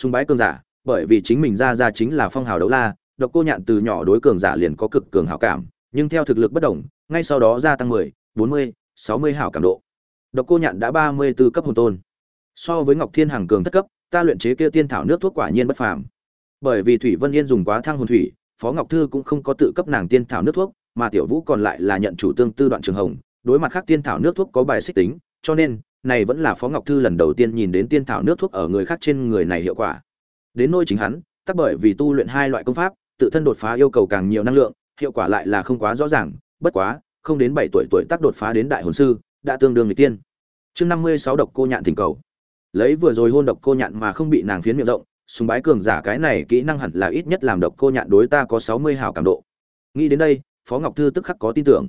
sùng bái cường giả, bởi vì chính mình ra ra chính là phong hào đấu la, độc cô nhạn từ nhỏ đối cường giả liền có cực cường hảo cảm, nhưng theo thực lực bất đồng, ngay sau đó gia tăng mười, bốn mươi, sáu mươi hảo cảm độ. Độc cô nhạn đã ba mươi 34 cấp hồn tôn. So với ngọc thiên hằng cường thất cấp, ta luyện chế kia tiên thảo nước thuốc quả nhiên bất phàm. Bởi vì thủy vân yên dùng quá thăng hồn thủy, phó ngọc thư cũng không có tự cấp nàng tiên thảo nước thuốc, mà tiểu vũ còn lại là nhận chủ tương tư đoạn trường hồng, đối mặt khác tiên thảo nước thuốc có bài xích tính, cho nên này vẫn là phó ngọc thư lần đầu tiên nhìn đến tiên thảo nước thuốc ở người khác trên người này hiệu quả. Đến nôi chính hắn, tắc bởi vì tu luyện hai loại công pháp, tự thân đột phá yêu cầu càng nhiều năng lượng, hiệu quả lại là không quá rõ ràng, bất quá, không đến bảy tuổi tuổi tác đột phá đến đại hồn sư, đã tương đương người tiên. Chương năm mươi sáu độc cô nhạn thỉnh cầu. Lấy vừa rồi hôn độc cô nhạn mà không bị nàng phiến miệng rộng súng bái cường giả cái này kỹ năng hẳn là ít nhất làm độc cô nhạn đối ta có sáu mươi hảo cảm độ. Nghĩ đến đây, phó ngọc thư tức khắc có tin tưởng.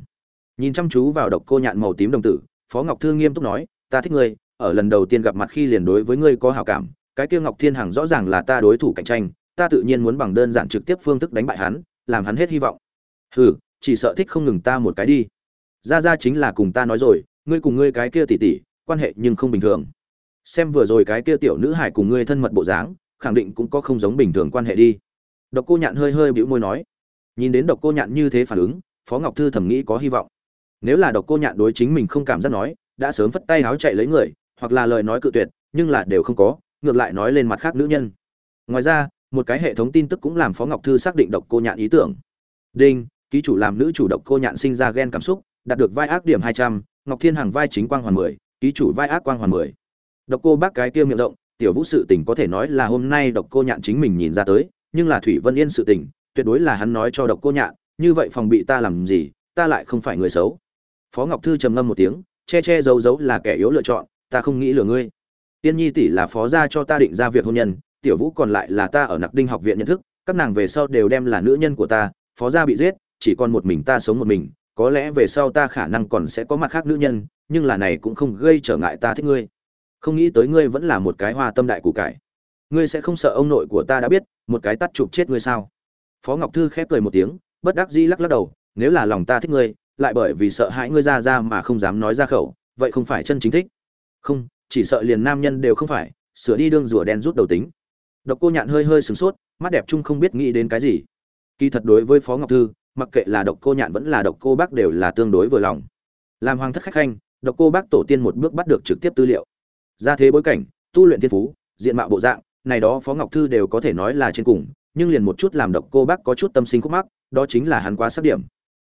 Nhìn chăm chú vào độc cô nhạn màu tím đồng tử, phó ngọc thư nghiêm túc nói ta thích ngươi, ở lần đầu tiên gặp mặt khi liền đối với ngươi có hảo cảm, cái kia ngọc thiên hằng rõ ràng là ta đối thủ cạnh tranh, ta tự nhiên muốn bằng đơn giản trực tiếp phương thức đánh bại hắn, làm hắn hết hy vọng. Hừ, chỉ sợ thích không ngừng ta một cái đi. Ra ra chính là cùng ta nói rồi, ngươi cùng ngươi cái kia tỉ tỉ quan hệ nhưng không bình thường. Xem vừa rồi cái kia tiểu nữ hải cùng ngươi thân mật bộ dáng, khẳng định cũng có không giống bình thường quan hệ đi. Độc cô nhạn hơi hơi bĩu môi nói. Nhìn đến độc cô nhạn như thế phản ứng, phó ngọc thư thầm nghĩ có hy vọng. Nếu là độc cô nhạn đối chính mình không cảm giác nói đã sớm phất tay háo chạy lấy người, hoặc là lời nói cự tuyệt, nhưng là đều không có, ngược lại nói lên mặt khác nữ nhân. Ngoài ra, một cái hệ thống tin tức cũng làm phó ngọc thư xác định độc cô nhạn ý tưởng. Đinh, ký chủ làm nữ chủ độc cô nhạn sinh ra ghen cảm xúc, đạt được vai ác điểm hai trăm, ngọc thiên hằng vai chính quang hoàn mười, ký chủ vai ác quang hoàn mười. Độc cô bác cái kia miệng rộng, tiểu vũ sự tình có thể nói là hôm nay độc cô nhạn chính mình nhìn ra tới, nhưng là thủy vân yên sự tình, tuyệt đối là hắn nói cho độc cô nhạn, như vậy phòng bị ta làm gì, ta lại không phải người xấu. Phó ngọc thư trầm ngâm một tiếng che che giấu giấu là kẻ yếu lựa chọn, ta không nghĩ lừa ngươi. Tiên nhi tỷ là phó gia cho ta định ra việc hôn nhân, tiểu vũ còn lại là ta ở nặc đinh học viện nhận thức, các nàng về sau đều đem là nữ nhân của ta, phó gia bị giết, chỉ còn một mình ta sống một mình, có lẽ về sau ta khả năng còn sẽ có mặt khác nữ nhân, nhưng là này cũng không gây trở ngại ta thích ngươi. Không nghĩ tới ngươi vẫn là một cái hoa tâm đại củ cải. Ngươi sẽ không sợ ông nội của ta đã biết, một cái tắt chụp chết ngươi sao? Phó ngọc thư khép cười một tiếng, bất đắc dĩ lắc lắc đầu, nếu là lòng ta thích ngươi lại bởi vì sợ hãi ngươi ra ra mà không dám nói ra khẩu, vậy không phải chân chính thích. Không, chỉ sợ liền nam nhân đều không phải, sửa đi đương rùa đen rút đầu tính. Độc cô nhạn hơi hơi sửng sốt, mắt đẹp chung không biết nghĩ đến cái gì. Kỳ thật đối với phó ngọc thư, mặc kệ là độc cô nhạn vẫn là độc cô bác đều là tương đối vừa lòng. Làm hoàng thất khách khanh, độc cô bác tổ tiên một bước bắt được trực tiếp tư liệu. Ra thế bối cảnh, tu luyện thiên phú, diện mạo bộ dạng, này đó phó ngọc thư đều có thể nói là trên cùng, nhưng liền một chút làm độc cô bác có chút tâm sinh khúc mắc, đó chính là hắn quá sắp điểm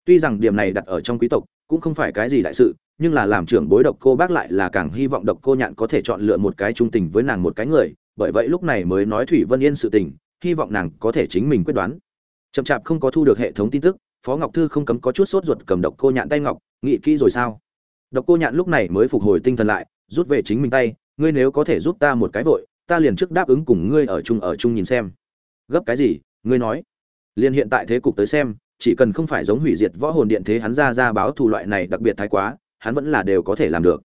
tuy rằng điểm này đặt ở trong quý tộc, cũng không phải cái gì đại sự, nhưng là làm trưởng bối độc cô bác lại là càng hy vọng độc cô nhạn có thể chọn lựa một cái trung tình với nàng một cái người, bởi vậy lúc này mới nói thủy vân yên sự tình, hy vọng nàng có thể chính mình quyết đoán. Chậm chạp không có thu được hệ thống tin tức, phó ngọc thư không cấm có chút sốt ruột cầm độc cô nhạn tay ngọc nghĩ kỹ rồi sao? Độc cô nhạn lúc này mới phục hồi tinh thần lại, rút về chính mình tay, ngươi nếu có thể giúp ta một cái vội, ta liền trước đáp ứng cùng ngươi ở chung ở chung nhìn xem. Gấp cái gì? Ngươi nói. Liền hiện tại thế cục tới xem chỉ cần không phải giống hủy diệt võ hồn điện thế hắn ra ra báo thù loại này đặc biệt thái quá, hắn vẫn là đều có thể làm được.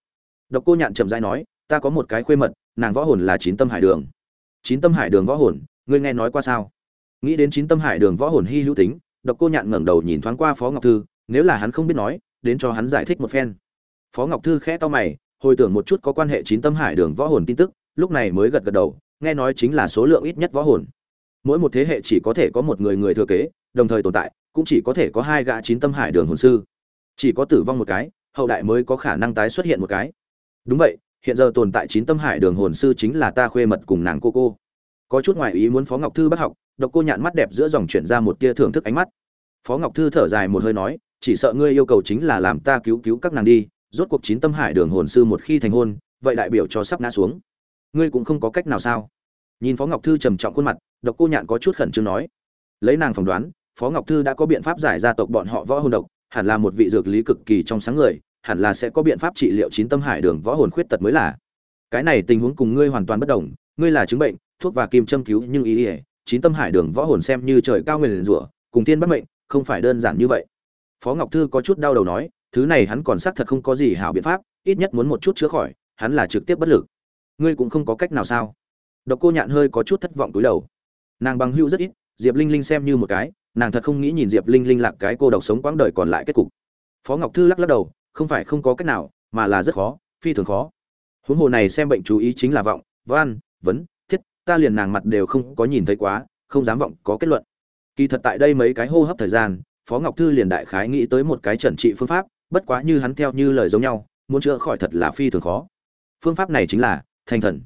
Độc cô nhạn chậm rãi nói, ta có một cái khuê mật, nàng võ hồn là chín tâm hải đường. Chín tâm hải đường võ hồn? Ngươi nghe nói qua sao? Nghĩ đến chín tâm hải đường võ hồn hy hữu tính, độc cô nhạn ngẩng đầu nhìn thoáng qua phó ngọc thư, nếu là hắn không biết nói, đến cho hắn giải thích một phen. Phó ngọc thư khẽ to mày, hồi tưởng một chút có quan hệ chín tâm hải đường võ hồn tin tức, lúc này mới gật gật đầu, nghe nói chính là số lượng ít nhất võ hồn. Mỗi một thế hệ chỉ có thể có một người người thừa kế đồng thời tồn tại, cũng chỉ có thể có hai gã chín tâm hải đường hồn sư. Chỉ có tử vong một cái, hậu đại mới có khả năng tái xuất hiện một cái. Đúng vậy, hiện giờ tồn tại chín tâm hải đường hồn sư chính là ta khuê mật cùng nàng cô cô. Có chút ngoại ý muốn phó ngọc thư bắt học, độc cô nhạn mắt đẹp giữa dòng chuyển ra một tia thưởng thức ánh mắt. Phó ngọc thư thở dài một hơi nói, chỉ sợ ngươi yêu cầu chính là làm ta cứu cứu các nàng đi, rốt cuộc chín tâm hải đường hồn sư một khi thành hôn, vậy đại biểu cho sắp ngã xuống. Ngươi cũng không có cách nào sao? Nhìn phó ngọc thư trầm trọng khuôn mặt, độc cô nhạn có chút khẩn trương nói. Lấy nàng phỏng đoán phó ngọc thư đã có biện pháp giải gia tộc bọn họ võ hồn độc, hẳn là một vị dược lý cực kỳ trong sáng người, hẳn là sẽ có biện pháp trị liệu chín tâm hải đường võ hồn khuyết tật mới là. Cái này tình huống cùng ngươi hoàn toàn bất đồng, ngươi là chứng bệnh, thuốc và kim châm cứu nhưng ý ỉa chín tâm hải đường võ hồn xem như trời cao nguyền rủa, cùng tiên bắt mệnh, không phải đơn giản như vậy. Phó ngọc thư có chút đau đầu nói, thứ này hắn còn xác thật không có gì hảo biện pháp, ít nhất muốn một chút chữa khỏi, hắn là trực tiếp bất lực. Ngươi cũng không có cách nào sao? Độc cô nhạn hơi có chút thất vọng túi đầu. Nàng bằng hữu rất ít, diệp linh linh xem như một cái nàng thật không nghĩ nhìn diệp linh linh lạc cái cô độc sống quãng đời còn lại kết cục. Phó ngọc thư lắc lắc đầu, không phải không có cách nào, mà là rất khó, phi thường khó. Huống hồ này xem bệnh chú ý chính là vọng, văn, vấn, thiết, ta liền nàng mặt đều không có nhìn thấy quá, không dám vọng có kết luận. Kỳ thật tại đây mấy cái hô hấp thời gian, phó ngọc thư liền đại khái nghĩ tới một cái trần trị phương pháp, bất quá như hắn theo như lời giống nhau, muốn chữa khỏi thật là phi thường khó. Phương pháp này chính là thành thần.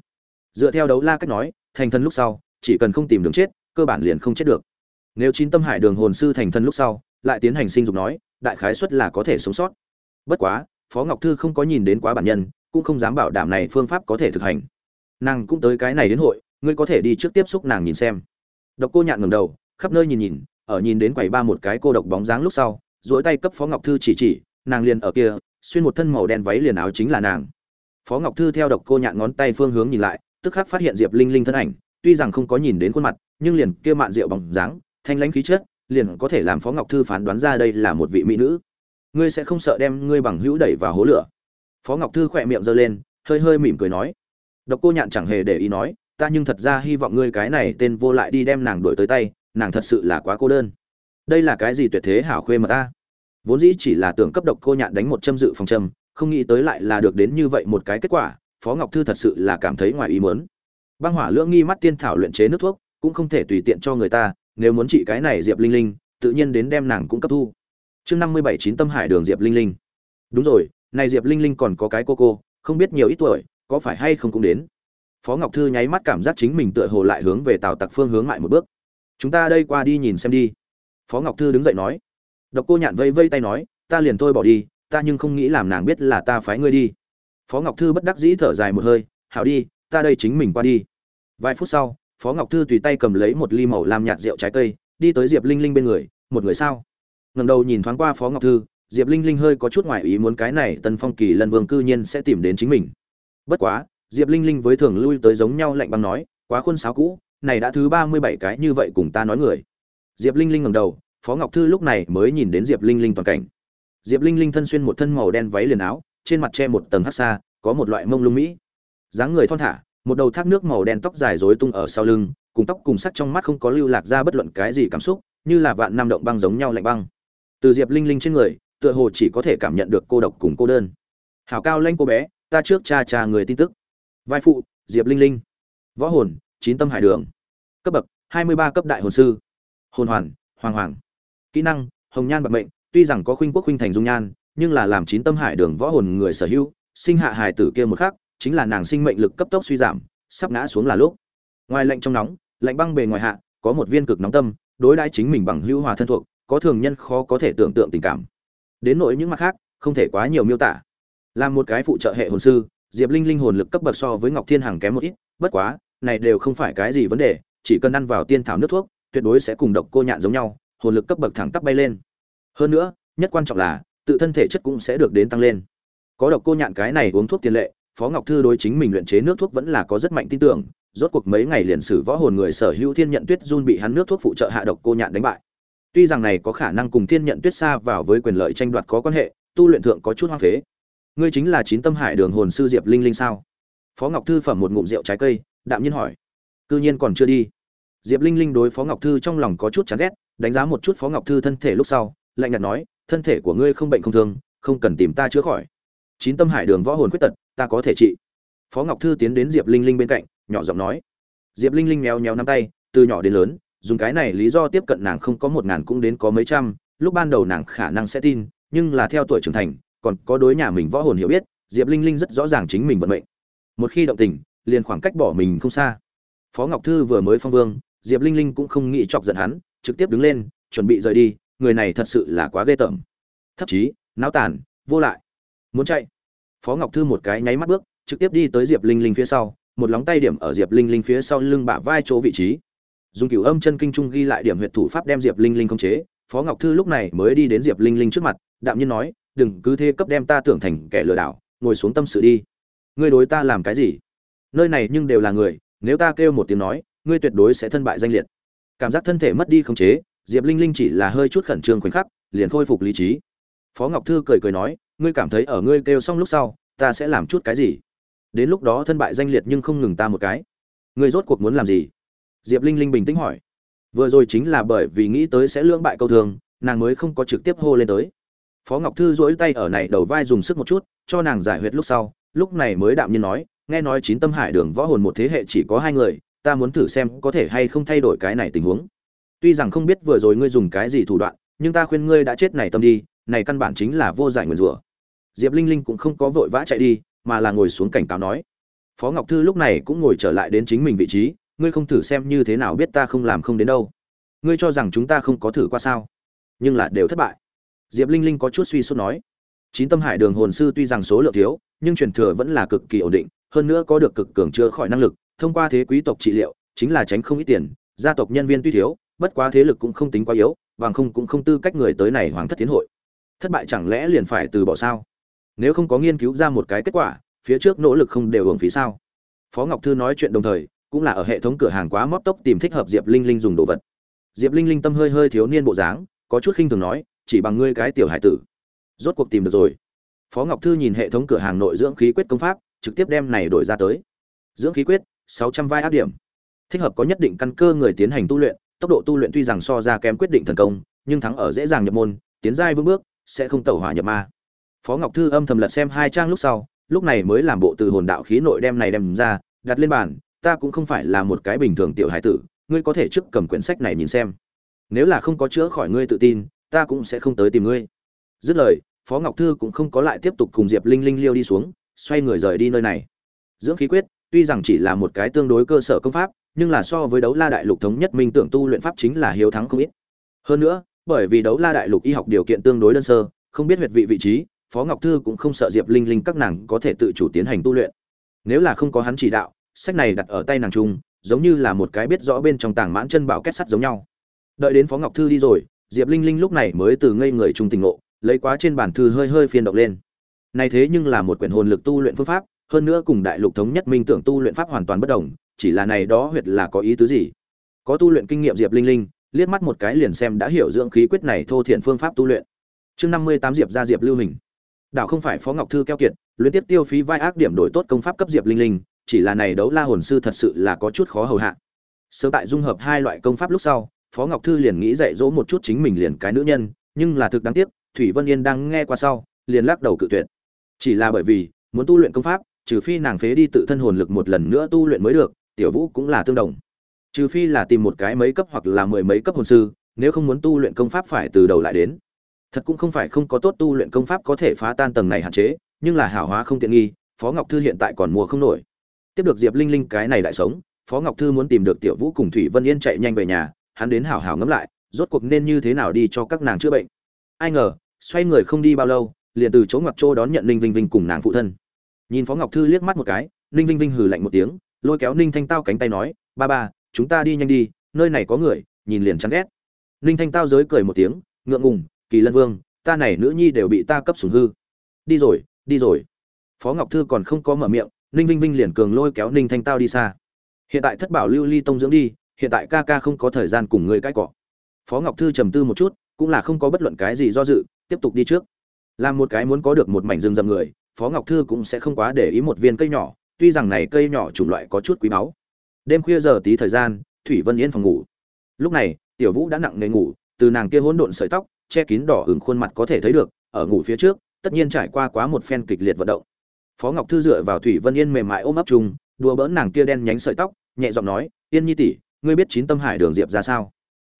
Dựa theo đấu la cách nói, thành thần lúc sau, chỉ cần không tìm đường chết, cơ bản liền không chết được nếu chín tâm hải đường hồn sư thành thân lúc sau, lại tiến hành sinh dục nói, đại khái suất là có thể sống sót. Bất quá, phó ngọc thư không có nhìn đến quá bản nhân, cũng không dám bảo đảm này phương pháp có thể thực hành. Nàng cũng tới cái này đến hội, ngươi có thể đi trước tiếp xúc nàng nhìn xem. Độc cô nhạn ngẩng đầu, khắp nơi nhìn nhìn, ở nhìn đến quầy ba một cái cô độc bóng dáng lúc sau, duỗi tay cấp phó ngọc thư chỉ chỉ, nàng liền ở kia, xuyên một thân màu đen váy liền áo chính là nàng. Phó ngọc thư theo độc cô nhạn ngón tay phương hướng nhìn lại, tức khắc phát hiện diệp linh linh thân ảnh, tuy rằng không có nhìn đến khuôn mặt, nhưng liền kia mạn rượu bóng dáng thanh lãnh khí chất, liền có thể làm phó ngọc thư phán đoán ra đây là một vị mỹ nữ. Ngươi sẽ không sợ đem ngươi bằng hữu đẩy vào hố lửa. Phó ngọc thư khỏe miệng giơ lên, hơi hơi mỉm cười nói. Độc cô nhạn chẳng hề để ý nói, ta nhưng thật ra hy vọng ngươi cái này tên vô lại đi đem nàng đuổi tới tay, nàng thật sự là quá cô đơn. Đây là cái gì tuyệt thế hảo khuê mà ta? Vốn dĩ chỉ là tưởng cấp độc cô nhạn đánh một châm dự phòng châm, không nghĩ tới lại là được đến như vậy một cái kết quả, phó ngọc thư thật sự là cảm thấy ngoài ý muốn. Băng hỏa lưỡng nghi mắt tiên thảo luyện chế nước thuốc, cũng không thể tùy tiện cho người ta nếu muốn trị cái này diệp linh linh, tự nhiên đến đem nàng cũng cấp thu. Chương năm mươi bảy chín tâm hải đường diệp linh linh. Đúng rồi, này diệp linh linh còn có cái cô cô, không biết nhiều ít tuổi, có phải hay không cũng đến. Phó ngọc thư nháy mắt cảm giác chính mình tựa hồ lại hướng về tào tặc phương hướng lại một bước. Chúng ta đây qua đi nhìn xem đi. Phó ngọc thư đứng dậy nói. Độc cô nhạn vây vây tay nói, ta liền thôi bỏ đi, ta nhưng không nghĩ làm nàng biết là ta phái ngươi đi. Phó ngọc thư bất đắc dĩ thở dài một hơi, hảo đi, ta đây chính mình qua đi. Vài phút sau phó ngọc thư tùy tay cầm lấy một ly màu làm nhạt rượu trái cây, đi tới diệp linh linh bên người, một người sao? Ngẩng đầu nhìn thoáng qua phó ngọc thư, diệp linh linh hơi có chút ngoại ý muốn cái này tần phong kỳ lân vương cư nhiên sẽ tìm đến chính mình. Bất quá, diệp linh linh với thường lui tới giống nhau lạnh băng nói, quá khuôn sáo cũ, này đã thứ ba mươi bảy cái như vậy cùng ta nói người. Diệp linh linh ngẩng đầu, phó ngọc thư lúc này mới nhìn đến diệp linh linh toàn cảnh. Diệp linh linh thân xuyên một thân màu đen váy liền áo, trên mặt che một tầng hát xa có một loại mông lung mỹ. Dáng người thon thả một đầu thác nước màu đen tóc dài rối tung ở sau lưng, cùng tóc cùng sắc trong mắt không có lưu lạc ra bất luận cái gì cảm xúc, như là vạn năm động băng giống nhau lạnh băng. Từ diệp linh linh trên người, tựa hồ chỉ có thể cảm nhận được cô độc cùng cô đơn. Hảo cao lanh cô bé, ta trước cha cha người tin tức. Vai phụ, diệp linh linh. Võ hồn, chín tâm hải đường. Cấp bậc, hai mươi ba cấp đại hồn sư. Hồn hoàn, hoàng hoàng. Kỹ năng, hồng nhan bạc mệnh, tuy rằng có khuynh quốc khuynh thành dung nhan, nhưng là làm chín tâm hải đường võ hồn người sở hữu, sinh hạ hải tử kia một khắc chính là nàng sinh mệnh lực cấp tốc suy giảm, sắp ngã xuống là lúc. Ngoài lạnh trong nóng, lạnh băng bề ngoài hạ, có một viên cực nóng tâm, đối đãi chính mình bằng hữu hòa thân thuộc, có thường nhân khó có thể tưởng tượng tình cảm. Đến nỗi những mặt khác, không thể quá nhiều miêu tả. Làm một cái phụ trợ hệ hồn sư, diệp linh linh hồn lực cấp bậc so với ngọc thiên hằng kém một ít, bất quá, này đều không phải cái gì vấn đề, chỉ cần ăn vào tiên thảo nước thuốc, tuyệt đối sẽ cùng độc cô nhạn giống nhau, hồn lực cấp bậc thẳng tắp bay lên. Hơn nữa, nhất quan trọng là, tự thân thể chất cũng sẽ được đến tăng lên. Có độc cô nhạn cái này uống thuốc tiền lệ phó ngọc thư đối chính mình luyện chế nước thuốc vẫn là có rất mạnh tin tưởng, rốt cuộc mấy ngày liền sử võ hồn người sở hữu thiên nhận tuyết run bị hắn nước thuốc phụ trợ hạ độc cô nhạn đánh bại. Tuy rằng này có khả năng cùng thiên nhận tuyết xa vào với quyền lợi tranh đoạt có quan hệ, tu luyện thượng có chút hoang phế. Ngươi chính là chín tâm hải đường hồn sư diệp linh linh sao? Phó ngọc thư phẩm một ngụm rượu trái cây, đạm nhiên hỏi. Cư nhiên còn chưa đi. Diệp linh linh đối phó ngọc thư trong lòng có chút chán ghét, đánh giá một chút phó ngọc thư thân thể lúc sau, lạnh nhạt nói, thân thể của ngươi không bệnh không thương, không cần tìm ta chữa khỏi. Chín tâm hải đường võ hồn khuyết tật ta có thể trị. Phó ngọc thư tiến đến diệp linh linh bên cạnh, nhỏ giọng nói. Diệp linh linh méo méo nắm tay, từ nhỏ đến lớn, dùng cái này lý do tiếp cận nàng không có một ngàn cũng đến có mấy trăm, lúc ban đầu nàng khả năng sẽ tin, nhưng là theo tuổi trưởng thành, còn có đối nhà mình võ hồn hiểu biết, diệp linh linh rất rõ ràng chính mình vận mệnh. Một khi động tình, liền khoảng cách bỏ mình không xa. Phó ngọc thư vừa mới phong vương, diệp linh linh cũng không nghĩ chọc giận hắn, trực tiếp đứng lên, chuẩn bị rời đi, người này thật sự là quá ghê tởm. Thậm chí, náo tàn, vô lại. Muốn chạy phó ngọc thư một cái nháy mắt bước, trực tiếp đi tới diệp linh linh phía sau, một lóng tay điểm ở diệp linh linh phía sau lưng bả vai chỗ vị trí. Dùng cửu âm chân kinh trung ghi lại điểm huyệt thủ pháp đem diệp linh linh khống chế, phó ngọc thư lúc này mới đi đến diệp linh linh trước mặt, đạm nhiên nói, đừng cứ thế cấp đem ta tưởng thành kẻ lừa đảo, ngồi xuống tâm sự đi. Ngươi đối ta làm cái gì? Nơi này nhưng đều là người, nếu ta kêu một tiếng nói, ngươi tuyệt đối sẽ thân bại danh liệt. Cảm giác thân thể mất đi khống chế, diệp linh linh chỉ là hơi chút khẩn trương khoảnh khắc, liền khôi phục lý trí phó ngọc thư cười cười nói, ngươi cảm thấy ở ngươi kêu xong lúc sau, ta sẽ làm chút cái gì? Đến lúc đó thân bại danh liệt nhưng không ngừng ta một cái. Ngươi rốt cuộc muốn làm gì? Diệp linh linh bình tĩnh hỏi. Vừa rồi chính là bởi vì nghĩ tới sẽ lưỡng bại câu thường, nàng mới không có trực tiếp hô lên tới. Phó ngọc thư duỗi tay ở này đầu vai dùng sức một chút, cho nàng giải huyệt lúc sau, lúc này mới đạm nhiên nói, nghe nói chín tâm hải đường võ hồn một thế hệ chỉ có hai người, ta muốn thử xem có thể hay không thay đổi cái này tình huống. Tuy rằng không biết vừa rồi ngươi dùng cái gì thủ đoạn, nhưng ta khuyên ngươi đã chết này tâm đi này căn bản chính là vô giải nguyền rủa. Diệp linh linh cũng không có vội vã chạy đi, mà là ngồi xuống cảnh cáo nói, phó ngọc thư lúc này cũng ngồi trở lại đến chính mình vị trí, ngươi không thử xem như thế nào biết ta không làm không đến đâu. Ngươi cho rằng chúng ta không có thử qua sao? Nhưng là đều thất bại. Diệp linh linh có chút suy sút nói, chín tâm hải đường hồn sư tuy rằng số lượng thiếu, nhưng truyền thừa vẫn là cực kỳ ổn định, hơn nữa có được cực cường chữa khỏi năng lực, thông qua thế quý tộc trị liệu, chính là tránh không ít tiền, gia tộc nhân viên tuy thiếu, bất quá thế lực cũng không tính quá yếu vàng không cũng không tư cách người tới này hoàng thất tiến hội thất bại chẳng lẽ liền phải từ bỏ sao? Nếu không có nghiên cứu ra một cái kết quả, phía trước nỗ lực không đều hưởng phí sao? Phó ngọc thư nói chuyện đồng thời, cũng là ở hệ thống cửa hàng quá móc tốc tìm thích hợp diệp linh linh dùng đồ vật. Diệp linh linh tâm hơi hơi thiếu niên bộ dáng, có chút khinh thường nói, chỉ bằng ngươi cái tiểu hải tử. Rốt cuộc tìm được rồi. Phó ngọc thư nhìn hệ thống cửa hàng nội dưỡng khí quyết công pháp, trực tiếp đem này đổi ra tới. Dưỡng khí quyết, sáu trăm vai áp điểm. Thích hợp có nhất định căn cơ người tiến hành tu luyện, tốc độ tu luyện tuy rằng so ra kém quyết định thần công, nhưng thắng ở dễ dàng nhập môn, tiến giai vững bước sẽ không tẩu hỏa nhập ma. Phó ngọc thư âm thầm lật xem hai trang lúc sau, lúc này mới làm bộ từ hồn đạo khí nội đem này đem ra, đặt lên bàn, ta cũng không phải là một cái bình thường tiểu hải tử, ngươi có thể trước cầm quyển sách này nhìn xem. Nếu là không có chữa khỏi ngươi tự tin, ta cũng sẽ không tới tìm ngươi. Dứt lời, phó ngọc thư cũng không có lại tiếp tục cùng diệp linh linh liêu đi xuống, xoay người rời đi nơi này. Dưỡng khí quyết, tuy rằng chỉ là một cái tương đối cơ sở công pháp, nhưng là so với đấu la đại lục thống nhất minh tưởng tu luyện pháp chính là hiếu thắng không ít. Hơn nữa bởi vì đấu la đại lục y học điều kiện tương đối đơn sơ, không biết huyệt vị vị trí, phó ngọc thư cũng không sợ diệp linh linh các nàng có thể tự chủ tiến hành tu luyện. Nếu là không có hắn chỉ đạo, sách này đặt ở tay nàng trung giống như là một cái biết rõ bên trong tảng mãn chân bảo kết sắt giống nhau. Đợi đến phó ngọc thư đi rồi, diệp linh linh lúc này mới từ ngây người trung tình ngộ, lấy quá trên bản thư hơi hơi phiên động lên. Này thế nhưng là một quyển hồn lực tu luyện phương pháp, hơn nữa cùng đại lục thống nhất minh tưởng tu luyện pháp hoàn toàn bất đồng, chỉ là này đó huyệt là có ý tứ gì? Có tu luyện kinh nghiệm diệp linh linh liếc mắt một cái liền xem đã hiểu dưỡng khí quyết này thô thiện phương pháp tu luyện. Chương năm mươi tám diệp ra diệp lưu hình. Đảo không phải phó ngọc thư keo kiệt luyện tiếp tiêu phí vai ác điểm đổi tốt công pháp cấp diệp linh linh, chỉ là này đấu la hồn sư thật sự là có chút khó hầu hạ. Sớm tại dung hợp hai loại công pháp lúc sau, phó ngọc thư liền nghĩ dạy dỗ một chút chính mình liền cái nữ nhân, nhưng là thực đáng tiếc, thủy vân yên đang nghe qua sau, liền lắc đầu cự tuyệt. Chỉ là bởi vì, muốn tu luyện công pháp, trừ phi nàng phế đi tự thân hồn lực một lần nữa tu luyện mới được, tiểu vũ cũng là tương đồng trừ phi là tìm một cái mấy cấp hoặc là mười mấy cấp hồn sư, nếu không muốn tu luyện công pháp phải từ đầu lại đến. Thật cũng không phải không có tốt tu luyện công pháp có thể phá tan tầng này hạn chế, nhưng là hảo hóa không tiện nghi, phó ngọc thư hiện tại còn mua không nổi. Tiếp được diệp linh linh cái này đại sống, phó ngọc thư muốn tìm được tiểu vũ cùng thủy vân yên chạy nhanh về nhà, hắn đến hảo hảo ngẫm lại, rốt cuộc nên như thế nào đi cho các nàng chữa bệnh. Ai ngờ, xoay người không đi bao lâu, liền từ chỗ ngọc châu đón nhận ninh vinh vinh cùng nàng phụ thân. Nhìn phó ngọc thư liếc mắt một cái, ninh vinh vinh hừ lạnh một tiếng, lôi kéo ninh thanh tao cánh tay nói, ba ba chúng ta đi nhanh đi, nơi này có người, nhìn liền chán ghét. Ninh thanh tao giới cười một tiếng, ngượng ngùng, kỳ lân vương, ta này nữ nhi đều bị ta cấp sủng hư. Đi rồi đi rồi. Phó ngọc thư còn không có mở miệng, ninh vinh vinh liền cường lôi kéo ninh thanh tao đi xa. Hiện tại thất bảo lưu ly tông dưỡng đi, hiện tại ca ca không có thời gian cùng người cãi cọ. Phó ngọc thư trầm tư một chút, cũng là không có bất luận cái gì do dự, tiếp tục đi trước. Làm một cái muốn có được một mảnh rừng rậm người, phó ngọc thư cũng sẽ không quá để ý một viên cây nhỏ, tuy rằng này cây nhỏ chủng loại có chút quý báu đêm khuya giờ tí thời gian, thủy vân yên phòng ngủ. Lúc này, tiểu vũ đã nặng nề ngủ, từ nàng kia hỗn độn sợi tóc, che kín đỏ ửng khuôn mặt có thể thấy được, ở ngủ phía trước, tất nhiên trải qua quá một phen kịch liệt vận động. Phó ngọc thư dựa vào thủy vân yên mềm mại ôm ấp chung, đùa bỡn nàng kia đen nhánh sợi tóc, nhẹ giọng nói, yên nhi tỷ, ngươi biết chín tâm hải đường diệp ra sao?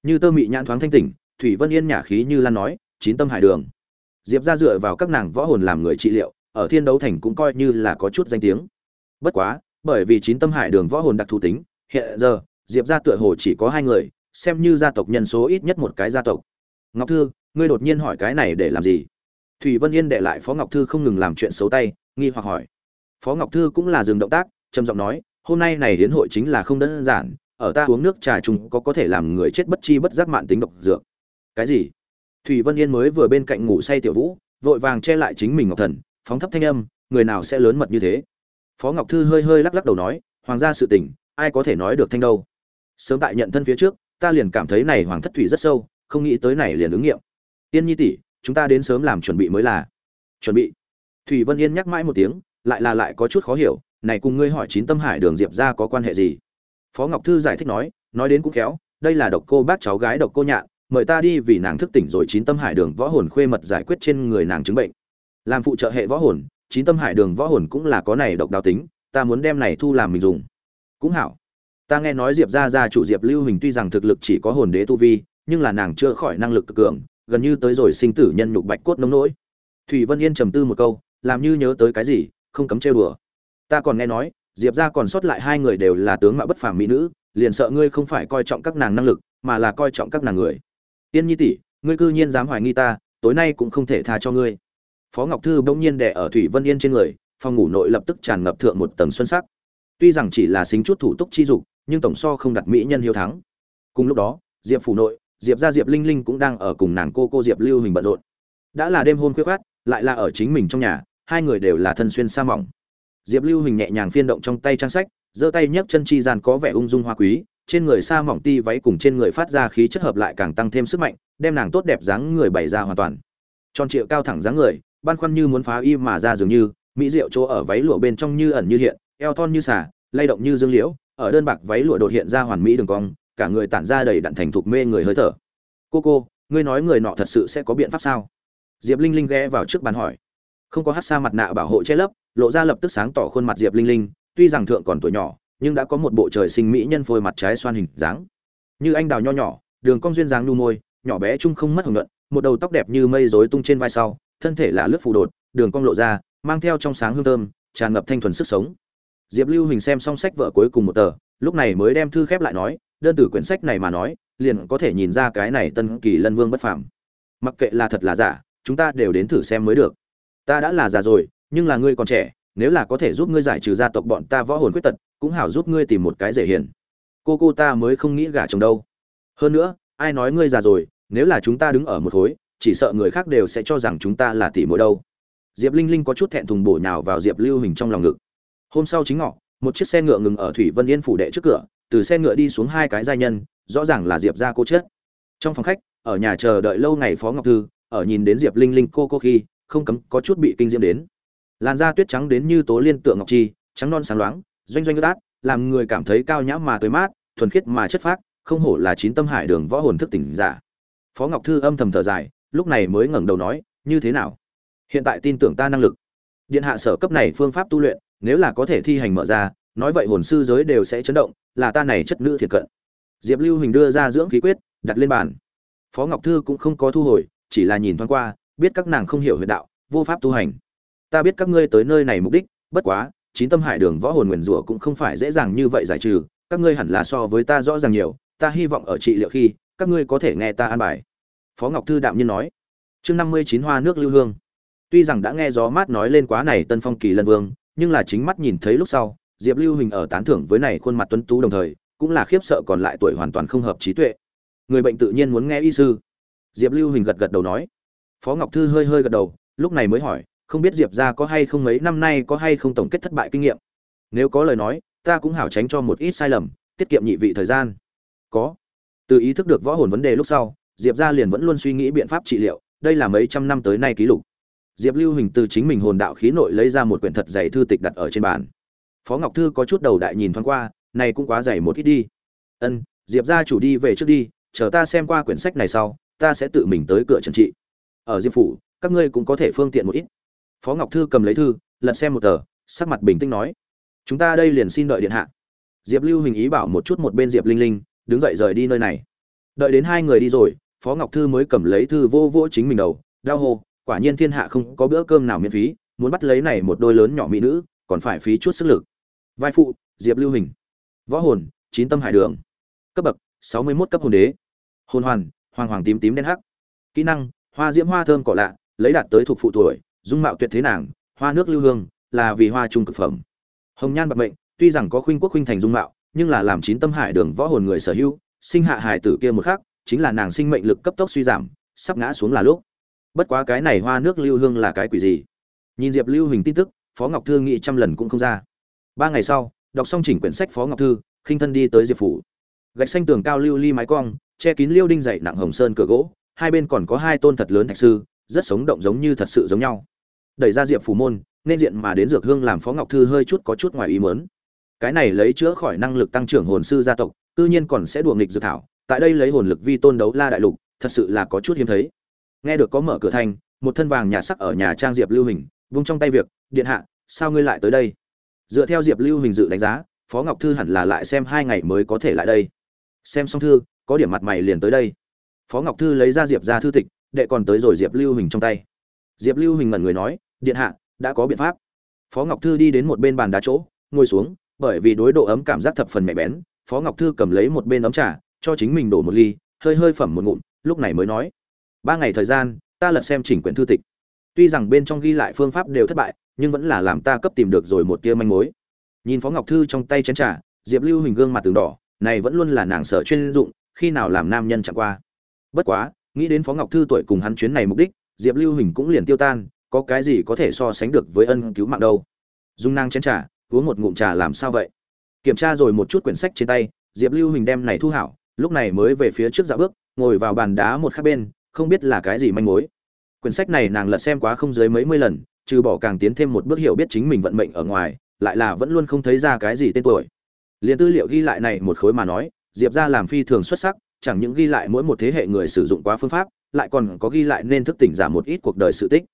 Như tơ mị nhãn thoáng thanh tỉnh, thủy vân yên nhả khí như lan nói, chín tâm hải đường. Diệp ra dựa vào các nàng võ hồn làm người trị liệu, ở thiên đấu thành cũng coi như là có chút danh tiếng. Bất quá bởi vì chín tâm hải đường võ hồn đặc thù tính, hiện giờ, diệp ra tựa hồ chỉ có hai người, xem như gia tộc nhân số ít nhất một cái gia tộc. Ngọc thư, ngươi đột nhiên hỏi cái này để làm gì? Thủy vân yên để lại phó ngọc thư không ngừng làm chuyện xấu tay, nghi hoặc hỏi. Phó ngọc thư cũng là dừng động tác, trầm giọng nói, hôm nay này hiến hội chính là không đơn giản, ở ta uống nước trà chung có có thể làm người chết bất chi bất giác mạn tính độc dược. Cái gì? Thủy vân yên mới vừa bên cạnh ngủ say tiểu vũ, vội vàng che lại chính mình ngọc thần, phóng thấp thanh âm, người nào sẽ lớn mật như thế? Phó ngọc thư hơi hơi lắc lắc đầu nói, hoàng gia sự tình, ai có thể nói được thanh đâu. Sớm tại nhận thân phía trước, ta liền cảm thấy này hoàng thất thủy rất sâu, không nghĩ tới này liền ứng nghiệm. Tiên nhi tỷ, chúng ta đến sớm làm chuẩn bị mới là. Chuẩn bị? Thủy vân yên nhắc mãi một tiếng, lại là lại có chút khó hiểu, này cùng ngươi hỏi chín tâm hải đường diệp ra có quan hệ gì? Phó ngọc thư giải thích nói nói đến cũng khéo, đây là độc cô bác cháu gái độc cô nhạn, mời ta đi vì nàng thức tỉnh rồi chín tâm hải đường võ hồn khuê mật giải quyết trên người nàng chứng bệnh. Làm phụ trợ hệ võ hồn chín tâm hải đường võ hồn cũng là có này độc đáo tính, ta muốn đem này thu làm mình dùng. Cũng hảo. Ta nghe nói diệp gia gia chủ diệp lưu hình tuy rằng thực lực chỉ có hồn đế tu vi, nhưng là nàng chưa khỏi năng lực cực cường, gần như tới rồi sinh tử nhân nhục bạch cốt nông nỗi. Thủy vân yên trầm tư một câu, làm như nhớ tới cái gì, không cấm trêu đùa. Ta còn nghe nói, diệp gia còn sót lại hai người đều là tướng mạo bất phàm mỹ nữ, liền sợ ngươi không phải coi trọng các nàng năng lực, mà là coi trọng các nàng người. Tiên nhi tỷ, ngươi cư nhiên dám hoài nghi ta, tối nay cũng không thể tha cho ngươi phó ngọc thư bỗng nhiên đẻ ở thủy vân yên trên người, phòng ngủ nội lập tức tràn ngập thượng một tầng xuân sắc. Tuy rằng chỉ là xính chút thủ tục chi dục, nhưng tổng so không đặt mỹ nhân hiếu thắng. Cùng lúc đó, diệp phủ nội, diệp gia diệp linh linh cũng đang ở cùng nàng cô cô diệp lưu hình bận rộn. Đã là đêm hôn khuya khoát, lại là ở chính mình trong nhà, hai người đều là thân xuyên sa mỏng. Diệp lưu hình nhẹ nhàng phiên động trong tay trang sách, giơ tay nhấc chân chi gian có vẻ ung dung hoa quý, trên người sa mỏng ti váy cùng trên người phát ra khí chất hợp lại càng tăng thêm sức mạnh, đem nàng tốt đẹp dáng người bày ra hoàn toàn. Tròn trịa cao thẳng dáng người ban khoăn như muốn phá y mà ra dường như, mỹ diệu chỗ ở váy lụa bên trong như ẩn như hiện, eo thon như xả lay động như dương liễu, ở đơn bạc váy lụa đột hiện ra hoàn mỹ đường cong, cả người tản ra đầy đặn thành thục mê người hơi thở. Cô cô, ngươi nói người nọ thật sự sẽ có biện pháp sao? Diệp linh linh ghé vào trước bàn hỏi. Không có hát xa mặt nạ bảo hộ che lấp, lộ ra lập tức sáng tỏ khuôn mặt diệp linh linh, tuy rằng thượng còn tuổi nhỏ, nhưng đã có một bộ trời sinh mỹ nhân phôi mặt trái xoan hình dáng. Như anh đào nho nhỏ, đường cong duyên dáng nu môi, nhỏ bé chung không mất hồng nhuận một đầu tóc đẹp như mây rối tung trên vai sau thân thể là lướt phù đột, đường cong lộ ra, mang theo trong sáng hương thơm, tràn ngập thanh thuần sức sống. Diệp lưu hình xem xong sách vợ cuối cùng một tờ, lúc này mới đem thư khép lại nói, đơn từ quyển sách này mà nói, liền có thể nhìn ra cái này tân kỳ lân vương bất phàm. Mặc kệ là thật là giả, chúng ta đều đến thử xem mới được. Ta đã là già rồi, nhưng là ngươi còn trẻ, nếu là có thể giúp ngươi giải trừ gia tộc bọn ta võ hồn khuyết tật, cũng hảo giúp ngươi tìm một cái dễ hiền. Cô cô ta mới không nghĩ gả chồng đâu. Hơn nữa, ai nói ngươi già rồi, nếu là chúng ta đứng ở một khối chỉ sợ người khác đều sẽ cho rằng chúng ta là tỷ muội đâu. Diệp linh linh có chút thẹn thùng bổ nhào vào diệp lưu hình trong lòng ngực. Hôm sau chính ngọ, một chiếc xe ngựa ngừng ở thủy vân yên phủ đệ trước cửa, từ xe ngựa đi xuống hai cái giai nhân, rõ ràng là diệp gia cô chết. Trong phòng khách, ở nhà chờ đợi lâu ngày phó ngọc thư, ở nhìn đến diệp linh linh cô cô khi, không cấm có chút bị kinh diễm đến. Làn da tuyết trắng đến như tố liên tượng ngọc chi, trắng non sáng loáng, doanh doanh ướt làm người cảm thấy cao nhã mà tới mát, thuần khiết mà chất phác, không hổ là chín tâm hải đường võ hồn thức tỉnh giả. Phó ngọc thư âm thầm thở dài lúc này mới ngẩng đầu nói, như thế nào? Hiện tại tin tưởng ta năng lực. Điện hạ sở cấp này phương pháp tu luyện, nếu là có thể thi hành mở ra, nói vậy hồn sư giới đều sẽ chấn động, là ta này chất nữ thiệt cận. Diệp lưu hình đưa ra dưỡng khí quyết, đặt lên bàn. Phó ngọc thư cũng không có thu hồi, chỉ là nhìn thoáng qua, biết các nàng không hiểu huyền đạo, vô pháp tu hành. Ta biết các ngươi tới nơi này mục đích, bất quá, chín tâm hải đường võ hồn nguyền rủa cũng không phải dễ dàng như vậy giải trừ, các ngươi hẳn là so với ta rõ ràng nhiều, ta hy vọng ở trị liệu khi, các ngươi có thể nghe ta an bài phó ngọc thư đạm nhiên nói, chương năm mươi chín hoa nước lưu hương. Tuy rằng đã nghe gió mát nói lên quá này tân phong kỳ lân vương, nhưng là chính mắt nhìn thấy lúc sau, diệp lưu hình ở tán thưởng với này khuôn mặt tuấn tú đồng thời, cũng là khiếp sợ còn lại tuổi hoàn toàn không hợp trí tuệ. Người bệnh tự nhiên muốn nghe y sư. Diệp lưu hình gật gật đầu nói. Phó ngọc thư hơi hơi gật đầu, lúc này mới hỏi, không biết diệp ra có hay không mấy năm nay có hay không tổng kết thất bại kinh nghiệm? Nếu có lời nói, ta cũng hảo tránh cho một ít sai lầm, tiết kiệm nhị vị thời gian. Có. Từ ý thức được võ hồn vấn đề lúc sau diệp ra liền vẫn luôn suy nghĩ biện pháp trị liệu, đây là mấy trăm năm tới nay ký lục. Diệp lưu hình từ chính mình hồn đạo khí nội lấy ra một quyển thật dày thư tịch đặt ở trên bàn. Phó ngọc thư có chút đầu đại nhìn thoáng qua, này cũng quá dày một ít đi. Ân, diệp ra chủ đi về trước đi, chờ ta xem qua quyển sách này sau, ta sẽ tự mình tới cửa trần trị. Ở diệp phủ, các ngươi cũng có thể phương tiện một ít. Phó ngọc thư cầm lấy thư, lật xem một tờ, sắc mặt bình tĩnh nói. Chúng ta đây liền xin đợi điện hạ. Diệp lưu hình ý bảo một chút một bên diệp linh linh, đứng dậy rời đi nơi này. Đợi đến hai người đi rồi phó ngọc thư mới cầm lấy thư vô vô chính mình đầu, đau hô, quả nhiên thiên hạ không có bữa cơm nào miễn phí, muốn bắt lấy này một đôi lớn nhỏ mỹ nữ, còn phải phí chút sức lực. Vai phụ, diệp lưu hình. Võ hồn, chín tâm hải đường. Cấp bậc, sáu mươi 61 cấp hồn đế. Hồn hoàn, hoàng hoàng tím tím đen hắc. Kỹ năng, hoa diễm hoa thơm cỏ lạ, lấy đạt tới thuộc phụ tuổi, dung mạo tuyệt thế nàng, hoa nước lưu hương, là vì hoa trung cực phẩm. Hồng nhan bạc mệnh, tuy rằng có khuynh quốc khuynh thành dung mạo, nhưng là làm chín tâm hải đường võ hồn người sở hữu, sinh hạ hải tử kia một khắc chính là nàng sinh mệnh lực cấp tốc suy giảm, sắp ngã xuống là lúc. Bất quá cái này hoa nước lưu hương là cái quỷ gì? Nhìn diệp lưu hình tin tức, phó ngọc thư nghĩ trăm lần cũng không ra. Ba ngày sau, đọc xong chỉnh quyển sách phó ngọc thư, khinh thân đi tới diệp phủ. Gạch xanh tường cao lưu ly mái cong, che kín liêu đinh dậy nặng hồng sơn cửa gỗ, hai bên còn có hai tôn thật lớn thạch sư, rất sống động giống như thật sự giống nhau. Đẩy ra diệp phủ môn, nên diện mà đến dược hương làm phó ngọc thư hơi chút có chút ngoài ý mớn cái này lấy chữa khỏi năng lực tăng trưởng hồn sư gia tộc tự nhiên còn sẽ đùa nghịch dược thảo tại đây lấy hồn lực vi tôn đấu la đại lục, thật sự là có chút hiếm thấy. Nghe được có mở cửa thành, một thân vàng nhà sắc ở nhà trang diệp lưu hình, vung trong tay việc, điện hạ, sao ngươi lại tới đây? Dựa theo diệp lưu hình dự đánh giá, phó ngọc thư hẳn là lại xem hai ngày mới có thể lại đây. Xem xong thư, có điểm mặt mày liền tới đây. Phó ngọc thư lấy ra diệp ra thư tịch, đệ còn tới rồi diệp lưu hình trong tay. Diệp lưu hình ngẩn người nói, điện hạ, đã có biện pháp. Phó ngọc thư đi đến một bên bàn đá chỗ, ngồi xuống, bởi vì đối độ ấm cảm giác thập phần mẹ bén, phó ngọc thư cầm lấy một bên ấm trà cho chính mình đổ một ly, hơi hơi phẩm một ngụm, lúc này mới nói. Ba ngày thời gian, ta lật xem chỉnh quyển thư tịch. Tuy rằng bên trong ghi lại phương pháp đều thất bại, nhưng vẫn là làm ta cấp tìm được rồi một tia manh mối. Nhìn phó ngọc thư trong tay chén trà, diệp lưu hình gương mặt từng đỏ, này vẫn luôn là nàng sở chuyên dụng, khi nào làm nam nhân chẳng qua. Bất quá, nghĩ đến phó ngọc thư tuổi cùng hắn chuyến này mục đích, diệp lưu hình cũng liền tiêu tan, có cái gì có thể so sánh được với ân cứu mạng đâu. Dung nang chén trà, uống một ngụm trà làm sao vậy? Kiểm tra rồi một chút quyển sách trên tay, diệp lưu hình đem này thu hảo lúc này mới về phía trước dạo bước, ngồi vào bàn đá một khác bên, không biết là cái gì manh mối. Quyển sách này nàng lật xem quá không dưới mấy mươi lần, trừ bỏ càng tiến thêm một bước hiểu biết chính mình vận mệnh ở ngoài, lại là vẫn luôn không thấy ra cái gì tên tuổi. Liền tư liệu ghi lại này một khối mà nói, diệp ra làm phi thường xuất sắc, chẳng những ghi lại mỗi một thế hệ người sử dụng quá phương pháp, lại còn có ghi lại nên thức tỉnh giảm một ít cuộc đời sự tích.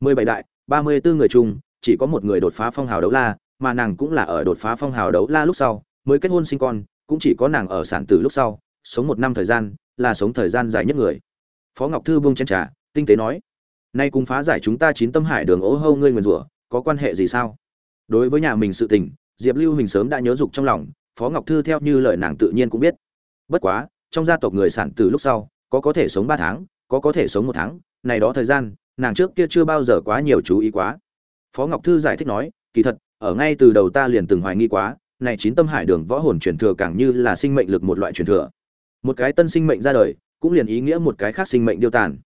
Mười bảy đại, ba mươi bốn người chung, chỉ có một người đột phá phong hào đấu la, mà nàng cũng là ở đột phá phong hào đấu la lúc sau, mới kết hôn sinh con, cũng chỉ có nàng ở sản tử lúc sau sống một năm thời gian, là sống thời gian dài nhất người. Phó ngọc thư buông chân trà, tinh tế nói, nay cùng phá giải chúng ta chín tâm hải đường ố hâu ngươi nguyền rủa, có quan hệ gì sao? Đối với nhà mình sự tình, diệp lưu hình sớm đã nhớ dục trong lòng, phó ngọc thư theo như lời nàng tự nhiên cũng biết. Bất quá, trong gia tộc người sản từ lúc sau, có có thể sống ba tháng, có có thể sống một tháng, này đó thời gian, nàng trước kia chưa bao giờ quá nhiều chú ý quá. Phó ngọc thư giải thích nói, kỳ thật, ở ngay từ đầu ta liền từng hoài nghi quá, này chín tâm hải đường võ hồn truyền thừa càng như là sinh mệnh lực một loại truyền thừa một cái tân sinh mệnh ra đời, cũng liền ý nghĩa một cái khác sinh mệnh điêu tàn.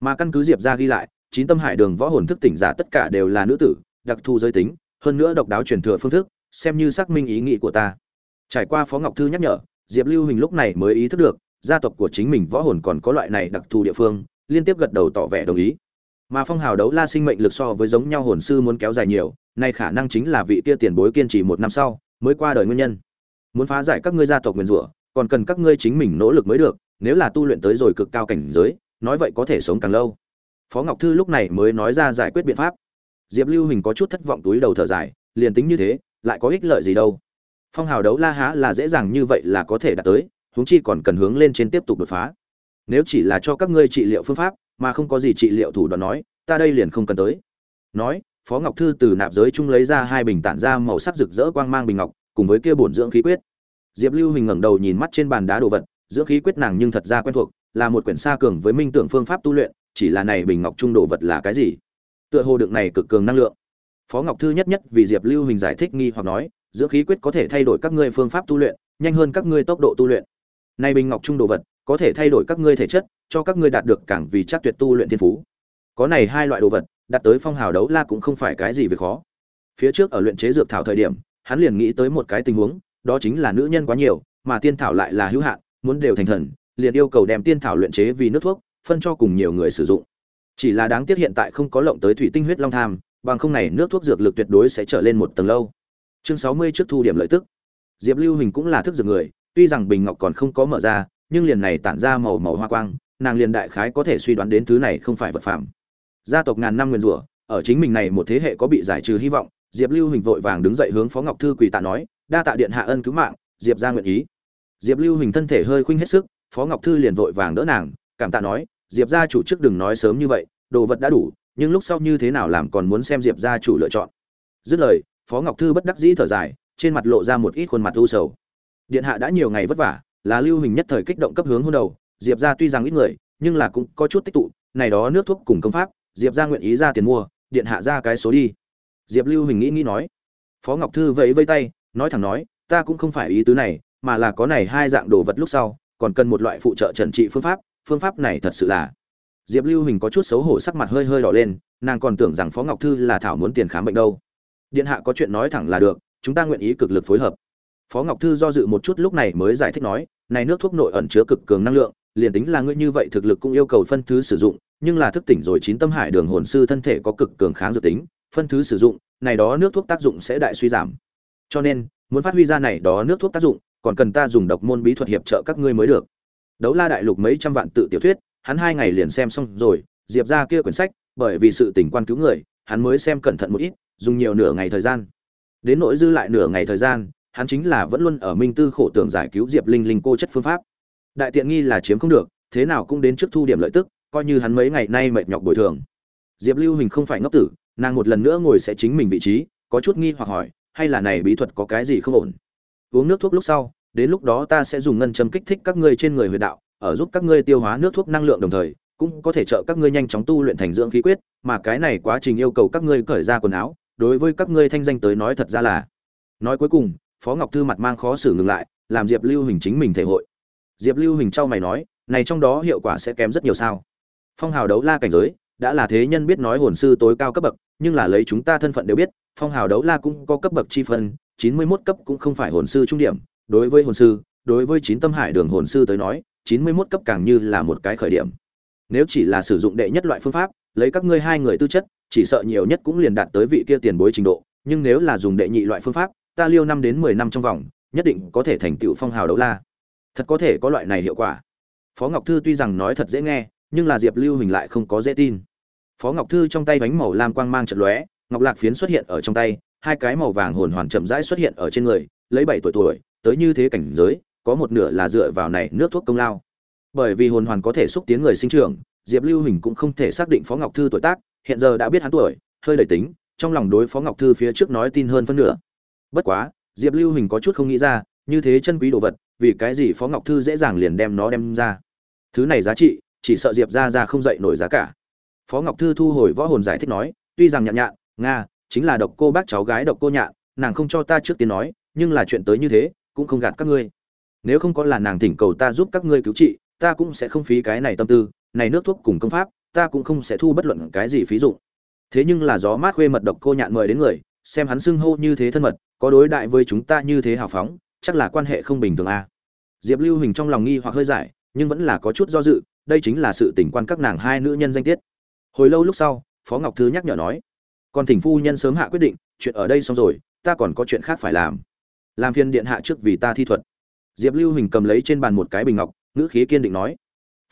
Mà căn cứ diệp ra ghi lại, chín tâm hải đường võ hồn thức tỉnh giả tất cả đều là nữ tử, đặc thù giới tính, hơn nữa độc đáo truyền thừa phương thức, xem như xác minh ý nghĩ của ta. Trải qua phó ngọc thư nhắc nhở, diệp lưu hình lúc này mới ý thức được, gia tộc của chính mình võ hồn còn có loại này đặc thù địa phương, liên tiếp gật đầu tỏ vẻ đồng ý. Mà phong hào đấu la sinh mệnh lực so với giống nhau hồn sư muốn kéo dài nhiều, nay khả năng chính là vị kia tiền bối kiên trì một năm sau, mới qua đời nguyên nhân. Muốn phá giải các ngươi gia tộc nguyên rủa còn cần các ngươi chính mình nỗ lực mới được, nếu là tu luyện tới rồi cực cao cảnh giới, nói vậy có thể sống càng lâu. Phó ngọc thư lúc này mới nói ra giải quyết biện pháp. Diệp lưu hình có chút thất vọng túi đầu thở dài, liền tính như thế, lại có ích lợi gì đâu. Phong hào đấu la há là dễ dàng như vậy là có thể đạt tới, huống chi còn cần hướng lên trên tiếp tục đột phá. Nếu chỉ là cho các ngươi trị liệu phương pháp, mà không có gì trị liệu thủ đoạn nói, ta đây liền không cần tới. Nói, phó ngọc thư từ nạp giới chung lấy ra hai bình tản ra màu sắc rực rỡ quang mang bình ngọc, cùng với kia bổn dưỡng khí quyết diệp lưu hình ngẩng đầu nhìn mắt trên bàn đá đồ vật dưỡng khí quyết nàng nhưng thật ra quen thuộc, là một quyển sa cường với minh tưởng phương pháp tu luyện, chỉ là này bình ngọc trung đồ vật là cái gì? Tựa hồ đựng này cực cường năng lượng. Phó ngọc thư nhất nhất vì diệp lưu hình giải thích nghi hoặc nói dưỡng khí quyết có thể thay đổi các ngươi phương pháp tu luyện, nhanh hơn các ngươi tốc độ tu luyện. Này bình ngọc trung đồ vật, có thể thay đổi các ngươi thể chất, cho các ngươi đạt được càng vì chắc tuyệt tu luyện thiên phú. Có này hai loại đồ vật, đạt tới phong hào đấu la cũng không phải cái gì về khó. Phía trước ở luyện chế dược thảo thời điểm, hắn liền nghĩ tới một cái tình huống đó chính là nữ nhân quá nhiều, mà tiên thảo lại là hữu hạn, muốn đều thành thần, liền yêu cầu đem tiên thảo luyện chế vì nước thuốc, phân cho cùng nhiều người sử dụng. Chỉ là đáng tiếc hiện tại không có lộng tới thủy tinh huyết long tham, bằng không này nước thuốc dược lực tuyệt đối sẽ trở lên một tầng lâu. Chương sáu mươi trước thu điểm lợi tức. Diệp lưu hình cũng là thức dược người, tuy rằng bình ngọc còn không có mở ra, nhưng liền này tản ra màu màu hoa quang, nàng liền đại khái có thể suy đoán đến thứ này không phải vật phẩm gia tộc ngàn năm nguyên rủa, ở chính mình này một thế hệ có bị giải trừ hy vọng, diệp lưu hình vội vàng đứng dậy hướng phó ngọc thư quỳ tạ nói đa tạ điện hạ ân cứu mạng, diệp ra nguyện ý. Diệp lưu hình thân thể hơi khuynh hết sức, phó ngọc thư liền vội vàng đỡ nàng, cảm tạ nói, diệp gia chủ trước đừng nói sớm như vậy, đồ vật đã đủ, nhưng lúc sau như thế nào làm còn muốn xem diệp gia chủ lựa chọn. Dứt lời, phó ngọc thư bất đắc dĩ thở dài, trên mặt lộ ra một ít khuôn mặt u sầu. Điện hạ đã nhiều ngày vất vả, là lưu hình nhất thời kích động cấp hướng hôn đầu, diệp gia tuy rằng ít người, nhưng là cũng có chút tích tụ, này đó nước thuốc cùng công pháp, diệp gia nguyện ý ra tiền mua, điện hạ ra cái số đi. Diệp lưu hình nghĩ nghĩ nói. Phó ngọc thư vẫy vây tay nói thẳng nói, ta cũng không phải ý tứ này, mà là có này hai dạng đồ vật lúc sau, còn cần một loại phụ trợ trần trị phương pháp phương pháp này thật sự là. Diệp lưu hình có chút xấu hổ sắc mặt hơi hơi đỏ lên, nàng còn tưởng rằng phó ngọc thư là thảo muốn tiền khám bệnh đâu. Điện hạ có chuyện nói thẳng là được, chúng ta nguyện ý cực lực phối hợp. Phó ngọc thư do dự một chút lúc này mới giải thích nói, này nước thuốc nội ẩn chứa cực cường năng lượng, liền tính là ngươi như vậy thực lực cũng yêu cầu phân thứ sử dụng, nhưng là thức tỉnh rồi chín tâm hải đường hồn sư thân thể có cực cường kháng dược tính, phân thứ sử dụng, này đó nước thuốc tác dụng sẽ đại suy giảm cho nên, muốn phát huy ra này đó nước thuốc tác dụng, còn cần ta dùng độc môn bí thuật hiệp trợ các ngươi mới được. Đấu la đại lục mấy trăm vạn tự tiểu thuyết, hắn hai ngày liền xem xong rồi, diệp ra kia quyển sách, bởi vì sự tình quan cứu người, hắn mới xem cẩn thận một ít, dùng nhiều nửa ngày thời gian. Đến nỗi dư lại nửa ngày thời gian, hắn chính là vẫn luôn ở minh tư khổ tưởng giải cứu diệp linh linh cô chất phương pháp. Đại tiện nghi là chiếm không được, thế nào cũng đến trước thu điểm lợi tức, coi như hắn mấy ngày nay mệt nhọc bồi thường. Diệp lưu hình không phải ngốc tử, nàng một lần nữa ngồi sẽ chính mình vị trí, có chút nghi hoặc hỏi hay là này bí thuật có cái gì không ổn? Uống nước thuốc lúc sau, đến lúc đó ta sẽ dùng ngân châm kích thích các ngươi trên người huyệt đạo, ở giúp các ngươi tiêu hóa nước thuốc năng lượng đồng thời, cũng có thể trợ các ngươi nhanh chóng tu luyện thành dưỡng khí quyết, mà cái này quá trình yêu cầu các ngươi cởi ra quần áo, đối với các ngươi thanh danh tới nói thật ra là. Nói cuối cùng, phó ngọc thư mặt mang khó xử ngừng lại, làm diệp lưu hình chính mình thể hội. Diệp lưu hình trao mày nói, này trong đó hiệu quả sẽ kém rất nhiều sao? Phong hào đấu la cảnh giới, đã là thế nhân biết nói hồn sư tối cao cấp bậc, nhưng là lấy chúng ta thân phận đều biết phong hào đấu la cũng có cấp bậc chi phân, chín mươi 91 cấp cũng không phải hồn sư trung điểm. Đối với hồn sư, đối với chín tâm hải đường hồn sư tới nói, chín mươi 91 cấp càng như là một cái khởi điểm. Nếu chỉ là sử dụng đệ nhất loại phương pháp, lấy các ngươi hai người tư chất, chỉ sợ nhiều nhất cũng liền đạt tới vị kia tiền bối trình độ. Nhưng nếu là dùng đệ nhị loại phương pháp, ta liêu năm đến mười năm trong vòng, nhất định có thể thành tựu phong hào đấu la. Thật có thể có loại này hiệu quả. Phó ngọc thư tuy rằng nói thật dễ nghe, nhưng là diệp lưu hình lại không có dễ tin. Phó ngọc thư trong tay bánh màu lam quang mang chợt lóe ngọc lạc phiến xuất hiện ở trong tay, hai cái màu vàng hồn hoàn chậm rãi xuất hiện ở trên người, lấy bảy tuổi tuổi, tới như thế cảnh giới, có một nửa là dựa vào này nước thuốc công lao. Bởi vì hồn hoàn có thể xúc tiến người sinh trưởng, diệp lưu hình cũng không thể xác định phó ngọc thư tuổi tác, hiện giờ đã biết hắn tuổi, hơi đầy tính, trong lòng đối phó ngọc thư phía trước nói tin hơn phân nửa. Bất quá, diệp lưu hình có chút không nghĩ ra, như thế chân quý đồ vật, vì cái gì phó ngọc thư dễ dàng liền đem nó đem ra. Thứ này giá trị, chỉ sợ diệp ra ra không dậy nổi giá cả. Phó ngọc thư thu hồi võ hồn giải thích nói, tuy rằng nhạn nhạn nga, chính là độc cô bác cháu gái độc cô nhạn, nàng không cho ta trước tiên nói, nhưng là chuyện tới như thế, cũng không gạt các ngươi. Nếu không có là nàng thỉnh cầu ta giúp các ngươi cứu trị, ta cũng sẽ không phí cái này tâm tư, này nước thuốc cùng công pháp, ta cũng không sẽ thu bất luận cái gì phí dụng. Thế nhưng là gió mát khuê mật độc cô nhạn mời đến người, xem hắn xưng hô như thế thân mật, có đối đại với chúng ta như thế hào phóng, chắc là quan hệ không bình thường a à. diệp lưu hình trong lòng nghi hoặc hơi giải, nhưng vẫn là có chút do dự, đây chính là sự tình quan các nàng hai nữ nhân danh tiết. Hồi lâu lúc sau, phó ngọc thư nhắc nhở nói còn thỉnh phu nhân sớm hạ quyết định chuyện ở đây xong rồi ta còn có chuyện khác phải làm. Làm phiên điện hạ trước vì ta thi thuật. Diệp lưu hình cầm lấy trên bàn một cái bình ngọc ngữ khí kiên định nói.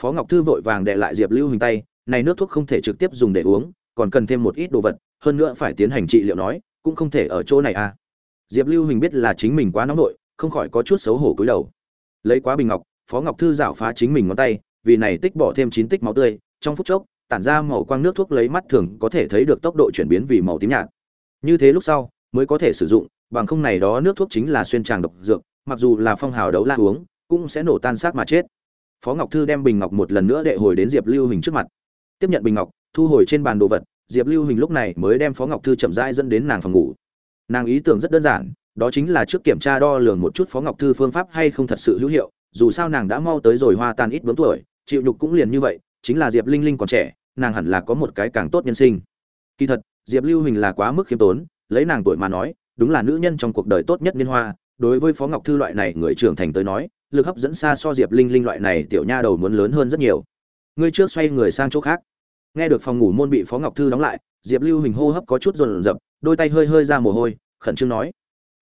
Phó ngọc thư vội vàng đệ lại diệp lưu hình tay này nước thuốc không thể trực tiếp dùng để uống còn cần thêm một ít đồ vật hơn nữa phải tiến hành trị liệu nói cũng không thể ở chỗ này à. Diệp lưu hình biết là chính mình quá nóng vội, không khỏi có chút xấu hổ cúi đầu. Lấy quá bình ngọc phó ngọc thư rảo phá chính mình ngón tay vì này tích bỏ thêm chín tích máu tươi trong phút chốc tản ra màu quang nước thuốc lấy mắt thường có thể thấy được tốc độ chuyển biến vì màu tím nhạt. Như thế lúc sau, mới có thể sử dụng, bằng không này đó nước thuốc chính là xuyên tràng độc dược, mặc dù là phong hào đấu la uống, cũng sẽ nổ tan xác mà chết. Phó ngọc thư đem bình ngọc một lần nữa đệ hồi đến diệp lưu hình trước mặt. Tiếp nhận bình ngọc, thu hồi trên bàn đồ vật, diệp lưu hình lúc này mới đem phó ngọc thư chậm rãi dẫn đến nàng phòng ngủ. Nàng ý tưởng rất đơn giản, đó chính là trước kiểm tra đo lường một chút phó ngọc thư phương pháp hay không thật sự hữu hiệu, dù sao nàng đã mau tới rồi hoa tan ít bướm tuổi, chịu nhục cũng liền như vậy, chính là diệp linh linh còn trẻ nàng hẳn là có một cái càng tốt nhân sinh. Kỳ thật, diệp lưu hình là quá mức khiêm tốn, lấy nàng tuổi mà nói, đúng là nữ nhân trong cuộc đời tốt nhất niên hoa. Đối với phó ngọc thư loại này người trưởng thành tới nói, lực hấp dẫn xa so diệp linh linh loại này tiểu nha đầu muốn lớn hơn rất nhiều. Ngươi trước xoay người sang chỗ khác. Nghe được phòng ngủ môn bị phó ngọc thư đóng lại, diệp lưu hình hô hấp có chút rồn rập, đôi tay hơi hơi ra mồ hôi, khẩn trương nói.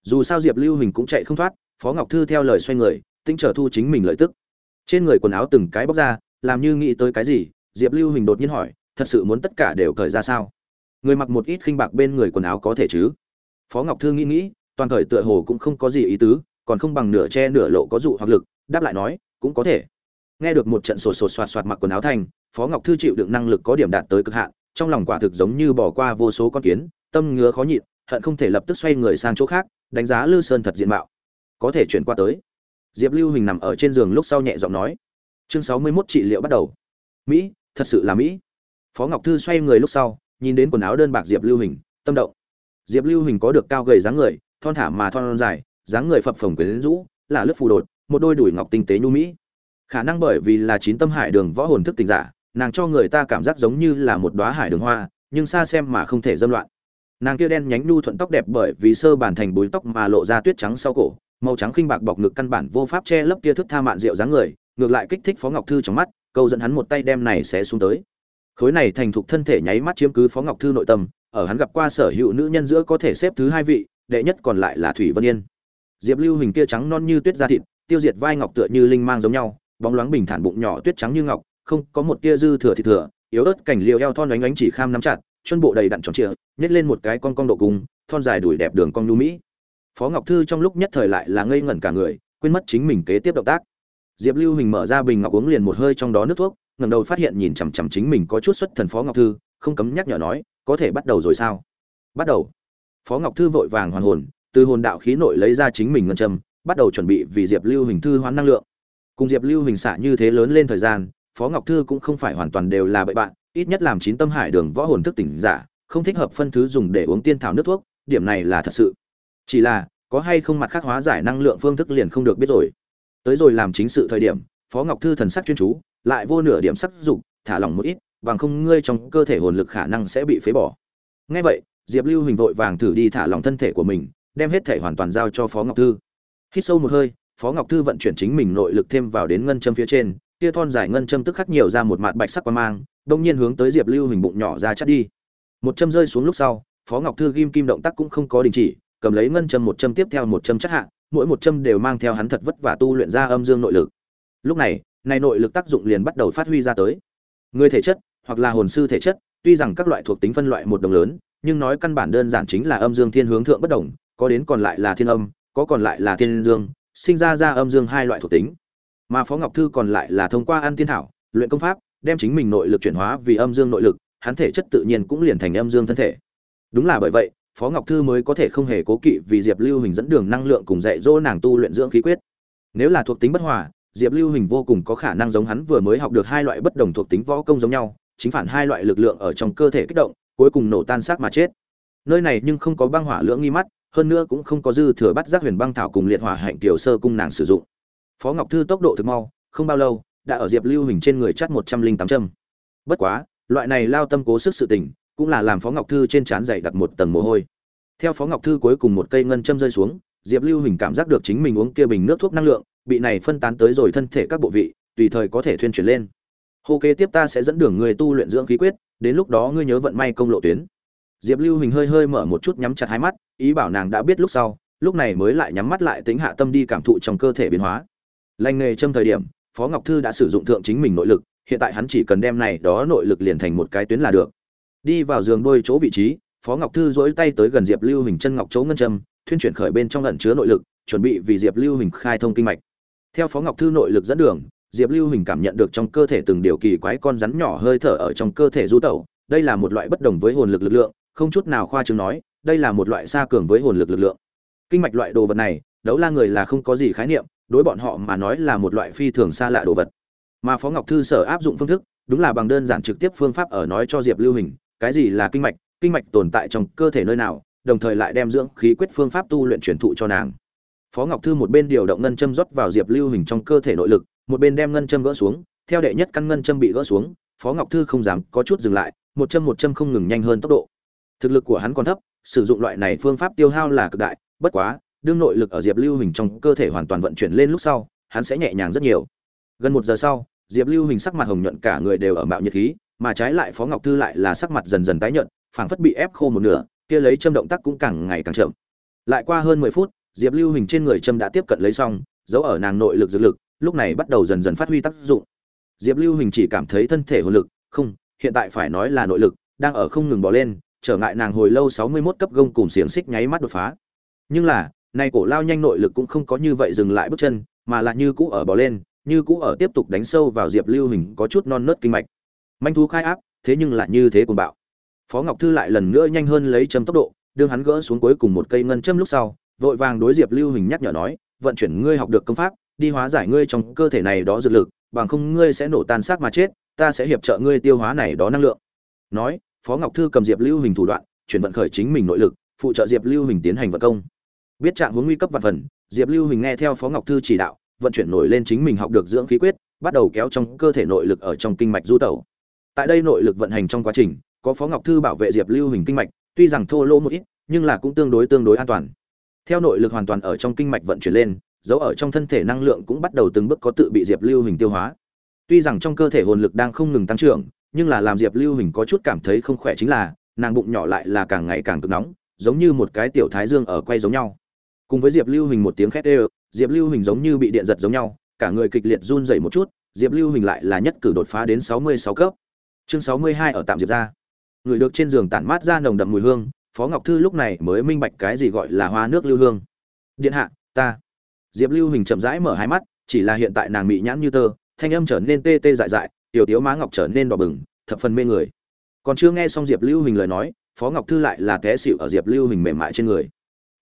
Dù sao diệp lưu hình cũng chạy không thoát, phó ngọc thư theo lời xoay người tinh trở thu chính mình lợi tức. Trên người quần áo từng cái bóc ra, làm như nghĩ tới cái gì diệp lưu hình đột nhiên hỏi, thật sự muốn tất cả đều cởi ra sao? Người mặc một ít khinh bạc bên người quần áo có thể chứ? Phó ngọc thư nghĩ nghĩ, toàn cởi tựa hồ cũng không có gì ý tứ, còn không bằng nửa che nửa lộ có dụ hoặc lực, đáp lại nói, cũng có thể. Nghe được một trận sột sột soạt soạt mặc quần áo thành, phó ngọc thư chịu đựng năng lực có điểm đạt tới cực hạn, trong lòng quả thực giống như bỏ qua vô số con kiến, tâm ngứa khó nhịn, hận không thể lập tức xoay người sang chỗ khác, đánh giá lư sơn thật diện mạo. Có thể chuyển qua tới. Diệp lưu hình nằm ở trên giường lúc sau nhẹ giọng nói. Chương sáu mươi 61 trị liệu bắt đầu. Mỹ thật sự là mỹ. Phó ngọc thư xoay người lúc sau, nhìn đến quần áo đơn bạc diệp lưu hình, tâm động. Diệp lưu hình có được cao gầy dáng người, thon thả mà thon dài, dáng người phập phồng quyến rũ, là lớp phù đột, một đôi đùi ngọc tinh tế nhu mỹ. Khả năng bởi vì là chín tâm hải đường võ hồn thức tình giả, nàng cho người ta cảm giác giống như là một đóa hải đường hoa, nhưng xa xem mà không thể dâm loạn. Nàng kia đen nhánh nhu thuận tóc đẹp bởi vì sơ bản thành búi tóc mà lộ ra tuyết trắng sau cổ, màu trắng khinh bạc bọc ngực căn bản vô pháp che lấp kia thức tha mạn rượu dáng người, ngược lại kích thích phó ngọc thư trong mắt câu dẫn hắn một tay đem này sẽ xuống tới. Khối này thành thục thân thể nháy mắt chiếm cứ phó ngọc thư nội tâm, ở hắn gặp qua sở hữu nữ nhân giữa có thể xếp thứ hai vị, đệ nhất còn lại là thủy vân yên. Diệp lưu hình kia trắng non như tuyết da thịt, tiêu diệt vai ngọc tựa như linh mang giống nhau, bóng loáng bình thản bụng nhỏ tuyết trắng như ngọc, không có một tia dư thừa thịt thừa, yếu ớt cảnh liều eo thon đánh ánh chỉ kham nắm chặt, chân bộ đầy đặn tròn trịa, nhét lên một cái con cong độ cùng, thon dài đùi đẹp đường cong nhu mỹ. Phó ngọc thư trong lúc nhất thời lại là ngây ngẩn cả người, quên mất chính mình kế tiếp động tác diệp lưu hình mở ra bình ngọc uống liền một hơi trong đó nước thuốc, ngẩng đầu phát hiện nhìn chằm chằm chính mình có chút xuất thần phó ngọc thư, không cấm nhắc nhở nói, có thể bắt đầu rồi sao? Bắt đầu. Phó ngọc thư vội vàng hoàn hồn, từ hồn đạo khí nội lấy ra chính mình ngân châm, bắt đầu chuẩn bị vì diệp lưu hình thư hoán năng lượng. Cùng diệp lưu hình xả như thế lớn lên thời gian, phó ngọc thư cũng không phải hoàn toàn đều là bậy bạn, ít nhất làm chín tâm hải đường võ hồn thức tỉnh giả, không thích hợp phân thứ dùng để uống tiên thảo nước thuốc, điểm này là thật sự. Chỉ là, có hay không mặt khác hóa giải năng lượng phương thức liền không được biết rồi tới rồi làm chính sự thời điểm, phó ngọc thư thần sắc chuyên chú, lại vô nửa điểm sắc dục, thả lỏng một ít, bằng không ngươi trong cơ thể hồn lực khả năng sẽ bị phế bỏ. Ngay vậy, diệp lưu hình vội vàng thử đi thả lỏng thân thể của mình, đem hết thể hoàn toàn giao cho phó ngọc thư. Hít sâu một hơi, phó ngọc thư vận chuyển chính mình nội lực thêm vào đến ngân châm phía trên, kia thon dài ngân châm tức khắc nhiều ra một mạt bạch sắc qua mang, đông nhiên hướng tới diệp lưu hình bụng nhỏ ra chắt đi. Một châm rơi xuống lúc sau, phó ngọc thư ghim kim động tác cũng không có đình chỉ, cầm lấy ngân châm một châm tiếp theo một châm chắc hạ mỗi một châm đều mang theo hắn thật vất vả tu luyện ra âm dương nội lực. Lúc này này nội lực tác dụng liền bắt đầu phát huy ra tới. Người thể chất, hoặc là hồn sư thể chất, tuy rằng các loại thuộc tính phân loại một đồng lớn, nhưng nói căn bản đơn giản chính là âm dương thiên hướng thượng bất đồng, có đến còn lại là thiên âm, có còn lại là thiên dương, sinh ra ra âm dương hai loại thuộc tính. Mà phó ngọc thư còn lại là thông qua ăn tiên thảo, luyện công pháp, đem chính mình nội lực chuyển hóa vì âm dương nội lực, hắn thể chất tự nhiên cũng liền thành âm dương thân thể. Đúng là bởi vậy phó ngọc thư mới có thể không hề cố kỵ vì diệp lưu hình dẫn đường năng lượng cùng dạy dỗ nàng tu luyện dưỡng khí quyết. Nếu là thuộc tính bất hòa, diệp lưu hình vô cùng có khả năng giống hắn vừa mới học được hai loại bất đồng thuộc tính võ công giống nhau, chính phản hai loại lực lượng ở trong cơ thể kích động, cuối cùng nổ tan xác mà chết. Nơi này nhưng không có băng hỏa lưỡng nghi mắt, hơn nữa cũng không có dư thừa bắt giác huyền băng thảo cùng liệt hỏa hạnh tiểu sơ cung nàng sử dụng. Phó ngọc thư tốc độ thực mau, không bao lâu, đã ở diệp lưu hình trên người chắt một trăm linh tám châm. Bất quá, loại này lao tâm cố sức sự tình cũng là làm phó ngọc thư trên trán dày đặt một tầng mồ hôi. Theo phó ngọc thư cuối cùng một cây ngân châm rơi xuống, diệp lưu hình cảm giác được chính mình uống kia bình nước thuốc năng lượng, bị này phân tán tới rồi thân thể các bộ vị, tùy thời có thể thuyên chuyển lên. Hô kế tiếp ta sẽ dẫn đường người tu luyện dưỡng khí quyết, đến lúc đó ngươi nhớ vận may công lộ tuyến. Diệp lưu hình hơi hơi mở một chút nhắm chặt hai mắt, ý bảo nàng đã biết lúc sau, lúc này mới lại nhắm mắt lại tính hạ tâm đi cảm thụ trong cơ thể biến hóa. Lành nghề trong thời điểm, phó ngọc thư đã sử dụng thượng chính mình nội lực, hiện tại hắn chỉ cần đem này đó nội lực liền thành một cái tuyến là được đi vào giường đôi chỗ vị trí, phó ngọc thư dỗi tay tới gần diệp lưu hình chân ngọc chỗ ngân châm, thuyên chuyển khởi bên trong ẩn chứa nội lực, chuẩn bị vì diệp lưu hình khai thông kinh mạch. Theo phó ngọc thư nội lực dẫn đường, diệp lưu hình cảm nhận được trong cơ thể từng điều kỳ quái con rắn nhỏ hơi thở ở trong cơ thể du tẩu, đây là một loại bất đồng với hồn lực lực lượng, không chút nào khoa chứng nói, đây là một loại xa cường với hồn lực lực lượng. Kinh mạch loại đồ vật này, đấu la người là không có gì khái niệm, đối bọn họ mà nói là một loại phi thường xa lạ đồ vật. Mà phó ngọc thư sở áp dụng phương thức, đúng là bằng đơn giản trực tiếp phương pháp ở nói cho diệp lưu hình cái gì là kinh mạch kinh mạch tồn tại trong cơ thể nơi nào, đồng thời lại đem dưỡng khí quyết phương pháp tu luyện truyền thụ cho nàng. Phó ngọc thư một bên điều động ngân châm rót vào diệp lưu hình trong cơ thể nội lực, một bên đem ngân châm gỡ xuống, theo đệ nhất căn ngân châm bị gỡ xuống, phó ngọc thư không dám có chút dừng lại, một châm một châm không ngừng nhanh hơn tốc độ. Thực lực của hắn còn thấp, sử dụng loại này phương pháp tiêu hao là cực đại, bất quá, đương nội lực ở diệp lưu hình trong cơ thể hoàn toàn vận chuyển lên lúc sau, hắn sẽ nhẹ nhàng rất nhiều. Gần một giờ sau, diệp lưu hình sắc mặt hồng nhuận, cả người đều ở mạo nhiệt khí mà trái lại phó ngọc thư lại là sắc mặt dần dần tái nhợt, phảng phất bị ép khô một nửa, kia lấy châm động tác cũng càng ngày càng chậm. Lại qua hơn mười phút, diệp lưu hình trên người châm đã tiếp cận lấy xong, giấu ở nàng nội lực dược lực, lúc này bắt đầu dần dần phát huy tác dụng. Diệp lưu hình chỉ cảm thấy thân thể hồn lực, không, hiện tại phải nói là nội lực, đang ở không ngừng bỏ lên, trở ngại nàng hồi lâu sáu mươi 61 cấp gông cùng xiềng xích nháy mắt đột phá. Nhưng là, nay cổ lao nhanh nội lực cũng không có như vậy dừng lại bước chân, mà là như cũ ở bỏ lên, như cũ ở tiếp tục đánh sâu vào diệp lưu hình có chút non nớt kinh mạch manh thú khai áp, thế nhưng lại như thế cuồng bạo. Phó ngọc thư lại lần nữa nhanh hơn lấy châm tốc độ, đương hắn gỡ xuống cuối cùng một cây ngân châm lúc sau, vội vàng đối diệp lưu hình nhắc nhở nói, vận chuyển ngươi học được công pháp, đi hóa giải ngươi trong cơ thể này đó dược lực, bằng không ngươi sẽ nổ tan xác mà chết, ta sẽ hiệp trợ ngươi tiêu hóa này đó năng lượng. Nói, phó ngọc thư cầm diệp lưu hình thủ đoạn, chuyển vận khởi chính mình nội lực, phụ trợ diệp lưu hình tiến hành vận công. Biết trạng hướng nguy cấp vạn phần, diệp lưu hình nghe theo phó ngọc thư chỉ đạo, vận chuyển nổi lên chính mình học được dưỡng khí quyết, bắt đầu kéo trong cơ thể nội lực ở trong kinh mạch du tẩu tại đây nội lực vận hành trong quá trình, có phó ngọc thư bảo vệ diệp lưu hình kinh mạch, tuy rằng thô lỗ một ít, nhưng là cũng tương đối tương đối an toàn. Theo nội lực hoàn toàn ở trong kinh mạch vận chuyển lên, dấu ở trong thân thể năng lượng cũng bắt đầu từng bước có tự bị diệp lưu hình tiêu hóa. Tuy rằng trong cơ thể hồn lực đang không ngừng tăng trưởng, nhưng là làm diệp lưu hình có chút cảm thấy không khỏe chính là, nàng bụng nhỏ lại là càng ngày càng cực nóng, giống như một cái tiểu thái dương ở quay giống nhau. Cùng với diệp lưu hình một tiếng khét ê diệp lưu hình giống như bị điện giật giống nhau, cả người kịch liệt run rẩy một chút, diệp lưu hình lại là nhất cử đột phá đến sáu mươi sáu cấp chương sáu mươi hai ở tạm diệp ra. Người được trên giường tản mát ra nồng đậm mùi hương, phó ngọc thư lúc này mới minh bạch cái gì gọi là hoa nước lưu hương. Điện hạ, ta. Diệp lưu hình chậm rãi mở hai mắt, chỉ là hiện tại nàng mị nhãn như tơ, thanh âm trở nên tê tê dại dại, tiểu tiếu má ngọc trở nên đỏ bừng, thập phần mê người. Còn chưa nghe xong diệp lưu hình lời nói, phó ngọc thư lại là té xịu ở diệp lưu hình mềm mại trên người.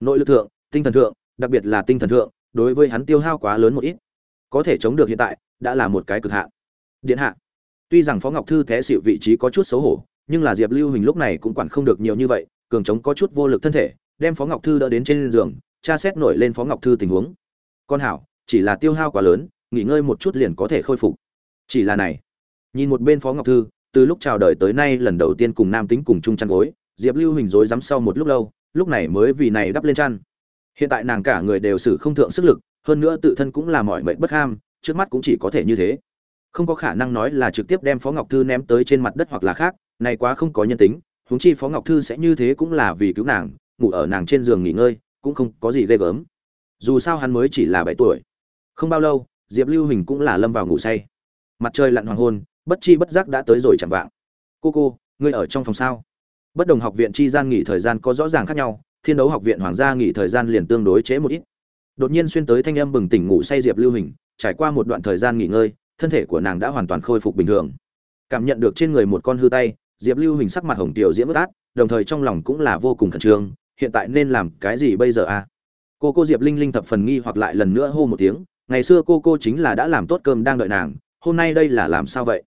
Nội lực thượng, tinh thần thượng, đặc biệt là tinh thần thượng, đối với hắn tiêu hao quá lớn một ít. Có thể chống được hiện tại, đã là một cái cực hạn. Điện hạ tuy rằng phó ngọc thư té xịu vị trí có chút xấu hổ, nhưng là diệp lưu hình lúc này cũng quản không được nhiều như vậy, cường chống có chút vô lực thân thể, đem phó ngọc thư đỡ đến trên giường, tra xét nổi lên phó ngọc thư tình huống. Con hảo, chỉ là tiêu hao quá lớn, nghỉ ngơi một chút liền có thể khôi phục. Chỉ là này. Nhìn một bên phó ngọc thư, từ lúc chào đời tới nay lần đầu tiên cùng nam tính cùng chung chăn gối, diệp lưu hình rối rắm sau một lúc lâu, lúc này mới vì này đắp lên chăn. Hiện tại nàng cả người đều xử không thượng sức lực, hơn nữa tự thân cũng là mỏi mệt bất ham, trước mắt cũng chỉ có thể như thế không có khả năng nói là trực tiếp đem phó ngọc thư ném tới trên mặt đất hoặc là khác, này quá không có nhân tính, huống chi phó ngọc thư sẽ như thế cũng là vì cứu nàng, ngủ ở nàng trên giường nghỉ ngơi, cũng không có gì ghê gớm. Dù sao hắn mới chỉ là bảy tuổi. Không bao lâu, diệp lưu hình cũng là lâm vào ngủ say. Mặt trời lặn hoàng hôn, bất chi bất giác đã tới rồi chẳng vạng. Cô cô, ngươi ở trong phòng sao? Bất đồng học viện chi gian nghỉ thời gian có rõ ràng khác nhau, thiên đấu học viện hoàng gia nghỉ thời gian liền tương đối chế một ít. Đột nhiên xuyên tới thanh âm bừng tỉnh ngủ say diệp lưu hình trải qua một đoạn thời gian nghỉ ngơi thân thể của nàng đã hoàn toàn khôi phục bình thường. Cảm nhận được trên người một con hư tay, diệp lưu hình sắc mặt hồng tiểu diễm ướt át, đồng thời trong lòng cũng là vô cùng khẩn trương, hiện tại nên làm cái gì bây giờ à? cô cô diệp linh linh thập phần nghi hoặc lại lần nữa hô một tiếng, ngày xưa cô cô chính là đã làm tốt cơm đang đợi nàng, hôm nay đây là làm sao vậy?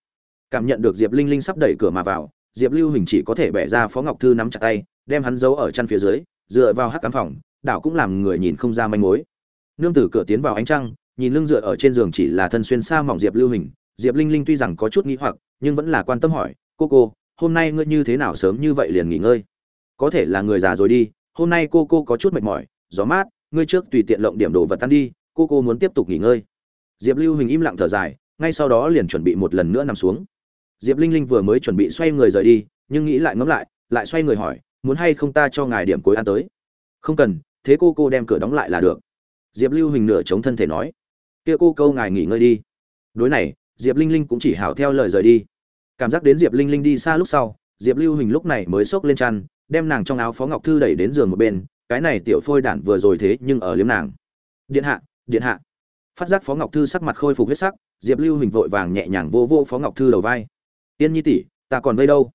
Cảm nhận được diệp linh linh sắp đẩy cửa mà vào, diệp lưu hình chỉ có thể bẻ ra phó ngọc thư nắm chặt tay, đem hắn giấu ở chăn phía dưới, dựa vào hắc cám phòng, đảo cũng làm người nhìn không ra manh mối. Nương tử cửa tiến vào ánh trăng nhìn lưng dựa ở trên giường chỉ là thân xuyên xa mỏng diệp lưu hình, diệp linh linh tuy rằng có chút nghĩ hoặc, nhưng vẫn là quan tâm hỏi, cô cô, hôm nay ngươi như thế nào sớm như vậy liền nghỉ ngơi? Có thể là người già rồi đi, hôm nay cô cô có chút mệt mỏi, gió mát, ngươi trước tùy tiện lộng điểm đồ vật tan đi, cô cô muốn tiếp tục nghỉ ngơi. Diệp lưu hình im lặng thở dài, ngay sau đó liền chuẩn bị một lần nữa nằm xuống. Diệp linh linh vừa mới chuẩn bị xoay người rời đi, nhưng nghĩ lại ngẫm lại lại xoay người hỏi, muốn hay không ta cho ngài điểm cuối ăn tới? Không cần, thế cô cô đem cửa đóng lại là được. Diệp lưu hình nửa chống thân thể nói kia cô câu ngài nghỉ ngơi đi. Đối này, diệp linh linh cũng chỉ hảo theo lời rời đi. Cảm giác đến diệp linh linh đi xa lúc sau, diệp lưu hình lúc này mới xốc lên chăn, đem nàng trong áo phó ngọc thư đẩy đến giường một bên, cái này tiểu phôi đản vừa rồi thế nhưng ở liếm nàng. Điện hạ điện hạ. Phát giác phó ngọc thư sắc mặt khôi phục huyết sắc, diệp lưu hình vội vàng nhẹ nhàng vô vô phó ngọc thư đầu vai. Yên nhi tỷ, ta còn vây đâu?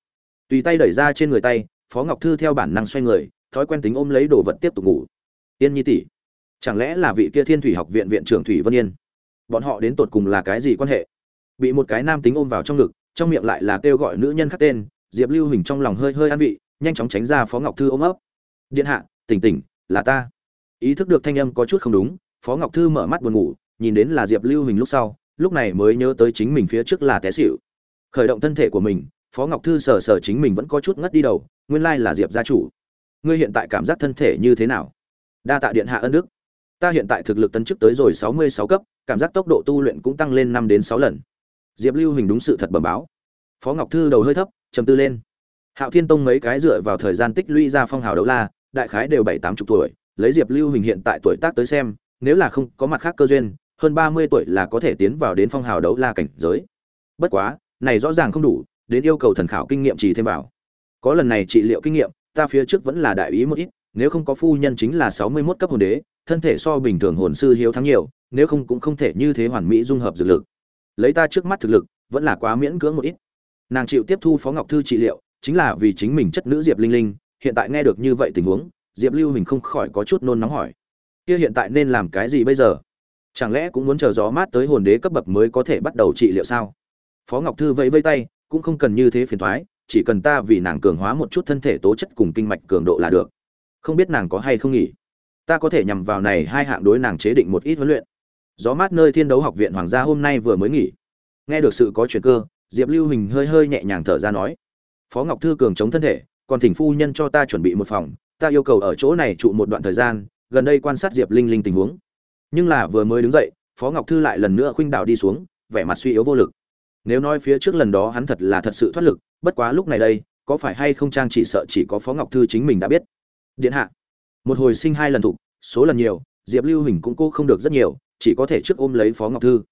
Tùy tay đẩy ra trên người tay, phó ngọc thư theo bản năng xoay người, thói quen tính ôm lấy đồ vật tiếp tục ngủ. Yên nhi tỷ, chẳng lẽ là vị kia thiên thủy học viện viện trưởng thủy vân yên? Bọn họ đến tột cùng là cái gì quan hệ? Bị một cái nam tính ôm vào trong ngực, trong miệng lại là kêu gọi nữ nhân khác tên, diệp lưu hình trong lòng hơi hơi an vị, nhanh chóng tránh ra phó ngọc thư ôm ấp. Điện hạ, tỉnh tỉnh, là ta. Ý thức được thanh âm có chút không đúng, phó ngọc thư mở mắt buồn ngủ, nhìn đến là diệp lưu hình lúc sau, lúc này mới nhớ tới chính mình phía trước là té xịu khởi động thân thể của mình, phó ngọc thư sờ sờ chính mình vẫn có chút ngất đi đầu, nguyên lai là diệp gia chủ. Ngươi hiện tại cảm giác thân thể như thế nào? Đa tạ điện hạ ân đức ta hiện tại thực lực tấn chức tới rồi sáu mươi sáu cấp, cảm giác tốc độ tu luyện cũng tăng lên năm đến sáu lần. Diệp lưu hình đúng sự thật bẩm báo. Phó ngọc thư đầu hơi thấp, trầm tư lên. Hạo thiên tông mấy cái dựa vào thời gian tích lũy ra phong hào đấu la, đại khái đều bảy tám chục tuổi, lấy diệp lưu hình hiện tại tuổi tác tới xem, nếu là không có mặt khác cơ duyên, hơn ba mươi tuổi là có thể tiến vào đến phong hào đấu la cảnh giới. Bất quá, này rõ ràng không đủ, đến yêu cầu thần khảo kinh nghiệm chỉ thêm vào. Có lần này trị liệu kinh nghiệm, ta phía trước vẫn là đại ý một ít, nếu không có phu nhân chính là sáu mươi 61 cấp hồn đế thân thể so bình thường hồn sư hiếu thắng nhiều, nếu không cũng không thể như thế hoàn mỹ dung hợp dược lực. Lấy ta trước mắt thực lực, vẫn là quá miễn cưỡng một ít. Nàng chịu tiếp thu phó ngọc thư trị liệu, chính là vì chính mình chất nữ diệp linh linh, hiện tại nghe được như vậy tình huống, diệp lưu mình không khỏi có chút nôn nóng hỏi. Kia hiện tại nên làm cái gì bây giờ? Chẳng lẽ cũng muốn chờ gió mát tới hồn đế cấp bậc mới có thể bắt đầu trị liệu sao? Phó ngọc thư vẫy vây tay, cũng không cần như thế phiền thoái chỉ cần ta vì nàng cường hóa một chút thân thể tố chất cùng kinh mạch cường độ là được. Không biết nàng có hay không nghỉ? Ta có thể nhằm vào này hai hạng đối nàng chế định một ít huấn luyện. Gió mát nơi thiên đấu học viện hoàng gia hôm nay vừa mới nghỉ. Nghe được sự có chuyện cơ, diệp lưu hình hơi hơi nhẹ nhàng thở ra nói, phó ngọc thư cường chống thân thể, còn thỉnh phu nhân cho ta chuẩn bị một phòng, ta yêu cầu ở chỗ này trụ một đoạn thời gian, gần đây quan sát diệp linh linh tình huống. Nhưng là vừa mới đứng dậy, phó ngọc thư lại lần nữa khuynh đạo đi xuống, vẻ mặt suy yếu vô lực. Nếu nói phía trước lần đó hắn thật là thật sự thoát lực, bất quá lúc này đây, có phải hay không trang chỉ sợ chỉ có phó ngọc thư chính mình đã biết. Điện hạ một hồi sinh hai lần thụ, số lần nhiều, diệp lưu hình cũng cô không được rất nhiều, chỉ có thể trước ôm lấy phó ngọc thư.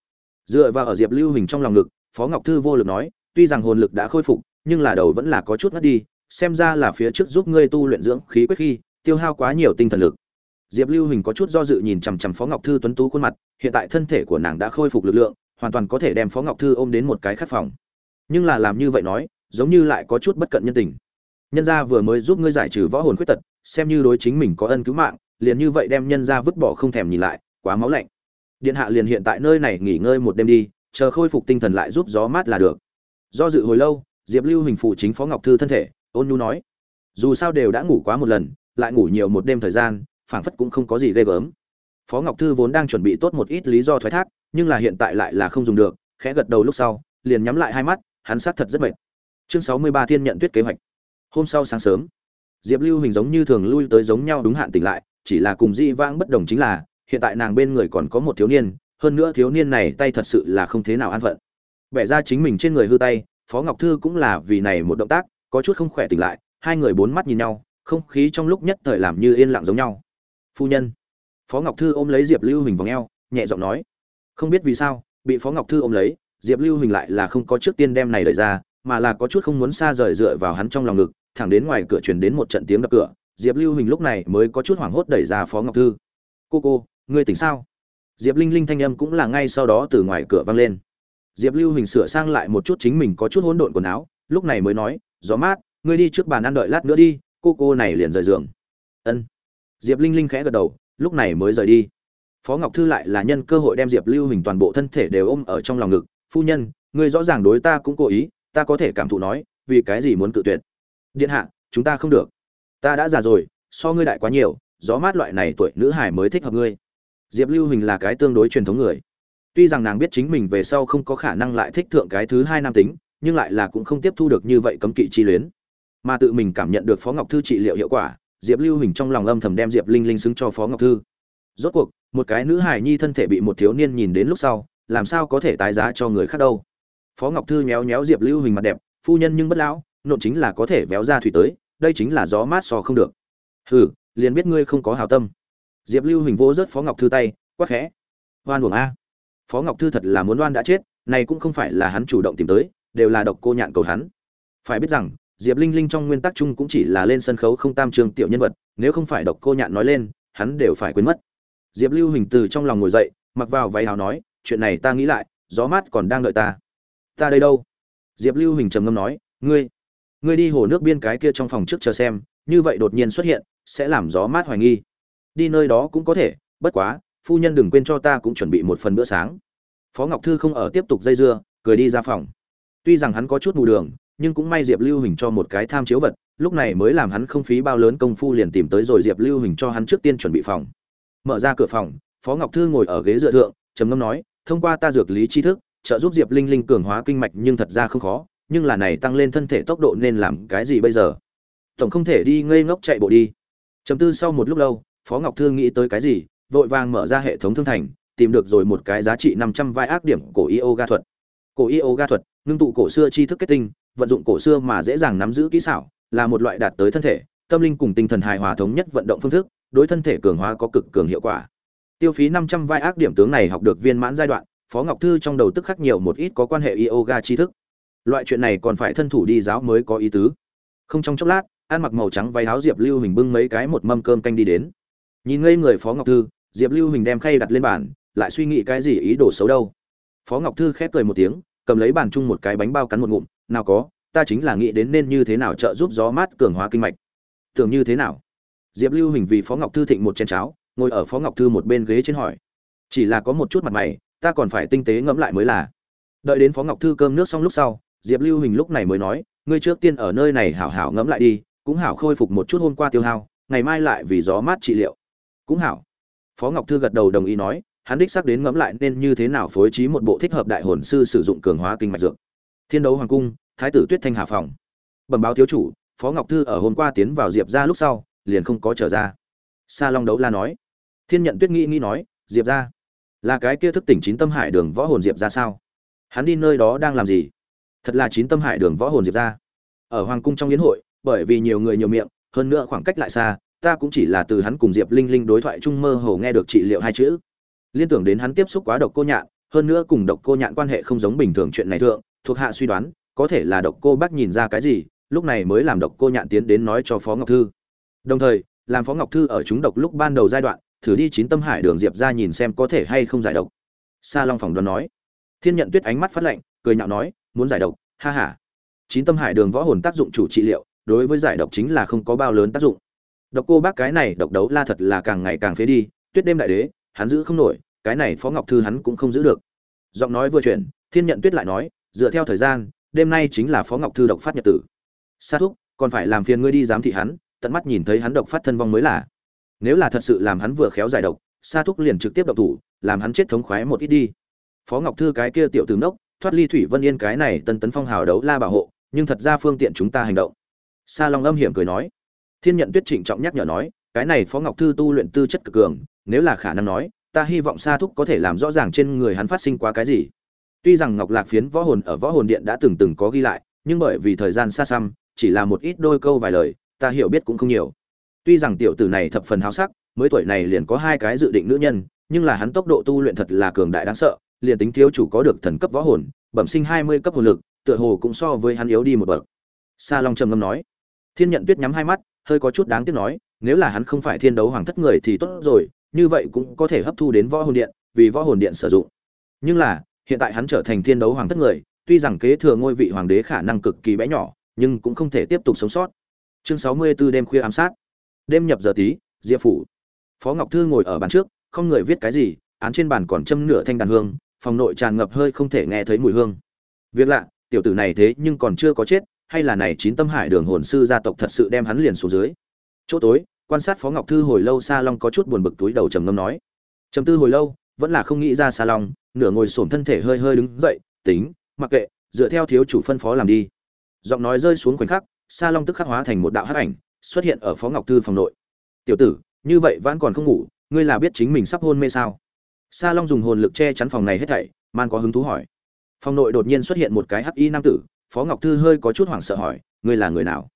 Dựa vào ở diệp lưu hình trong lòng ngực phó ngọc thư vô lực nói, tuy rằng hồn lực đã khôi phục, nhưng là đầu vẫn là có chút ngất đi, xem ra là phía trước giúp ngươi tu luyện dưỡng khí quyết khi tiêu hao quá nhiều tinh thần lực. Diệp lưu hình có chút do dự nhìn chằm chằm phó ngọc thư tuấn tú khuôn mặt, hiện tại thân thể của nàng đã khôi phục lực lượng, hoàn toàn có thể đem phó ngọc thư ôm đến một cái khắc phòng. Nhưng là làm như vậy nói, giống như lại có chút bất cận nhân tình. Nhân gia vừa mới giúp ngươi giải trừ võ hồn khuyết tật xem như đối chính mình có ân cứu mạng, liền như vậy đem nhân gia vứt bỏ không thèm nhìn lại, quá máu lạnh. Điện hạ liền hiện tại nơi này nghỉ ngơi một đêm đi, chờ khôi phục tinh thần lại giúp gió mát là được. Do dự hồi lâu, diệp lưu hình phụ chính phó ngọc thư thân thể, ôn nhu nói, dù sao đều đã ngủ quá một lần, lại ngủ nhiều một đêm thời gian, phảng phất cũng không có gì ghê gớm. Phó ngọc thư vốn đang chuẩn bị tốt một ít lý do thoái thác, nhưng là hiện tại lại là không dùng được, khẽ gật đầu lúc sau, liền nhắm lại hai mắt, hắn sát thật rất mệt. Chương sáu mươi ba thiên nhận tuyết kế hoạch. Hôm sau sáng sớm diệp lưu hình giống như thường lui tới giống nhau đúng hạn tỉnh lại, chỉ là cùng di vãng bất đồng chính là, hiện tại nàng bên người còn có một thiếu niên, hơn nữa thiếu niên này tay thật sự là không thế nào an phận. Bẻ ra chính mình trên người hư tay, phó ngọc thư cũng là vì này một động tác, có chút không khỏe tỉnh lại, hai người bốn mắt nhìn nhau, không khí trong lúc nhất thời làm như yên lặng giống nhau. Phu nhân. Phó ngọc thư ôm lấy diệp lưu hình vòng eo, nhẹ giọng nói. Không biết vì sao, bị phó ngọc thư ôm lấy, diệp lưu hình lại là không có trước tiên đem này đẩy ra, mà là có chút không muốn xa rời dựa vào hắn trong lòng ngực thẳng đến ngoài cửa truyền đến một trận tiếng đập cửa, diệp lưu hình lúc này mới có chút hoảng hốt đẩy ra phó ngọc thư. Cô cô, ngươi tỉnh sao? Diệp linh linh thanh âm cũng là ngay sau đó từ ngoài cửa vang lên. Diệp lưu hình sửa sang lại một chút chính mình có chút hỗn độn quần áo, lúc này mới nói, gió mát, ngươi đi trước bàn ăn đợi lát nữa đi, cô cô này liền rời giường. Ân. Diệp linh linh khẽ gật đầu, lúc này mới rời đi. Phó ngọc thư lại là nhân cơ hội đem diệp lưu hình toàn bộ thân thể đều ôm ở trong lòng ngực. Phu nhân, ngươi rõ ràng đối ta cũng cố ý, ta có thể cảm thụ nói, vì cái gì muốn cự tuyệt? Điện hạ, chúng ta không được. Ta đã già rồi, so ngươi đại quá nhiều, gió mát loại này tuổi nữ hải mới thích hợp ngươi. Diệp lưu hình là cái tương đối truyền thống người. Tuy rằng nàng biết chính mình về sau không có khả năng lại thích thượng cái thứ hai nam tính, nhưng lại là cũng không tiếp thu được như vậy cấm kỵ chi luyến. Mà tự mình cảm nhận được phó ngọc thư trị liệu hiệu quả, diệp lưu hình trong lòng âm thầm đem diệp linh linh xứng cho phó ngọc thư. Rốt cuộc, một cái nữ hải nhi thân thể bị một thiếu niên nhìn đến lúc sau, làm sao có thể tái giá cho người khác đâu? Phó ngọc thư nhéo nhéo diệp lưu hình mặt đẹp, phu nhân nhưng bất lão nộn chính là có thể véo ra thủy tới, đây chính là gió mát so không được. Hừ, liền biết ngươi không có hào tâm. Diệp lưu hình vô rớt phó ngọc thư tay quắc khẽ. Oan uổng a. Phó ngọc thư thật là muốn oan đã chết, này cũng không phải là hắn chủ động tìm tới, đều là độc cô nhạn cầu hắn. Phải biết rằng, diệp linh linh trong nguyên tắc chung cũng chỉ là lên sân khấu không tam trường tiểu nhân vật, nếu không phải độc cô nhạn nói lên, hắn đều phải quên mất. Diệp lưu hình từ trong lòng ngồi dậy, mặc vào váy áo nói, chuyện này ta nghĩ lại, gió mát còn đang đợi ta. Ta đây đâu? Diệp lưu hình trầm ngâm nói, ngươi ngươi đi hồ nước biên cái kia trong phòng trước chờ xem, như vậy đột nhiên xuất hiện, sẽ làm gió mát hoài nghi. Đi nơi đó cũng có thể, bất quá, phu nhân đừng quên cho ta cũng chuẩn bị một phần bữa sáng. Phó ngọc thư không ở tiếp tục dây dưa, cười đi ra phòng. Tuy rằng hắn có chút mù đường, nhưng cũng may diệp lưu hình cho một cái tham chiếu vật, lúc này mới làm hắn không phí bao lớn công phu liền tìm tới rồi diệp lưu hình cho hắn trước tiên chuẩn bị phòng. Mở ra cửa phòng, phó ngọc thư ngồi ở ghế dựa thượng, trầm ngâm nói, thông qua ta dược lý tri thức, trợ giúp diệp linh linh cường hóa kinh mạch nhưng thật ra không khó nhưng là này tăng lên thân thể tốc độ nên làm cái gì bây giờ? Tổng không thể đi ngây ngốc chạy bộ đi. Chấm tư sau một lúc lâu, phó ngọc thư nghĩ tới cái gì, vội vàng mở ra hệ thống thương thành, tìm được rồi một cái giá trị năm trăm vai ác điểm cổ yoga thuật. Cổ yoga thuật, ngưng tụ cổ xưa tri thức kết tinh, vận dụng cổ xưa mà dễ dàng nắm giữ kỹ xảo, là một loại đạt tới thân thể, tâm linh cùng tinh thần hài hòa thống nhất vận động phương thức, đối thân thể cường hóa có cực cường hiệu quả. Tiêu phí năm trăm vai ác điểm tướng này học được viên mãn giai đoạn, phó ngọc thư trong đầu tức khắc nhiều một ít có quan hệ yoga tri thức loại chuyện này còn phải thân thủ đi giáo mới có ý tứ. Không trong chốc lát, ăn mặc màu trắng váy áo diệp lưu hình bưng mấy cái một mâm cơm canh đi đến. Nhìn ngây người phó ngọc thư, diệp lưu hình đem khay đặt lên bàn, lại suy nghĩ cái gì ý đồ xấu đâu. Phó ngọc thư khép cười một tiếng, cầm lấy bàn chung một cái bánh bao cắn một ngụm, nào có, ta chính là nghĩ đến nên như thế nào trợ giúp gió mát cường hóa kinh mạch. Tưởng như thế nào? Diệp lưu hình vì phó ngọc thư thịnh một chén cháo, ngồi ở phó ngọc thư một bên ghế trên hỏi, chỉ là có một chút mặt mày, ta còn phải tinh tế ngẫm lại mới là. Đợi đến phó ngọc thư cơm nước xong lúc sau diệp lưu hình lúc này mới nói, ngươi trước tiên ở nơi này hảo hảo ngẫm lại đi, cũng hảo khôi phục một chút hôm qua tiêu hao, ngày mai lại vì gió mát trị liệu. Cũng hảo. Phó ngọc thư gật đầu đồng ý nói, hắn đích xác đến ngẫm lại nên như thế nào phối trí một bộ thích hợp đại hồn sư sử dụng cường hóa kinh mạch dược. Thiên đấu hoàng cung, thái tử tuyết thanh hà phòng. Bẩm báo thiếu chủ, phó ngọc thư ở hôm qua tiến vào diệp gia lúc sau, liền không có trở ra. Sa long đấu la nói. Thiên nhận tuyết nghĩ nghĩ nói, diệp gia? Là cái kia thức tỉnh chín tâm hải đường võ hồn diệp gia sao? Hắn đi nơi đó đang làm gì? Thật là chín tâm hải đường võ hồn diệp ra. Ở hoàng cung trong yến hội, bởi vì nhiều người nhiều miệng, hơn nữa khoảng cách lại xa, ta cũng chỉ là từ hắn cùng diệp linh linh đối thoại chung mơ hồ nghe được trị liệu hai chữ. Liên tưởng đến hắn tiếp xúc quá độc cô nhạn, hơn nữa cùng độc cô nhạn quan hệ không giống bình thường chuyện này thượng, thuộc hạ suy đoán, có thể là độc cô bác nhìn ra cái gì, lúc này mới làm độc cô nhạn tiến đến nói cho phó ngọc thư. Đồng thời, làm phó ngọc thư ở chúng độc lúc ban đầu giai đoạn, thử đi chín tâm hải đường diệp ra nhìn xem có thể hay không giải độc. Sa long phòng đoán nói. Thiên nhận tuyết ánh mắt phát lạnh, cười nhạo nói muốn giải độc, ha ha. Chín tâm hải đường võ hồn tác dụng chủ trị liệu, đối với giải độc chính là không có bao lớn tác dụng. Độc cô bác cái này độc đấu la thật là càng ngày càng phế đi, tuyết đêm đại đế, hắn giữ không nổi, cái này phó ngọc thư hắn cũng không giữ được. Giọng nói vừa chuyển, thiên nhận tuyết lại nói, dựa theo thời gian, đêm nay chính là phó ngọc thư độc phát nhật tử. Sa thúc, còn phải làm phiền ngươi đi giám thị hắn, tận mắt nhìn thấy hắn độc phát thân vong mới là. Nếu là thật sự làm hắn vừa khéo giải độc, sa thúc liền trực tiếp độc thủ, làm hắn chết thống khoái một ít đi. Phó ngọc thư cái kia tiểu tướng đốc thoát ly thủy vân yên cái này tân tấn phong hào đấu la bảo hộ, nhưng thật ra phương tiện chúng ta hành động. Sa long âm hiểm cười nói. Thiên nhận tuyết trịnh trọng nhắc nhở nói, cái này phó ngọc thư tu luyện tư chất cực cường, nếu là khả năng nói, ta hy vọng sa thúc có thể làm rõ ràng trên người hắn phát sinh quá cái gì. Tuy rằng ngọc lạc phiến võ hồn ở võ hồn điện đã từng từng có ghi lại, nhưng bởi vì thời gian xa xăm, chỉ là một ít đôi câu vài lời, ta hiểu biết cũng không nhiều. Tuy rằng tiểu tử này thập phần háo sắc, mới tuổi này liền có hai cái dự định nữ nhân, nhưng là hắn tốc độ tu luyện thật là cường đại đáng sợ liền tính thiếu chủ có được thần cấp võ hồn, bẩm sinh hai mươi cấp hồn lực, tựa hồ cũng so với hắn yếu đi một bậc. Sa long trầm ngâm nói. Thiên nhận tuyết nhắm hai mắt, hơi có chút đáng tiếc nói, nếu là hắn không phải thiên đấu hoàng thất người thì tốt rồi, như vậy cũng có thể hấp thu đến võ hồn điện, vì võ hồn điện sử dụng. Nhưng là, hiện tại hắn trở thành thiên đấu hoàng thất người, tuy rằng kế thừa ngôi vị hoàng đế khả năng cực kỳ bé nhỏ, nhưng cũng không thể tiếp tục sống sót. Chương sáu mươi 64 đêm khuya ám sát. Đêm nhập giờ tí, diệp phủ. Phó ngọc thư ngồi ở bàn trước, không người viết cái gì, án trên bàn còn châm nửa thanh đàn hương phòng nội tràn ngập hơi không thể nghe thấy mùi hương. Việc lạ, tiểu tử này thế nhưng còn chưa có chết, hay là này chín tâm hải đường hồn sư gia tộc thật sự đem hắn liền xuống dưới. Chỗ tối, quan sát phó ngọc thư hồi lâu sa long có chút buồn bực túi đầu trầm ngâm nói. Trầm tư hồi lâu, vẫn là không nghĩ ra sa long, nửa ngồi xổm thân thể hơi hơi đứng dậy, tính, mặc kệ, dựa theo thiếu chủ phân phó làm đi. Giọng nói rơi xuống khoảnh khắc, sa long tức khắc hóa thành một đạo hắc ảnh, xuất hiện ở phó ngọc thư phòng nội. Tiểu tử, như vậy vẫn còn không ngủ, ngươi là biết chính mình sắp hôn mê sao? Sa long dùng hồn lực che chắn phòng này hết thảy, man có hứng thú hỏi. Phòng nội đột nhiên xuất hiện một cái hắc y nam tử, phó ngọc thư hơi có chút hoảng sợ hỏi, ngươi là người nào?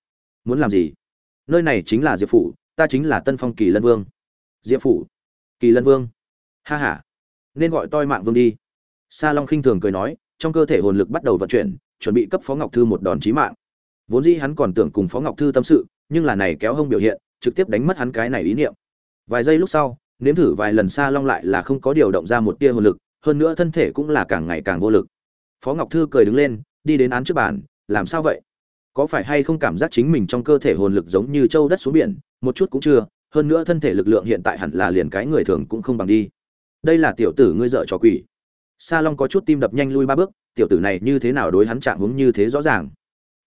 Muốn làm gì? Nơi này chính là diệp phủ, ta chính là tân phong kỳ lân vương. Diệp phủ? Kỳ lân vương? Ha h a nên gọi toi mạng vương đi. Sa long khinh thường cười nói, trong cơ thể hồn lực bắt đầu vận chuyển, chuẩn bị cấp phó ngọc thư một đòn chí mạng. Vốn dĩ hắn còn tưởng cùng phó ngọc thư tâm sự, nhưng là này kéo hông biểu hiện, trực tiếp đánh mất hắn cái này ý niệm. Vài giây lúc sau nếm thử vài lần sa long lại là không có điều động ra một tia hồn lực, hơn nữa thân thể cũng là càng ngày càng vô lực. Phó ngọc thư cười đứng lên, đi đến án trước bàn, làm sao vậy? Có phải hay không cảm giác chính mình trong cơ thể hồn lực giống như trâu đất xuống biển, một chút cũng chưa, hơn nữa thân thể lực lượng hiện tại hẳn là liền cái người thường cũng không bằng đi. Đây là tiểu tử ngươi dợ trò quỷ. Sa long có chút tim đập nhanh lui ba bước, tiểu tử này như thế nào đối hắn chạm hướng như thế rõ ràng?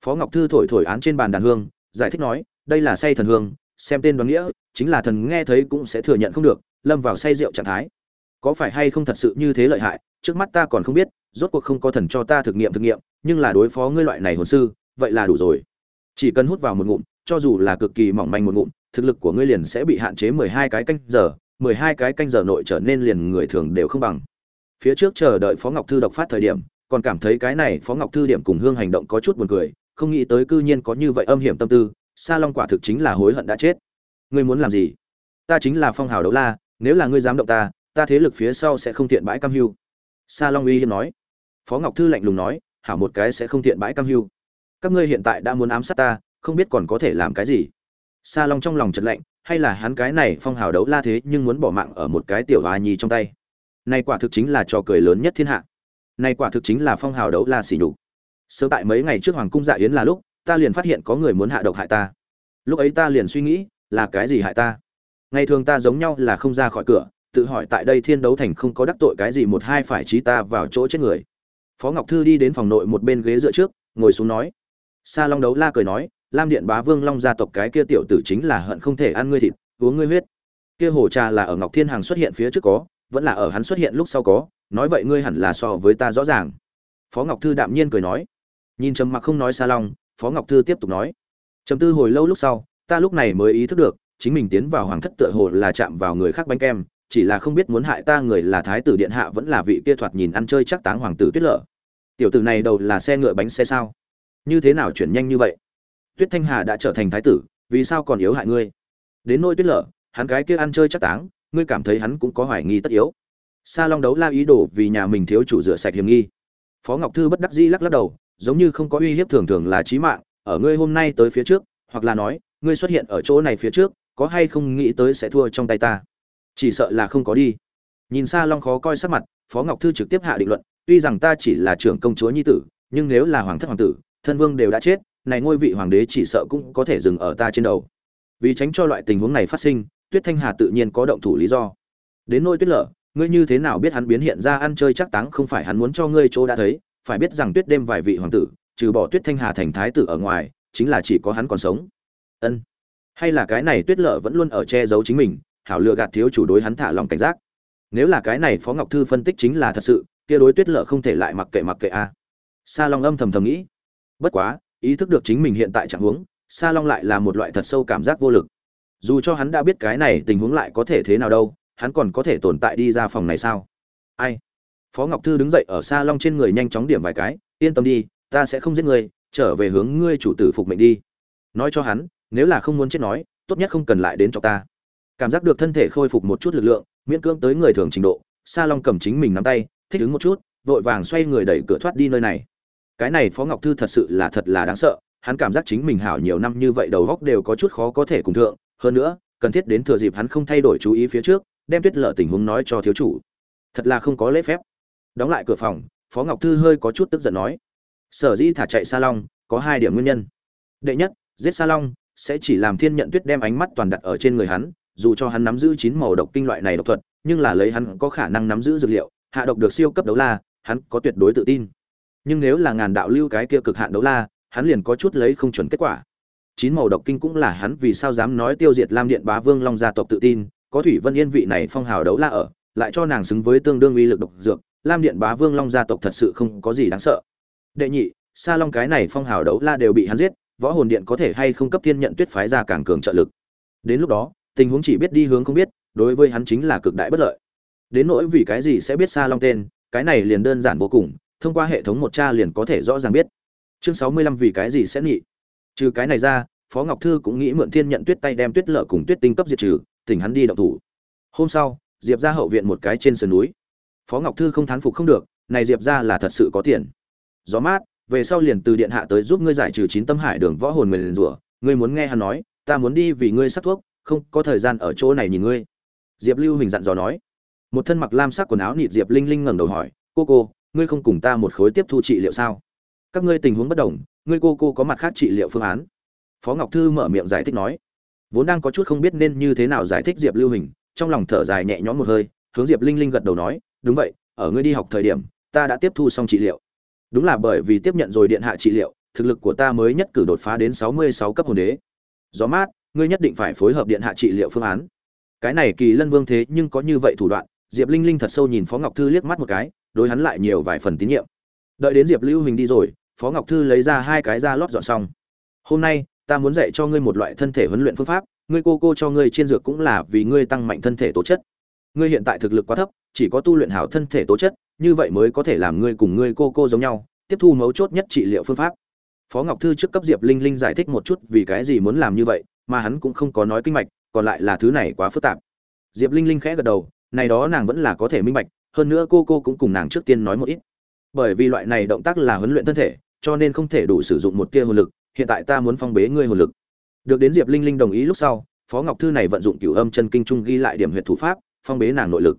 Phó ngọc thư thổi thổi án trên bàn đàn hương, giải thích nói, đây là say thần hương xem tên đoán nghĩa, chính là thần nghe thấy cũng sẽ thừa nhận không được, lâm vào say rượu trạng thái. Có phải hay không thật sự như thế lợi hại, trước mắt ta còn không biết, rốt cuộc không có thần cho ta thực nghiệm thực nghiệm, nhưng là đối phó ngươi loại này hồn sư, vậy là đủ rồi. Chỉ cần hút vào một ngụm, cho dù là cực kỳ mỏng manh một ngụm, thực lực của ngươi liền sẽ bị hạn chế mười hai cái canh giờ, mười hai cái canh giờ nội trở nên liền người thường đều không bằng. Phía trước chờ đợi phó ngọc thư độc phát thời điểm, còn cảm thấy cái này phó ngọc thư điểm cùng hương hành động có chút buồn cười, không nghĩ tới cư nhiên có như vậy âm hiểm tâm tư sa long quả thực chính là hối hận đã chết. Ngươi muốn làm gì? Ta chính là phong hào đấu la, nếu là ngươi dám động ta ta thế lực phía sau sẽ không tiện bãi cam hưu. Sa long uy hiếp nói. Phó ngọc thư lạnh lùng nói, hảo một cái sẽ không tiện bãi cam hưu. Các ngươi hiện tại đã muốn ám sát ta, không biết còn có thể làm cái gì. Sa long trong lòng chật lạnh, hay là hắn cái này phong hào đấu la thế nhưng muốn bỏ mạng ở một cái tiểu hoa nhi trong tay. Này quả thực chính là trò cười lớn nhất thiên hạ. Này quả thực chính là phong hào đấu la xỉ nhục. Sớm tại mấy ngày trước hoàng cung dạ yến là lúc ta liền phát hiện có người muốn hạ độc hại ta. Lúc ấy ta liền suy nghĩ, là cái gì hại ta? Ngày thường ta giống nhau là không ra khỏi cửa, tự hỏi tại đây thiên đấu thành không có đắc tội cái gì một hai phải trí ta vào chỗ chết người. Phó ngọc thư đi đến phòng nội một bên ghế dựa trước, ngồi xuống nói. Sa long đấu la cười nói, lam điện bá vương long gia tộc cái kia tiểu tử chính là hận không thể ăn ngươi thịt, uống ngươi huyết. Kia hồ trà là ở ngọc thiên hàng xuất hiện phía trước có, vẫn là ở hắn xuất hiện lúc sau có, nói vậy ngươi hẳn là so với ta rõ ràng. Phó ngọc thư đạm nhiên cười nói. Nhìn trầm mặc không nói sa long phó ngọc thư tiếp tục nói, trầm tư hồi lâu lúc sau, ta lúc này mới ý thức được, chính mình tiến vào hoàng thất tựa hồ là chạm vào người khác bánh kem, chỉ là không biết muốn hại ta người là thái tử điện hạ vẫn là vị kia thoạt nhìn ăn chơi chắc táng hoàng tử tuyết lở. Tiểu tử này đầu là xe ngựa bánh xe sao? Như thế nào chuyển nhanh như vậy? Tuyết thanh hà đã trở thành thái tử, vì sao còn yếu hại ngươi? Đến nỗi tuyết lở, hắn cái kia ăn chơi chắc táng, ngươi cảm thấy hắn cũng có hoài nghi tất yếu. Sa long đấu la ý đồ vì nhà mình thiếu chủ rửa sạch hiểm nghi. Phó ngọc thư bất đắc dĩ lắc lắc đầu giống như không có uy hiếp thường thường là chí mạng, ở ngươi hôm nay tới phía trước, hoặc là nói, ngươi xuất hiện ở chỗ này phía trước, có hay không nghĩ tới sẽ thua trong tay ta? Chỉ sợ là không có đi. Nhìn xa long khó coi sắc mặt, phó ngọc thư trực tiếp hạ định luận, tuy rằng ta chỉ là trưởng công chúa nhi tử, nhưng nếu là hoàng thất hoàng tử, thân vương đều đã chết, này ngôi vị hoàng đế chỉ sợ cũng có thể dừng ở ta trên đầu. Vì tránh cho loại tình huống này phát sinh, tuyết thanh hà tự nhiên có động thủ lý do. Đến nỗi tuyết lở, ngươi như thế nào biết hắn biến hiện ra ăn chơi chắc táng không phải hắn muốn cho ngươi chỗ đã thấy phải biết rằng tuyết đêm vài vị hoàng tử, trừ bỏ tuyết thanh hà thành thái tử ở ngoài, chính là chỉ có hắn còn sống. Ân. Hay là cái này tuyết lợ vẫn luôn ở che giấu chính mình, hảo lựa gạt thiếu chủ đối hắn thả lòng cảnh giác. Nếu là cái này phó ngọc thư phân tích chính là thật sự, kia đối tuyết lợ không thể lại mặc kệ mặc kệ a. À. Sa long âm thầm thầm nghĩ. Bất quá, ý thức được chính mình hiện tại trạng huống, sa long lại là một loại thật sâu cảm giác vô lực. Dù cho hắn đã biết cái này tình huống lại có thể thế nào đâu, hắn còn có thể tồn tại đi ra phòng này sao? Ai? Phó ngọc thư đứng dậy ở sa long trên người nhanh chóng điểm vài cái, yên tâm đi, ta sẽ không giết ngươi, trở về hướng ngươi chủ tử phục mệnh đi. Nói cho hắn, nếu là không muốn chết nói, tốt nhất không cần lại đến cho ta. Cảm giác được thân thể khôi phục một chút lực lượng, miễn cưỡng tới người thường trình độ, sa long cầm chính mình nắm tay, thích ứng một chút, vội vàng xoay người đẩy cửa thoát đi nơi này. Cái này phó ngọc thư thật sự là thật là đáng sợ, hắn cảm giác chính mình hảo nhiều năm như vậy đầu góc đều có chút khó có thể cùng thượng, hơn nữa, cần thiết đến thừa dịp hắn không thay đổi chú ý phía trước, đem tuyết lợ tình huống nói cho thiếu chủ. Thật là không có lễ phép đóng lại cửa phòng, phó ngọc thư hơi có chút tức giận nói, sở dĩ thả chạy sa long, có hai điểm nguyên nhân. Đệ nhất, giết sa long sẽ chỉ làm thiên nhận tuyết đem ánh mắt toàn đặt ở trên người hắn, dù cho hắn nắm giữ chín màu độc kinh loại này độc thuật, nhưng là lấy hắn có khả năng nắm giữ dược liệu, hạ độc được siêu cấp đấu la, hắn có tuyệt đối tự tin. Nhưng nếu là ngàn đạo lưu cái kia cực hạn đấu la, hắn liền có chút lấy không chuẩn kết quả. Chín màu độc kinh cũng là hắn vì sao dám nói tiêu diệt lam điện bá vương long gia tộc tự tin, có thủy vân yên vị này phong hào đấu la ở, lại cho nàng xứng với tương đương uy lực độc dược lam điện bá vương long gia tộc thật sự không có gì đáng sợ. Đệ nhị, sa long cái này phong hào đấu la đều bị hắn giết, võ hồn điện có thể hay không cấp thiên nhận tuyết phái ra càng cường trợ lực. Đến lúc đó, tình huống chỉ biết đi hướng không biết, đối với hắn chính là cực đại bất lợi. Đến nỗi vì cái gì sẽ biết sa long tên, cái này liền đơn giản vô cùng, thông qua hệ thống một cha liền có thể rõ ràng biết. Chương sáu mươi lăm vì cái gì sẽ nhị? Trừ cái này ra, phó ngọc thư cũng nghĩ mượn thiên nhận tuyết tay đem tuyết lợ cùng tuyết tinh cấp diệt trừ tỉnh hắn đi động thủ. Hôm sau, diệp ra hậu viện một cái trên sườn núi phó ngọc thư không thán phục không được, này diệp ra là thật sự có tiền. Gió mát, về sau liền từ điện hạ tới giúp ngươi giải trừ chín tâm hải đường võ hồn người rủa. Ngươi muốn nghe hắn nói, ta muốn đi vì ngươi sắc thuốc, không có thời gian ở chỗ này nhìn ngươi. Diệp lưu hình dặn dò nói. Một thân mặc lam sắc quần áo nịt diệp linh linh ngẩng đầu hỏi, cô cô, ngươi không cùng ta một khối tiếp thu trị liệu sao? Các ngươi tình huống bất đồng, ngươi cô cô có mặt khác trị liệu phương án. Phó ngọc thư mở miệng giải thích nói. Vốn đang có chút không biết nên như thế nào giải thích diệp lưu hình trong lòng thở dài nhẹ nhõm một hơi, hướng diệp linh linh gật đầu nói đúng vậy, ở ngươi đi học thời điểm, ta đã tiếp thu xong trị liệu. Đúng là bởi vì tiếp nhận rồi điện hạ trị liệu, thực lực của ta mới nhất cử đột phá đến sáu mươi sáu cấp hồn đế. Gió mát, ngươi nhất định phải phối hợp điện hạ trị liệu phương án. Cái này kỳ lân vương thế nhưng có như vậy thủ đoạn, diệp linh linh thật sâu nhìn phó ngọc thư liếc mắt một cái, đối hắn lại nhiều vài phần tín nhiệm. Đợi đến diệp lưu hình đi rồi, phó ngọc thư lấy ra hai cái da lót dọn xong. Hôm nay, ta muốn dạy cho ngươi một loại thân thể huấn luyện phương pháp, ngươi cô cô cho ngươi trên dược cũng là vì ngươi tăng mạnh thân thể tố chất ngươi hiện tại thực lực quá thấp chỉ có tu luyện hảo thân thể tố chất như vậy mới có thể làm ngươi cùng ngươi cô cô giống nhau tiếp thu mấu chốt nhất trị liệu phương pháp. Phó ngọc thư trước cấp diệp linh linh giải thích một chút vì cái gì muốn làm như vậy mà hắn cũng không có nói kinh mạch còn lại là thứ này quá phức tạp. Diệp linh linh khẽ gật đầu này đó nàng vẫn là có thể minh mạch, hơn nữa cô cô cũng cùng nàng trước tiên nói một ít. Bởi vì loại này động tác là huấn luyện thân thể cho nên không thể đủ sử dụng một tia hồn lực hiện tại ta muốn phong bế ngươi hồn lực. Được đến diệp linh linh đồng ý lúc sau phó ngọc thư này vận dụng cửu âm chân kinh trung ghi lại điểm huyệt thủ pháp phong bế nàng nội lực.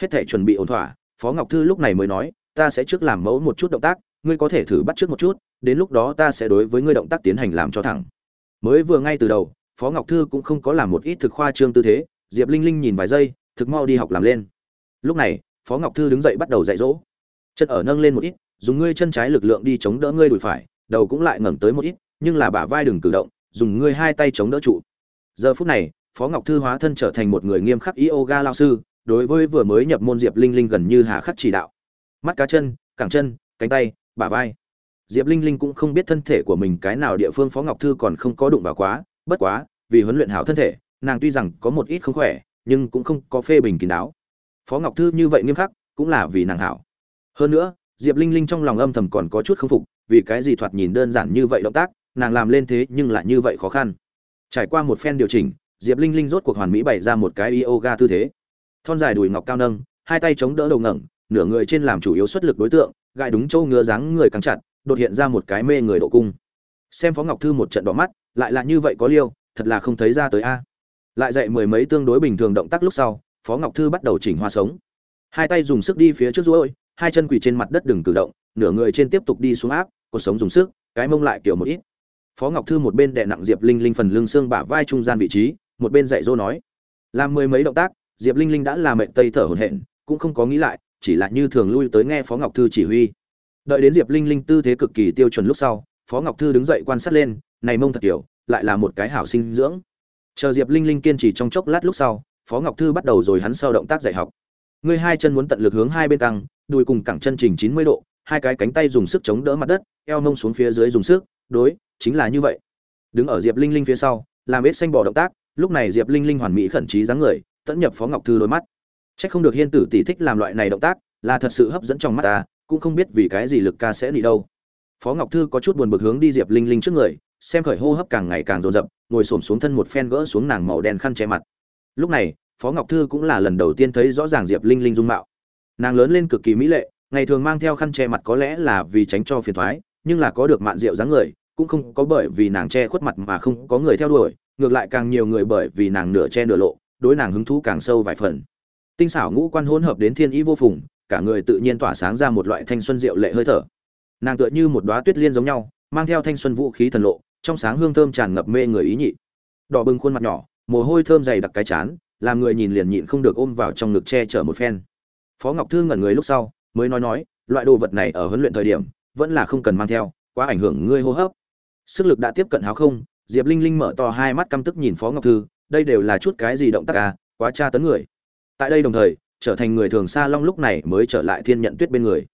Hết thể chuẩn bị ổn thỏa, phó ngọc thư lúc này mới nói, ta sẽ trước làm mẫu một chút động tác, ngươi có thể thử bắt trước một chút, đến lúc đó ta sẽ đối với ngươi động tác tiến hành làm cho thẳng. Mới vừa ngay từ đầu, phó ngọc thư cũng không có làm một ít thực khoa trương tư thế, diệp linh linh nhìn vài giây, thực mau đi học làm lên. Lúc này, phó ngọc thư đứng dậy bắt đầu dạy dỗ. Chân ở nâng lên một ít, dùng ngươi chân trái lực lượng đi chống đỡ ngươi đùi phải, đầu cũng lại ngẩng tới một ít, nhưng là bả vai đừng cử động, dùng ngươi hai tay chống đỡ trụ. Giờ phút này phó ngọc thư hóa thân trở thành một người nghiêm khắc yoga lao sư, đối với vừa mới nhập môn diệp linh linh gần như hà khắc chỉ đạo. Mắt cá chân, cẳng chân, cánh tay, bả vai. Diệp linh linh cũng không biết thân thể của mình cái nào địa phương phó ngọc thư còn không có đụng vào quá, bất quá, vì huấn luyện hảo thân thể, nàng tuy rằng có một ít không khỏe, nhưng cũng không có phê bình kín đáo. Phó ngọc thư như vậy nghiêm khắc, cũng là vì nàng hảo. Hơn nữa, diệp linh linh trong lòng âm thầm còn có chút k phục, vì cái gì thoạt nhìn đơn giản như vậy động tác, nàng làm lên thế nhưng lại như vậy khó khăn. Trải qua một phen điều chỉnh diệp linh linh rốt cuộc hoàn mỹ bày ra một cái yoga tư thế. Thon dài đùi ngọc cao nâng, hai tay chống đỡ đầu ngẩng, nửa người trên làm chủ yếu xuất lực đối tượng gại đúng châu ngứa dáng người căng chặt, đột hiện ra một cái mê người độ cung. Xem phó ngọc thư một trận đỏ mắt, lại là như vậy có liêu, thật là không thấy ra tới a. Lại dạy mười mấy tương đối bình thường động tác lúc sau, phó ngọc thư bắt đầu chỉnh hoa sống. Hai tay dùng sức đi phía trước ruôi hai chân quỳ trên mặt đất đừng cử động, nửa người trên tiếp tục đi xuống áp, cuộc sống dùng sức, cái mông lại kiểu một ít. Phó ngọc thư một bên đè nặng diệp linh linh phần lưng xương bả vai trung gian vị trí một bên dạy dỗ nói. Làm mười mấy động tác, diệp linh linh đã làm mệnh tây thở hổn hển, cũng không có nghĩ lại, chỉ là như thường lui tới nghe phó ngọc thư chỉ huy. Đợi đến diệp linh linh tư thế cực kỳ tiêu chuẩn lúc sau, phó ngọc thư đứng dậy quan sát lên, này mông thật kiểu lại là một cái hảo sinh dưỡng. Chờ diệp linh linh kiên trì trong chốc lát lúc sau, phó ngọc thư bắt đầu rồi hắn sau động tác dạy học. Ngươi hai chân muốn tận lực hướng hai bên tăng đùi cùng cẳng chân chỉnh chín mươi độ, hai cái cánh tay dùng sức chống đỡ mặt đất, eo mông xuống phía dưới dùng sức, đối, chính là như vậy. Đứng ở diệp linh linh phía sau, làm ít xanh bỏ động tác lúc này diệp linh linh hoàn mỹ khẩn trí dáng người, tẫn nhập phó ngọc thư đôi mắt. C h ắ c không được hiên tử tỷ thích làm loại này động tác, là thật sự hấp dẫn trong mắt ta, cũng không biết vì cái gì lực ca sẽ đi đâu. Phó ngọc thư có chút buồn bực hướng đi diệp linh linh trước người, xem khởi hô hấp càng ngày càng rồn rập ngồi s ổ m xuống thân một phen gỡ xuống nàng màu đen khăn che mặt. Lúc này, phó ngọc thư cũng là lần đầu tiên thấy rõ ràng diệp linh linh dung mạo. Nàng lớn lên cực kỳ mỹ lệ, ngày thường mang theo khăn che mặt có lẽ là vì tránh cho phiền thoái, nhưng là có được mạn rượu dáng người, cũng không có bởi vì nàng che khuất mặt mà không có người theo đuổi ngược lại càng nhiều người bởi vì nàng nửa che nửa lộ, đối nàng hứng thú càng sâu vài phần. Tinh xảo ngũ quan hỗn hợp đến thiên ý vô phùng, cả người tự nhiên tỏa sáng ra một loại thanh xuân diệu lệ hơi thở. Nàng tựa như một đóa tuyết liên giống nhau, mang theo thanh xuân vũ khí thần lộ, trong sáng hương thơm tràn ngập mê người ý nhị. Đỏ bừng khuôn mặt nhỏ, mồ hôi thơm dày đặc cái chán, làm người nhìn liền nhịn không được ôm vào trong ngực che chở một phen. Phó ngọc thư ngẩn người lúc sau, mới nói nói, loại đồ vật này ở huấn luyện thời điểm, vẫn là không cần mang theo, quá ảnh hưởng ngươi hô hấp. Sức lực đã tiếp cận háo không diệp linh linh mở to hai mắt căm tức nhìn phó ngọc thư, đây đều là chút cái gì động tác à quá tra tấn người. Tại đây đồng thời, trở thành người thường xa long lúc này mới trở lại thiên nhận tuyết bên người.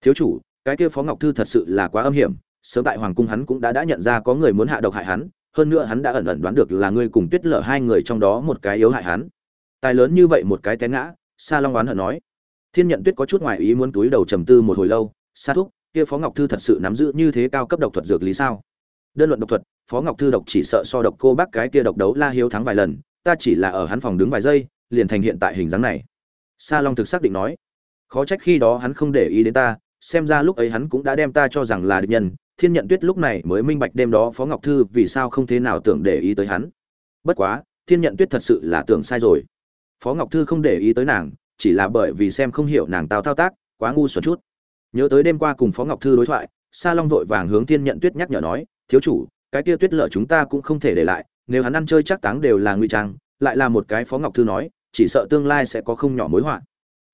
Thiếu chủ, cái kia phó ngọc thư thật sự là quá âm hiểm, sớm tại hoàng cung hắn cũng đã đã nhận ra có người muốn hạ độc hại hắn, hơn nữa hắn đã ẩn ẩn đoán được là ngươi cùng tuyết lở hai người trong đó một cái yếu hại hắn. Tài lớn như vậy một cái té ngã xa long oán hận nói. Thiên nhận tuyết có chút ngoài ý muốn túi đầu trầm tư một hồi lâu xa thúc, kia phó ngọc thư thật sự nắm giữ như thế cao cấp độc thuật dược lý sao? Đơn luận độc thuật phó ngọc thư độc chỉ sợ so độc cô bác cái kia độc đấu la hiếu thắng vài lần, ta chỉ là ở hắn phòng đứng vài giây, liền thành hiện tại hình dáng này. Sa long thực xác định nói. Khó trách khi đó hắn không để ý đến ta, xem ra lúc ấy hắn cũng đã đem ta cho rằng là địch nhân, thiên nhận tuyết lúc này mới minh bạch đêm đó phó ngọc thư vì sao không thế nào tưởng để ý tới hắn. Bất quá, thiên nhận tuyết thật sự là tưởng sai rồi. Phó ngọc thư không để ý tới nàng, chỉ là bởi vì xem không hiểu nàng tao thao tác, quá ngu xuẩn chút. Nhớ tới đêm qua cùng phó ngọc thư đối thoại, sa long vội vàng hướng thiên nhận tuyết nhắc nhở nói, thiếu chủ cái kia tuyết lợ chúng ta cũng không thể để lại nếu hắn ăn chơi chắc táng đều là nguy trang lại là một cái phó ngọc thư nói chỉ sợ tương lai sẽ có không nhỏ mối họa.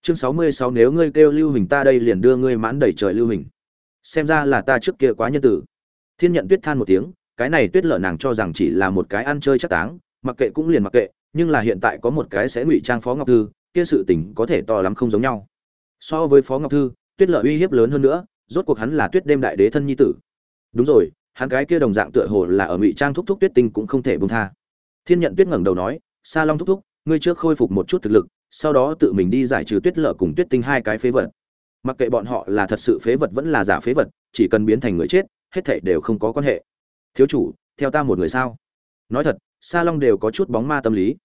Chương 66 nếu ngươi kêu Lưu Hình ta đây liền đưa ngươi mãn đẩy trời Lưu Hình. Xem ra là ta trước kia quá nhân tử. Thiên nhận Tuyết than một tiếng, cái này Tuyết lở nàng cho rằng chỉ là một cái ăn chơi chắc táng, mặc kệ cũng liền mặc kệ, nhưng là hiện tại có một cái sẽ ngụy trang Phó Ngọc Thư, kia sự tình có thể to lắm không giống nhau. So với Phó Ngọc Thư, Tuyết lở uy hiếp lớn hơn nữa, rốt cuộc hắn là Tuyết đêm đại đế thân nhi tử. Đúng rồi, hắn cái kia đồng dạng tựa hồ là ở ngụy trang thúc thúc Tuyết Tinh cũng không thể buông tha. Thiên nhận Tuyết ngẩng đầu nói, Sa Long thúc thúc, ngươi trước khôi phục một chút thực lực sau đó tự mình đi giải trừ tuyết lợ cùng tuyết tinh hai cái phế vật. Mặc kệ bọn họ là thật sự phế vật vẫn là giả phế vật chỉ cần biến thành người chết hết thảy đều không có quan hệ. Thiếu chủ theo ta một người sao? Nói thật sa long đều có chút bóng ma tâm lý.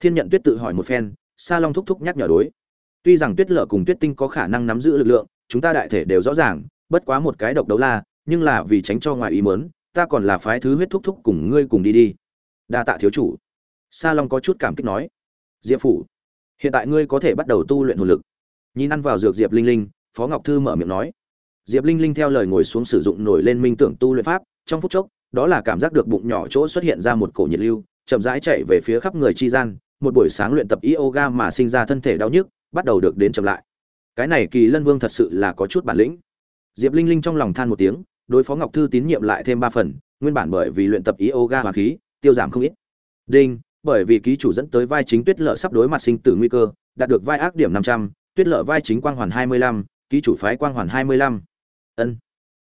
Thiên nhận tuyết tự hỏi một phen sa long thúc thúc nhắc nhở đối tuy rằng tuyết lợ cùng tuyết tinh có khả năng nắm giữ lực lượng chúng ta đại thể đều rõ ràng bất quá một cái độc đấu la nhưng là vì tránh cho ngoài ý mớn ta còn là phái thứ huyết thúc thúc cùng ngươi cùng đi đi. Đa tạ thiếu chủ. Sa long có chút cảm kích nói. Diệp phủ, hiện tại ngươi có thể bắt đầu tu luyện hồn lực. Nhìn ăn vào dược diệp linh linh, phó ngọc thư mở miệng nói. Diệp linh linh theo lời ngồi xuống sử dụng nổi lên minh tưởng tu luyện pháp, trong phút chốc, đó là cảm giác được bụng nhỏ chỗ xuất hiện ra một cổ nhiệt lưu, chậm rãi chạy về phía khắp người chi gian, một buổi sáng luyện tập yoga mà sinh ra thân thể đau nhức, bắt đầu được đến chậm lại. Cái này kỳ lân vương thật sự là có chút bản lĩnh. Diệp linh linh trong lòng than một tiếng đối phó ngọc thư tín nhiệm lại thêm ba phần nguyên bản bởi vì luyện tập yoga hoàng khí tiêu giảm không ít đinh bởi vì ký chủ dẫn tới vai chính tuyết lợ sắp đối mặt sinh tử nguy cơ, đạt được vai ác điểm 500, tuyết lợ vai chính quang hoàn 25, ký chủ phái quang hoàn 25. Ân.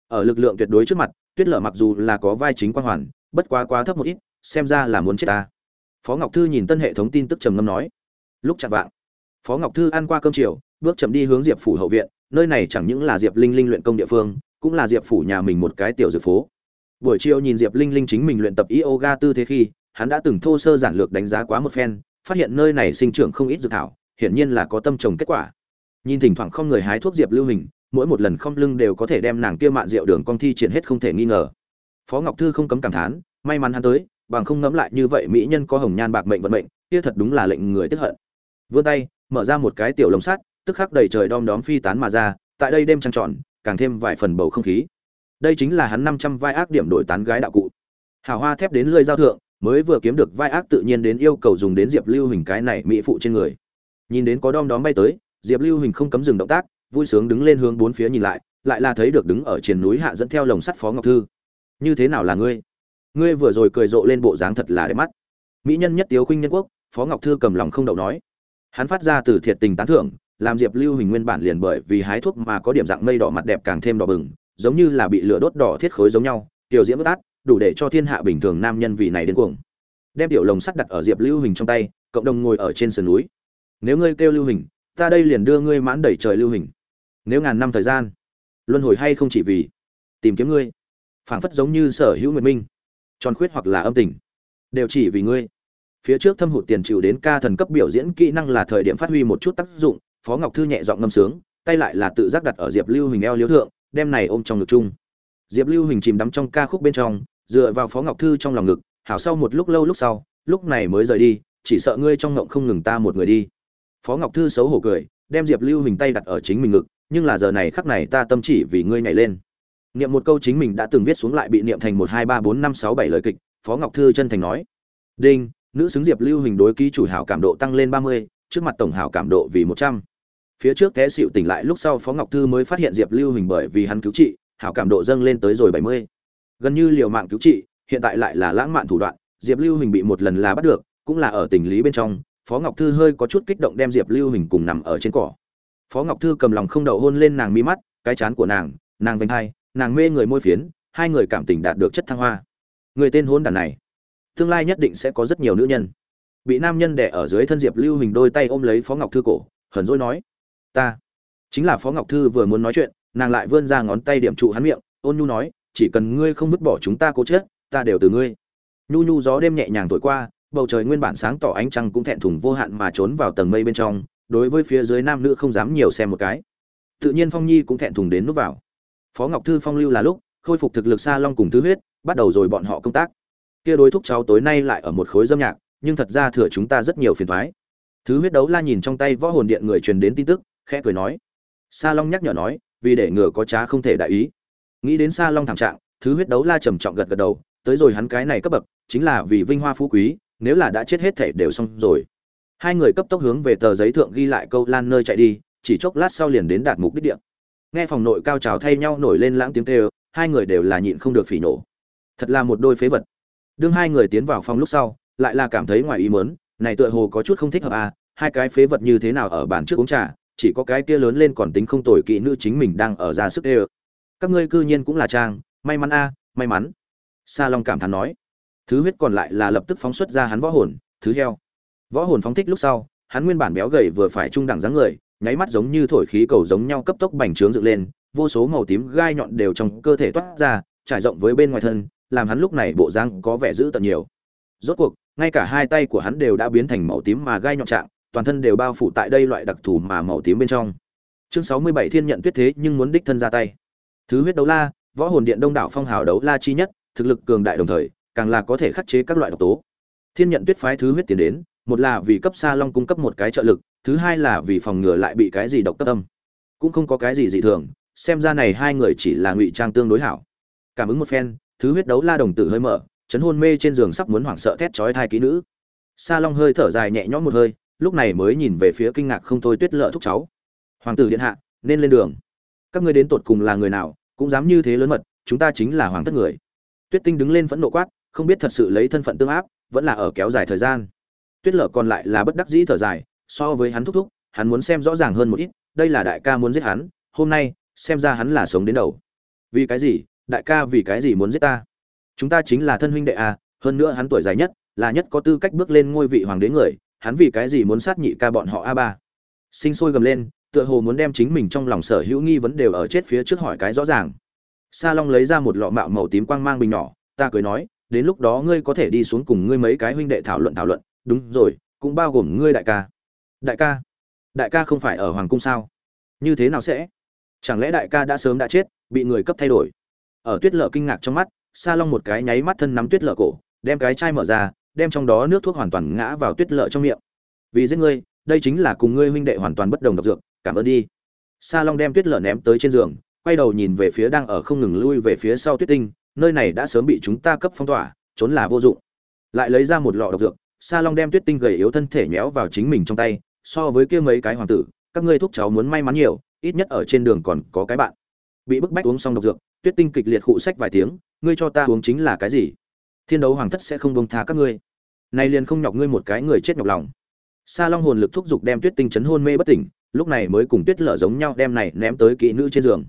Ở lực lượng tuyệt đối trước mặt, tuyết lợ mặc dù là có vai chính quang hoàn, bất quá quá thấp một ít, xem ra là muốn chết ta. Phó Ngọc Thư nhìn tân hệ thống tin tức trầm ngâm nói. Lúc chạm vạng, Phó Ngọc Thư ăn qua cơm chiều, bước chậm đi hướng Diệp phủ hậu viện, nơi này chẳng những là Diệp Linh Linh luyện công địa phương, cũng là Diệp phủ nhà mình một cái tiểu dược phố. Buổi chiều nhìn Diệp Linh Linh chính mình luyện tập yoga tư thế khi, hắn đã từng thô sơ giản lược đánh giá quá một phen, phát hiện nơi này sinh trưởng không ít dược thảo, hiển nhiên là có tâm trồng kết quả. Nhìn thỉnh thoảng không người hái thuốc diệp lưu hình, mỗi một lần không lưng đều có thể đem nàng kia mạn rượu đường con thi triển hết không thể nghi ngờ. Phó Ngọc Thư không cấm cảm thán, may mắn hắn tới, bằng không ngẫm lại như vậy mỹ nhân có hồng nhan bạc mệnh vận mệnh, kia thật đúng là lệnh người tức hận. vươn tay mở ra một cái tiểu lồng sắt tức khắc đầy trời đom đóm phi tán mà ra tại đây đêm trăng tròn càng thêm vài phần bầu không khí. Đây chính là hắn năm trăm vai ác điểm đổi tán gái đạo cụ. Hào hoa thép đến lơi giao thượng, mới vừa kiếm được vai ác tự nhiên đến yêu cầu dùng đến diệp lưu hình cái này mỹ phụ trên người. Nhìn đến có đom đóm bay tới, diệp lưu hình không cấm dừng động tác, vui sướng đứng lên hướng bốn phía nhìn lại lại là thấy được đứng ở trên núi hạ dẫn theo lồng sắt phó ngọc thư. Như thế nào là ngươi? Ngươi vừa rồi cười rộ lên bộ dáng thật là đẹp mắt. Mỹ nhân nhất tiếu khuynh nhân quốc, phó ngọc thư cầm lòng không đậu nói. Hắn phát ra từ thiệt tình tán thưởng làm diệp lưu hình nguyên bản liền bởi vì hái thuốc mà có điểm dạng mây đỏ mặt đẹp càng thêm đỏ bừng, giống như là bị lửa đốt đỏ thiết khối giống nhau, tiểu diễm bất át, đủ để cho thiên hạ bình thường nam nhân vì này đến cuồng. Đem tiểu lồng sắt đặt ở diệp lưu hình trong tay, cộng đồng ngồi ở trên sườn núi. Nếu ngươi kêu lưu hình ta đây liền đưa ngươi mãn đẩy trời lưu hình nếu ngàn năm thời gian, luân hồi hay không chỉ vì tìm kiếm ngươi, phảng phất giống như sở hữu nguyệt minh, tròn khuyết hoặc là âm tình, đều chỉ vì ngươi. Phía trước thâm hụt tiền chịu đến ca thần cấp biểu diễn kỹ năng là thời điểm phát huy một chút tác dụng phó ngọc thư nhẹ giọng ngâm sướng, tay lại là tự giác đặt ở diệp lưu hình eo liếu thượng, đem này ôm trong ngực chung. Diệp lưu hình chìm đắm trong ca khúc bên trong, dựa vào phó ngọc thư trong lòng ngực, hảo sau một lúc lâu lúc sau, lúc này mới rời đi, chỉ sợ ngươi trong ngộng không ngừng ta một người đi. Phó ngọc thư xấu hổ cười, đem diệp lưu hình tay đặt ở chính mình ngực, nhưng là giờ này khắc này ta tâm chỉ vì ngươi nhảy lên. Niệm một câu chính mình đã từng viết xuống lại bị niệm thành một hai ba bốn năm sáu bảy lời kịch, phó ngọc thư chân thành nói. Đinh, nữ xứng diệp lưu hình đối ký chủ hảo cảm độ tăng lên ba mươi, trước mặt tổng hảo cảm độ vì một trăm phía trước té xịu tỉnh lại lúc sau phó ngọc thư mới phát hiện diệp lưu hình bởi vì hắn cứu trị, hảo cảm độ dâng lên tới rồi bảy mươi. Gần như liều mạng cứu trị, hiện tại lại là lãng mạn thủ đoạn, diệp lưu hình bị một lần là bắt được, cũng là ở tình lý bên trong, phó ngọc thư hơi có chút kích động đem diệp lưu hình cùng nằm ở trên cỏ. Phó ngọc thư cầm lòng không đậu hôn lên nàng mi mắt, cái chán của nàng nàng vênh hai, nàng mê người môi phiến, hai người cảm tình đạt được chất thăng hoa. Người tên hôn đàn này, tương lai nhất định sẽ có rất nhiều nữ nhân. Bị nam nhân đẻ ở dưới thân diệp lưu hình đôi tay ôm lấy phó ngọc thư cổ, hờn dỗi nói ta. Chính là phó ngọc thư vừa muốn nói chuyện, nàng lại vươn ra ngón tay điểm trụ hắn miệng, ôn nhu nói, chỉ cần ngươi không vứt bỏ chúng ta cố chết, ta đều từ ngươi. Nhu nhu gió đêm nhẹ nhàng thổi qua, bầu trời nguyên bản sáng tỏ ánh trăng cũng thẹn thùng vô hạn mà trốn vào tầng mây bên trong, đối với phía dưới nam nữ không dám nhiều xem một cái. Tự nhiên phong nhi cũng thẹn thùng đến núp vào. Phó ngọc thư phong lưu là lúc, khôi phục thực lực xa long cùng thứ huyết, bắt đầu rồi bọn họ công tác. Kia đối thúc cháu tối nay lại ở một khối dâm nhạc, nhưng thật ra thừa chúng ta rất nhiều phiền thoái thứ huyết đấu la nhìn trong tay võ hồn điện người truyền đến tin tức khẽ cười nói. Sa long nhắc nhở nói, vì để ngừa có trá không thể đại ý. Nghĩ đến sa long thảm trạng, thứ huyết đấu la trầm trọng gật gật đầu, tới rồi hắn cái này cấp bậc, chính là vì vinh hoa phú quý, nếu là đã chết hết thể đều xong rồi. Hai người cấp tốc hướng về tờ giấy thượng ghi lại câu lan nơi chạy đi, chỉ chốc lát sau liền đến đạt mục đích địa. Nghe phòng nội cao trào thay nhau nổi lên lãng tiếng kêu, hai người đều là nhịn không được phỉ nổ thật là một đôi phế vật. Đương hai người tiến vào phòng lúc sau, lại là cảm thấy ngoài ý mớn này tựa hồ có chút không thích hợp à hai cái phế vật như thế nào ở bàn trước uống trà chỉ có cái kia lớn lên còn tính không tồi kỹ nữ chính mình đang ở ra sức đê các ngươi cư nhiên cũng là trang, may mắn a, may mắn. Sa long cảm thán nói. Thứ huyết còn lại là lập tức phóng xuất ra hắn võ hồn, thứ heo. Võ hồn phóng thích lúc sau, hắn nguyên bản béo gầy vừa phải trung đẳng dáng người, nháy mắt giống như thổi khí cầu giống nhau cấp tốc bành trướng dựng lên, vô số màu tím gai nhọn đều trong cơ thể toát ra, trải rộng với bên ngoài thân, làm hắn lúc này bộ răng có vẻ dữ tận nhiều. Rốt cuộc, ngay cả hai tay của hắn đều đã biến thành màu tím mà gai nhọn trạng toàn thân đều bao phủ tại đây loại đặc thù mà màu tím bên trong. Chương sáu mươi bảy thiên nhận tuyết thế nhưng muốn đích thân ra tay. Thứ huyết đấu la, võ hồn điện đông đảo phong hào đấu la chi nhất, thực lực cường đại đồng thời, càng là có thể khắc chế các loại độc tố. Thiên nhận tuyết phái thứ huyết tiến đến, một là vì cấp sa long cung cấp một cái trợ lực, thứ hai là vì phòng ngừa lại bị cái gì độc cấp âm. Cũng không có cái gì dị thường, xem ra này hai người chỉ là ngụy trang tương đối hảo. Cảm ứng một phen, thứ huyết đấu la đồng tử hơi mở, chấn hôn mê trên giường sắp muốn hoảng sợ thét chói thai ký nữ. Sa long hơi thở dài nhẹ nhõm một hơi lúc này mới nhìn về phía kinh ngạc không thôi tuyết lợ thúc cháu. Hoàng tử điện hạ, nên lên đường. Các ngươi đến tột cùng là người nào, cũng dám như thế lớn mật, chúng ta chính là hoàng thất người. Tuyết tinh đứng lên phẫn nộ quát, không biết thật sự lấy thân phận tương áp, vẫn là ở kéo dài thời gian. Tuyết lợ còn lại là bất đắc dĩ thở dài, so với hắn thúc thúc, hắn muốn xem rõ ràng hơn một ít, đây là đại ca muốn giết hắn, hôm nay, xem ra hắn là sống đến đầu. Vì cái gì, đại ca vì cái gì muốn giết ta? Chúng ta chính là thân huynh đệ à hơn nữa hắn tuổi dài nhất, là nhất có tư cách bước lên ngôi vị hoàng đế người hắn vì cái gì muốn sát nhị ca bọn họ a ba? Sinh sôi gầm lên, tựa hồ muốn đem chính mình trong lòng sở hữu nghi vấn đều ở chết phía trước hỏi cái rõ ràng. Sa long lấy ra một lọ mạo màu tím quang mang bình nhỏ, ta cười nói, đến lúc đó ngươi có thể đi xuống cùng ngươi mấy cái huynh đệ thảo luận thảo luận. Đúng rồi, cũng bao gồm ngươi đại ca. Đại ca? Đại ca không phải ở hoàng cung sao? Như thế nào sẽ? Chẳng lẽ đại ca đã sớm đã chết, bị người cấp thay đổi? Ở tuyết lợ kinh ngạc trong mắt, sa long một cái nháy mắt thân nắm tuyết lợ cổ, đem cái chai mở ra đem trong đó nước thuốc hoàn toàn ngã vào tuyết lợ trong miệng. Vì giết ngươi, đây chính là cùng ngươi huynh đệ hoàn toàn bất đồng độc dược, cảm ơn đi. Sa long đem tuyết lở ném tới trên giường, quay đầu nhìn về phía đang ở không ngừng lui về phía sau tuyết tinh, nơi này đã sớm bị chúng ta cấp phong tỏa, trốn là vô dụng. Lại lấy ra một lọ độc dược, sa long đem tuyết tinh gầy yếu thân thể nhéo vào chính mình trong tay, so với kia mấy cái hoàng tử, các ngươi thúc cháu muốn may mắn nhiều, ít nhất ở trên đường còn có cái bạn. Bị bức bách uống xong độc dược, tuyết tinh kịch liệt khụ sách vài tiếng, ngươi cho ta uống chính là cái gì? Thiên đấu hoàng thất sẽ không bông tha các ngươi. Nay liền không nhọc ngươi một cái người chết nhọc lòng. Sa long hồn lực thúc giục đem tuyết tinh chấn hôn mê bất tỉnh, lúc này mới cùng tuyết lở giống nhau đem này ném tới kỹ nữ trên giường.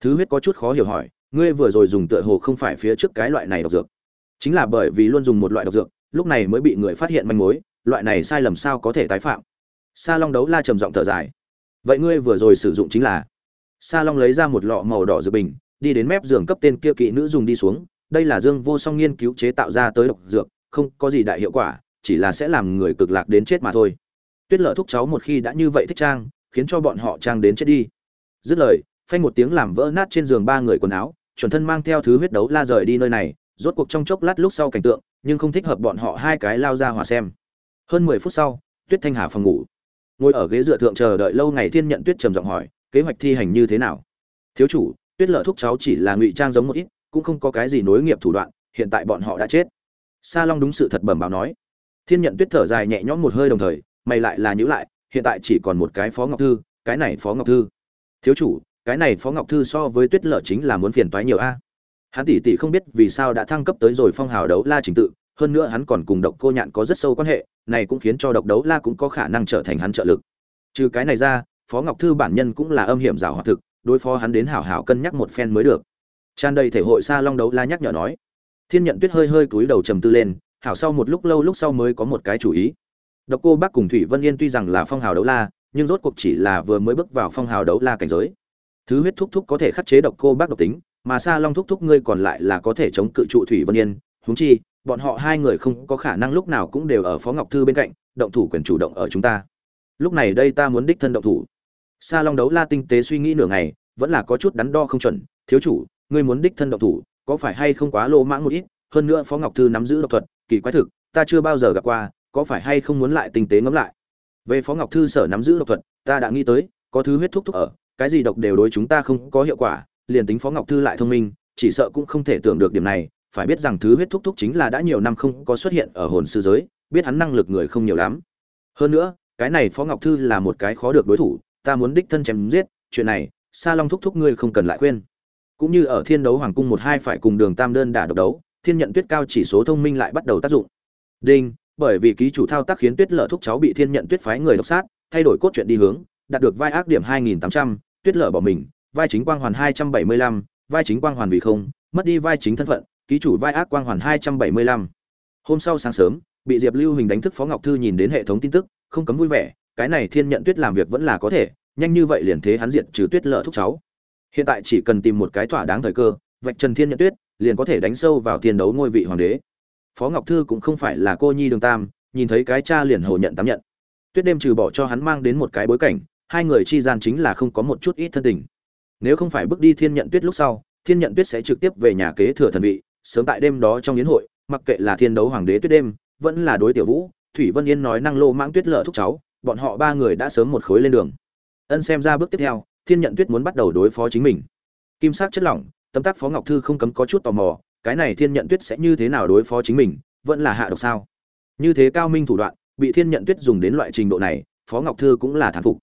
Thứ huyết có chút khó hiểu hỏi, ngươi vừa rồi dùng tựa hồ không phải phía trước cái loại này độc dược? Chính là bởi vì luôn dùng một loại độc dược, lúc này mới bị người phát hiện manh mối, loại này sai lầm sao có thể tái phạm? Sa long đấu la trầm giọng thở dài, vậy ngươi vừa rồi sử dụng chính là? Sa long lấy ra một lọ màu đỏ dược bình, đi đến mép giường cấp tên kia kỹ nữ dùng đi xuống đây là dương vô song nghiên cứu chế tạo ra tới độc dược, không có gì đại hiệu quả, chỉ là sẽ làm người cực lạc đến chết mà thôi. Tuyết lở thúc cháu một khi đã như vậy thích trang, khiến cho bọn họ trang đến chết đi. Dứt lời, phanh một tiếng làm vỡ nát trên giường ba người quần áo, chuẩn thân mang theo thứ huyết đấu la rời đi nơi này, rốt cuộc trong chốc lát lúc sau cảnh tượng, nhưng không thích hợp bọn họ hai cái lao ra hòa xem. Hơn mười phút sau, tuyết thanh hà phòng ngủ. Ngồi ở ghế dựa thượng chờ đợi lâu ngày thiên nhận tuyết trầm giọng hỏi, kế hoạch thi hành như thế nào? Thiếu chủ, tuyết lợ thúc cháu chỉ là ngụy trang giống một ít cũng không có cái gì nối nghiệp thủ đoạn, hiện tại bọn họ đã chết. Sa long đúng sự thật bẩm báo nói. Thiên nhận tuyết thở dài nhẹ nhõm một hơi đồng thời, mày lại là nhữ lại, hiện tại chỉ còn một cái phó ngọc thư, cái này phó ngọc thư. Thiếu chủ, cái này phó ngọc thư so với tuyết lở chính là muốn phiền toái nhiều a. Hắn tỷ tỷ không biết vì sao đã thăng cấp tới rồi phong hào đấu la trình tự, hơn nữa hắn còn cùng độc cô nhạn có rất sâu quan hệ, này cũng khiến cho độc đấu la cũng có khả năng trở thành hắn trợ lực. Trừ cái này ra, phó ngọc thư bản nhân cũng là âm hiểm rào hoạt thực, đối phó hắn đến hảo hảo cân nhắc một phen mới được tràn đầy thể hội xa long đấu la nhắc nhở nói. Thiên nhận tuyết hơi hơi cúi đầu trầm tư lên, hảo sau một lúc lâu lúc sau mới có một cái chủ ý. Độc cô bác cùng thủy vân yên tuy rằng là phong hào đấu la, nhưng rốt cuộc chỉ là vừa mới bước vào phong hào đấu la cảnh giới. Thứ huyết thúc thúc có thể khắc chế độc cô bác độc tính, mà xa long thúc thúc ngươi còn lại là có thể chống cự trụ thủy vân yên. Huống chi, bọn họ hai người không có khả năng lúc nào cũng đều ở phó ngọc thư bên cạnh, động thủ quyền chủ động ở chúng ta. Lúc này đây ta muốn đích thân động thủ. Sa long đấu la tinh tế suy nghĩ nửa ngày, vẫn là có chút đắn đo không chuẩn. Thiếu chủ ngươi muốn đích thân động thủ, có phải hay không quá lô mãng một ít? Hơn nữa phó ngọc thư nắm giữ độc thuật, kỳ quái thực, ta chưa bao giờ gặp qua, có phải hay không muốn lại tinh tế ngẫm lại? Về phó ngọc thư sở nắm giữ độc thuật, ta đã nghĩ tới, có thứ huyết thúc thúc ở, cái gì độc đều đối chúng ta không có hiệu quả, liền tính phó ngọc thư lại thông minh, chỉ sợ cũng không thể tưởng được điểm này. Phải biết rằng thứ huyết thúc thúc chính là đã nhiều năm không có xuất hiện ở hồn sư giới, biết hắn năng lực người không nhiều lắm. Hơn nữa, cái này phó ngọc thư là một cái khó được đối thủ, ta muốn đích thân chém giết, chuyện này, sa long thúc thúc ngươi không cần lại khuyên cũng như ở thiên đấu hoàng cung một hai phải cùng đường tam đơn đả độc đấu thiên nhận tuyết cao chỉ số thông minh lại bắt đầu tác dụng đinh bởi vì ký chủ thao tác khiến tuyết lở thúc cháu bị thiên nhận tuyết phái người độc sát thay đổi cốt truyện đi hướng đạt được vai ác điểm 2800, tuyết lở bỏ mình vai chính quang hoàn 275, vai chính quang hoàn vì không mất đi vai chính thân phận ký chủ vai ác quang hoàn 275. hôm sau sáng sớm bị diệp lưu hình đánh thức phó ngọc thư nhìn đến hệ thống tin tức không cấm vui vẻ cái này thiên nhận tuyết làm việc vẫn là có thể nhanh như vậy liền thế hắn diện trừ tuyết lợ thúc cháu hiện tại chỉ cần tìm một cái thỏa đáng thời cơ, vạch trần thiên nhận tuyết liền có thể đánh sâu vào thiên đấu ngôi vị hoàng đế. Phó ngọc thư cũng không phải là cô nhi đường tam, nhìn thấy cái cha liền hầu nhận tám nhận. Tuyết đêm trừ bỏ cho hắn mang đến một cái bối cảnh, hai người chi gian chính là không có một chút ít thân tình. Nếu không phải bước đi thiên nhận tuyết lúc sau, thiên nhận tuyết sẽ trực tiếp về nhà kế thừa thần vị, sớm tại đêm đó trong yến hội, mặc kệ là thiên đấu hoàng đế tuyết đêm, vẫn là đối tiểu vũ, thủy vân yên nói năng lô mãng tuyết lợ thúc cháu, bọn họ ba người đã sớm một khối lên đường. Ân xem ra bước tiếp theo thiên nhận tuyết muốn bắt đầu đối phó chính mình. Kim sắc chất lỏng, tấm tác phó ngọc thư không cấm có chút tò mò, cái này thiên nhận tuyết sẽ như thế nào đối phó chính mình, vẫn là hạ độc sao? Như thế cao minh thủ đoạn, bị thiên nhận tuyết dùng đến loại trình độ này, phó ngọc thư cũng là thán phục.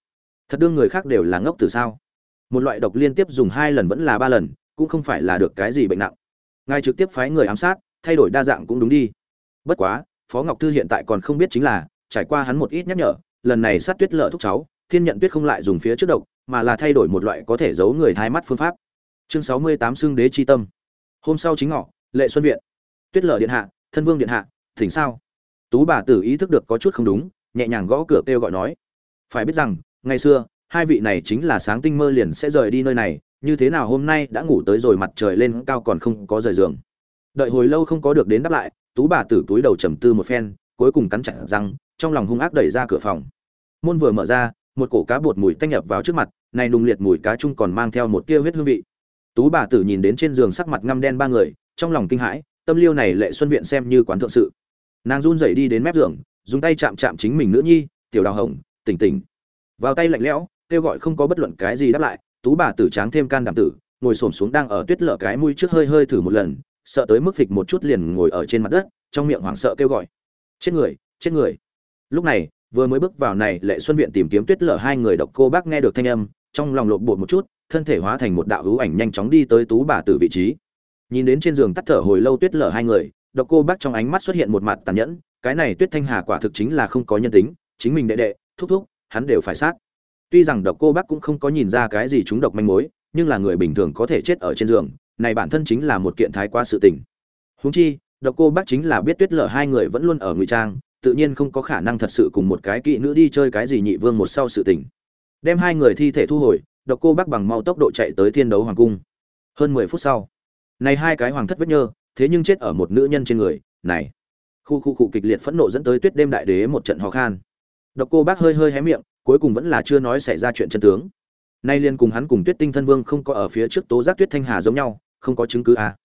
Thật đương người khác đều là ngốc từ sao? Một loại độc liên tiếp dùng hai lần vẫn là ba lần, cũng không phải là được cái gì bệnh nặng. Ngài trực tiếp phái người ám sát, thay đổi đa dạng cũng đúng đi. Bất quá, phó ngọc thư hiện tại còn không biết chính là, trải qua hắn một ít nhắc nhở, lần này sát tuyết lợ thúc cháu thiên nhận tuyết không lại dùng phía trước độc, mà là thay đổi một loại có thể giấu người thai mắt phương pháp. Chương sáu mươi tám xương đế chi tâm. Hôm sau chính ngọ, lệ xuân viện. Tuyết lở điện hạ, thân vương điện hạ thỉnh sao? Tú bà tử ý thức được có chút không đúng, nhẹ nhàng gõ cửa kêu gọi nói. Phải biết rằng, ngày xưa, hai vị này chính là sáng tinh mơ liền sẽ rời đi nơi này, như thế nào hôm nay đã ngủ tới rồi mặt trời lên cao còn không có rời giường. Đợi hồi lâu không có được đến đáp lại, tú bà tử túi đầu trầm tư một phen, cuối cùng cắn chặt răng, trong lòng hung ác đẩy ra cửa phòng. Môn vừa mở ra một cổ cá bột mùi tanh nhập vào trước mặt, này nùng liệt mùi cá chung còn mang theo một tia huyết hương vị. Tú bà tử nhìn đến trên giường sắc mặt ngăm đen ba người, trong lòng kinh hãi, tâm liêu này lệ xuân viện xem như quán thượng sự. Nàng run rẩy đi đến mép giường, dùng tay chạm chạm chính mình nữ nhi, tiểu đào hồng, tỉnh tỉnh. Vào tay lạnh lẽo, kêu gọi không có bất luận cái gì đáp lại, tú bà tử tráng thêm can đảm tử, ngồi xổm xuống đang ở tuyết lở cái mũi trước hơi hơi thử một lần, sợ tới mức phịch một chút liền ngồi ở trên mặt đất, trong miệng hoảng sợ kêu gọi, chết người chết người. Lúc này vừa mới bước vào này, lệ xuân viện tìm kiếm tuyết lở hai người độc cô bác nghe được thanh âm, trong lòng lộn bột một chút, thân thể hóa thành một đạo hữu ảnh nhanh chóng đi tới tú bà tử vị trí. Nhìn đến trên giường tắt thở hồi lâu tuyết lở hai người độc cô bác trong ánh mắt xuất hiện một mặt tàn nhẫn, cái này tuyết thanh hà quả thực chính là không có nhân tính, chính mình đệ đệ, thúc thúc, hắn đều phải sát. Tuy rằng độc cô bác cũng không có nhìn ra cái gì chúng độc manh mối, nhưng là người bình thường có thể chết ở trên giường, này bản thân chính là một kiện thái quá sự tình. Huống chi độc cô bác chính là biết tuyết lở hai người vẫn luôn ở ngụy trang tự nhiên không có khả năng thật sự cùng một cái kỵ nữ đi chơi cái gì nhị vương một sau sự tình. Đem hai người thi thể thu hồi, độc cô bác bằng mau tốc độ chạy tới thiên đấu hoàng cung. Hơn mười phút sau, này hai cái hoàng thất vết nhơ, thế nhưng chết ở một nữ nhân trên người, này. Khu khu cụ kịch liệt phẫn nộ dẫn tới tuyết đêm đại đế một trận ho khan. Độc cô bác hơi hơi hé miệng, cuối cùng vẫn là chưa nói xảy ra chuyện chân tướng. Nay liên cùng hắn cùng tuyết tinh thân vương không có ở phía trước tố giác tuyết thanh hà giống nhau, không có chứng cứ à.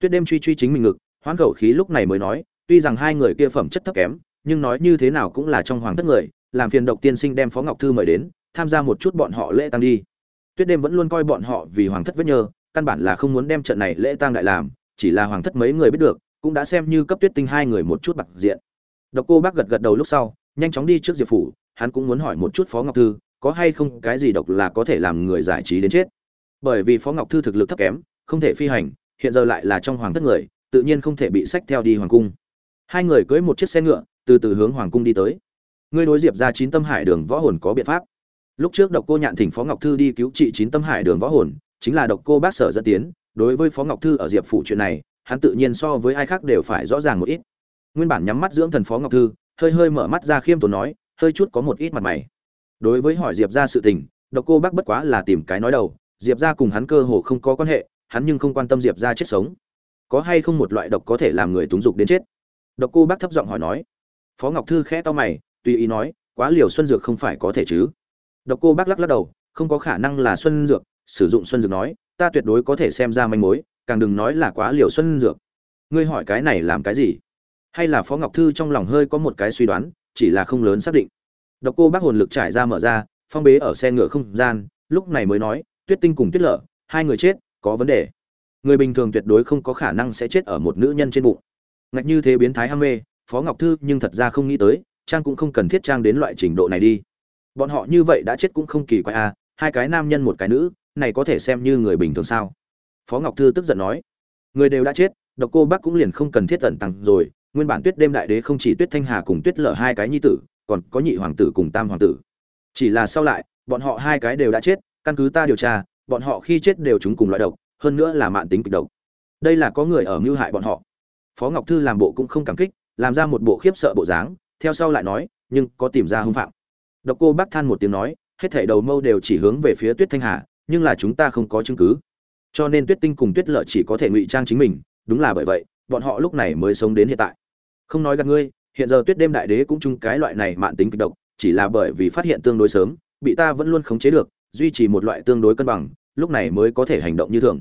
tuyết đêm truy truy chính mình ngực, hoán khẩu khí lúc này mới nói, tuy rằng hai người kia phẩm chất thấp kém nhưng nói như thế nào cũng là trong hoàng thất người, làm phiền độc tiên sinh đem phó ngọc thư mời đến, tham gia một chút bọn họ lễ tăng đi. Tuyết đêm vẫn luôn coi bọn họ vì hoàng thất vết nhơ, căn bản là không muốn đem trận này lễ tang đại làm, chỉ là hoàng thất mấy người biết được, cũng đã xem như cấp tuyết tinh hai người một chút bạc diện. Độc cô bác gật gật đầu lúc sau, nhanh chóng đi trước diệp phủ, hắn cũng muốn hỏi một chút phó ngọc thư, có hay không cái gì độc là có thể làm người giải trí đến chết. Bởi vì phó ngọc thư thực lực thấp kém, không thể phi hành, hiện giờ lại là trong hoàng thất người, tự nhiên không thể bị sách theo đi hoàng cung. Hai người cưỡi một chiếc xe ngựa từ từ hướng hoàng cung đi tới. Ngươi đối diệp ra chín tâm hải đường võ hồn có biện pháp. Lúc trước độc cô nhạn thỉnh phó ngọc thư đi cứu trị chín tâm hải đường võ hồn, chính là độc cô bác sở dẫn tiến, đối với phó ngọc thư ở diệp phủ chuyện này, hắn tự nhiên so với ai khác đều phải rõ ràng một ít. Nguyên bản nhắm mắt dưỡng thần phó ngọc thư, hơi hơi mở mắt ra khiêm tốn nói, hơi chút có một ít mặt mày. Đối với hỏi diệp ra sự tình, độc cô bác bất quá là tìm cái nói đầu, diệp ra cùng hắn cơ hồ không có quan hệ, hắn nhưng không quan tâm diệp ra chết sống. Có hay không một loại độc có thể làm người túng dục đến chết? Độc cô bác thấp giọng hỏi nói phó ngọc thư khẽ to mày, tùy ý nói, quá liều xuân dược không phải có thể chứ? Độc cô bác lắc lắc đầu, không có khả năng là xuân dược, sử dụng xuân dược nói, ta tuyệt đối có thể xem ra manh mối, càng đừng nói là quá liều xuân dược. Ngươi hỏi cái này làm cái gì? Hay là phó ngọc thư trong lòng hơi có một cái suy đoán, chỉ là không lớn xác định. Độc cô bác hồn lực trải ra mở ra, phong bế ở xe ngựa không gian, lúc này mới nói, tuyết tinh cùng tuyết lở, hai người chết, có vấn đề. Người bình thường tuyệt đối không có khả năng sẽ chết ở một nữ nhân trên bụng. Ngạch như thế biến thái ham mê phó ngọc thư nhưng thật ra không nghĩ tới, trang cũng không cần thiết trang đến loại trình độ này đi. Bọn họ như vậy đã chết cũng không kỳ quái à hai cái nam nhân một cái nữ, này có thể xem như người bình thường sao? Phó ngọc thư tức giận nói. Người đều đã chết, độc cô bác cũng liền không cần thiết tận tăng rồi, nguyên bản tuyết đêm đại đế không chỉ tuyết thanh hà cùng tuyết lở hai cái nhi tử, còn có nhị hoàng tử cùng tam hoàng tử. Chỉ là sau lại, bọn họ hai cái đều đã chết, căn cứ ta điều tra, bọn họ khi chết đều chúng cùng loại độc, hơn nữa là mạng tính kịch độc. Đây là có người ở mưu hại bọn họ. Phó ngọc thư làm bộ cũng không cảm kích làm ra một bộ khiếp sợ bộ dáng, theo sau lại nói, nhưng có tìm ra hung phạm. Độc cô bác than một tiếng nói, hết thảy đầu mâu đều chỉ hướng về phía tuyết thanh hà, nhưng là chúng ta không có chứng cứ. Cho nên tuyết tinh cùng tuyết lợi chỉ có thể ngụy trang chính mình, đúng là bởi vậy, bọn họ lúc này mới sống đến hiện tại. Không nói gặp ngươi, hiện giờ tuyết đêm đại đế cũng chung cái loại này mạn tính kịch độc, chỉ là bởi vì phát hiện tương đối sớm, bị ta vẫn luôn khống chế được, duy trì một loại tương đối cân bằng, lúc này mới có thể hành động như thường.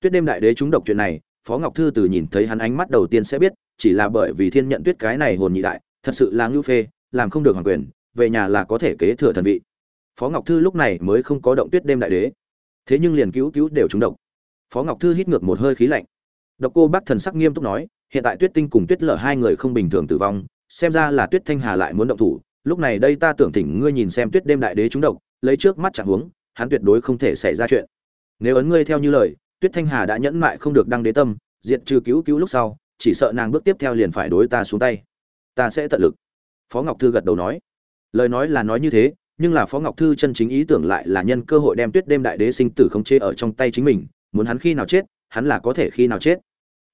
Tuyết đêm đại đế trúng độc chuyện này phó ngọc thư từ nhìn thấy hắn ánh mắt đầu tiên sẽ biết, chỉ là bởi vì thiên nhận tuyết cái này hồn nhị đại, thật sự là ngưu phê, làm không được hoàng quyền, về nhà là có thể kế thừa thần vị. Phó ngọc thư lúc này mới không có động tuyết đêm đại đế. Thế nhưng liền cứu cứu đều trúng độc. Phó ngọc thư hít ngược một hơi khí lạnh. Độc cô bác thần sắc nghiêm túc nói, hiện tại tuyết tinh cùng tuyết lở hai người không bình thường tử vong, xem ra là tuyết thanh hà lại muốn động thủ. Lúc này đây ta tưởng thỉnh ngươi nhìn xem tuyết đêm đại đế trúng độc, lấy trước mắt chẳng huống, hắn tuyệt đối không thể xảy ra chuyện. Nếu ấn ngươi theo như lời tuyết thanh hà đã nhẫn mại không được đăng đế tâm, diệt trừ cứu cứu lúc sau, chỉ sợ nàng bước tiếp theo liền phải đối ta xuống tay. Ta sẽ tận lực. Phó ngọc thư gật đầu nói. Lời nói là nói như thế, nhưng là phó ngọc thư chân chính ý tưởng lại là nhân cơ hội đem tuyết đêm đại đế sinh tử không chế ở trong tay chính mình, muốn hắn khi nào chết, hắn là có thể khi nào chết.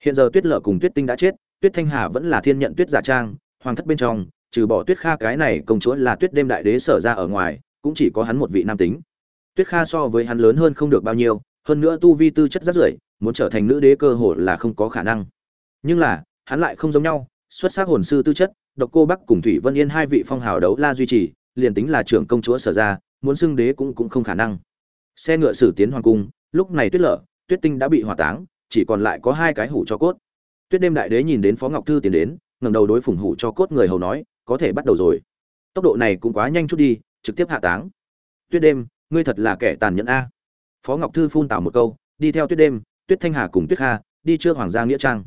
Hiện giờ tuyết lở cùng tuyết tinh đã chết, tuyết thanh hà vẫn là thiên nhận tuyết giả trang, hoàng thất bên trong, trừ bỏ tuyết kha cái này công chúa là tuyết đêm đại đế sở ra ở ngoài, cũng chỉ có hắn một vị nam tính. Tuyết kha so với hắn lớn hơn không được bao nhiêu hơn nữa tu vi tư chất rất rưỡi, muốn trở thành nữ đế cơ hội là không có khả năng. Nhưng là, hắn lại không giống nhau, xuất sắc hồn sư tư chất, độc cô bắc cùng thủy vân yên hai vị phong hào đấu la duy trì, liền tính là trưởng công chúa sở ra, muốn xưng đế cũng cũng không khả năng. Xe ngựa sử tiến hoàng cung, lúc này tuyết lở, tuyết tinh đã bị hỏa táng, chỉ còn lại có hai cái hủ cho cốt. Tuyết đêm đại đế nhìn đến phó ngọc thư tiến đến, ngẩng đầu đối phủng hủ cho cốt người hầu nói, có thể bắt đầu rồi. Tốc độ này cũng quá nhanh chút đi, trực tiếp hạ táng. Tuyết đêm, ngươi thật là kẻ tàn nhẫn a phó ngọc thư phun tào một câu, đi theo tuyết đêm, tuyết thanh hà cùng tuyết kha, đi trước hoàng gia nghĩa trang.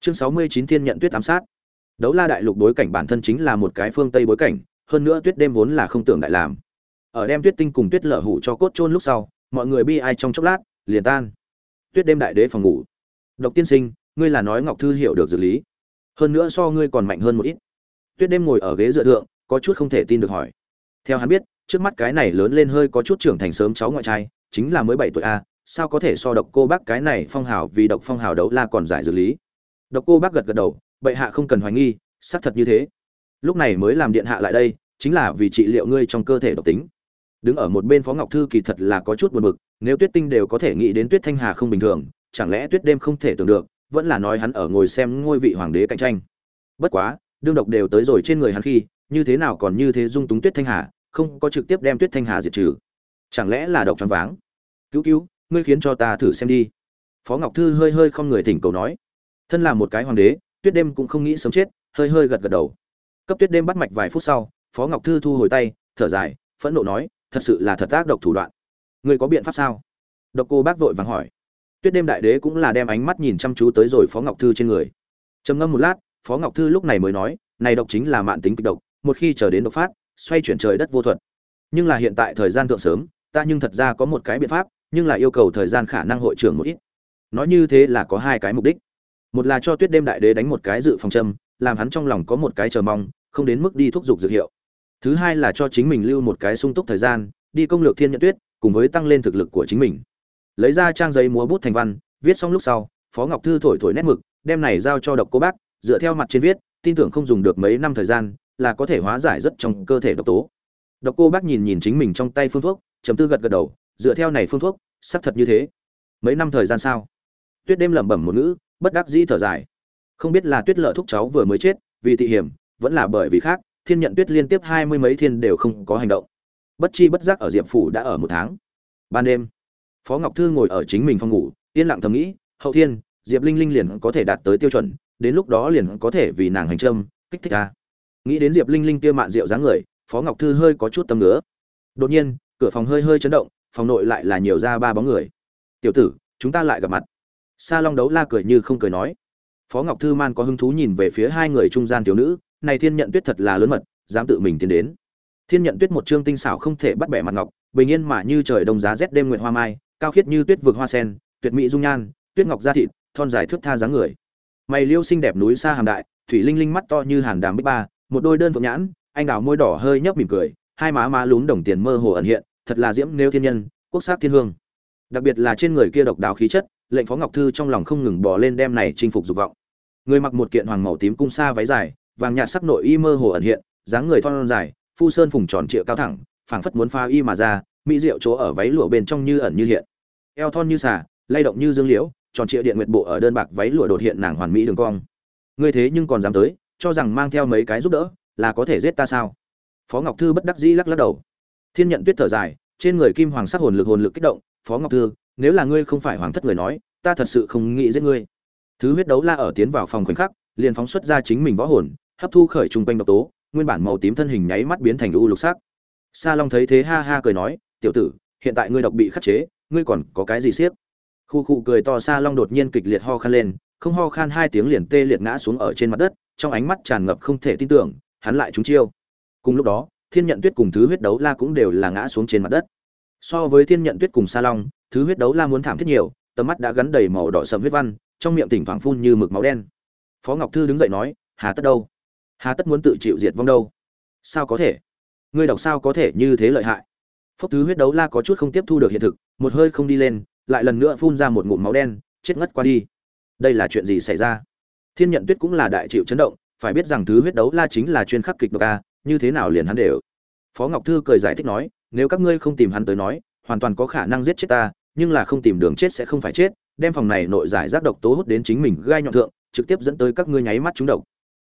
Chương sáu mươi chín thiên nhận tuyết ám sát. Đấu la đại lục bối cảnh bản thân chính là một cái phương tây bối cảnh, hơn nữa tuyết đêm vốn là không tưởng đại làm. Ở đem tuyết tinh cùng tuyết lở hủ cho cốt trôn lúc sau, mọi người bi ai trong chốc lát, liền tan. Tuyết đêm đại đế phòng ngủ. Độc tiên sinh, ngươi là nói ngọc thư hiểu được dược lý. Hơn nữa so ngươi còn mạnh hơn một ít. Tuyết đêm ngồi ở ghế dựa thượng, có chút không thể tin được hỏi. Theo hắn biết, trước mắt cái này lớn lên hơi có chút trưởng thành sớm cháu ngoại trai chính là mới bảy tuổi a, sao có thể so độc cô bác cái này phong hào vì độc phong hào đấu la còn giải dược lý? Độc cô bác gật gật đầu, bệ hạ không cần hoài nghi, xác thật như thế. Lúc này mới làm điện hạ lại đây, chính là vì trị liệu ngươi trong cơ thể độc tính. Đứng ở một bên phó ngọc thư kỳ thật là có chút buồn bực, nếu tuyết tinh đều có thể nghĩ đến tuyết thanh hà không bình thường, chẳng lẽ tuyết đêm không thể tưởng được, vẫn là nói hắn ở ngồi xem ngôi vị hoàng đế cạnh tranh. Bất quá, đương độc đều tới rồi trên người hắn khi, như thế nào còn như thế dung túng tuyết thanh hà, không có trực tiếp đem tuyết thanh hà diệt trừ chẳng lẽ là độc choáng váng? Cứu cứu, ngươi khiến cho ta thử xem đi. Phó ngọc thư hơi hơi không người thỉnh cầu nói. Thân là một cái hoàng đế, tuyết đêm cũng không nghĩ sống chết, hơi hơi gật gật đầu. Cấp tuyết đêm bắt mạch vài phút sau, phó ngọc thư thu hồi tay, thở dài, phẫn nộ nói, thật sự là thật tác độc thủ đoạn. Ngươi có biện pháp sao? Độc cô bác vội vàng hỏi. Tuyết đêm đại đế cũng là đem ánh mắt nhìn chăm chú tới rồi phó ngọc thư trên người. Trầm ngâm một lát, phó ngọc thư lúc này mới nói, này độc chính là mạng tính kịch độc, một khi chờ đến độc phát, xoay chuyển trời đất vô thuật. Nhưng là hiện tại thời gian thượng sớm ta nhưng thật ra có một cái biện pháp, nhưng là yêu cầu thời gian khả năng hội trưởng một ít. Nói như thế là có hai cái mục đích. Một là cho tuyết đêm đại đế đánh một cái dự phòng châm, làm hắn trong lòng có một cái chờ mong, không đến mức đi thúc giục dược hiệu. Thứ hai là cho chính mình lưu một cái sung túc thời gian, đi công lược thiên nhận tuyết, cùng với tăng lên thực lực của chính mình. Lấy ra trang giấy múa bút thành văn, viết xong lúc sau, phó ngọc thư thổi thổi nét mực, đem này giao cho độc cô bác, dựa theo mặt trên viết, tin tưởng không dùng được mấy năm thời gian, là có thể hóa giải rất trong cơ thể độc tố. Độc cô bác nhìn nhìn chính mình trong tay phương thuốc trầm tư gật gật đầu, dựa theo này phương thuốc, xác thật như thế. Mấy năm thời gian sao? Tuyết đêm lẩm bẩm một ngữ, bất đắc dĩ thở dài. Không biết là tuyết lợ thúc cháu vừa mới chết, vì tị hiểm, vẫn là bởi vì khác, thiên nhận tuyết liên tiếp hai mươi mấy thiên đều không có hành động. Bất chi bất giác ở diệp phủ đã ở một tháng. Ban đêm, phó ngọc thư ngồi ở chính mình phòng ngủ, yên lặng thầm nghĩ, hậu thiên, diệp linh linh liền có thể đạt tới tiêu chuẩn, đến lúc đó liền có thể vì nàng hành trâm, kích thích ta. Nghĩ đến diệp linh linh kia mạn rượu dáng người, phó ngọc thư hơi có chút tâm ngứa. Đột nhiên cửa phòng hơi hơi chấn động, phòng nội lại là nhiều ra ba bóng người. Tiểu tử, chúng ta lại gặp mặt. Sa long đấu la cười như không cười nói. Phó ngọc thư man có hứng thú nhìn về phía hai người trung gian thiếu nữ, này thiên nhận tuyết thật là lớn mật, dám tự mình tiến đến. Thiên nhận tuyết một trương tinh xảo không thể bắt bẻ mặt ngọc, bình yên mà như trời đông giá rét đêm nguyện hoa mai, cao khiết như tuyết vực hoa sen, tuyệt mỹ dung nhan, tuyết ngọc da thịt, thon dài thước tha dáng người. Mày liêu xinh đẹp núi xa hàm đại, thủy linh linh mắt to như hàn đàm bích ba, một đôi đơn phượng nhãn, anh đào môi đỏ hơi nhấp mỉm cười, hai má má lún đồng tiền mơ hồ ẩn hiện thật là diễm nêu thiên nhân, quốc sắc thiên hương. Đặc biệt là trên người kia độc đáo khí chất, lệnh phó ngọc thư trong lòng không ngừng bỏ lên đem này chinh phục dục vọng. Người mặc một kiện hoàng màu tím cung sa váy dài, vàng nhạt sắc nội y mơ hồ ẩn hiện, dáng người thon dài, phu sơn phùng tròn trịa cao thẳng, phảng phất muốn pha y mà ra, mỹ diệu chỗ ở váy lụa bên trong như ẩn như hiện. Eo thon như xà, lay động như dương liễu, tròn trịa điện nguyệt bộ ở đơn bạc váy lụa đột hiện nàng hoàn mỹ đường cong. Ngươi thế nhưng còn dám tới, cho rằng mang theo mấy cái giúp đỡ, là có thể giết ta sao? Phó ngọc thư bất đắc dĩ lắc lắc đầu thiên nhận tuyết thở dài, trên người kim hoàng sắc hồn lực hồn lực kích động, phó ngọc thư, nếu là ngươi không phải hoàng thất người nói, ta thật sự không nghĩ giết ngươi. Thứ huyết đấu la ở tiến vào phòng khoảnh khắc, liền phóng xuất ra chính mình võ hồn, hấp thu khởi trung quanh độc tố, nguyên bản màu tím thân hình nháy mắt biến thành u lục sắc. Sa long thấy thế ha ha cười nói, tiểu tử, hiện tại ngươi độc bị khắc chế, ngươi còn có cái gì siếc? Khu khu cười to sa long đột nhiên kịch liệt ho khan lên, không ho khan hai tiếng liền tê liệt ngã xuống ở trên mặt đất, trong ánh mắt tràn ngập không thể tin tưởng, hắn lại trúng chiêu. Cùng lúc đó thiên nhận tuyết cùng thứ huyết đấu la cũng đều là ngã xuống trên mặt đất. So với thiên nhận tuyết cùng sa long, thứ huyết đấu la muốn thảm thiết nhiều, tầm mắt đã gắn đầy màu đỏ sầm huyết văn, trong miệng tỉnh thoảng phun như mực máu đen. Phó ngọc thư đứng dậy nói, hà tất đâu? Hà tất muốn tự chịu diệt vong đâu? Sao có thể? Ngươi đọc sao có thể như thế lợi hại? Phốc thứ huyết đấu la có chút không tiếp thu được hiện thực, một hơi không đi lên, lại lần nữa phun ra một ngụm máu đen, chết ngất qua đi. Đây là chuyện gì xảy ra? Thiên nhận tuyết cũng là đại chịu chấn động, phải biết rằng thứ huyết đấu la chính là chuyên khắc kịch độc a như thế nào liền hắn đều. Phó ngọc thư cười giải thích nói, nếu các ngươi không tìm hắn tới nói, hoàn toàn có khả năng giết chết ta, nhưng là không tìm đường chết sẽ không phải chết, đem phòng này nội giải rác độc tố hút đến chính mình gai nhọn thượng, trực tiếp dẫn tới các ngươi nháy mắt trúng độc.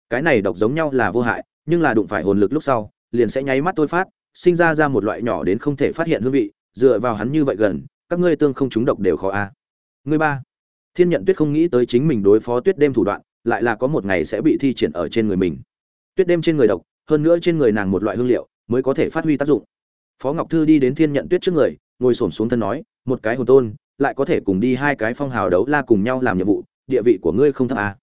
Cái này độc giống nhau là vô hại, nhưng là đụng phải hồn lực lúc sau, liền sẽ nháy mắt tôi phát, sinh ra ra một loại nhỏ đến không thể phát hiện hương vị, dựa vào hắn như vậy gần, các ngươi tương không trúng độc đều khó a. À. ngươi ba, thiên nhận tuyết không nghĩ tới chính mình đối phó tuyết đêm thủ đoạn, lại là có một ngày sẽ bị thi triển ở trên người mình. Tuyết đêm trên người độc hơn nữa trên người nàng một loại hương liệu mới có thể phát huy tác dụng. Phó ngọc thư đi đến thiên nhận tuyết trước người, ngồi xổm xuống thân nói, một cái hồn tôn, lại có thể cùng đi hai cái phong hào đấu la cùng nhau làm nhiệm vụ, địa vị của ngươi không thấp à.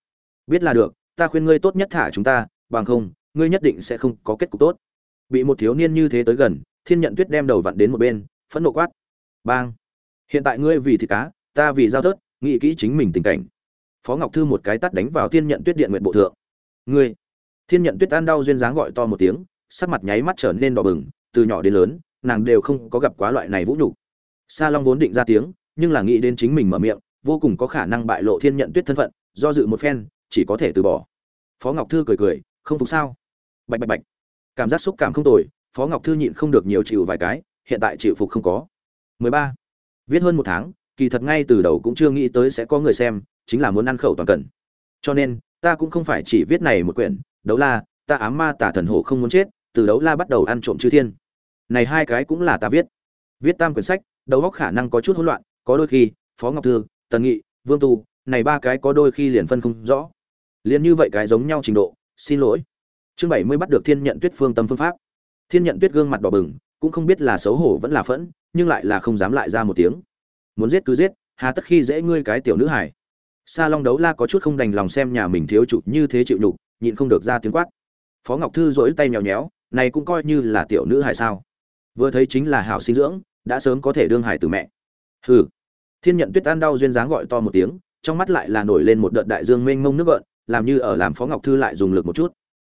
biết là được, ta khuyên ngươi tốt nhất thả chúng ta, bằng không, ngươi nhất định sẽ không có kết cục tốt. Bị một thiếu niên như thế tới gần, thiên nhận tuyết đem đầu vặn đến một bên, phẫn nộ quát, bang! Hiện tại ngươi vì thịt cá, ta vì giao thớt, nghĩ kỹ chính mình tình cảnh. Phó ngọc thư một cái tắt đánh vào thiên nhận tuyết điện nguyện bộ thượng. Ngươi thiên nhận tuyết ăn đau duyên dáng gọi to một tiếng, sắc mặt nháy mắt trở nên đỏ bừng, từ nhỏ đến lớn, nàng đều không có gặp quá loại này vũ nhục. Sa long vốn định ra tiếng, nhưng là nghĩ đến chính mình mở miệng, vô cùng có khả năng bại lộ thiên nhận tuyết thân phận, do dự một phen, chỉ có thể từ bỏ. Phó ngọc thư cười cười, không phục sao? Bạch bạch bạch. Cảm giác xúc cảm không tồi, phó ngọc thư nhịn không được nhiều chịu vài cái, hiện tại chịu phục không có. 13. viết hơn một tháng, kỳ thật ngay từ đầu cũng chưa nghĩ tới sẽ có người xem, chính là muốn ăn khẩu toàn cần. Cho nên, ta cũng không phải chỉ viết này một quyển đấu la, ta ám ma tả thần hổ không muốn chết, từ đấu la bắt đầu ăn trộm chư thiên. Này hai cái cũng là ta viết. Viết tam quyển sách, đầu góc khả năng có chút hỗn loạn, có đôi khi, phó ngọc thư, tần nghị, vương tu, này ba cái có đôi khi liền phân không rõ. Liền như vậy cái giống nhau trình độ, xin lỗi. Chương bảy mươi bắt được thiên nhận tuyết phương tâm phương pháp. Thiên nhận tuyết gương mặt đỏ bừng, cũng không biết là xấu hổ vẫn là phẫn, nhưng lại là không dám lại ra một tiếng. Muốn giết cứ giết, hà tất khi dễ ngươi cái tiểu nữ hải sa long đấu la có chút không đành lòng xem nhà mình thiếu chủ như thế chịu nhục, nhịn không được ra tiếng quát. Phó ngọc thư dỗi tay nhéo nhéo, này cũng coi như là tiểu nữ hài sao. Vừa thấy chính là hảo sinh dưỡng, đã sớm có thể đương hải từ mẹ. Hừ. Thiên nhận tuyết ăn đau duyên dáng gọi to một tiếng, trong mắt lại là nổi lên một đợt đại dương mênh mông nước gợn, làm như ở làm phó ngọc thư lại dùng lực một chút.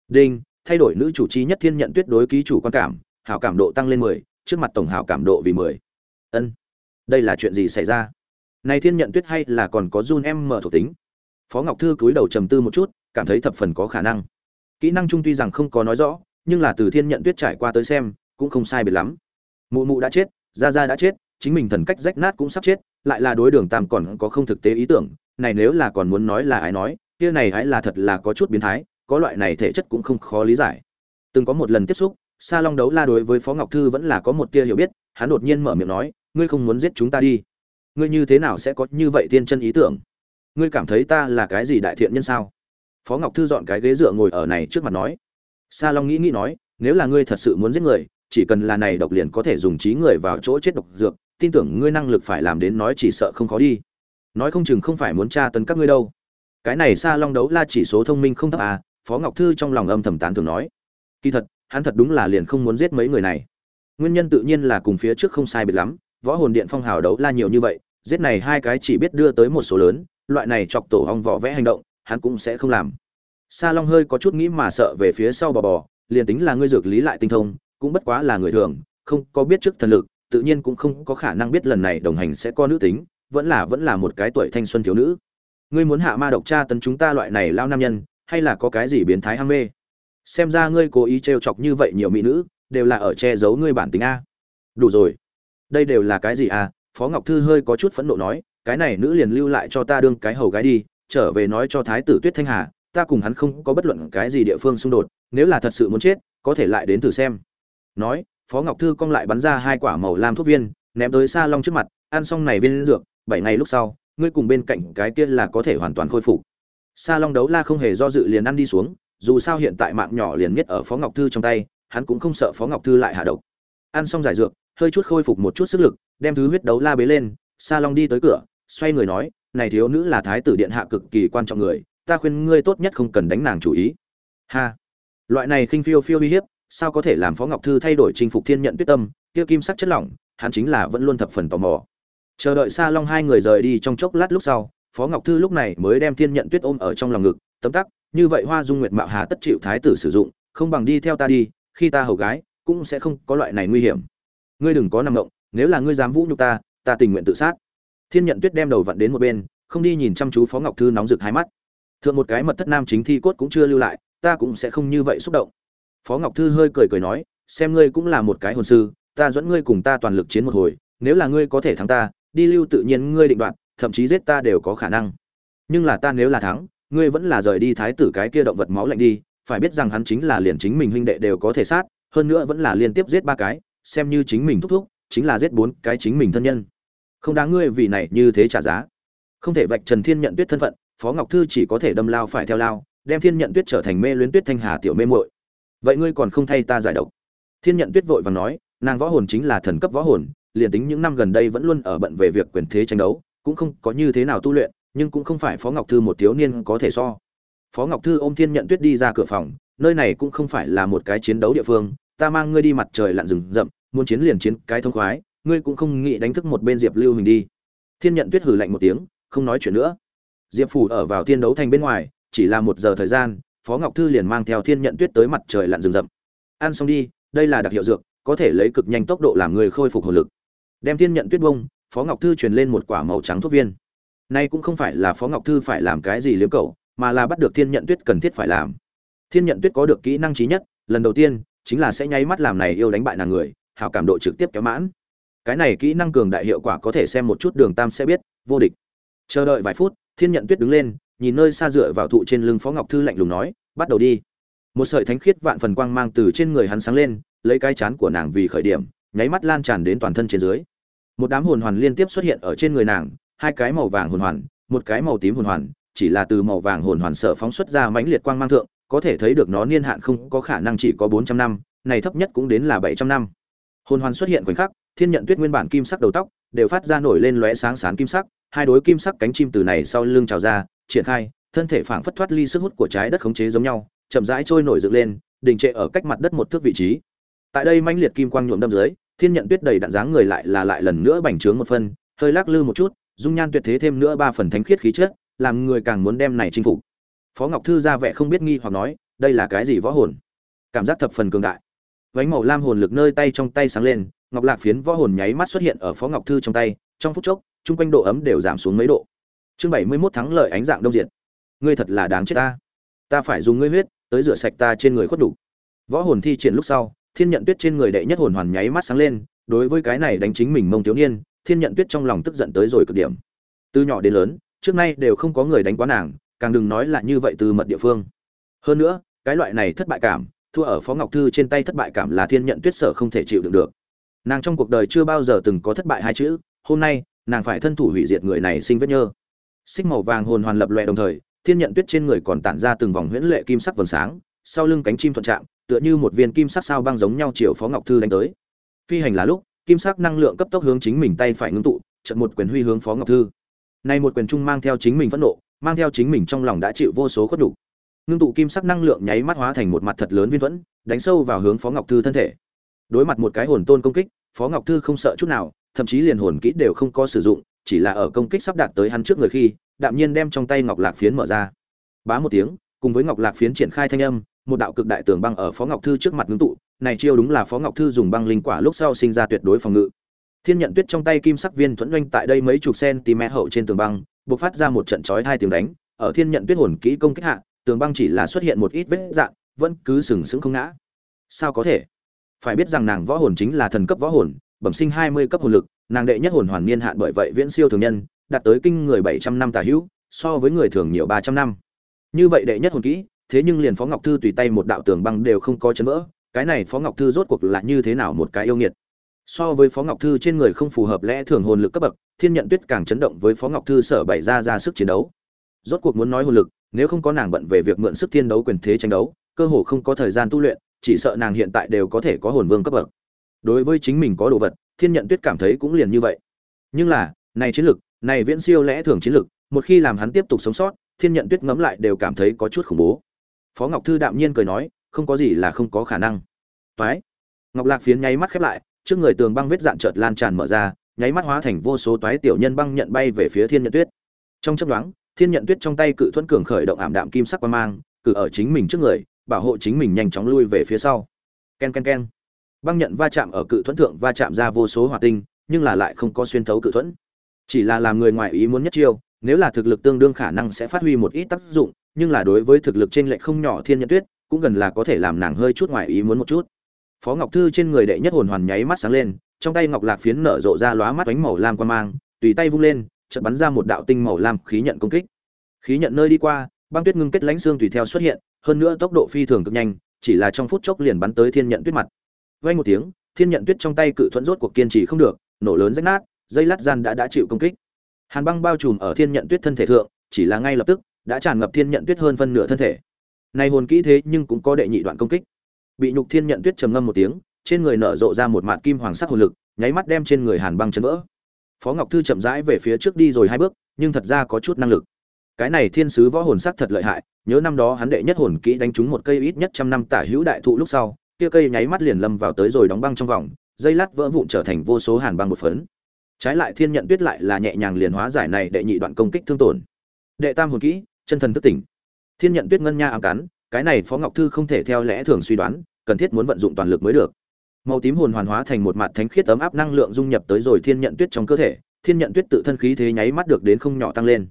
Đinh, thay đổi nữ chủ chi nhất thiên nhận tuyết đối ký chủ quan cảm, hảo cảm độ tăng lên mười, trước mặt tổng hảo cảm độ vì mười. Ân. Đây là chuyện gì xảy ra? Này thiên nhận tuyết hay là còn có run em mở thuộc tính? Phó ngọc thư cúi đầu trầm tư một chút, cảm thấy thập phần có khả năng. Kỹ năng trung tuy rằng không có nói rõ, nhưng là từ thiên nhận tuyết trải qua tới xem, cũng không sai biệt lắm. Mụ mụ đã chết, gia gia đã chết, chính mình thần cách rách nát cũng sắp chết, lại là đối đường tam còn có không thực tế ý tưởng, này nếu là còn muốn nói là ai nói, kia này hãy là thật là có chút biến thái, có loại này thể chất cũng không khó lý giải. Từng có một lần tiếp xúc, sa long đấu la đối với phó ngọc thư vẫn là có một tia hiểu biết, hắn đột nhiên mở miệng nói, ngươi không muốn giết chúng ta đi ngươi như thế nào sẽ có như vậy tiên chân ý tưởng? Ngươi cảm thấy ta là cái gì đại thiện nhân sao? Phó ngọc thư dọn cái ghế dựa ngồi ở này trước mặt nói. Sa long nghĩ nghĩ nói, nếu là ngươi thật sự muốn giết người, chỉ cần là này độc liền có thể dùng trí người vào chỗ chết độc dược, tin tưởng ngươi năng lực phải làm đến nói chỉ sợ không khó đi. Nói không chừng không phải muốn tra tấn các ngươi đâu. Cái này sa long đấu la chỉ số thông minh không thấp à phó ngọc thư trong lòng âm thầm tán thường nói. Kỳ thật, hắn thật đúng là liền không muốn giết mấy người này. Nguyên nhân tự nhiên là cùng phía trước không sai biệt lắm võ hồn điện phong hào đấu la nhiều như vậy, giết này hai cái chỉ biết đưa tới một số lớn, loại này chọc tổ hong võ vẽ hành động, hắn cũng sẽ không làm. Sa long hơi có chút nghĩ mà sợ về phía sau bò bò, liền tính là ngươi dược lý lại tinh thông, cũng bất quá là người thường, không có biết trước thần lực, tự nhiên cũng không có khả năng biết lần này đồng hành sẽ có nữ tính, vẫn là vẫn là một cái tuổi thanh xuân thiếu nữ. Ngươi muốn hạ ma độc tra tấn chúng ta loại này lao nam nhân, hay là có cái gì biến thái ham mê? Xem ra ngươi cố ý trêu chọc như vậy nhiều mỹ nữ, đều là ở che giấu ngươi bản tính a. Đủ rồi đây đều là cái gì à? Phó ngọc thư hơi có chút phẫn nộ nói cái này nữ liền lưu lại cho ta đương cái hầu gái đi trở về nói cho thái tử tuyết thanh hà ta cùng hắn không có bất luận cái gì địa phương xung đột nếu là thật sự muốn chết có thể lại đến thử xem. Nói phó ngọc thư cong lại bắn ra hai quả màu lam thuốc viên ném tới xa long trước mặt ăn xong này viên dược bảy ngày lúc sau ngươi cùng bên cạnh cái kia là có thể hoàn toàn khôi phục. Sa Long đấu la không hề do dự liền ăn đi xuống, dù sao hiện tại mạng nhỏ liền miết ở Phó Ngọc Thư trong tay, hắn cũng không sợ Phó Ngọc Thư lại hạ độc. Ăn xong giải dược, hơi chút khôi phục một chút sức lực, đem thứ huyết đấu la bế lên, Sa Long đi tới cửa, xoay người nói, "Này thiếu nữ là thái tử điện hạ cực kỳ quan trọng người, ta khuyên ngươi tốt nhất không cần đánh nàng chủ ý." Ha. Loại này khinh phiêu phiêu uy hiếp, sao có thể làm Phó Ngọc Thư thay đổi chinh phục thiên nhận tuyết tâm, kia kim sắc chất lỏng, hắn chính là vẫn luôn thập phần tò mò. Chờ đợi Sa Long hai người rời đi trong chốc lát lúc sau, phó ngọc thư lúc này mới đem thiên nhận tuyết ôm ở trong lòng ngực tấm tắc như vậy hoa dung nguyệt mạo hà tất chịu thái tử sử dụng không bằng đi theo ta đi khi ta hầu gái cũng sẽ không có loại này nguy hiểm ngươi đừng có nằm động, nếu là ngươi dám vũ nhục ta ta tình nguyện tự sát. Thiên nhận tuyết đem đầu vặn đến một bên, không đi nhìn chăm chú phó ngọc thư nóng rực hai mắt. Thượng một cái mật thất nam chính thi cốt cũng chưa lưu lại, ta cũng sẽ không như vậy xúc động. Phó ngọc thư hơi cười cười nói, xem ngươi cũng là một cái hồn sư, ta dẫn ngươi cùng ta toàn lực chiến một hồi, nếu là ngươi có thể thắng ta, đi lưu tự nhiên ngươi định đoạt, thậm chí giết ta đều có khả năng. Nhưng là ta nếu là thắng, ngươi vẫn là rời đi thái tử cái kia động vật máu lạnh đi, phải biết rằng hắn chính là liền chính mình huynh đệ đều có thể sát, hơn nữa vẫn là liên tiếp giết ba cái xem như chính mình thúc thúc, chính là giết bốn cái chính mình thân nhân. Không đáng ngươi vì này như thế trả giá. Không thể vạch trần thiên nhận tuyết thân phận, phó ngọc thư chỉ có thể đâm lao phải theo lao, đem thiên nhận tuyết trở thành mê luyến tuyết thanh hà tiểu mê muội. Vậy ngươi còn không thay ta giải độc? Thiên nhận tuyết vội vàng nói, nàng võ hồn chính là thần cấp võ hồn, liền tính những năm gần đây vẫn luôn ở bận về việc quyền thế tranh đấu, cũng không có như thế nào tu luyện, nhưng cũng không phải phó ngọc thư một thiếu niên có thể so. Phó ngọc thư ôm thiên nhận tuyết đi ra cửa phòng, nơi này cũng không phải là một cái chiến đấu địa phương ta mang ngươi đi mặt trời lặn rừng rậm, muốn chiến liền chiến cái thông khoái, ngươi cũng không nghĩ đánh thức một bên diệp lưu hình đi. Thiên nhận tuyết hử lạnh một tiếng, không nói chuyện nữa. Diệp phủ ở vào thiên đấu thành bên ngoài, chỉ là một giờ thời gian, phó ngọc thư liền mang theo thiên nhận tuyết tới mặt trời lặn rừng rậm. Ăn xong đi, đây là đặc hiệu dược, có thể lấy cực nhanh tốc độ làm người khôi phục hồn lực. Đem thiên nhận tuyết bông, phó ngọc thư truyền lên một quả màu trắng thuốc viên. Nay cũng không phải là phó ngọc thư phải làm cái gì liếm cầu mà là bắt được thiên nhận tuyết cần thiết phải làm. Thiên nhận tuyết có được kỹ năng trí nhất, lần đầu tiên chính là sẽ nháy mắt làm này yêu đánh bại nàng người, hảo cảm độ trực tiếp kéo mãn. Cái này kỹ năng cường đại hiệu quả có thể xem một chút đường tam sẽ biết, vô địch. Chờ đợi vài phút, thiên nhận tuyết đứng lên, nhìn nơi xa dựa vào thụ trên lưng phó ngọc thư lạnh lùng nói, bắt đầu đi. Một sợi thánh khiết vạn phần quang mang từ trên người hắn sáng lên, lấy cái chán của nàng vì khởi điểm, nháy mắt lan tràn đến toàn thân trên dưới. Một đám hồn hoàn liên tiếp xuất hiện ở trên người nàng, hai cái màu vàng hồn hoàn, một cái màu tím hồn hoàn, chỉ là từ màu vàng hồn hoàn sở phóng xuất ra mãnh liệt quang mang thượng có thể thấy được nó niên hạn không có khả năng chỉ có bốn trăm năm, này thấp nhất cũng đến là bảy trăm năm. Hồn hoàn xuất hiện khoảnh khắc, thiên nhận tuyết nguyên bản kim sắc đầu tóc đều phát ra nổi lên lóe sáng sáng kim sắc, hai đối kim sắc cánh chim từ này sau lưng trào ra, triển khai, thân thể phảng phất thoát ly sức hút của trái đất khống chế giống nhau, chậm rãi trôi nổi dựng lên, đình trệ ở cách mặt đất một thước vị trí. Tại đây mãnh liệt kim quang nhuộm đâm dưới, thiên nhận tuyết đầy đạn dáng người lại là lại lần nữa bành trướng một phân hơi lắc lư một chút, dung nhan tuyệt thế thêm nữa ba phần thánh khiết khí chất, làm người càng muốn đem này chinh phục phó ngọc thư ra vẻ không biết nghi hoặc nói, đây là cái gì võ hồn? Cảm giác thập phần cường đại. Vánh màu lam hồn lực nơi tay trong tay sáng lên, ngọc lạc phiến võ hồn nháy mắt xuất hiện ở phó ngọc thư trong tay, trong phút chốc, chung quanh độ ấm đều giảm xuống mấy độ. Chương bảy mươi mốt thắng lợi ánh dạng đông diệt. Ngươi thật là đáng chết ta. Ta phải dùng ngươi huyết, tới rửa sạch ta trên người khuất đủ. Võ hồn thi triển lúc sau, thiên nhận tuyết trên người đệ nhất hồn hoàn nháy mắt sáng lên, đối với cái này đánh chính mình mông thiếu niên, thiên nhận tuyết trong lòng tức giận tới rồi cực điểm. Từ nhỏ đến lớn, trước nay đều không có người đánh quá nàng càng đừng nói là như vậy từ mật địa phương. Hơn nữa cái loại này thất bại cảm thua ở phó ngọc thư trên tay thất bại cảm là thiên nhận tuyết sở không thể chịu đựng được. Nàng trong cuộc đời chưa bao giờ từng có thất bại hai chữ hôm nay nàng phải thân thủ hủy diệt người này sinh vết nhơ. Xích màu vàng hồn hoàn lập loè đồng thời thiên nhận tuyết trên người còn tản ra từng vòng huyễn lệ kim sắc vầng sáng sau lưng cánh chim thuận trạng, tựa như một viên kim sắc sao băng giống nhau chiều phó ngọc thư đánh tới. Phi hành là lúc kim sắc năng lượng cấp tốc hướng chính mình tay phải ngưng tụ trận một quyền huy hướng phó ngọc thư. Nay một quyền trung mang theo chính mình phẫn nộ mang theo chính mình trong lòng đã chịu vô số khuất đủ ngưng tụ kim sắc năng lượng nháy mắt hóa thành một mặt thật lớn viên thuẫn, đánh sâu vào hướng phó ngọc thư thân thể. Đối mặt một cái hồn tôn công kích, phó ngọc thư không sợ chút nào, thậm chí liền hồn kỹ đều không có sử dụng, chỉ là ở công kích sắp đạt tới hắn trước người khi, đạm nhiên đem trong tay ngọc lạc phiến mở ra. Bá một tiếng, cùng với ngọc lạc phiến triển khai thanh âm, một đạo cực đại tường băng ở phó ngọc thư trước mặt ngưng tụ, này chiêu đúng là phó ngọc thư dùng băng linh quả lúc sau sinh ra tuyệt đối phòng ngự. Thiên nhận tuyết trong tay kim sắc viên thuẫn doanh tại đây mấy chục cm hậu trên tường băng bộc phát ra một trận chói hai tiếng đánh, ở thiên nhận tuyết hồn kỹ công kích hạ, tường băng chỉ là xuất hiện một ít vết dạn vẫn cứ sừng sững không ngã. Sao có thể? Phải biết rằng nàng võ hồn chính là thần cấp võ hồn, bẩm sinh hai mươi cấp hồn lực, nàng đệ nhất hồn hoàn niên hạn bởi vậy viễn siêu thường nhân, đạt tới kinh người bảy trăm năm tả hữu, so với người thường nhiều ba trăm năm. Như vậy đệ nhất hồn kỹ, thế nhưng liền phó ngọc thư tùy tay một đạo tường băng đều không có chấn vỡ, cái này phó ngọc thư rốt cuộc là như thế nào một cái yêu nghiệt? So với phó ngọc thư trên người không phù hợp lẽ thường hồn lực cấp bậc, thiên nhận tuyết càng chấn động với phó ngọc thư sở bày ra ra sức chiến đấu. Rốt cuộc muốn nói hồn lực, nếu không có nàng bận về việc mượn sức thiên đấu quyền thế tranh đấu, cơ hồ không có thời gian tu luyện, chỉ sợ nàng hiện tại đều có thể có hồn vương cấp bậc. Đối với chính mình có đồ vật, thiên nhận tuyết cảm thấy cũng liền như vậy. Nhưng là, này chiến lực, này viễn siêu lẽ thường chiến lực, một khi làm hắn tiếp tục sống sót, thiên nhận tuyết ngẫm lại đều cảm thấy có chút khủng bố. Phó ngọc thư đạm nhiên cười nói, không có gì là không có khả năng. Toái. Ngọc lạc phiến nháy mắt khép lại trước người tường băng vết dạn chợt lan tràn mở ra nháy mắt hóa thành vô số toái tiểu nhân băng nhận bay về phía thiên nhận tuyết. Trong chớp nhoáng, thiên nhận tuyết trong tay cự thuẫn cường khởi động ảm đạm kim sắc quang mang cử ở chính mình trước người bảo hộ chính mình nhanh chóng lui về phía sau. Ken ken ken. Băng nhận va chạm ở cự thuẫn thượng va chạm ra vô số hỏa tinh nhưng là lại không có xuyên thấu cự thuẫn. Chỉ là làm người ngoài ý muốn nhất chiêu nếu là thực lực tương đương khả năng sẽ phát huy một ít tác dụng nhưng là đối với thực lực trên lệch không nhỏ thiên nhận tuyết cũng gần là có thể làm nàng hơi chút ngoài ý muốn một chút phó ngọc thư trên người đệ nhất hồn hoàn nháy mắt sáng lên, trong tay ngọc lạc phiến nở rộ ra lóa mắt ánh màu lam quan mang, tùy tay vung lên, chợt bắn ra một đạo tinh màu lam khí nhận công kích. Khí nhận nơi đi qua, băng tuyết ngưng kết lãnh xương tùy theo xuất hiện, hơn nữa tốc độ phi thường cực nhanh, chỉ là trong phút chốc liền bắn tới thiên nhận tuyết mặt. Vay một tiếng, thiên nhận tuyết trong tay cự thuẫn rốt cuộc kiên trì không được, nổ lớn rách nát, dây lát gian đã đã chịu công kích. Hàn băng bao trùm ở thiên nhận tuyết thân thể thượng, chỉ là ngay lập tức, đã tràn ngập thiên nhận tuyết hơn phân nửa thân thể. Nay hồn kỹ thế nhưng cũng có đệ nhị đoạn công kích bị nhục thiên nhận tuyết trầm ngâm một tiếng, trên người nở rộ ra một mạt kim hoàng sắc hồn lực, nháy mắt đem trên người hàn băng chấn vỡ. Phó ngọc thư chậm rãi về phía trước đi rồi hai bước, nhưng thật ra có chút năng lực. Cái này thiên sứ võ hồn sắc thật lợi hại, nhớ năm đó hắn đệ nhất hồn kỹ đánh trúng một cây ít nhất trăm năm tả hữu đại thụ lúc sau, kia cây nháy mắt liền lâm vào tới rồi đóng băng trong vòng, dây lát vỡ vụn trở thành vô số hàn băng một phấn. Trái lại thiên nhận tuyết lại là nhẹ nhàng liền hóa giải này đệ nhị đoạn công kích thương tổn. Đệ tam hồn kỹ, chân thần thức tỉnh. Thiên nhận tuyết ngân nha ám cắn, cái này phó ngọc thư không thể theo lẽ thường suy đoán cần thiết muốn vận dụng toàn lực mới được. Màu tím hồn hoàn hóa thành một mặt thánh khiết ấm áp năng lượng dung nhập tới rồi thiên nhận tuyết trong cơ thể, thiên nhận tuyết tự thân khí thế nháy mắt được đến không nhỏ tăng lên.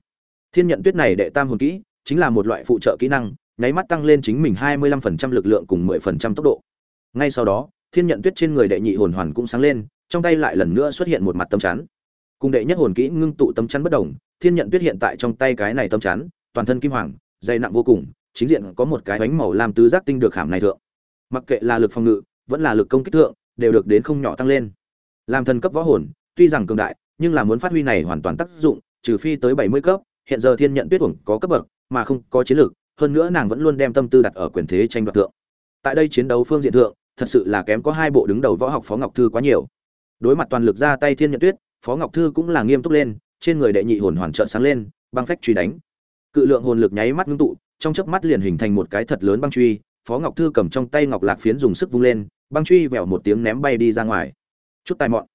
Thiên nhận tuyết này đệ tam hồn kỹ, chính là một loại phụ trợ kỹ năng, nháy mắt tăng lên chính mình hai mươi lăm phần trăm lực lượng cùng mười phần trăm tốc độ. Ngay sau đó, thiên nhận tuyết trên người đệ nhị hồn hoàn cũng sáng lên, trong tay lại lần nữa xuất hiện một mặt tâm chắn. Cùng đệ nhất hồn kỹ ngưng tụ tâm chắn bất đồng, thiên nhận tuyết hiện tại trong tay cái này tâm chắn, toàn thân kim hoàng, dày nặng vô cùng, chính diện có một cái bánh màu làm tứ giác tinh được khảm này thượng mặc kệ là lực phòng ngự, vẫn là lực công kích thượng, đều được đến không nhỏ tăng lên. Làm thần cấp võ hồn, tuy rằng cường đại, nhưng là muốn phát huy này hoàn toàn tác dụng, trừ phi tới bảy mươi cấp, hiện giờ thiên nhận tuyết uổng có cấp bậc, mà không có chiến lược hơn nữa nàng vẫn luôn đem tâm tư đặt ở quyền thế tranh đoạt thượng. Tại đây chiến đấu phương diện thượng, thật sự là kém có hai bộ đứng đầu võ học phó ngọc thư quá nhiều. Đối mặt toàn lực ra tay thiên nhận tuyết, phó ngọc thư cũng là nghiêm túc lên, trên người đệ nhị hồn hoàn trợn sáng lên, băng phách truy đánh. Cự lượng hồn lực nháy mắt ngưng tụ, trong chớp mắt liền hình thành một cái thật lớn băng truy phó ngọc thư cầm trong tay ngọc lạc phiến dùng sức vung lên, băng truy vẹo một tiếng ném bay đi ra ngoài. Chút tai mọn.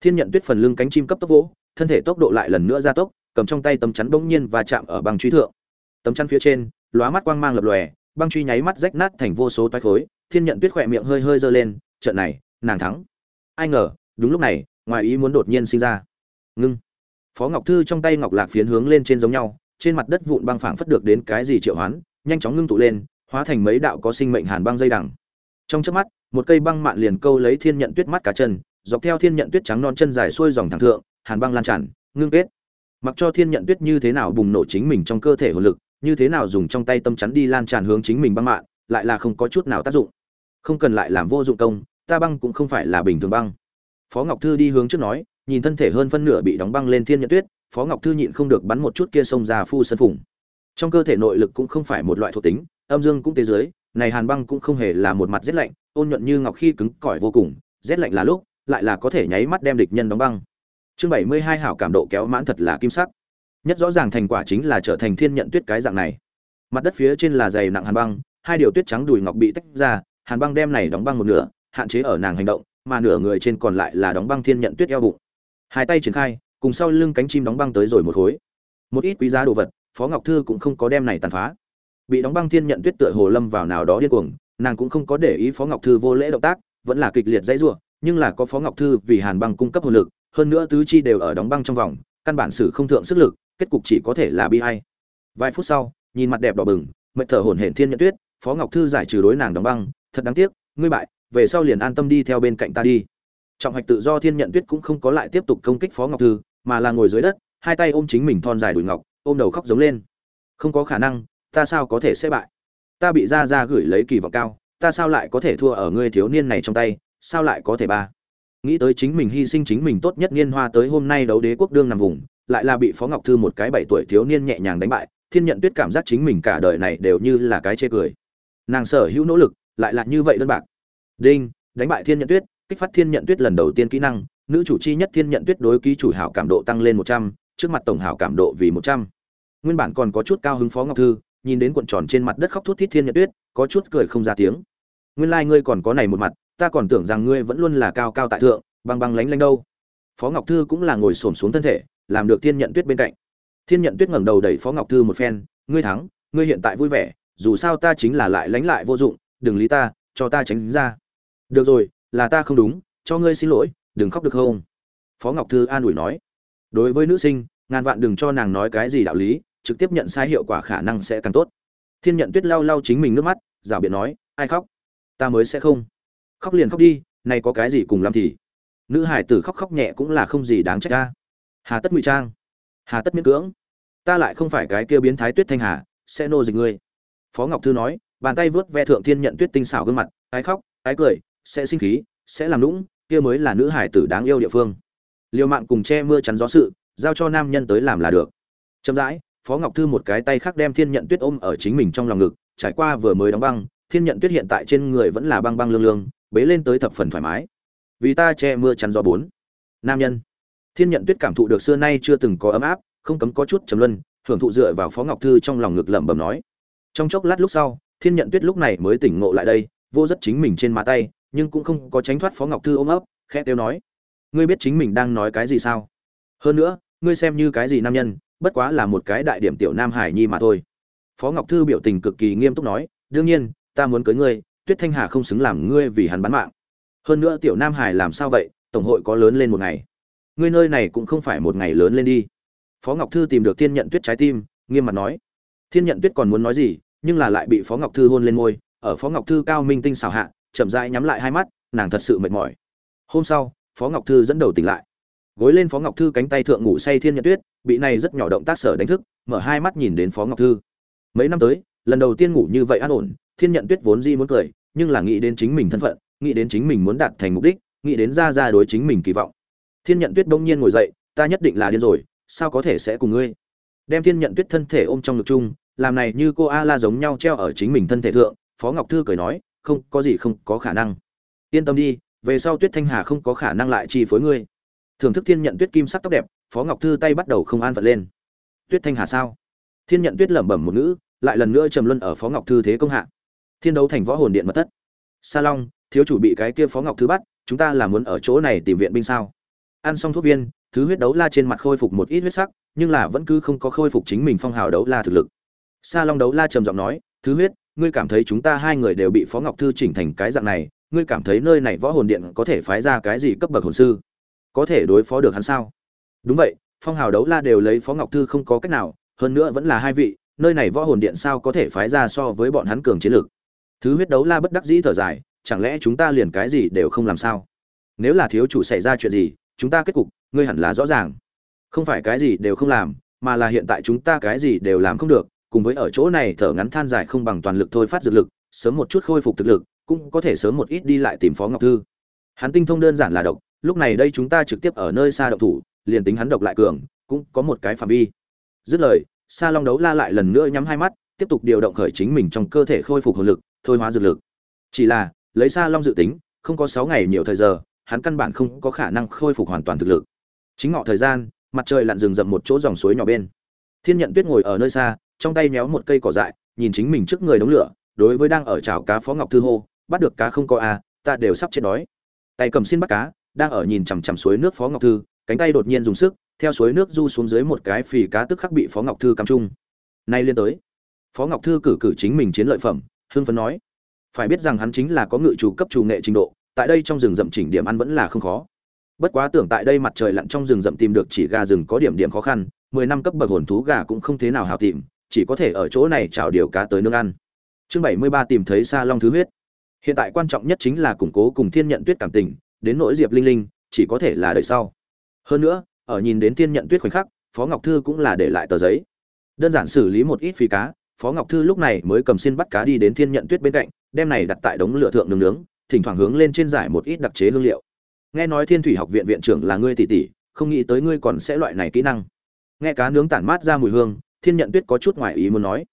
Thiên nhận tuyết phần lưng cánh chim cấp tốc vỗ, thân thể tốc độ lại lần nữa gia tốc, cầm trong tay tấm chắn bỗng nhiên và chạm ở băng truy thượng. Tấm chắn phía trên, lóa mắt quang mang lập lòe, băng truy nháy mắt rách nát thành vô số toái khối, thiên nhận tuyết khỏe miệng hơi hơi giơ lên, trận này, nàng thắng. Ai ngờ, đúng lúc này, ngoài ý muốn đột nhiên sinh ra. Ngưng. Phó ngọc thư trong tay ngọc lạc phiến hướng lên trên giống nhau, trên mặt đất vụn băng phảng phất được đến cái gì triệu hoán, nhanh chóng ngưng tụ lên hóa thành mấy đạo có sinh mệnh hàn băng dây đằng. Trong chớp mắt, một cây băng mạn liền câu lấy thiên nhận tuyết mắt cá chân, dọc theo thiên nhận tuyết trắng non chân dài xuôi dòng thẳng thượng, hàn băng lan tràn, ngưng kết. Mặc cho thiên nhận tuyết như thế nào bùng nổ chính mình trong cơ thể hồn lực, như thế nào dùng trong tay tâm chắn đi lan tràn hướng chính mình băng mạn, lại là không có chút nào tác dụng. Không cần lại làm vô dụng công, ta băng cũng không phải là bình thường băng. Phó ngọc thư đi hướng trước nói, nhìn thân thể hơn phân nửa bị đóng băng lên thiên nhận tuyết, phó ngọc thư nhịn không được bắn một chút kia xông ra phu sân phùng. Trong cơ thể nội lực cũng không phải một loại thuộc tính âm dương cũng tế dưới này hàn băng cũng không hề là một mặt rét lạnh, ôn nhuận như ngọc khi cứng cỏi vô cùng, rét lạnh là lúc, lại là có thể nháy mắt đem địch nhân đóng băng. Chương bảy mươi hai hảo cảm độ kéo mãn thật là kim sắc. Nhất rõ ràng thành quả chính là trở thành thiên nhận tuyết cái dạng này. Mặt đất phía trên là dày nặng hàn băng, hai điều tuyết trắng đùi ngọc bị tách ra, hàn băng đem này đóng băng một nửa, hạn chế ở nàng hành động, mà nửa người trên còn lại là đóng băng thiên nhận tuyết eo bụng. Hai tay triển khai, cùng sau lưng cánh chim đóng băng tới rồi một khối. Một ít quý giá đồ vật, phó ngọc thư cũng không có đem này tàn phá bị đóng băng thiên nhận tuyết tựa hồ lâm vào nào đó điên cuồng, nàng cũng không có để ý phó ngọc thư vô lễ động tác, vẫn là kịch liệt dãy rủa, nhưng là có phó ngọc thư vì hàn băng cung cấp hồn lực, hơn nữa tứ chi đều ở đóng băng trong vòng, căn bản sử không thượng sức lực, kết cục chỉ có thể là bi hay vài phút sau, nhìn mặt đẹp đỏ bừng, mệt thở hổn hển thiên nhận tuyết, phó ngọc thư giải trừ đối nàng đóng băng, thật đáng tiếc, ngươi bại, về sau liền an tâm đi theo bên cạnh ta đi. Trọng hoạch tự do thiên nhận tuyết cũng không có lại tiếp tục công kích phó ngọc thư, mà là ngồi dưới đất, hai tay ôm chính mình thon dài đùi ngọc, ôm đầu khóc giống lên. Không có khả năng ta sao có thể sẽ bại? Ta bị ra ra gửi lấy kỳ vọng cao, ta sao lại có thể thua ở ngươi thiếu niên này trong tay, sao lại có thể ba? Nghĩ tới chính mình hy sinh chính mình tốt nhất niên hoa tới hôm nay đấu đế quốc đương nằm vùng, lại là bị phó ngọc thư một cái bảy tuổi thiếu niên nhẹ nhàng đánh bại, thiên nhận tuyết cảm giác chính mình cả đời này đều như là cái chê cười. Nàng sở hữu nỗ lực, lại là như vậy đơn bạc. Đinh, đánh bại thiên nhận tuyết, kích phát thiên nhận tuyết lần đầu tiên kỹ năng, nữ chủ chi nhất thiên nhận tuyết đối ký chủ hảo cảm độ tăng lên một trăm, trước mặt tổng hảo cảm độ vì một trăm. Nguyên bản còn có chút cao hứng phó ngọc thư nhìn đến cuộn tròn trên mặt đất khóc thút thít thiên nhật tuyết, có chút cười không ra tiếng. Nguyên lai、like、ngươi còn có này một mặt, ta còn tưởng rằng ngươi vẫn luôn là cao cao tại thượng, băng băng lánh lánh đâu. Phó ngọc thư cũng là ngồi xổm xuống thân thể, làm được thiên nhận tuyết bên cạnh. Thiên nhận tuyết ngẩng đầu đẩy phó ngọc thư một phen, ngươi thắng, ngươi hiện tại vui vẻ, dù sao ta chính là lại lánh lại vô dụng, đừng lý ta, cho ta tránh ra. Được rồi, là ta không đúng, cho ngươi xin lỗi, đừng khóc được không? Phó ngọc thư an ủi nói. Đối với nữ sinh, ngàn vạn đừng cho nàng nói cái gì đạo lý trực tiếp nhận sai hiệu quả khả năng sẽ càng tốt. Thiên nhận tuyết lau lau chính mình nước mắt rảo biện nói, ai khóc? Ta mới sẽ không. Khóc liền khóc đi nay có cái gì cùng làm thì? Nữ hải tử khóc khóc nhẹ cũng là không gì đáng trách ta. Hà tất ngụy trang, hà tất miễn cưỡng, ta lại không phải cái kia biến thái tuyết thanh hà, sẽ nô dịch ngươi. Phó ngọc thư nói, bàn tay vớt ve thượng thiên nhận tuyết tinh xảo gương mặt ái khóc ái cười, sẽ sinh khí, sẽ làm lũng kia mới là nữ hải tử đáng yêu địa phương. Liều mạng cùng che mưa chắn gió sự, giao cho nam nhân tới làm là được. Chậm rãi phó ngọc thư một cái tay khác đem thiên nhận tuyết ôm ở chính mình trong lòng ngực, trải qua vừa mới đóng băng, thiên nhận tuyết hiện tại trên người vẫn là băng băng lương lương, bế lên tới thập phần thoải mái. Vì ta che mưa chắn gió bốn. Nam nhân. Thiên nhận tuyết cảm thụ được xưa nay chưa từng có ấm áp, không cấm có chút trầm luân, hưởng thụ dựa vào phó ngọc thư trong lòng ngực lẩm bẩm nói. Trong chốc lát lúc sau, thiên nhận tuyết lúc này mới tỉnh ngộ lại đây, vô rất chính mình trên má tay, nhưng cũng không có tránh thoát phó ngọc thư ôm ấp, khẽ tiêu nói. Ngươi biết chính mình đang nói cái gì sao? Hơn nữa, ngươi xem như cái gì nam nhân bất quá là một cái đại điểm tiểu nam hải nhi mà thôi. Phó ngọc thư biểu tình cực kỳ nghiêm túc nói, đương nhiên, ta muốn cưới ngươi, tuyết thanh hà không xứng làm ngươi vì hắn bán mạng. Hơn nữa tiểu nam hải làm sao vậy, tổng hội có lớn lên một ngày. Ngươi nơi này cũng không phải một ngày lớn lên đi. Phó ngọc thư tìm được thiên nhận tuyết trái tim, nghiêm mặt nói, thiên nhận tuyết còn muốn nói gì, nhưng là lại bị phó ngọc thư hôn lên môi, ở phó ngọc thư cao minh tinh xào hạ, chậm rãi nhắm lại hai mắt, nàng thật sự mệt mỏi. Hôm sau, phó ngọc thư dẫn đầu tỉnh lại gối lên phó ngọc thư cánh tay thượng ngủ say thiên nhận tuyết, bị này rất nhỏ động tác sở đánh thức, mở hai mắt nhìn đến phó ngọc thư. Mấy năm tới, lần đầu tiên ngủ như vậy an ổn, thiên nhận tuyết vốn di muốn cười, nhưng là nghĩ đến chính mình thân phận, nghĩ đến chính mình muốn đạt thành mục đích, nghĩ đến ra ra đối chính mình kỳ vọng. Thiên nhận tuyết bỗng nhiên ngồi dậy, ta nhất định là điên rồi, sao có thể sẽ cùng ngươi? Đem thiên nhận tuyết thân thể ôm trong ngực chung, làm này như cô a la giống nhau treo ở chính mình thân thể thượng, phó ngọc thư cười nói, không, có gì không có khả năng. Yên tâm đi, về sau tuyết thanh hà không có khả năng lại chi phối ngươi thưởng thức thiên nhận tuyết kim sắc tóc đẹp, phó ngọc thư tay bắt đầu không an phận lên. Tuyết thanh hà sao? Thiên nhận tuyết lẩm bẩm một ngữ, lại lần nữa trầm luân ở phó ngọc thư thế công hạ. Thiên đấu thành võ hồn điện mật thất. Sa long, thiếu chủ bị cái kia phó ngọc thư bắt, chúng ta là muốn ở chỗ này tìm viện binh sao? Ăn xong thuốc viên, thứ huyết đấu la trên mặt khôi phục một ít huyết sắc, nhưng là vẫn cứ không có khôi phục chính mình phong hào đấu la thực lực. Sa long đấu la trầm giọng nói, thứ huyết, ngươi cảm thấy chúng ta hai người đều bị phó ngọc thư chỉnh thành cái dạng này, ngươi cảm thấy nơi này võ hồn điện có thể phái ra cái gì cấp bậc hồn sư? Có thể đối phó được hắn sao? Đúng vậy, phong hào đấu la đều lấy phó ngọc thư không có cách nào, hơn nữa vẫn là hai vị, nơi này võ hồn điện sao có thể phái ra so với bọn hắn cường chiến lược thứ huyết đấu la bất đắc dĩ thở dài, chẳng lẽ chúng ta liền cái gì đều không làm sao? Nếu là thiếu chủ xảy ra chuyện gì, chúng ta kết cục, ngươi hẳn là rõ ràng. Không phải cái gì đều không làm, mà là hiện tại chúng ta cái gì đều làm không được, cùng với ở chỗ này thở ngắn than dài không bằng toàn lực thôi phát dược lực, sớm một chút khôi phục thực lực, cũng có thể sớm một ít đi lại tìm phó ngọc thư. Hắn tinh thông đơn giản là độc lúc này đây chúng ta trực tiếp ở nơi xa độc thủ liền tính hắn độc lại cường cũng có một cái phạm vi. Dứt lời sa long đấu la lại lần nữa nhắm hai mắt tiếp tục điều động khởi chính mình trong cơ thể khôi phục hồn lực thôi hóa dược lực. Chỉ là lấy sa long dự tính không có sáu ngày nhiều thời giờ hắn căn bản không có khả năng khôi phục hoàn toàn thực lực. Chính ngọ thời gian mặt trời lặn rừng rậm một chỗ dòng suối nhỏ bên. Thiên nhận tuyết ngồi ở nơi xa trong tay méo một cây cỏ dại nhìn chính mình trước người đống lửa đối với đang ở chảo cá phó ngọc thư hô bắt được cá không có a à, ta đều sắp chết đói. Tay cầm xin bắt cá đang ở nhìn chằm chằm suối nước phó ngọc thư, cánh tay đột nhiên dùng sức, theo suối nước du xuống dưới một cái phì cá tức khắc bị phó ngọc thư cắm chung. Nay liên tới. Phó ngọc thư cử cử chính mình chiến lợi phẩm hương phấn nói. Phải biết rằng hắn chính là có ngự chủ cấp chủ nghệ trình độ, tại đây trong rừng rậm chỉnh điểm ăn vẫn là không khó. Bất quá tưởng tại đây mặt trời lặn trong rừng rậm tìm được chỉ gà rừng có điểm điểm khó khăn, mười năm cấp bậc hồn thú gà cũng không thế nào hào tìm, chỉ có thể ở chỗ này chào điều cá tới nương ăn. Chương bảy mươi ba tìm thấy sa long thứ huyết. Hiện tại quan trọng nhất chính là củng cố cùng thiên nhận tuyết cảm tình đến nỗi diệp linh linh, chỉ có thể là đợi sau. Hơn nữa, ở nhìn đến thiên nhận tuyết khoảnh khắc, phó ngọc thư cũng là để lại tờ giấy. Đơn giản xử lý một ít phi cá, phó ngọc thư lúc này mới cầm xin bắt cá đi đến thiên nhận tuyết bên cạnh, đem này đặt tại đống lửa thượng nướng nướng, thỉnh thoảng hướng lên trên giải một ít đặc chế hương liệu. Nghe nói thiên thủy học viện viện trưởng là ngươi tỷ tỷ, không nghĩ tới ngươi còn sẽ loại này kỹ năng. Nghe cá nướng tản mát ra mùi hương, thiên nhận tuyết có chút ngoài ý muốn nói.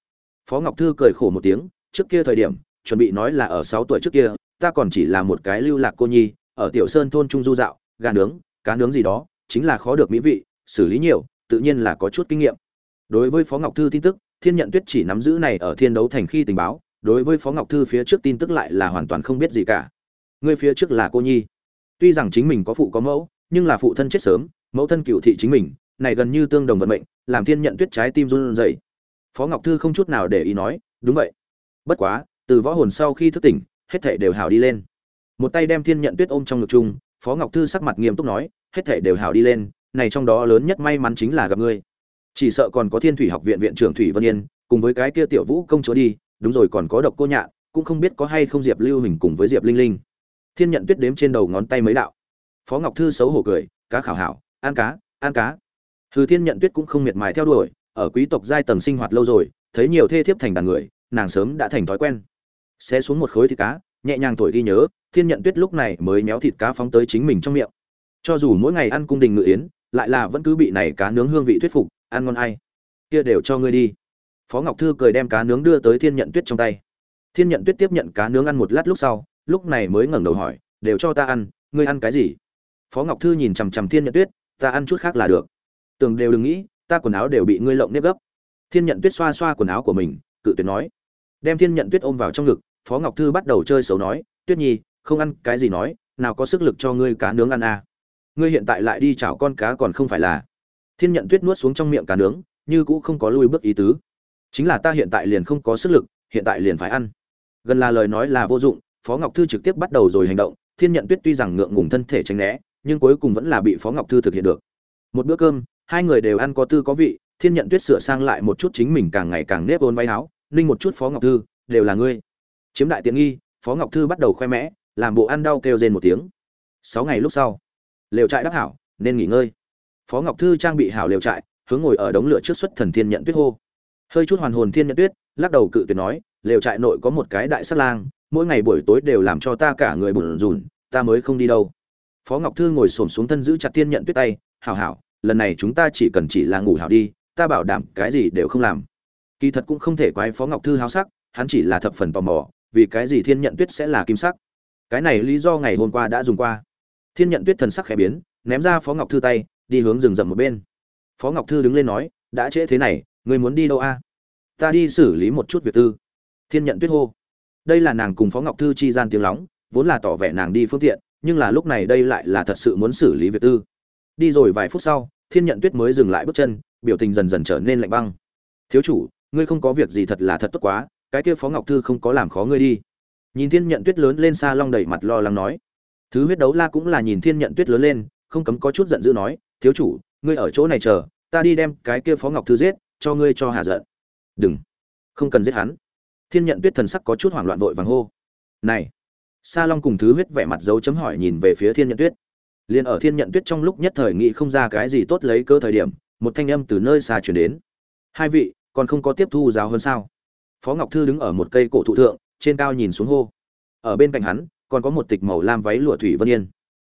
Phó ngọc thư cười khổ một tiếng, trước kia thời điểm, chuẩn bị nói là ở sáu tuổi trước kia, ta còn chỉ là một cái lưu lạc cô nhi ở tiểu sơn thôn trung du dạo, gà nướng, cá nướng gì đó, chính là khó được mỹ vị, xử lý nhiều, tự nhiên là có chút kinh nghiệm. Đối với phó ngọc thư tin tức, thiên nhận tuyết chỉ nắm giữ này ở thiên đấu thành khi tình báo, đối với phó ngọc thư phía trước tin tức lại là hoàn toàn không biết gì cả. Người phía trước là cô nhi. Tuy rằng chính mình có phụ có mẫu, nhưng là phụ thân chết sớm, mẫu thân cựu thị chính mình, này gần như tương đồng vận mệnh, làm thiên nhận tuyết trái tim run rẩy. Phó ngọc thư không chút nào để ý nói, đúng vậy. Bất quá, từ võ hồn sau khi thức tỉnh, hết thể đều hào đi lên một tay đem thiên nhận tuyết ôm trong ngực chung, phó ngọc thư sắc mặt nghiêm túc nói, hết thể đều hào đi lên, này trong đó lớn nhất may mắn chính là gặp ngươi. Chỉ sợ còn có thiên thủy học viện viện trưởng thủy vân yên, cùng với cái kia tiểu vũ công chúa đi, đúng rồi còn có độc cô nhạn, cũng không biết có hay không diệp lưu hình cùng với diệp linh linh. Thiên nhận tuyết đếm trên đầu ngón tay mấy đạo. Phó ngọc thư xấu hổ cười, cá khảo hảo, ăn cá ăn cá. Hư thiên nhận tuyết cũng không miệt mài theo đuổi, ở quý tộc giai tầng sinh hoạt lâu rồi, thấy nhiều thê thiếp thành đàn người, nàng sớm đã thành thói quen. Sẽ xuống một khối thịt cá nhẹ nhàng thổi ghi nhớ, thiên nhận tuyết lúc này mới méo thịt cá phóng tới chính mình trong miệng. Cho dù mỗi ngày ăn cung đình ngự yến, lại là vẫn cứ bị này cá nướng hương vị thuyết phục, ăn ngon ai. Kia đều cho ngươi đi. Phó ngọc thư cười đem cá nướng đưa tới thiên nhận tuyết trong tay. Thiên nhận tuyết tiếp nhận cá nướng ăn một lát lúc sau, lúc này mới ngẩng đầu hỏi, đều cho ta ăn, ngươi ăn cái gì? Phó ngọc thư nhìn chằm chằm thiên nhận tuyết, ta ăn chút khác là được. Tưởng đều đừng nghĩ, ta quần áo đều bị ngươi lộng nếp gấp. Thiên nhận tuyết xoa xoa quần áo của mình, cự tuyệt nói, đem thiên nhận tuyết ôm vào trong ngực phó ngọc thư bắt đầu chơi xấu nói, tuyết nhi, không ăn cái gì nói, nào có sức lực cho ngươi cá nướng ăn à. ngươi hiện tại lại đi chảo con cá còn không phải là. Thiên nhận tuyết nuốt xuống trong miệng cá nướng, như cũ không có lui bước ý tứ. Chính là ta hiện tại liền không có sức lực, hiện tại liền phải ăn. Gần là lời nói là vô dụng, phó ngọc thư trực tiếp bắt đầu rồi hành động. Thiên nhận tuyết tuy rằng ngượng ngùng thân thể tránh né, nhưng cuối cùng vẫn là bị phó ngọc thư thực hiện được. Một bữa cơm, hai người đều ăn có tư có vị, thiên nhận tuyết sửa sang lại một chút chính mình càng ngày càng nếp ôn váy áo. Ninh một chút, phó ngọc thư, đều là ngươi chiếm đại tiện nghi, phó ngọc thư bắt đầu khoe mẽ, làm bộ ăn đau kêu rên một tiếng. Sáu ngày lúc sau lều trại đắc hảo, nên nghỉ ngơi. Phó ngọc thư trang bị hảo lều trại, hướng ngồi ở đống lửa trước xuất thần thiên nhận tuyết hô. Hơi chút hoàn hồn thiên nhận tuyết, lắc đầu cự tuyệt nói lều trại nội có một cái đại sắt lang, mỗi ngày buổi tối đều làm cho ta cả người bùn rùn, ta mới không đi đâu. Phó ngọc thư ngồi xổm xuống thân giữ chặt thiên nhận tuyết tay, hảo hảo, lần này chúng ta chỉ cần chỉ là ngủ hảo đi, ta bảo đảm cái gì đều không làm. Kỳ thật cũng không thể quái phó ngọc thư háo sắc, hắn chỉ là thập phần tò mò vì cái gì thiên nhận tuyết sẽ là kim sắc? Cái này lý do ngày hôm qua đã dùng qua. Thiên nhận tuyết thần sắc khẽ biến, ném ra phó ngọc thư tay, đi hướng rừng rậm một bên. Phó ngọc thư đứng lên nói, đã trễ thế này người muốn đi đâu a? Ta đi xử lý một chút việc tư. Thiên nhận tuyết hô. Đây là nàng cùng phó ngọc thư chi gian tiếng lóng, vốn là tỏ vẻ nàng đi phương tiện, nhưng là lúc này đây lại là thật sự muốn xử lý việc tư. Đi rồi vài phút sau, thiên nhận tuyết mới dừng lại bước chân, biểu tình dần dần trở nên lạnh băng. Thiếu chủ, ngươi không có việc gì thật là thật tốt quá cái kia phó ngọc thư không có làm khó ngươi đi. Nhìn thiên nhận tuyết lớn lên xa long đầy mặt lo lắng nói. Thứ huyết đấu la cũng là nhìn thiên nhận tuyết lớn lên, không cấm có chút giận dữ nói, thiếu chủ, ngươi ở chỗ này chờ, ta đi đem cái kia phó ngọc thư giết, cho ngươi cho hạ giận. Đừng, không cần giết hắn. Thiên nhận tuyết thần sắc có chút hoảng loạn vội vàng hô. Này. Sa long cùng thứ huyết vẻ mặt dấu chấm hỏi nhìn về phía thiên nhận tuyết. Liền ở thiên nhận tuyết trong lúc nhất thời nghị không ra cái gì tốt lấy cơ thời điểm, một thanh âm từ nơi xa chuyển đến. Hai vị, còn không có tiếp thu giáo hơn sao? Phó ngọc thư đứng ở một cây cổ thụ thượng, trên cao nhìn xuống hô. Ở bên cạnh hắn, còn có một tịch màu lam váy lụa thủy vân yên.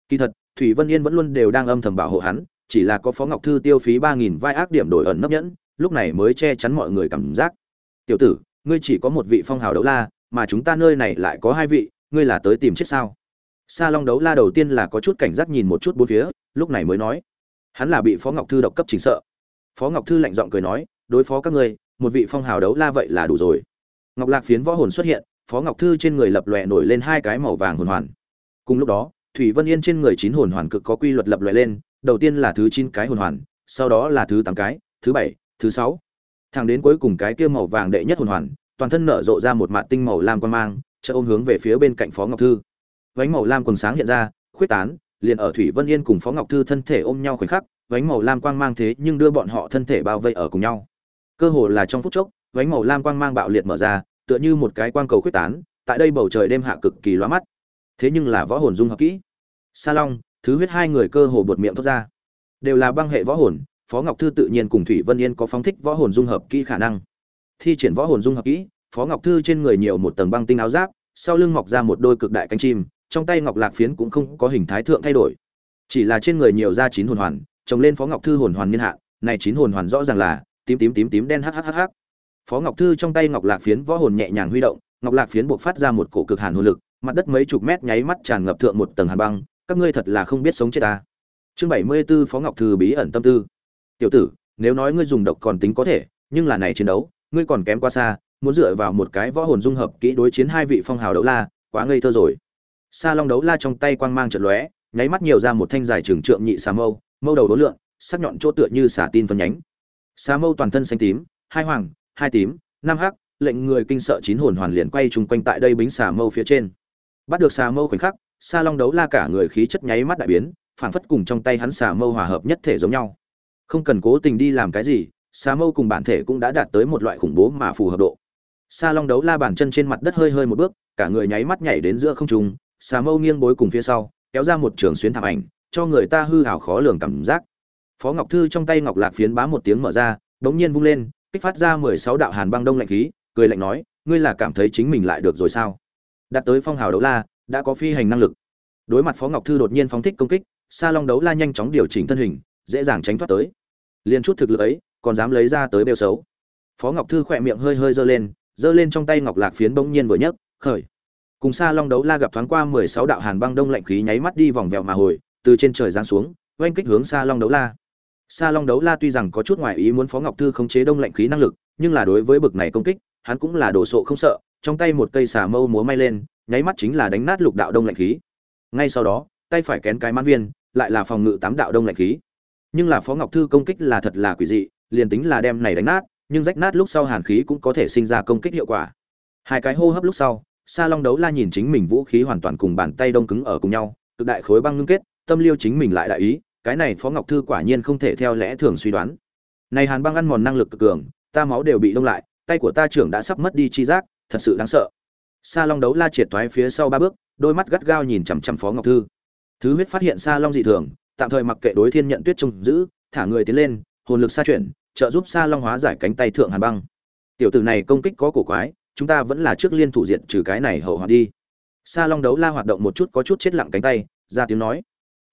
Kỳ thật, thủy vân yên vẫn luôn đều đang âm thầm bảo hộ hắn, chỉ là có phó ngọc thư tiêu phí ba nghìn vai ác điểm đổi ẩn nấp nhẫn, lúc này mới che chắn mọi người cảm giác. Tiểu tử, ngươi chỉ có một vị phong hào đấu la, mà chúng ta nơi này lại có hai vị, ngươi là tới tìm chết sao? Sa long đấu la đầu tiên là có chút cảnh giác nhìn một chút bốn phía, lúc này mới nói. Hắn là bị phó ngọc thư độc cấp chính sợ. Phó ngọc thư lạnh giọng cười nói, đối phó các ngươi một vị phong hào đấu la vậy là đủ rồi. Ngọc lạc phiến võ hồn xuất hiện, phó ngọc thư trên người lập lòe nổi lên hai cái màu vàng hồn hoàn. Cùng lúc đó, thủy vân yên trên người chín hồn hoàn cực có quy luật lập lòe lên, đầu tiên là thứ chín cái hồn hoàn, sau đó là thứ tám cái, thứ bảy, thứ sáu. Thẳng đến cuối cùng cái kia màu vàng đệ nhất hồn hoàn, toàn thân nở rộ ra một mạt tinh màu lam quan mang chợ ôm hướng về phía bên cạnh phó ngọc thư. Vánh màu lam quần sáng hiện ra, khuyết tán, liền ở thủy vân yên cùng phó ngọc thư thân thể ôm nhau khoảnh khắc, vánh màu lam quang mang thế nhưng đưa bọn họ thân thể bao vây ở cùng nhau cơ hồ là trong phút chốc, vánh màu lam quang mang bạo liệt mở ra, tựa như một cái quang cầu khuyết tán, tại đây bầu trời đêm hạ cực kỳ loa mắt. Thế nhưng là võ hồn dung hợp kỹ. Sa long, thứ huyết hai người cơ hồ bột miệng thoát ra. Đều là băng hệ võ hồn, phó ngọc thư tự nhiên cùng thủy vân yên có phóng thích võ hồn dung hợp kỹ khả năng. Thi triển võ hồn dung hợp kỹ, phó ngọc thư trên người nhiều một tầng băng tinh áo giáp, sau lưng mọc ra một đôi cực đại cánh chim, trong tay ngọc lạc phiến cũng không có hình thái thượng thay đổi. Chỉ là trên người nhiều ra chín hồn hoàn, trồng lên phó ngọc thư hồn hoàn niên hạ này chín hồn hoàn rõ ràng là tím tím tím tím đen hhhh phó ngọc thư trong tay ngọc lạc phiến võ hồn nhẹ nhàng huy động, ngọc lạc phiến buộc phát ra một cổ cực hàn hồn lực, mặt đất mấy chục mét nháy mắt tràn ngập thượng một tầng hàn băng, các ngươi thật là không biết sống chết ta. Chương bảy mươi 74 phó ngọc thư bí ẩn tâm tư. Tiểu tử, nếu nói ngươi dùng độc còn tính có thể, nhưng là này chiến đấu, ngươi còn kém quá xa, muốn dựa vào một cái võ hồn dung hợp kỹ đối chiến hai vị phong hào đấu la, quá ngây thơ rồi. Sa long đấu la trong tay quang mang trận lóe, nháy mắt nhiều ra một thanh dài trường trượng nhị xà mâu mâu đầu đố lượng, sắc nhọn chỗ tựa như xả tin phân nhánh xà mâu toàn thân xanh tím, hai hoàng, hai tím, năm hắc, lệnh người kinh sợ chín hồn hoàn liền quay chung quanh tại đây bính xà mâu phía trên. Bắt được xà mâu khoảnh khắc, sa long đấu la cả người khí chất nháy mắt đại biến, phảng phất cùng trong tay hắn xà mâu hòa hợp nhất thể giống nhau. Không cần cố tình đi làm cái gì xà mâu cùng bản thể cũng đã đạt tới một loại khủng bố mà phù hợp độ. Sa long đấu la bàn chân trên mặt đất hơi hơi một bước, cả người nháy mắt nhảy đến giữa không trung xà mâu nghiêng bối cùng phía sau, kéo ra một trường xuyến thảm ảnh, cho người ta hư hào khó lường cảm giác phó ngọc thư trong tay ngọc lạc phiến bá một tiếng mở ra, đống nhiên vung lên, kích phát ra mười sáu đạo hàn băng đông lạnh khí, cười lạnh nói, ngươi là cảm thấy chính mình lại được rồi sao? Đạt tới phong hào đấu la, đã có phi hành năng lực. Đối mặt phó ngọc thư đột nhiên phóng thích công kích, sa long đấu la nhanh chóng điều chỉnh thân hình, dễ dàng tránh thoát tới. Liên chút thực lực ấy, còn dám lấy ra tới bêu xấu. Phó ngọc thư khỏe miệng hơi hơi giơ lên giơ lên trong tay ngọc lạc phiến bỗng nhiên vừa nhấc, khởi. Cùng Sa long đấu la gặp thoáng qua mười sáu đạo hàn băng đông lạnh khí nháy mắt đi vòng vèo mà hồi, từ trên trời giáng xuống, oanh kích hướng Sa long đấu la. Sa long đấu la tuy rằng có chút ngoài ý muốn phó ngọc thư khống chế đông lạnh khí năng lực, nhưng là đối với bực này công kích, hắn cũng là đồ sộ không sợ, trong tay một cây xà mâu múa may lên, nháy mắt chính là đánh nát lục đạo đông lạnh khí. Ngay sau đó, tay phải kén cái mãn viên, lại là phòng ngự tám đạo đông lạnh khí. Nhưng là phó ngọc thư công kích là thật là quỷ dị, liền tính là đem này đánh nát, nhưng rách nát lúc sau hàn khí cũng có thể sinh ra công kích hiệu quả. Hai cái hô hấp lúc sau, sa long đấu la nhìn chính mình vũ khí hoàn toàn cùng bàn tay đông cứng ở cùng nhau, cực đại khối băng ngưng kết, tâm liêu chính mình lại đại ý cái này phó ngọc thư quả nhiên không thể theo lẽ thường suy đoán. Này hàn băng ăn mòn năng lực cực cường, ta máu đều bị đông lại, tay của ta trưởng đã sắp mất đi chi giác, thật sự đáng sợ. Sa long đấu la triệt thoái phía sau ba bước, đôi mắt gắt gao nhìn chằm chằm phó ngọc thư. Thứ huyết phát hiện sa long dị thường, tạm thời mặc kệ đối thiên nhận tuyết trông giữ, thả người tiến lên, hồn lực xa chuyển, trợ giúp sa long hóa giải cánh tay thượng hàn băng. Tiểu tử này công kích có cổ quái, chúng ta vẫn là trước liên thủ diện trừ cái này hậu hoạn đi. Sa long đấu la hoạt động một chút có chút chết lặng cánh tay, ra tiếng nói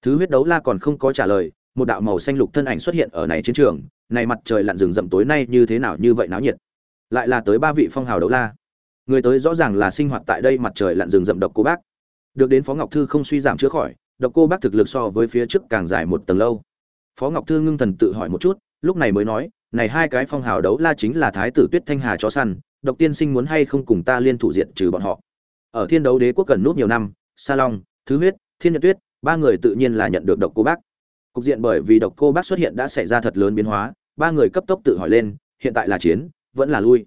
thứ huyết đấu la còn không có trả lời, một đạo màu xanh lục thân ảnh xuất hiện ở này chiến trường, này mặt trời lặn rừng rậm tối nay như thế nào như vậy náo nhiệt. Lại là tới ba vị phong hào đấu la. Người tới rõ ràng là sinh hoạt tại đây mặt trời lặn rừng rậm độc cô bác. Được đến phó ngọc thư không suy giảm chữa khỏi, độc cô bác thực lực so với phía trước càng dài một tầng lâu. Phó ngọc thư ngưng thần tự hỏi một chút, lúc này mới nói, này hai cái phong hào đấu la chính là thái tử tuyết thanh hà chó săn, độc tiên sinh muốn hay không cùng ta liên thủ diện trừ bọn họ. Ở thiên đấu đế quốc cần nút nhiều năm, sa long, thứ huyết, thiên nhật tuyết ba người tự nhiên là nhận được độc cô bác. Cục diện bởi vì độc cô bác xuất hiện đã xảy ra thật lớn biến hóa, ba người cấp tốc tự hỏi lên, hiện tại là chiến, vẫn là lui.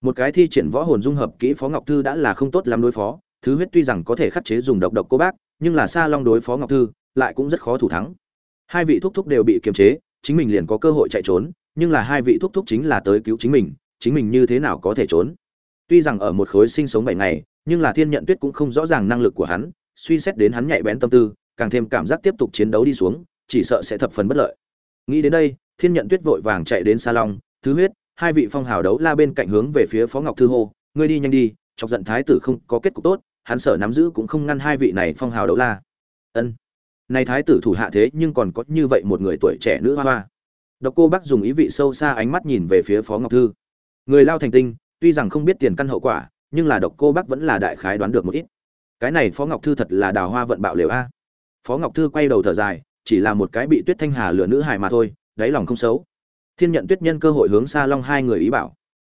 Một cái thi triển võ hồn dung hợp kỹ phó ngọc thư đã là không tốt làm đối phó, thứ huyết tuy rằng có thể khắc chế dùng độc độc cô bác, nhưng là xa long đối phó ngọc thư, lại cũng rất khó thủ thắng. Hai vị thúc thúc đều bị kiềm chế, chính mình liền có cơ hội chạy trốn, nhưng là hai vị thúc thúc chính là tới cứu chính mình chính mình như thế nào có thể trốn? Tuy rằng ở một khối sinh sống bảy ngày, nhưng là thiên nhận tuyết cũng không rõ ràng năng lực của hắn, suy xét đến hắn nhạy bén tâm tư càng thêm cảm giác tiếp tục chiến đấu đi xuống, chỉ sợ sẽ thập phần bất lợi. Nghĩ đến đây, thiên nhận tuyết vội vàng chạy đến salon thứ huyết, hai vị phong hào đấu la bên cạnh hướng về phía phó ngọc thư hô, ngươi đi nhanh đi, chọc giận thái tử không có kết cục tốt, hắn sở nắm giữ cũng không ngăn hai vị này phong hào đấu la. Ân. Này thái tử thủ hạ thế nhưng còn có như vậy một người tuổi trẻ nữ hoa hoa. Độc cô bác dùng ý vị sâu xa ánh mắt nhìn về phía phó ngọc thư. Người lao thành tinh, tuy rằng không biết tiền căn hậu quả, nhưng là độc cô bác vẫn là đại khái đoán được một ít. Cái này phó ngọc thư thật là đào hoa vận bạo liều a phó ngọc thư quay đầu thở dài, chỉ là một cái bị tuyết thanh hà lừa nữ hài mà thôi, đáy lòng không xấu. Thiên nhận tuyết nhân cơ hội hướng sa long hai người ý bảo.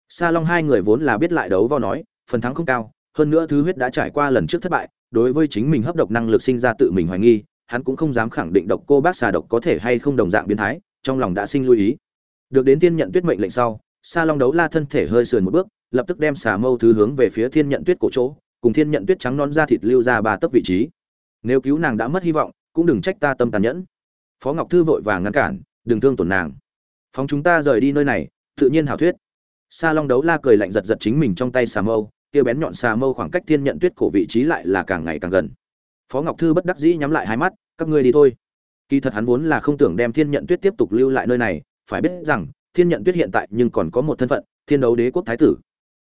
Sa long hai người vốn là biết lại đấu vào nói, phần thắng không cao, hơn nữa thứ huyết đã trải qua lần trước thất bại, đối với chính mình hấp độc năng lực sinh ra tự mình hoài nghi, hắn cũng không dám khẳng định độc cô bác xà độc có thể hay không đồng dạng biến thái, trong lòng đã sinh lưu ý. Được đến thiên nhận tuyết mệnh lệnh sau, sa long đấu la thân thể hơi sườn một bước, lập tức đem xà mâu thứ hướng về phía thiên nhận tuyết cổ chỗ, cùng thiên nhận tuyết trắng non ra thịt lưu ra ba tấc vị trí nếu cứu nàng đã mất hy vọng, cũng đừng trách ta tâm tàn nhẫn. Phó ngọc thư vội vàng ngăn cản, đừng thương tổn nàng. Phóng chúng ta rời đi nơi này, tự nhiên hảo thuyết. Sa long đấu la cười lạnh giật giật chính mình trong tay xà mâu, kia bén nhọn xà mâu khoảng cách thiên nhận tuyết cổ vị trí lại là càng ngày càng gần. Phó ngọc thư bất đắc dĩ nhắm lại hai mắt, các ngươi đi thôi. Kỳ thật hắn vốn là không tưởng đem thiên nhận tuyết tiếp tục lưu lại nơi này, phải biết rằng, thiên nhận tuyết hiện tại nhưng còn có một thân phận, thiên đấu đế quốc thái tử.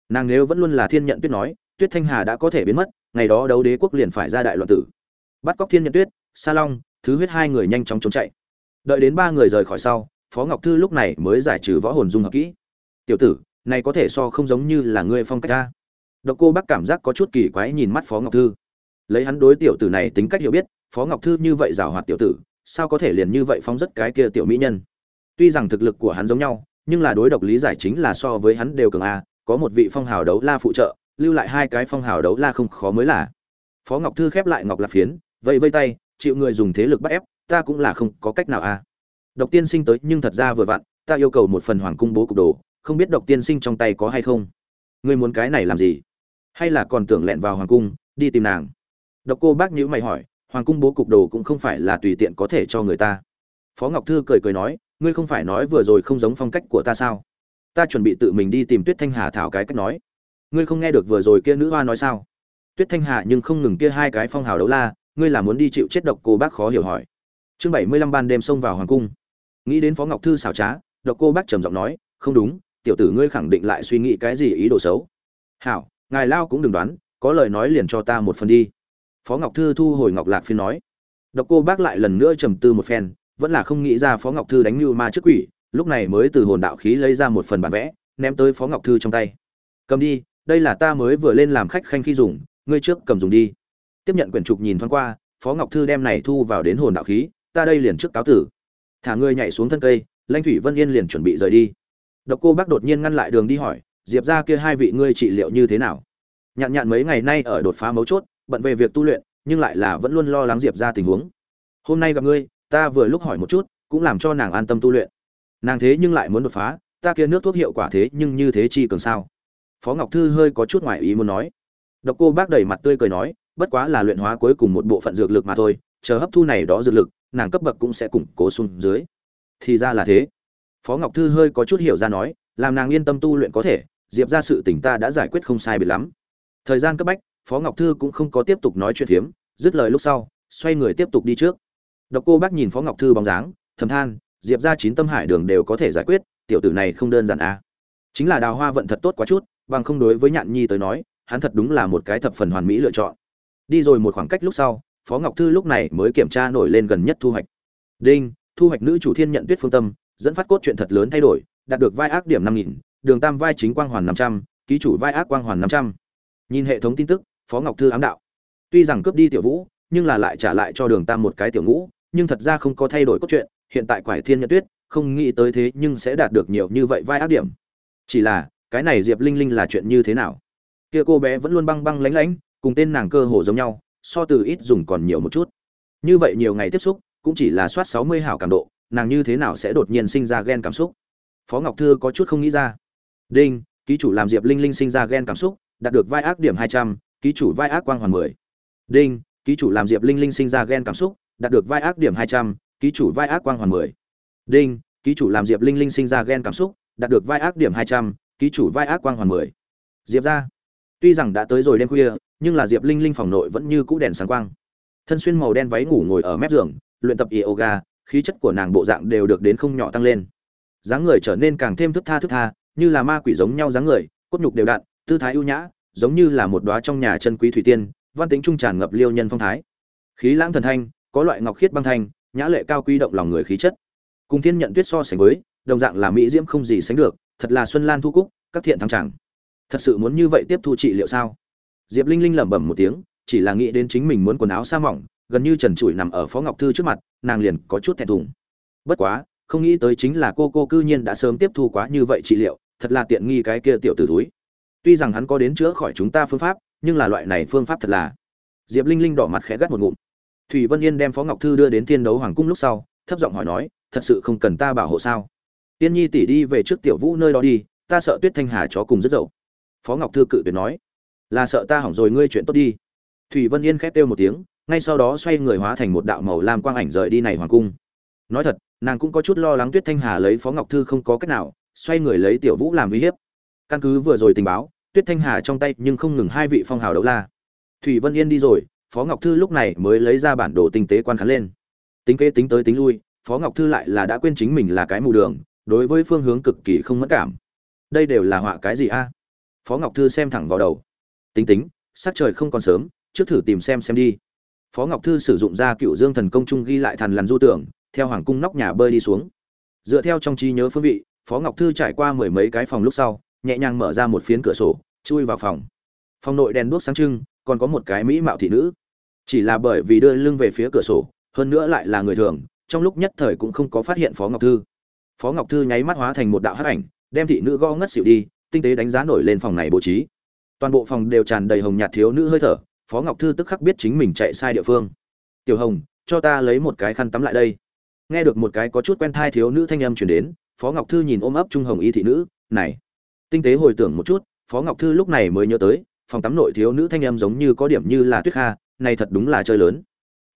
Nàng nếu vẫn luôn là thiên nhận tuyết nói, tuyết thanh hà đã có thể biến mất, ngày đó đấu đế quốc liền phải ra đại loạn tử bắt cóc thiên nhận tuyết, sa long, thứ huyết hai người nhanh chóng trốn chạy. Đợi đến ba người rời khỏi sau, phó ngọc thư lúc này mới giải trừ võ hồn dung hợp kỹ. Tiểu tử, này có thể so không giống như là ngươi phong cách ta. Độc cô bác cảm giác có chút kỳ quái nhìn mắt phó ngọc thư. Lấy hắn đối tiểu tử này tính cách hiểu biết, phó ngọc thư như vậy rào hoạt tiểu tử, sao có thể liền như vậy phóng rất cái kia tiểu mỹ nhân? Tuy rằng thực lực của hắn giống nhau, nhưng là đối độc lý giải chính là so với hắn đều cường a, có một vị phong hào đấu la phụ trợ, lưu lại hai cái phong hào đấu la không khó mới là. Phó ngọc thư khép lại ngọc lạc phiến vậy vây tay, chịu người dùng thế lực bắt ép, ta cũng là không có cách nào a độc tiên sinh tới nhưng thật ra vừa vặn, ta yêu cầu một phần hoàng cung bố cục đồ, không biết độc tiên sinh trong tay có hay không. Ngươi muốn cái này làm gì? Hay là còn tưởng lẹn vào hoàng cung, đi tìm nàng? Độc cô bác nhữ mày hỏi, hoàng cung bố cục đồ cũng không phải là tùy tiện có thể cho người ta. Phó ngọc thư cười cười nói, ngươi không phải nói vừa rồi không giống phong cách của ta sao? Ta chuẩn bị tự mình đi tìm tuyết thanh hà thảo cái cách nói. Ngươi không nghe được vừa rồi kia nữ hoa nói sao? Tuyết thanh hà nhưng không ngừng kia hai cái phong hào đấu la ngươi là muốn đi chịu chết độc cô bác khó hiểu hỏi. Chương bảy mươi lăm ban đêm xông vào hoàng cung. Nghĩ đến phó ngọc thư xảo trá, độc cô bác trầm giọng nói, không đúng, tiểu tử ngươi khẳng định lại suy nghĩ cái gì ý đồ xấu. Hảo, ngài lao cũng đừng đoán, có lời nói liền cho ta một phần đi. Phó ngọc thư thu hồi ngọc lạc phiên nói. Độc cô bác lại lần nữa trầm tư một phen, vẫn là không nghĩ ra phó ngọc thư đánh như ma trước quỷ, lúc này mới từ hồn đạo khí lấy ra một phần bản vẽ, ném tới phó ngọc thư trong tay. Cầm đi, đây là ta mới vừa lên làm khách khanh khi dùng, ngươi trước cầm dùng đi tiếp nhận quyển trục nhìn thoáng qua, phó ngọc thư đem này thu vào đến hồn đạo khí, ta đây liền trước cáo tử. Thả ngươi nhảy xuống thân cây, lãnh thủy vân yên liền chuẩn bị rời đi. Độc cô bác đột nhiên ngăn lại đường đi hỏi, diệp ra kia hai vị ngươi trị liệu như thế nào? Nhạn nhạn mấy ngày nay ở đột phá mấu chốt, bận về việc tu luyện, nhưng lại là vẫn luôn lo lắng diệp ra tình huống. Hôm nay gặp ngươi, ta vừa lúc hỏi một chút, cũng làm cho nàng an tâm tu luyện. Nàng thế nhưng lại muốn đột phá, ta kia nước thuốc hiệu quả thế nhưng như thế chi cường sao? Phó ngọc thư hơi có chút ngoài ý muốn nói. Độc cô bác đầy mặt tươi cười nói bất quá là luyện hóa cuối cùng một bộ phận dược lực mà thôi, chờ hấp thu này đó dược lực, nàng cấp bậc cũng sẽ củng cố xuống dưới. Thì ra là thế. Phó ngọc thư hơi có chút hiểu ra nói, làm nàng yên tâm tu luyện có thể, diệp ra sự tỉnh ta đã giải quyết không sai biệt lắm. Thời gian cấp bách, phó ngọc thư cũng không có tiếp tục nói chuyện phiếm, dứt lời lúc sau, xoay người tiếp tục đi trước. Độc cô bác nhìn phó ngọc thư bóng dáng, thầm than, diệp ra chín tâm hải đường đều có thể giải quyết, tiểu tử này không đơn giản à. chính là đào hoa vận thật tốt quá chút, bằng không đối với nhạn nhi tới nói, hắn thật đúng là một cái thập phần hoàn mỹ lựa chọn đi rồi một khoảng cách lúc sau, phó ngọc thư lúc này mới kiểm tra nổi lên gần nhất thu hoạch. Đinh, thu hoạch nữ chủ thiên nhận tuyết phương tâm, dẫn phát cốt chuyện thật lớn thay đổi, đạt được vai ác điểm năm nghìn, đường tam vai chính quang hoàn năm trăm, ký chủ vai ác quang hoàn năm trăm. Nhìn hệ thống tin tức, phó ngọc thư ám đạo. Tuy rằng cướp đi tiểu vũ, nhưng là lại trả lại cho đường tam một cái tiểu ngũ, nhưng thật ra không có thay đổi cốt truyện, hiện tại quải thiên nhận tuyết, không nghĩ tới thế nhưng sẽ đạt được nhiều như vậy vai ác điểm. Chỉ là, cái này diệp linh linh là chuyện như thế nào? Kia cô bé vẫn luôn băng băng lánh lánh cùng tên nàng cơ hồ giống nhau, so từ ít dùng còn nhiều một chút. Như vậy nhiều ngày tiếp xúc, cũng chỉ là soát sáu mươi hảo cảm độ, nàng như thế nào sẽ đột nhiên sinh ra ghen cảm xúc? Phó ngọc thư có chút không nghĩ ra. Đinh, ký chủ làm diệp linh linh sinh ra ghen cảm xúc, đạt được vai ác điểm hai trăm, ký chủ vai ác quang hoàn mười. Đinh, ký chủ làm diệp linh linh sinh ra ghen cảm xúc, đạt được vai ác điểm hai trăm, ký chủ vai ác quang hoàn mười. Đinh, ký chủ làm diệp linh linh sinh ra ghen cảm xúc, đạt được vai ác điểm hai trăm, ký chủ vai ác quang hoàn mười. Diệp ra tuy rằng đã tới rồi đêm khuya, nhưng là diệp linh linh phòng nội vẫn như cũ đèn sáng quang. Thân xuyên màu đen váy ngủ ngồi ở mép giường, luyện tập yoga, khí chất của nàng bộ dạng đều được đến không nhỏ tăng lên. Dáng người trở nên càng thêm thức tha thức tha, như là ma quỷ giống nhau dáng người, cốt nhục đều đặn, tư thái ưu nhã, giống như là một đóa trong nhà chân quý thủy tiên, văn tính trung tràn ngập liêu nhân phong thái. Khí lãng thần thanh, có loại ngọc khiết băng thanh, nhã lệ cao quý động lòng người khí chất. Cùng thiên nhận tuyết so sánh với, đồng dạng là mỹ diễm không gì sánh được, thật là xuân lan thu cúc, các thiện thắng chẳng thật sự muốn như vậy tiếp thu trị liệu sao? Diệp linh linh lẩm bẩm một tiếng, chỉ là nghĩ đến chính mình muốn quần áo sa mỏng, gần như trần trụi nằm ở phó ngọc thư trước mặt, nàng liền có chút thẹn thùng. Bất quá, không nghĩ tới chính là cô cô cư nhiên đã sớm tiếp thu quá như vậy trị liệu, thật là tiện nghi cái kia tiểu tử túi tuy rằng hắn có đến chữa khỏi chúng ta phương pháp, nhưng là loại này phương pháp thật là. Diệp linh linh đỏ mặt khẽ gắt một ngụm. Thủy vân yên đem phó ngọc thư đưa đến thiên đấu hoàng cung lúc sau, thấp giọng hỏi nói, thật sự không cần ta bảo hộ sao? Tiên nhi tỷ đi về trước tiểu vũ nơi đó đi, ta sợ tuyết thanh hà chó cùng rất dậu phó ngọc thư cự tuyệt nói, là sợ ta hỏng rồi, ngươi chuyện tốt đi. Thủy vân yên khét kêu một tiếng, ngay sau đó xoay người hóa thành một đạo màu lam quang ảnh rời đi này hoàng cung. Nói thật, nàng cũng có chút lo lắng tuyết thanh hà lấy phó ngọc thư không có cách nào, xoay người lấy tiểu vũ làm uy hiếp. Căn cứ vừa rồi tình báo, tuyết thanh hà trong tay nhưng không ngừng hai vị phong hào đấu la. Thủy vân yên đi rồi, phó ngọc thư lúc này mới lấy ra bản đồ tinh tế quan khán lên. Tính kế tính tới tính lui, phó ngọc thư lại là đã quên chính mình là cái mù đường, đối với phương hướng cực kỳ không mất cảm. Đây đều là họa cái gì a? Phó ngọc thư xem thẳng vào đầu. Tính tính, sắc trời không còn sớm, trước thử tìm xem xem đi. Phó ngọc thư sử dụng ra cựu dương thần công trung ghi lại thằn lằn du tưởng, theo hoàng cung nóc nhà bơi đi xuống. Dựa theo trong trí nhớ phương vị, phó ngọc thư trải qua mười mấy cái phòng lúc sau, nhẹ nhàng mở ra một phiến cửa sổ, chui vào phòng. Phòng nội đèn đuốc sáng trưng, còn có một cái mỹ mạo thị nữ. Chỉ là bởi vì đưa lưng về phía cửa sổ, hơn nữa lại là người thường, trong lúc nhất thời cũng không có phát hiện phó ngọc thư. Phó ngọc thư nháy mắt hóa thành một đạo hắc ảnh, đem thị nữ gõ ngất xỉu đi tinh tế đánh giá nổi lên phòng này bố trí. Toàn bộ phòng đều tràn đầy hồng nhạt thiếu nữ hơi thở, phó ngọc thư tức khắc biết chính mình chạy sai địa phương. Tiểu hồng, cho ta lấy một cái khăn tắm lại đây. Nghe được một cái có chút quen thai thiếu nữ thanh âm chuyển đến, phó ngọc thư nhìn ôm ấp trung hồng y thị nữ, này. Tinh tế hồi tưởng một chút, phó ngọc thư lúc này mới nhớ tới, phòng tắm nội thiếu nữ thanh âm giống như có điểm như là tuyết kha, này thật đúng là chơi lớn.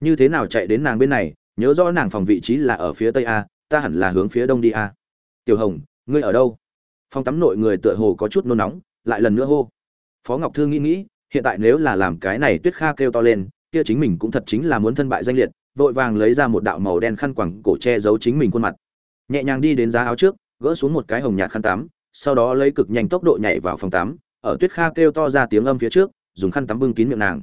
Như thế nào chạy đến nàng bên này, nhớ rõ nàng phòng vị trí là ở phía tây a, ta hẳn là hướng phía đông đi a. Tiểu hồng, ngươi ở đâu? Phòng tắm nội người tựa hồ có chút nôn nóng, lại lần nữa hô. Phó ngọc thư nghĩ nghĩ, hiện tại nếu là làm cái này tuyết kha kêu to lên, kia chính mình cũng thật chính là muốn thân bại danh liệt, vội vàng lấy ra một đạo màu đen khăn quẳng cổ che giấu chính mình khuôn mặt. Nhẹ nhàng đi đến giá áo trước, gỡ xuống một cái hồng nhạt khăn tắm, sau đó lấy cực nhanh tốc độ nhảy vào phòng tắm, ở tuyết kha kêu to ra tiếng âm phía trước, dùng khăn tắm bưng kín miệng nàng.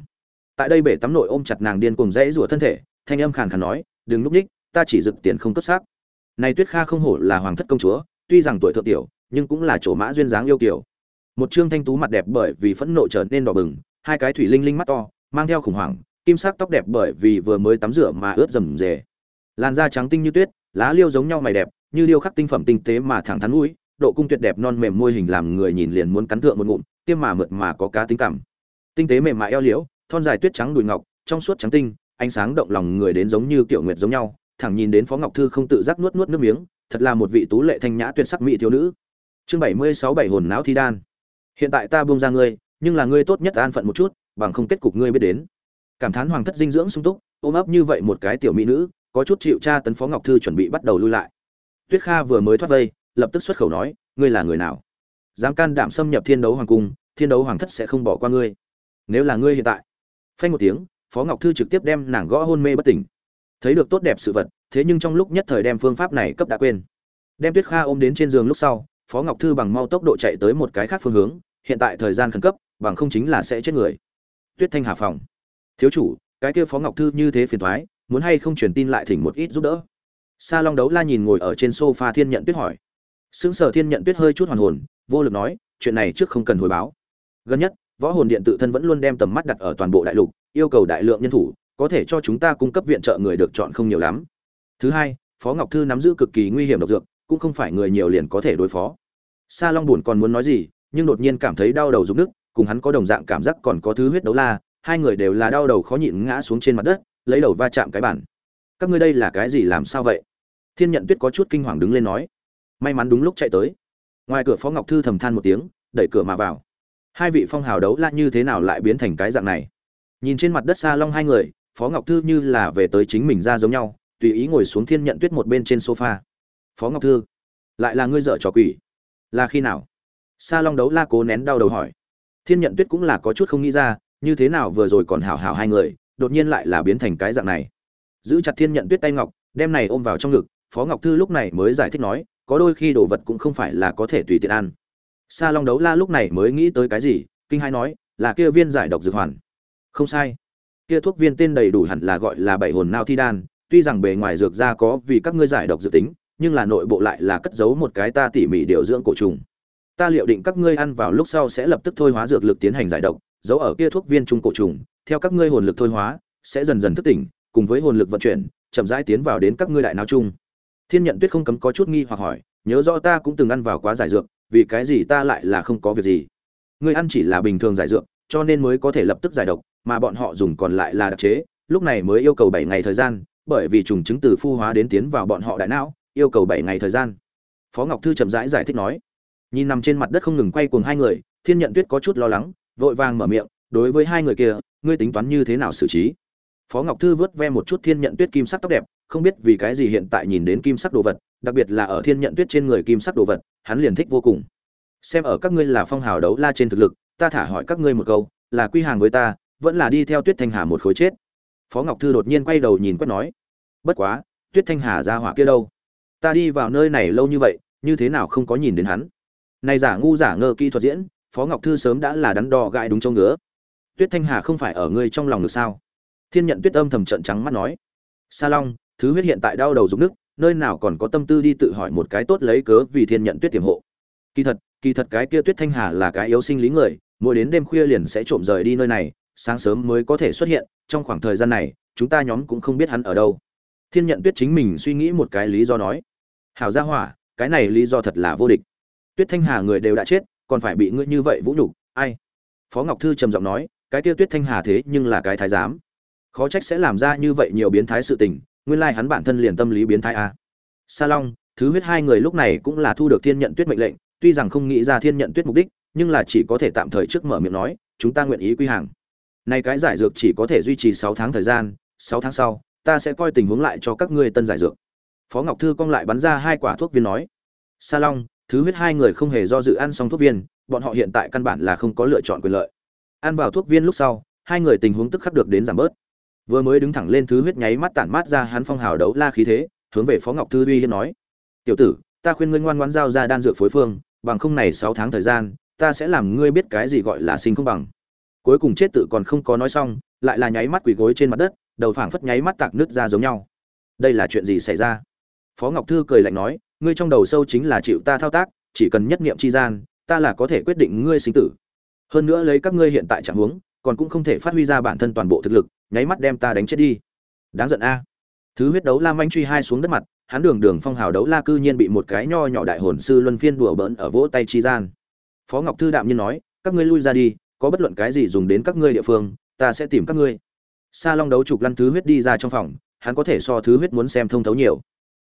Tại đây bể tắm nội ôm chặt nàng điên cuồng rẽ rủa thân thể, thanh âm khàn khàn nói, đừng núp ních, ta chỉ dực tiền không cấp xác. Này tuyết kha không hổ là hoàng thất công chúa, tuy rằng tuổi thượng tiểu nhưng cũng là chỗ mã duyên dáng yêu kiều một trương thanh tú mặt đẹp bởi vì phẫn nộ trở nên đỏ bừng, hai cái thủy linh linh mắt to, mang theo khủng hoảng, kim sắc tóc đẹp bởi vì vừa mới tắm rửa mà ướt rầm rề. Làn da trắng tinh như tuyết, lá liêu giống nhau mày đẹp, như điêu khắc tinh phẩm tinh tế mà thẳng thắn mũi, độ cung tuyệt đẹp non mềm môi hình làm người nhìn liền muốn cắn thượng một ngụm, tiêm mà mượt mà có cá tính cảm. Tinh tế mềm mại eo liễu, thon dài tuyết trắng đùi ngọc, trong suốt trắng tinh, ánh sáng động lòng người đến giống như tiểu nguyệt giống nhau, thẳng nhìn đến phó ngọc thư không tự giác nuốt nuốt nước miếng, thật là một vị tú lệ thanh nhã tuyệt sắc mỹ thiếu nữ chương bảy mươi sáu bảy hồn não thi đan. Hiện tại ta buông ra ngươi, nhưng là ngươi tốt nhất an phận một chút, bằng không kết cục ngươi biết đến. Cảm thán hoàng thất dinh dưỡng sung túc, ôm ấp như vậy một cái tiểu mỹ nữ, có chút chịu cha tấn phó ngọc thư chuẩn bị bắt đầu lui lại. Tuyết kha vừa mới thoát vây, lập tức xuất khẩu nói, ngươi là người nào? Dám can đảm xâm nhập thiên đấu hoàng cung, thiên đấu hoàng thất sẽ không bỏ qua ngươi. Nếu là ngươi hiện tại. Phanh một tiếng, phó ngọc thư trực tiếp đem nàng gõ hôn mê bất tỉnh. Thấy được tốt đẹp sự vật, thế nhưng trong lúc nhất thời đem phương pháp này cấp đã quên. Đem tuyết kha ôm đến trên giường lúc sau phó ngọc thư bằng mau tốc độ chạy tới một cái khác phương hướng, hiện tại thời gian khẩn cấp, bằng không chính là sẽ chết người. Tuyết thanh hà phòng. Thiếu chủ, cái kia phó ngọc thư như thế phiền thoái muốn hay không truyền tin lại thỉnh một ít giúp đỡ? Sa long đấu la nhìn ngồi ở trên sofa thiên nhận tuyết hỏi. Sững sờ thiên nhận tuyết hơi chút hoàn hồn, vô lực nói, chuyện này trước không cần hồi báo. Gần nhất, võ hồn điện tự thân vẫn luôn đem tầm mắt đặt ở toàn bộ đại lục, yêu cầu đại lượng nhân thủ, có thể cho chúng ta cung cấp viện trợ người được chọn không nhiều lắm. Thứ hai, phó ngọc thư nắm giữ cực kỳ nguy hiểm độc dược, cũng không phải người nhiều liền có thể đối phó sa long buồn còn muốn nói gì, nhưng đột nhiên cảm thấy đau đầu rụng nước cùng hắn có đồng dạng cảm giác còn có thứ huyết đấu la, hai người đều là đau đầu khó nhịn ngã xuống trên mặt đất, lấy đầu va chạm cái bàn. các ngươi đây là cái gì làm sao vậy? Thiên nhận tuyết có chút kinh hoàng đứng lên nói. May mắn đúng lúc chạy tới. Ngoài cửa phó ngọc thư thầm than một tiếng, đẩy cửa mà vào. Hai vị phong hào đấu la như thế nào lại biến thành cái dạng này? Nhìn trên mặt đất Sa long hai người, phó ngọc thư như là về tới chính mình ra giống nhau, tùy ý ngồi xuống thiên nhận tuyết một bên trên sofa. Phó ngọc thư, lại là ngươi dở trò quỷ là khi nào? Sa long đấu la cố nén đau đầu hỏi. Thiên nhận tuyết cũng là có chút không nghĩ ra, như thế nào vừa rồi còn hảo hảo hai người, đột nhiên lại là biến thành cái dạng này. Giữ chặt thiên nhận tuyết tay ngọc, đem này ôm vào trong ngực, phó ngọc thư lúc này mới giải thích nói, có đôi khi đồ vật cũng không phải là có thể tùy tiện ăn. Sa long đấu la lúc này mới nghĩ tới cái gì, kinh hai nói, là kia viên giải độc dược hoàn. Không sai. Kia thuốc viên tên đầy đủ hẳn là gọi là bảy hồn nao thi đan, tuy rằng bề ngoài dược ra có vì các ngươi giải độc dự tính nhưng là nội bộ lại là cất giấu một cái ta tỉ mỉ điều dưỡng cổ trùng. Ta liệu định các ngươi ăn vào lúc sau sẽ lập tức thôi hóa dược lực tiến hành giải độc, giấu ở kia thuốc viên trung cổ trùng, theo các ngươi hồn lực thôi hóa, sẽ dần dần thức tỉnh, cùng với hồn lực vận chuyển, chậm rãi tiến vào đến các ngươi đại não chung. Thiên nhận tuyết không cấm có chút nghi hoặc hỏi, nhớ rõ ta cũng từng ăn vào quá giải dược, vì cái gì ta lại là không có việc gì? Ngươi ăn chỉ là bình thường giải dược, cho nên mới có thể lập tức giải độc, mà bọn họ dùng còn lại là đặc chế, lúc này mới yêu cầu bảy ngày thời gian, bởi vì trùng chứng từ phu hóa đến tiến vào bọn họ đại não yêu cầu bảy ngày thời gian. Phó ngọc thư chậm rãi giải, giải thích nói nhìn nằm trên mặt đất không ngừng quay cuồng hai người thiên nhận tuyết có chút lo lắng vội vàng mở miệng đối với hai người kia ngươi tính toán như thế nào xử trí? Phó ngọc thư vớt ve một chút thiên nhận tuyết kim sắc tóc đẹp không biết vì cái gì hiện tại nhìn đến kim sắc đồ vật đặc biệt là ở thiên nhận tuyết trên người kim sắc đồ vật hắn liền thích vô cùng. Xem ở các ngươi là phong hào đấu la trên thực lực ta thả hỏi các ngươi một câu là quy hàng với ta vẫn là đi theo tuyết thanh hà một khối chết? Phó ngọc thư đột nhiên quay đầu nhìn quét nói bất quá tuyết thanh hà ra hỏa kia đâu? Ta đi vào nơi này lâu như vậy, như thế nào không có nhìn đến hắn? Này giả ngu giả ngơ kỹ thuật diễn, phó ngọc thư sớm đã là đắn đo gãi đúng châu ngứa. Tuyết thanh hà không phải ở ngươi trong lòng được sao? Thiên nhận tuyết âm thầm trận trắng mắt nói. Sa long, thứ huyết hiện tại đau đầu rụng nước, nơi nào còn có tâm tư đi tự hỏi một cái tốt lấy cớ vì thiên nhận tuyết tiềm hộ. Kỳ thật kỳ thật cái kia tuyết thanh hà là cái yếu sinh lý người, mỗi đến đêm khuya liền sẽ trộm rời đi nơi này, sáng sớm mới có thể xuất hiện, trong khoảng thời gian này, chúng ta nhóm cũng không biết hắn ở đâu. Thiên nhận tuyết chính mình suy nghĩ một cái lý do nói hảo gia hỏa, cái này lý do thật là vô địch. Tuyết thanh hà người đều đã chết, còn phải bị ngươi như vậy vũ nhục, ai? Phó ngọc thư trầm giọng nói, cái kia tuyết thanh hà thế nhưng là cái thái giám. Khó trách sẽ làm ra như vậy nhiều biến thái sự tình, nguyên lai hắn bản thân liền tâm lý biến thái a. Sa long, thứ huyết hai người lúc này cũng là thu được thiên nhận tuyết mệnh lệnh, tuy rằng không nghĩ ra thiên nhận tuyết mục đích, nhưng là chỉ có thể tạm thời trước mở miệng nói, chúng ta nguyện ý quy hàng. Nay cái giải dược chỉ có thể duy trì sáu tháng thời gian, sáu tháng sau, ta sẽ coi tình huống lại cho các ngươi tân giải dược phó ngọc thư cong lại bắn ra hai quả thuốc viên nói, sa long, thứ huyết hai người không hề do dự ăn xong thuốc viên, bọn họ hiện tại căn bản là không có lựa chọn quyền lợi. Ăn vào thuốc viên lúc sau, hai người tình huống tức khắc được đến giảm bớt. Vừa mới đứng thẳng lên thứ huyết nháy mắt tản mát ra hắn phong hào đấu la khí thế, hướng về phó ngọc thư uy hiên nói, tiểu tử, ta khuyên ngươi ngoan ngoãn giao ra đan dược phối phương, bằng không này sáu tháng thời gian, ta sẽ làm ngươi biết cái gì gọi là sinh không bằng. Cuối cùng chết tự còn không có nói xong, lại là nháy mắt quỳ gối trên mặt đất, đầu phảng phất nháy mắt tạc nước ra giống nhau. Đây là chuyện gì xảy ra? Phó ngọc thư cười lạnh nói, ngươi trong đầu sâu chính là chịu ta thao tác, chỉ cần nhất niệm chi gian, ta là có thể quyết định ngươi sinh tử. Hơn nữa lấy các ngươi hiện tại trạng huống, còn cũng không thể phát huy ra bản thân toàn bộ thực lực, nháy mắt đem ta đánh chết đi. Đáng giận a. Thứ huyết đấu la manh truy hai xuống đất mặt, hắn đường đường phong hào đấu la cư nhiên bị một cái nho nhỏ đại hồn sư luân phiên đùa bỡn ở vỗ tay chi gian. Phó ngọc thư đạm nhiên nói, các ngươi lui ra đi, có bất luận cái gì dùng đến các ngươi địa phương, ta sẽ tìm các ngươi. Sa long đấu trục lăn thứ huyết đi ra trong phòng, hắn có thể so thứ huyết muốn xem thông thấu nhiều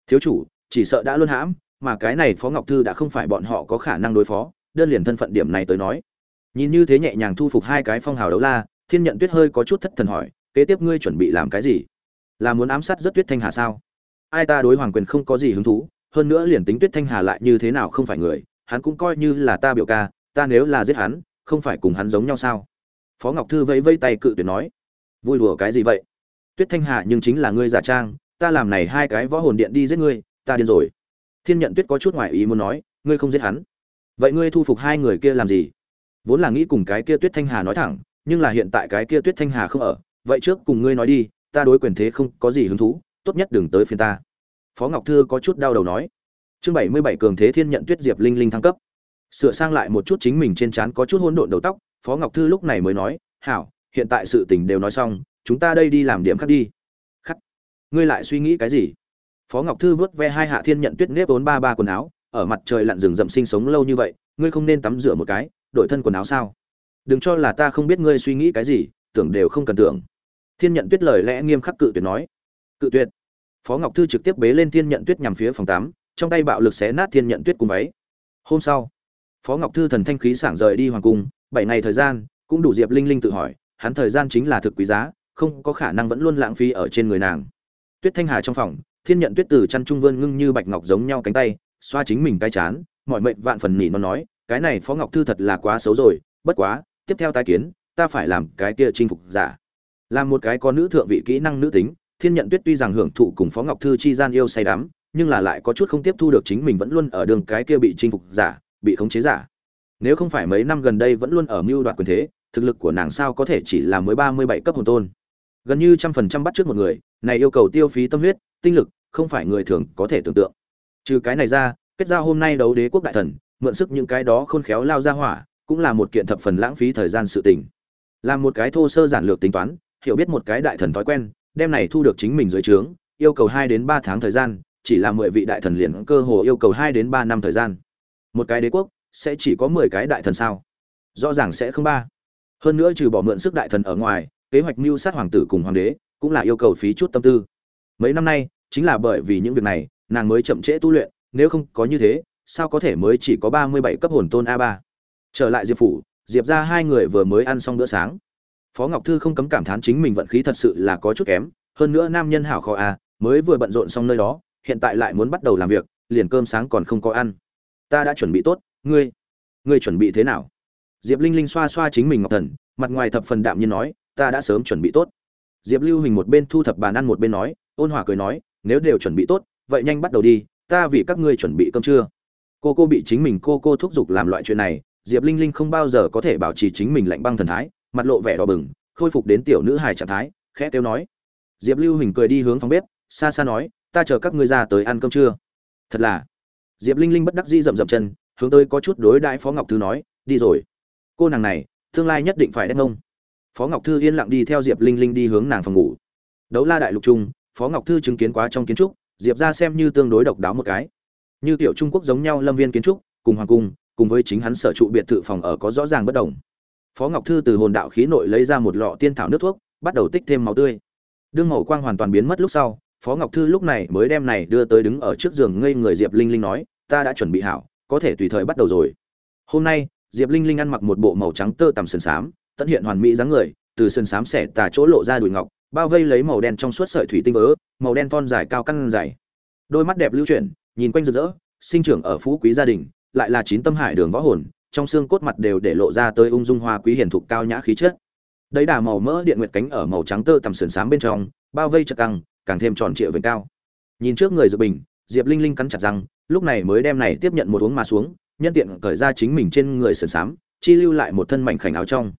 thiếu chủ, chỉ sợ đã luôn hãm, mà cái này phó ngọc thư đã không phải bọn họ có khả năng đối phó, đơn liền thân phận điểm này tới nói. Nhìn như thế nhẹ nhàng thu phục hai cái phong hào đấu la, thiên nhận tuyết hơi có chút thất thần hỏi, kế tiếp ngươi chuẩn bị làm cái gì? Là muốn ám sát rất tuyết thanh hà sao? Ai ta đối hoàng quyền không có gì hứng thú, hơn nữa liền tính tuyết thanh hà lại như thế nào không phải người, hắn cũng coi như là ta biểu ca, ta nếu là giết hắn, không phải cùng hắn giống nhau sao? Phó ngọc thư vẫy vây tay cự tuyệt nói, vui đùa cái gì vậy? Tuyết thanh hà nhưng chính là ngươi giả trang ta làm này hai cái võ hồn điện đi giết ngươi, ta điên rồi. Thiên nhận tuyết có chút ngoại ý muốn nói, ngươi không giết hắn. Vậy ngươi thu phục hai người kia làm gì? Vốn là nghĩ cùng cái kia tuyết thanh hà nói thẳng, nhưng là hiện tại cái kia tuyết thanh hà không ở, vậy trước cùng ngươi nói đi, ta đối quyền thế không có gì hứng thú, tốt nhất đừng tới phiên ta. Phó ngọc thư có chút đau đầu nói. Chương bảy mươi bảy cường thế thiên nhận tuyết diệp linh linh thăng cấp. Sửa sang lại một chút chính mình trên trán có chút hỗn độn đầu tóc, phó ngọc thư lúc này mới nói, hảo, hiện tại sự tình đều nói xong, chúng ta đây đi làm điểm khác đi ngươi lại suy nghĩ cái gì? Phó ngọc thư vớt ve hai hạ thiên nhận tuyết nếp ốn ba ba quần áo, ở mặt trời lặn rừng rậm sinh sống lâu như vậy, ngươi không nên tắm rửa một cái, đổi thân quần áo sao? Đừng cho là ta không biết ngươi suy nghĩ cái gì, tưởng đều không cần tưởng. Thiên nhận tuyết lời lẽ nghiêm khắc cự tuyệt nói. Cự tuyệt. Phó ngọc thư trực tiếp bế lên thiên nhận tuyết nhằm phía phòng tám trong tay bạo lực xé nát thiên nhận tuyết cùng váy. Hôm sau, phó ngọc thư thần thanh khí sảng rời đi hoàng cung, bảy ngày thời gian, cũng đủ diệp linh linh tự hỏi, hắn thời gian chính là thực quý giá, không có khả năng vẫn luôn lãng phí ở trên người nàng tuyết thanh hà trong phòng, thiên nhận tuyết từ chăn trung vươn ngưng như bạch ngọc giống nhau cánh tay, xoa chính mình cái chán, mọi mệnh vạn phần nỉ nó nói, cái này phó ngọc thư thật là quá xấu rồi, bất quá, tiếp theo tái kiến, ta phải làm cái kia chinh phục giả. Làm một cái con nữ thượng vị kỹ năng nữ tính, thiên nhận tuyết tuy rằng hưởng thụ cùng phó ngọc thư chi gian yêu say đắm, nhưng là lại có chút không tiếp thu được chính mình vẫn luôn ở đường cái kia bị chinh phục giả, bị khống chế giả. Nếu không phải mấy năm gần đây vẫn luôn ở mưu đoạt quyền thế, thực lực của nàng sao có thể chỉ là mới ba mươi bảy cấp hồn tôn? Gần như trăm phần trăm bắt trước một người này yêu cầu tiêu phí tâm huyết, tinh lực, không phải người thường có thể tưởng tượng. Trừ cái này ra, kết giao hôm nay đấu đế quốc đại thần, mượn sức những cái đó khôn khéo lao ra hỏa, cũng là một kiện thập phần lãng phí thời gian sự tình. Làm một cái thô sơ giản lược tính toán, hiểu biết một cái đại thần thói quen đem này thu được chính mình dưới trướng, yêu cầu hai đến ba tháng thời gian, chỉ là mười vị đại thần liền cơ hồ yêu cầu hai đến ba năm thời gian. Một cái đế quốc, sẽ chỉ có mười cái đại thần sao? Rõ ràng sẽ không ba. Hơn nữa trừ bỏ mượn sức đại thần ở ngoài, kế hoạch mưu sát hoàng tử cùng hoàng đế cũng là yêu cầu phí chút tâm tư. Mấy năm nay, chính là bởi vì những việc này, nàng mới chậm trễ tu luyện, nếu không có như thế, sao có thể mới chỉ có ba mươi bảy cấp hồn tôn a ba? Trở lại diệp phủ, diệp ra hai người vừa mới ăn xong bữa sáng. Phó ngọc thư không cấm cảm thán chính mình vận khí thật sự là có chút kém, hơn nữa nam nhân hảo khó a, mới vừa bận rộn xong nơi đó, hiện tại lại muốn bắt đầu làm việc, liền cơm sáng còn không có ăn. Ta đã chuẩn bị tốt, ngươi ngươi chuẩn bị thế nào? Diệp linh linh xoa xoa chính mình ngọc thần, mặt ngoài thập phần đạm nhiên nói, ta đã sớm chuẩn bị tốt diệp lưu hình một bên thu thập bàn ăn một bên nói, ôn hòa cười nói, nếu đều chuẩn bị tốt, vậy nhanh bắt đầu đi, ta vì các ngươi chuẩn bị cơm trưa. Cô cô bị chính mình cô cô thúc giục làm loại chuyện này, diệp linh linh không bao giờ có thể bảo trì chính mình lạnh băng thần thái, mặt lộ vẻ đỏ bừng, khôi phục đến tiểu nữ hài trạng thái, khẽ kêu nói. Diệp lưu hình cười đi hướng phòng bếp, xa xa nói, ta chờ các ngươi ra tới ăn cơm trưa. Thật là? Diệp linh linh bất đắc dĩ rậm rậm chân, hướng tới có chút đối đãi phó ngọc thư nói, đi rồi. Cô nàng này, tương lai nhất định phải đét ngông phó ngọc thư yên lặng đi theo diệp linh linh đi hướng nàng phòng ngủ. Đấu la đại lục trung phó ngọc thư chứng kiến quá trong kiến trúc, diệp ra xem như tương đối độc đáo một cái. Như tiểu trung quốc giống nhau lâm viên kiến trúc, cùng hoàng cung, cùng với chính hắn sở trụ biệt thự phòng ở có rõ ràng bất đồng. Phó ngọc thư từ hồn đạo khí nội lấy ra một lọ tiên thảo nước thuốc, bắt đầu tích thêm máu tươi. Đương màu quang hoàn toàn biến mất lúc sau, phó ngọc thư lúc này mới đem này đưa tới đứng ở trước giường ngây người diệp linh linh nói, ta đã chuẩn bị hảo, có thể tùy thời bắt đầu rồi. Hôm nay, diệp linh linh ăn mặc một bộ màu trắng tơ tằm sườn xám tận hiện hoàn mỹ dáng người, từ sườn xám xẻ tà chỗ lộ ra đùi ngọc, bao vây lấy màu đen trong suốt sợi thủy tinh vỡ màu đen thon dài cao căn dài đôi mắt đẹp lưu chuyển, nhìn quanh rực rỡ, sinh trưởng ở phú quý gia đình, lại là chín tâm hải đường võ hồn, trong xương cốt mặt đều để lộ ra tới ung dung hoa quý hiển thục cao nhã khí chất. Đấy đà màu mỡ điện nguyệt cánh ở màu trắng tơ tầm sườn xám bên trong, bao vây chặt căng, càng thêm tròn trịa vệnh cao. Nhìn trước người dự bình, diệp linh linh cắn chặt răng, lúc này mới đem này tiếp nhận một uống mà xuống, nhân tiện cởi ra chính mình trên người sườn xám, chi lưu lại một thân mảnh khảnh áo trong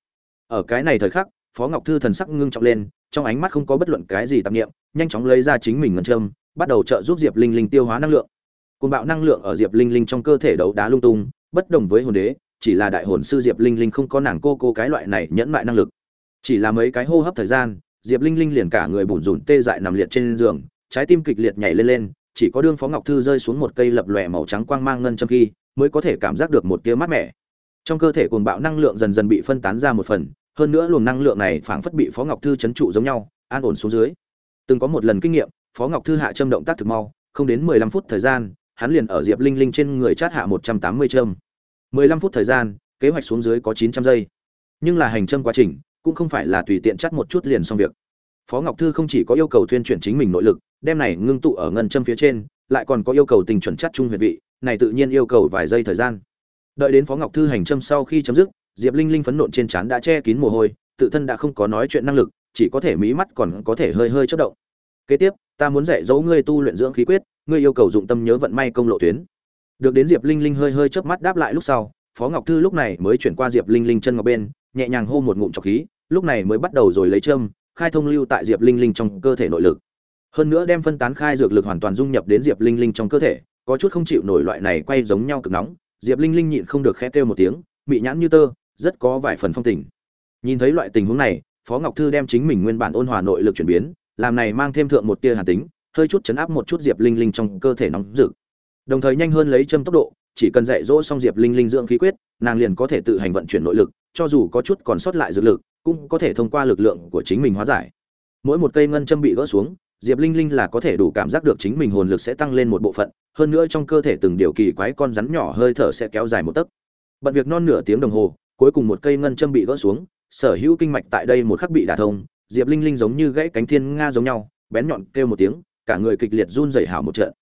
ở cái này thời khắc, phó ngọc thư thần sắc ngưng trọng lên, trong ánh mắt không có bất luận cái gì tạp niệm, nhanh chóng lấy ra chính mình ngân châm, bắt đầu trợ giúp diệp linh linh tiêu hóa năng lượng. Côn bạo năng lượng ở diệp linh linh trong cơ thể đấu đá lung tung, bất đồng với hồn đế, chỉ là đại hồn sư diệp linh linh không có nàng cô cô cái loại này nhẫn mại năng lực. Chỉ là mấy cái hô hấp thời gian, diệp linh linh liền cả người bủn rủn tê dại nằm liệt trên giường, trái tim kịch liệt nhảy lên lên, chỉ có đương phó ngọc thư rơi xuống một cây lập lòe màu trắng quang mang ngân châm khi, mới có thể cảm giác được một tia mát mẻ trong cơ thể cuồng bạo năng lượng dần dần bị phân tán ra một phần, hơn nữa luồng năng lượng này phảng phất bị phó ngọc thư chấn trụ giống nhau, an ổn xuống dưới. Từng có một lần kinh nghiệm, phó ngọc thư hạ châm động tác thực mau, không đến mười lăm phút thời gian, hắn liền ở diệp linh linh trên người chát hạ một trăm tám mươi châm. mười lăm phút thời gian, kế hoạch xuống dưới có chín trăm giây. Nhưng là hành châm quá trình, cũng không phải là tùy tiện chắt một chút liền xong việc. Phó ngọc thư không chỉ có yêu cầu tuyên chuyển chính mình nội lực, đem này ngưng tụ ở ngân châm phía trên, lại còn có yêu cầu tình chuẩn chắt chung huyệt vị, này tự nhiên yêu cầu vài giây thời gian đợi đến phó ngọc thư hành châm sau khi chấm dứt, diệp linh linh phấn nộn trên trán đã che kín mồ hôi, tự thân đã không có nói chuyện năng lực, chỉ có thể mí mắt còn có thể hơi hơi chất động. Kế tiếp, ta muốn dạy dỗ ngươi tu luyện dưỡng khí quyết, ngươi yêu cầu dụng tâm nhớ vận may công lộ tuyến. Được đến diệp linh linh hơi hơi chớp mắt đáp lại lúc sau, phó ngọc thư lúc này mới chuyển qua diệp linh linh chân ngọc bên, nhẹ nhàng hô một ngụm trọc khí, lúc này mới bắt đầu rồi lấy châm, khai thông lưu tại diệp linh linh trong cơ thể nội lực. Hơn nữa đem phân tán khai dược lực hoàn toàn dung nhập đến diệp linh linh trong cơ thể, có chút không chịu nổi loại này quay giống nhau cực nóng diệp linh linh nhịn không được khẽ kêu một tiếng bị nhãn như tơ, rất có vài phần phong tình. Nhìn thấy loại tình huống này, phó ngọc thư đem chính mình nguyên bản ôn hòa nội lực chuyển biến, làm này mang thêm thượng một tia hàn tính, hơi chút chấn áp một chút diệp linh linh trong cơ thể nóng rực. Đồng thời nhanh hơn lấy châm tốc độ, chỉ cần dạy dỗ xong diệp linh linh dưỡng khí quyết, nàng liền có thể tự hành vận chuyển nội lực, cho dù có chút còn sót lại dược lực, cũng có thể thông qua lực lượng của chính mình hóa giải. Mỗi một cây ngân châm bị gỡ xuống, diệp linh linh là có thể đủ cảm giác được chính mình hồn lực sẽ tăng lên một bộ phận hơn nữa trong cơ thể từng điều kỳ quái con rắn nhỏ hơi thở sẽ kéo dài một tấc. Bận việc non nửa tiếng đồng hồ, cuối cùng một cây ngân châm bị gỡ xuống, sở hữu kinh mạch tại đây một khắc bị đả thông, diệp linh linh giống như gãy cánh thiên nga giống nhau, bén nhọn kêu một tiếng, cả người kịch liệt run rẩy hảo một trận.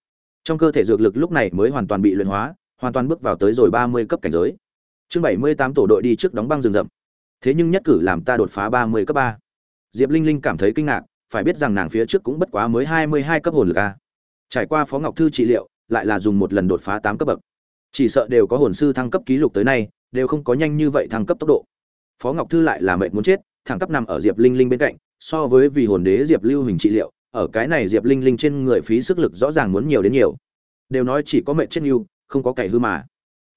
Trong cơ thể dược lực lúc này mới hoàn toàn bị luyện hóa, hoàn toàn bước vào tới rồi ba mươi cấp cảnh giới. Chương bảy mươi tám tổ đội đi trước đóng băng rừng rậm. Thế nhưng nhất cử làm ta đột phá ba mươi cấp ba. Diệp linh linh cảm thấy kinh ngạc, phải biết rằng nàng phía trước cũng bất quá mới hai mươi hai cấp hồn lực a. Trải qua phó ngọc thư trị liệu lại là dùng một lần đột phá tám cấp bậc. Chỉ sợ đều có hồn sư thăng cấp ký lục tới nay, đều không có nhanh như vậy thăng cấp tốc độ. Phó ngọc thư lại là mệnh muốn chết, thẳng tắp nằm ở diệp linh linh bên cạnh, so với vì hồn đế diệp lưu hình trị liệu, ở cái này diệp linh linh trên người phí sức lực rõ ràng muốn nhiều đến nhiều. Đều nói chỉ có mệnh chết yêu không có cày hư mà.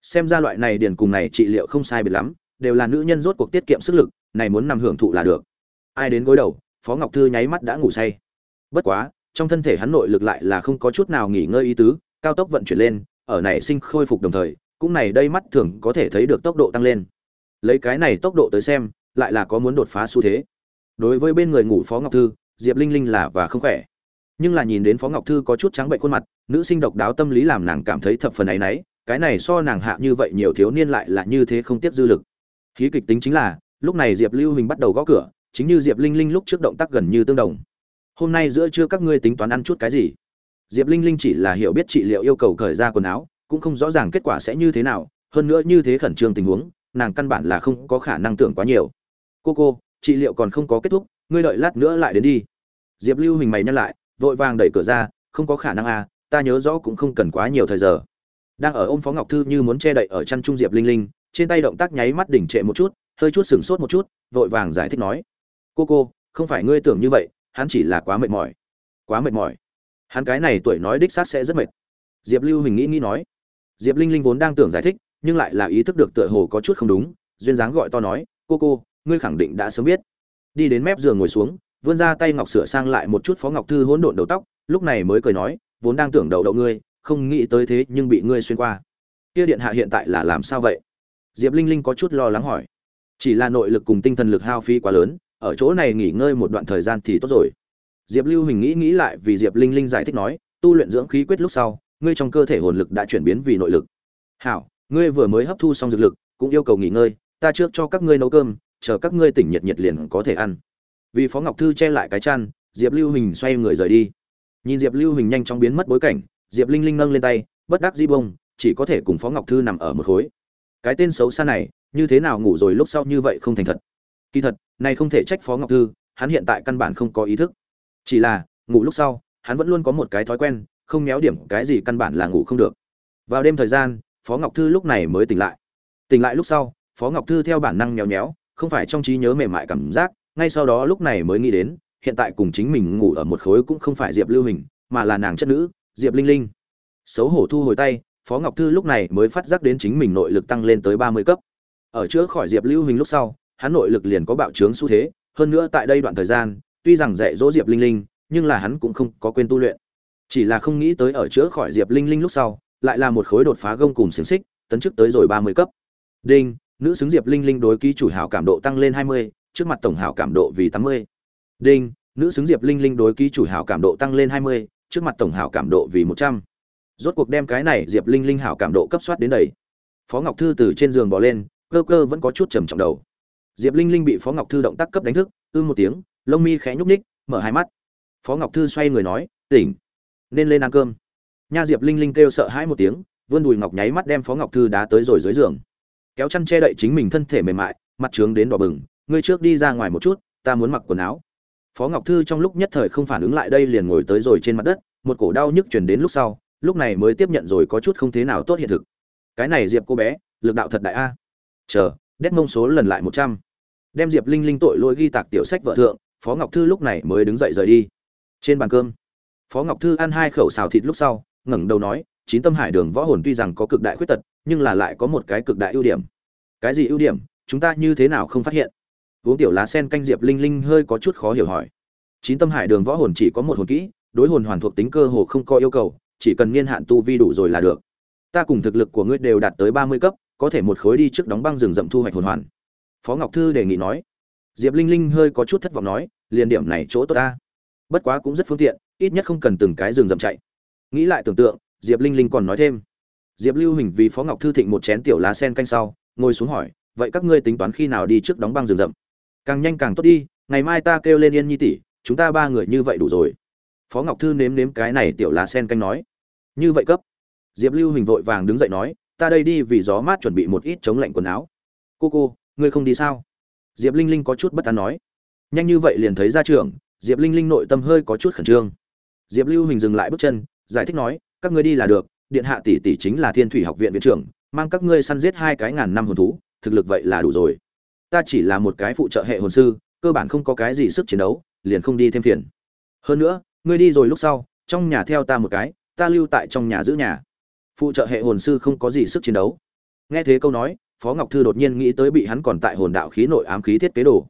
Xem ra loại này điền cùng này trị liệu không sai biệt lắm, đều là nữ nhân rốt cuộc tiết kiệm sức lực, này muốn nằm hưởng thụ là được. Ai đến gối đầu, phó ngọc thư nháy mắt đã ngủ say. Bất quá, trong thân thể hắn nội lực lại là không có chút nào nghỉ ngơi ý tứ cao tốc vận chuyển lên, ở này sinh khôi phục đồng thời, cũng này đây mắt thường có thể thấy được tốc độ tăng lên. Lấy cái này tốc độ tới xem, lại là có muốn đột phá xu thế. Đối với bên người ngủ phó ngọc thư, diệp linh linh là và không khỏe. Nhưng là nhìn đến phó ngọc thư có chút trắng bệnh khuôn mặt, nữ sinh độc đáo tâm lý làm nàng cảm thấy thập phần ấy nấy. cái này so nàng hạ như vậy nhiều thiếu niên lại là như thế không tiếp dư lực. Khí kịch tính chính là, lúc này diệp lưu hình bắt đầu gõ cửa, chính như diệp linh linh lúc trước động tác gần như tương đồng. Hôm nay giữa trưa các ngươi tính toán ăn chút cái gì? Diệp linh linh chỉ là hiểu biết trị liệu yêu cầu cởi ra quần áo, cũng không rõ ràng kết quả sẽ như thế nào, hơn nữa như thế khẩn trương tình huống, nàng căn bản là không có khả năng tưởng quá nhiều. Cô cô, trị liệu còn không có kết thúc, ngươi đợi lát nữa lại đến đi. Diệp lưu hình mày nhắc lại, vội vàng đẩy cửa ra, không có khả năng à ta nhớ rõ cũng không cần quá nhiều thời giờ. Đang ở ôm phó ngọc thư như muốn che đậy ở chăn trung diệp linh linh, trên tay động tác nháy mắt đỉnh trệ một chút, hơi chút sừng sốt một chút, vội vàng giải thích nói, cô cô, không phải ngươi tưởng như vậy, hắn chỉ là quá mệt mỏi. Quá mệt mỏi? Hắn cái này tuổi nói đích xác sẽ rất mệt. Diệp lưu hình nghĩ nghĩ nói. Diệp linh linh vốn đang tưởng giải thích, nhưng lại là ý thức được tựa hồ có chút không đúng, duyên dáng gọi to nói, cô cô, ngươi khẳng định đã sớm biết. Đi đến mép giường ngồi xuống, vươn ra tay ngọc sửa sang lại một chút phó ngọc thư hỗn độn đầu tóc, lúc này mới cười nói, vốn đang tưởng đầu đậu ngươi, không nghĩ tới thế nhưng bị ngươi xuyên qua. Kia điện hạ hiện tại là làm sao vậy? Diệp linh linh có chút lo lắng hỏi. Chỉ là nội lực cùng tinh thần lực hao phí quá lớn, ở chỗ này nghỉ ngơi một đoạn thời gian thì tốt rồi diệp lưu hình nghĩ nghĩ lại vì diệp linh linh giải thích nói, tu luyện dưỡng khí quyết lúc sau, ngươi trong cơ thể hồn lực đã chuyển biến vì nội lực. Hảo, ngươi vừa mới hấp thu xong dược lực, cũng yêu cầu nghỉ ngơi, ta trước cho các ngươi nấu cơm, chờ các ngươi tỉnh nhiệt nhiệt liền có thể ăn. Vì phó ngọc thư che lại cái chăn, diệp lưu hình xoay người rời đi. Nhìn diệp lưu hình nhanh chóng biến mất bối cảnh, diệp linh linh nâng lên tay, bất đắc dĩ bông, chỉ có thể cùng phó ngọc thư nằm ở một khối. Cái tên xấu xa này, như thế nào ngủ rồi lúc sau như vậy không thành thật. Kỳ thật, này không thể trách phó ngọc thư, hắn hiện tại căn bản không có ý thức chỉ là, ngủ lúc sau, hắn vẫn luôn có một cái thói quen, không méo điểm cái gì căn bản là ngủ không được. Vào đêm thời gian, phó ngọc thư lúc này mới tỉnh lại. Tỉnh lại lúc sau, phó ngọc thư theo bản năng nhéo nhéo không phải trong trí nhớ mềm mại cảm giác, ngay sau đó lúc này mới nghĩ đến, hiện tại cùng chính mình ngủ ở một khối cũng không phải diệp lưu hình, mà là nàng chất nữ, diệp linh linh. Xấu hổ thu hồi tay, phó ngọc thư lúc này mới phát giác đến chính mình nội lực tăng lên tới ba mươi cấp. Ở chữa khỏi diệp lưu hình lúc sau, hắn nội lực liền có bạo trướng xu thế, hơn nữa tại đây đoạn thời gian tuy rằng dạy dỗ diệp linh linh, nhưng là hắn cũng không có quên tu luyện. Chỉ là không nghĩ tới ở chữa khỏi diệp linh linh lúc sau, lại là một khối đột phá gông cùng xiềng xích, tấn chức tới rồi ba mươi cấp. Đinh, nữ xứng diệp linh linh đối ký chủ hảo cảm độ tăng lên hai mươi, trước mặt tổng hảo cảm độ vì tám mươi. Đinh, nữ xứng diệp linh linh đối ký chủ hảo cảm độ tăng lên hai mươi, trước mặt tổng hảo cảm độ vì một trăm. Rốt cuộc đem cái này diệp linh linh hảo cảm độ cấp soát đến đầy. Phó ngọc thư từ trên giường bỏ lên, cơ cơ vẫn có chút trầm trọng đầu. Diệp linh linh bị phó ngọc thư động tác cấp đánh thức, ư một tiếng lông mi khẽ nhúc ních mở hai mắt. Phó ngọc thư xoay người nói, tỉnh, nên lên ăn cơm. Nha diệp linh linh kêu sợ hãi một tiếng, vươn đùi ngọc nháy mắt đem phó ngọc thư đá tới rồi dưới giường. Kéo chăn che đậy chính mình thân thể mềm mại, mặt trướng đến đỏ bừng, ngươi trước đi ra ngoài một chút, ta muốn mặc quần áo. Phó ngọc thư trong lúc nhất thời không phản ứng lại đây liền ngồi tới rồi trên mặt đất, một cổ đau nhức chuyển đến lúc sau, lúc này mới tiếp nhận rồi có chút không thế nào tốt hiện thực. Cái này diệp cô bé, lực đạo thật đại a. Chờ, đét mông số lần lại một trăm. Đem diệp linh linh tội lỗi ghi tạc tiểu sách vợ thượng phó ngọc thư lúc này mới đứng dậy rời đi. Trên bàn cơm, phó ngọc thư ăn hai khẩu xào thịt lúc sau, ngẩng đầu nói, chín tâm hải đường võ hồn tuy rằng có cực đại khuyết tật, nhưng là lại có một cái cực đại ưu điểm. Cái gì ưu điểm? Chúng ta như thế nào không phát hiện? Uống tiểu lá sen canh diệp linh linh hơi có chút khó hiểu hỏi. Chín tâm hải đường võ hồn chỉ có một hồn kỹ, đối hồn hoàn thuộc tính cơ hồ không có yêu cầu, chỉ cần niên hạn tu vi đủ rồi là được. Ta cùng thực lực của ngươi đều đạt tới ba mươi cấp, có thể một khối đi trước đóng băng rừng rậm thu hoạch hồn hoàn. Phó ngọc thư đề nghị nói diệp linh linh hơi có chút thất vọng nói, liền điểm này chỗ tốt ta. Bất quá cũng rất phương tiện, ít nhất không cần từng cái rừng rậm chạy. Nghĩ lại tưởng tượng, diệp linh linh còn nói thêm, diệp lưu hình vì phó ngọc thư thịnh một chén tiểu lá sen canh sau, ngồi xuống hỏi, vậy các ngươi tính toán khi nào đi trước đóng băng rừng rậm càng nhanh càng tốt đi, ngày mai ta kêu lên yên nhi tỷ, chúng ta ba người như vậy đủ rồi. Phó ngọc thư nếm nếm cái này tiểu lá sen canh nói, như vậy cấp. Diệp lưu hình vội vàng đứng dậy nói, ta đây đi vì gió mát chuẩn bị một ít chống lạnh quần áo. Cô cô, ngươi không đi sao? Diệp linh linh có chút bất an nói. Nhanh như vậy liền thấy ra trường, diệp linh linh nội tâm hơi có chút khẩn trương. Diệp lưu hình dừng lại bước chân, giải thích nói, các ngươi đi là được, điện hạ tỷ tỷ chính là thiên thủy học viện viện trưởng, mang các ngươi săn giết hai cái ngàn năm hồn thú, thực lực vậy là đủ rồi. Ta chỉ là một cái phụ trợ hệ hồn sư, cơ bản không có cái gì sức chiến đấu, liền không đi thêm phiền. Hơn nữa, ngươi đi rồi lúc sau, trong nhà theo ta một cái, ta lưu tại trong nhà giữ nhà. Phụ trợ hệ hồn sư không có gì sức chiến đấu. Nghe thế câu nói phó ngọc thư đột nhiên nghĩ tới bị hắn còn tại hồn đạo khí nội ám khí thiết kế đồ.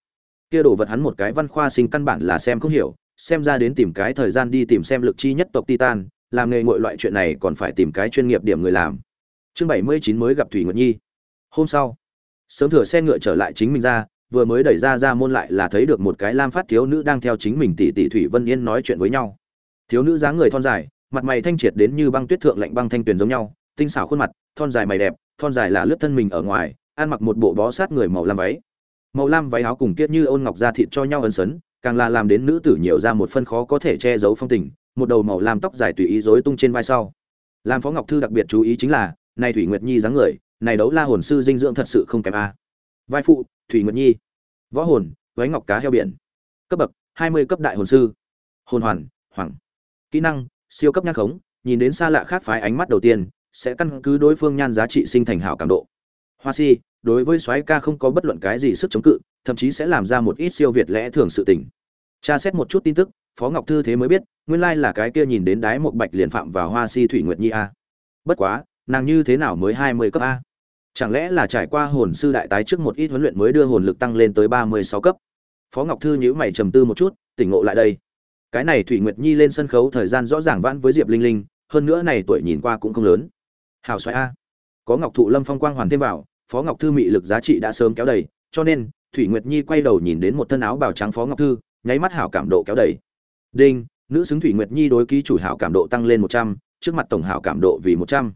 Kia đồ vật hắn một cái văn khoa sinh căn bản là xem không hiểu, xem ra đến tìm cái thời gian đi tìm xem lực chi nhất tộc titan, làm nghề ngội loại chuyện này còn phải tìm cái chuyên nghiệp điểm người làm. Chương bảy mươi chín mới gặp thủy nguyệt nhi. Hôm sau, sớm thừa xe ngựa trở lại chính mình ra, vừa mới đẩy ra ra môn lại là thấy được một cái lam phát thiếu nữ đang theo chính mình tỷ tỷ thủy vân yên nói chuyện với nhau. Thiếu nữ dáng người thon dài, mặt mày thanh triệt đến như băng tuyết thượng lạnh băng thanh tuyền giống nhau, tinh xảo khuôn mặt, thon dài mày đẹp thon dài là lướt thân mình ở ngoài, ăn mặc một bộ bó sát người màu lam váy. Màu lam váy áo cùng kiết như ôn ngọc da thịt cho nhau ấn sấn, càng là làm đến nữ tử nhiều ra một phân khó có thể che giấu phong tình, một đầu màu lam tóc dài tùy ý rối tung trên vai sau. Làm phó ngọc thư đặc biệt chú ý chính là, này thủy nguyệt nhi dáng người, này đấu la hồn sư dinh dưỡng thật sự không kém a. Vai phụ, thủy nguyệt nhi. Võ hồn, váy ngọc cá heo biển. Cấp bậc, hai mươi cấp đại hồn sư. Hồn hoàn, hoàng. Kỹ năng, siêu cấp nhắc khống, nhìn đến xa lạ khác phái ánh mắt đầu tiên sẽ căn cứ đối phương nhan giá trị sinh thành hảo cảm độ. Hoa si, đối với soái ca không có bất luận cái gì sức chống cự, thậm chí sẽ làm ra một ít siêu việt lẽ thường sự tình. Tra xét một chút tin tức, phó ngọc thư thế mới biết, nguyên lai là cái kia nhìn đến đái một bạch liền phạm vào hoa si thủy nguyệt nhi a. Bất quá, nàng như thế nào mới hai mươi cấp a? Chẳng lẽ là trải qua hồn sư đại tái trước một ít huấn luyện mới đưa hồn lực tăng lên tới ba mươi sáu cấp? Phó ngọc thư nhíu mày trầm tư một chút, tỉnh ngộ lại đây. Cái này thủy nguyệt nhi lên sân khấu thời gian rõ ràng vãn với diệp linh linh, hơn nữa này tuổi nhìn qua cũng không lớn hào xoáy a. Có ngọc thụ lâm phong quang hoàn thêm vào, phó ngọc thư mị lực giá trị đã sớm kéo đầy, cho nên, thủy nguyệt nhi quay đầu nhìn đến một thân áo bào trắng phó ngọc thư, nháy mắt hảo cảm độ kéo đầy. Đinh, nữ xứng thủy nguyệt nhi đối ký chủ hảo cảm độ tăng lên một trăm, trước mặt tổng hảo cảm độ vì một trăm.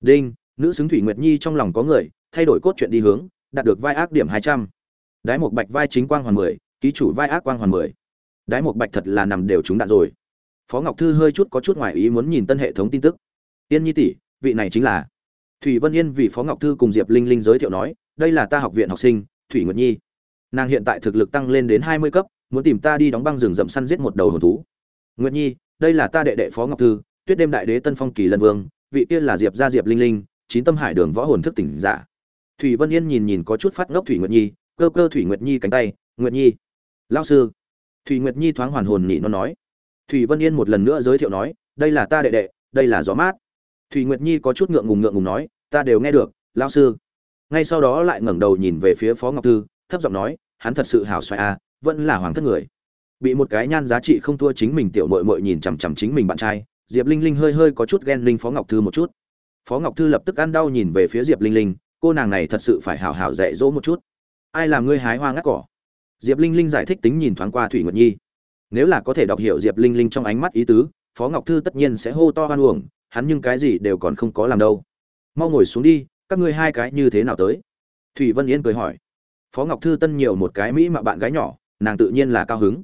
Đinh, nữ xứng thủy nguyệt nhi trong lòng có người, thay đổi cốt truyện đi hướng, đạt được vai ác điểm hai trăm. Đái một bạch vai chính quang hoàn mười, ký chủ vai ác quang hoàn mười. Đái một bạch thật là nằm đều trúng đạn rồi. Phó ngọc thư hơi chút có chút ngoài ý muốn nhìn tân hệ thống tin tức. Yên nhi tỷ vị này chính là thủy vân yên vì phó ngọc thư cùng diệp linh linh giới thiệu nói, đây là ta học viện học sinh, thủy nguyệt nhi. Nàng hiện tại thực lực tăng lên đến hai mươi cấp, muốn tìm ta đi đóng băng rừng rậm săn giết một đầu hồn thú. Nguyệt nhi, đây là ta đệ đệ phó ngọc thư, tuyết đêm đại đế tân phong kỳ lân vương, vị kia là diệp gia diệp linh linh, chín tâm hải đường võ hồn thức tỉnh giả. Thủy vân yên nhìn nhìn có chút phát ngốc thủy nguyệt nhi, cơ cơ thủy nguyệt nhi cánh tay, nguyệt nhi lao sư. Thủy nguyệt nhi thoáng hoàn hồn nhị nó nói. Thủy vân yên một lần nữa giới thiệu nói, đây là ta đệ đệ, đây là gió mát thủy nguyệt nhi có chút ngượng ngùng ngượng ngùng nói, ta đều nghe được lao sư. Ngay sau đó lại ngẩng đầu nhìn về phía phó ngọc thư, thấp giọng nói, hắn thật sự hảo xoay a à, vẫn là hoàng thất người. Bị một cái nhan giá trị không thua chính mình tiểu mội mội nhìn chằm chằm chính mình bạn trai, diệp linh linh hơi hơi có chút ghen linh phó ngọc thư một chút. Phó ngọc thư lập tức ăn đau nhìn về phía diệp linh linh, cô nàng này thật sự phải hào hào dạy dỗ một chút. Ai làm ngươi hái hoa ngắt cỏ? Diệp linh linh giải thích tính nhìn thoáng qua thủy nguyệt nhi. Nếu là có thể đọc hiểu diệp linh linh trong ánh mắt ý tứ, phó ngọc thư tất nhiên sẽ hô to hoan uổng hắn nhưng cái gì đều còn không có làm đâu. Mau ngồi xuống đi, các ngươi hai cái như thế nào tới? Thủy vân yên cười hỏi. Phó ngọc thư tân nhiều một cái mỹ mà bạn gái nhỏ, nàng tự nhiên là cao hứng.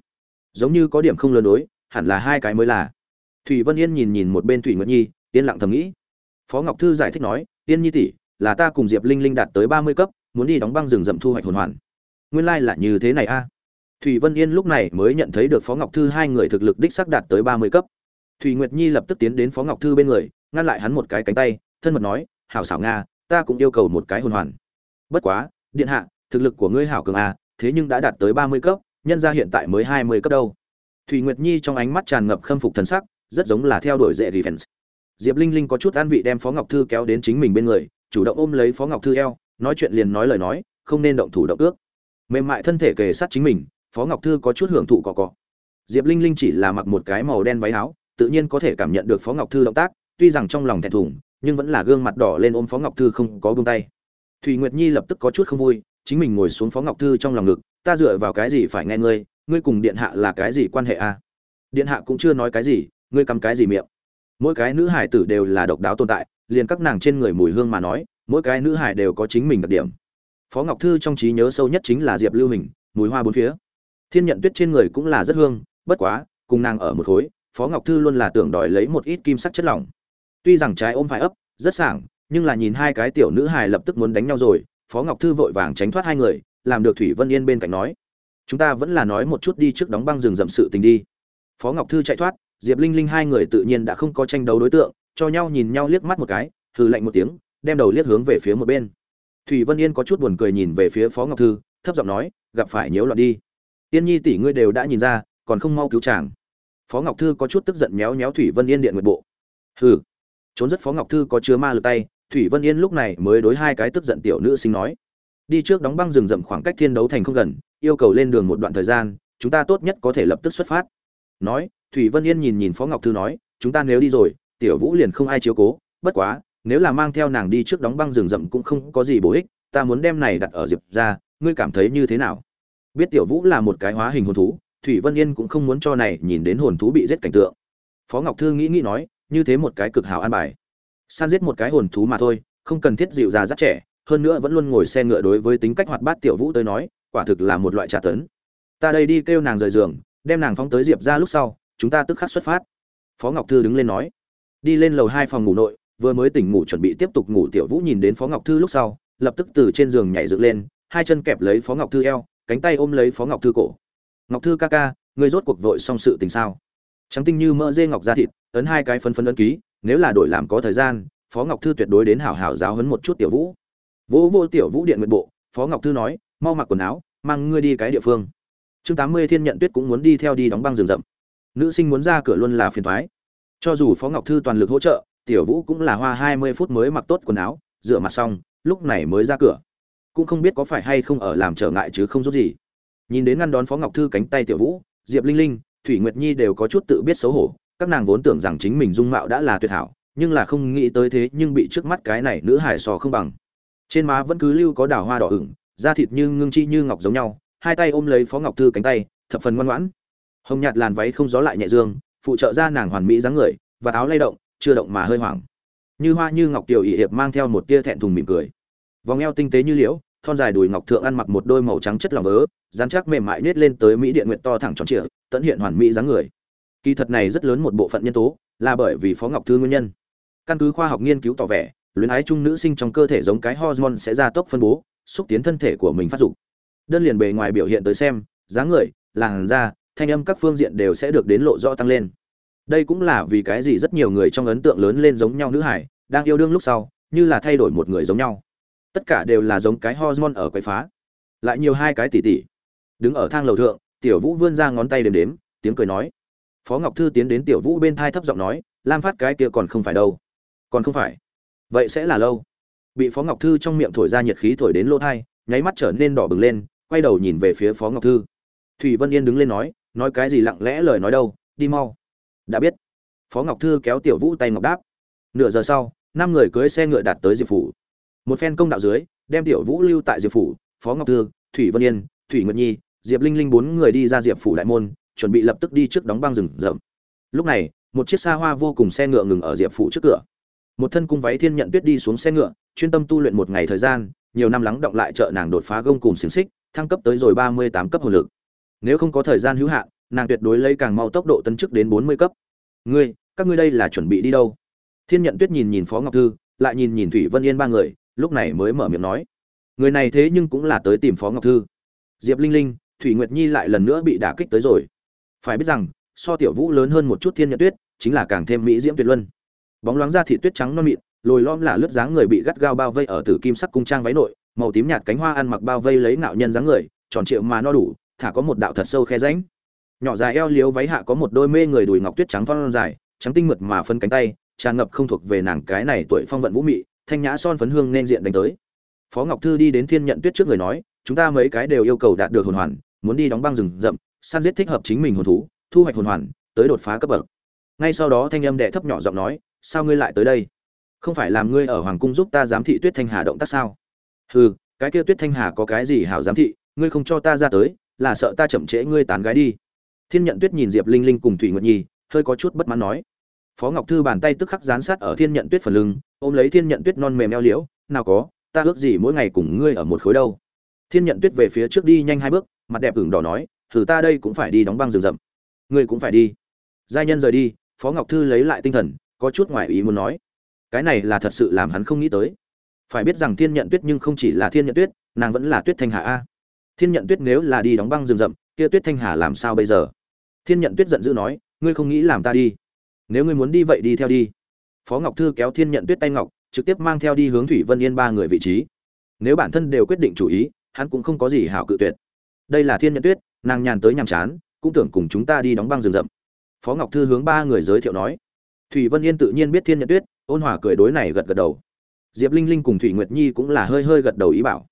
Giống như có điểm không lừa đối, hẳn là hai cái mới là. Thủy vân yên nhìn nhìn một bên thủy nguyệt nhi, yên lặng thầm nghĩ. Phó ngọc thư giải thích nói, yên nhi tỷ, là ta cùng diệp linh linh đạt tới ba mươi cấp, muốn đi đóng băng rừng rậm thu hoạch hồn hoàn. Nguyên lai là như thế này a. Thủy vân yên lúc này mới nhận thấy được phó ngọc thư hai người thực lực đích sắc đạt tới ba mươi cấp thủy nguyệt nhi lập tức tiến đến phó ngọc thư bên người, ngăn lại hắn một cái cánh tay, thân mật nói, hảo xảo nga, ta cũng yêu cầu một cái hồn hoàn bất quá, điện hạ, thực lực của ngươi hảo cường a thế nhưng đã đạt tới ba mươi cấp, nhân ra hiện tại mới hai mươi cấp đâu thủy nguyệt nhi trong ánh mắt tràn ngập khâm phục thần sắc, rất giống là theo đuổi dễ Revenge. diệp linh linh có chút an vị đem phó ngọc thư kéo đến chính mình bên người, chủ động ôm lấy phó ngọc thư eo, nói chuyện liền nói lời nói, không nên động thủ động cước. mềm mại thân thể kề sát chính mình, phó ngọc thư có chút hưởng thụ cọ cọ diệp linh linh chỉ là mặc một cái màu đen váy áo tự nhiên có thể cảm nhận được phó ngọc thư động tác, tuy rằng trong lòng thẹn thùng, nhưng vẫn là gương mặt đỏ lên ôm phó ngọc thư không có buông tay. Thùy nguyệt nhi lập tức có chút không vui, chính mình ngồi xuống phó ngọc thư trong lòng ngực, ta dựa vào cái gì phải nghe ngươi ngươi cùng điện hạ là cái gì quan hệ a à? điện hạ cũng chưa nói cái gì, ngươi cầm cái gì miệng? Mỗi cái nữ hải tử đều là độc đáo tồn tại, liền các nàng trên người mùi hương mà nói, mỗi cái nữ hải đều có chính mình đặc điểm. Phó ngọc thư trong trí nhớ sâu nhất chính là diệp lưu hình, mùi hoa bốn phía. Thiên nhận tuyết trên người cũng là rất hương, bất quá, cùng nàng ở một khối phó ngọc thư luôn là tưởng đòi lấy một ít kim sắc chất lỏng. Tuy rằng trái ôm phải ấp, rất sảng, nhưng là nhìn hai cái tiểu nữ hài lập tức muốn đánh nhau rồi, phó ngọc thư vội vàng tránh thoát hai người, làm được thủy vân yên bên cạnh nói, chúng ta vẫn là nói một chút đi trước đóng băng rừng rậm sự tình đi. Phó ngọc thư chạy thoát, diệp linh linh hai người tự nhiên đã không có tranh đấu đối tượng, cho nhau nhìn nhau liếc mắt một cái, hừ lạnh một tiếng, đem đầu liếc hướng về phía một bên. Thủy vân yên có chút buồn cười nhìn về phía phó ngọc thư, thấp giọng nói, gặp phải nhiễu loạn đi. Tiên nhi tỷ ngươi đều đã nhìn ra, còn không mau cứu chàng phó ngọc thư có chút tức giận méo méo thủy vân yên điện nguyệt bộ. Hừ, trốn rất phó ngọc thư có chứa ma lực tay, thủy vân yên lúc này mới đối hai cái tức giận tiểu nữ sinh nói. Đi trước đóng băng rừng rậm khoảng cách thiên đấu thành không gần, yêu cầu lên đường một đoạn thời gian, chúng ta tốt nhất có thể lập tức xuất phát. Nói, thủy vân yên nhìn nhìn phó ngọc thư nói, chúng ta nếu đi rồi, tiểu vũ liền không ai chiếu cố, bất quá, nếu là mang theo nàng đi trước đóng băng rừng rậm cũng không có gì bổ ích, ta muốn đem này đặt ở diệp ra ngươi cảm thấy như thế nào? Biết tiểu vũ là một cái hóa hình hồn thú thủy vân yên cũng không muốn cho này nhìn đến hồn thú bị giết cảnh tượng. Phó ngọc thư nghĩ nghĩ nói, như thế một cái cực hảo an bài. San giết một cái hồn thú mà thôi, không cần thiết dịu già dắt trẻ, hơn nữa vẫn luôn ngồi xe ngựa đối với tính cách hoạt bát tiểu vũ tới nói, quả thực là một loại trà tấn. Ta đây đi kêu nàng rời giường, đem nàng phóng tới diệp ra lúc sau, chúng ta tức khắc xuất phát. Phó ngọc thư đứng lên nói. Đi lên lầu hai phòng ngủ nội, vừa mới tỉnh ngủ chuẩn bị tiếp tục ngủ tiểu vũ nhìn đến phó ngọc thư lúc sau, lập tức từ trên giường nhảy dựng lên, hai chân kẹp lấy phó ngọc thư eo, cánh tay ôm lấy phó ngọc thư cổ ngọc thư ca ca người rốt cuộc vội xong sự tình sao? Trắng tinh như mỡ dê ngọc da thịt, ấn hai cái phân phân ấn ký, nếu là đổi làm có thời gian, phó ngọc thư tuyệt đối đến hảo hảo giáo hấn một chút tiểu vũ. Vũ vô tiểu vũ điện nguyện bộ, phó ngọc thư nói, mau mặc quần áo, mang ngươi đi cái địa phương. Chương tám mươi thiên nhận tuyết cũng muốn đi theo đi đóng băng rừng rậm. Nữ sinh muốn ra cửa luôn là phiền thoái cho dù phó ngọc thư toàn lực hỗ trợ, tiểu vũ cũng là hoa hai mươi phút mới mặc tốt quần áo, rửa mặt xong, lúc này mới ra cửa. Cũng không biết có phải hay không ở làm trở ngại chứ không giúp gì nhìn đến ngăn đón phó ngọc thư cánh tay tiểu vũ, diệp linh linh, thủy nguyệt nhi đều có chút tự biết xấu hổ. Các nàng vốn tưởng rằng chính mình dung mạo đã là tuyệt hảo, nhưng là không nghĩ tới thế nhưng bị trước mắt cái này nữ hải sò không bằng. Trên má vẫn cứ lưu có đào hoa đỏ ửng, da thịt như ngưng chi như ngọc giống nhau, hai tay ôm lấy phó ngọc thư cánh tay, thập phần ngoan ngoãn. Hồng nhạt làn váy không gió lại nhẹ dương, phụ trợ ra nàng hoàn mỹ dáng người, và áo lay động, chưa động mà hơi hoảng. Như hoa như ngọc tiểu ỵ hiệp mang theo một tia thẹn thùng mỉm cười. Vòng eo tinh tế như liễu, thon dài đùi ngọc thượng ăn mặc một đôi màu trắng chất lỏng vớ dán chắc mềm mại nết lên tới mỹ điện nguyện to thẳng tròn trịa, tận hiện hoàn mỹ dáng người. Kỳ thật này rất lớn một bộ phận nhân tố, là bởi vì phó ngọc thư nguyên nhân. Căn cứ khoa học nghiên cứu tỏ vẻ, luyến ái chung nữ sinh trong cơ thể giống cái hormone sẽ ra tốc phân bố, xúc tiến thân thể của mình phát dục. Đơn liền bề ngoài biểu hiện tới xem, dáng người, làn da, thanh âm các phương diện đều sẽ được đến lộ rõ tăng lên. Đây cũng là vì cái gì rất nhiều người trong ấn tượng lớn lên giống nhau nữ hải, đang yêu đương lúc sau, như là thay đổi một người giống nhau. Tất cả đều là giống cái hormone ở quậy phá. Lại nhiều hai cái tỷ tỷ đứng ở thang lầu thượng, tiểu vũ vươn ra ngón tay đếm đếm, tiếng cười nói. Phó ngọc thư tiến đến tiểu vũ bên thai thấp giọng nói, lam phát, cái kia còn không phải đâu. Còn không phải? Vậy sẽ là lâu. Bị phó ngọc thư trong miệng thổi ra nhiệt khí thổi đến lỗ thai nháy mắt trở nên đỏ bừng lên, quay đầu nhìn về phía phó ngọc thư. Thủy vân yên đứng lên nói nói cái gì lặng lẽ lời nói đâu, đi mau. Đã biết. Phó ngọc thư kéo tiểu vũ tay ngọc đáp. Nửa giờ sau, năm người cưới xe ngựa đạt tới diệp phủ. Một phen công đạo dưới, đem tiểu vũ lưu tại diệp phủ, phó ngọc thư, thủy vân yên, thủy nguyệt nhi diệp linh linh bốn người đi ra diệp phủ đại môn, chuẩn bị lập tức đi trước đóng băng rừng rậm. Lúc này, một chiếc xa hoa vô cùng xe ngựa ngừng ở diệp phủ trước cửa. Một thân cung váy thiên nhận tuyết đi xuống xe ngựa, chuyên tâm tu luyện một ngày thời gian, nhiều năm lắng động lại trợ nàng đột phá gông cùng xiềng xích, thăng cấp tới rồi ba mươi tám cấp hồn lực. Nếu không có thời gian hữu hạn, nàng tuyệt đối lấy càng mau tốc độ tấn chức đến bốn mươi cấp. Ngươi, các ngươi đây là chuẩn bị đi đâu? Thiên nhận tuyết nhìn nhìn phó ngọc thư, lại nhìn nhìn thủy vân yên ba người, lúc này mới mở miệng nói. Người này thế nhưng cũng là tới tìm phó ngọc thư. Diệp linh linh thủy nguyệt nhi lại lần nữa bị đả kích tới rồi. Phải biết rằng, so tiểu vũ lớn hơn một chút thiên nhật tuyết, chính là càng thêm mỹ diễm tuyệt luân. Bóng loáng ra thị tuyết trắng non mịn, lồi lom là lướt dáng người bị gắt gao bao vây ở tử kim sắc cung trang váy nội, màu tím nhạt cánh hoa ăn mặc bao vây lấy nạo nhân dáng người, tròn triệu mà no đủ, thả có một đạo thật sâu khe ránh nhỏ dài eo liếu váy hạ có một đôi mê người đùi ngọc tuyết trắng phong dài, trắng tinh mượt mà phân cánh tay, tràn ngập không thuộc về nàng cái này tuổi phong vận vũ mị, thanh nhã son phấn hương nên diện đánh tới. Phó ngọc thư đi đến thiên nhận tuyết trước người nói chúng ta mấy cái đều yêu cầu đạt được hồn hoàn, muốn đi đóng băng rừng rậm, săn giết thích hợp chính mình hồn thú, thu hoạch hồn hoàn, tới đột phá cấp bậc. Ngay sau đó thanh âm đệ thấp nhỏ giọng nói, sao ngươi lại tới đây? Không phải làm ngươi ở hoàng cung giúp ta giám thị tuyết thanh hà động tác sao? Hừ, cái kia tuyết thanh hà có cái gì hảo giám thị, ngươi không cho ta ra tới, là sợ ta chậm trễ ngươi tán gái đi. Thiên nhận tuyết nhìn diệp linh linh cùng thủy nguyệt nhi, hơi có chút bất mãn nói. Phó ngọc thư bàn tay tức khắc dán sát ở thiên nhận tuyết phần lưng, ôm lấy thiên nhận tuyết non mềm eo liễu, nào có, ta ước gì mỗi ngày cùng ngươi ở một khối đâu thiên nhận tuyết về phía trước đi nhanh hai bước, mặt đẹp ửng đỏ nói thử ta đây cũng phải đi đóng băng rừng rậm. Ngươi cũng phải đi. Giai nhân rời đi, phó ngọc thư lấy lại tinh thần, có chút ngoại ý muốn nói, cái này là thật sự làm hắn không nghĩ tới. Phải biết rằng thiên nhận tuyết nhưng không chỉ là thiên nhận tuyết, nàng vẫn là tuyết thanh hà a. Thiên nhận tuyết nếu là đi đóng băng rừng rậm, kia tuyết thanh hà làm sao bây giờ? Thiên nhận tuyết giận dữ nói, ngươi không nghĩ làm ta đi. Nếu ngươi muốn đi vậy đi theo đi. Phó ngọc thư kéo thiên nhận tuyết tay ngọc, trực tiếp mang theo đi hướng thủy vân yên ba người vị trí. Nếu bản thân đều quyết định chủ ý hắn cũng không có gì hảo cự tuyệt. Đây là thiên nhận tuyết, nàng nhàn tới nhàm chán, cũng tưởng cùng chúng ta đi đóng băng rừng rậm. Phó ngọc thư hướng ba người giới thiệu nói. Thủy vân yên tự nhiên biết thiên nhận tuyết, ôn hòa cười đối này gật gật đầu. Diệp linh linh cùng thủy nguyệt nhi cũng là hơi hơi gật đầu ý bảo.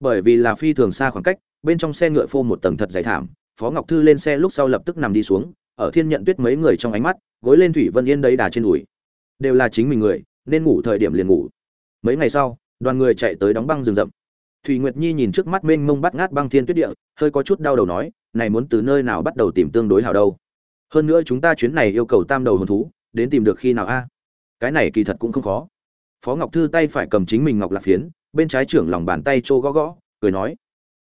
Bởi vì là phi thường xa khoảng cách, bên trong xe ngựa phô một tầng thật dày thảm, phó ngọc thư lên xe lúc sau lập tức nằm đi xuống, ở thiên nhận tuyết mấy người trong ánh mắt, gối lên thủy vân yên đấy đà trên đùi. Đều là chính mình người, nên ngủ thời điểm liền ngủ. Mấy ngày sau, đoàn người chạy tới đóng băng rừng rậm thủy nguyệt nhi nhìn trước mắt mênh mông bắt ngát băng thiên tuyết địa, hơi có chút đau đầu nói, này muốn từ nơi nào bắt đầu tìm tương đối hảo đâu? Hơn nữa chúng ta chuyến này yêu cầu tam đầu hồn thú, đến tìm được khi nào a? À? Cái này kỳ thật cũng không khó. Phó ngọc thư tay phải cầm chính mình ngọc lạc phiến, bên trái trưởng lòng bàn tay chô gõ gõ, cười nói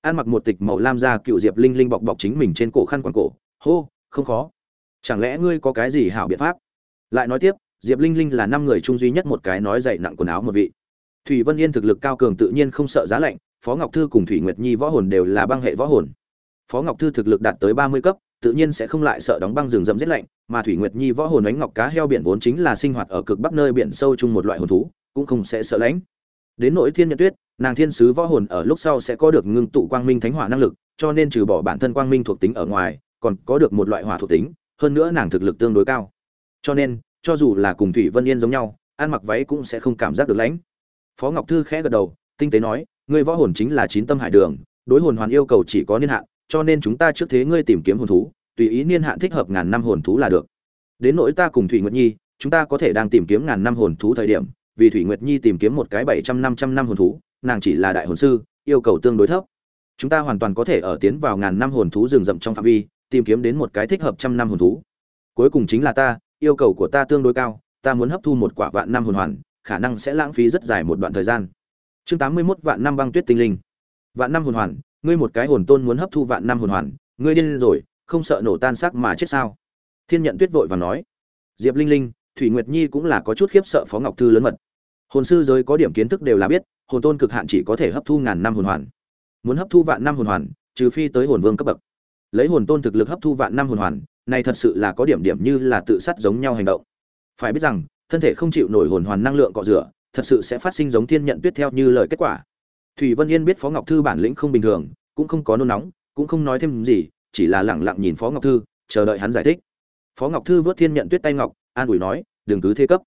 ăn mặc một tịch màu lam da cựu diệp linh linh bọc bọc chính mình trên cổ khăn quàng cổ. Hô, không khó. Chẳng lẽ ngươi có cái gì hảo biện pháp? Lại nói tiếp, diệp linh linh là năm người chung duy nhất một cái nói dậy nặng quần áo một vị. Thủy vân yên thực lực cao cường tự nhiên không sợ giá lạnh phó ngọc thư cùng thủy nguyệt nhi võ hồn đều là băng hệ võ hồn. Phó ngọc thư thực lực đạt tới ba mươi cấp, tự nhiên sẽ không lại sợ đóng băng rừng rậm rét lạnh, mà thủy nguyệt nhi võ hồn đánh ngọc cá heo biển vốn chính là sinh hoạt ở cực bắc nơi biển sâu chung một loại hồn thú, cũng không sẽ sợ lãnh. Đến nỗi thiên nhật tuyết, nàng thiên sứ võ hồn ở lúc sau sẽ có được ngưng tụ quang minh thánh hỏa năng lực, cho nên trừ bỏ bản thân quang minh thuộc tính ở ngoài, còn có được một loại hỏa thuộc tính, hơn nữa nàng thực lực tương đối cao. Cho nên, cho dù là cùng thủy vân yên giống nhau, ăn mặc váy cũng sẽ không cảm giác được lãnh. Phó ngọc thư khẽ gật đầu, tinh tế nói ngươi võ hồn chính là chín tâm hải đường, đối hồn hoàn yêu cầu chỉ có niên hạn, cho nên chúng ta trước thế ngươi tìm kiếm hồn thú, tùy ý niên hạn thích hợp ngàn năm hồn thú là được. Đến nỗi ta cùng thủy nguyệt nhi, chúng ta có thể đang tìm kiếm ngàn năm hồn thú thời điểm, vì thủy nguyệt nhi tìm kiếm một cái bảy trăm năm trăm năm hồn thú, nàng chỉ là đại hồn sư, yêu cầu tương đối thấp. Chúng ta hoàn toàn có thể ở tiến vào ngàn năm hồn thú rừng rậm trong phạm vi, tìm kiếm đến một cái thích hợp trăm năm hồn thú. Cuối cùng chính là ta, yêu cầu của ta tương đối cao, ta muốn hấp thu một quả vạn năm hồn hoàn, khả năng sẽ lãng phí rất dài một đoạn thời gian chương tám mươi 81 vạn năm băng tuyết tinh linh. Vạn năm hồn hoàn, ngươi một cái hồn tôn muốn hấp thu vạn năm hồn hoàn, ngươi điên rồi, không sợ nổ tan xác mà chết sao? Thiên nhận tuyết vội và nói. Diệp linh linh, thủy nguyệt nhi cũng là có chút khiếp sợ phó ngọc thư lớn mật. Hồn sư giới có điểm kiến thức đều là biết, hồn tôn cực hạn chỉ có thể hấp thu ngàn năm hồn hoàn. Muốn hấp thu vạn năm hồn hoàn, trừ phi tới hồn vương cấp bậc. Lấy hồn tôn thực lực hấp thu vạn năm hồn hoàn, này thật sự là có điểm điểm như là tự sát giống nhau hành động. Phải biết rằng, thân thể không chịu nổi hồn hoàn năng lượng cọ rửa thật sự sẽ phát sinh giống thiên nhận tuyết theo như lời kết quả. Thủy vân yên biết phó ngọc thư bản lĩnh không bình thường, cũng không có nôn nóng, cũng không nói thêm gì, chỉ là lẳng lặng nhìn phó ngọc thư, chờ đợi hắn giải thích. Phó ngọc thư vớt thiên nhận tuyết tay ngọc, an ủi nói, đừng cứ thế cấp.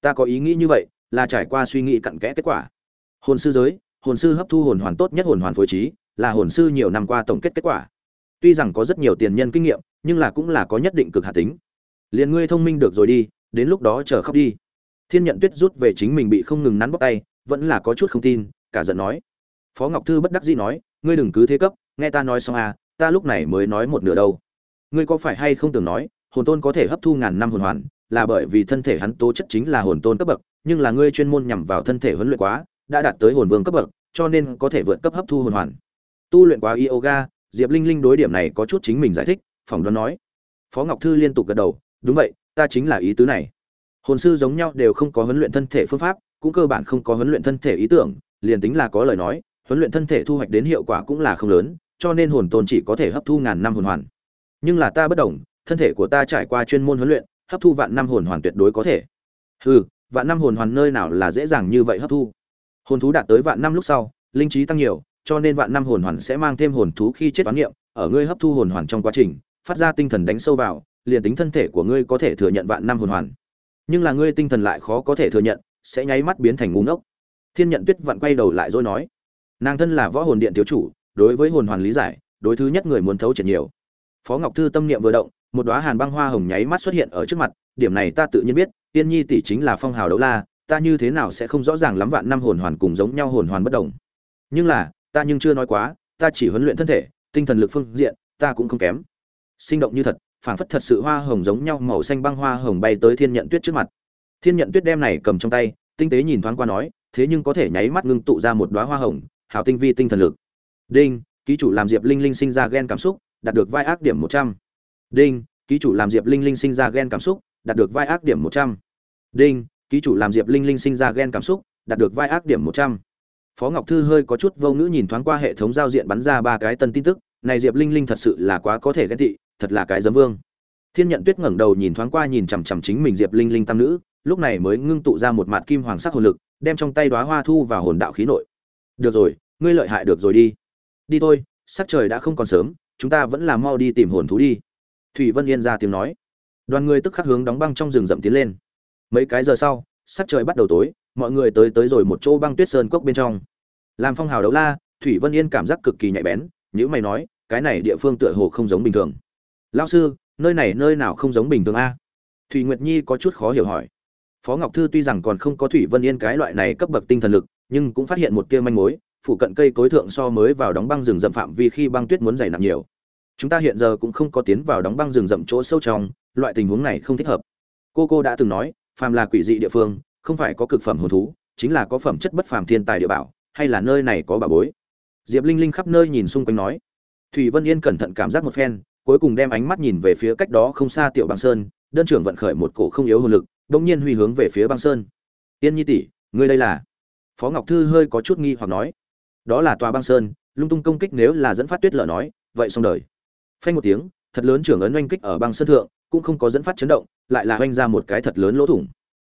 Ta có ý nghĩ như vậy, là trải qua suy nghĩ cặn kẽ kết quả. Hồn sư giới, hồn sư hấp thu hồn hoàn tốt nhất hồn hoàn phối trí, là hồn sư nhiều năm qua tổng kết kết quả. Tuy rằng có rất nhiều tiền nhân kinh nghiệm, nhưng là cũng là có nhất định cực hạ tính. Liền ngươi thông minh được rồi đi, đến lúc đó chờ khóc đi thiên nhận tuyết rút về chính mình bị không ngừng nắn bóc tay, vẫn là có chút không tin, cả giận nói. Phó ngọc thư bất đắc dĩ nói, ngươi đừng cứ thế cấp, nghe ta nói xong à ta lúc này mới nói một nửa đâu. Ngươi có phải hay không tưởng nói, hồn tôn có thể hấp thu ngàn năm hồn hoàn, là bởi vì thân thể hắn tố chất chính là hồn tôn cấp bậc, nhưng là ngươi chuyên môn nhằm vào thân thể huấn luyện quá, đã đạt tới hồn vương cấp bậc, cho nên có thể vượt cấp hấp thu hồn hoàn. Tu luyện quá yoga, diệp linh linh đối điểm này có chút chính mình giải thích, phỏng đoán nói. Phó ngọc thư liên tục gật đầu, đúng vậy, ta chính là ý tứ này hồn sư giống nhau đều không có huấn luyện thân thể phương pháp, cũng cơ bản không có huấn luyện thân thể ý tưởng, liền tính là có lời nói, huấn luyện thân thể thu hoạch đến hiệu quả cũng là không lớn, cho nên hồn tôn chỉ có thể hấp thu ngàn năm hồn hoàn. Nhưng là ta bất đồng, thân thể của ta trải qua chuyên môn huấn luyện, hấp thu vạn năm hồn hoàn tuyệt đối có thể. Hừ, vạn năm hồn hoàn nơi nào là dễ dàng như vậy hấp thu? Hồn thú đạt tới vạn năm lúc sau, linh trí tăng nhiều, cho nên vạn năm hồn hoàn sẽ mang thêm hồn thú khi chết toán niệm, ở ngươi hấp thu hồn hoàn trong quá trình, phát ra tinh thần đánh sâu vào, liền tính thân thể của ngươi có thể thừa nhận vạn năm hồn hoàn nhưng là ngươi tinh thần lại khó có thể thừa nhận, sẽ nháy mắt biến thành ngu ngốc. Thiên nhận tuyết vặn quay đầu lại rồi nói, nàng thân là võ hồn điện thiếu chủ, đối với hồn hoàn lý giải, đối thứ nhất người muốn thấu triệt nhiều. Phó ngọc thư tâm niệm vừa động, một đóa hàn băng hoa hồng nháy mắt xuất hiện ở trước mặt, điểm này ta tự nhiên biết tiên nhi tỷ chính là phong hào đấu la, ta như thế nào sẽ không rõ ràng lắm vạn năm hồn hoàn cùng giống nhau hồn hoàn bất đồng. Nhưng là, ta nhưng chưa nói quá, ta chỉ huấn luyện thân thể, tinh thần lực phương diện, ta cũng không kém. Sinh động như thật phảng phất thật sự hoa hồng giống nhau màu xanh băng hoa hồng bay tới thiên nhận tuyết trước mặt. Thiên nhận tuyết đem này cầm trong tay, tinh tế nhìn thoáng qua nói, thế nhưng có thể nháy mắt ngưng tụ ra một đóa hoa hồng, hảo tinh vi tinh thần lực. Đinh, ký chủ làm diệp linh linh sinh ra ghen cảm xúc, đạt được vai ác điểm một trăm. Đinh, ký chủ làm diệp linh linh sinh ra ghen cảm xúc, đạt được vai ác điểm một trăm. Đinh, ký chủ làm diệp linh linh sinh ra ghen cảm xúc, đạt được vai ác điểm một trăm. Phó ngọc thư hơi có chút vô ngữ nhìn thoáng qua hệ thống giao diện bắn ra ba cái tân tin tức, này diệp linh linh thật sự là quá có thể ghen tị thật là cái giấm vương. Thiên nhận tuyết ngẩng đầu nhìn thoáng qua nhìn chằm chằm chính mình diệp linh linh tam nữ, lúc này mới ngưng tụ ra một mặt kim hoàng sắc hồn lực, đem trong tay đoá hoa thu vào hồn đạo khí nội. Được rồi, ngươi lợi hại được rồi đi. Đi thôi, sắc trời đã không còn sớm, chúng ta vẫn là mau đi tìm hồn thú đi. Thủy vân yên ra tiếng nói. Đoàn người tức khắc hướng đóng băng trong rừng rậm tiến lên. Mấy cái giờ sau, sắc trời bắt đầu tối, mọi người tới tới rồi một chỗ băng tuyết sơn cốc bên trong. Làm phong hào đấu la, thủy vân yên cảm giác cực kỳ nhạy bén nhữ mày nói, cái này địa phương tựa hồ không giống bình thường lao sư, nơi này nơi nào không giống bình thường a? Thủy nguyệt nhi có chút khó hiểu hỏi. Phó ngọc thư tuy rằng còn không có thủy vân yên cái loại này cấp bậc tinh thần lực, nhưng cũng phát hiện một tia manh mối, phụ cận cây cối thượng so mới vào đóng băng rừng rậm phạm vi khi băng tuyết muốn dày nặng nhiều. Chúng ta hiện giờ cũng không có tiến vào đóng băng rừng rậm chỗ sâu trong, loại tình huống này không thích hợp. Cô cô đã từng nói, phàm là quỷ dị địa phương, không phải có cực phẩm hồn thú, chính là có phẩm chất bất phàm thiên tài địa bảo, hay là nơi này có bà bối. Diệp linh linh khắp nơi nhìn xung quanh nói. Thủy vân yên cẩn thận cảm giác một phen cuối cùng đem ánh mắt nhìn về phía cách đó không xa tiểu băng sơn, đơn trưởng vận khởi một cổ không yếu hồn lực đông nhiên huy hướng về phía băng sơn. Yên nhi tỷ, ngươi đây là? Phó ngọc thư hơi có chút nghi hoặc nói. Đó là tòa băng sơn, lung tung công kích nếu là dẫn phát tuyết lở nói, vậy xong đời. Phanh một tiếng, thật lớn trưởng ấn oanh kích ở băng sơn thượng, cũng không có dẫn phát chấn động, lại là oanh ra một cái thật lớn lỗ thủng.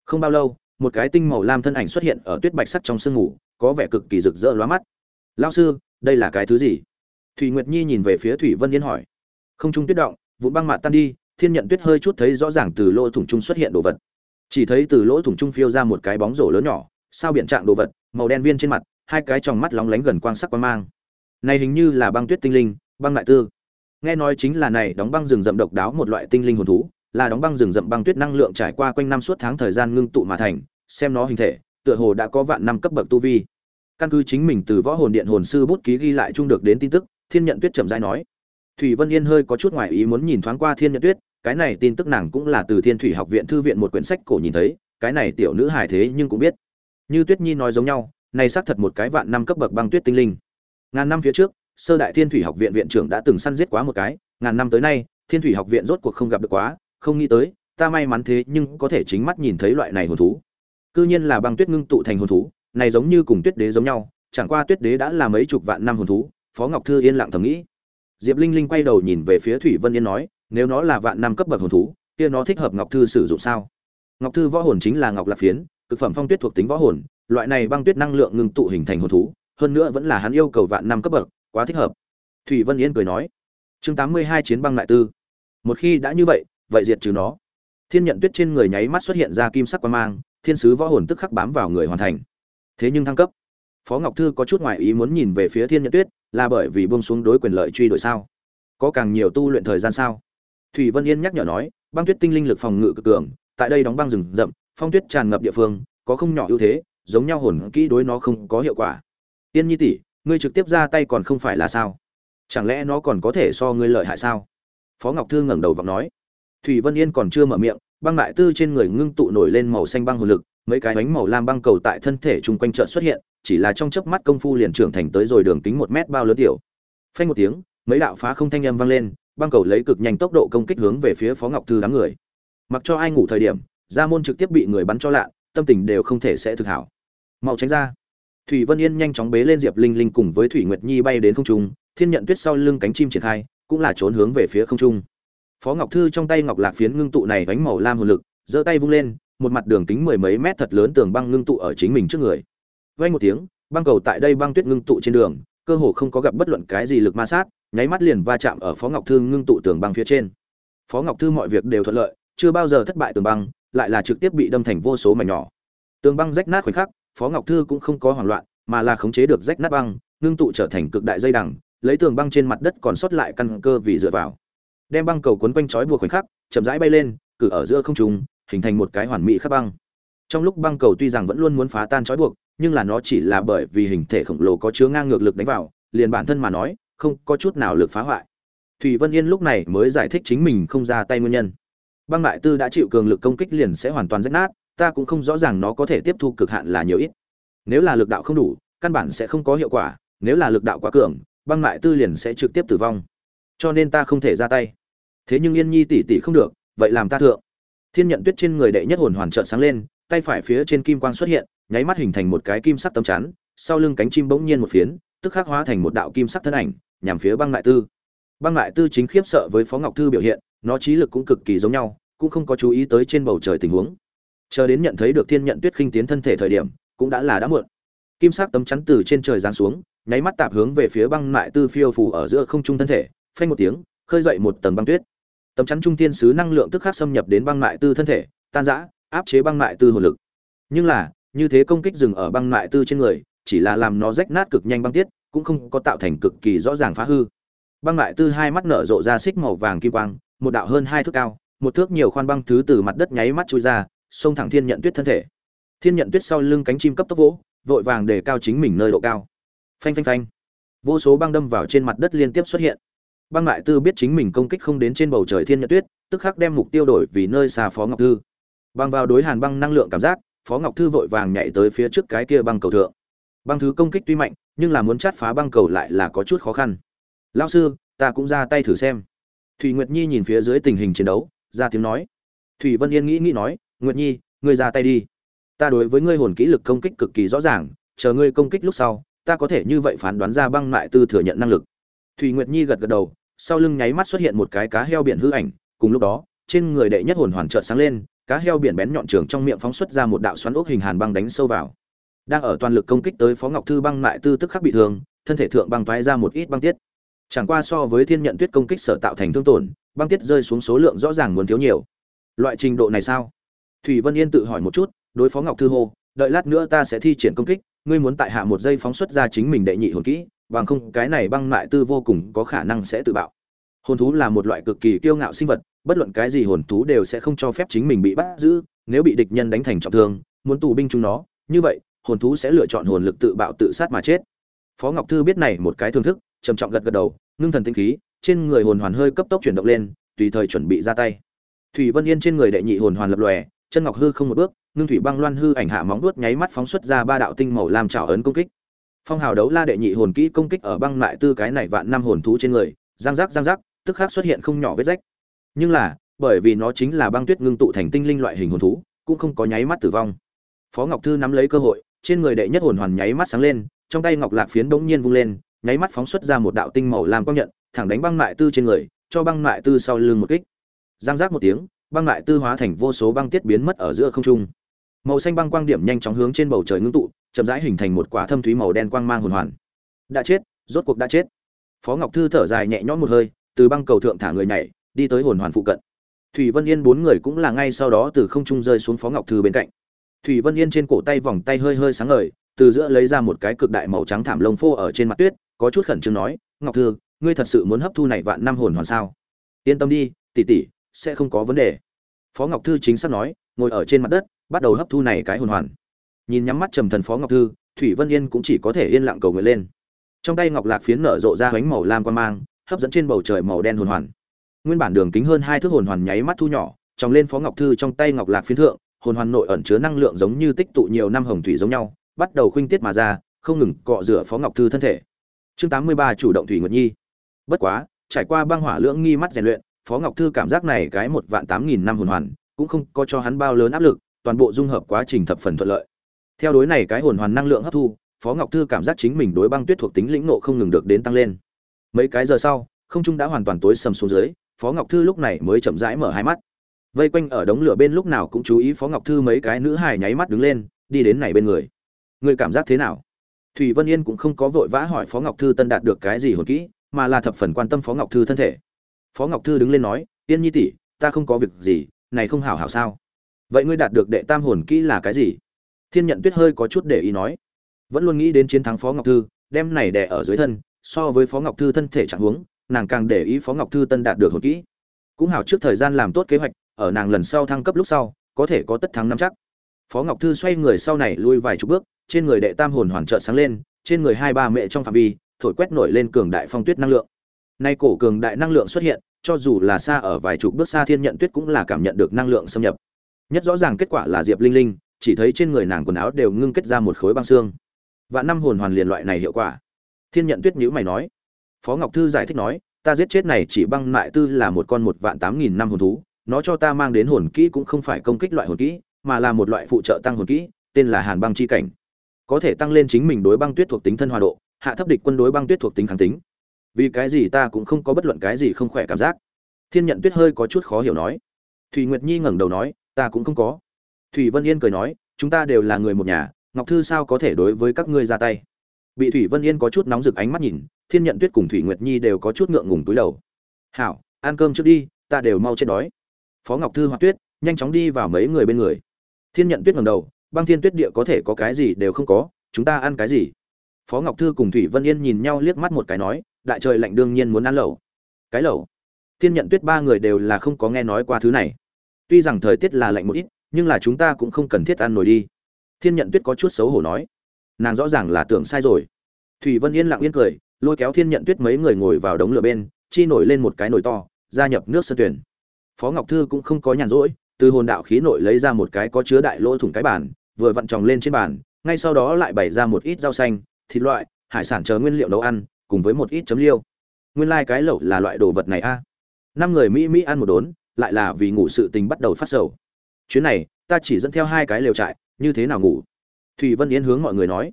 Không bao lâu, một cái tinh màu lam thân ảnh xuất hiện ở tuyết bạch sắc trong sương ngủ có vẻ cực kỳ rực rỡ lóa mắt. Lao sư, đây là cái thứ gì? Thủy nguyệt nhi nhìn về phía thủy vân yên hỏi không trung tuyết động vụ băng mạ tan đi, thiên nhận tuyết hơi chút thấy rõ ràng từ lỗ thủng trung xuất hiện đồ vật. Chỉ thấy từ lỗ thủng trung phiêu ra một cái bóng rổ lớn nhỏ, sao biện trạng đồ vật, màu đen viên trên mặt, hai cái tròng mắt lóng lánh gần quang sắc quang mang. Này hình như là băng tuyết tinh linh, băng đại tư. Nghe nói chính là này, đóng băng rừng rậm độc đáo một loại tinh linh hồn thú, là đóng băng rừng rậm băng tuyết năng lượng trải qua quanh năm suốt tháng thời gian ngưng tụ mà thành, xem nó hình thể, tựa hồ đã có vạn năm cấp bậc tu vi. Căn cứ chính mình từ võ hồn điện hồn sư bút ký ghi lại chung được đến tin tức, thiên nhận tuyết chậm rãi nói thủy vân yên hơi có chút ngoài ý muốn nhìn thoáng qua thiên Nhật tuyết, cái này tin tức nàng cũng là từ thiên thủy học viện thư viện một quyển sách cổ nhìn thấy, cái này tiểu nữ hài thế nhưng cũng biết. Như tuyết nhi nói giống nhau, này xác thật một cái vạn năm cấp bậc băng tuyết tinh linh. Ngàn năm phía trước, sơ đại thiên thủy học viện viện trưởng đã từng săn giết quá một cái, ngàn năm tới nay, thiên thủy học viện rốt cuộc không gặp được quá, không nghĩ tới, ta may mắn thế nhưng có thể chính mắt nhìn thấy loại này hồn thú. Cư nhiên là băng tuyết ngưng tụ thành hồn thú, này giống như cùng tuyết đế giống nhau, chẳng qua tuyết đế đã là mấy chục vạn năm hồn thú, phó ngọc thư yên lặng thầm nghĩ diệp linh linh quay đầu nhìn về phía thủy vân yên nói, nếu nó là vạn năm cấp bậc hồn thú, kia nó thích hợp ngọc thư sử dụng sao? Ngọc thư võ hồn chính là ngọc lạc phiến, cực phẩm phong tuyết thuộc tính võ hồn, loại này băng tuyết năng lượng ngưng tụ hình thành hồn thú, hơn nữa vẫn là hắn yêu cầu vạn năm cấp bậc, quá thích hợp. Thủy vân yên cười nói, chương tám mươi hai chiến băng đại tư. Một khi đã như vậy vậy diệt trừ nó. Thiên nhận tuyết trên người nháy mắt xuất hiện ra kim sắc quang mang, thiên sứ võ hồn tức khắc bám vào người hoàn thành. Thế nhưng thăng cấp, phó ngọc thư có chút ngoài ý muốn nhìn về phía thiên nhận tuyết là bởi vì buông xuống đối quyền lợi truy đuổi sao? Có càng nhiều tu luyện thời gian sao? Thủy vân yên nhắc nhở nói, băng tuyết tinh linh lực phòng ngự cực cường, tại đây đóng băng rừng rậm, phong tuyết tràn ngập địa phương, có không nhỏ ưu thế, giống nhau hồn kỹ đối nó không có hiệu quả. Tiên nhi tỷ, ngươi trực tiếp ra tay còn không phải là sao? Chẳng lẽ nó còn có thể so ngươi lợi hại sao? Phó ngọc Thương ngẩng đầu vọng nói. Thủy vân yên còn chưa mở miệng, băng đại tư trên người ngưng tụ nổi lên màu xanh băng hồn lực mấy cái bánh màu lam băng cầu tại thân thể chung quanh chợt xuất hiện, chỉ là trong chớp mắt công phu liền trưởng thành tới rồi đường kính một mét bao lớn tiểu. Phanh một tiếng, mấy đạo phá không thanh âm vang lên, băng cầu lấy cực nhanh tốc độ công kích hướng về phía phó ngọc thư đám người. Mặc cho ai ngủ thời điểm, gia môn trực tiếp bị người bắn cho lạ, tâm tình đều không thể sẽ thực hảo. Mau tránh ra. Thủy vân yên nhanh chóng bế lên diệp linh linh cùng với thủy nguyệt nhi bay đến không trung, thiên nhận tuyết sau lưng cánh chim triển khai, cũng là trốn hướng về phía không trung. Phó ngọc thư trong tay ngọc lạc phiến ngưng tụ này đánh màu lam hồn lực, giơ tay vung lên một mặt đường kính mười mấy mét thật lớn tường băng ngưng tụ ở chính mình trước người. Vay một tiếng, băng cầu tại đây băng tuyết ngưng tụ trên đường, cơ hồ không có gặp bất luận cái gì lực ma sát, nháy mắt liền va chạm ở phó ngọc thư ngưng tụ tường băng phía trên. Phó ngọc thư mọi việc đều thuận lợi, chưa bao giờ thất bại tường băng, lại là trực tiếp bị đâm thành vô số mảnh nhỏ. Tường băng rách nát khoảnh khắc, phó ngọc thư cũng không có hoảng loạn, mà là khống chế được rách nát băng, ngưng tụ trở thành cực đại dây đằng, lấy tường băng trên mặt đất còn sót lại căn cơ vì dựa vào. Đem băng cầu quấn quanh trói buộc khoảnh khắc, chậm rãi bay lên, cử ở giữa không trung hình thành một cái hoàn mỹ khắp băng. Trong lúc băng cầu tuy rằng vẫn luôn muốn phá tan trói buộc, nhưng là nó chỉ là bởi vì hình thể khổng lồ có chứa ngang ngược lực đánh vào, liền bản thân mà nói, không có chút nào lực phá hoại. Thủy vân yên lúc này mới giải thích chính mình không ra tay nguyên nhân. Băng đại tư đã chịu cường lực công kích liền sẽ hoàn toàn rách nát, ta cũng không rõ ràng nó có thể tiếp thu cực hạn là nhiều ít. Nếu là lực đạo không đủ, căn bản sẽ không có hiệu quả, nếu là lực đạo quá cường, băng đại tư liền sẽ trực tiếp tử vong. Cho nên ta không thể ra tay. Thế nhưng yên nhi tỷ tỷ không được, vậy làm ta thượng thiên nhận tuyết trên người đệ nhất hồn hoàn trợn sáng lên, tay phải phía trên kim quang xuất hiện, nháy mắt hình thành một cái kim sắc tấm chắn, sau lưng cánh chim bỗng nhiên một phiến, tức khắc hóa thành một đạo kim sắc thân ảnh, nhằm phía băng đại tư. Băng đại tư chính khiếp sợ với phó ngọc thư biểu hiện, nó trí lực cũng cực kỳ giống nhau, cũng không có chú ý tới trên bầu trời tình huống. Chờ đến nhận thấy được thiên nhận tuyết khinh tiến thân thể thời điểm, cũng đã là đã muộn. Kim sắc tấm chắn từ trên trời giáng xuống, nháy mắt tạp hướng về phía băng mại tư phiêu phù ở giữa không trung thân thể, phanh một tiếng, khơi dậy một tầng băng tuyết tấm chắn trung thiên sứ năng lượng tức khắc xâm nhập đến băng mại tư thân thể, tan rã, áp chế băng mại tư hồn lực. Nhưng là, như thế công kích dừng ở băng mại tư trên người, chỉ là làm nó rách nát cực nhanh băng tiết, cũng không có tạo thành cực kỳ rõ ràng phá hư. Băng mại tư hai mắt nở rộ ra xích màu vàng kim quang, một đạo hơn hai thước cao, một thước nhiều khoan băng thứ từ mặt đất nháy mắt chui ra, xông thẳng thiên nhận tuyết thân thể. Thiên nhận tuyết sau lưng cánh chim cấp tốc vỗ, vội vàng để cao chính mình nơi độ cao. Phanh phanh phanh. Vô số băng đâm vào trên mặt đất liên tiếp xuất hiện băng lại tư biết chính mình công kích không đến trên bầu trời thiên nhật tuyết, tức khắc đem mục tiêu đổi vì nơi xa phó ngọc thư. Băng vào đối hàn băng năng lượng cảm giác, phó ngọc thư vội vàng nhảy tới phía trước cái kia băng cầu thượng. Băng thứ công kích tuy mạnh, nhưng là muốn chát phá băng cầu lại là có chút khó khăn. Lao sư, ta cũng ra tay thử xem. Thùy nguyệt nhi nhìn phía dưới tình hình chiến đấu, ra tiếng nói. Thủy vân yên nghĩ nghĩ nói, nguyệt nhi, ngươi ra tay đi. Ta đối với ngươi hồn kỹ lực công kích cực kỳ rõ ràng, chờ ngươi công kích lúc sau, ta có thể như vậy phán đoán ra băng lại tư thừa nhận năng lực. Thủy nguyệt nhi gật gật đầu, sau lưng nháy mắt xuất hiện một cái cá heo biển hư ảnh, cùng lúc đó, trên người đệ nhất hồn hoàn chợt sáng lên, cá heo biển bén nhọn trường trong miệng phóng xuất ra một đạo xoắn ốc hình hàn băng đánh sâu vào. Đang ở toàn lực công kích tới phó ngọc thư băng mại tư tức khắc bị thương, thân thể thượng băng toé ra một ít băng tiết. Chẳng qua so với thiên nhận tuyết công kích sở tạo thành thương tổn, băng tiết rơi xuống số lượng rõ ràng muốn thiếu nhiều. Loại trình độ này sao? Thủy vân yên tự hỏi một chút, đối phó ngọc thư hô, đợi lát nữa ta sẽ thi triển công kích, ngươi muốn tại hạ một giây phóng xuất ra chính mình đệ nhị hồn kỹ bằng không, cái này băng mại tư vô cùng có khả năng sẽ tự bạo. Hồn thú là một loại cực kỳ kiêu ngạo sinh vật, bất luận cái gì hồn thú đều sẽ không cho phép chính mình bị bắt giữ, nếu bị địch nhân đánh thành trọng thương, muốn tù binh chúng nó, như vậy, hồn thú sẽ lựa chọn hồn lực tự bạo tự sát mà chết. Phó ngọc thư biết này một cái thương thức, trầm trọng gật gật đầu, ngưng thần tinh khí, trên người hồn hoàn hơi cấp tốc chuyển động lên, tùy thời chuẩn bị ra tay. Thủy vân yên trên người đệ nhị hồn hoàn lập lòe, chân ngọc hư không một bước, ngưng thủy băng loan hư ảnh hạ móng đuốt nháy mắt phóng xuất ra ba đạo tinh màu làm trào ấn công kích phong hào đấu la đệ nhị hồn kỹ công kích ở băng lại tư cái này vạn năm hồn thú trên người giang giác giang giác tức khắc xuất hiện không nhỏ vết rách. Nhưng là, bởi vì nó chính là băng tuyết ngưng tụ thành tinh linh loại hình hồn thú, cũng không có nháy mắt tử vong. Phó ngọc thư nắm lấy cơ hội, trên người đệ nhất hồn hoàn nháy mắt sáng lên, trong tay ngọc lạc phiến bỗng nhiên vung lên, nháy mắt phóng xuất ra một đạo tinh màu làm quang nhận, thẳng đánh băng lại tư trên người, cho băng lại tư sau lưng một kích. Giang giác một tiếng, băng lại tư hóa thành vô số băng tiết biến mất ở giữa không trung. Màu xanh băng quang điểm nhanh chóng hướng trên bầu trời ngưng tụ chậm rãi hình thành một quả thâm thúy màu đen quang mang hồn hoàn. Đã chết, rốt cuộc đã chết. Phó ngọc thư thở dài nhẹ nhõm một hơi, từ băng cầu thượng thả người nhảy, đi tới hồn hoàn phụ cận. Thủy vân yên bốn người cũng là ngay sau đó từ không trung rơi xuống phó ngọc thư bên cạnh. Thủy vân yên trên cổ tay vòng tay hơi hơi sáng ngời, từ giữa lấy ra một cái cực đại màu trắng thảm lông phô ở trên mặt tuyết, có chút khẩn trương nói, ngọc thư, ngươi thật sự muốn hấp thu này vạn năm hồn hoàn sao? Yên tâm đi, tỷ tỷ, sẽ không có vấn đề. Phó ngọc thư chính xác nói, ngồi ở trên mặt đất, bắt đầu hấp thu này cái hồn hoàn nhìn nhắm mắt trầm thần phó ngọc thư, thủy vân yên cũng chỉ có thể yên lặng cầu nguyện lên. Trong tay ngọc lạc phiến nở rộ ra bánh màu lam quan mang, hấp dẫn trên bầu trời màu đen hồn hoàn. Nguyên bản đường kính hơn hai thước hồn hoàn nháy mắt thu nhỏ trong lên phó ngọc thư trong tay ngọc lạc phiến thượng, hồn hoàn nội ẩn chứa năng lượng giống như tích tụ nhiều năm hồng thủy giống nhau, bắt đầu khuynh tiết mà ra, không ngừng cọ rửa phó ngọc thư thân thể. Chương tám mươi ba chủ động thủy nguyệt nhi. Bất quá, trải qua băng hỏa lưỡng nghi mắt rèn luyện, phó ngọc thư cảm giác này cái một vạn tám nghìn năm hồn hoàn cũng không có cho hắn bao lớn áp lực, toàn bộ dung hợp quá trình thập phần thuận lợi theo đối này cái hồn hoàn năng lượng hấp thu, phó ngọc thư cảm giác chính mình đối băng tuyết thuộc tính lĩnh nộ không ngừng được đến tăng lên. Mấy cái giờ sau, không trung đã hoàn toàn tối sầm xuống dưới, phó ngọc thư lúc này mới chậm rãi mở hai mắt. Vây quanh ở đống lửa bên lúc nào cũng chú ý phó ngọc thư mấy cái nữ hài nháy mắt đứng lên, đi đến này bên người. Người cảm giác thế nào? Thủy vân yên cũng không có vội vã hỏi phó ngọc thư tân đạt được cái gì hồn kỹ, mà là thập phần quan tâm phó ngọc thư thân thể. Phó ngọc thư đứng lên nói, yên nhi tỷ, ta không có việc gì, này không hảo hảo sao? Vậy ngươi đạt được đệ tam hồn kỹ là cái gì? Thiên nhận tuyết hơi có chút để ý nói, vẫn luôn nghĩ đến chiến thắng phó ngọc thư, đem này đè ở dưới thân, so với phó ngọc thư thân thể chẳng huống nàng càng để ý phó ngọc thư tân đạt được hồn kỹ. Cũng hảo trước thời gian làm tốt kế hoạch, ở nàng lần sau thăng cấp lúc sau, có thể có tất thắng năm chắc. Phó ngọc thư xoay người sau này lui vài chục bước, trên người đệ tam hồn hoàn trợ sáng lên, trên người hai ba mẹ trong phạm vi, thổi quét nổi lên cường đại phong tuyết năng lượng. Nay cổ cường đại năng lượng xuất hiện, cho dù là xa ở vài chục bước xa thiên nhận tuyết cũng là cảm nhận được năng lượng xâm nhập. Nhất rõ ràng kết quả là diệp linh linh chỉ thấy trên người nàng quần áo đều ngưng kết ra một khối băng xương. Và năm hồn hoàn liền loại này hiệu quả. Thiên nhận tuyết nhữ mày nói. Phó ngọc thư giải thích nói, ta giết chết này chỉ băng mại tư là một con một vạn tám nghìn năm hồn thú, nó cho ta mang đến hồn kỹ cũng không phải công kích loại hồn kỹ, mà là một loại phụ trợ tăng hồn kỹ, tên là hàn băng chi cảnh. Có thể tăng lên chính mình đối băng tuyết thuộc tính thân hòa độ, hạ thấp địch quân đối băng tuyết thuộc tính kháng tính. Vì cái gì ta cũng không có bất luận cái gì không khỏe cảm giác. Thiên nhận tuyết hơi có chút khó hiểu nói. Thùy nguyệt nhi ngẩng đầu nói, ta cũng không có thủy vân yên cười nói, chúng ta đều là người một nhà, ngọc thư sao có thể đối với các ngươi ra tay? Bị thủy vân yên có chút nóng rực ánh mắt nhìn, thiên nhận tuyết cùng thủy nguyệt nhi đều có chút ngượng ngùng túi đầu. Hảo, ăn cơm trước đi, ta đều mau chết đói. Phó ngọc thư hoặc tuyết nhanh chóng đi vào mấy người bên người. Thiên nhận tuyết ngầm đầu, băng thiên tuyết địa có thể có cái gì đều không có, chúng ta ăn cái gì? Phó ngọc thư cùng thủy vân yên nhìn nhau liếc mắt một cái nói, đại trời lạnh đương nhiên muốn ăn lẩu. Cái lẩu? Thiên nhận tuyết ba người đều là không có nghe nói qua thứ này. Tuy rằng thời tiết là lạnh một ít nhưng là chúng ta cũng không cần thiết ăn nổi đi. Thiên nhận tuyết có chút xấu hổ nói. Nàng rõ ràng là tưởng sai rồi. Thủy vân yên lặng yên cười, lôi kéo thiên nhận tuyết mấy người ngồi vào đống lửa bên, chi nổi lên một cái nồi to, gia nhập nước sơn tuyển. Phó ngọc thư cũng không có nhàn rỗi, từ hồn đạo khí nội lấy ra một cái có chứa đại lỗ thủng cái bàn, vừa vặn tròng lên trên bàn, ngay sau đó lại bày ra một ít rau xanh, thịt loại, hải sản chờ nguyên liệu nấu ăn, cùng với một ít chấm liêu. Nguyên lai cái lẩu là loại đồ vật này a. Năm người mỹ mỹ ăn một đốn, lại là vì ngủ sự tình bắt đầu phát sầu chuyến này, ta chỉ dẫn theo hai cái lều trại, như thế nào ngủ? Thủy vân yến hướng mọi người nói.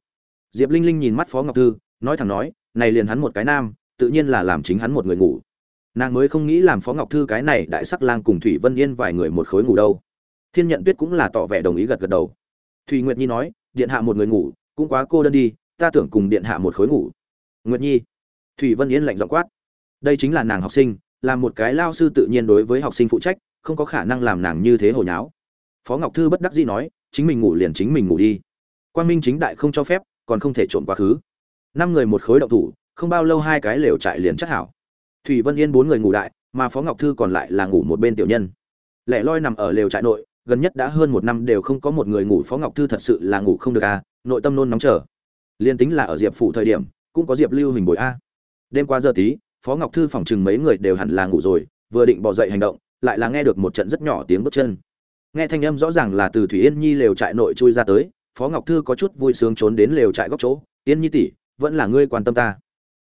Diệp linh linh nhìn mắt phó ngọc thư, nói thẳng nói, này liền hắn một cái nam, tự nhiên là làm chính hắn một người ngủ. Nàng mới không nghĩ làm phó ngọc thư cái này đại sắc lang cùng thủy vân yên vài người một khối ngủ đâu. Thiên nhận tuyết cũng là tỏ vẻ đồng ý gật gật đầu. Thùy nguyệt nhi nói, điện hạ một người ngủ, cũng quá cô đơn đi, ta tưởng cùng điện hạ một khối ngủ. Nguyệt nhi, thủy vân yên lạnh giọng quát. Đây chính là nàng học sinh, là một cái lao sư tự nhiên đối với học sinh phụ trách, không có khả năng làm nàng như thế hồi nháo phó ngọc thư bất đắc dĩ nói, chính mình ngủ liền chính mình ngủ đi. Quan minh chính đại không cho phép, còn không thể trộm quá khứ. Năm người một khối động thủ, không bao lâu hai cái lều trại liền chắc hảo. Thủy vân yên bốn người ngủ đại, mà phó ngọc thư còn lại là ngủ một bên tiểu nhân. Lẻ loi nằm ở lều trại nội, gần nhất đã hơn một năm đều không có một người ngủ, phó ngọc thư thật sự là ngủ không được à nội tâm nôn nóng trở liên tính là ở diệp phủ thời điểm, cũng có diệp lưu hình bồi a. Đêm qua giờ tí, phó ngọc thư phỏng chừng mấy người đều hẳn là ngủ rồi, vừa định bỏ dậy hành động, lại là nghe được một trận rất nhỏ tiếng bước chân nghe thanh âm rõ ràng là từ thủy yên nhi lều trại nội chui ra tới, phó ngọc thư có chút vui sướng trốn đến lều trại góc chỗ. Yên nhi tỷ, vẫn là ngươi quan tâm ta.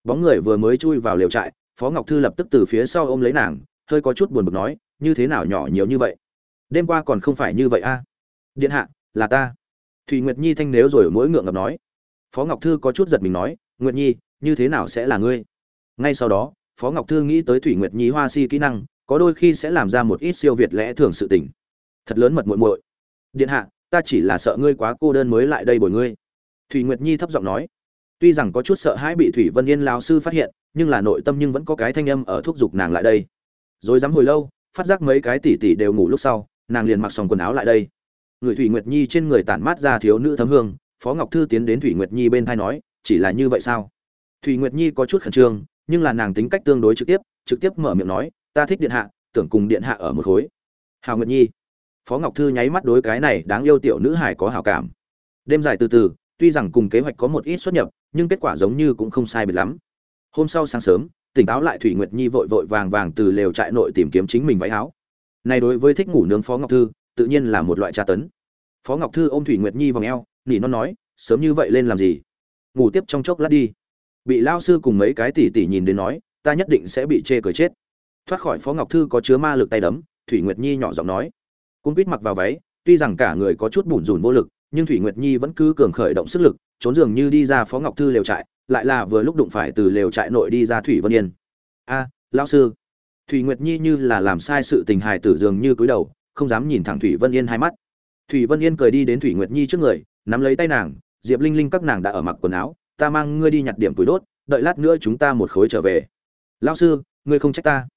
Bóng người vừa mới chui vào lều trại, phó ngọc thư lập tức từ phía sau ôm lấy nàng, hơi có chút buồn bực nói, như thế nào nhỏ nhiều như vậy? Đêm qua còn không phải như vậy a điện hạ, là ta. Thùy nguyệt nhi thanh nếu rồi mỗi ngượng ngập nói. Phó ngọc thư có chút giật mình nói, nguyệt nhi, như thế nào sẽ là ngươi? Ngay sau đó, phó ngọc thư nghĩ tới thủy nguyệt nhi hoa si kỹ năng, có đôi khi sẽ làm ra một ít siêu việt lẽ thường sự tình thật lớn mật muội muội. Điện hạ, ta chỉ là sợ ngươi quá cô đơn mới lại đây bồi ngươi. Thủy nguyệt nhi thấp giọng nói. Tuy rằng có chút sợ hãi bị thủy vân yên lao sư phát hiện, nhưng là nội tâm nhưng vẫn có cái thanh âm ở thúc giục nàng lại đây. Rồi dám hồi lâu, phát giác mấy cái tỷ tỷ đều ngủ lúc sau, nàng liền mặc xong quần áo lại đây. Người thủy nguyệt nhi trên người tản mát ra thiếu nữ thấm hương, phó ngọc thư tiến đến thủy nguyệt nhi bên thai nói, chỉ là như vậy sao? Thủy nguyệt nhi có chút khẩn trương, nhưng là nàng tính cách tương đối trực tiếp trực tiếp mở miệng nói, ta thích điện hạ, tưởng cùng điện hạ ở một khối. Hào nguyệt nhi phó ngọc thư nháy mắt đối cái này đáng yêu tiểu nữ hải có hảo cảm. Đêm dài từ từ, tuy rằng cùng kế hoạch có một ít xuất nhập, nhưng kết quả giống như cũng không sai biệt lắm. Hôm sau sáng sớm, tỉnh táo lại thủy nguyệt nhi vội vội vàng vàng từ lều trại nội tìm kiếm chính mình váy áo. Này đối với thích ngủ nướng phó ngọc thư, tự nhiên là một loại tra tấn. Phó ngọc thư ôm thủy nguyệt nhi vòng eo, nỉ non nói, sớm như vậy lên làm gì? Ngủ tiếp trong chốc lát đi. Bị lao sư cùng mấy cái tỷ tỷ nhìn đến nói, ta nhất định sẽ bị chê cười chết. Thoát khỏi phó ngọc thư có chứa ma lực tay đấm, thủy nguyệt nhi nhỏ giọng nói cung quýt mặc vào váy, tuy rằng cả người có chút bủn rủn vô lực, nhưng thủy nguyệt nhi vẫn cứ cường khởi động sức lực, trốn dường như đi ra phó ngọc thư lều trại, lại là vừa lúc đụng phải từ lều trại nội đi ra thủy vân yên. A, lão sư. Thủy nguyệt nhi như là làm sai sự tình hài tử dường như cúi đầu, không dám nhìn thẳng thủy vân yên hai mắt. Thủy vân yên cười đi đến thủy nguyệt nhi trước người, nắm lấy tay nàng, diệp linh linh các nàng đã ở mặc quần áo, ta mang ngươi đi nhặt điểm túi đốt, đợi lát nữa chúng ta một khối trở về. Lão sư, ngươi không trách ta.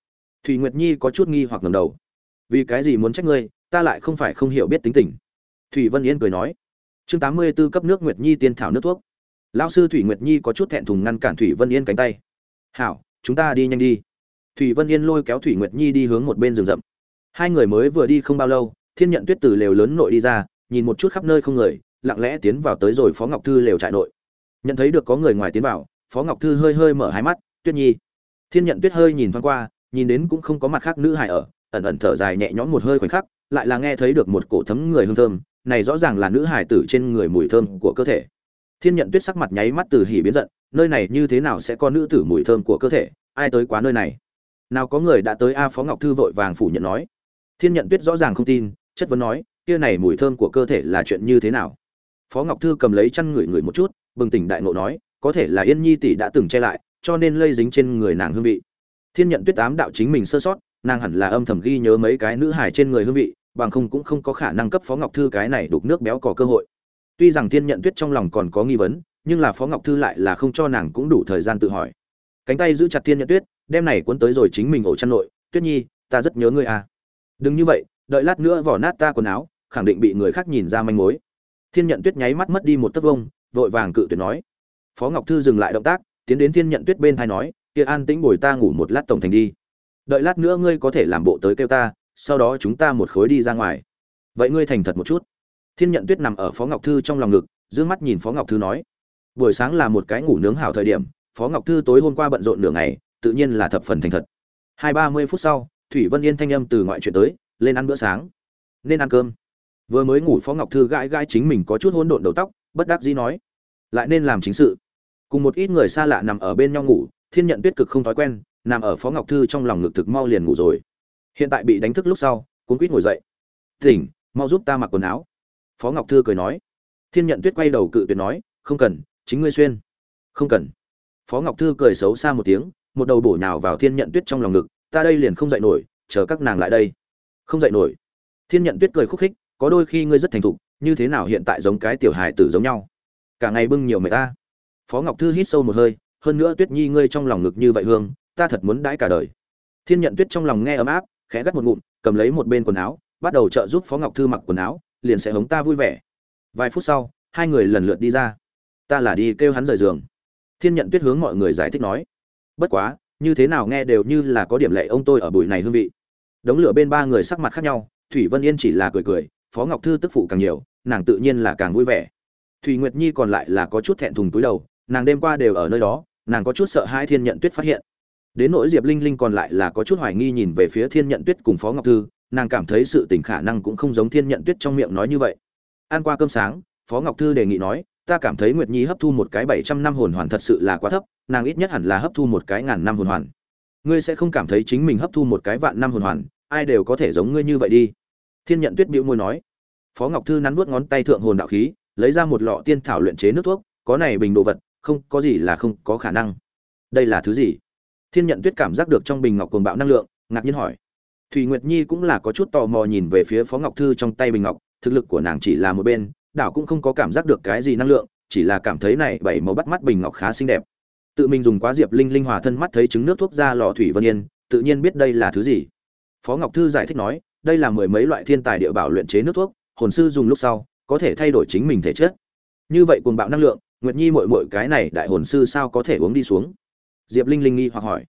Thủy nguyệt nhi có chút nghi hoặc ngầm đầu. Vì cái gì muốn trách ngươi? Ta lại không phải không hiểu biết tính tình. Thủy vân yên cười nói, chương tám mươi 84 cấp nước nguyệt nhi tiên thảo nước thuốc. Lão sư thủy nguyệt nhi có chút thẹn thùng ngăn cản thủy vân yên cánh tay. Hảo, chúng ta đi nhanh đi. Thủy vân yên lôi kéo thủy nguyệt nhi đi hướng một bên rừng rậm. Hai người mới vừa đi không bao lâu, thiên nhận tuyết từ lều lớn nội đi ra, nhìn một chút khắp nơi không người, lặng lẽ tiến vào tới rồi phó ngọc thư lều trại nội. Nhận thấy được có người ngoài tiến vào, phó ngọc thư hơi hơi mở hai mắt, tuyết nhi. Thiên nhận tuyết hơi nhìn thoáng qua, nhìn đến cũng không có mặt khác nữ hài ở, ẩn ẩn thở dài nhẹ nhõm một hơi khoảnh khắc lại là nghe thấy được một cổ thấm người hương thơm, này rõ ràng là nữ hài tử trên người mùi thơm của cơ thể. Thiên nhận tuyết sắc mặt nháy mắt từ hỉ biến giận, nơi này như thế nào sẽ có nữ tử mùi thơm của cơ thể, ai tới quá nơi này? Nào có người đã tới a phó ngọc thư vội vàng phủ nhận nói. Thiên nhận tuyết rõ ràng không tin, chất vấn nói, kia này mùi thơm của cơ thể là chuyện như thế nào? Phó ngọc thư cầm lấy chăn ngửi ngửi một chút, bừng tỉnh đại ngộ nói, có thể là yên nhi tỷ đã từng che lại, cho nên lây dính trên người nàng hương vị. Thiên nhận tuyết ám đạo chính mình sơ sót, nàng hẳn là âm thầm ghi nhớ mấy cái nữ hài trên người hương vị bằng không cũng không có khả năng cấp phó ngọc thư cái này đục nước béo cò cơ hội. Tuy rằng thiên nhận tuyết trong lòng còn có nghi vấn, nhưng là phó ngọc thư lại là không cho nàng cũng đủ thời gian tự hỏi. Cánh tay giữ chặt thiên nhận tuyết đem này cuốn tới rồi chính mình ổ chăn nội, tuyết nhi, ta rất nhớ ngươi à. Đừng như vậy, đợi lát nữa vỏ nát ta quần áo, khẳng định bị người khác nhìn ra manh mối. Thiên nhận tuyết nháy mắt mất đi một tấc vông, vội vàng cự tuyệt nói. Phó ngọc thư dừng lại động tác, tiến đến thiên nhận tuyết bên thai nói, kia an tĩnh bồi ta ngủ một lát tổng thành đi. Đợi lát nữa ngươi có thể làm bộ tới kêu ta sau đó chúng ta một khối đi ra ngoài. Vậy ngươi thành thật một chút. Thiên nhận tuyết nằm ở phó ngọc thư trong lòng ngực d ư ơ n g mắt nhìn phó ngọc thư nói, buổi sáng là một cái ngủ nướng hảo thời điểm, phó ngọc thư tối hôm qua bận rộn nửa ngày, tự nhiên là thập phần thành thật. Hai ba mươi phút sau, thủy vân yên thanh âm từ ngoại chuyện tới, lên ăn bữa sáng, nên ăn cơm. Vừa mới ngủ phó ngọc thư gãi gãi chính mình có chút hỗn độn đầu tóc, bất đắc dĩ nói, lại nên làm chính sự. Cùng một ít người xa lạ nằm ở bên nhau ngủ, thiên nhận tuyết cực không thói quen, nằm ở phó ngọc thư trong lòng ngực thực mau liền ngủ rồi hiện tại bị đánh thức lúc sau, cuốn quýt ngồi dậy. Tỉnh mau giúp ta mặc quần áo. Phó ngọc thư cười nói. Thiên nhận tuyết quay đầu cự tuyệt nói, không cần, chính ngươi xuyên. Không cần. Phó ngọc thư cười xấu xa một tiếng, một đầu bổ nhào vào thiên nhận tuyết trong lòng ngực, ta đây liền không dậy nổi, chờ các nàng lại đây. Không dậy nổi. Thiên nhận tuyết cười khúc khích, có đôi khi ngươi rất thành thục, như thế nào hiện tại giống cái tiểu hài tử giống nhau? Cả ngày bưng nhiều mệt ta. Phó ngọc thư hít sâu một hơi, hơn nữa tuyết nhi ngươi trong lòng ngực như vậy hương, ta thật muốn đãi cả đời. Thiên nhận tuyết trong lòng nghe ấm áp khẽ gắt một ngụm, cầm lấy một bên quần áo, bắt đầu trợ giúp phó ngọc thư mặc quần áo, liền sẽ hống ta vui vẻ. Vài phút sau, hai người lần lượt đi ra. Ta là đi kêu hắn rời giường. Thiên nhận tuyết hướng mọi người giải thích nói. Bất quá, như thế nào nghe đều như là có điểm lệ ông tôi ở buổi này hương vị. Đống lửa bên ba người sắc mặt khác nhau, thủy vân yên chỉ là cười cười, phó ngọc thư tức phụ càng nhiều, nàng tự nhiên là càng vui vẻ. Thùy nguyệt nhi còn lại là có chút thẹn thùng túi đầu, nàng đêm qua đều ở nơi đó, nàng có chút sợ hai thiên nhận tuyết phát hiện đến nỗi diệp linh linh còn lại là có chút hoài nghi nhìn về phía thiên nhận tuyết cùng phó ngọc thư, nàng cảm thấy sự tình khả năng cũng không giống thiên nhận tuyết trong miệng nói như vậy. Ăn qua cơm sáng, phó ngọc thư đề nghị nói, ta cảm thấy nguyệt nhi hấp thu một cái bảy trăm năm hồn hoàn thật sự là quá thấp, nàng ít nhất hẳn là hấp thu một cái ngàn năm hồn hoàn. Ngươi sẽ không cảm thấy chính mình hấp thu một cái vạn năm hồn hoàn, ai đều có thể giống ngươi như vậy đi. Thiên nhận tuyết bĩu môi nói. Phó ngọc thư nắn vuốt ngón tay thượng hồn đạo khí, lấy ra một lọ tiên thảo luyện chế nước thuốc, có này bình đồ vật, không có gì là không có khả năng. Đây là thứ gì? Thiên nhận tuyết cảm giác được trong bình ngọc cuồng bạo năng lượng, ngạc nhiên hỏi. Thùy nguyệt nhi cũng là có chút tò mò nhìn về phía phó ngọc thư trong tay bình ngọc, thực lực của nàng chỉ là một bên, đảo cũng không có cảm giác được cái gì năng lượng, chỉ là cảm thấy này bảy màu bắt mắt bình ngọc khá xinh đẹp. Tự mình dùng quá diệp linh linh hòa thân mắt thấy trứng nước thuốc ra lò thủy vân yên, tự nhiên biết đây là thứ gì. Phó ngọc thư giải thích nói, đây là mười mấy loại thiên tài địa bảo luyện chế nước thuốc, hồn sư dùng lúc sau, có thể thay đổi chính mình thể chất. Như vậy cuồng bạo năng lượng, nguyệt nhi mội mội cái này đại hồn sư sao có thể uống đi xuống? Diệp linh linh nghi hoặc hỏi.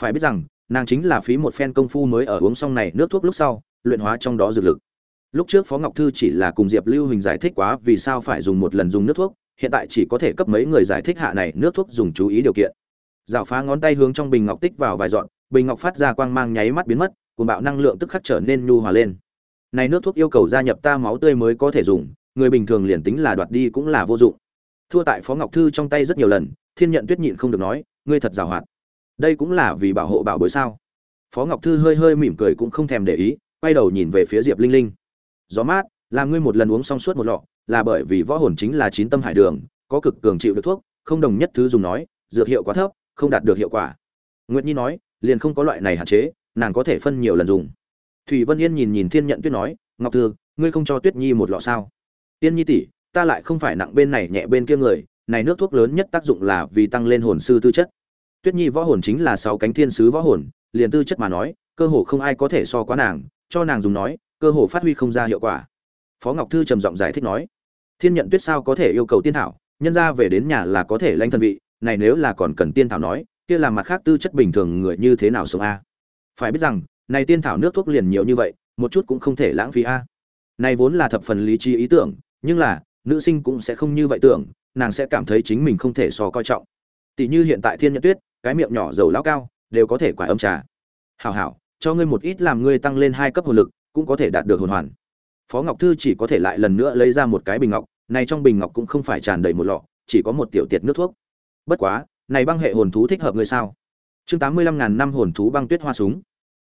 Phải biết rằng, nàng chính là phí một phen công phu mới ở uống xong này nước thuốc lúc sau, luyện hóa trong đó dược lực. Lúc trước phó ngọc thư chỉ là cùng diệp lưu huỳnh giải thích quá vì sao phải dùng một lần dùng nước thuốc, hiện tại chỉ có thể cấp mấy người giải thích hạ này nước thuốc dùng chú ý điều kiện. Rào phá ngón tay hướng trong bình ngọc tích vào vài dọn, bình ngọc phát ra quang mang nháy mắt biến mất cùng bạo năng lượng tức khắc trở nên nhu hòa lên. Này nước thuốc yêu cầu gia nhập ta máu tươi mới có thể dùng, người bình thường liền tính là đoạt đi cũng là vô dụng. Thua tại phó ngọc thư trong tay rất nhiều lần, thiên nhận tuyết nhịn không được nói ngươi thật giàu hoạt. Đây cũng là vì bảo hộ bảo bối sao? Phó ngọc thư hơi hơi mỉm cười cũng không thèm để ý, quay đầu nhìn về phía diệp linh linh. Gió mát, làm ngươi một lần uống xong suốt một lọ, là bởi vì võ hồn chính là chín tâm hải đường, có cực cường chịu được thuốc, không đồng nhất thứ dùng nói, dược hiệu quá thấp, không đạt được hiệu quả. Nguyệt nhi nói, liền không có loại này hạn chế, nàng có thể phân nhiều lần dùng. Thủy vân yên nhìn nhìn thiên nhận tuyết nói, ngọc thư, ngươi không cho tuyết nhi một lọ sao? Tiên nhi tỷ, ta lại không phải nặng bên này nhẹ bên kia người, này nước thuốc lớn nhất tác dụng là vì tăng lên hồn sư tư chất tuyết nhi võ hồn chính là sáu cánh thiên sứ võ hồn, liền tư chất mà nói, cơ hồ không ai có thể so quá nàng, cho nàng dùng nói, cơ hồ phát huy không ra hiệu quả. Phó ngọc thư trầm giọng giải thích nói, thiên nhận tuyết sao có thể yêu cầu tiên thảo, nhân ra về đến nhà là có thể lãnh thân vị, này nếu là còn cần tiên thảo nói, kia là mặt khác tư chất bình thường người như thế nào sống a? Phải biết rằng, này tiên thảo nước thuốc liền nhiều như vậy, một chút cũng không thể lãng phí a. Này vốn là thập phần lý trí ý tưởng, nhưng là, nữ sinh cũng sẽ không như vậy tưởng, nàng sẽ cảm thấy chính mình không thể so coi trọng. Tỷ như hiện tại thiên nhận tuyết cái miệng nhỏ dầu lão cao, đều có thể quả âm trà. Hảo hảo, cho ngươi một ít làm ngươi tăng lên hai cấp hồn lực, cũng có thể đạt được hồn hoàn. Phó ngọc thư chỉ có thể lại lần nữa lấy ra một cái bình ngọc, này trong bình ngọc cũng không phải tràn đầy một lọ, chỉ có một tiểu tiệt nước thuốc. Bất quá, này băng hệ hồn thú thích hợp ngươi sao? Chương tám mươi lăm ngàn năm hồn thú băng tuyết hoa súng.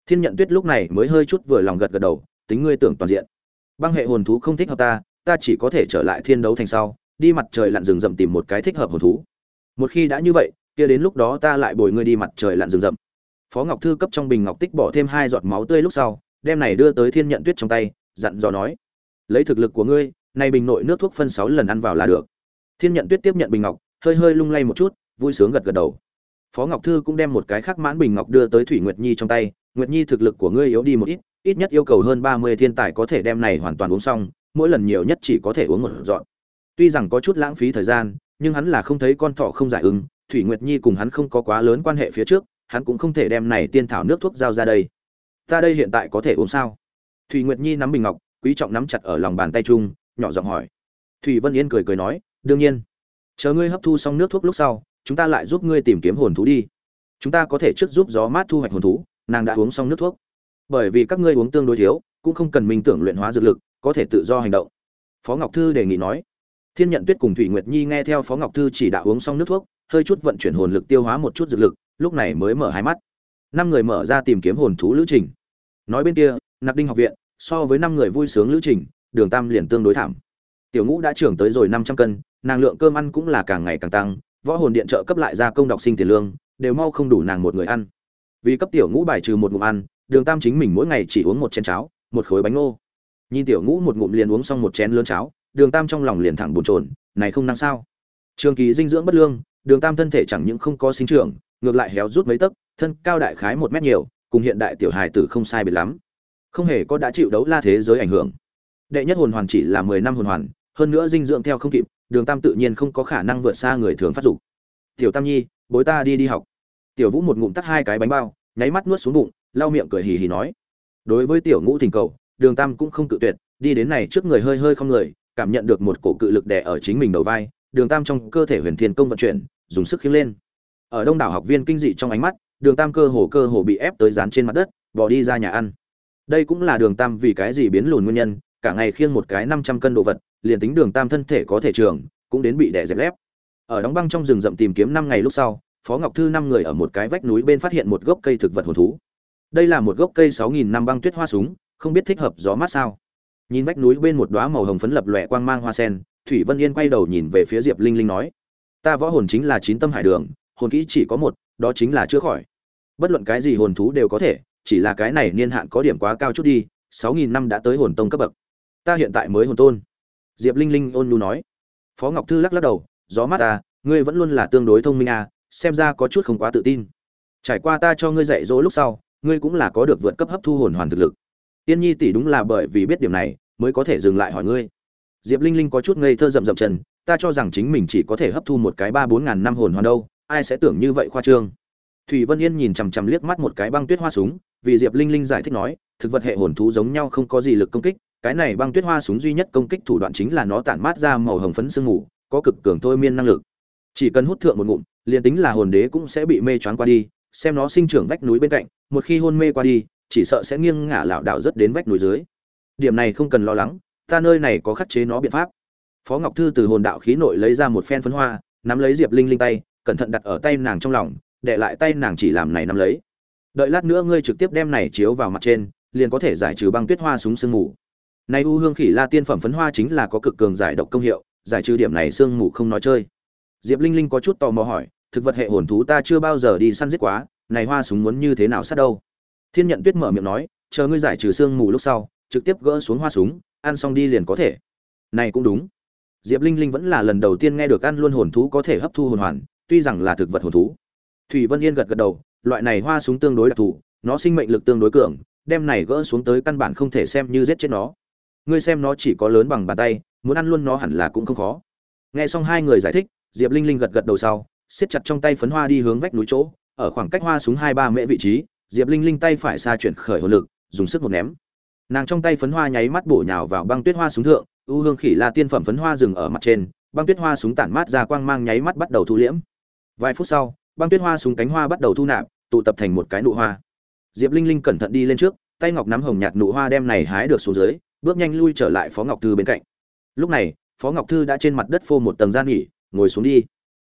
Thiên nhận tuyết lúc này mới hơi chút vừa lòng gật gật đầu, tính ngươi tưởng toàn diện. Băng hệ hồn thú không thích hợp ta ta chỉ có thể trở lại thiên đấu thành sau, đi mặt trời lặn rừng rậm tìm một cái thích hợp hồn thú. Một khi đã như vậy kia đến lúc đó ta lại bồi ngươi đi mặt trời lặn rừng rậm. Phó ngọc thư cấp trong bình ngọc tích bỏ thêm hai giọt máu tươi lúc sau, đem này đưa tới thiên nhận tuyết trong tay, dặn dò nói, lấy thực lực của ngươi nay bình nội nước thuốc phân sáu lần ăn vào là được. Thiên nhận tuyết tiếp nhận bình ngọc, hơi hơi lung lay một chút, vui sướng gật gật đầu. Phó ngọc thư cũng đem một cái khác mãn bình ngọc đưa tới thủy nguyệt nhi trong tay, nguyệt nhi thực lực của ngươi yếu đi một ít ít nhất yêu cầu hơn ba mươi thiên tài có thể đem này hoàn toàn uống xong, mỗi lần nhiều nhất chỉ có thể uống một dọn. Tuy rằng có chút lãng phí thời gian, nhưng hắn là không thấy con thỏ không giải ứng thủy nguyệt nhi cùng hắn không có quá lớn quan hệ phía trước, hắn cũng không thể đem này tiên thảo nước thuốc giao ra đây. Ta đây hiện tại có thể uống sao? Thủy nguyệt nhi nắm bình ngọc, quý trọng nắm chặt ở lòng bàn tay chung, nhỏ giọng hỏi. Thủy vân yên cười cười nói, đương nhiên. Chờ ngươi hấp thu xong nước thuốc lúc sau, chúng ta lại giúp ngươi tìm kiếm hồn thú đi. Chúng ta có thể trước giúp gió mát thu hoạch hồn thú, nàng đã uống xong nước thuốc. Bởi vì các ngươi uống tương đối thiếu, cũng không cần minh tưởng luyện hóa dược lực, có thể tự do hành động. Phó ngọc thư đề nghị nói. Thiên nhận tuyết cùng thủy nguyệt nhi nghe theo phó ngọc thư chỉ đạo uống xong nước thuốc hơi chút vận chuyển hồn lực tiêu hóa một chút dược lực, lúc này mới mở hai mắt. Năm người mở ra tìm kiếm hồn thú lữ trình. Nói bên kia, nặc đinh học viện, so với năm người vui sướng lữ trình, đường tam liền tương đối thảm. Tiểu ngũ đã trưởng tới rồi năm trăm cân, nàng lượng cơm ăn cũng là càng ngày càng tăng, võ hồn điện trợ cấp lại ra công đọc sinh tiền lương, đều mau không đủ nàng một người ăn. Vì cấp tiểu ngũ bài trừ một ngụm ăn, đường tam chính mình mỗi ngày chỉ uống một chén cháo, một khối bánh ngô. Nhìn tiểu ngũ một ngụm liền uống xong một chén lớn cháo, đường tam trong lòng liền thẳng buồn chồn, này không năng sao? Trường kỳ dinh dưỡng bất lương đường tam thân thể chẳng những không có sinh trưởng, ngược lại héo rút mấy tấc, thân cao đại khái một mét nhiều, cùng hiện đại tiểu hài tử không sai biệt lắm. Không hề có đã chịu đấu la thế giới ảnh hưởng. Đệ nhất hồn hoàn chỉ là mười năm hồn hoàn, hơn nữa dinh dưỡng theo không kịp, đường tam tự nhiên không có khả năng vượt xa người thường phát dục. Tiểu tam nhi, bối ta đi đi học. Tiểu vũ một ngụm tắt hai cái bánh bao, nháy mắt nuốt xuống bụng, lau miệng cười hì hì nói. Đối với tiểu ngũ thỉnh cầu, đường tam cũng không cự tuyệt, đi đến này trước người hơi hơi không người, cảm nhận được một cổ cự lực đè ở chính mình đầu vai đường tam trong cơ thể huyền thiên công vận chuyển, dùng sức khiêng lên. Ở đông đảo học viên kinh dị trong ánh mắt, đường tam cơ hồ cơ hồ bị ép tới dán trên mặt đất, bỏ đi ra nhà ăn. Đây cũng là đường tam vì cái gì biến lùn nguyên nhân, cả ngày khiêng một cái năm trăm cân đồ vật, liền tính đường tam thân thể có thể trường cũng đến bị đè dẹp lép. Ở đóng băng trong rừng rậm tìm kiếm năm ngày lúc sau, phó ngọc thư năm người ở một cái vách núi bên phát hiện một gốc cây thực vật hồn thú. Đây là một gốc cây sáu nghìn năm băng tuyết hoa súng, không biết thích hợp gió mát sao. Nhìn vách núi bên một đóa màu hồng phấn lập lòe quang mang hoa sen thủy vân yên quay đầu nhìn về phía diệp linh linh nói, ta võ hồn chính là chín tâm hải đường, hồn kỹ chỉ có một, đó chính là chữa khỏi. Bất luận cái gì hồn thú đều có thể, chỉ là cái này niên hạn có điểm quá cao chút đi, sáu nghìn năm đã tới hồn tông cấp bậc. Ta hiện tại mới hồn tôn. Diệp linh linh ôn nhu nói. Phó ngọc thư lắc lắc đầu, gió mắt ta ngươi vẫn luôn là tương đối thông minh à xem ra có chút không quá tự tin. Trải qua ta cho ngươi dạy dỗ lúc sau, ngươi cũng là có được vượt cấp hấp thu hồn hoàn thực lực. Tiên nhi tỷ đúng là bởi vì biết điểm này, mới có thể dừng lại hỏi ngươi diệp linh linh có chút ngây thơ rậm rậm trần ta cho rằng chính mình chỉ có thể hấp thu một cái ba bốn ngàn năm hồn hoàn đâu, ai sẽ tưởng như vậy khoa trương? Thủy vân yên nhìn chằm chằm liếc mắt một cái băng tuyết hoa súng, vì diệp linh linh giải thích nói, thực vật hệ hồn thú giống nhau không có gì lực công kích, cái này băng tuyết hoa súng duy nhất công kích thủ đoạn chính là nó tản mát ra màu hồng phấn sương mù, có cực cường thôi miên năng lực. Chỉ cần hút thượng một ngụm, liền tính là hồn đế cũng sẽ bị mê choáng qua đi, xem nó sinh trưởng vách núi bên cạnh, một khi hôn mê qua đi, chỉ sợ sẽ nghiêng ngả lảo đảo rất đến vách núi dưới. Điểm này không cần lo lắng ta nơi này có khắc chế nó biện pháp. Phó ngọc thư từ hồn đạo khí nội lấy ra một phen phấn hoa, nắm lấy diệp linh linh tay, cẩn thận đặt ở tay nàng trong lòng, để lại tay nàng chỉ làm này nắm lấy. Đợi lát nữa ngươi trực tiếp đem này chiếu vào mặt trên, liền có thể giải trừ băng tuyết hoa súng sương mù. Này u hương khỉ la tiên phẩm phấn hoa chính là có cực cường giải độc công hiệu, giải trừ điểm này sương mù không nói chơi. Diệp linh linh có chút tò mò hỏi, thực vật hệ hồn thú ta chưa bao giờ đi săn giết quá, này hoa súng muốn như thế nào sát đâu? Thiên nhận tuyết mở miệng nói, chờ ngươi giải trừ sương mù lúc sau, trực tiếp gỡ xuống hoa súng ăn xong đi liền có thể. Này cũng đúng. Diệp linh linh vẫn là lần đầu tiên nghe được ăn luôn hồn thú có thể hấp thu hồn hoàn, tuy rằng là thực vật hồn thú. Thủy vân yên gật gật đầu, loại này hoa súng tương đối đặc thù, nó sinh mệnh lực tương đối cường, đem này gỡ xuống tới căn bản không thể xem như giết chết nó. Ngươi xem nó chỉ có lớn bằng bàn tay, muốn ăn luôn nó hẳn là cũng không khó. Nghe xong hai người giải thích, diệp linh linh gật gật đầu sau, siết chặt trong tay phấn hoa đi hướng vách núi chỗ, ở khoảng cách hoa súng hai ba mễ vị trí, diệp linh linh tay phải xa chuyển khởi hồn lực, dùng sức một ném nàng trong tay phấn hoa nháy mắt bổ nhào vào băng tuyết hoa súng thượng, u hương khỉ la tiên phẩm phấn hoa rừng ở mặt trên, băng tuyết hoa súng tản mát ra quang mang nháy mắt bắt đầu thu liễm. Vài phút sau, băng tuyết hoa súng cánh hoa bắt đầu thu nạp, tụ tập thành một cái nụ hoa. Diệp linh linh cẩn thận đi lên trước, tay ngọc nắm hồng nhạt nụ hoa đem này hái được xuống dưới, bước nhanh lui trở lại phó ngọc thư bên cạnh. Lúc này, phó ngọc thư đã trên mặt đất phô một tầng gian nghỉ, ngồi xuống đi.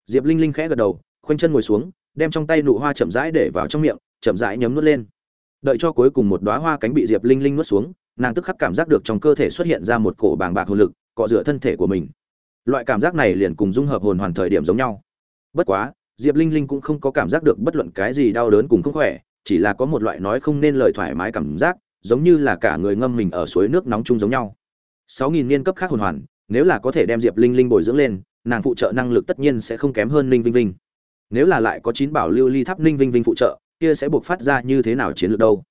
Diệp linh linh khẽ gật đầu, khoanh chân ngồi xuống, đem trong tay nụ hoa chậm rãi để vào trong miệng, chậm rãi nhấm nuốt lên đợi cho cuối cùng một đóa hoa cánh bị diệp linh linh nuốt xuống, nàng tức khắc cảm giác được trong cơ thể xuất hiện ra một cổ bàng bạc hồn lực, cọ rửa thân thể của mình. Loại cảm giác này liền cùng dung hợp hồn hoàn thời điểm giống nhau. Bất quá, diệp linh linh cũng không có cảm giác được bất luận cái gì đau đớn cùng không khỏe, chỉ là có một loại nói không nên lời thoải mái cảm giác, giống như là cả người ngâm mình ở suối nước nóng chung giống nhau. Sáu nghìn niên cấp khác hồn hoàn, nếu là có thể đem diệp linh linh bồi dưỡng lên, nàng phụ trợ năng lực tất nhiên sẽ không kém hơn ninh vinh vinh. Nếu là lại có chín bảo lưu ly tháp ninh vinh vinh phụ trợ kia sẽ buộc phát ra như thế nào chiến lược đâu?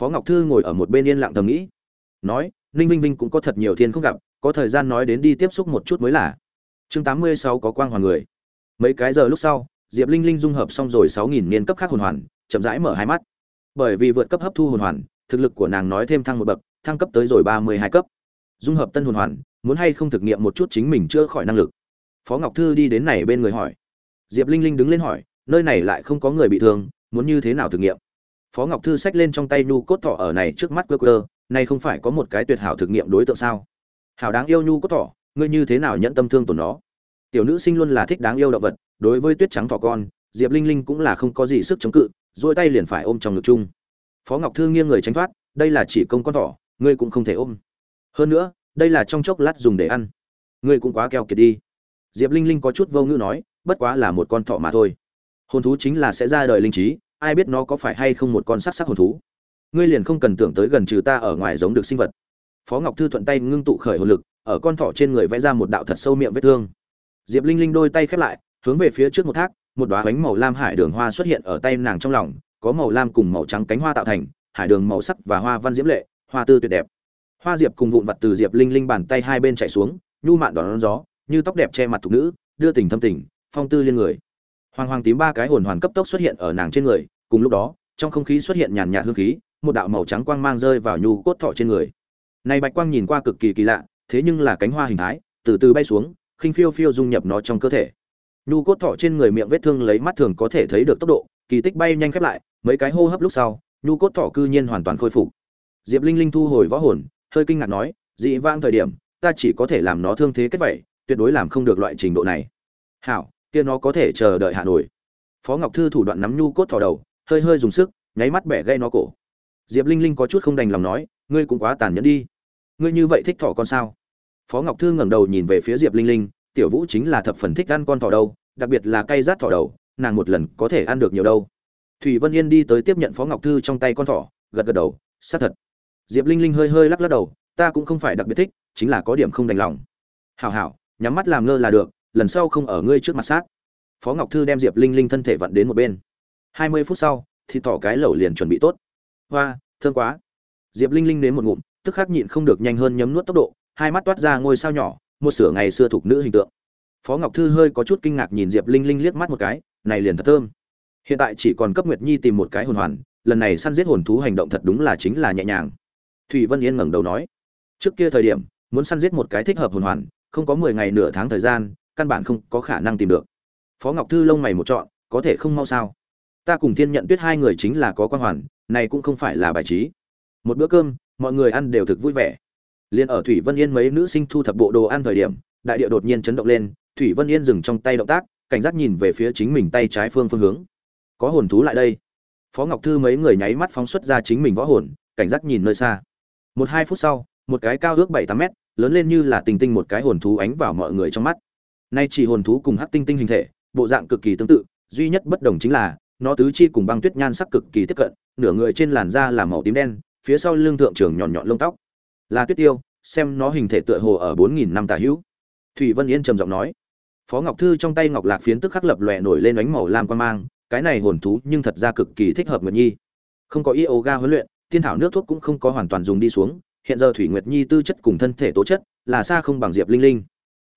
Phó ngọc thư ngồi ở một bên yên lặng thầm nghĩ. Nói, ninh vinh vinh cũng có thật nhiều thiên không gặp, có thời gian nói đến đi tiếp xúc một chút mới là. Chương tám mươi sáu có quang hoàng người. Mấy cái giờ lúc sau, diệp linh linh dung hợp xong rồi sáu nghìn niên cấp khác hồn hoàn, chậm rãi mở hai mắt. Bởi vì vượt cấp hấp thu hồn hoàn, thực lực của nàng nói thêm thăng một bậc, thăng cấp tới rồi ba mươi hai cấp. Dung hợp tân hồn hoàn, muốn hay không thực nghiệm một chút chính mình chữa khỏi năng lực? Phó ngọc thư đi đến này bên người hỏi. Diệp linh linh đứng lên hỏi, nơi này lại không có người bị thương muốn như thế nào thực nghiệm? Phó ngọc thư xách lên trong tay nhu cốt thỏ ở này trước mắt cơ cơ nay không phải có một cái tuyệt hảo thực nghiệm đối tượng sao? Hảo đáng yêu nhu cốt thỏ, ngươi như thế nào nhận tâm thương tổn nó? Tiểu nữ sinh luôn là thích đáng yêu động vật, đối với tuyết trắng thỏ con, diệp linh linh cũng là không có gì sức chống cự dỗi tay liền phải ôm trong ngực chung. Phó ngọc thư nghiêng người tránh thoát, đây là chỉ công con thỏ, ngươi cũng không thể ôm. Hơn nữa, đây là trong chốc lát dùng để ăn. Ngươi cũng quá keo kiệt đi. Diệp linh linh có chút vô ngữ nói, bất quá là một con thỏ mà thôi. Hồn thú chính là sẽ ra đời linh trí ai biết nó có phải hay không một con sắc sắc hồn thú. Ngươi liền không cần tưởng tới gần trừ ta ở ngoài giống được sinh vật. Phó ngọc thư thuận tay ngưng tụ khởi hồn lực ở con thỏ trên người vẽ ra một đạo thật sâu miệng vết thương. Diệp linh linh đôi tay khép lại hướng về phía trước một thác một đóa bánh màu lam hải đường hoa xuất hiện ở tay nàng trong lòng có màu lam cùng màu trắng cánh hoa tạo thành hải đường màu sắc và hoa văn diễm lệ hoa tư tuyệt đẹp. Hoa diệp cùng vụn vặt từ diệp linh linh bàn tay hai bên chạy xuống nhu mạn đón, đón gió như tóc đẹp che mặt thục nữ đưa tình thâm tình phong tư liên người. Hoàng hoàng tím ba cái hồn hoàn cấp tốc xuất hiện ở nàng trên người cùng lúc đó, trong không khí xuất hiện nhàn nhạt hương khí, một đạo màu trắng quang mang rơi vào nhu cốt thọ trên người. Này bạch quang nhìn qua cực kỳ kỳ lạ, thế nhưng là cánh hoa hình thái, từ từ bay xuống, khinh phiêu phiêu dung nhập nó trong cơ thể. Nhu cốt thọ trên người miệng vết thương lấy mắt thường có thể thấy được tốc độ, kỳ tích bay nhanh khép lại, mấy cái hô hấp lúc sau, nhu cốt thọ cư nhiên hoàn toàn khôi phục. Diệp linh linh thu hồi võ hồn, hơi kinh ngạc nói, dị vang thời điểm, ta chỉ có thể làm nó thương thế kết vậy, tuyệt đối làm không được loại trình độ này. Hảo, kia nó có thể chờ đợi hà nội phó ngọc thư thủ đoạn nắm nhu cốt thỏ đầu hơi hơi dùng sức, nháy mắt bẻ gây nó cổ. Diệp linh linh có chút không đành lòng nói, ngươi cũng quá tàn nhẫn đi. Ngươi như vậy thích thỏ con sao? Phó ngọc thư ngẩng đầu nhìn về phía diệp linh linh, tiểu vũ chính là thập phần thích ăn con thỏ đâu, đặc biệt là cay rát thỏ đầu, nàng một lần có thể ăn được nhiều đâu. Thủy vân yên đi tới tiếp nhận phó ngọc thư trong tay con thỏ, gật gật đầu, xác thật. Diệp linh linh hơi hơi lắc lắc đầu, ta cũng không phải đặc biệt thích, chính là có điểm không đành lòng. Hảo hảo, nhắm mắt làm ngơ là được, lần sau không ở ngươi trước mặt sát. Phó ngọc thư đem diệp linh linh thân thể vặn đến một bên hai mươi phút sau thì tỏ cái lẩu liền chuẩn bị tốt. Hoa thương quá. Diệp linh linh đến một ngụm, tức khắc nhịn không được nhanh hơn nhấm nuốt tốc độ, hai mắt toát ra ngôi sao nhỏ, một sửa ngày xưa thuộc nữ hình tượng. Phó ngọc thư hơi có chút kinh ngạc nhìn diệp linh linh liếc mắt một cái, này liền thật thơm. Hiện tại chỉ còn cấp nguyệt nhi tìm một cái hồn hoàn, lần này săn giết hồn thú hành động thật đúng là chính là nhẹ nhàng. Thủy vân yên ngẩng đầu nói, trước kia thời điểm, muốn săn giết một cái thích hợp hồn hoàn, không có mười ngày nửa tháng thời gian, căn bản không có khả năng tìm được. Phó ngọc thư lông mày một chọn có thể không mau sao? Ta cùng thiên nhận tuyết hai người chính là có quan hoàn, này cũng không phải là bài trí. Một bữa cơm, mọi người ăn đều thực vui vẻ. Liền ở thủy vân yên mấy nữ sinh thu thập bộ đồ ăn thời điểm, đại địa đột nhiên chấn động lên, thủy vân yên dừng trong tay động tác, cảnh giác nhìn về phía chính mình tay trái phương phương hướng. Có hồn thú lại đây. Phó ngọc thư mấy người nháy mắt phóng xuất ra chính mình võ hồn, cảnh giác nhìn nơi xa. Một hai phút sau, một cái cao ước bảy tám mét, lớn lên như là tinh tinh một cái hồn thú ánh vào mọi người trong mắt. Nay chỉ hồn thú cùng hắc tinh tinh hình thể, bộ dạng cực kỳ tương tự, duy nhất bất đồng chính là nó tứ chi cùng băng tuyết nhan sắc cực kỳ tiếp cận, nửa người trên làn da là màu tím đen, phía sau lưng thượng trường nhọn nhọn lông tóc. Là tuyết tiêu, xem nó hình thể tựa hồ ở bốn nghìn năm tả hữu. Thủy vân yên trầm giọng nói. Phó ngọc thư trong tay ngọc lạc phiến tức khắc lập lòe nổi lên ánh màu lam quan mang, cái này hồn thú nhưng thật ra cực kỳ thích hợp nguyệt nhi. Không có yoga huấn luyện, tiên thảo nước thuốc cũng không có hoàn toàn dùng đi xuống, hiện giờ thủy nguyệt nhi tư chất cùng thân thể tố chất là xa không bằng diệp linh linh.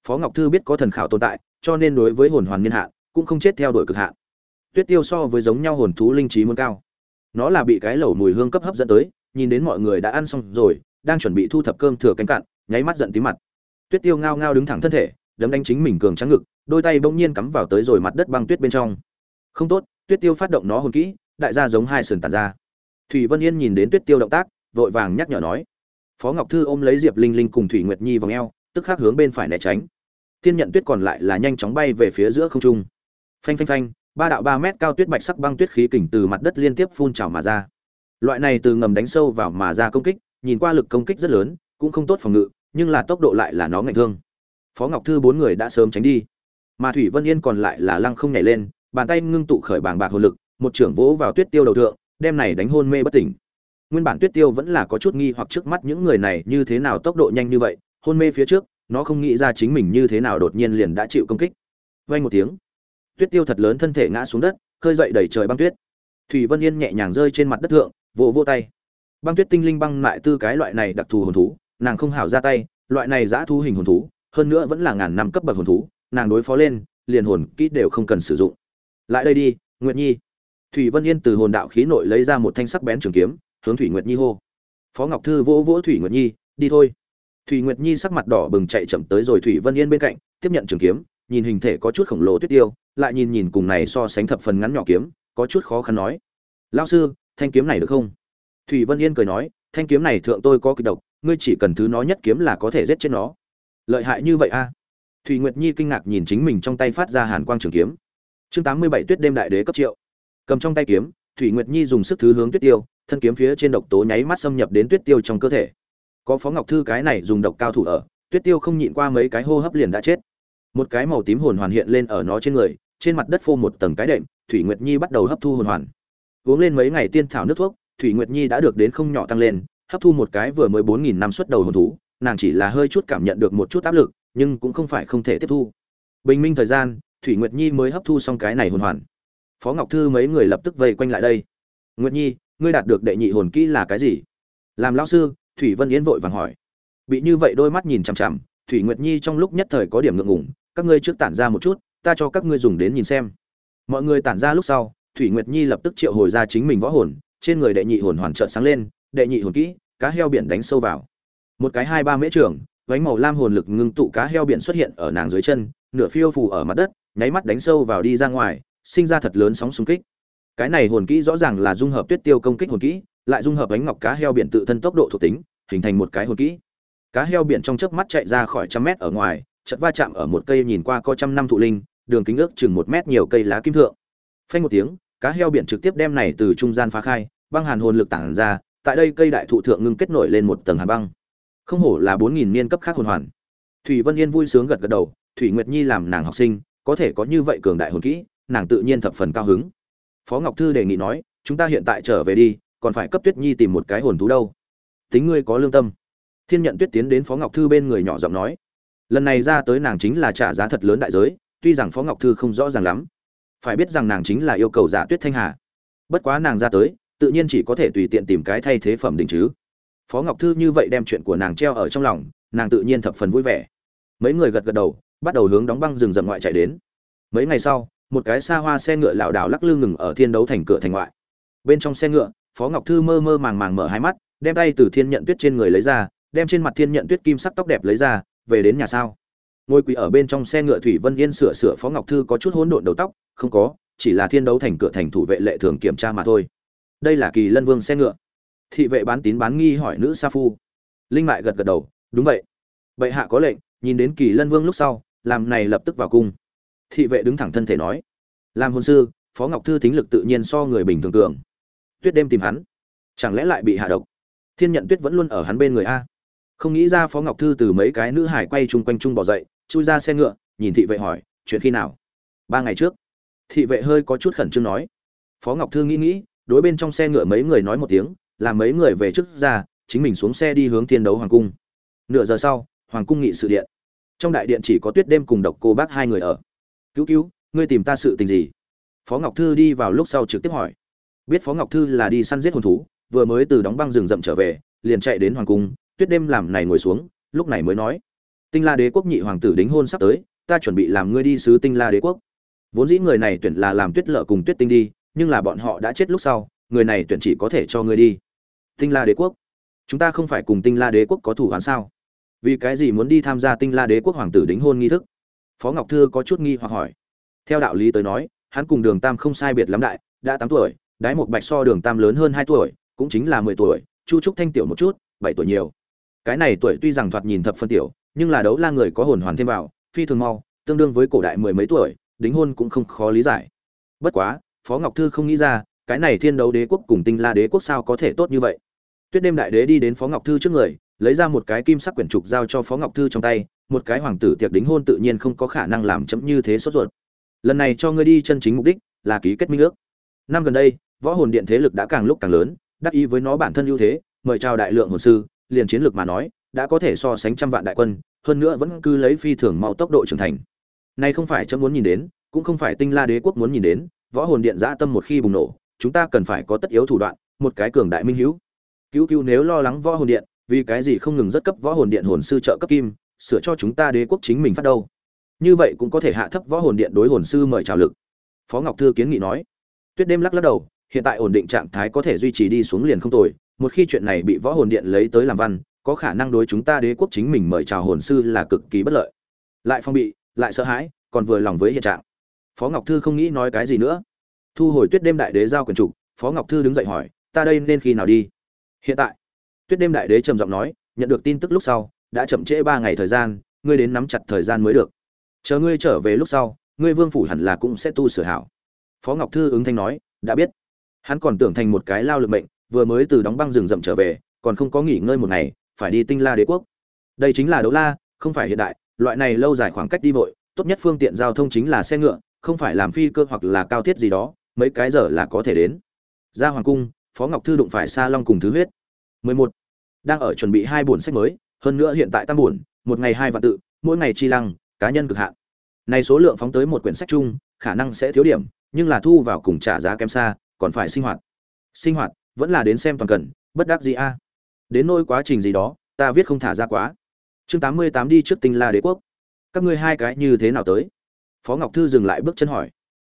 Phó ngọc thư biết có thần khảo tồn tại, cho nên đối với hồn hoàn niên hạn cũng không chết theo đuổi cực hạn tuyết tiêu so với giống nhau hồn thú linh trí muốn cao. Nó là bị cái lẩu mùi hương cấp hấp dẫn tới, nhìn đến mọi người đã ăn xong rồi, đang chuẩn bị thu thập cơm thừa cánh cạn, nháy mắt giận tí mặt. Tuyết tiêu ngao ngao đứng thẳng thân thể, đấm đánh chính mình cường trắng ngực, đôi tay bỗng nhiên cắm vào tới rồi mặt đất băng tuyết bên trong. Không tốt, tuyết tiêu phát động nó hồn kỹ, đại gia giống hai sườn tàn ra. Thủy vân yên nhìn đến tuyết tiêu động tác, vội vàng nhắc nhở nói. Phó ngọc thư ôm lấy diệp linh linh cùng thủy nguyệt nhi vòng eo, tức khắc hướng bên phải né tránh. Thiên nhận tuyết còn lại là nhanh chóng bay về phía giữa không trung. Phanh phanh phanh ba đạo ba mét cao tuyết bạch sắc băng tuyết khí kình từ mặt đất liên tiếp phun trào mà ra. Loại này từ ngầm đánh sâu vào mà ra công kích, nhìn qua lực công kích rất lớn, cũng không tốt phòng ngự, nhưng là tốc độ lại là nó ngạnh thương. Phó ngọc thư bốn người đã sớm tránh đi. Mà thủy vân yên còn lại là lăng không nhảy lên, bàn tay ngưng tụ khởi bàng bạc hồn lực, một trưởng vỗ vào tuyết tiêu đầu thượng, đem này đánh hôn mê bất tỉnh. Nguyên bản tuyết tiêu vẫn là có chút nghi hoặc trước mắt những người này như thế nào tốc độ nhanh như vậy, hôn mê phía trước, nó không nghĩ ra chính mình như thế nào đột nhiên liền đã chịu công kích. Vay một tiếng tuyết tiêu thật lớn thân thể ngã xuống đất, khơi dậy đầy trời băng tuyết. Thủy vân yên nhẹ nhàng rơi trên mặt đất thượng, vỗ vỗ tay. Băng tuyết tinh linh băng lại tư cái loại này đặc thù hồn thú, nàng không hảo ra tay, loại này giã thu hình hồn thú, hơn nữa vẫn là ngàn năm cấp bậc hồn thú, nàng đối phó lên, liền hồn kỹ đều không cần sử dụng. Lại đây đi, nguyệt nhi. Thủy vân yên từ hồn đạo khí nội lấy ra một thanh sắc bén trường kiếm, hướng thủy nguyệt nhi hô. Phó ngọc thư vỗ vỗ thủy nguyệt nhi, đi thôi. Thủy nguyệt nhi sắc mặt đỏ bừng chạy chậm tới rồi thủy vân yên bên cạnh, tiếp nhận trường kiếm, nhìn hình thể có chút khổng lồ tuyết tiêu lại nhìn nhìn cùng này so sánh thập phần ngắn nhỏ kiếm, có chút khó khăn nói. Lão sư, thanh kiếm này được không? Thủy vân yên cười nói, thanh kiếm này thượng tôi có kịch độc, ngươi chỉ cần thứ nó nhất kiếm là có thể giết chết nó. Lợi hại như vậy a? À? thủy nguyệt nhi kinh ngạc nhìn chính mình trong tay phát ra hàn quang trường kiếm. Chương tám mươi bảy tuyết đêm đại đế cấp triệu. Cầm trong tay kiếm, thủy nguyệt nhi dùng sức thứ hướng tuyết tiêu, thân kiếm phía trên độc tố nháy mắt xâm nhập đến tuyết tiêu trong cơ thể. Có phó ngọc thư cái này dùng độc cao thủ ở, tuyết tiêu không nhịn qua mấy cái hô hấp liền đã chết. Một cái màu tím hồn hoàn hiện lên ở nó trên người trên mặt đất phô một tầng cái đệm, thủy nguyệt nhi bắt đầu hấp thu hồn hoàn. Uống lên mấy ngày tiên thảo nước thuốc, thủy nguyệt nhi đã được đến không nhỏ tăng lên, hấp thu một cái vừa mới bốn nghìn năm xuất đầu hồn thú, nàng chỉ là hơi chút cảm nhận được một chút áp lực, nhưng cũng không phải không thể tiếp thu. Bình minh thời gian, thủy nguyệt nhi mới hấp thu xong cái này hồn hoàn. Phó ngọc thư mấy người lập tức vây quanh lại đây. Nguyệt nhi, ngươi đạt được đệ nhị hồn kỹ là cái gì? Làm lão sư, thủy vân yến vội vàng hỏi. Bị như vậy đôi mắt nhìn chằm chằm, thủy nguyệt nhi trong lúc nhất thời có điểm ngượng ngùng, các ngươi trước tản ra một chút ta cho các ngươi dùng đến nhìn xem. Mọi người tản ra lúc sau, thủy nguyệt nhi lập tức triệu hồi ra chính mình võ hồn, trên người đệ nhị hồn hoàn trợn sáng lên, đệ nhị hồn kỹ, cá heo biển đánh sâu vào. Một cái hai ba mễ trường, vánh màu lam hồn lực ngưng tụ cá heo biển xuất hiện ở nàng dưới chân, nửa phiêu phù ở mặt đất, nháy mắt đánh sâu vào đi ra ngoài, sinh ra thật lớn sóng xung kích. Cái này hồn kỹ rõ ràng là dung hợp tuyết tiêu công kích hồn kỹ, lại dung hợp ánh ngọc cá heo biển tự thân tốc độ thuộc tính, hình thành một cái hồn kỹ. Cá heo biển trong chớp mắt chạy ra khỏi trăm mét ở ngoài chật va chạm ở một cây nhìn qua có trăm năm thụ linh, đường kính ước chừng một mét nhiều cây lá kim thượng. Phanh một tiếng, cá heo biển trực tiếp đem này từ trung gian phá khai, băng hàn hồn lực tản ra, tại đây cây đại thụ thượng ngưng kết nổi lên một tầng hàn băng. Không hổ là bốn nghìn niên cấp khác hồn hoàn. Thủy vân yên vui sướng gật gật đầu, thủy nguyệt nhi làm nàng học sinh, có thể có như vậy cường đại hồn kỹ, nàng tự nhiên thập phần cao hứng. Phó ngọc thư đề nghị nói, chúng ta hiện tại trở về đi, còn phải cấp tuyết nhi tìm một cái hồn thú đâu. Tính ngươi có lương tâm. Thiên nhận tuyết tiến đến phó ngọc thư bên người nhỏ giọng nói lần này ra tới nàng chính là trả giá thật lớn đại giới, tuy rằng phó ngọc thư không rõ ràng lắm. Phải biết rằng nàng chính là yêu cầu giả tuyết thanh hà. Bất quá nàng ra tới, tự nhiên chỉ có thể tùy tiện tìm cái thay thế phẩm đình chứ. Phó ngọc thư như vậy đem chuyện của nàng treo ở trong lòng, nàng tự nhiên thập phần vui vẻ. Mấy người gật gật đầu, bắt đầu hướng đóng băng rừng rậm ngoại chạy đến. Mấy ngày sau, một cái xa hoa xe ngựa lảo đảo lắc lư ngừng ở thiên đấu thành cửa thành ngoại. Bên trong xe ngựa, phó ngọc thư mơ mơ màng màng mở hai mắt, đem tay từ thiên nhận tuyết trên người lấy ra, đem trên mặt thiên nhận tuyết kim sắc tóc đẹp lấy ra về đến nhà sao? Ngồi quỳ ở bên trong xe ngựa thủy vân yên sửa sửa phó ngọc thư có chút hỗn độn đầu tóc, không có, chỉ là thiên đấu thành cửa thành thủ vệ lệ thường kiểm tra mà thôi. Đây là kỳ lân vương xe ngựa. Thị vệ bán tín bán nghi hỏi nữ sa phu. Linh mại gật gật đầu, đúng vậy. Bệ hạ có lệnh, nhìn đến kỳ lân vương lúc sau, làm này lập tức vào cung. Thị vệ đứng thẳng thân thể nói, làm hôn sư, phó ngọc thư thính lực tự nhiên so người bình thường cường. Tuyết đêm tìm hắn, chẳng lẽ lại bị hạ độc? Thiên nhận tuyết vẫn luôn ở hắn bên người a không nghĩ ra phó ngọc thư từ mấy cái nữ hải quay chung quanh chung bỏ dậy, chui ra xe ngựa, nhìn thị vệ hỏi, chuyện khi nào? Ba ngày trước. Thị vệ hơi có chút khẩn trương nói. Phó ngọc thư nghĩ nghĩ, đối bên trong xe ngựa mấy người nói một tiếng làm mấy người về trước ra, chính mình xuống xe đi hướng thiên đấu hoàng cung. Nửa giờ sau, hoàng cung nghị sự điện. Trong đại điện chỉ có tuyết đêm cùng độc cô bác hai người ở. Cứu cứu, ngươi tìm ta sự tình gì? Phó ngọc thư đi vào lúc sau trực tiếp hỏi. Biết phó ngọc thư là đi săn giết hồn thú, vừa mới từ đóng băng rừng rậm trở về, liền chạy đến hoàng cung tuyết đêm làm này ngồi xuống, lúc này mới nói. Tinh la đế quốc nhị hoàng tử đính hôn sắp tới, ta chuẩn bị làm ngươi đi sứ tinh la đế quốc. Vốn dĩ người này tuyển là làm tuyết lợ cùng tuyết tinh đi, nhưng là bọn họ đã chết lúc sau, người này tuyển chỉ có thể cho ngươi đi. Tinh la đế quốc. Chúng ta không phải cùng tinh la đế quốc có thủ hoán sao? Vì cái gì muốn đi tham gia tinh la đế quốc hoàng tử đính hôn nghi thức? Phó ngọc thư có chút nghi hoặc hỏi. Theo đạo lý tới nói, hắn cùng đường tam không sai biệt lắm đại, đã tám tuổi, đái một bạch so đường tam lớn hơn hai tuổi, cũng chính là mười tuổi, chu trúc thanh tiểu một chút, bảy tuổi nhiều cái này tuổi tuy rằng thoạt nhìn thập phân tiểu, nhưng là đấu la người có hồn hoàn thêm vào, phi thường mau, tương đương với cổ đại mười mấy tuổi, đính hôn cũng không khó lý giải. Bất quá, phó ngọc thư không nghĩ ra, cái này thiên đấu đế quốc cùng tinh la đế quốc sao có thể tốt như vậy. Tuyết đêm đại đế đi đến phó ngọc thư trước người, lấy ra một cái kim sắc quyển trục giao cho phó ngọc thư trong tay, một cái hoàng tử tiệc đính hôn tự nhiên không có khả năng làm chấm như thế sốt ruột. Lần này cho ngươi đi chân chính mục đích là ký kết minh ước. Năm gần đây, võ hồn điện thế lực đã càng lúc càng lớn, đắc ý với nó bản thân ưu thế, mời chào đại lượng hồn sư liền chiến lược mà nói, đã có thể so sánh trăm vạn đại quân, hơn nữa vẫn cứ lấy phi thường mau tốc độ trưởng thành. Này không phải chấm muốn nhìn đến, cũng không phải tinh la đế quốc muốn nhìn đến, võ hồn điện dã tâm một khi bùng nổ, chúng ta cần phải có tất yếu thủ đoạn, một cái cường đại minh hữu. Cứu cứu nếu lo lắng võ hồn điện, vì cái gì không ngừng rất cấp võ hồn điện hồn sư trợ cấp kim, sửa cho chúng ta đế quốc chính mình phát đâu. Như vậy cũng có thể hạ thấp võ hồn điện đối hồn sư mời trào lực. Phó ngọc thư kiến nghị nói. Tuyết đêm lắc lắc đầu, hiện tại ổn định trạng thái có thể duy trì đi xuống liền không tồi một khi chuyện này bị võ hồn điện lấy tới làm văn, có khả năng đối chúng ta đế quốc chính mình mời chào hồn sư là cực kỳ bất lợi. Lại phong bị, lại sợ hãi, còn vừa lòng với hiện trạng. Phó ngọc thư không nghĩ nói cái gì nữa. Thu hồi tuyết đêm đại đế giao quyền trục phó ngọc thư đứng dậy hỏi, ta đây nên khi nào đi? Hiện tại. Tuyết đêm đại đế trầm giọng nói, nhận được tin tức lúc sau, đã chậm trễ ba ngày thời gian, ngươi đến nắm chặt thời gian mới được. Chờ ngươi trở về lúc sau, ngươi vương phủ hẳn là cũng sẽ tu sửa hảo. Phó ngọc thư ứng thanh nói, đã biết. Hắn còn tưởng thành một cái lao lực mệnh vừa mới từ đóng băng rừng rậm trở về, còn không có nghỉ ngơi một ngày, phải đi tinh la đế quốc. Đây chính là đấu la, không phải hiện đại, loại này lâu dài khoảng cách đi vội, tốt nhất phương tiện giao thông chính là xe ngựa, không phải làm phi cơ hoặc là cao thiết gì đó, mấy cái giờ là có thể đến. Ra hoàng cung, phó ngọc thư đụng phải sa long cùng thứ huyết. 11. đang ở chuẩn bị hai buồn sách mới, hơn nữa hiện tại tam buồn, một ngày hai vạn tự, mỗi ngày chi lăng, cá nhân cực hạn. Này số lượng phóng tới một quyển sách chung, khả năng sẽ thiếu điểm, nhưng là thu vào cùng trả giá kém xa, còn phải sinh hoạt. Sinh hoạt vẫn là đến xem toàn cần bất đắc gì a. Đến nôi quá trình gì đó, ta viết không thả ra quá. Chương 88 đi trước tinh la đế quốc. Các ngươi hai cái như thế nào tới? Phó ngọc thư dừng lại bước chân hỏi.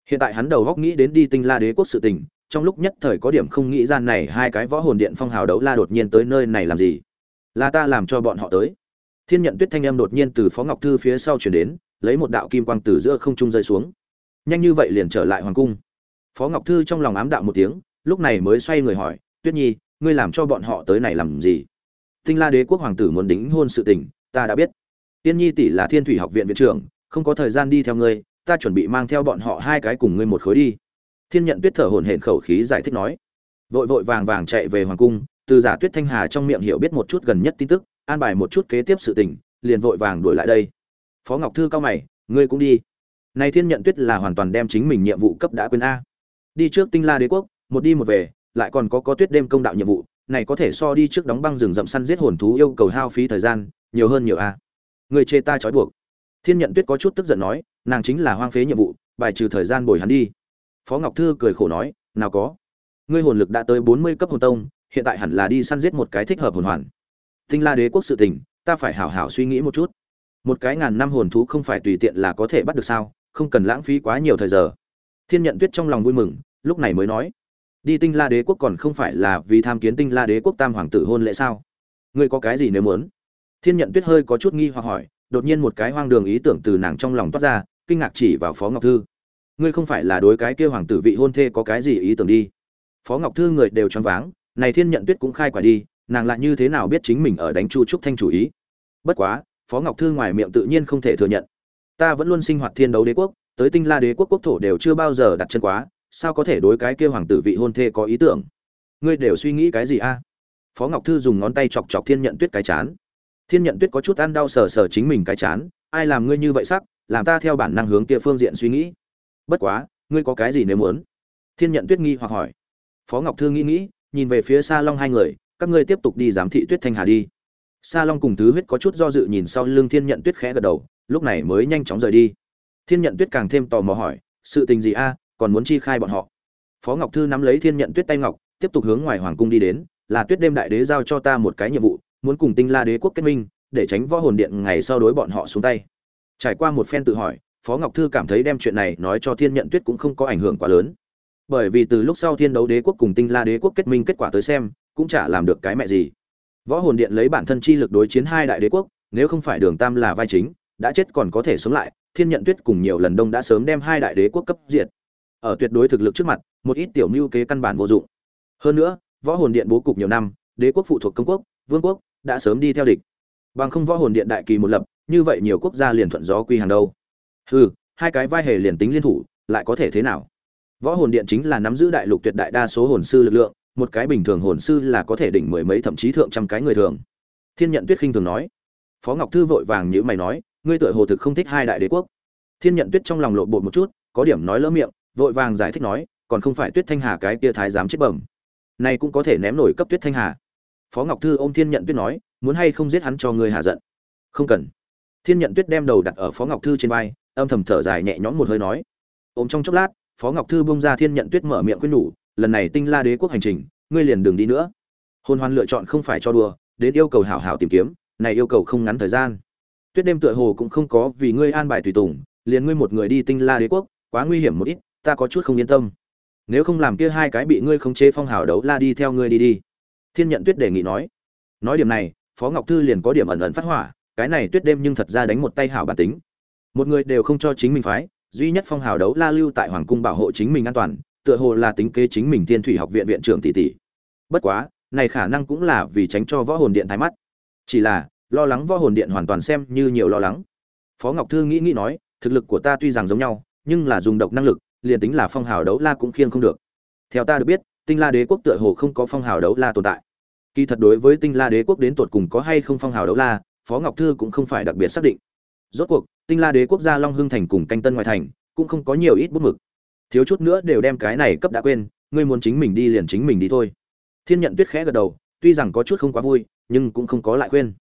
Hiện tại hắn đầu góc nghĩ đến đi tinh la đế quốc sự tình, trong lúc nhất thời có điểm không nghĩ ra này hai cái võ hồn điện phong hào đấu la đột nhiên tới nơi này làm gì. Là ta làm cho bọn họ tới. Thiên nhận tuyết thanh âm đột nhiên từ phó ngọc thư phía sau chuyển đến, lấy một đạo kim quang từ giữa không trung rơi xuống. Nhanh như vậy liền trở lại hoàng cung. Phó ngọc thư trong lòng ám đạo một tiếng lúc này mới xoay người hỏi, tuyết nhi, ngươi làm cho bọn họ tới này làm gì? Tinh la đế quốc hoàng tử muốn đính hôn sự tình, ta đã biết. Tiên nhi tỷ là thiên thủy học viện viện trưởng, không có thời gian đi theo ngươi, ta chuẩn bị mang theo bọn họ hai cái cùng ngươi một khối đi. Thiên nhận tuyết thở hổn hển khẩu khí giải thích nói. Vội vội vàng vàng chạy về hoàng cung, từ giả tuyết thanh hà trong miệng hiểu biết một chút gần nhất tin tức, an bài một chút kế tiếp sự tình, liền vội vàng đuổi lại đây. Phó ngọc thư cao mày, ngươi cũng đi. Nay thiên nhận tuyết là hoàn toàn đem chính mình nhiệm vụ cấp đã quên a. Đi trước tinh la đế quốc một đi một về, lại còn có có tuyết đêm công đạo nhiệm vụ, này có thể so đi trước đóng băng rừng rậm săn giết hồn thú yêu cầu hao phí thời gian, nhiều hơn nhiều a. Người chê ta trói buộc. Thiên nhận tuyết có chút tức giận nói, nàng chính là hoang phế nhiệm vụ, bài trừ thời gian bồi hắn đi. Phó ngọc thư cười khổ nói, nào có. Ngươi hồn lực đã tới bốn mươi cấp hồn tông, hiện tại hẳn là đi săn giết một cái thích hợp hồn hoàn. Tinh la đế quốc sự tình, ta phải hảo hảo suy nghĩ một chút. Một cái ngàn năm hồn thú không phải tùy tiện là có thể bắt được sao, không cần lãng phí quá nhiều thời giờ. Thiên nhận tuyết trong lòng vui mừng, lúc này mới nói đi tinh la đế quốc còn không phải là vì tham kiến tinh la đế quốc tam hoàng tử hôn lễ sao? Ngươi có cái gì nếu muốn? Thiên nhận tuyết hơi có chút nghi hoặc hỏi, đột nhiên một cái hoang đường ý tưởng từ nàng trong lòng toát ra, kinh ngạc chỉ vào phó ngọc thư. Ngươi không phải là đối cái kia hoàng tử vị hôn thê có cái gì ý tưởng đi? Phó ngọc thư người đều choáng váng, này thiên nhận tuyết cũng khai quả đi, nàng lại như thế nào biết chính mình ở đánh chu trúc thanh chủ ý? Bất quá, phó ngọc thư ngoài miệng tự nhiên không thể thừa nhận. Ta vẫn luôn sinh hoạt thiên đấu đế quốc, tới tinh la đế quốc quốc thổ đều chưa bao giờ đặt chân quá sao có thể đối cái kia hoàng tử vị hôn thê có ý tưởng? Ngươi đều suy nghĩ cái gì a? Phó ngọc thư dùng ngón tay chọc chọc thiên nhận tuyết cái chán. Thiên nhận tuyết có chút ăn đau sờ sờ chính mình cái chán, ai làm ngươi như vậy sắc, làm ta theo bản năng hướng kia phương diện suy nghĩ. Bất quá, ngươi có cái gì nếu muốn? Thiên nhận tuyết nghi hoặc hỏi. Phó ngọc thư nghĩ nghĩ, nhìn về phía sa long hai người, các ngươi tiếp tục đi giám thị tuyết thanh hà đi. Sa long cùng tứ huyết có chút do dự nhìn sau lưng thiên nhận tuyết khẽ gật đầu, lúc này mới nhanh chóng rời đi. Thiên nhận tuyết càng thêm tò mò hỏi, sự tình gì a? Còn muốn chi khai bọn họ. Phó ngọc thư nắm lấy thiên nhận tuyết tay ngọc, tiếp tục hướng ngoài hoàng cung đi đến, là tuyết đêm đại đế giao cho ta một cái nhiệm vụ, muốn cùng tinh la đế quốc kết minh, để tránh võ hồn điện ngày sau đối bọn họ xuống tay. Trải qua một phen tự hỏi, phó ngọc thư cảm thấy đem chuyện này nói cho thiên nhận tuyết cũng không có ảnh hưởng quá lớn. Bởi vì từ lúc sau thiên đấu đế quốc cùng tinh la đế quốc kết minh kết quả tới xem, cũng chả làm được cái mẹ gì. Võ hồn điện lấy bản thân chi lực đối chiến hai đại đế quốc, nếu không phải đường tam là vai chính, đã chết còn có thể sống lại, thiên nhận tuyết cùng nhiều lần đông đã sớm đem hai đại đế quốc cấp diệt ở tuyệt đối thực lực trước mặt, một ít tiểu mưu kế căn bản vô dụng. Hơn nữa, võ hồn điện bố cục nhiều năm, đế quốc phụ thuộc công quốc, vương quốc đã sớm đi theo địch. Bằng không võ hồn điện đại kỳ một lập, như vậy nhiều quốc gia liền thuận gió quy hàng đâu. Hừ, hai cái vai hề liền tính liên thủ, lại có thể thế nào? Võ hồn điện chính là nắm giữ đại lục tuyệt đại đa số hồn sư lực lượng, một cái bình thường hồn sư là có thể đỉnh mười mấy thậm chí thượng trăm cái người thường. Thiên nhận tuyết khinh thường nói. Phó ngọc thư vội vàng như mày nói, ngươi tựa hồ thực không thích hai đại đế quốc. Thiên nhận tuyết trong lòng lộ bột một chút, có điểm nói lỡ miệng vội vàng giải thích nói, còn không phải tuyết thanh hà cái kia thái giám chết bẩm. Này cũng có thể ném nổi cấp tuyết thanh hà. Phó ngọc thư ôm thiên nhận tuyết nói, muốn hay không giết hắn cho ngươi hạ giận? Không cần. Thiên nhận tuyết đem đầu đặt ở phó ngọc thư trên vai, âm thầm thở dài nhẹ nhõm một hơi nói. Ôm trong chốc lát, phó ngọc thư bông ra thiên nhận tuyết mở miệng khuyên nhủ, lần này tinh la đế quốc hành trình, ngươi liền đừng đi nữa. Hôn hoan lựa chọn không phải cho đùa, đến yêu cầu hảo hảo tìm kiếm, này yêu cầu không ngắn thời gian. Tuyết đêm tựa hồ cũng không có vì ngươi an bài tùy tùng, liền ngươi một người đi tinh la đế quốc, quá nguy hiểm một ít ta có chút không yên tâm. Nếu không làm kia hai cái bị ngươi khống chế phong hào đấu la đi theo ngươi đi đi. Thiên nhận tuyết đề nghị nói. Nói điểm này, phó ngọc thư liền có điểm ẩn ẩn phát hỏa, cái này tuyết đêm nhưng thật ra đánh một tay hảo bản tính. Một người đều không cho chính mình phái, duy nhất phong hào đấu la lưu tại hoàng cung bảo hộ chính mình an toàn, tựa hồ là tính kế chính mình thiên thủy học viện viện trưởng tỷ tỷ. Bất quá, này khả năng cũng là vì tránh cho võ hồn điện thái mắt. Chỉ là, lo lắng võ hồn điện hoàn toàn xem như nhiều lo lắng. Phó ngọc thư nghĩ nghĩ nói, thực lực của ta tuy rằng giống nhau, nhưng là dùng độc năng lực liền tính là phong hào đấu la cũng khiêng không được. Theo ta được biết, tinh la đế quốc tựa hồ không có phong hào đấu la tồn tại. Kỳ thật đối với tinh la đế quốc đến tột cùng có hay không phong hào đấu la, phó ngọc thư cũng không phải đặc biệt xác định. Rốt cuộc, tinh la đế quốc gia long hưng thành cùng canh tân ngoại thành cũng không có nhiều ít bút mực. Thiếu chút nữa đều đem cái này cấp đã quên, ngươi muốn chính mình đi liền chính mình đi thôi. Thiên nhận tuyết khẽ gật đầu, tuy rằng có chút không quá vui, nhưng cũng không có lại khuyên.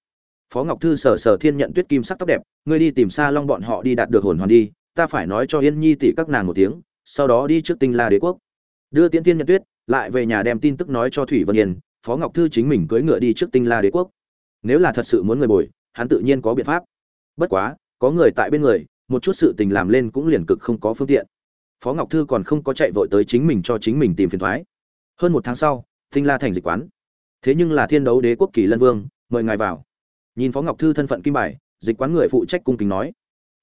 Phó ngọc thư sờ sờ thiên nhận tuyết kim sắc tóc đẹp, ngươi đi tìm xa long bọn họ đi đạt được hồn hoàn đi, ta phải nói cho yên nhi tỷ các nàng một tiếng sau đó đi trước tinh la đế quốc. Đưa tiễn tiên nhận tuyết, lại về nhà đem tin tức nói cho thủy vân yên, phó ngọc thư chính mình cưỡi ngựa đi trước tinh la đế quốc. Nếu là thật sự muốn người bồi, hắn tự nhiên có biện pháp. Bất quá, có người tại bên người, một chút sự tình làm lên cũng liền cực không có phương tiện. Phó ngọc thư còn không có chạy vội tới chính mình cho chính mình tìm phiền thoái. Hơn một tháng sau, tinh la thành dịch quán. Thế nhưng là thiên đấu đế quốc kỳ lân vương, mời ngài vào. Nhìn phó ngọc thư thân phận kim bài, dịch quán người phụ trách cung kính nói.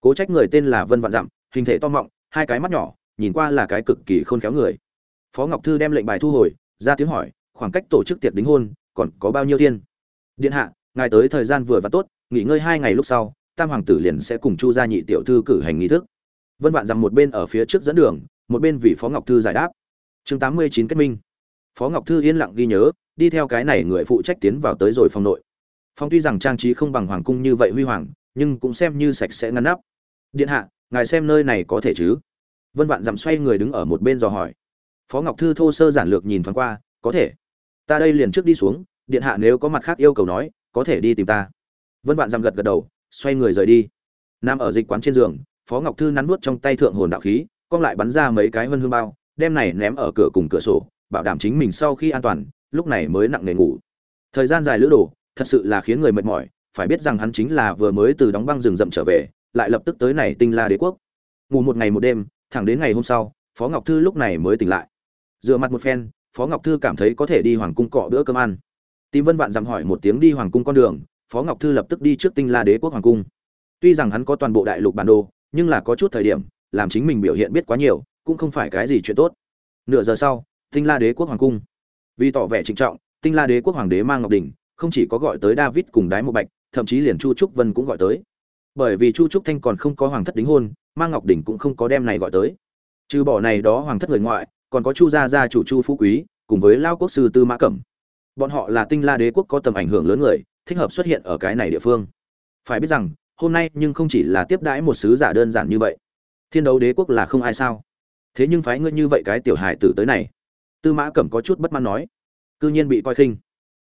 Cố trách người tên là vân vạn dặm, hình thể to mọng, hai cái mắt nhỏ nhìn qua là cái cực kỳ khôn khéo người. Phó ngọc thư đem lệnh bài thu hồi, ra tiếng hỏi, khoảng cách tổ chức tiệc đính hôn, còn có bao nhiêu thiên điện hạ, ngài tới thời gian vừa và tốt, nghỉ ngơi hai ngày lúc sau, tam hoàng tử liền sẽ cùng chu gia nhị tiểu thư cử hành nghi thức. Vân vạn rằng một bên ở phía trước dẫn đường, một bên vì phó ngọc thư giải đáp. Chương tám mươi chín kết minh. Phó ngọc thư yên lặng ghi nhớ, đi theo cái này người phụ trách tiến vào tới rồi phòng nội. Phòng tuy rằng trang trí không bằng hoàng cung như vậy huy hoàng, nhưng cũng xem như sạch sẽ ngăn nắp. Điện hạ, ngài xem nơi này có thể chứ? Vân vạn dặm xoay người đứng ở một bên dò hỏi. Phó ngọc thư thô sơ giản lược nhìn thoáng qua, có thể. Ta đây liền trước đi xuống, điện hạ nếu có mặt khác yêu cầu nói, có thể đi tìm ta. Vân vạn dặm gật gật đầu, xoay người rời đi. Nằm ở dịch quán trên giường, phó ngọc thư nắn nuốt trong tay thượng hồn đạo khí, cong lại bắn ra mấy cái vân hương bao, đem này ném ở cửa cùng cửa sổ, bảo đảm chính mình sau khi an toàn, lúc này mới nặng nề ngủ. Thời gian dài lữ đồ, thật sự là khiến người mệt mỏi, phải biết rằng hắn chính là vừa mới từ đóng băng rừng rậm trở về, lại lập tức tới này tinh la đế quốc. Ngủ một ngày một đêm thẳng đến ngày hôm sau, phó ngọc thư lúc này mới tỉnh lại. Dựa mặt một phen, phó ngọc thư cảm thấy có thể đi hoàng cung cọ bữa cơm ăn. Tim vân vạn dặm hỏi một tiếng đi hoàng cung con đường, phó ngọc thư lập tức đi trước tinh la đế quốc hoàng cung. Tuy rằng hắn có toàn bộ đại lục bản đồ, nhưng là có chút thời điểm, làm chính mình biểu hiện biết quá nhiều, cũng không phải cái gì chuyện tốt. Nửa giờ sau, tinh la đế quốc hoàng cung. Vì tỏ vẻ trịnh trọng, tinh la đế quốc hoàng đế mang ngọc đình, không chỉ có gọi tới david cùng đái một bạch, thậm chí liền chu trúc vân cũng gọi tới. Bởi vì chu trúc thanh còn không có hoàng thất đính hôn mang ngọc đình cũng không có đem này gọi tới. Trừ bỏ này đó hoàng thất người ngoại, còn có chu gia gia chủ chu phú quý, cùng với lao quốc sư tư mã cẩm. Bọn họ là tinh la đế quốc có tầm ảnh hưởng lớn người, thích hợp xuất hiện ở cái này địa phương. Phải biết rằng, hôm nay nhưng không chỉ là tiếp đãi một sứ giả đơn giản như vậy. Thiên đấu đế quốc là không ai sao? Thế nhưng phái ngươi như vậy cái tiểu hài tử tới này. Tư mã cẩm có chút bất mãn nói. Cư nhiên bị coi khinh.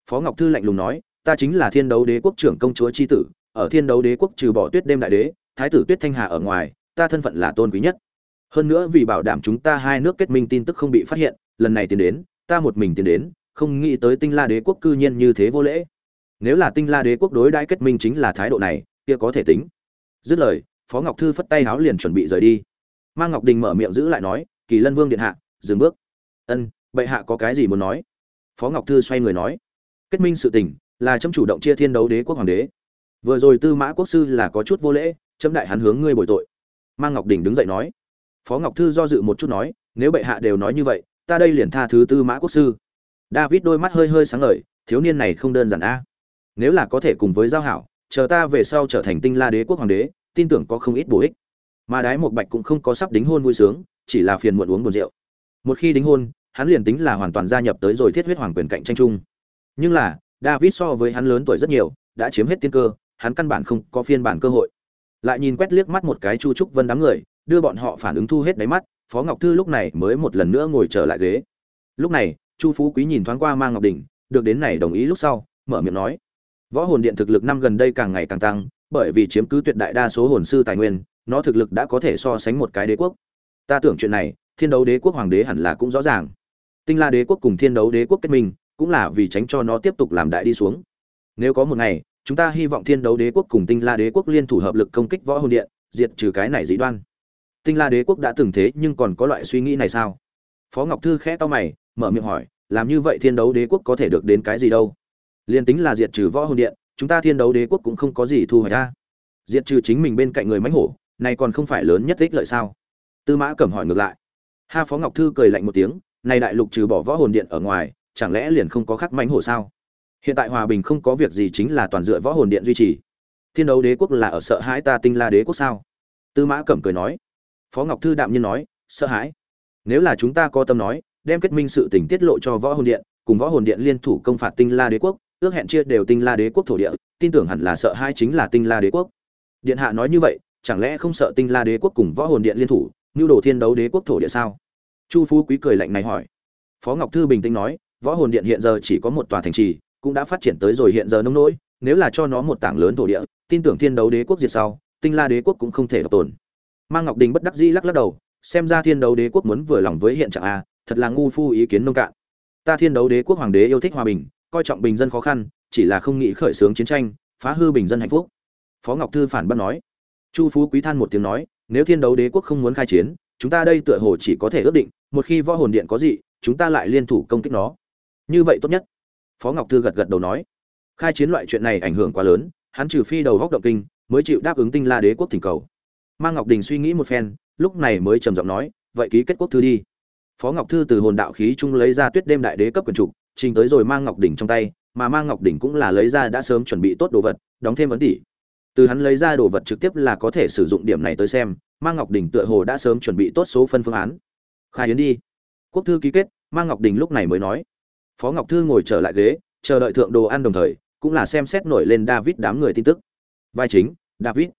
Phó ngọc thư lạnh lùng nói, ta chính là thiên đấu đế quốc trưởng công chúa c h i tử, ở thiên đấu đế quốc trừ bỏ tuyết đêm đại đế, thái tử tuyết thanh hà ở ngoài ta thân phận là tôn quý nhất. Hơn nữa vì bảo đảm chúng ta hai nước kết minh tin tức không bị phát hiện, lần này tiến đến, ta một mình tiến đến, không nghĩ tới tinh la đế quốc cư nhiên như thế vô lễ. Nếu là tinh la đế quốc đối đãi kết minh chính là thái độ này, kia có thể tính. Dứt lời, phó ngọc thư phất tay háo liền chuẩn bị rời đi. Ma ngọc đình mở miệng giữ lại nói, kỳ lân vương điện hạ, dừng bước. Ân, bệ hạ có cái gì muốn nói? Phó ngọc thư xoay người nói, kết minh sự tình là chấm chủ động chia thiên đấu đế quốc hoàng đế. Vừa rồi tư mã quốc sư là có chút vô lễ, chấm đại hắn hướng ngươi bồi tội mang ngọc đình đứng dậy nói, phó ngọc thư do dự một chút nói, nếu bệ hạ đều nói như vậy, ta đây liền tha thứ tư mã quốc sư. David đôi mắt hơi hơi sáng ngời, thiếu niên này không đơn giản a. Nếu là có thể cùng với giao hảo, chờ ta về sau trở thành tinh la đế quốc hoàng đế, tin tưởng có không ít bổ ích. Mà đái một bạch cũng không có sắp đính hôn vui sướng, chỉ là phiền muộn uống buồn rượu. Một khi đính hôn, hắn liền tính là hoàn toàn gia nhập tới rồi thiết huyết hoàng quyền cạnh tranh chung. Nhưng là, david so với hắn lớn tuổi rất nhiều, đã chiếm hết tiên cơ, hắn căn bản không có phiên bản cơ hội lại nhìn quét liếc mắt một cái chu trúc vân đám người, đưa bọn họ phản ứng thu hết đáy mắt, phó ngọc thư lúc này mới một lần nữa ngồi trở lại ghế. Lúc này, chu phú quý nhìn thoáng qua mang ngọc đình được đến này đồng ý lúc sau, mở miệng nói, võ hồn điện thực lực năm gần đây càng ngày càng tăng, bởi vì chiếm cứ tuyệt đại đa số hồn sư tài nguyên, nó thực lực đã có thể so sánh một cái đế quốc. Ta tưởng chuyện này, thiên đấu đế quốc hoàng đế hẳn là cũng rõ ràng. Tinh la đế quốc cùng thiên đấu đế quốc kết minh, cũng là vì tránh cho nó tiếp tục làm đại đi xuống. Nếu có một ngày chúng ta hy vọng thiên đấu đế quốc cùng tinh la đế quốc liên thủ hợp lực công kích võ hồn điện, diệt trừ cái này dĩ đoan. Tinh la đế quốc đã từng thế nhưng còn có loại suy nghĩ này sao? Phó ngọc thư khẽ to mày, mở miệng hỏi, làm như vậy thiên đấu đế quốc có thể được đến cái gì đâu? Liên tính là diệt trừ võ hồn điện, chúng ta thiên đấu đế quốc cũng không có gì thu hoạch ra. Diệt trừ chính mình bên cạnh người mãnh hổ, này còn không phải lớn nhất ích lợi sao? Tư mã cẩm hỏi ngược lại. Ha, phó ngọc thư cười lạnh một tiếng, này đại lục trừ bỏ võ hồn điện ở ngoài, chẳng lẽ liền không có khắc mãnh hổ sao? Hiện tại hòa bình không có việc gì chính là toàn dựa võ hồn điện duy trì. Thiên đấu đế quốc là ở sợ hãi ta tinh la đế quốc sao? Tư mã cẩm cười nói. Phó ngọc thư đạm nhiên nói, sợ hãi. Nếu là chúng ta có tâm nói, đem kết minh sự tình tiết lộ cho võ hồn điện, cùng võ hồn điện liên thủ công phạt tinh la đế quốc, ước hẹn chia đều tinh la đế quốc thổ địa, tin tưởng hẳn là sợ hai chính là tinh la đế quốc. Điện hạ nói như vậy, chẳng lẽ không sợ tinh la đế quốc cùng võ hồn điện liên thủ như đồ thiên đấu đế quốc thổ địa sao? Chu phú quý cười lạnh này hỏi. Phó ngọc thư bình tĩnh nói, võ hồn điện hiện giờ chỉ có một tòa thành trì cũng đã phát triển tới rồi hiện giờ nông nỗi, nếu là cho nó một tảng lớn thổ địa, tin tưởng thiên đấu đế quốc diệt sau, tinh la đế quốc cũng không thể độc tồn. Mang ngọc đình bất đắc dĩ lắc lắc đầu, xem ra thiên đấu đế quốc muốn vừa lòng với hiện trạng a, thật là ngu phu ý kiến nông cạn. Ta thiên đấu đế quốc hoàng đế yêu thích hòa bình, coi trọng bình dân khó khăn, chỉ là không nghĩ khởi xướng chiến tranh, phá hư bình dân hạnh phúc. Phó ngọc thư phản bác nói. Chu phú quý than một tiếng nói, nếu thiên đấu đế quốc không muốn khai chiến, chúng ta đây tựa hồ chỉ có thể ước định, một khi võ hồn điện có gì chúng ta lại liên thủ công kích nó. Như vậy tốt nhất phó ngọc thư gật gật đầu nói, khai chiến loại chuyện này ảnh hưởng quá lớn, hắn trừ phi đầu góc động kinh, mới chịu đáp ứng tinh la đế quốc thỉnh cầu. Mang ngọc đình suy nghĩ một phen, lúc này mới trầm giọng nói, vậy ký kết quốc thư đi. Phó ngọc thư từ hồn đạo khí trung lấy ra tuyết đêm đại đế cấp quyền trục, trình tới rồi mang ngọc Đình trong tay, mà mang ngọc Đình cũng là lấy ra đã sớm chuẩn bị tốt đồ vật, đóng thêm ấn tỷ. Từ hắn lấy ra đồ vật trực tiếp là có thể sử dụng điểm này tới xem mang ngọc Đình tựa hồ đã sớm chuẩn bị tốt số phân phương án. Khai yến đi. Quốc thư ký kết mang ngọc đình lúc này mới nói phó ngọc thư ngồi trở lại ghế, chờ đợi thượng đồ ăn đồng thời, cũng là xem xét nổi lên david đám người tin tức. Vai chính, david.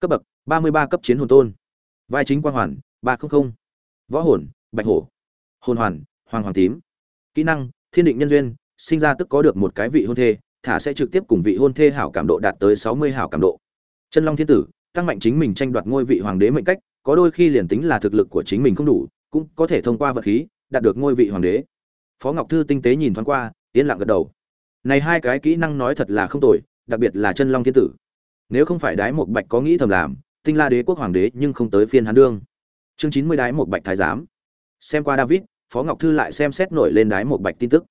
Cấp bậc, ba mươi ba cấp chiến hồn tôn. Vai chính quang hoàn, ba trăm linh võ hồn, bạch hổ. Hồn hoàn, hoàng hoàng tím. Kỹ năng, thiên định nhân duyên, sinh ra tức có được một cái vị hôn thê, thả sẽ trực tiếp cùng vị hôn thê hảo cảm độ đạt tới sáu mươi hảo cảm độ. Chân long thiên tử, tăng mạnh chính mình tranh đoạt ngôi vị hoàng đế mệnh cách, có đôi khi liền tính là thực lực của chính mình không đủ, cũng có thể thông qua vật khí, đạt được ngôi vị hoàng đế phó ngọc thư tinh tế nhìn thoáng qua, yên lặng gật đầu. Này hai cái kỹ năng nói thật là không tồi, đặc biệt là chân long thiên tử. Nếu không phải đái một bạch có nghĩ thầm làm, tinh la đế quốc hoàng đế nhưng không tới phiên hán đương. Chương chín mươi đái một bạch thái giám. Xem qua david, phó ngọc thư lại xem xét nổi lên đái một bạch tin tức.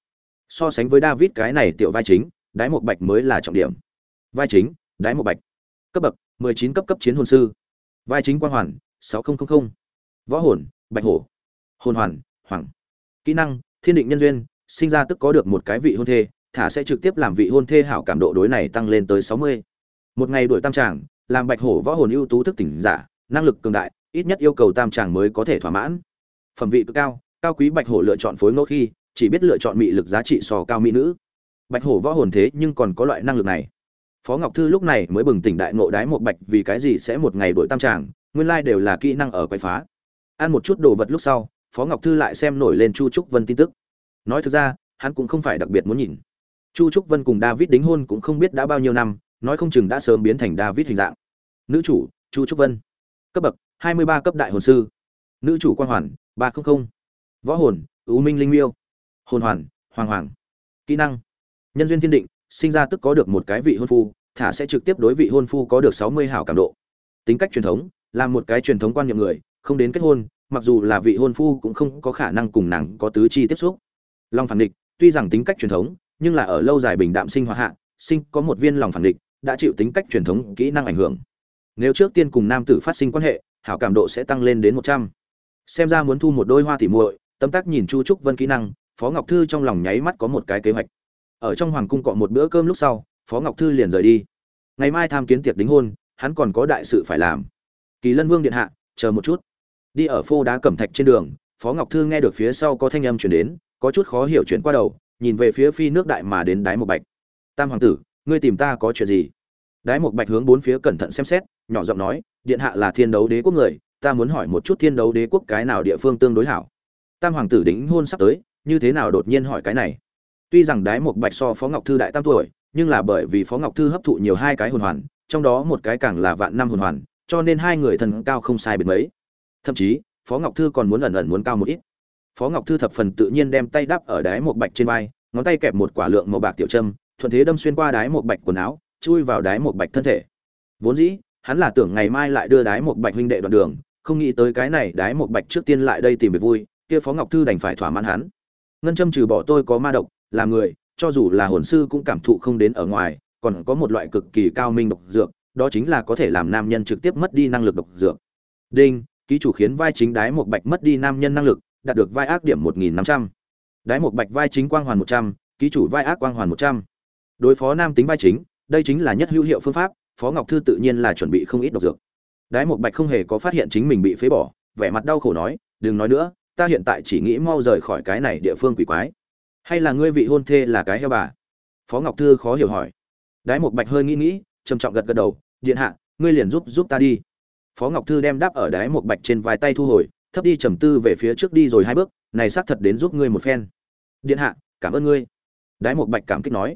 So sánh với david cái này tiểu vai chính, đái một bạch mới là trọng điểm. Vai chính, đái một bạch. Cấp bậc 19 cấp cấp chiến hồn sư. Vai chính quan hoàn 6000 võ hồn, bạch hổ. Hồn hoàn, hoàng. Kỹ năng thiên định nhân duyên, sinh ra tức có được một cái vị hôn thê, thả sẽ trực tiếp làm vị hôn thê hảo cảm độ đối này tăng lên tới 60. một ngày đuổi tam tràng, làm bạch hổ võ hồn ưu tú thức tỉnh giả, năng lực cường đại, ít nhất yêu cầu tam tràng mới có thể thỏa mãn. Phẩm vị cực cao cao quý bạch hổ lựa chọn phối ngẫu khi, chỉ biết lựa chọn mị lực giá trị so cao mỹ nữ. Bạch hổ võ hồn thế nhưng còn có loại năng lực này. Phó ngọc thư lúc này mới bừng tỉnh đại ngộ đái một bạch vì cái gì sẽ một ngày đuổi tam tràng, nguyên lai đều là kỹ năng ở quậy phá. Ăn một chút đồ vật lúc sau phó ngọc thư lại xem nổi lên chu trúc vân tin tức. Nói thực ra, hắn cũng không phải đặc biệt muốn nhìn. Chu trúc vân cùng david đính hôn cũng không biết đã bao nhiêu năm, nói không chừng đã sớm biến thành david hình dạng. Nữ chủ, chu trúc vân. Cấp bậc 23 cấp đại hồn sư. Nữ chủ quan hoàn 300 võ hồn ưu minh linh miêu. Hồn hoàn, hoàng hoàng. Kỹ năng, nhân duyên thiên định, sinh ra tức có được một cái vị hôn phu, thả sẽ trực tiếp đối vị hôn phu có được 60 hảo cảm độ. Tính cách truyền thống, là một cái truyền thống quan niệm người, không đến kết hôn mặc dù là vị hôn phu cũng không có khả năng cùng nàng có tứ chi tiếp xúc. Lòng phản địch, tuy rằng tính cách truyền thống, nhưng là ở lâu dài bình đạm sinh hoạt hạ, sinh có một viên lòng phản địch, đã chịu tính cách truyền thống kỹ năng ảnh hưởng. Nếu trước tiên cùng nam tử phát sinh quan hệ, hảo cảm độ sẽ tăng lên đến một trăm. Xem ra muốn thu một đôi hoa tỉ muội, tâm tác nhìn chu trúc vân kỹ năng, phó ngọc thư trong lòng nháy mắt có một cái kế hoạch. Ở trong hoàng cung cọ một bữa cơm lúc sau, phó ngọc thư liền rời đi. Ngày mai tham kiến tiệc đính hôn, hắn còn có đại sự phải làm. Kỳ lân vương điện hạ, chờ một chút đi ở phô đá cẩm thạch trên đường, phó ngọc thư nghe được phía sau có thanh âm chuyển đến, có chút khó hiểu chuyển qua đầu, nhìn về phía phi nước đại mà đến đái một bạch. Tam hoàng tử, ngươi tìm ta có chuyện gì? Đái một bạch hướng bốn phía cẩn thận xem xét, nhỏ giọng nói, điện hạ là thiên đấu đế quốc người, ta muốn hỏi một chút thiên đấu đế quốc cái nào địa phương tương đối hảo? Tam hoàng tử đính hôn sắp tới, như thế nào đột nhiên hỏi cái này? Tuy rằng đái một bạch so phó ngọc thư đại tam tuổi, nhưng là bởi vì phó ngọc thư hấp thụ nhiều hai cái hồn hoàn, trong đó một cái càng là vạn năm hồn hoàn, cho nên hai người thần cao không sai biệt mấy thậm chí, phó ngọc thư còn muốn ẩn ẩn muốn cao một ít. Phó ngọc thư thập phần tự nhiên đem tay đắp ở đái một bạch trên vai, ngón tay kẹp một quả lượng màu bạc tiểu trâm thuận thế đâm xuyên qua đái một bạch quần áo, chui vào đái một bạch thân thể. Vốn dĩ, hắn là tưởng ngày mai lại đưa đái một bạch huynh đệ đoạn đường, không nghĩ tới cái này đái một bạch trước tiên lại đây tìm việc vui, kia phó ngọc thư đành phải thỏa mãn hắn. Ngân châm trừ bỏ tôi có ma độc, là người, cho dù là hồn sư cũng cảm thụ không đến ở ngoài, còn có một loại cực kỳ cao minh độc dược, đó chính là có thể làm nam nhân trực tiếp mất đi năng lực độc dược. Đinh! Ký chủ khiến vai chính đái một bạch mất đi nam nhân năng lực, đạt được vai ác điểm một nghìn năm trăm. Đái một bạch vai chính quang hoàn một trăm, ký chủ vai ác quang hoàn một trăm. Đối phó nam tính vai chính, đây chính là nhất hữu hiệu phương pháp, phó ngọc thư tự nhiên là chuẩn bị không ít độc dược. Đái một bạch không hề có phát hiện chính mình bị phế bỏ, vẻ mặt đau khổ nói, đừng nói nữa, ta hiện tại chỉ nghĩ mau rời khỏi cái này địa phương quỷ quái. Hay là ngươi vị hôn thê là cái heo bà? Phó ngọc thư khó hiểu hỏi. Đái một bạch hơi nghĩ nghĩ, trầm trọng gật gật đầu, điện hạ, ngươi liền giúp giúp ta đi phó ngọc thư đem đáp ở đái một bạch trên vài tay thu hồi, thấp đi trầm tư về phía trước đi rồi hai bước, này xác thật đến giúp ngươi một phen. Điện hạ, cảm ơn ngươi. Đái một bạch cảm kích nói.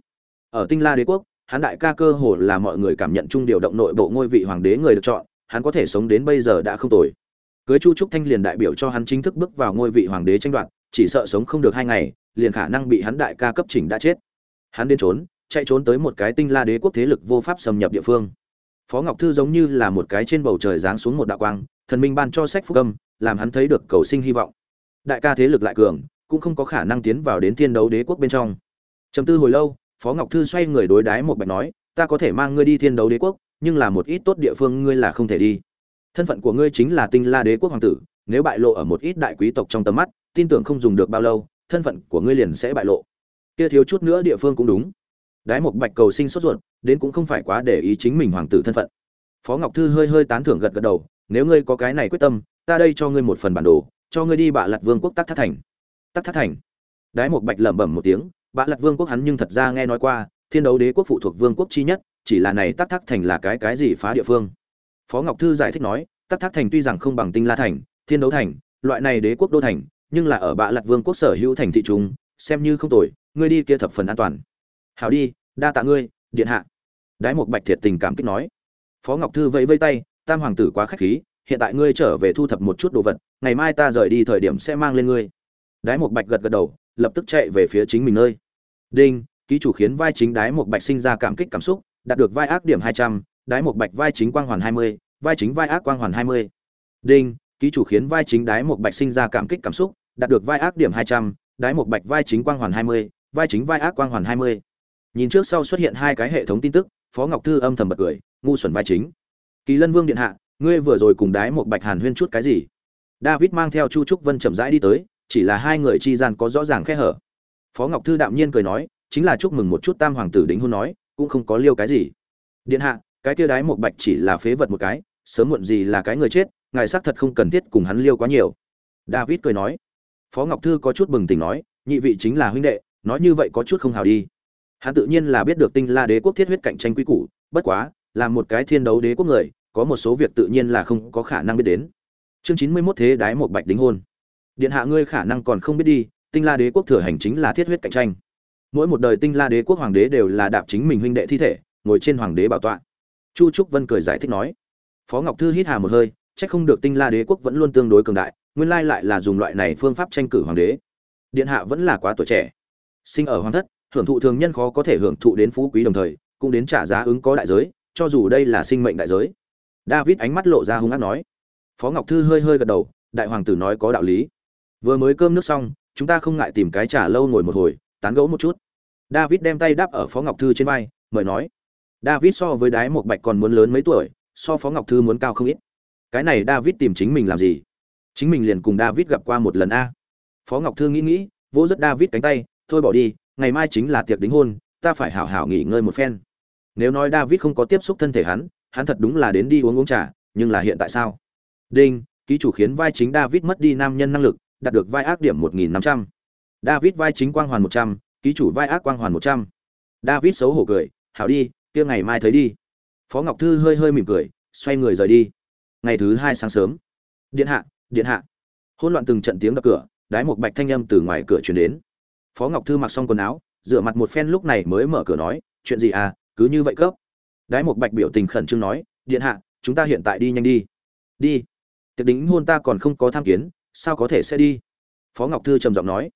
Ở tinh la đế quốc, hắn đại ca cơ hồ là mọi người cảm nhận chung điều động nội bộ ngôi vị hoàng đế người được chọn, hắn có thể sống đến bây giờ đã không tồi. Cưới chu trúc thanh liền đại biểu cho hắn chính thức bước vào ngôi vị hoàng đế tranh đoạt, chỉ sợ sống không được hai ngày, liền khả năng bị hắn đại ca cấp chỉnh đã chết. Hắn đến trốn, chạy trốn tới một cái tinh la đế quốc thế lực vô pháp xâm nhập địa phương phó ngọc thư giống như là một cái trên bầu trời giáng xuống một đạo quang, thần minh ban cho sách phúc âm, làm hắn thấy được cầu sinh hy vọng. Đại ca thế lực lại cường, cũng không có khả năng tiến vào đến thiên đấu đế quốc bên trong. Chấm tư hồi lâu, phó ngọc thư xoay người đối đái một bạch nói, ta có thể mang ngươi đi thiên đấu đế quốc, nhưng là một ít tốt địa phương ngươi là không thể đi. Thân phận của ngươi chính là tinh la đế quốc hoàng tử, nếu bại lộ ở một ít đại quý tộc trong tầm mắt, tin tưởng không dùng được bao lâu, thân phận của ngươi liền sẽ bại lộ. Kia thiếu chút nữa địa phương cũng đúng đái một bạch cầu sinh sốt ruột, đến cũng không phải quá để ý chính mình hoàng tử thân phận. Phó ngọc thư hơi hơi tán thưởng gật gật đầu, nếu ngươi có cái này quyết tâm, ta đây cho ngươi một phần bản đồ, cho ngươi đi bạ lặt vương quốc tắc Thất thành. Tắc Thất thành. Đái một bạch lẩm bẩm một tiếng, bạ lặt vương quốc hắn nhưng thật ra nghe nói qua, thiên đấu đế quốc phụ thuộc vương quốc chi nhất, chỉ là này tắc thác thành là cái cái gì phá địa phương? Phó ngọc thư giải thích nói, tắc thác thành tuy rằng không bằng tinh la thành, thiên đấu thành, loại này đế quốc đô thành, nhưng là ở bạ lặt vương quốc sở hữu thành thị trung xem như không tồi, ngươi đi kia thập phần an toàn hảo đi, đa tạ ngươi, điện hạ. Đái một bạch thiệt tình cảm kích nói. Phó ngọc thư vẫy vây tay, tam hoàng tử quá khách khí, hiện tại ngươi trở về thu thập một chút đồ vật, ngày mai ta rời đi thời điểm sẽ mang lên ngươi. Đái một bạch gật gật đầu, lập tức chạy về phía chính mình nơi. Đinh, ký chủ khiến vai chính đái một bạch sinh ra cảm kích cảm xúc, đạt được vai ác điểm hai trăm, đái một bạch vai chính quang hoàn hai mươi, vai chính vai ác quang hoàn hai mươi. Đinh, ký chủ khiến vai chính đái một bạch sinh ra cảm kích cảm xúc, đạt được vai ác điểm hai trăm, đái một bạch vai chính quang hoàn hai mươi, vai chính vai ác quang hoàn hai mươi nhìn trước sau xuất hiện hai cái hệ thống tin tức, phó ngọc thư âm thầm bật cười, ngu xuẩn vai chính. Kỳ lân vương điện hạ, ngươi vừa rồi cùng đái một bạch hàn huyên chút cái gì? David mang theo chu trúc vân chậm rãi đi tới, chỉ là hai người chi gian có rõ ràng khe hở. Phó ngọc thư đạm nhiên cười nói, chính là chúc mừng một chút tam hoàng tử đính hôn nói, cũng không có liêu cái gì. Điện hạ, cái kia đái một bạch chỉ là phế vật một cái, sớm muộn gì là cái người chết, ngài xác thật không cần thiết cùng hắn liêu quá nhiều. David cười nói. Phó ngọc thư có chút bừng tỉnh nói, nhị vị chính là huynh đệ, nói như vậy có chút không hào đi hắn tự nhiên là biết được tinh la đế quốc thiết huyết cạnh tranh quy củ, bất quá, là một cái thiên đấu đế quốc người, có một số việc tự nhiên là không có khả năng biết đến. Chương chín mươi 91 thế đái một bạch đính hôn. Điện hạ ngươi khả năng còn không biết đi, tinh la đế quốc thừa hành chính là thiết huyết cạnh tranh. Mỗi một đời tinh la đế quốc hoàng đế đều là đạp chính mình huynh đệ thi thể, ngồi trên hoàng đế bảo tọa. Chu trúc vân cười giải thích nói. Phó ngọc thư hít hà một hơi, chắc không được tinh la đế quốc vẫn luôn tương đối cường đại, nguyên lai lại là dùng loại này phương pháp tranh cử hoàng đế. Điện hạ vẫn là quá tuổi trẻ. Sinh ở hoàng thất hưởng thụ thường nhân khó có thể hưởng thụ đến phú quý đồng thời, cũng đến trả giá ứng có đại giới, cho dù đây là sinh mệnh đại giới. David ánh mắt lộ ra hung ác nói. Phó ngọc thư hơi hơi gật đầu, đại hoàng tử nói có đạo lý. Vừa mới cơm nước xong, chúng ta không ngại tìm cái trả lâu ngồi một hồi, tán gẫu một chút. David đem tay đáp ở phó ngọc thư trên vai, mời nói. David so với đái một bạch còn muốn lớn mấy tuổi, so phó ngọc thư muốn cao không ít. Cái này david tìm chính mình làm gì? Chính mình liền cùng david gặp qua một lần a. Phó ngọc thư nghĩ nghĩ, vỗ rất david cánh tay, thôi bỏ đi ngày mai chính là tiệc đính hôn ta phải hảo hảo nghỉ ngơi một phen nếu nói david không có tiếp xúc thân thể hắn hắn thật đúng là đến đi uống uống trà nhưng là hiện tại sao đinh ký chủ khiến vai chính david mất đi nam nhân năng lực đạt được vai ác điểm 1500. David vai chính quang hoàn 100, ký chủ vai ác quang hoàn 100. David xấu hổ cười, "Hảo đi, kia ngày mai thấy đi." Phó Ngọc Thư hơi hơi mỉm cười, xoay người rời đi. Ngày thứ hai sáng sớm, điện hạ, điện hạ. Hỗn loạn từng trận tiếng đập cửa, đái một bạch thanh âm từ ngoài cửa truyền đến. Phó Ngọc Thư mặc xong quần áo, rửa mặt một phen lúc này mới mở cửa nói, "Chuyện gì à, cứ như vậy cấp?" Đái một bạch biểu tình khẩn trương nói, "Điện hạ, chúng ta hiện tại đi nhanh đi." "Đi." Tiệc đính hôn ta còn không có tham kiến, sao có thể sẽ đi phó ngọc thư trầm giọng nói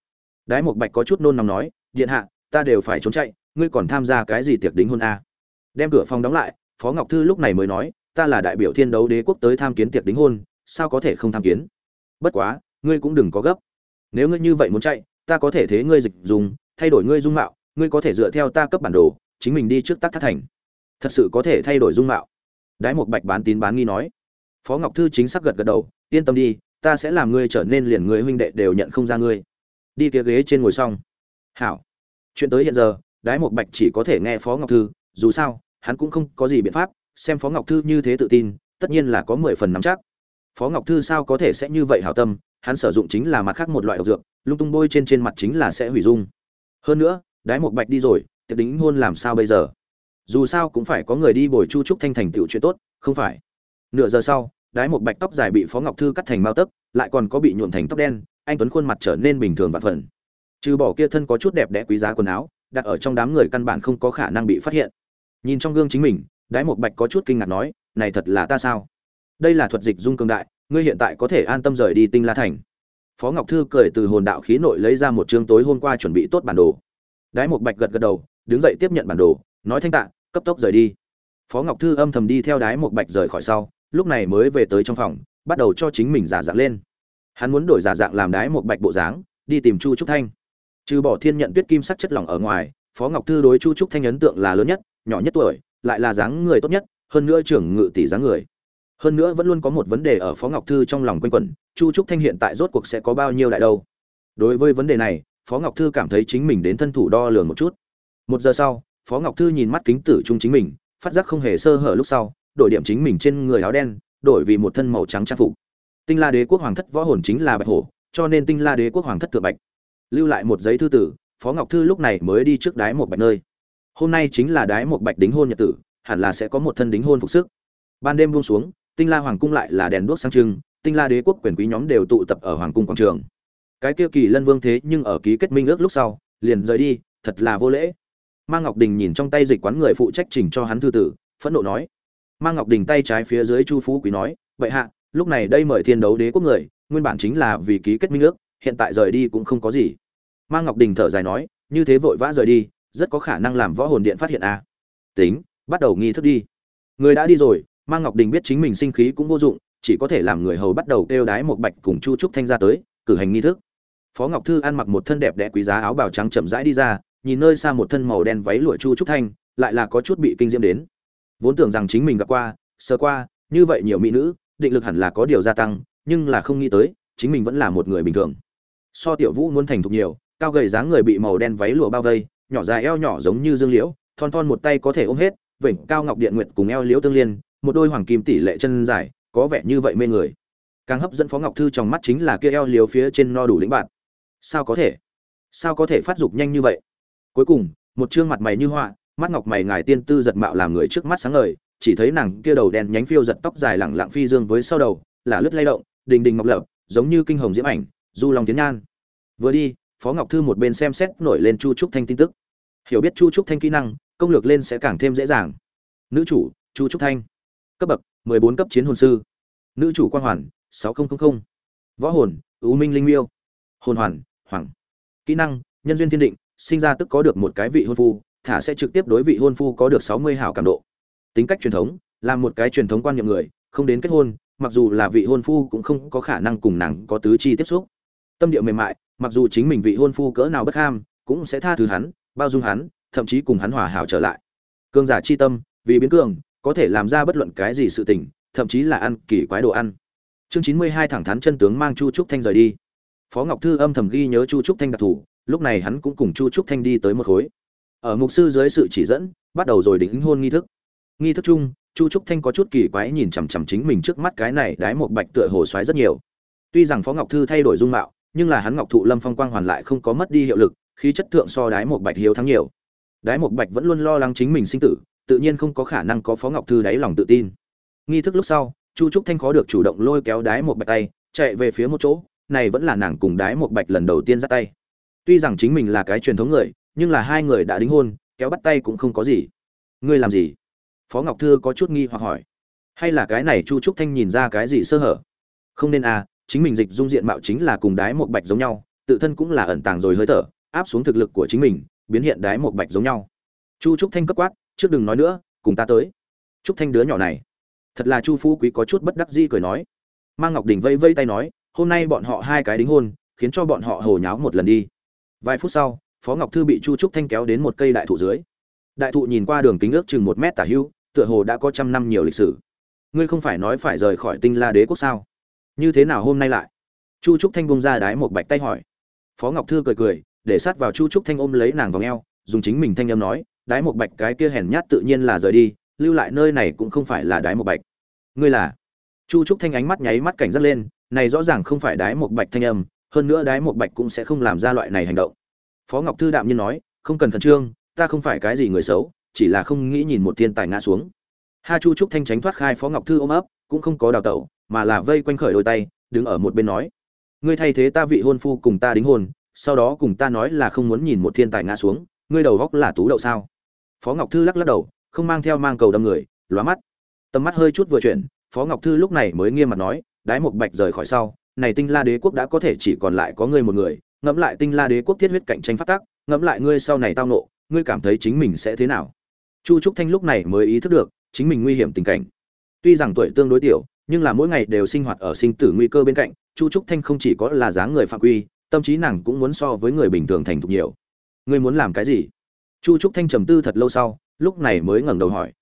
đái một bạch có chút nôn nóng nói điện hạ ta đều phải trốn chạy ngươi còn tham gia cái gì tiệc đính hôn à? đem cửa phòng đóng lại phó ngọc thư lúc này mới nói ta là đại biểu thiên đấu đế quốc tới tham kiến tiệc đính hôn sao có thể không tham kiến bất quá ngươi cũng đừng có gấp nếu ngươi như vậy muốn chạy ta có thể thế ngươi dịch dùng, thay đổi ngươi dung mạo, ngươi có thể dựa theo ta cấp bản đồ, chính mình đi trước tác thất thành. Thật sự có thể thay đổi dung mạo. Đái một bạch bán tín bán nghi nói. Phó ngọc thư chính xác gật gật đầu, yên tâm đi, ta sẽ làm ngươi trở nên liền người huynh đệ đều nhận không ra ngươi. Đi kia ghế trên ngồi xong. Hảo. Chuyện tới hiện giờ, đái một bạch chỉ có thể nghe phó ngọc thư, dù sao, hắn cũng không có gì biện pháp, xem phó ngọc thư như thế tự tin, tất nhiên là có mười phần nắm chắc. Phó ngọc thư sao có thể sẽ như vậy hảo tâm hắn sử dụng chính là mặt khác một loại độc dược, lung tung bôi trên trên mặt chính là sẽ hủy dung. Hơn nữa, đái một bạch đi rồi, tiệc đính hôn làm sao bây giờ? Dù sao cũng phải có người đi bồi chu trúc thanh thành tựu chuyện tốt, không phải? Nửa giờ sau, đái một bạch tóc dài bị phó ngọc thư cắt thành mao tấc, lại còn có bị nhuộm thành tóc đen, anh tuấn khuôn mặt trở nên bình thường và phần. Trừ bỏ kia thân có chút đẹp đẽ quý giá quần áo, đặt ở trong đám người căn bản không có khả năng bị phát hiện. Nhìn trong gương chính mình, đái một bạch có chút kinh ngạc nói, này thật là ta sao? Đây là thuật dịch dung cường đại ngươi hiện tại có thể an tâm rời đi tinh la thành. Phó ngọc thư cười từ hồn đạo khí nội lấy ra một chương tối hôm qua chuẩn bị tốt bản đồ. Đái Mục bạch gật gật đầu, đứng dậy tiếp nhận bản đồ, nói thanh tạ, cấp tốc rời đi. Phó ngọc thư âm thầm đi theo đái Mục bạch rời khỏi sau, lúc này mới về tới trong phòng, bắt đầu cho chính mình giả dạng lên. Hắn muốn đổi giả dạng làm đái Mục bạch bộ dáng, đi tìm chu trúc thanh. Trừ bỏ thiên nhận tuyết kim sắc chất lỏng ở ngoài, phó ngọc thư đối chu trúc thanh ấn tượng là lớn nhất, nhỏ nhất tuổi, lại là dáng người tốt nhất, hơn nữa trưởng ngự tỷ dáng người hơn nữa vẫn luôn có một vấn đề ở phó ngọc thư trong lòng quanh quẩn, chu trúc thanh hiện tại rốt cuộc sẽ có bao nhiêu đại đâu? Đối với vấn đề này, phó ngọc thư cảm thấy chính mình đến thân thủ đo lường một chút. Một giờ sau, phó ngọc thư nhìn mắt kính tử trung chính mình, phát giác không hề sơ hở lúc sau, đổi điểm chính mình trên người áo đen, đổi vì một thân màu trắng trang phục. Tinh la đế quốc hoàng thất võ hồn chính là bạch hổ, cho nên tinh la đế quốc hoàng thất thượng bạch. Lưu lại một giấy thư tử, phó ngọc thư lúc này mới đi trước đái một bạch nơi. Hôm nay chính là đái một bạch đính hôn nhật tử, hẳn là sẽ có một thân đính hôn phục sức. Ban đêm buông xuống tinh la hoàng cung lại là đèn đuốc sáng trưng, tinh la đế quốc quyền quý nhóm đều tụ tập ở hoàng cung quảng trường. Cái kia kỳ lân vương thế nhưng ở ký kết minh ước lúc sau, liền rời đi, thật là vô lễ. Mang ngọc đình nhìn trong tay dịch quán người phụ trách trình cho hắn thư tử, phẫn nộ nói. Mang ngọc đình tay trái phía dưới chu phú quý nói, vậy hạ, lúc này đây mời thiên đấu đế quốc người, nguyên bản chính là vì ký kết minh ước, hiện tại rời đi cũng không có gì. Mang ngọc đình thở dài nói, như thế vội vã rời đi, rất có khả năng làm võ hồn điện phát hiện a. À. tính, bắt đầu nghi thức đi. Người đã đi rồi mang ngọc đình biết chính mình sinh khí cũng vô dụng, chỉ có thể làm người hầu bắt đầu kêu đái một bạch cùng chu trúc thanh ra tới, cử hành nghi thức. Phó ngọc thư ăn mặc một thân đẹp đẽ quý giá áo bào trắng chậm rãi đi ra, nhìn nơi xa một thân màu đen váy lụa chu trúc thanh, lại là có chút bị kinh diễm đến. Vốn tưởng rằng chính mình gặp qua, sơ qua, như vậy nhiều mỹ nữ, định lực hẳn là có điều gia tăng, nhưng là không nghĩ tới, chính mình vẫn là một người bình thường. So tiểu vũ muốn thành thục nhiều, cao gầy dáng người bị màu đen váy lụa bao vây, nhỏ dài eo nhỏ giống như dương liễu, thon thon một tay có thể ôm hết, vểnh cao ngọc điện nguyện cùng eo liễu tương liên một đôi hoàng kim tỷ lệ chân dài, có vẻ như vậy mê người. Càng hấp dẫn phó ngọc thư trong mắt chính là kia eo liếu phía trên no đủ lĩnh bạn. Sao có thể? Sao có thể phát dục nhanh như vậy? Cuối cùng, một chương mặt mày như họa mắt ngọc mày ngài tiên tư giật mạo làm người trước mắt sáng ngời, chỉ thấy nàng kia đầu đen nhánh phiêu giật tóc dài lẳng lặng phi dương với sau đầu, là lướt lay động, đình đình ngọc lập, giống như kinh hồng diễm ảnh, du long tiến nhan. Vừa đi, phó ngọc thư một bên xem xét nổi lên chu trúc thanh tin tức. Hiểu biết chu trúc thanh kỹ năng, công lược lên sẽ càng thêm dễ dàng. Nữ chủ, chu trúc thanh cấp bậc 14 cấp chiến hồn sư. Nữ chủ quan hoàn 6000. võ hồn ưu minh linh miêu. Hồn hoàn, hoàng. Kỹ năng, nhân duyên thiên định, sinh ra tức có được một cái vị hôn phu, thả sẽ trực tiếp đối vị hôn phu có được 60 hảo cảm độ. Tính cách truyền thống, là một cái truyền thống quan niệm người, không đến kết hôn, mặc dù là vị hôn phu cũng không có khả năng cùng nàng có tứ chi tiếp xúc. Tâm địa mềm mại, mặc dù chính mình vị hôn phu cỡ nào bất ham, cũng sẽ tha thứ hắn, bao dung hắn, thậm chí cùng hắn hòa hảo trở lại. Cương giả chi tâm, vì biến cường có thể làm ra bất luận cái gì sự tình thậm chí là ăn kỳ quái đồ ăn. Chương chín mươi hai thẳng thắn chân tướng mang chu trúc thanh rời đi. Phó ngọc thư âm thầm ghi nhớ chu trúc thanh đặc thủ, lúc này hắn cũng cùng chu trúc thanh đi tới một khối. Ở mục sư dưới sự chỉ dẫn bắt đầu rồi đính hôn nghi thức. Nghi thức chung chu trúc thanh có chút kỳ quái nhìn chằm chằm chính mình trước mắt cái này đái một bạch tựa hồ xoáy rất nhiều. Tuy rằng phó ngọc thư thay đổi dung mạo nhưng là hắn ngọc thụ lâm phong quang hoàn lại không có mất đi hiệu lực khí chất thượng so đái một bạch hiếu thắng nhiều. Đái một bạch vẫn luôn lo lắng chính mình sinh tử tự nhiên không có khả năng có phó ngọc thư đáy lòng tự tin. Nghi thức lúc sau, chu trúc thanh khó được chủ động lôi kéo đái một bạch tay, chạy về phía một chỗ, này vẫn là nàng cùng đái một bạch lần đầu tiên ra tay. Tuy rằng chính mình là cái truyền thống người, nhưng là hai người đã đính hôn, kéo bắt tay cũng không có gì. Ngươi làm gì? Phó ngọc thư có chút nghi hoặc hỏi. Hay là cái này chu trúc thanh nhìn ra cái gì sơ hở? Không nên à chính mình dịch dung diện mạo chính là cùng đái một bạch giống nhau, tự thân cũng là ẩn tàng rồi hơi thở, áp xuống thực lực của chính mình, biến hiện đái một bạch giống nhau. Chu trúc thanh cấp quát trước đừng nói nữa, cùng ta tới. Trúc thanh đứa nhỏ này. Thật là chu phú quý có chút bất đắc dĩ cười nói. Mang ngọc đình vây vây tay nói, hôm nay bọn họ hai cái đính hôn, khiến cho bọn họ hồ nháo một lần đi. Vài phút sau, phó ngọc thư bị chu trúc thanh kéo đến một cây đại thụ dưới. Đại thụ nhìn qua đường kính ước chừng một mét tả hưu, tựa hồ đã có trăm năm nhiều lịch sử. Ngươi không phải nói phải rời khỏi tinh la đế quốc sao? Như thế nào hôm nay lại? Chu trúc thanh bung ra đái một bạch tay hỏi. Phó ngọc thư cười cười, để sát vào chu trúc thanh ôm lấy nàng vào ngheo dùng chính mình thanh âm nói đái một bạch cái kia hèn nhát tự nhiên là rời đi, lưu lại nơi này cũng không phải là đái một bạch. Ngươi là? Chu trúc thanh ánh mắt nháy mắt cảnh giác lên, này rõ ràng không phải đái một bạch thanh âm, hơn nữa đái một bạch cũng sẽ không làm ra loại này hành động. Phó ngọc thư đạm nhiên nói, không cần khẩn trương, ta không phải cái gì người xấu, chỉ là không nghĩ nhìn một thiên tài ngã xuống. Ha chu trúc thanh tránh thoát khai phó ngọc thư ôm ấp, cũng không có đào tẩu, mà là vây quanh khởi đôi tay, đứng ở một bên nói, ngươi thay thế ta vị hôn phu cùng ta đính hôn, sau đó cùng ta nói là không muốn nhìn một thiên tài ngã xuống, ngươi đầu góc là tú đậu sao? Phó ngọc thư lắc lắc đầu, không mang theo mang cầu đâm người, lóa mắt. Tầm mắt hơi chút vừa chuyển, phó ngọc thư lúc này mới nghiêm mặt nói, đái một bạch rời khỏi sau, này tinh la đế quốc đã có thể chỉ còn lại có ngươi một người, ngẫm lại tinh la đế quốc thiết huyết cạnh tranh phát tác, ngẫm lại ngươi sau này tao nộ ngươi cảm thấy chính mình sẽ thế nào? Chu trúc thanh lúc này mới ý thức được, chính mình nguy hiểm tình cảnh. Tuy rằng tuổi tương đối tiểu, nhưng là mỗi ngày đều sinh hoạt ở sinh tử nguy cơ bên cạnh, chu trúc thanh không chỉ có là dáng người phạm quy, tâm trí nàng cũng muốn so với người bình thường thành thục nhiều. Ngươi muốn làm cái gì? Chu trúc thanh trầm tư thật lâu sau, lúc này mới ngẩng đầu hỏi.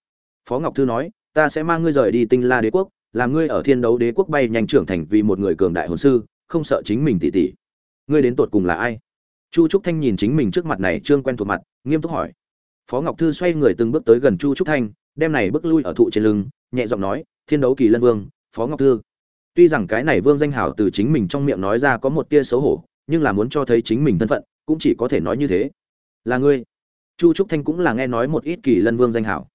Phó ngọc thư nói, ta sẽ mang ngươi rời đi tinh la đế quốc, làm ngươi ở thiên đấu đế quốc bay nhanh trưởng thành vì một người cường đại hồn sư, không sợ chính mình tỉ tỉ. Ngươi đến tột cùng là ai? Chu trúc thanh nhìn chính mình trước mặt này trương quen thuộc mặt, nghiêm túc hỏi. Phó ngọc thư xoay người từng bước tới gần chu trúc thanh, đem này bước lui ở thụ trên lưng, nhẹ giọng nói, thiên đấu kỳ lân vương, phó ngọc thư. Tuy rằng cái này vương danh hảo từ chính mình trong miệng nói ra có một tia xấu hổ, nhưng là muốn cho thấy chính mình thân phận, cũng chỉ có thể nói như thế. Là ngươi chu trúc thanh cũng là nghe nói một ít kỳ lân vương danh hảo.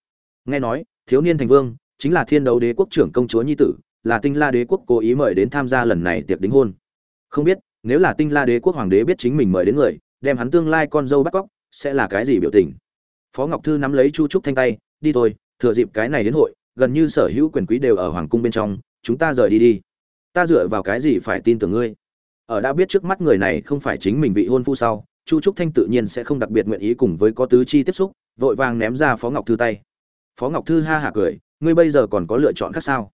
Nghe nói, thiếu niên thành vương, chính là thiên đấu đế quốc trưởng công chúa nhi tử, là tinh la đế quốc cố ý mời đến tham gia lần này tiệc đính hôn. Không biết, nếu là tinh la đế quốc hoàng đế biết chính mình mời đến người, đem hắn tương lai con dâu bắt cóc, sẽ là cái gì biểu tình? Phó ngọc thư nắm lấy chu trúc thanh tay, đi thôi, thừa dịp cái này đến hội, gần như sở hữu quyền quý đều ở hoàng cung bên trong, chúng ta rời đi đi. Ta dựa vào cái gì phải tin tưởng ngươi? Ở đã biết trước mắt người này không phải chính mình vị hôn phu sau chu trúc thanh tự nhiên sẽ không đặc biệt nguyện ý cùng với có tứ chi tiếp xúc, vội vàng ném ra phó ngọc thư tay. Phó ngọc thư ha hả cười, ngươi bây giờ còn có lựa chọn khác sao?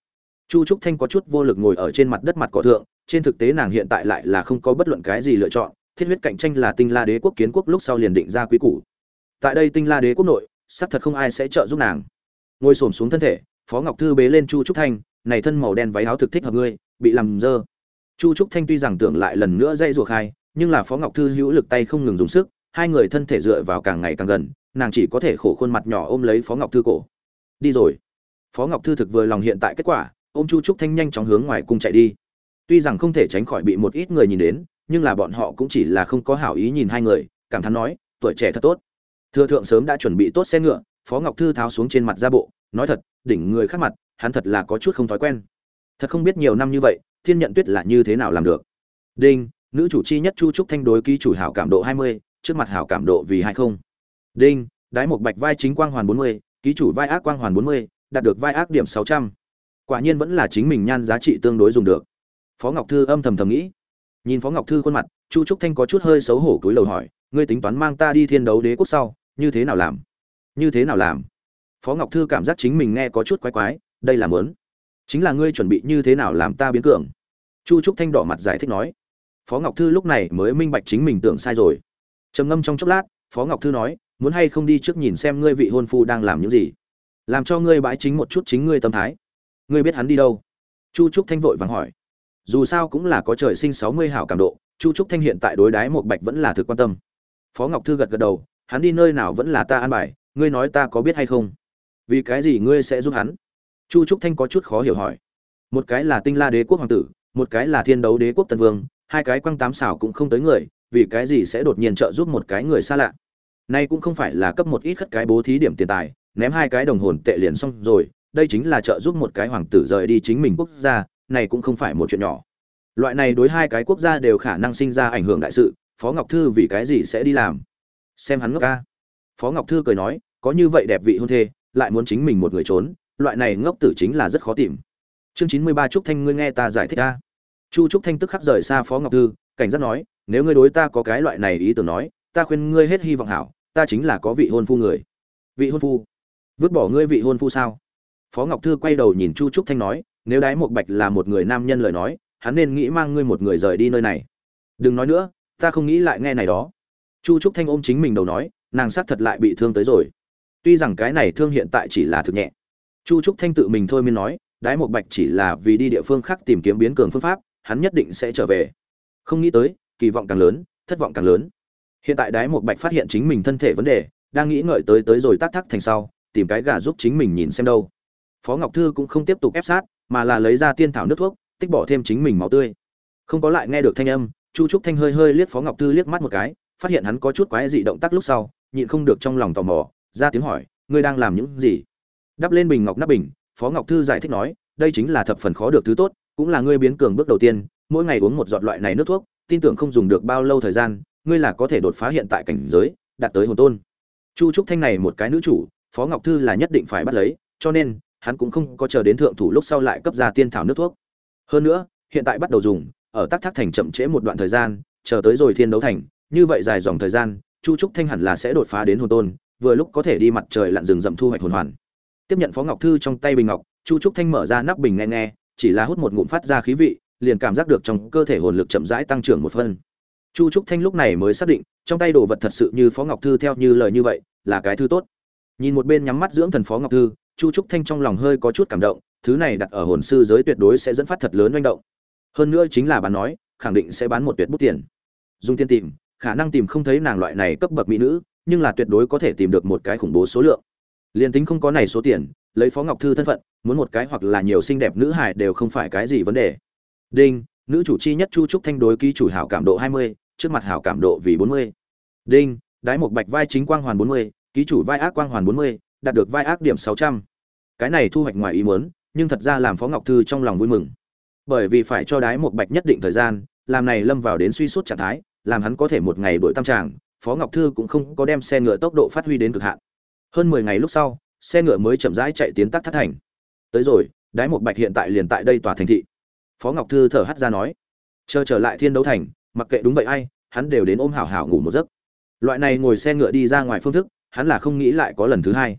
Chu trúc thanh có chút vô lực ngồi ở trên mặt đất mặt cỏ thượng, trên thực tế nàng hiện tại lại là không có bất luận cái gì lựa chọn, thiết huyết cạnh tranh là tinh la đế quốc kiến quốc lúc sau liền định ra quý củ. Tại đây tinh la đế quốc nội, xác thật không ai sẽ trợ giúp nàng. Ngồi xổm xuống thân thể, phó ngọc thư bế lên chu trúc thanh, này thân màu đen váy áo thực thích hợp ngươi, bị làm dơ. Chu trúc thanh tuy rằng tưởng lại lần nữa dây ruột hai nhưng là phó ngọc thư hữu lực tay không ngừng dùng sức, hai người thân thể dựa vào càng ngày càng gần, nàng chỉ có thể khổ khuôn mặt nhỏ ôm lấy phó ngọc thư cổ. Đi rồi. Phó ngọc thư thực vừa lòng hiện tại kết quả, ôm chu trúc thanh nhanh chóng hướng ngoài cung chạy đi. Tuy rằng không thể tránh khỏi bị một ít người nhìn đến, nhưng là bọn họ cũng chỉ là không có hảo ý nhìn hai người, cảm thán nói, tuổi trẻ thật tốt. Thừa thượng sớm đã chuẩn bị tốt xe ngựa, phó ngọc thư tháo xuống trên mặt ra bộ, nói thật, đỉnh người khác mặt, hắn thật là có chút không thói quen. Thật không biết nhiều năm như vậy, thiên nhận tuyết là như thế nào làm được? Đinh nữ chủ chi nhất chu trúc thanh đối ký chủ hảo cảm độ hai mươi, trước mặt hảo cảm độ vì hai không. Đinh, đái một bạch vai chính quang hoàn bốn mươi, ký chủ vai ác quang hoàn bốn mươi, đạt được vai ác điểm sáu trăm. Quả nhiên vẫn là chính mình nhan giá trị tương đối dùng được. Phó ngọc thư âm thầm thầm nghĩ. Nhìn phó ngọc thư khuôn mặt, chu trúc thanh có chút hơi xấu hổ cúi đầu hỏi, ngươi tính toán mang ta đi thiên đấu đế quốc sau, như thế nào làm? Như thế nào làm? Phó ngọc thư cảm giác chính mình nghe có chút quái quái, đây là mớn chính là ngươi chuẩn bị như thế nào làm ta biến cường. Chu trúc thanh đỏ mặt giải thích nói phó ngọc thư lúc này mới minh bạch chính mình tưởng sai rồi. Trầm ngâm trong chốc lát, phó ngọc thư nói, muốn hay không đi trước nhìn xem ngươi vị hôn phu đang làm những gì? Làm cho ngươi bãi chính một chút chính ngươi tâm thái. Ngươi biết hắn đi đâu? Chu trúc thanh vội vàng hỏi. Dù sao cũng là có trời sinh sáu mươi hảo cảm độ, chu trúc thanh hiện tại đối đái một bạch vẫn là thực quan tâm. Phó ngọc thư gật gật đầu, hắn đi nơi nào vẫn là ta an bài, ngươi nói ta có biết hay không? Vì cái gì ngươi sẽ giúp hắn? Chu trúc thanh có chút khó hiểu hỏi. Một cái là tinh la đế quốc hoàng tử, một cái là thiên đấu đế quốc tân vương hai cái quăng tám xảo cũng không tới người, vì cái gì sẽ đột nhiên trợ giúp một cái người xa lạ? Nay cũng không phải là cấp một ít khất cái bố thí điểm tiền tài, ném hai cái đồng hồn tệ liền xong rồi, đây chính là trợ giúp một cái hoàng tử rời đi chính mình quốc gia, này cũng không phải một chuyện nhỏ. Loại này đối hai cái quốc gia đều khả năng sinh ra ảnh hưởng đại sự, phó ngọc thư vì cái gì sẽ đi làm? Xem hắn ngốc ca. Phó ngọc thư cười nói, có như vậy đẹp vị hôn thê, lại muốn chính mình một người trốn, loại này ngốc tử chính là rất khó tìm. Chương chín mươi ba trúc thanh ngươi nghe ta giải thích ta chu trúc thanh tức khắc rời xa phó ngọc thư, cảnh giác nói, nếu ngươi đối ta có cái loại này ý tưởng nói, ta khuyên ngươi hết hy vọng hảo, ta chính là có vị hôn phu người. Vị hôn phu? Vứt bỏ ngươi vị hôn phu sao? Phó ngọc thư quay đầu nhìn chu trúc thanh nói, nếu đái một bạch là một người nam nhân lời nói, hắn nên nghĩ mang ngươi một người rời đi nơi này. Đừng nói nữa, ta không nghĩ lại nghe này đó. Chu trúc thanh ôm chính mình đầu nói, nàng xác thật lại bị thương tới rồi. Tuy rằng cái này thương hiện tại chỉ là thực nhẹ. Chu trúc thanh tự mình thôi miên nói, đái một bạch chỉ là vì đi địa phương khác tìm kiếm biến cường phương pháp hắn nhất định sẽ trở về. Không nghĩ tới, kỳ vọng càng lớn, thất vọng càng lớn. Hiện tại đái một bạch phát hiện chính mình thân thể vấn đề, đang nghĩ ngợi tới tới rồi tác thắc thành sau, tìm cái gà giúp chính mình nhìn xem đâu. Phó ngọc thư cũng không tiếp tục ép sát, mà là lấy ra tiên thảo nước thuốc, tích bỏ thêm chính mình máu tươi. Không có lại nghe được thanh âm, chu trúc thanh hơi hơi liếc phó ngọc thư liếc mắt một cái, phát hiện hắn có chút quái dị động tác lúc sau, nhịn không được trong lòng tò mò, ra tiếng hỏi, ngươi đang làm những gì? Đắp lên bình ngọc nắp bình, phó ngọc thư giải thích nói, đây chính là thập phần khó được thứ tốt cũng là ngươi biến cường bước đầu tiên, mỗi ngày uống một giọt loại này nước thuốc, tin tưởng không dùng được bao lâu thời gian, ngươi là có thể đột phá hiện tại cảnh giới, đạt tới hồn tôn. Chu trúc thanh này một cái nữ chủ, phó ngọc thư là nhất định phải bắt lấy, cho nên, hắn cũng không có chờ đến thượng thủ lúc sau lại cấp ra tiên thảo nước thuốc. Hơn nữa, hiện tại bắt đầu dùng, ở tác thác thành chậm trễ một đoạn thời gian, chờ tới rồi thiên đấu thành, như vậy dài dòng thời gian, chu trúc thanh hẳn là sẽ đột phá đến hồn tôn, vừa lúc có thể đi mặt trời lặn rừng rậm thu hoạch hồn hoàn. Tiếp nhận phó ngọc thư trong tay bình ngọc, chu trúc thanh mở ra nắp bình nghe nghe chỉ là hút một ngụm phát ra khí vị, liền cảm giác được trong cơ thể hồn lực chậm rãi tăng trưởng một phần. Chu trúc thanh lúc này mới xác định, trong tay đồ vật thật sự như phó ngọc thư theo như lời như vậy, là cái thứ tốt. Nhìn một bên nhắm mắt dưỡng thần phó ngọc thư, chu trúc thanh trong lòng hơi có chút cảm động, thứ này đặt ở hồn sư giới tuyệt đối sẽ dẫn phát thật lớn manh động. Hơn nữa chính là bán nói, khẳng định sẽ bán một tuyệt bút tiền. Dùng tiên tìm, khả năng tìm không thấy nàng loại này cấp bậc mỹ nữ, nhưng là tuyệt đối có thể tìm được một cái khủng bố số lượng. Liền tính không có này số tiền lấy phó ngọc thư thân phận, muốn một cái hoặc là nhiều xinh đẹp nữ hài đều không phải cái gì vấn đề. Đinh, nữ chủ chi nhất chu trúc thanh đối ký chủ hảo cảm độ hai mươi, trước mặt hảo cảm độ vì bốn mươi. Đinh, đái một bạch vai chính quang hoàn bốn mươi, ký chủ vai ác quang hoàn bốn mươi, đạt được vai ác điểm sáu trăm. Cái này thu hoạch ngoài ý muốn, nhưng thật ra làm phó ngọc thư trong lòng vui mừng. Bởi vì phải cho đái một bạch nhất định thời gian, làm này lâm vào đến suy suốt trạng thái, làm hắn có thể một ngày đổi tam tràng phó ngọc thư cũng không có đem xe ngựa tốc độ phát huy đến cực hạn. Hơn mười ngày lúc sau xe ngựa mới chậm rãi chạy tiến tắc thất thành. Tới rồi, đái một bạch hiện tại liền tại đây tòa thành thị. Phó ngọc thư thở hắt ra nói, chờ trở lại thiên đấu thành, mặc kệ đúng vậy ai, hắn đều đến ôm hảo hảo ngủ một giấc. Loại này ngồi xe ngựa đi ra ngoài phương thức, hắn là không nghĩ lại có lần thứ hai.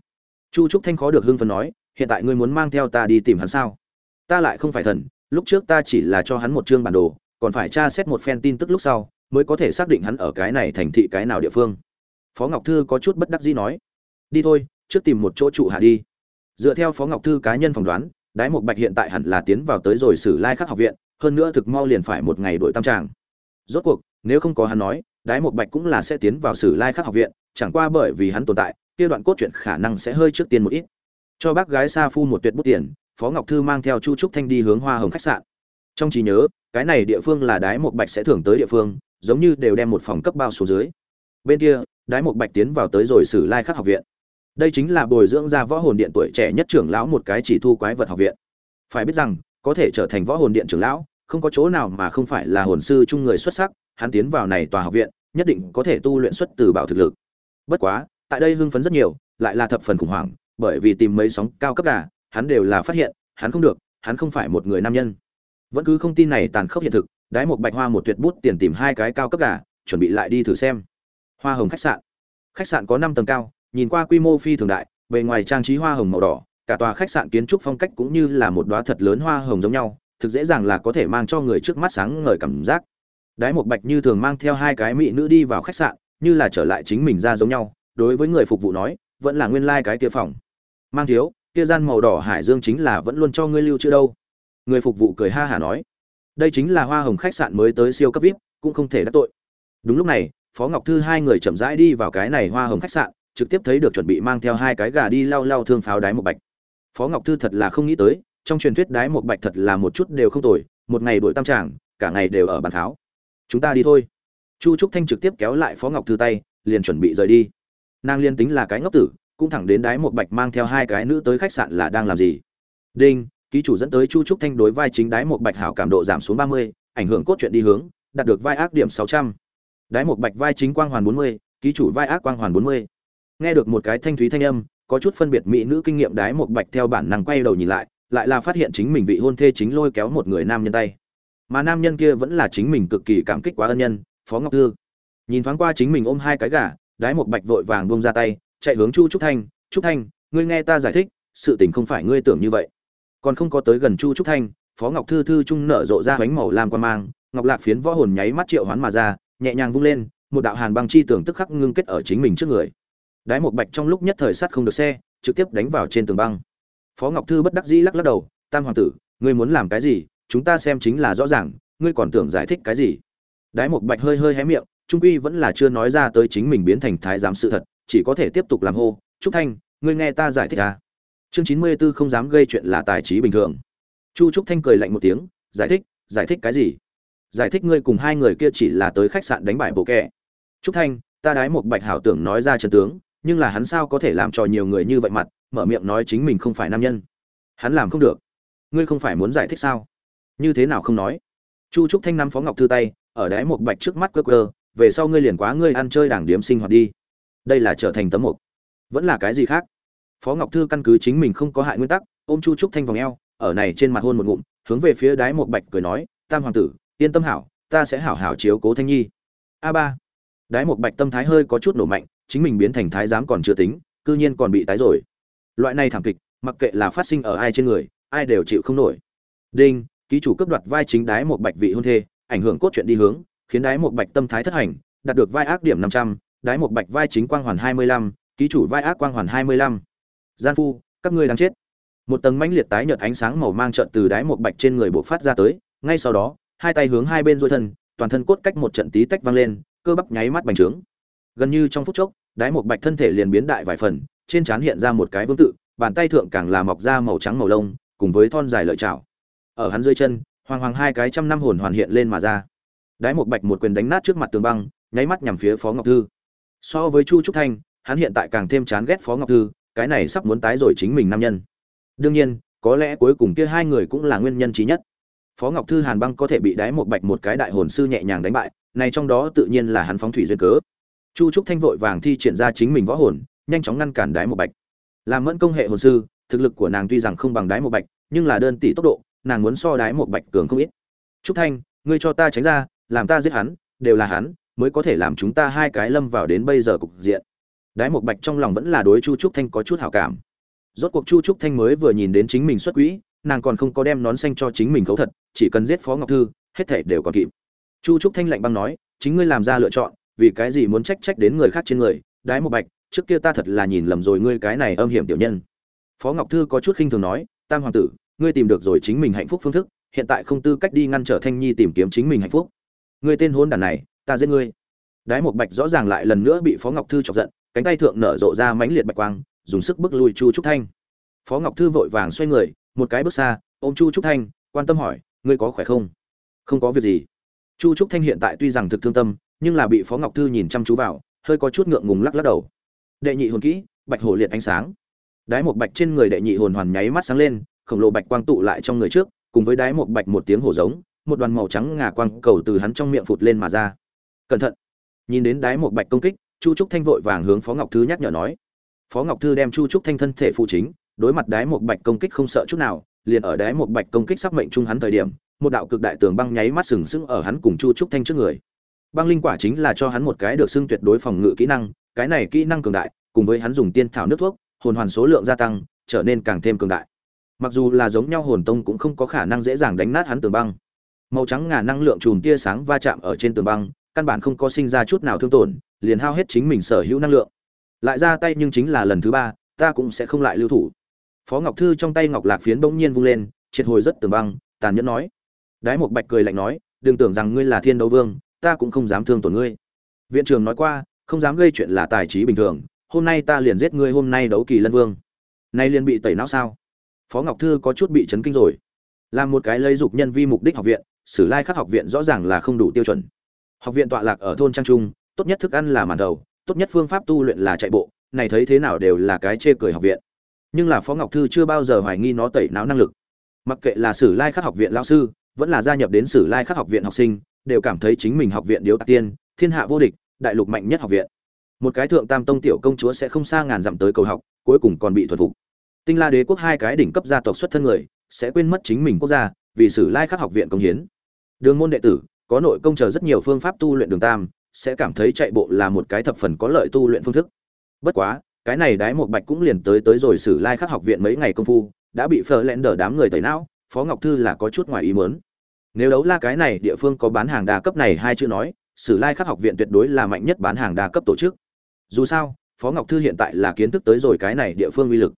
Chu trúc thanh khó được hưng phấn nói, hiện tại ngươi muốn mang theo ta đi tìm hắn sao? Ta lại không phải thần, lúc trước ta chỉ là cho hắn một chương bản đồ, còn phải tra xét một phen tin tức lúc sau, mới có thể xác định hắn ở cái này thành thị cái nào địa phương. Phó ngọc thư có chút bất đắc dĩ nói, đi thôi trước tìm một chỗ trụ hạ đi. Dựa theo phó ngọc thư cá nhân phỏng đoán, đái Mục bạch hiện tại hẳn là tiến vào tới rồi sử lai khắc học viện, hơn nữa thực mau liền phải một ngày đổi tam tràng. Rốt cuộc, nếu không có hắn nói, đái Mục bạch cũng là sẽ tiến vào sử lai khắc học viện, chẳng qua bởi vì hắn tồn tại, kia đoạn cốt truyện khả năng sẽ hơi trước tiên một ít. Cho bác gái sa phu một tuyệt bút tiền, phó ngọc thư mang theo chu trúc thanh đi hướng hoa hồng khách sạn. Trong trí nhớ, cái này địa phương là đái Mục bạch sẽ thưởng tới địa phương, giống như đều đem một phòng cấp bao số dưới. Bên kia, đái Mục bạch tiến vào tới rồi sử lai khắc học viện đây chính là bồi dưỡng ra võ hồn điện tuổi trẻ nhất trưởng lão một cái chỉ thu quái vật học viện. Phải biết rằng, có thể trở thành võ hồn điện trưởng lão, không có chỗ nào mà không phải là hồn sư chung người xuất sắc, hắn tiến vào này tòa học viện, nhất định có thể tu luyện xuất từ bảo thực lực. Bất quá, tại đây hưng phấn rất nhiều, lại là thập phần khủng hoảng, bởi vì tìm mấy sóng cao cấp gà, hắn đều là phát hiện, hắn không được, hắn không phải một người nam nhân. Vẫn cứ không tin này tàn khốc hiện thực, đái một bạch hoa một tuyệt bút tiền tìm hai cái cao cấp gà, chuẩn bị lại đi thử xem. Hoa hồng khách sạn. Khách sạn có năm tầng cao nhìn qua quy mô phi thường đại, bề ngoài trang trí hoa hồng màu đỏ, cả tòa khách sạn kiến trúc phong cách cũng như là một đóa thật lớn hoa hồng giống nhau, thực dễ dàng là có thể mang cho người trước mắt sáng ngời cảm giác. Đái một bạch như thường mang theo hai cái mỹ nữ đi vào khách sạn, như là trở lại chính mình ra giống nhau, đối với người phục vụ nói, vẫn là nguyên lai cái kia phòng. Mang thiếu, kia gian màu đỏ hải dương chính là vẫn luôn cho ngươi lưu chưa đâu. Người phục vụ cười ha hả nói, đây chính là hoa hồng khách sạn mới tới siêu cấp vip cũng không thể đắc tội. Đúng lúc này, phó ngọc thư hai người chậm rãi đi vào cái này hoa hồng khách sạn trực tiếp thấy được chuẩn bị mang theo hai cái gà đi lau lau thương pháo đái một bạch. Phó ngọc thư thật là không nghĩ tới, trong truyền thuyết đái một bạch thật là một chút đều không tồi, một ngày đuổi tam tràng, cả ngày đều ở bàn pháo. Chúng ta đi thôi. Chu trúc thanh trực tiếp kéo lại phó ngọc thư tay, liền chuẩn bị rời đi. Nàng liên tính là cái ngốc tử, cũng thẳng đến đái một bạch mang theo hai cái nữ tới khách sạn là đang làm gì. Đinh, ký chủ dẫn tới chu trúc thanh đối vai chính đái một bạch hảo cảm độ giảm xuống ba mươi, ảnh hưởng cốt truyện đi hướng, đạt được vai ác điểm sáu trăm. Đái một bạch vai chính quang hoàn bốn mươi, ký chủ vai ác quang hoàn bốn mươi nghe được một cái thanh thúy thanh âm, có chút phân biệt mỹ nữ kinh nghiệm đái một bạch theo bản năng quay đầu nhìn lại lại là phát hiện chính mình vị hôn thê chính lôi kéo một người nam nhân tay. Mà nam nhân kia vẫn là chính mình cực kỳ cảm kích quá ân nhân, phó ngọc thư. Nhìn thoáng qua chính mình ôm hai cái gà, đái một bạch vội vàng buông ra tay, chạy hướng chu trúc thanh. Trúc thanh, ngươi nghe ta giải thích, sự tình không phải ngươi tưởng như vậy. Còn không có tới gần chu trúc thanh, phó ngọc thư thư trung nở rộ ra bánh màu lam quan mang, ngọc lạc phiến võ hồn nháy mắt triệu hoán mà ra, nhẹ nhàng vung lên, một đạo hàn băng chi tưởng tức khắc ngưng kết ở chính mình trước người đái Mục bạch trong lúc nhất thời sắt không được xe, trực tiếp đánh vào trên tường băng. Phó ngọc thư bất đắc dĩ lắc lắc đầu, tam hoàng tử, ngươi muốn làm cái gì? Chúng ta xem chính là rõ ràng, ngươi còn tưởng giải thích cái gì? Đái Mục bạch hơi hơi hé miệng, trung quy vẫn là chưa nói ra tới chính mình biến thành thái giám sự thật, chỉ có thể tiếp tục làm hô, trúc thanh, ngươi nghe ta giải thích à? Chương chín mươi 94 không dám gây chuyện là tài trí bình thường. Chu trúc thanh cười lạnh một tiếng, giải thích giải thích cái gì? Giải thích ngươi cùng hai người kia chỉ là tới khách sạn đánh bại bộ kệ." trúc thanh, ta đái một bạch hảo tưởng nói ra chân tướng nhưng là hắn sao có thể làm cho nhiều người như vậy mặt, mở miệng nói chính mình không phải nam nhân. Hắn làm không được. Ngươi không phải muốn giải thích sao? Như thế nào không nói? Chu trúc thanh năm phó ngọc thư tay, ở đáy một bạch trước mắt cơ cơ về sau ngươi liền quá ngươi ăn chơi đảng điếm sinh hoạt đi. Đây là trở thành tấm mục. Vẫn là cái gì khác? Phó ngọc thư căn cứ chính mình không có hại nguyên tắc, ôm chu trúc thanh vòng eo, ở này trên mặt hôn một ngụm, hướng về phía đáy một bạch cười nói, tam hoàng tử, yên tâm hảo, ta sẽ hảo hảo chiếu cố thanh nhi. A ba. Đáy một bạch tâm thái hơi có chút nổ mạnh chính mình biến thành thái giám còn chưa tính, cư nhiên còn bị tái rồi. Loại này thảm kịch, mặc kệ là phát sinh ở ai trên người, ai đều chịu không nổi. Đinh, ký chủ cấp đoạt vai chính đái một bạch vị hôn thê, ảnh hưởng cốt truyện đi hướng, khiến đái một bạch tâm thái thất hành, đạt được vai ác điểm năm trăm, đái một bạch vai chính quang hoàn hai mươi lăm, ký chủ vai ác quang hoàn hai mươi lăm. Gian phu, các ngươi đang chết. Một tầng mãnh liệt tái nhợt ánh sáng màu mang trận từ đái một bạch trên người bộc phát ra tới, ngay sau đó, hai tay hướng hai bên duỗi thân, toàn thân cốt cách một trận tí tách vang lên, cơ bắp nháy mắt bành trướng. Gần như trong phút chốc đái một bạch thân thể liền biến đại vài phần, trên trán hiện ra một cái vương tự, bàn tay thượng càng là mọc ra màu trắng màu lông, cùng với thon dài lợi chảo. Ở hắn dưới chân, hoàng hoàng hai cái trăm năm hồn hoàn hiện lên mà ra. Đái một bạch một quyền đánh nát trước mặt tường băng, nháy mắt nhằm phía phó ngọc thư. So với chu trúc thanh, hắn hiện tại càng thêm chán ghét phó ngọc thư, cái này sắp muốn tái rồi chính mình nam nhân. Đương nhiên, có lẽ cuối cùng kia hai người cũng là nguyên nhân trí nhất. Phó ngọc thư hàn băng có thể bị đái một bạch một cái đại hồn sư nhẹ nhàng đánh bại, này trong đó tự nhiên là hắn phóng thủy duyên cớ chu trúc thanh vội vàng thi triển ra chính mình võ hồn, nhanh chóng ngăn cản đái một bạch. Làm mẫn công hệ hồn sư, thực lực của nàng tuy rằng không bằng đái một bạch, nhưng là đơn tỷ tốc độ, nàng muốn so đái một bạch cường không ít. Trúc thanh, ngươi cho ta tránh ra, làm ta giết hắn, đều là hắn, mới có thể làm chúng ta hai cái lâm vào đến bây giờ cục diện. Đái một bạch trong lòng vẫn là đối chu trúc thanh có chút hảo cảm. Rốt cuộc chu trúc thanh mới vừa nhìn đến chính mình xuất quỹ, nàng còn không có đem nón xanh cho chính mình khấu thật, chỉ cần giết phó ngọc thư, hết thể đều còn kịp. Chu trúc thanh lạnh băng nói, chính ngươi làm ra lựa chọn vì cái gì muốn trách trách đến người khác trên người, đái một bạch, trước kia ta thật là nhìn lầm rồi ngươi cái này âm hiểm tiểu nhân. Phó ngọc thư có chút khinh thường nói, tam hoàng tử, ngươi tìm được rồi chính mình hạnh phúc phương thức, hiện tại không tư cách đi ngăn trở thanh nhi tìm kiếm chính mình hạnh phúc. Ngươi tên hôn đàn này, ta giết ngươi. Đái một bạch rõ ràng lại lần nữa bị phó ngọc thư chọc giận, cánh tay thượng nở rộ ra mãnh liệt bạch quang, dùng sức bước lui chu trúc thanh. Phó ngọc thư vội vàng xoay người, một cái bước xa, ôm chu trúc thanh, quan tâm hỏi, ngươi có khỏe không? Không có việc gì. Chu trúc thanh hiện tại tuy rằng thực thương tâm nhưng là bị phó ngọc thư nhìn chăm chú vào, hơi có chút ngượng ngùng lắc lắc đầu. Đệ nhị hồn kỹ, bạch hổ liệt ánh sáng. Đái một bạch trên người đệ nhị hồn hoàn nháy mắt sáng lên, khổng lồ bạch quang tụ lại trong người trước, cùng với đái một bạch một tiếng hổ giống, một đoàn màu trắng ngà quang cầu từ hắn trong miệng phụt lên mà ra. Cẩn thận. Nhìn đến đái một bạch công kích, chu trúc thanh vội vàng hướng phó ngọc thư nhắc nhở nói. Phó ngọc thư đem chu trúc thanh thân thể phụ chính, đối mặt đái một bạch công kích không sợ chút nào, liền ở đái một bạch công kích sắp mệnh trung hắn thời điểm, một đạo cực đại tường băng nháy mắt sừng sững ở hắn cùng chu trúc thanh trước người băng linh quả chính là cho hắn một cái được xưng tuyệt đối phòng ngự kỹ năng, cái này kỹ năng cường đại, cùng với hắn dùng tiên thảo nước thuốc, hồn hoàn số lượng gia tăng, trở nên càng thêm cường đại. Mặc dù là giống nhau hồn tông cũng không có khả năng dễ dàng đánh nát hắn tường băng. Màu trắng ngà năng lượng chùm tia sáng va chạm ở trên tường băng, căn bản không có sinh ra chút nào thương tổn, liền hao hết chính mình sở hữu năng lượng. Lại ra tay nhưng chính là lần thứ ba, ta cũng sẽ không lại lưu thủ. Phó ngọc thư trong tay ngọc lạc phiến bỗng nhiên vung lên, triệt hồi rất tường băng, tàn nhẫn nói. Đái một bạch cười lạnh nói, đừng tưởng rằng ngươi là thiên đấu vương ta cũng không dám thương tổn ngươi. Viện trưởng nói qua, không dám gây chuyện là tài trí bình thường, hôm nay ta liền giết ngươi hôm nay đấu kỳ lân vương. Nay liền bị tẩy não sao? Phó ngọc thư có chút bị chấn kinh rồi. Làm một cái lấy dục nhân vi mục đích học viện, sử lai khắc học viện rõ ràng là không đủ tiêu chuẩn. Học viện tọa lạc ở thôn trang trung, tốt nhất thức ăn là màn đầu, tốt nhất phương pháp tu luyện là chạy bộ, này thấy thế nào đều là cái chê cười học viện. Nhưng là phó ngọc thư chưa bao giờ hoài nghi nó tẩy não năng lực. Mặc kệ là sử lai khắc học viện lao sư, vẫn là gia nhập đến sử lai khắc học viện học sinh đều cảm thấy chính mình học viện điếu tạc tiên, thiên hạ vô địch, đại lục mạnh nhất học viện. Một cái thượng tam tông tiểu công chúa sẽ không xa ngàn dặm tới cầu học, cuối cùng còn bị thuần phục. Tinh la đế quốc hai cái đỉnh cấp gia tộc xuất thân người, sẽ quên mất chính mình quốc gia, vì sử lai khắc học viện công hiến. Đường môn đệ tử, có nội công chờ rất nhiều phương pháp tu luyện đường tam, sẽ cảm thấy chạy bộ là một cái thập phần có lợi tu luyện phương thức. Bất quá, cái này đái một bạch cũng liền tới tới rồi sử lai khắc học viện mấy ngày công phu, đã bị phờ lẹn đờ đám người tẩy não, phó ngọc thư là có chút ngoài ý mớn nếu đấu la cái này, địa phương có bán hàng đa cấp này hai chữ nói, sử lai khắc học viện tuyệt đối là mạnh nhất bán hàng đa cấp tổ chức. Dù sao, phó ngọc thư hiện tại là kiến thức tới rồi cái này địa phương uy lực.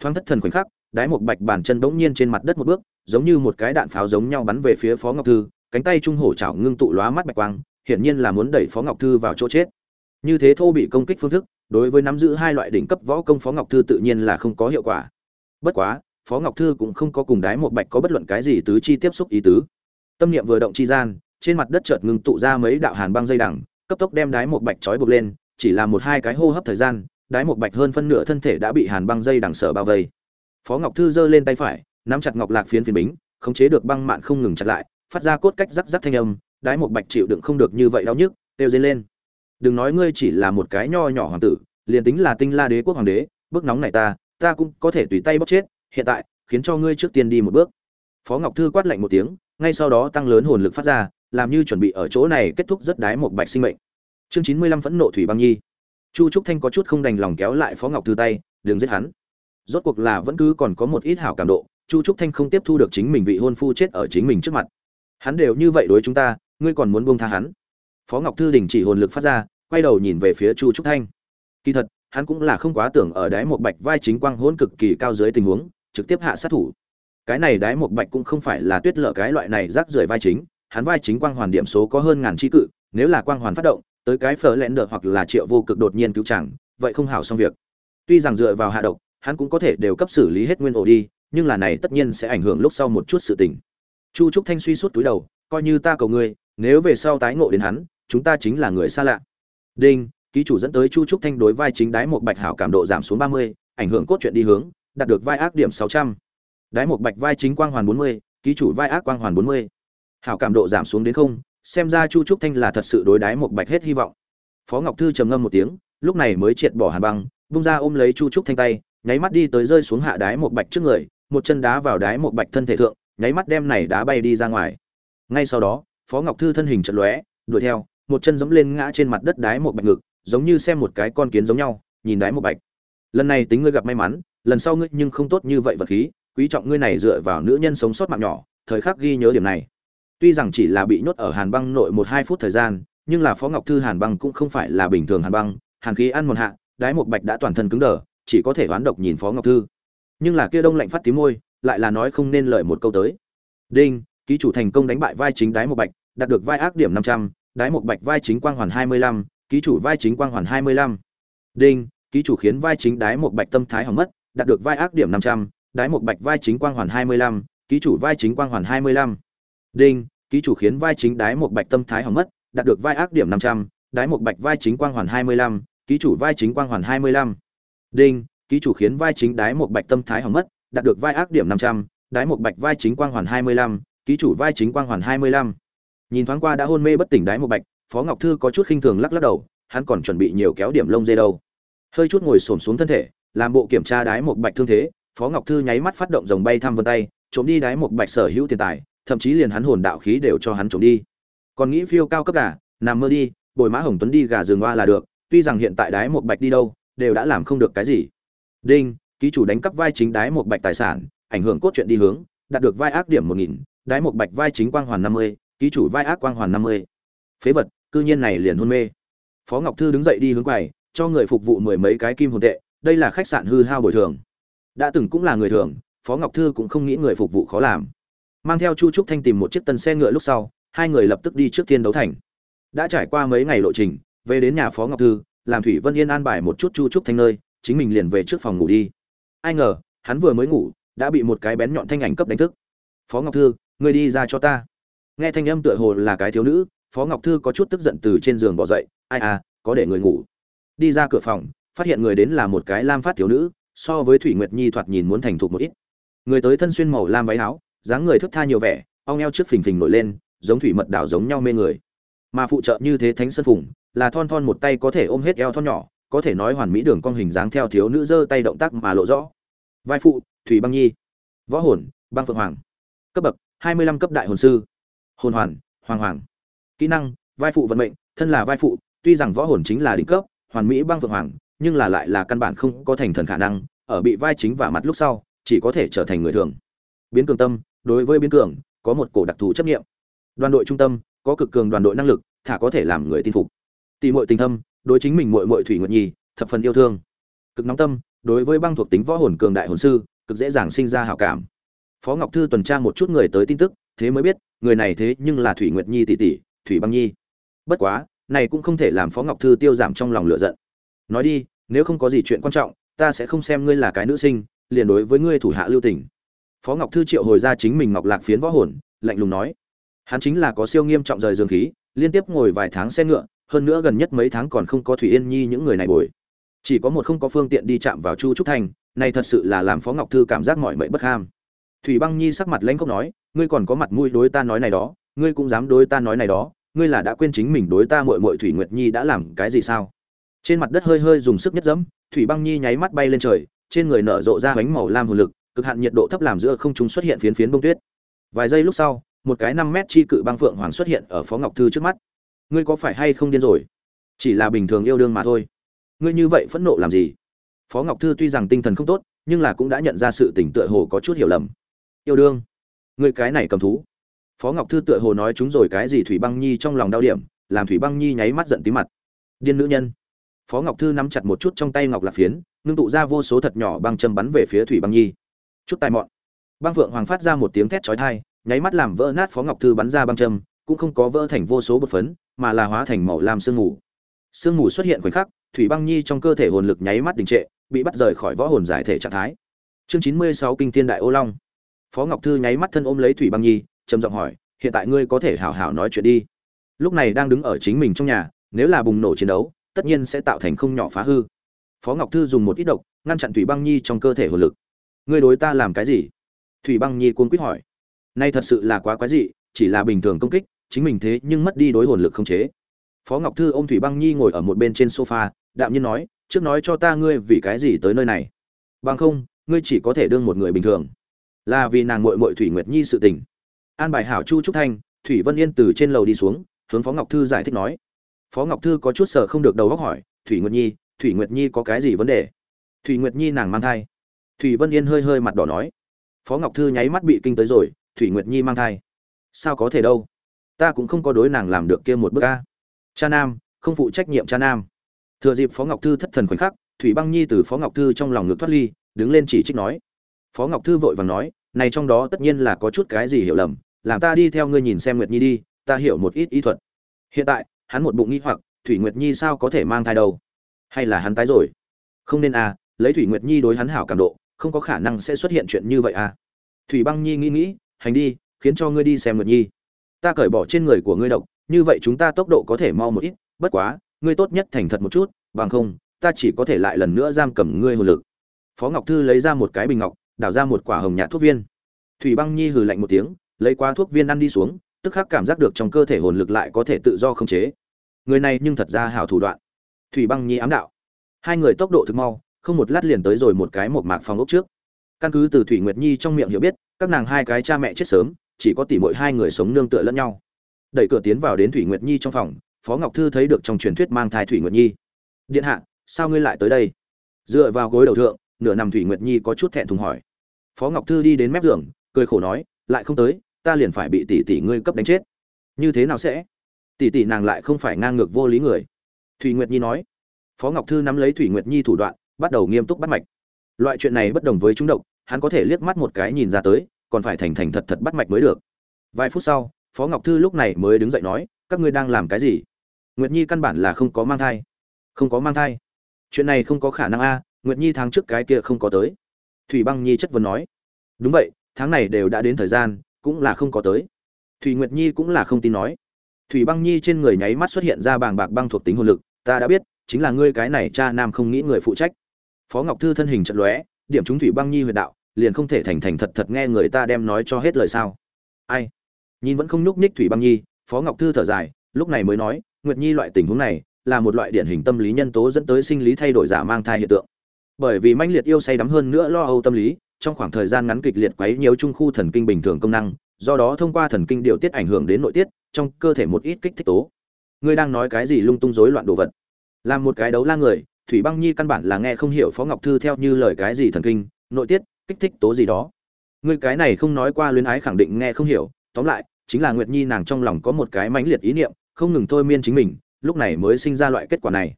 Thoáng thất thần khoảnh khắc, đái một bạch bàn chân bỗng nhiên trên mặt đất một bước, giống như một cái đạn pháo giống nhau bắn về phía phó ngọc thư, cánh tay trung hổ chảo ngưng tụ lóa mắt bạch quang, hiển nhiên là muốn đẩy phó ngọc thư vào chỗ chết. Như thế thô bị công kích phương thức, đối với nắm giữ hai loại đỉnh cấp võ công phó ngọc thư tự nhiên là không có hiệu quả. Bất quá, phó ngọc thư cũng không có cùng đái một bạch có bất luận cái gì tứ chi tiếp xúc ý tứ tâm niệm vừa động chi gian, trên mặt đất chợt ngừng tụ ra mấy đạo hàn băng dây đằng, cấp tốc đem đái một bạch trói buộc lên, chỉ là một hai cái hô hấp thời gian, đái một bạch hơn phân nửa thân thể đã bị hàn băng dây đằng sở bao vây. Phó ngọc thư giơ lên tay phải, nắm chặt ngọc lạc phiến phiến bính, khống chế được băng mạn không ngừng chặt lại, phát ra cốt cách rắc rắc thanh âm, đái một bạch chịu đựng không được như vậy đau nhức têu dây lên. Đừng nói ngươi chỉ là một cái nho nhỏ hoàng tử, liền tính là tinh la đế quốc hoàng đế, bước nóng này ta ta cũng có thể tùy tay bóc chết, hiện tại, khiến cho ngươi trước tiên đi một bước. Phó ngọc thư quát lạnh một tiếng ngay sau đó tăng lớn hồn lực phát ra, làm như chuẩn bị ở chỗ này kết thúc rất đái một bạch sinh mệnh. Chương chín mươi lăm phẫn nộ thủy băng nhi. Chu trúc thanh có chút không đành lòng kéo lại phó ngọc thư tay, đừng giết hắn. Rốt cuộc là vẫn cứ còn có một ít hảo cảm độ, chu trúc thanh không tiếp thu được chính mình vị hôn phu chết ở chính mình trước mặt. Hắn đều như vậy đối chúng ta, ngươi còn muốn buông tha hắn? Phó ngọc thư đình chỉ hồn lực phát ra, quay đầu nhìn về phía chu trúc thanh. Kỳ thật, hắn cũng là không quá tưởng ở đáy một bạch vai chính quang hỗn cực kỳ cao dưới tình huống, trực tiếp hạ sát thủ cái này đái một bạch cũng không phải là tuyết lở cái loại này rác rưởi vai chính, hắn vai chính quang hoàn điểm số có hơn ngàn chi cự, nếu là quang hoàn phát động, tới cái phở lẹn đờ hoặc là triệu vô cực đột nhiên cứu chẳng vậy không hảo xong việc. Tuy rằng dựa vào hạ độc, hắn cũng có thể đều cấp xử lý hết nguyên ổ đi, nhưng là này tất nhiên sẽ ảnh hưởng lúc sau một chút sự tình. Chu trúc thanh suy suốt túi đầu, coi như ta cầu ngươi, nếu về sau tái ngộ đến hắn, chúng ta chính là người xa lạ. Đinh, ký chủ dẫn tới chu trúc thanh đối vai chính đái một bạch hảo cảm độ giảm xuống ba mươi, ảnh hưởng cốt truyện đi hướng, đạt được vai ác điểm sáu trăm đái một bạch vai chính quang hoàn bốn mươi, ký chủ vai ác quang hoàn bốn mươi. Hảo cảm độ giảm xuống đến không, xem ra chu trúc thanh là thật sự đối đái một bạch hết hy vọng. Phó ngọc thư trầm ngâm một tiếng, lúc này mới triệt bỏ hàn băng bung ra ôm lấy chu trúc thanh tay, nháy mắt đi tới rơi xuống hạ đái một bạch trước người, một chân đá vào đái một bạch thân thể thượng, nháy mắt đem này đá bay đi ra ngoài. Ngay sau đó, phó ngọc thư thân hình chật lóe, đuổi theo, một chân giẫm lên ngã trên mặt đất đái một bạch ngực, giống như xem một cái con kiến giống nhau, nhìn đái một bạch. Lần này tính ngươi gặp may mắn, lần sau ngươi nhưng không tốt như vậy vật khí quý trọng ngươi này dựa vào nữ nhân sống sót mạng nhỏ, thời khắc ghi nhớ điểm này. Tuy rằng chỉ là bị nhốt ở hàn băng nội một hai phút thời gian, nhưng là phó ngọc thư hàn băng cũng không phải là bình thường hàn băng, hàn khí ăn một hạ, đái một bạch đã toàn thân cứng đờ, chỉ có thể oán độc nhìn phó ngọc thư. Nhưng là kia đông lạnh phát tím môi, lại là nói không nên lời một câu tới. Đinh, ký chủ thành công đánh bại vai chính đái một bạch, đạt được vai ác điểm năm trăm, đái một bạch vai chính quang hoàn hai mươi lăm, ký chủ vai chính quang hoàn hai mươi lăm. Đinh, ký chủ khiến vai chính đái một bạch tâm thái hỏng mất, đạt được vai ác điểm năm trăm đái một bạch vai chính quang hoàn hai mươi lăm, ký chủ vai chính quang hoàn hai mươi lăm. Đinh, ký chủ khiến vai chính đái một bạch tâm thái hỏng mất, đạt được vai ác điểm năm trăm, đái một bạch vai chính quang hoàn hai mươi lăm, ký chủ vai chính quang hoàn hai mươi lăm. Đinh, ký chủ khiến vai chính đái một bạch tâm thái hỏng mất, đạt được vai ác điểm năm trăm, đái một bạch vai chính quang hoàn hai mươi lăm, ký chủ vai chính quang hoàn hai mươi lăm. Nhìn thoáng qua đã hôn mê bất tỉnh đái một bạch, phó ngọc thư có chút khinh thường lắc lắc đầu, hắn còn chuẩn bị nhiều kéo điểm lông dê đâu. Hơi chút ngồi xổm xuống thân thể, làm bộ kiểm tra đái một bạch thương thế phó ngọc thư nháy mắt phát động dòng bay thăm vân tay, trộm đi đái một bạch sở hữu tiền tài, thậm chí liền hắn hồn đạo khí đều cho hắn trộm đi. Còn nghĩ phiêu cao cấp gà, nằm mơ đi, bồi mã hồng tuấn đi gà rừng oa là được, tuy rằng hiện tại đái một bạch đi đâu, đều đã làm không được cái gì. Đinh, ký chủ đánh cắp vai chính đái một bạch tài sản, ảnh hưởng cốt truyện đi hướng, đạt được vai ác điểm một nghìn, đái một bạch vai chính quang hoàn năm mươi, ký chủ vai ác quang hoàn năm mươi. Phế vật, cư nhiên này liền hôn mê. Phó ngọc thư đứng dậy đi hướng quầy, cho người phục vụ mười mấy cái kim hồn tệ, đây là khách sạn hư hao bồi thường đã từng cũng là người thường, phó ngọc thư cũng không nghĩ người phục vụ khó làm. Mang theo chu trúc thanh tìm một chiếc tân xe ngựa lúc sau, hai người lập tức đi trước thiên đấu thành. Đã trải qua mấy ngày lộ trình, về đến nhà phó ngọc thư, làm thủy vân yên an bài một chút chu trúc thanh nơi, chính mình liền về trước phòng ngủ đi. Ai ngờ, hắn vừa mới ngủ, đã bị một cái bén nhọn thanh ảnh cấp đánh thức. Phó ngọc thư, ngươi đi ra cho ta. Nghe thanh âm tựa hồ là cái thiếu nữ, phó ngọc thư có chút tức giận từ trên giường bỏ dậy. Ai à có để người ngủ. Đi ra cửa phòng, phát hiện người đến là một cái lam phát thiếu nữ so với thủy nguyệt nhi thoạt nhìn muốn thành thục một ít. Người tới thân xuyên màu lam váy áo, dáng người thức tha nhiều vẻ, ong eo trước phình phình nổi lên, giống thủy mật đảo giống nhau mê người. Mà phụ trợ như thế thánh sơn phùng, là thon thon một tay có thể ôm hết eo thon nhỏ, có thể nói hoàn mỹ đường cong hình dáng theo thiếu nữ giơ tay động tác mà lộ rõ. Vai phụ, thủy băng nhi. Võ hồn, băng phượng hoàng. Cấp bậc, hai mươi lăm cấp đại hồn sư. Hồn hoàn, hoàng hoàng. Kỹ năng, vai phụ vận mệnh, thân là vai phụ, tuy rằng võ hồn chính là đỉnh cấp, hoàn mỹ băng phượng hoàng nhưng là lại là căn bản không có thành thần khả năng, ở bị vai chính và mặt lúc sau, chỉ có thể trở thành người thường. Biến cường tâm, đối với biến cường, có một cổ đặc thù chấp nghiệm đoàn đội trung tâm, có cực cường đoàn đội năng lực, thả có thể làm người tin phục. Tỷ muội tình thâm, đối chính mình muội muội thủy nguyệt nhi, thập phần yêu thương. Cực nóng tâm, đối với băng thuộc tính võ hồn cường đại hồn sư, cực dễ dàng sinh ra hảo cảm. Phó ngọc thư tuần tra một chút người tới tin tức, thế mới biết, người này thế nhưng là thủy nguyệt nhi tỷ tỷ, thủy băng nhi. Bất quá, này cũng không thể làm phó ngọc thư tiêu giảm trong lòng lửa giận. Nói đi nếu không có gì chuyện quan trọng, ta sẽ không xem ngươi là cái nữ sinh, liền đối với ngươi thủ hạ lưu tình. Phó ngọc thư triệu hồi ra chính mình ngọc lạc phiến võ hồn, lạnh lùng nói, hắn chính là có siêu nghiêm trọng rời dương khí, liên tiếp ngồi vài tháng xe ngựa, hơn nữa gần nhất mấy tháng còn không có thủy yên nhi những người này bồi. Chỉ có một không có phương tiện đi chạm vào chu trúc thành, này thật sự là làm phó ngọc thư cảm giác mọi mệnh bất ham. Thủy băng nhi sắc mặt lãnh khóc nói, ngươi còn có mặt mũi đối ta nói này đó, ngươi cũng dám đối ta nói này đó, ngươi là đã quên chính mình đối ta muội muội thủy nguyệt nhi đã làm cái gì sao? Trên mặt đất hơi hơi dùng sức nhất dẫm, thủy băng nhi nháy mắt bay lên trời, trên người nở rộ ra bánh màu lam hồn lực, cực hạn nhiệt độ thấp làm giữa không trung xuất hiện phiến phiến bông tuyết. Vài giây lúc sau, một cái năm mét chi cự băng phượng hoàng xuất hiện ở phó ngọc thư trước mắt. Ngươi có phải hay không điên rồi? Chỉ là bình thường yêu đương mà thôi. Ngươi như vậy phẫn nộ làm gì? Phó ngọc thư tuy rằng tinh thần không tốt, nhưng là cũng đã nhận ra sự tỉnh tựa hồ có chút hiểu lầm. Yêu đương? Ngươi cái này cầm thú. Phó ngọc thư tựa hồ nói chúng rồi cái gì thủy băng nhi trong lòng đau điểm, làm thủy băng nhi nháy mắt giận tí mặt. Điên nữ nhân phó ngọc thư nắm chặt một chút trong tay ngọc lạc phiến, ngưng tụ ra vô số thật nhỏ băng châm bắn về phía thủy băng nhi. Chút tai mọn. Băng phượng hoàng phát ra một tiếng thét chói tai, nháy mắt làm vỡ nát phó ngọc thư bắn ra băng châm, cũng không có vỡ thành vô số bột phấn, mà là hóa thành màu lam sương mù. Sương mù xuất hiện khoảnh khắc, thủy băng nhi trong cơ thể hồn lực nháy mắt đình trệ, bị bắt rời khỏi võ hồn giải thể trạng thái. Chương chín mươi sáu kinh thiên đại ô long. Phó ngọc thư nháy mắt thân ôm lấy thủy băng nhi, trầm giọng hỏi, hiện tại ngươi có thể hảo hảo nói chuyện đi. Lúc này đang đứng ở chính mình trong nhà, nếu là bùng nổ chiến đấu tất nhiên sẽ tạo thành không nhỏ phá hư. Phó ngọc thư dùng một ít độc, ngăn chặn thủy băng nhi trong cơ thể hồn lực. Ngươi đối ta làm cái gì? Thủy băng nhi cuốn quýt hỏi. Nay thật sự là quá quái dị, chỉ là bình thường công kích, chính mình thế nhưng mất đi đối hồn lực không chế. Phó ngọc thư ôm thủy băng nhi ngồi ở một bên trên sofa, đạm nhiên nói, trước nói cho ta ngươi vì cái gì tới nơi này. Bằng không, ngươi chỉ có thể đương một người bình thường. Là vì nàng muội muội thủy nguyệt nhi sự tình. An bài hảo chu trúc thanh, thủy vân yên từ trên lầu đi xuống, hướng phó ngọc thư giải thích nói phó ngọc thư có chút sợ không được đầu óc hỏi, thủy nguyệt nhi, thủy nguyệt nhi có cái gì vấn đề? Thủy nguyệt nhi nàng mang thai. Thủy vân yên hơi hơi mặt đỏ nói, phó ngọc thư nháy mắt bị kinh tới rồi, thủy nguyệt nhi mang thai. Sao có thể đâu? Ta cũng không có đối nàng làm được kia một bước ca cha nam, không phụ trách nhiệm cha nam. Thừa dịp phó ngọc thư thất thần khoảnh khắc, thủy băng nhi từ phó ngọc thư trong lòng ngực thoát ly, đứng lên chỉ trích nói, phó ngọc thư vội vàng nói, này trong đó tất nhiên là có chút cái gì hiểu lầm, làm ta đi theo ngươi nhìn xem nguyệt nhi đi, ta hiểu một ít y thuật. Hiện tại hắn một bụng nghi hoặc, thủy nguyệt nhi sao có thể mang thai đâu? Hay là hắn tái rồi? Không nên à lấy thủy nguyệt nhi đối hắn hảo cảm độ, không có khả năng sẽ xuất hiện chuyện như vậy à. Thủy băng nhi nghĩ nghĩ, hành đi, khiến cho ngươi đi xem nguyệt nhi. Ta cởi bỏ trên người của ngươi độc, như vậy chúng ta tốc độ có thể mau một ít, bất quá, ngươi tốt nhất thành thật một chút, bằng không, ta chỉ có thể lại lần nữa giam cầm ngươi hồn lực. Phó ngọc thư lấy ra một cái bình ngọc, đảo ra một quả hồng nhạt thuốc viên. Thủy băng nhi hừ lạnh một tiếng, lấy qua thuốc viên ăn đi xuống, tức khắc cảm giác được trong cơ thể hồn lực lại có thể tự do khống chế người này nhưng thật ra hảo thủ đoạn. Thủy băng nhi ám đạo. Hai người tốc độ thực mau, không một lát liền tới rồi một cái một mạc phòng ốc trước. Căn cứ từ thủy nguyệt nhi trong miệng hiểu biết, các nàng hai cái cha mẹ chết sớm, chỉ có tỷ muội hai người sống nương tựa lẫn nhau. Đẩy cửa tiến vào đến thủy nguyệt nhi trong phòng, phó ngọc thư thấy được trong truyền thuyết mang thai thủy nguyệt nhi. Điện hạ, sao ngươi lại tới đây? Dựa vào gối đầu thượng, nửa nằm thủy nguyệt nhi có chút thẹn thùng hỏi. Phó ngọc thư đi đến mép giường, cười khổ nói, lại không tới, ta liền phải bị tỷ tỷ ngươi cấp đánh chết. Như thế nào sẽ? Tỷ tỷ nàng lại không phải ngang ngược vô lý người. Thủy nguyệt nhi nói. Phó ngọc thư nắm lấy thủy nguyệt nhi thủ đoạn, bắt đầu nghiêm túc bắt mạch. Loại chuyện này bất đồng với chúng độc, hắn có thể liếc mắt một cái nhìn ra tới, còn phải thành thành thật thật bắt mạch mới được. Vài phút sau, phó ngọc thư lúc này mới đứng dậy nói, các ngươi đang làm cái gì? Nguyệt nhi căn bản là không có mang thai. Không có mang thai. Chuyện này không có khả năng a, nguyệt nhi tháng trước cái kia không có tới. Thủy băng nhi chất vấn nói. Đúng vậy, tháng này đều đã đến thời gian, cũng là không có tới. Thủy nguyệt nhi cũng là không tin nói thủy băng nhi trên người nháy mắt xuất hiện ra bàng bạc băng thuộc tính hồn lực, ta đã biết, chính là ngươi cái này cha nam không nghĩ người phụ trách. Phó ngọc thư thân hình trận lóe, điểm chúng thủy băng nhi huyệt đạo, liền không thể thành thành thật thật nghe người ta đem nói cho hết lời sao. Ai? Nhìn vẫn không nhúc nhích thủy băng nhi, phó ngọc thư thở dài, lúc này mới nói, nguyệt nhi loại tình huống này, là một loại điển hình tâm lý nhân tố dẫn tới sinh lý thay đổi giả mang thai hiện tượng. Bởi vì manh liệt yêu say đắm hơn nữa lo âu tâm lý, trong khoảng thời gian ngắn kịch liệt quấy nhiều trung khu thần kinh bình thường công năng, do đó thông qua thần kinh điều tiết ảnh hưởng đến nội tiết trong cơ thể một ít kích thích tố. Ngươi đang nói cái gì lung tung rối loạn đồ vật? Làm một cái đấu la người, thủy băng nhi căn bản là nghe không hiểu phó ngọc thư theo như lời cái gì thần kinh, nội tiết, kích thích tố gì đó. Ngươi cái này không nói qua luyến ái khẳng định nghe không hiểu, tóm lại, chính là nguyệt nhi nàng trong lòng có một cái mãnh liệt ý niệm, không ngừng thôi miên chính mình, lúc này mới sinh ra loại kết quả này.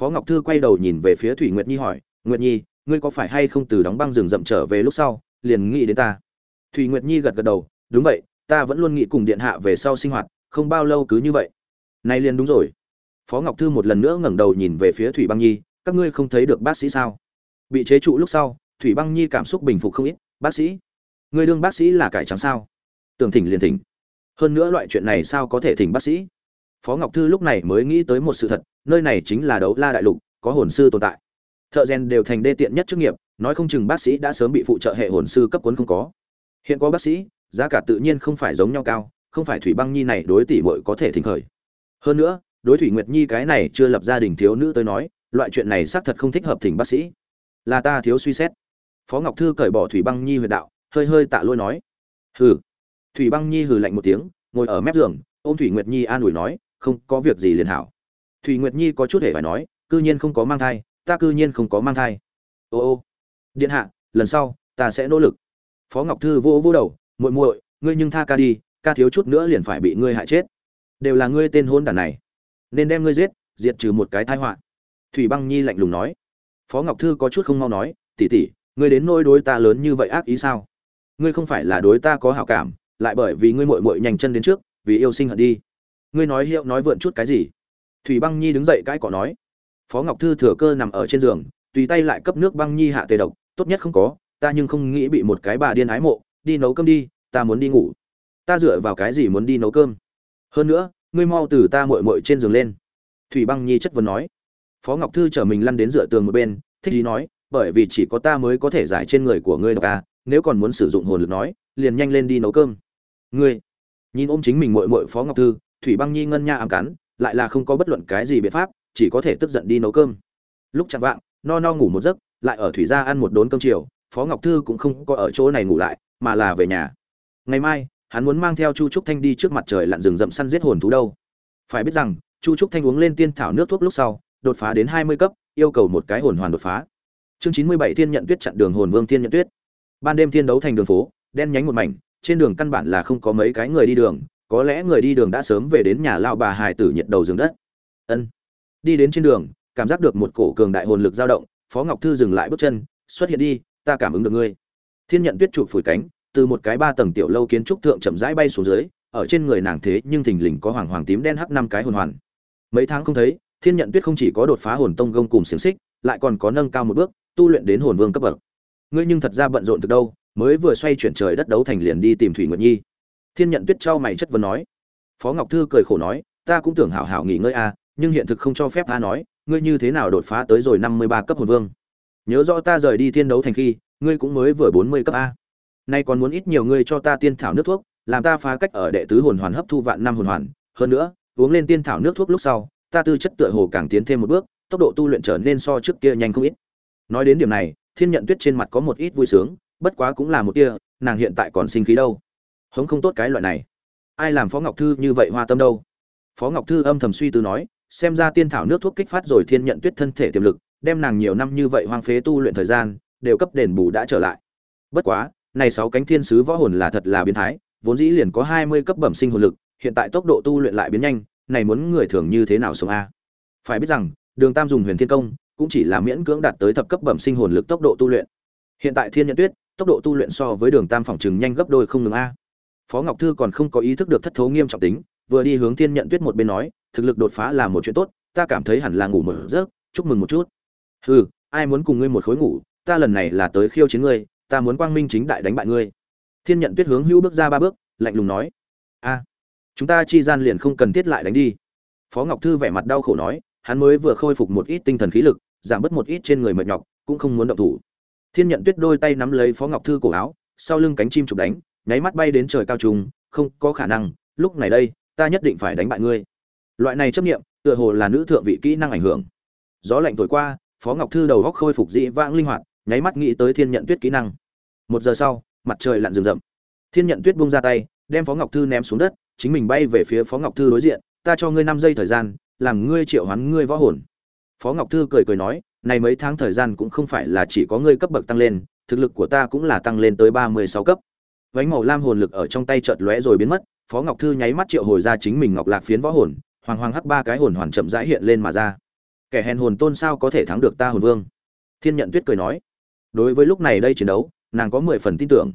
Phó ngọc thư quay đầu nhìn về phía thủy nguyệt nhi hỏi, nguyệt nhi, ngươi có phải hay không từ đóng băng rừng rậm trở về lúc sau, liền nghĩ đến ta? Thủy nguyệt nhi gật gật đầu, đúng vậy ta vẫn luôn nghĩ cùng điện hạ về sau sinh hoạt, không bao lâu cứ như vậy. Nay liền đúng rồi. Phó ngọc thư một lần nữa ngẩng đầu nhìn về phía thủy băng nhi, các ngươi không thấy được bác sĩ sao? Bị chế trụ lúc sau, thủy băng nhi cảm xúc bình phục không ít. Bác sĩ, người đương bác sĩ là cải trắng sao? Tưởng thỉnh liền thỉnh. Hơn nữa loại chuyện này sao có thể thỉnh bác sĩ? Phó ngọc thư lúc này mới nghĩ tới một sự thật, nơi này chính là đấu la đại lục, có hồn sư tồn tại. Thợ rèn đều thành đê tiện nhất chức nghiệp, nói không chừng bác sĩ đã sớm bị phụ trợ hệ hồn sư cấp cuốn không có. Hiện có bác sĩ giá cả tự nhiên không phải giống nhau cao, không phải thủy băng nhi này đối tỷ muội có thể thỉnh khởi. Hơn nữa, đối thủy nguyệt nhi cái này chưa lập gia đình thiếu nữ tới nói, loại chuyện này xác thật không thích hợp thỉnh bác sĩ. Là ta thiếu suy xét. Phó ngọc thư cởi bỏ thủy băng nhi huyệt đạo, hơi hơi tạ lôi nói. Hừ. Thủy băng nhi hừ lạnh một tiếng, ngồi ở mép giường, ôm thủy nguyệt nhi an ủi nói, không có việc gì liền hảo. Thủy nguyệt nhi có chút hề phải nói, cư nhiên không có mang thai, ta cư nhiên không có mang thai. Ô ô. Điện hạ, lần sau ta sẽ nỗ lực. Phó ngọc thư vô vô đầu muội muội, ngươi nhưng tha ca đi, ca thiếu chút nữa liền phải bị ngươi hại chết. Đều là ngươi tên hôn đản này. Nên đem ngươi giết, diệt trừ một cái tai họa. Thủy băng nhi lạnh lùng nói. Phó ngọc thư có chút không mau nói tỉ tỉ ngươi đến nỗi đối ta lớn như vậy ác ý sao? Ngươi không phải là đối ta có hảo cảm, lại bởi vì ngươi mội mội nhanh chân đến trước, vì yêu sinh hận đi. Ngươi nói hiệu nói vượn chút cái gì? Thủy băng nhi đứng dậy cãi cọ nói. Phó ngọc thư thừa cơ nằm ở trên giường, tùy tay lại cấp nước băng nhi hạ tề độc, tốt nhất không có, ta nhưng không nghĩ bị một cái bà điên ái mộ đi nấu cơm đi, ta muốn đi ngủ. Ta dựa vào cái gì muốn đi nấu cơm? Hơn nữa, ngươi mau từ ta muội muội trên giường lên. Thủy băng nhi chất vấn nói. Phó ngọc thư chở mình lăn đến dựa tường một bên, thích ý nói, bởi vì chỉ có ta mới có thể giải trên người của ngươi độc à? nếu còn muốn sử dụng hồn lực nói, liền nhanh lên đi nấu cơm. Ngươi? Nhìn ôm chính mình muội muội phó ngọc thư, thủy băng nhi ngân nha ám cắn, lại là không có bất luận cái gì biện pháp, chỉ có thể tức giận đi nấu cơm. Lúc chạm vạng, no no ngủ một giấc, lại ở thủy gia ăn một đốn cơm chiều, phó ngọc thư cũng không có ở chỗ này ngủ lại mà là về nhà. Ngày mai, hắn muốn mang theo chu trúc thanh đi trước mặt trời lặn rừng rậm săn giết hồn thú đâu. Phải biết rằng, chu trúc thanh uống lên tiên thảo nước thuốc lúc sau, đột phá đến hai mươi cấp, yêu cầu một cái hồn hoàn đột phá. Chương chín mươi bảy thiên nhận tuyết chặn đường hồn vương thiên nhận tuyết. Ban đêm thiên đấu thành đường phố, đen nhánh một mảnh, trên đường căn bản là không có mấy cái người đi đường, có lẽ người đi đường đã sớm về đến nhà lao bà hài tử nhiệt đầu giường đất. Ân. Đi đến trên đường, cảm giác được một cổ cường đại hồn lực dao động, phó ngọc thư dừng lại bước chân, xuất hiện đi, ta cảm ứng được ngươi thiên nhận tuyết chụp phủi cánh, từ một cái ba tầng tiểu lâu kiến trúc thượng chậm rãi bay xuống dưới, ở trên người nàng thế nhưng thình lình có hoàng hoàng tím đen hắc năm cái hồn hoàn. Mấy tháng không thấy, thiên nhận tuyết không chỉ có đột phá hồn tông gông cùng xiềng xích, lại còn có nâng cao một bước, tu luyện đến hồn vương cấp bậc. Ngươi nhưng thật ra bận rộn từ đâu, mới vừa xoay chuyển trời đất đấu thành liền đi tìm thủy nguyệt nhi. Thiên nhận tuyết trao mày chất vấn nói. Phó ngọc thư cười khổ nói, ta cũng tưởng hảo hảo nghỉ ngơi a nhưng hiện thực không cho phép ta nói, ngươi như thế nào đột phá tới rồi năm mươi ba cấp hồn vương? Nhớ rõ ta rời đi thiên đấu thành khi ngươi cũng mới vừa bốn mươi cấp a. Nay còn muốn ít nhiều ngươi cho ta tiên thảo nước thuốc, làm ta phá cách ở đệ tứ hồn hoàn hấp thu vạn năm hồn hoàn. Hơn nữa, uống lên tiên thảo nước thuốc lúc sau, ta tư chất tựa hồ càng tiến thêm một bước, tốc độ tu luyện trở nên so trước kia nhanh không ít. Nói đến điểm này, thiên nhận tuyết trên mặt có một ít vui sướng, bất quá cũng là một kia nàng hiện tại còn sinh khí đâu. Hống không tốt cái loại này. Ai làm phó ngọc thư như vậy hoa tâm đâu? Phó ngọc thư âm thầm suy tư nói, xem ra tiên thảo nước thuốc kích phát rồi thiên nhận tuyết thân thể tiềm lực, đem nàng nhiều năm như vậy hoang phế tu luyện thời gian đều cấp đền bù đã trở lại. Bất quá, này sáu cánh thiên sứ võ hồn là thật là biến thái, vốn dĩ liền có hai mươi cấp bẩm sinh hồn lực, hiện tại tốc độ tu luyện lại biến nhanh, này muốn người thường như thế nào sống a? Phải biết rằng, đường tam dùng huyền thiên công, cũng chỉ là miễn cưỡng đạt tới thập cấp bẩm sinh hồn lực tốc độ tu luyện. Hiện tại thiên nhận tuyết, tốc độ tu luyện so với đường tam phòng chừng nhanh gấp đôi không ngừng a. Phó ngọc thư còn không có ý thức được thất thố nghiêm trọng tính, vừa đi hướng thiên nhận tuyết một bên nói, thực lực đột phá là một chuyện tốt, ta cảm thấy hẳn là ngủ một giấc, chúc mừng một chút. Hừ, ai muốn cùng ngươi một khối ngủ ta lần này là tới khiêu chiến ngươi, ta muốn quang minh chính đại đánh bại ngươi. Thiên nhận tuyết hướng hữu bước ra ba bước, lạnh lùng nói. A, chúng ta chi gian liền không cần thiết lại đánh đi. Phó ngọc thư vẻ mặt đau khổ nói, hắn mới vừa khôi phục một ít tinh thần khí lực, giảm bớt một ít trên người mệt nhọc, cũng không muốn động thủ. Thiên nhận tuyết đôi tay nắm lấy phó ngọc thư cổ áo, sau lưng cánh chim chụp đánh, nháy mắt bay đến trời cao trùng, không có khả năng, lúc này đây, ta nhất định phải đánh bại ngươi. Loại này chấp nghiệm tựa hồ là nữ thượng vị kỹ năng ảnh hưởng. Gió lạnh thổi qua, phó ngọc thư đầu góc khôi phục dị vãng linh hoạt nháy mắt nghĩ tới thiên nhận tuyết kỹ năng. Một giờ sau, mặt trời lặn rừng rậm. Thiên nhận tuyết buông ra tay, đem phó ngọc thư ném xuống đất, chính mình bay về phía phó ngọc thư đối diện, ta cho ngươi năm giây thời gian, làm ngươi triệu hoán ngươi võ hồn. Phó ngọc thư cười cười nói, này mấy tháng thời gian cũng không phải là chỉ có ngươi cấp bậc tăng lên, thực lực của ta cũng là tăng lên tới ba mươi sáu cấp. Vánh màu lam hồn lực ở trong tay chợt lóe rồi biến mất, phó ngọc thư nháy mắt triệu hồi ra chính mình ngọc lạc phiến võ hồn, hoàng hoàng hắc ba cái hồn hoàn chậm rãi hiện lên mà ra. Kẻ hèn hồn tôn sao có thể thắng được ta hồn vương? Thiên nhận tuyết cười nói đối với lúc này đây chiến đấu, nàng có mười phần tin tưởng.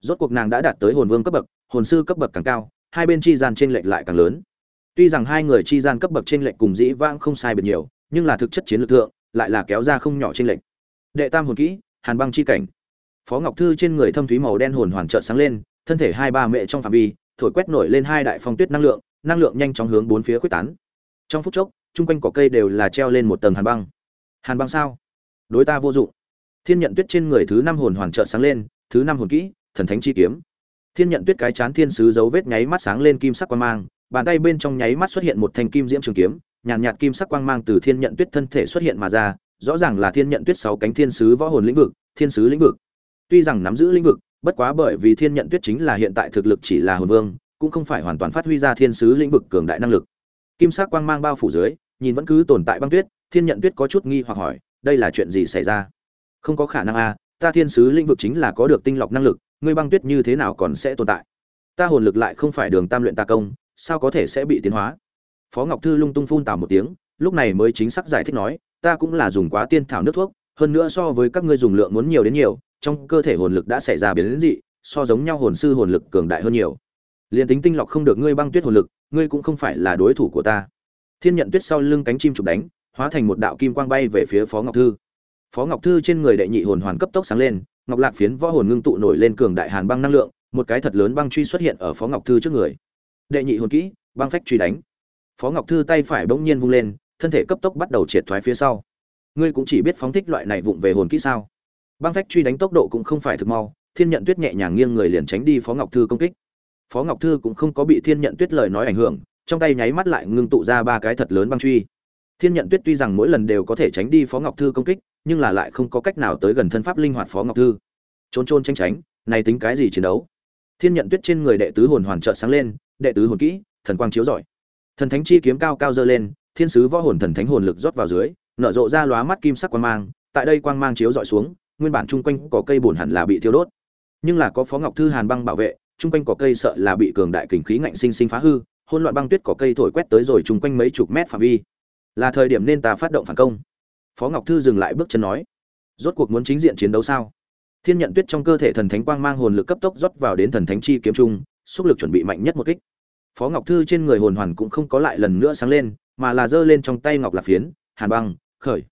Rốt cuộc nàng đã đạt tới hồn vương cấp bậc, hồn sư cấp bậc càng cao, hai bên chi gian trên lệch lại càng lớn. Tuy rằng hai người chi gian cấp bậc trên lệch cùng dĩ vãng không sai biệt nhiều, nhưng là thực chất chiến lược thượng, lại là kéo ra không nhỏ trên lệch. Đệ tam hồn kỹ, hàn băng chi cảnh. Phó ngọc thư trên người thâm thúy màu đen hồn hoàn trợ sáng lên, thân thể hai ba mẹ trong phạm vi, thổi quét nổi lên hai đại phong tuyết năng lượng năng lượng nhanh chóng hướng bốn phía quyết tán. Trong phút chốc, chung quanh cỏ cây đều là treo lên một tầng hàn băng. Hàn băng sao? Đối ta vô dụng thiên nhận tuyết trên người thứ năm hồn hoàn trợ sáng lên thứ năm hồn kỹ thần thánh chi kiếm. Thiên nhận tuyết cái chán thiên sứ dấu vết nháy mắt sáng lên kim sắc quang mang bàn tay bên trong nháy mắt xuất hiện một thanh kim diễm trường kiếm nhàn nhạt, kim sắc quang mang từ thiên nhận tuyết thân thể xuất hiện mà ra rõ ràng là thiên nhận tuyết sáu cánh thiên sứ võ hồn lĩnh vực thiên sứ lĩnh vực. Tuy rằng nắm giữ lĩnh vực bất quá bởi vì thiên nhận tuyết chính là hiện tại thực lực chỉ là hồn vương cũng không phải hoàn toàn phát huy ra thiên sứ lĩnh vực cường đại năng lực. Kim sắc quang mang bao phủ dưới nhìn vẫn cứ tồn tại băng tuyết thiên nhận tuyết có chút nghi hoặc hỏi đây là chuyện gì xảy ra? Không có khả năng a, ta thiên sứ lĩnh vực chính là có được tinh lọc năng lực, ngươi băng tuyết như thế nào còn sẽ tồn tại? Ta hồn lực lại không phải đường tam luyện ta công, sao có thể sẽ bị tiến hóa? Phó ngọc thư lung tung phun tào một tiếng, lúc này mới chính xác giải thích nói, ta cũng là dùng quá tiên thảo nước thuốc, hơn nữa so với các ngươi dùng lượng muốn nhiều đến nhiều, trong cơ thể hồn lực đã xảy ra biến đến dị, so giống nhau hồn sư hồn lực cường đại hơn nhiều. Liền tính tinh lọc không được ngươi băng tuyết hồn lực, ngươi cũng không phải là đối thủ của ta. Thiên nhận tuyết sau lưng cánh chim chụp đánh, hóa thành một đạo kim quang bay về phía phó ngọc thư phó ngọc thư trên người đệ nhị hồn hoàn cấp tốc sáng lên, ngọc lạc phiến võ hồn ngưng tụ nổi lên cường đại hàn băng năng lượng, một cái thật lớn băng truy xuất hiện ở phó ngọc thư trước người. Đệ nhị hồn kỹ, băng phách truy đánh. Phó ngọc thư tay phải bỗng nhiên vung lên, thân thể cấp tốc bắt đầu triệt thoái phía sau. Ngươi cũng chỉ biết phóng thích loại này vụng về hồn kỹ sao? Băng phách truy đánh tốc độ cũng không phải thực mau, thiên nhận tuyết nhẹ nhàng nghiêng người liền tránh đi phó ngọc thư công kích. Phó ngọc thư cũng không có bị thiên nhận tuyết lời nói ảnh hưởng, trong tay nháy mắt lại ngưng tụ ra ba cái thật lớn băng truy. Thiên nhận tuyết tuy rằng mỗi lần đều có thể tránh đi phó ngọc thư công kích nhưng là lại không có cách nào tới gần thân pháp linh hoạt phó ngọc thư. Trốn trôn tranh tránh, này tính cái gì chiến đấu? Thiên nhận tuyết trên người đệ tứ hồn hoàn trợ sáng lên, đệ tứ hồn kỹ, thần quang chiếu giỏi thần thánh chi kiếm cao cao dơ lên, thiên sứ võ hồn thần thánh hồn lực rót vào dưới, nở rộ ra lóa mắt kim sắc quang mang, tại đây quang mang chiếu dọi xuống, nguyên bản chung quanh có cây bổn hẳn là bị thiêu đốt. Nhưng là có phó ngọc thư hàn băng bảo vệ, chung quanh có cây sợ là bị cường đại kình khí ngạnh sinh sinh phá hư hôn loạn băng tuyết có cây thổi quét tới rồi chung quanh mấy chục mét phạm vi. Là thời điểm nên ta phát động phản công phó ngọc thư dừng lại bước chân nói, rốt cuộc muốn chính diện chiến đấu sao? Thiên nhận tuyết trong cơ thể thần thánh quang mang hồn lực cấp tốc rót vào đến thần thánh chi kiếm trung, xúc lực chuẩn bị mạnh nhất một kích. Phó ngọc thư trên người hồn hoàn cũng không có lại lần nữa sáng lên, mà là giơ lên trong tay ngọc lạc phiến, hàn băng, khởi.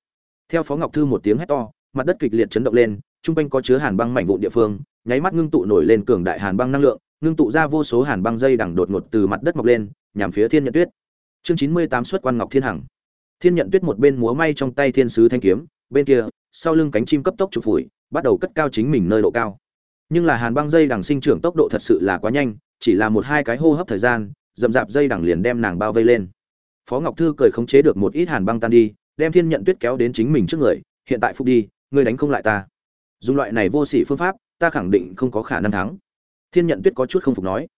Theo phó ngọc thư một tiếng hét to, mặt đất kịch liệt chấn động lên, trung quanh có chứa hàn băng mạnh vụn địa phương, nháy mắt ngưng tụ nổi lên cường đại hàn băng năng lượng, ngưng tụ ra vô số hàn băng dây đằng đột ngột từ mặt đất mọc lên, nhằm phía thiên nhận tuyết. Chương chín mươi tám xuất quan ngọc thiên hằng thiên nhận tuyết một bên múa may trong tay thiên sứ thanh kiếm, bên kia, sau lưng cánh chim cấp tốc chụp phủi, bắt đầu cất cao chính mình nơi độ cao. Nhưng là hàn băng dây đằng sinh trưởng tốc độ thật sự là quá nhanh, chỉ là một hai cái hô hấp thời gian, dậm dạp dây đằng liền đem nàng bao vây lên. Phó ngọc thư cười khống chế được một ít hàn băng tan đi, đem thiên nhận tuyết kéo đến chính mình trước người, hiện tại phục đi, ngươi đánh không lại ta. Dùng loại này vô sỉ phương pháp, ta khẳng định không có khả năng thắng. Thiên nhận tuyết có chút không phục nói.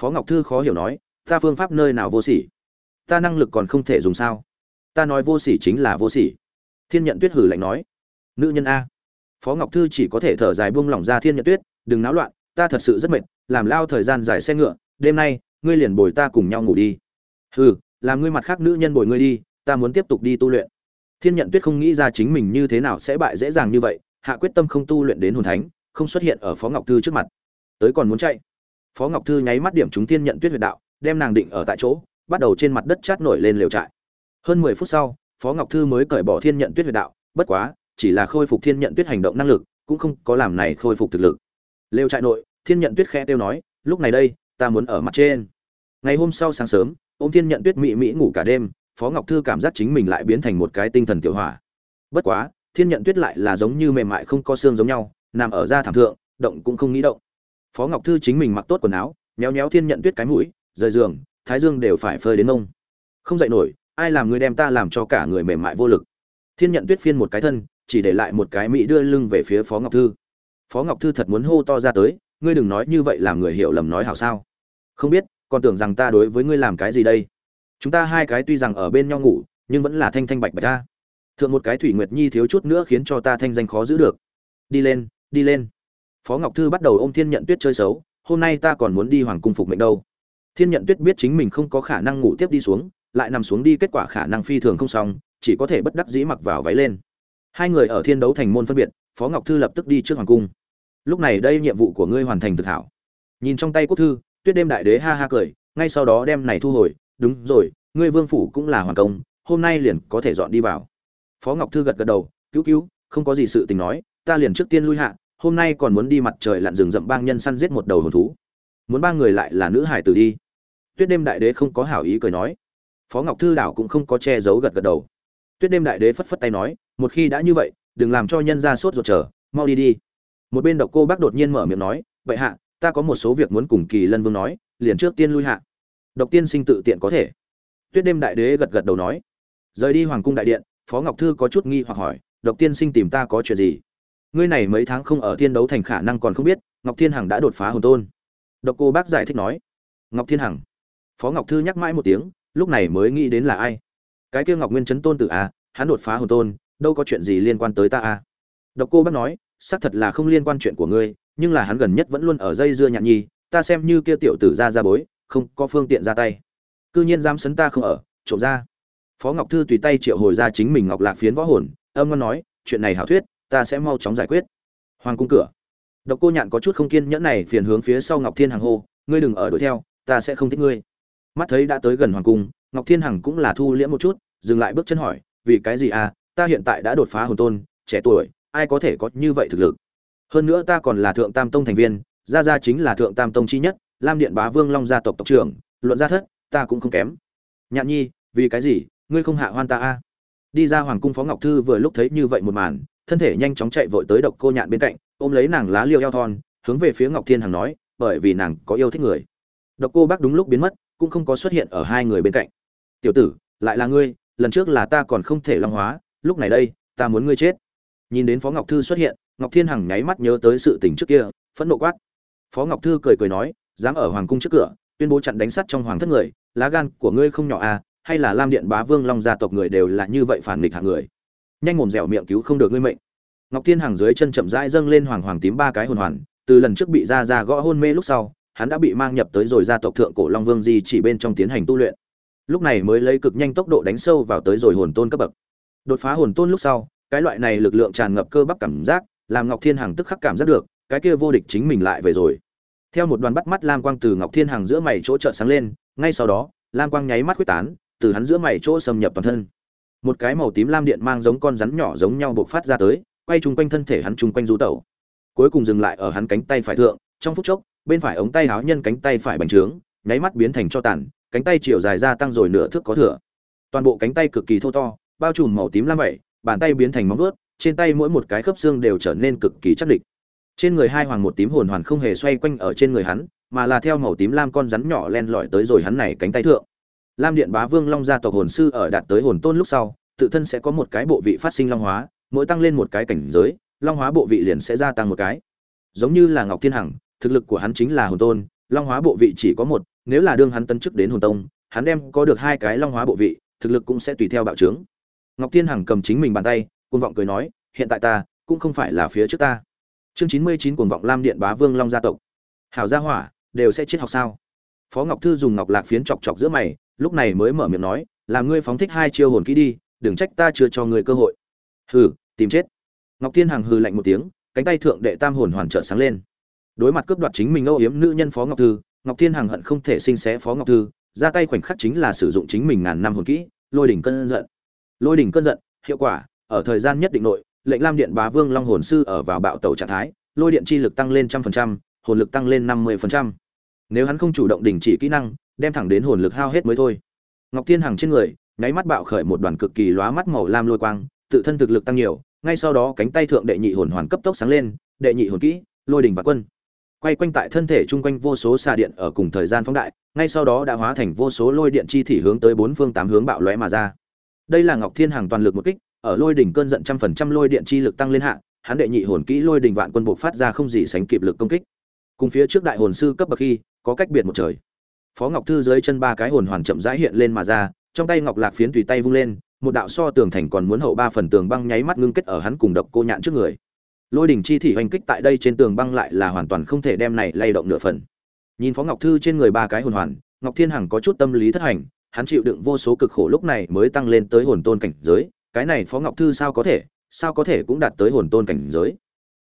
Phó ngọc thư khó hiểu nói, ta phương pháp nơi nào vô sỉ? Ta năng lực còn không thể dùng sao? Ta nói vô sỉ chính là vô sỉ. Thiên nhận tuyết hử lạnh nói. Nữ nhân a. Phó ngọc thư chỉ có thể thở dài buông lỏng ra thiên nhận tuyết, đừng náo loạn, ta thật sự rất mệt, làm lao thời gian dài xe ngựa, đêm nay, ngươi liền bồi ta cùng nhau ngủ đi. Hừ, làm ngươi mặt khác nữ nhân bồi ngươi đi, ta muốn tiếp tục đi tu luyện. Thiên nhận tuyết không nghĩ ra chính mình như thế nào sẽ bại dễ dàng như vậy, hạ quyết tâm không tu luyện đến hồn thánh, không xuất hiện ở phó ngọc thư trước mặt. Tới còn muốn chạy. Phó ngọc thư nháy mắt điểm chúng thiên nhận tuyết huyệt đạo, đem nàng định ở tại chỗ, bắt đầu trên mặt đất chát nổi lên lều trại hơn mười phút sau, phó ngọc thư mới cởi bỏ thiên nhận tuyết huyệt đạo, bất quá, chỉ là khôi phục thiên nhận tuyết hành động năng lực, cũng không có làm này khôi phục thực lực. Lều trại nội, thiên nhận tuyết khẽ tiêu nói, lúc này đây, ta muốn ở mặt trên. Ngày hôm sau sáng sớm ô m thiên nhận tuyết mị mỹ ngủ cả đêm, phó ngọc thư cảm giác chính mình lại biến thành một cái tinh thần tiểu hỏa. Bất quá, thiên nhận tuyết lại là giống như mềm mại không có xương giống nhau, nằm ở da thảm thượng, động cũng không nghĩ động. Phó ngọc thư chính mình mặc tốt quần áo, méo méo thiên nhận tuyết cái mũi, rời giường, thái dương đều phải phơi đến mông không dậy nổi ai làm người đem ta làm cho cả người mềm mại vô lực? Thiên nhận tuyết phiên một cái thân, chỉ để lại một cái mỹ đưa lưng về phía phó ngọc thư. Phó ngọc thư thật muốn hô to ra tới, ngươi đừng nói như vậy làm người hiểu lầm nói hảo sao? Không biết, còn tưởng rằng ta đối với ngươi làm cái gì đây? Chúng ta hai cái tuy rằng ở bên nhau ngủ, nhưng vẫn là thanh thanh bạch bạch ta. Thượng một cái thủy nguyệt nhi thiếu chút nữa khiến cho ta thanh danh khó giữ được. Đi lên đi lên. Phó ngọc thư bắt đầu ôm thiên nhận tuyết chơi xấu, hôm nay ta còn muốn đi hoàng cung phục mệnh đâu. Thiên nhận tuyết biết chính mình không có khả năng ngủ tiếp đi xuống lại nằm xuống đi, kết quả khả năng phi thường không xong, chỉ có thể bất đắc dĩ mặc vào váy lên. Hai người ở thiên đấu thành môn phân biệt, phó ngọc thư lập tức đi trước hoàng cung. Lúc này đây nhiệm vụ của ngươi hoàn thành thực hảo. Nhìn trong tay quốc thư, tuyết đêm đại đế ha ha cười, ngay sau đó đem này thu hồi, đúng rồi, ngươi vương phủ cũng là hoàng công, hôm nay liền có thể dọn đi vào. Phó ngọc thư gật gật đầu, cứu cứu, không có gì sự tình nói, ta liền trước tiên lui hạ, hôm nay còn muốn đi mặt trời lặn rừng rậm bang nhân săn giết một đầu hồn thú. Muốn ba người lại là nữ hải tử đi. Tuyết đêm đại đế không có hảo ý cười nói phó ngọc thư đảo cũng không có che giấu gật gật đầu. Tuyết đêm đại đế phất phất tay nói, một khi đã như vậy, đừng làm cho nhân ra sốt ruột chờ, mau đi đi. Một bên độc cô bác đột nhiên mở miệng nói, vậy hạ, ta có một số việc muốn cùng kỳ lân vương nói, liền trước tiên lui hạ. Độc tiên sinh tự tiện có thể. Tuyết đêm đại đế gật gật đầu nói, rời đi hoàng cung đại điện, phó ngọc thư có chút nghi hoặc hỏi, độc tiên sinh tìm ta có chuyện gì? Ngươi này mấy tháng không ở thiên đấu thành khả năng còn không biết, ngọc thiên hằng đã đột phá hồn tôn. Độc cô bác giải thích nói, ngọc thiên hằng. Phó ngọc thư nhắc mãi một tiếng lúc này mới nghĩ đến là ai? Cái kia ngọc nguyên chấn tôn tử a à, hắn đột phá hồn tôn đâu có chuyện gì liên quan tới ta a à. độc cô bác nói xác thật là không liên quan chuyện của ngươi nhưng là hắn gần nhất vẫn luôn ở dây dưa nhạn nhi ta xem như kia tiểu tử ra ra bối không có phương tiện ra tay. Cư nhiên dám sấn ta không ở trộm ra. Phó ngọc thư tùy tay triệu hồi ra chính mình ngọc lạc phiến võ hồn âm ngon nói chuyện này hảo thuyết ta sẽ mau chóng giải quyết. Hoàng cung cửa. Độc cô nhạn có chút không kiên nhẫn này phiền hướng phía sau ngọc thiên hàng hô ngươi đừng ở đuổi theo ta sẽ không thích ngươi mắt thấy đã tới gần hoàng cung, ngọc thiên hằng cũng là thu liễm một chút, dừng lại bước chân hỏi, vì cái gì à ta hiện tại đã đột phá hồn tôn, trẻ tuổi, ai có thể có như vậy thực lực? Hơn nữa ta còn là thượng tam tông thành viên, gia gia chính là thượng tam tông chi nhất, lam điện bá vương long gia tộc tộc trưởng, luận gia thất, ta cũng không kém. Nhạn nhi, vì cái gì, ngươi không hạ hoan ta a? Đi ra hoàng cung phó ngọc thư vừa lúc thấy như vậy một màn, thân thể nhanh chóng chạy vội tới độc cô nhạn bên cạnh, ôm lấy nàng lá liêu eo thon, hướng về phía ngọc thiên hằng nói, bởi vì nàng có yêu thích người. Độc cô bác đúng lúc biến mất cũng không có xuất hiện ở hai người bên cạnh. Tiểu tử, lại là ngươi, lần trước là ta còn không thể long hóa, lúc này đây, ta muốn ngươi chết. Nhìn đến phó ngọc thư xuất hiện, ngọc thiên hằng nháy mắt nhớ tới sự tình trước kia, phẫn nộ quát. Phó ngọc thư cười cười nói, dám ở hoàng cung trước cửa, tuyên bố chặn đánh sắt trong hoàng thất người, lá gan của ngươi không nhỏ à hay là lam điện bá vương long gia tộc người đều là như vậy phản nghịch hạng người. Nhanh mồm dẻo miệng cứu không được ngươi mệnh. Ngọc thiên hằng dưới chân chậm rãi dâng lên hoàng hoàng tím ba cái hồn hoàn, từ lần trước bị ra ra gõ hôn mê lúc sau hắn đã bị mang nhập tới rồi gia tộc thượng cổ long vương di chỉ bên trong tiến hành tu luyện. Lúc này mới lấy cực nhanh tốc độ đánh sâu vào tới rồi hồn tôn cấp bậc. Đột phá hồn tôn lúc sau, cái loại này lực lượng tràn ngập cơ bắp cảm giác, làm ngọc thiên hằng tức khắc cảm giác được, cái kia vô địch chính mình lại về rồi. Theo một đoàn bắt mắt lam quang từ ngọc thiên hằng giữa mày chỗ trợn sáng lên, ngay sau đó, lam quang nháy mắt quyết tán, từ hắn giữa mày chỗ xâm nhập toàn thân. Một cái màu tím lam điện mang giống con rắn nhỏ giống nhau bộc phát ra tới, quay chung quanh thân thể hắn chung quanh du tẩu. Cuối cùng dừng lại ở hắn cánh tay phải thượng, trong phút chốc bên phải ống tay áo nhân cánh tay phải bành trướng, nháy mắt biến thành cho tàn, cánh tay chiều dài ra tăng rồi nửa thước có thừa. Toàn bộ cánh tay cực kỳ thô to, bao trùm màu tím lam vậy, bàn tay biến thành móng vuốt, trên tay mỗi một cái khớp xương đều trở nên cực kỳ chắc địch. Trên người hai hoàng một tím hồn hoàn không hề xoay quanh ở trên người hắn, mà là theo màu tím lam con rắn nhỏ len lỏi tới rồi hắn này cánh tay thượng. Lam điện bá vương long gia tộc hồn sư ở đạt tới hồn tôn lúc sau, tự thân sẽ có một cái bộ vị phát sinh long hóa, mỗi tăng lên một cái cảnh giới, long hóa bộ vị liền sẽ gia tăng một cái. Giống như là ngọc thiên hằng thực lực của hắn chính là hồn tôn, long hóa bộ vị chỉ có một, nếu là đương hắn tân chức đến hồn tông, hắn đem có được hai cái long hóa bộ vị, thực lực cũng sẽ tùy theo bạo trướng. Ngọc thiên hằng cầm chính mình bàn tay, cuồng vọng cười nói, hiện tại ta, cũng không phải là phía trước ta. Chương chín mươi chín cuồng vọng lam điện bá vương long gia tộc. Hảo gia hỏa, đều sẽ chết học sao? Phó ngọc thư dùng ngọc lạc phiến chọc chọc giữa mày, lúc này mới mở miệng nói làm ngươi phóng thích hai chiêu hồn kỹ đi, đừng trách ta chưa cho ngươi cơ hội. Hừ, tìm chết. Ngọc thiên hằng hừ lạnh một tiếng, cánh tay thượng đệ tam hồn hoàn trợ sáng lên đối mặt cướp đoạt chính mình âu yếm nữ nhân phó ngọc thư, ngọc thiên hằng hận không thể sinh xé phó ngọc thư, ra tay khoảnh khắc chính là sử dụng chính mình ngàn năm hồn kỹ, lôi đỉnh cơn giận. Lôi đỉnh cơn giận, hiệu quả, ở thời gian nhất định nội, lệnh lam điện bá vương long hồn sư ở vào bạo tàu trạng thái, lôi điện chi lực tăng lên trăm phần trăm, hồn lực tăng lên năm mươi phần trăm. Nếu hắn không chủ động đình chỉ kỹ năng, đem thẳng đến hồn lực hao hết mới thôi. Ngọc thiên hằng trên người, nháy mắt bạo khởi một đoàn cực kỳ lóa mắt màu lam lôi quang, tự thân thực lực tăng nhiều, ngay sau đó cánh tay thượng đệ nhị hồn hoàn cấp tốc sáng lên, đệ nhị hồn kỹ, lôi đỉnh và quân quay quanh tại thân thể chung quanh vô số xà điện ở cùng thời gian phóng đại, ngay sau đó đã hóa thành vô số lôi điện chi thể hướng tới bốn phương tám hướng bạo lóe mà ra. Đây là ngọc thiên hàng toàn lực một kích, ở lôi đỉnh cơn giận trăm phần trăm lôi điện chi lực tăng lên hạ, hắn đệ nhị hồn kỹ lôi đỉnh vạn quân buộc phát ra không gì sánh kịp lực công kích. Cùng phía trước đại hồn sư cấp bậc khi, có cách biệt một trời. Phó ngọc thư dưới chân ba cái hồn hoàn chậm rãi hiện lên mà ra, trong tay ngọc lạc phiến tùy tay vung lên, một đạo so tường thành còn muốn hậu ba phần tường băng nháy mắt ngưng kết ở hắn cùng độc cô nhạn trước người lôi đỉnh chi thị hoành kích tại đây trên tường băng lại là hoàn toàn không thể đem này lay động nửa phần. Nhìn phó ngọc thư trên người ba cái hồn hoàn, ngọc thiên hằng có chút tâm lý thất hành, hắn chịu đựng vô số cực khổ lúc này mới tăng lên tới hồn tôn cảnh giới, cái này phó ngọc thư sao có thể, sao có thể cũng đạt tới hồn tôn cảnh giới?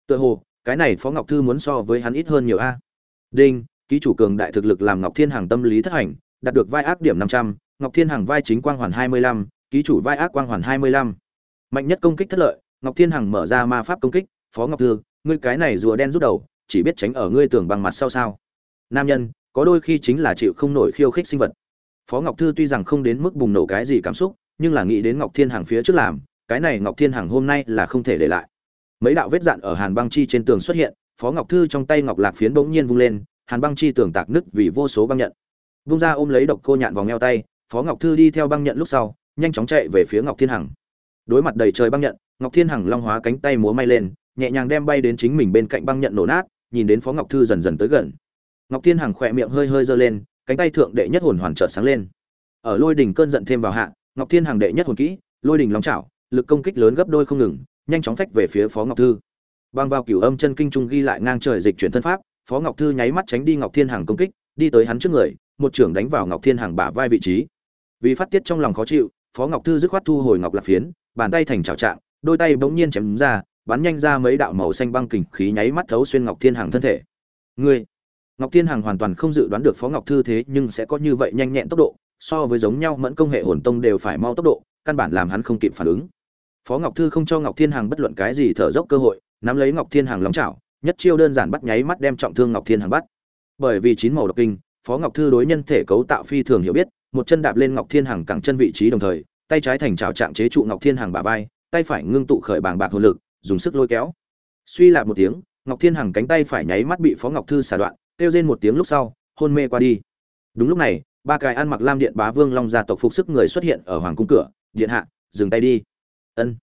Tựa hồ, cái này phó ngọc thư muốn so với hắn ít hơn nhiều a. Đinh, ký chủ cường đại thực lực làm ngọc thiên hằng tâm lý thất hành, đạt được vai ác điểm năm trăm, ngọc thiên hằng vai chính quang hoàn hai mươi lăm, ký chủ vai ác quang hoàn hai mươi lăm. Mạnh nhất công kích thất lợi, ngọc thiên hằng mở ra ma pháp công kích phó ngọc thư, ngươi cái này rùa đen rút đầu, chỉ biết tránh ở ngươi tường bằng mặt sau sao? Nam nhân, có đôi khi chính là chịu không nổi khiêu khích sinh vật. Phó ngọc thư tuy rằng không đến mức bùng nổ cái gì cảm xúc, nhưng là nghĩ đến ngọc thiên hằng phía trước làm, cái này ngọc thiên hằng hôm nay là không thể để lại. Mấy đạo vết dạn ở hàn băng chi trên tường xuất hiện, phó ngọc thư trong tay ngọc lạc phiến bỗng nhiên vung lên, hàn băng chi tường tạc nứt vì vô số băng nhận. Vung ra ôm lấy độc cô nhạn vòng eo tay, phó ngọc thư đi theo băng nhận lúc sau, nhanh chóng chạy về phía ngọc thiên hằng. Đối mặt đầy trời băng nhận, ngọc thiên hằng long hóa cánh tay múa may lên nhẹ nhàng đem bay đến chính mình bên cạnh băng nhận nổ nát, nhìn đến phó ngọc thư dần dần tới gần. Ngọc thiên hằng khỏe miệng hơi hơi giơ lên, cánh tay thượng đệ nhất hồn hoàn chợt sáng lên. Ở lôi đỉnh cơn giận thêm vào hạ, ngọc thiên hằng đệ nhất hồn kỹ, lôi đỉnh long chảo, lực công kích lớn gấp đôi không ngừng, nhanh chóng phách về phía phó ngọc thư. Băng vào cửu âm chân kinh trung ghi lại ngang trời dịch chuyển thân pháp, phó ngọc thư nháy mắt tránh đi ngọc thiên hằng công kích, đi tới hắn trước người, một trưởng đánh vào ngọc thiên hằng bả vai vị trí. Vì phát tiết trong lòng khó chịu, phó ngọc thư dứt khoát thu hồi ngọc lạc phiến, bàn tay thành chảo trạng, đôi tay bỗng nhiên chém ra bắn nhanh ra mấy đạo màu xanh băng kình khí nháy mắt thấu xuyên ngọc thiên hằng thân thể. Ngươi, ngọc thiên hằng hoàn toàn không dự đoán được phó ngọc thư thế nhưng sẽ có như vậy nhanh nhẹn tốc độ, so với giống nhau mẫn công hệ hồn tông đều phải mau tốc độ, căn bản làm hắn không kịp phản ứng. Phó ngọc thư không cho ngọc thiên hằng bất luận cái gì thở dốc cơ hội, nắm lấy ngọc thiên hằng lóng chảo, nhất chiêu đơn giản bắt nháy mắt đem trọng thương ngọc thiên hằng bắt. Bởi vì chín màu độc kinh, phó ngọc thư đối nhân thể cấu tạo phi thường hiểu biết, một chân đạp lên ngọc thiên hằng cẳng chân vị trí đồng thời, tay trái thành chảo trạng chế trụ ngọc thiên hằng bả vai, tay phải ngưng tụ khởi bàng bạc hồn lực dùng sức lôi kéo. Suy lạp một tiếng, ngọc thiên hằng cánh tay phải nháy mắt bị phó ngọc thư xả đoạn, kêu rên một tiếng lúc sau, hôn mê qua đi. Đúng lúc này, ba cái ăn mặc lam điện bá vương long gia tộc phục sức người xuất hiện ở hoàng cung cửa, điện hạ, dừng tay đi. Ân.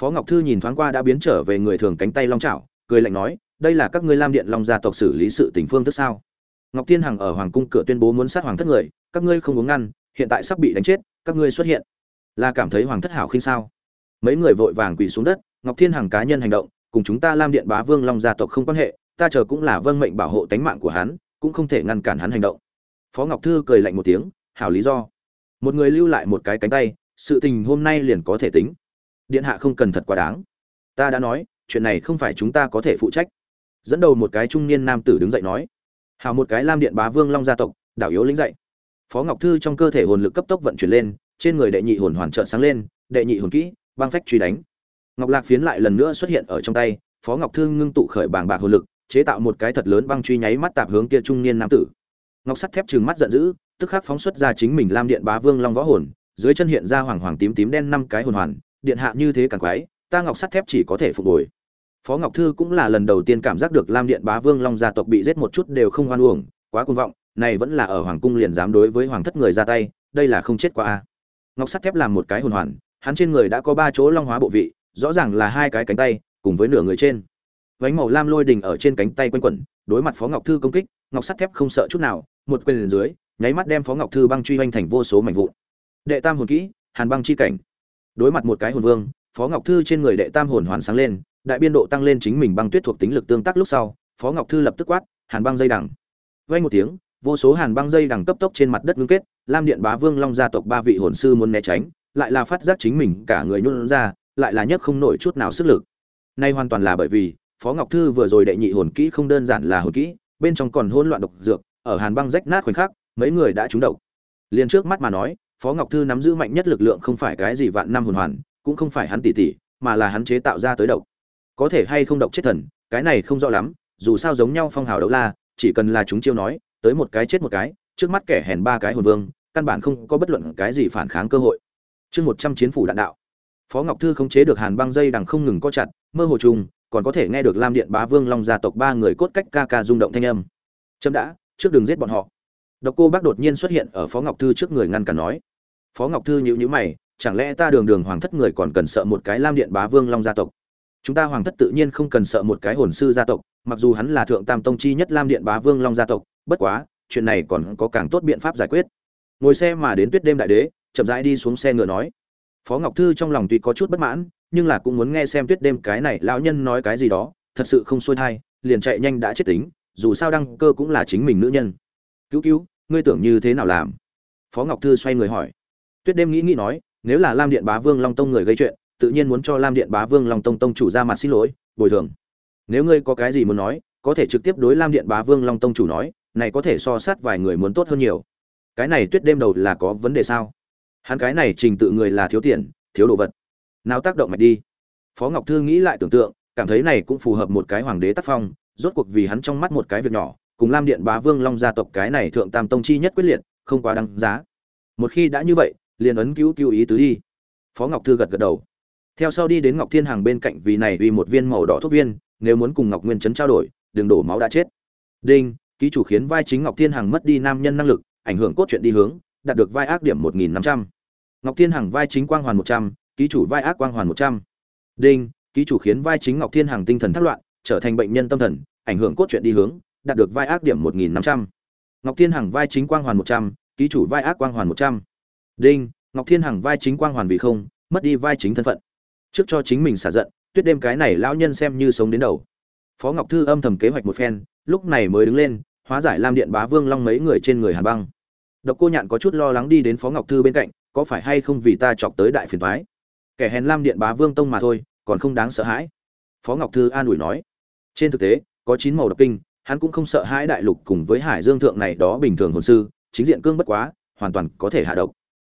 Phó ngọc thư nhìn thoáng qua đã biến trở về người thường cánh tay long chảo, cười lạnh nói, đây là các ngươi lam điện long gia tộc xử lý sự tình phương thức sao? Ngọc thiên hằng ở hoàng cung cửa tuyên bố muốn sát hoàng thất người, các ngươi không uống ngăn, hiện tại sắp bị đánh chết, các ngươi xuất hiện. Là cảm thấy hoàng thất hảo khinh sao? Mấy người vội vàng quỳ xuống đất ngọc thiên hằng cá nhân hành động, cùng chúng ta lam điện bá vương long gia tộc không quan hệ, ta chờ cũng là vâng mệnh bảo hộ tánh mạng của hắn, cũng không thể ngăn cản hắn hành động. Phó ngọc thư cười lạnh một tiếng, hảo lý do. Một người lưu lại một cái cánh tay, sự tình hôm nay liền có thể tính. Điện hạ không cần thật quá đáng. Ta đã nói, chuyện này không phải chúng ta có thể phụ trách. Dẫn đầu một cái trung niên nam tử đứng dậy nói hào một cái lam điện bá vương long gia tộc, đảo yếu lĩnh dậy. Phó ngọc thư trong cơ thể hồn lực cấp tốc vận chuyển lên, trên người đệ nhị hồn hoàn trợ sáng lên, đệ nhị hồn kỹ, băng phách truy đánh ngọc lạc phiến lại lần nữa xuất hiện ở trong tay, phó ngọc thư ngưng tụ khởi bảng bạc hồ lực, chế tạo một cái thật lớn băng truy nháy mắt tạp hướng kia trung niên nam tử. Ngọc sắt thép trừng mắt giận dữ, tức khắc phóng xuất ra chính mình lam điện bá vương long võ hồn, dưới chân hiện ra hoàng hoàng tím tím đen năm cái hồn hoàn, điện hạ như thế càng quái, ta ngọc sắt thép chỉ có thể phục hồi. Phó ngọc thư cũng là lần đầu tiên cảm giác được lam điện bá vương long gia tộc bị giết một chút đều không hoan uổng, quá cuồng vọng, này vẫn là ở hoàng cung liền dám đối với hoàng thất người ra tay, đây là không chết qua a. Ngọc sắt thép làm một cái hồn hoàn, hắn trên người đã có ba chỗ long hóa bộ vị rõ ràng là hai cái cánh tay, cùng với nửa người trên. Vánh màu lam lôi đình ở trên cánh tay quanh quẩn, đối mặt phó ngọc thư công kích, ngọc sắt thép không sợ chút nào, một quyền dưới, nháy mắt đem phó ngọc thư băng truy hoành thành vô số mảnh vụn. Đệ tam hồn kỹ, hàn băng chi cảnh. Đối mặt một cái hồn vương, phó ngọc thư trên người đệ tam hồn hoàn sáng lên, đại biên độ tăng lên chính mình băng tuyết thuộc tính lực tương tác lúc sau, phó ngọc thư lập tức quát, hàn băng dây đằng. Vay một tiếng, vô số hàn băng dây đằng cấp tốc trên mặt đất ngưng kết, lam điện bá vương long gia tộc ba vị hồn sư muốn né tránh, lại là phát giác chính mình cả người nhún ra lại là nhấc không nổi chút nào sức lực. Nay hoàn toàn là bởi vì, phó ngọc thư vừa rồi đệ nhị hồn kỹ không đơn giản là hồn kỹ, bên trong còn hỗn loạn độc dược, ở hàn băng rách nát khoảnh khắc, mấy người đã trúng độc. Liền trước mắt mà nói, phó ngọc thư nắm giữ mạnh nhất lực lượng không phải cái gì vạn năm hồn hoàn, cũng không phải hắn tỷ tỷ mà là hắn chế tạo ra tới độc. Có thể hay không độc chết thần, cái này không rõ lắm, dù sao giống nhau phong hào đấu la, chỉ cần là chúng chiêu nói, tới một cái chết một cái, trước mắt kẻ hèn ba cái hồn vương, căn bản không có bất luận cái gì phản kháng cơ hội. Chương một trăm chiến phủ đạn đạo phó ngọc thư không chế được hàn băng dây đằng không ngừng co chặt, mơ hồ trùng, còn có thể nghe được lam điện bá vương long gia tộc ba người cốt cách ca ca rung động thanh âm. Chấm đã, trước đường giết bọn họ. Độc cô bác đột nhiên xuất hiện ở phó ngọc thư trước người ngăn cản nói. Phó ngọc thư nhíu nhíu mày, chẳng lẽ ta đường đường hoàng thất người còn cần sợ một cái lam điện bá vương long gia tộc? Chúng ta hoàng thất tự nhiên không cần sợ một cái hồn sư gia tộc, mặc dù hắn là thượng tam tông chi nhất lam điện bá vương long gia tộc, bất quá, chuyện này còn có càng tốt biện pháp giải quyết. Ngồi xe mà đến tuyết đêm đại đế, chậm rãi đi xuống xe ngựa nói phó ngọc thư trong lòng tuy có chút bất mãn, nhưng là cũng muốn nghe xem tuyết đêm cái này lão nhân nói cái gì đó, thật sự không xuôi thai, liền chạy nhanh đã chết tính, dù sao đăng cơ cũng là chính mình nữ nhân. Cứu cứu, ngươi tưởng như thế nào làm? Phó ngọc thư xoay người hỏi. Tuyết đêm nghĩ nghĩ nói, nếu là lam điện bá vương long tông người gây chuyện, tự nhiên muốn cho lam điện bá vương long tông tông chủ ra mặt xin lỗi, bồi thường. Nếu ngươi có cái gì muốn nói, có thể trực tiếp đối lam điện bá vương long tông chủ nói, này có thể so sát vài người muốn tốt hơn nhiều. Cái này tuyết đêm đầu là có vấn đề sao? Hắn cái này trình tự người là thiếu tiền, thiếu đồ vật. Nào tác động mạch đi. Phó ngọc thư nghĩ lại tưởng tượng, cảm thấy này cũng phù hợp một cái hoàng đế tác phong, rốt cuộc vì hắn trong mắt một cái việc nhỏ, cùng lam điện bá vương long gia tộc cái này thượng tam tông chi nhất quyết liệt, không quá đáng giá. Một khi đã như vậy, liền ấn cứu cứu ý tứ đi. Phó ngọc thư gật gật đầu. Theo sau đi đến ngọc thiên hàng bên cạnh vì này uy một viên màu đỏ thuốc viên, nếu muốn cùng ngọc nguyên chấn trao đổi, đừng đổ máu đã chết. Đinh, ký chủ khiến vai chính ngọc thiên hàng mất đi nam nhân năng lực, ảnh hưởng cốt truyện đi hướng, đạt được vai ác điểm một nghìn năm trăm ngọc thiên hằng vai chính quang hoàn một trăm, ký chủ vai ác quang hoàn một trăm. Đinh, ký chủ khiến vai chính ngọc thiên hằng tinh thần thất loạn, trở thành bệnh nhân tâm thần, ảnh hưởng cốt truyện đi hướng, đạt được vai ác điểm một nghìn năm trăm. Ngọc thiên hằng vai chính quang hoàn một trăm, ký chủ vai ác quang hoàn một trăm. Đinh, ngọc thiên hằng vai chính quang hoàn vì không, mất đi vai chính thân phận. Trước cho chính mình xả giận, tuyết đêm cái này lão nhân xem như sống đến đầu. Phó ngọc thư âm thầm kế hoạch một phen, lúc này mới đứng lên, hóa giải lam điện bá vương long mấy người trên người hàn băng. Độc cô nhạn có chút lo lắng đi đến phó ngọc thư bên cạnh có phải hay không vì ta chọc tới đại phiền toái? Kẻ hèn lam điện bá vương tông mà thôi, còn không đáng sợ hãi. Phó ngọc thư an ủi nói. Trên thực tế, có chín màu độc kinh, hắn cũng không sợ hãi đại lục cùng với hải dương thượng này đó bình thường hồn sư, chính diện cương bất quá, hoàn toàn có thể hạ độc.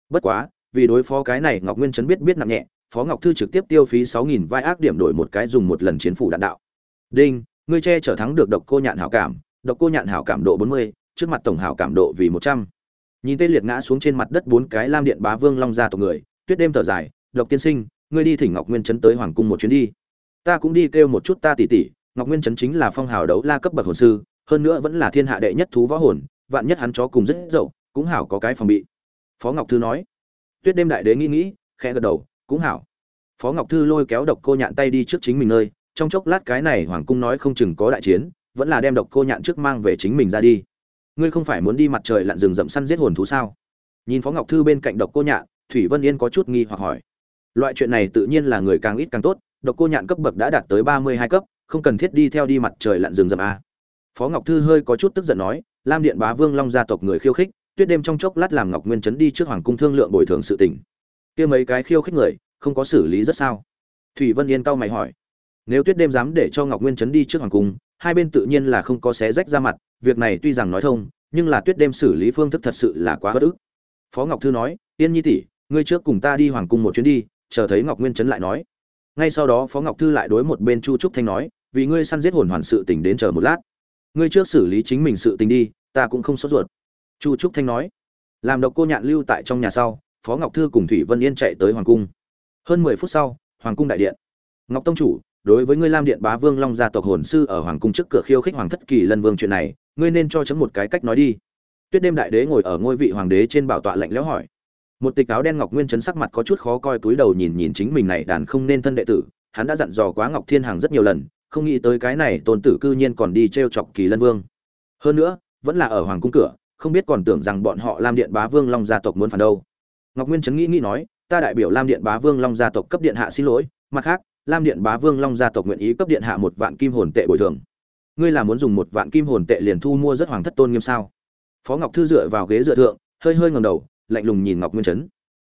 Bất quá, vì đối phó cái này ngọc nguyên chấn biết biết nặng nhẹ, phó ngọc thư trực tiếp tiêu phí sáu nghìn vai ác điểm đổi một cái dùng một lần chiến phủ đạn đạo. Đinh, ngươi che trở thắng được độc cô nhạn hảo cảm, độc cô nhạn hảo cảm độ bốn mươi, trước mặt tổng hảo cảm độ vì một trăm nhìn tê liệt ngã xuống trên mặt đất bốn cái lam điện bá vương long gia tộc người, tuyết đêm thở dài, độc tiên sinh, ngươi đi thỉnh ngọc nguyên chấn tới hoàng cung một chuyến đi. Ta cũng đi kêu một chút ta tỉ tỉ ngọc nguyên chấn chính là phong hào đấu la cấp bậc hồn sư, hơn nữa vẫn là thiên hạ đệ nhất thú võ hồn, vạn nhất hắn chó cùng rất dậu, cũng hảo có cái phòng bị. Phó ngọc thư nói. Tuyết đêm đại đế nghĩ nghĩ, khẽ gật đầu, cũng hảo. Phó ngọc thư lôi kéo độc cô nhạn tay đi trước chính mình nơi, trong chốc lát cái này hoàng cung nói không chừng có đại chiến, vẫn là đem độc cô nhạn trước mang về chính mình ra đi ngươi không phải muốn đi mặt trời lặn rừng rậm săn giết hồn thú sao? Nhìn phó ngọc thư bên cạnh độc cô nhạn, thủy vân yên có chút nghi hoặc hỏi. Loại chuyện này tự nhiên là người càng ít càng tốt, độc cô nhạn cấp bậc đã đạt tới ba mươi hai cấp, không cần thiết đi theo đi mặt trời lặn rừng rậm a phó ngọc thư hơi có chút tức giận nói, lam điện bá vương long gia tộc người khiêu khích, tuyết đêm trong chốc lát làm ngọc nguyên chấn đi trước hoàng cung thương lượng bồi thường sự tình. Kia mấy cái khiêu khích người, không có xử lý rất sao? Thủy vân yên cau mày hỏi. Nếu tuyết đêm dám để cho ngọc nguyên chấn đi trước hoàng cung hai bên tự nhiên là không có xé rách ra mặt, việc này tuy rằng nói thông, nhưng là tuyết đêm xử lý phương thức thật sự là quá bất ức. Phó ngọc thư nói, yên nhi tỷ, ngươi trước cùng ta đi hoàng cung một chuyến đi, chờ thấy ngọc nguyên Trấn lại nói. Ngay sau đó phó ngọc thư lại đối một bên chu trúc thanh nói, vì ngươi săn giết hồn hoàn sự tình đến chờ một lát. Ngươi trước xử lý chính mình sự tình đi, ta cũng không sốt ruột. Chu trúc thanh nói, làm độc cô nhạn lưu tại trong nhà sau, phó ngọc thư cùng thủy vân yên chạy tới hoàng cung. Hơn mười phút sau, hoàng cung đại điện. Ngọc tông chủ đối với ngươi lam điện bá vương long gia tộc hồn sư ở hoàng cung trước cửa khiêu khích hoàng thất kỳ lân vương chuyện này, ngươi nên cho chấm một cái cách nói đi. Tuyết đêm đại đế ngồi ở ngôi vị hoàng đế trên bảo tọa lạnh lẽo hỏi. Một tịch áo đen ngọc nguyên chấn sắc mặt có chút khó coi túi đầu nhìn nhìn chính mình này đàn không nên thân đệ tử, hắn đã dặn dò quá ngọc thiên hàng rất nhiều lần, không nghĩ tới cái này tôn tử cư nhiên còn đi trêu chọc kỳ lân vương. Hơn nữa, vẫn là ở hoàng cung cửa, không biết còn tưởng rằng bọn họ lam điện bá vương long gia tộc muốn phản đâu. Ngọc nguyên chấn nghĩ nghĩ nói, ta đại biểu lam điện bá vương long gia tộc cấp điện hạ xin lỗi, mặt khác lam điện bá vương long gia tộc nguyện ý cấp điện hạ một vạn kim hồn tệ bồi thường. Ngươi là muốn dùng một vạn kim hồn tệ liền thu mua rất hoàng thất tôn nghiêm sao? Phó ngọc thư dựa vào ghế dựa thượng, hơi hơi ngẩng đầu, lạnh lùng nhìn ngọc nguyên chấn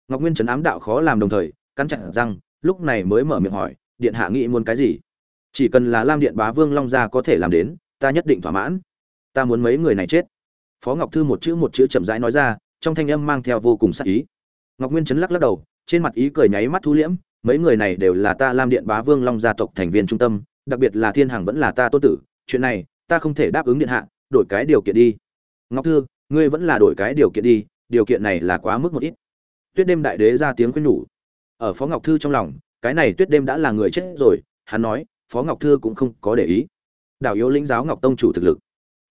ngọc nguyên chấn ám đạo khó làm đồng thời, cắn chặt răng, lúc này mới mở miệng hỏi, điện hạ nghĩ muốn cái gì? Chỉ cần là lam điện bá vương long gia có thể làm đến, ta nhất định thỏa mãn. Ta muốn mấy người này chết. Phó ngọc thư một chữ một chữ chậm rãi nói ra, trong thanh âm mang theo vô cùng sắc ý. Ngọc nguyên chấn lắc lắc đầu, trên mặt ý cười nháy mắt thu liễm mấy người này đều là ta lam điện bá vương long gia tộc thành viên trung tâm, đặc biệt là thiên hằng vẫn là ta tôn tử, chuyện này, ta không thể đáp ứng điện hạ, đổi cái điều kiện đi. Ngọc thư, ngươi vẫn là đổi cái điều kiện đi, điều kiện này là quá mức một ít. Tuyết đêm đại đế ra tiếng khuyên nhủ. Ở phó ngọc thư trong lòng, cái này tuyết đêm đã là người chết rồi, hắn nói, phó ngọc thư cũng không có để ý. Đảo yếu lĩnh giáo ngọc tông chủ thực lực.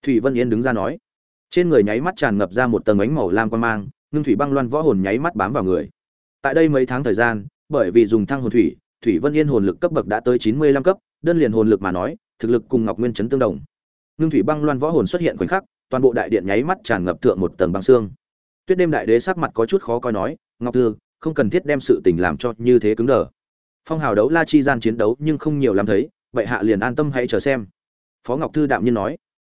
Thủy vân yên đứng ra nói. Trên người nháy mắt tràn ngập ra một tầng ánh màu lam quan mang, ngưng thủy băng loan võ hồn nháy mắt bám vào người. Tại đây mấy tháng thời gian bởi vì dùng thăng hồn thủy thủy vân yên hồn lực cấp bậc đã tới chín mươi lăm cấp, đơn liền hồn lực mà nói, thực lực cùng ngọc nguyên chấn tương đồng. Nương thủy băng loan võ hồn xuất hiện khoảnh khắc, toàn bộ đại điện nháy mắt tràn ngập thượng một tầng băng xương. Tuyết đêm đại đế sắc mặt có chút khó coi nói, ngọc thư, không cần thiết đem sự tình làm cho như thế cứng đờ. Phong hào đấu la chi gian chiến đấu nhưng không nhiều lắm thấy, vậy hạ liền an tâm hãy chờ xem. Phó ngọc thư đạm nhiên nói.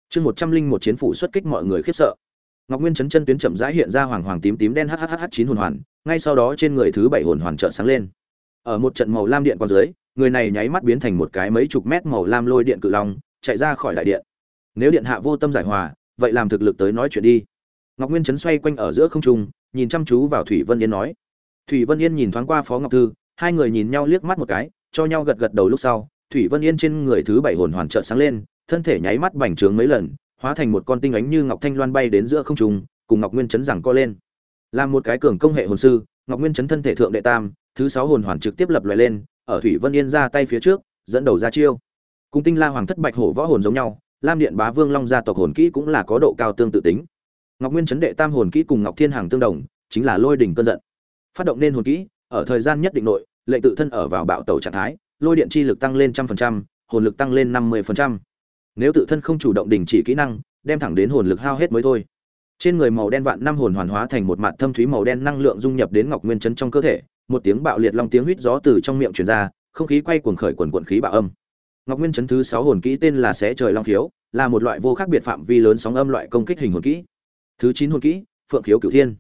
Chương một trăm linh một chiến phủ xuất kích mọi người khiếp sợ ngọc nguyên chấn chân tuyến chậm rãi hiện ra hoàng hoàng tím tím đen hhh chín hồn hoàn, ngay sau đó trên người thứ bảy hồn hoàn trợn sáng lên. Ở một trận màu lam điện qua dưới, người này nháy mắt biến thành một cái mấy chục mét màu lam lôi điện cự long, chạy ra khỏi đại điện. Nếu điện hạ vô tâm giải hòa, vậy làm thực lực tới nói chuyện đi. Ngọc nguyên chấn xoay quanh ở giữa không trung, nhìn chăm chú vào thủy vân yên nói. Thủy vân yên nhìn thoáng qua phó ngọc thư, hai người nhìn nhau liếc mắt một cái, cho nhau gật gật đầu lúc sau. Thủy vân yên trên người thứ bảy hồn hoàn trợ sáng lên, thân thể nháy mắt bành trướng mấy lần hóa thành một con tinh ánh như ngọc thanh loan bay đến giữa không trung, cùng ngọc nguyên chấn rằng co lên. Làm một cái cường công hệ hồn sư, ngọc nguyên chấn thân thể thượng đệ tam, thứ sáu hồn hoàn trực tiếp lập loại lên, ở thủy vân yên ra tay phía trước, dẫn đầu ra chiêu. Cùng tinh la hoàng thất bạch hổ võ hồn giống nhau, lam điện bá vương long gia tộc hồn kỹ cũng là có độ cao tương tự tính. Ngọc nguyên chấn đệ tam hồn kỹ cùng ngọc thiên hàng tương đồng, chính là lôi đỉnh cơn giận. Phát động nên hồn kỹ, ở thời gian nhất định nội lệnh tự thân ở vào bạo tẩu trạng thái, lôi điện chi lực tăng lên trăm phần trăm, hồn lực tăng lên năm mươi phần trăm nếu tự thân không chủ động đình chỉ kỹ năng, đem thẳng đến hồn lực hao hết mới thôi. Trên người màu đen vạn năm hồn hoàn hóa thành một mặt thâm thúy màu đen năng lượng dung nhập đến ngọc nguyên chấn trong cơ thể, một tiếng bạo liệt long tiếng huýt gió từ trong miệng truyền ra, không khí quay cuồng khởi quần quận khí bạo âm. Ngọc nguyên chấn thứ sáu hồn kỹ tên là xé trời long khiếu, là một loại vô khác biệt phạm vi lớn sóng âm loại công kích hình hồn kỹ. Thứ chín hồn kỹ, phượng khiếu cửu thiên.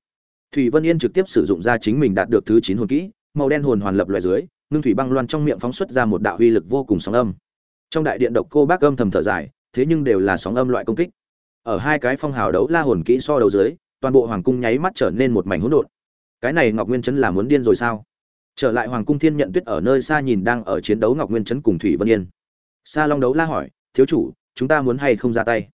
Thủy vân yên trực tiếp sử dụng ra chính mình đạt được thứ chín hồn kỹ, màu đen hồn hoàn lập loại dưới, ngưng thủy băng loan trong miệng phóng xuất ra một đạo uy lực vô cùng sóng âm trong đại điện độc cô bác âm thầm thở dài, thế nhưng đều là sóng âm loại công kích. Ở hai cái phong hào đấu la hồn kỹ so đầu dưới, toàn bộ hoàng cung nháy mắt trở nên một mảnh hỗn độn. Cái này ngọc nguyên chấn là muốn điên rồi sao? Trở lại hoàng cung thiên nhận tuyết ở nơi xa nhìn đang ở chiến đấu ngọc nguyên chấn cùng thủy vân yên. Sa long đấu la hỏi, thiếu chủ, chúng ta muốn hay không ra tay?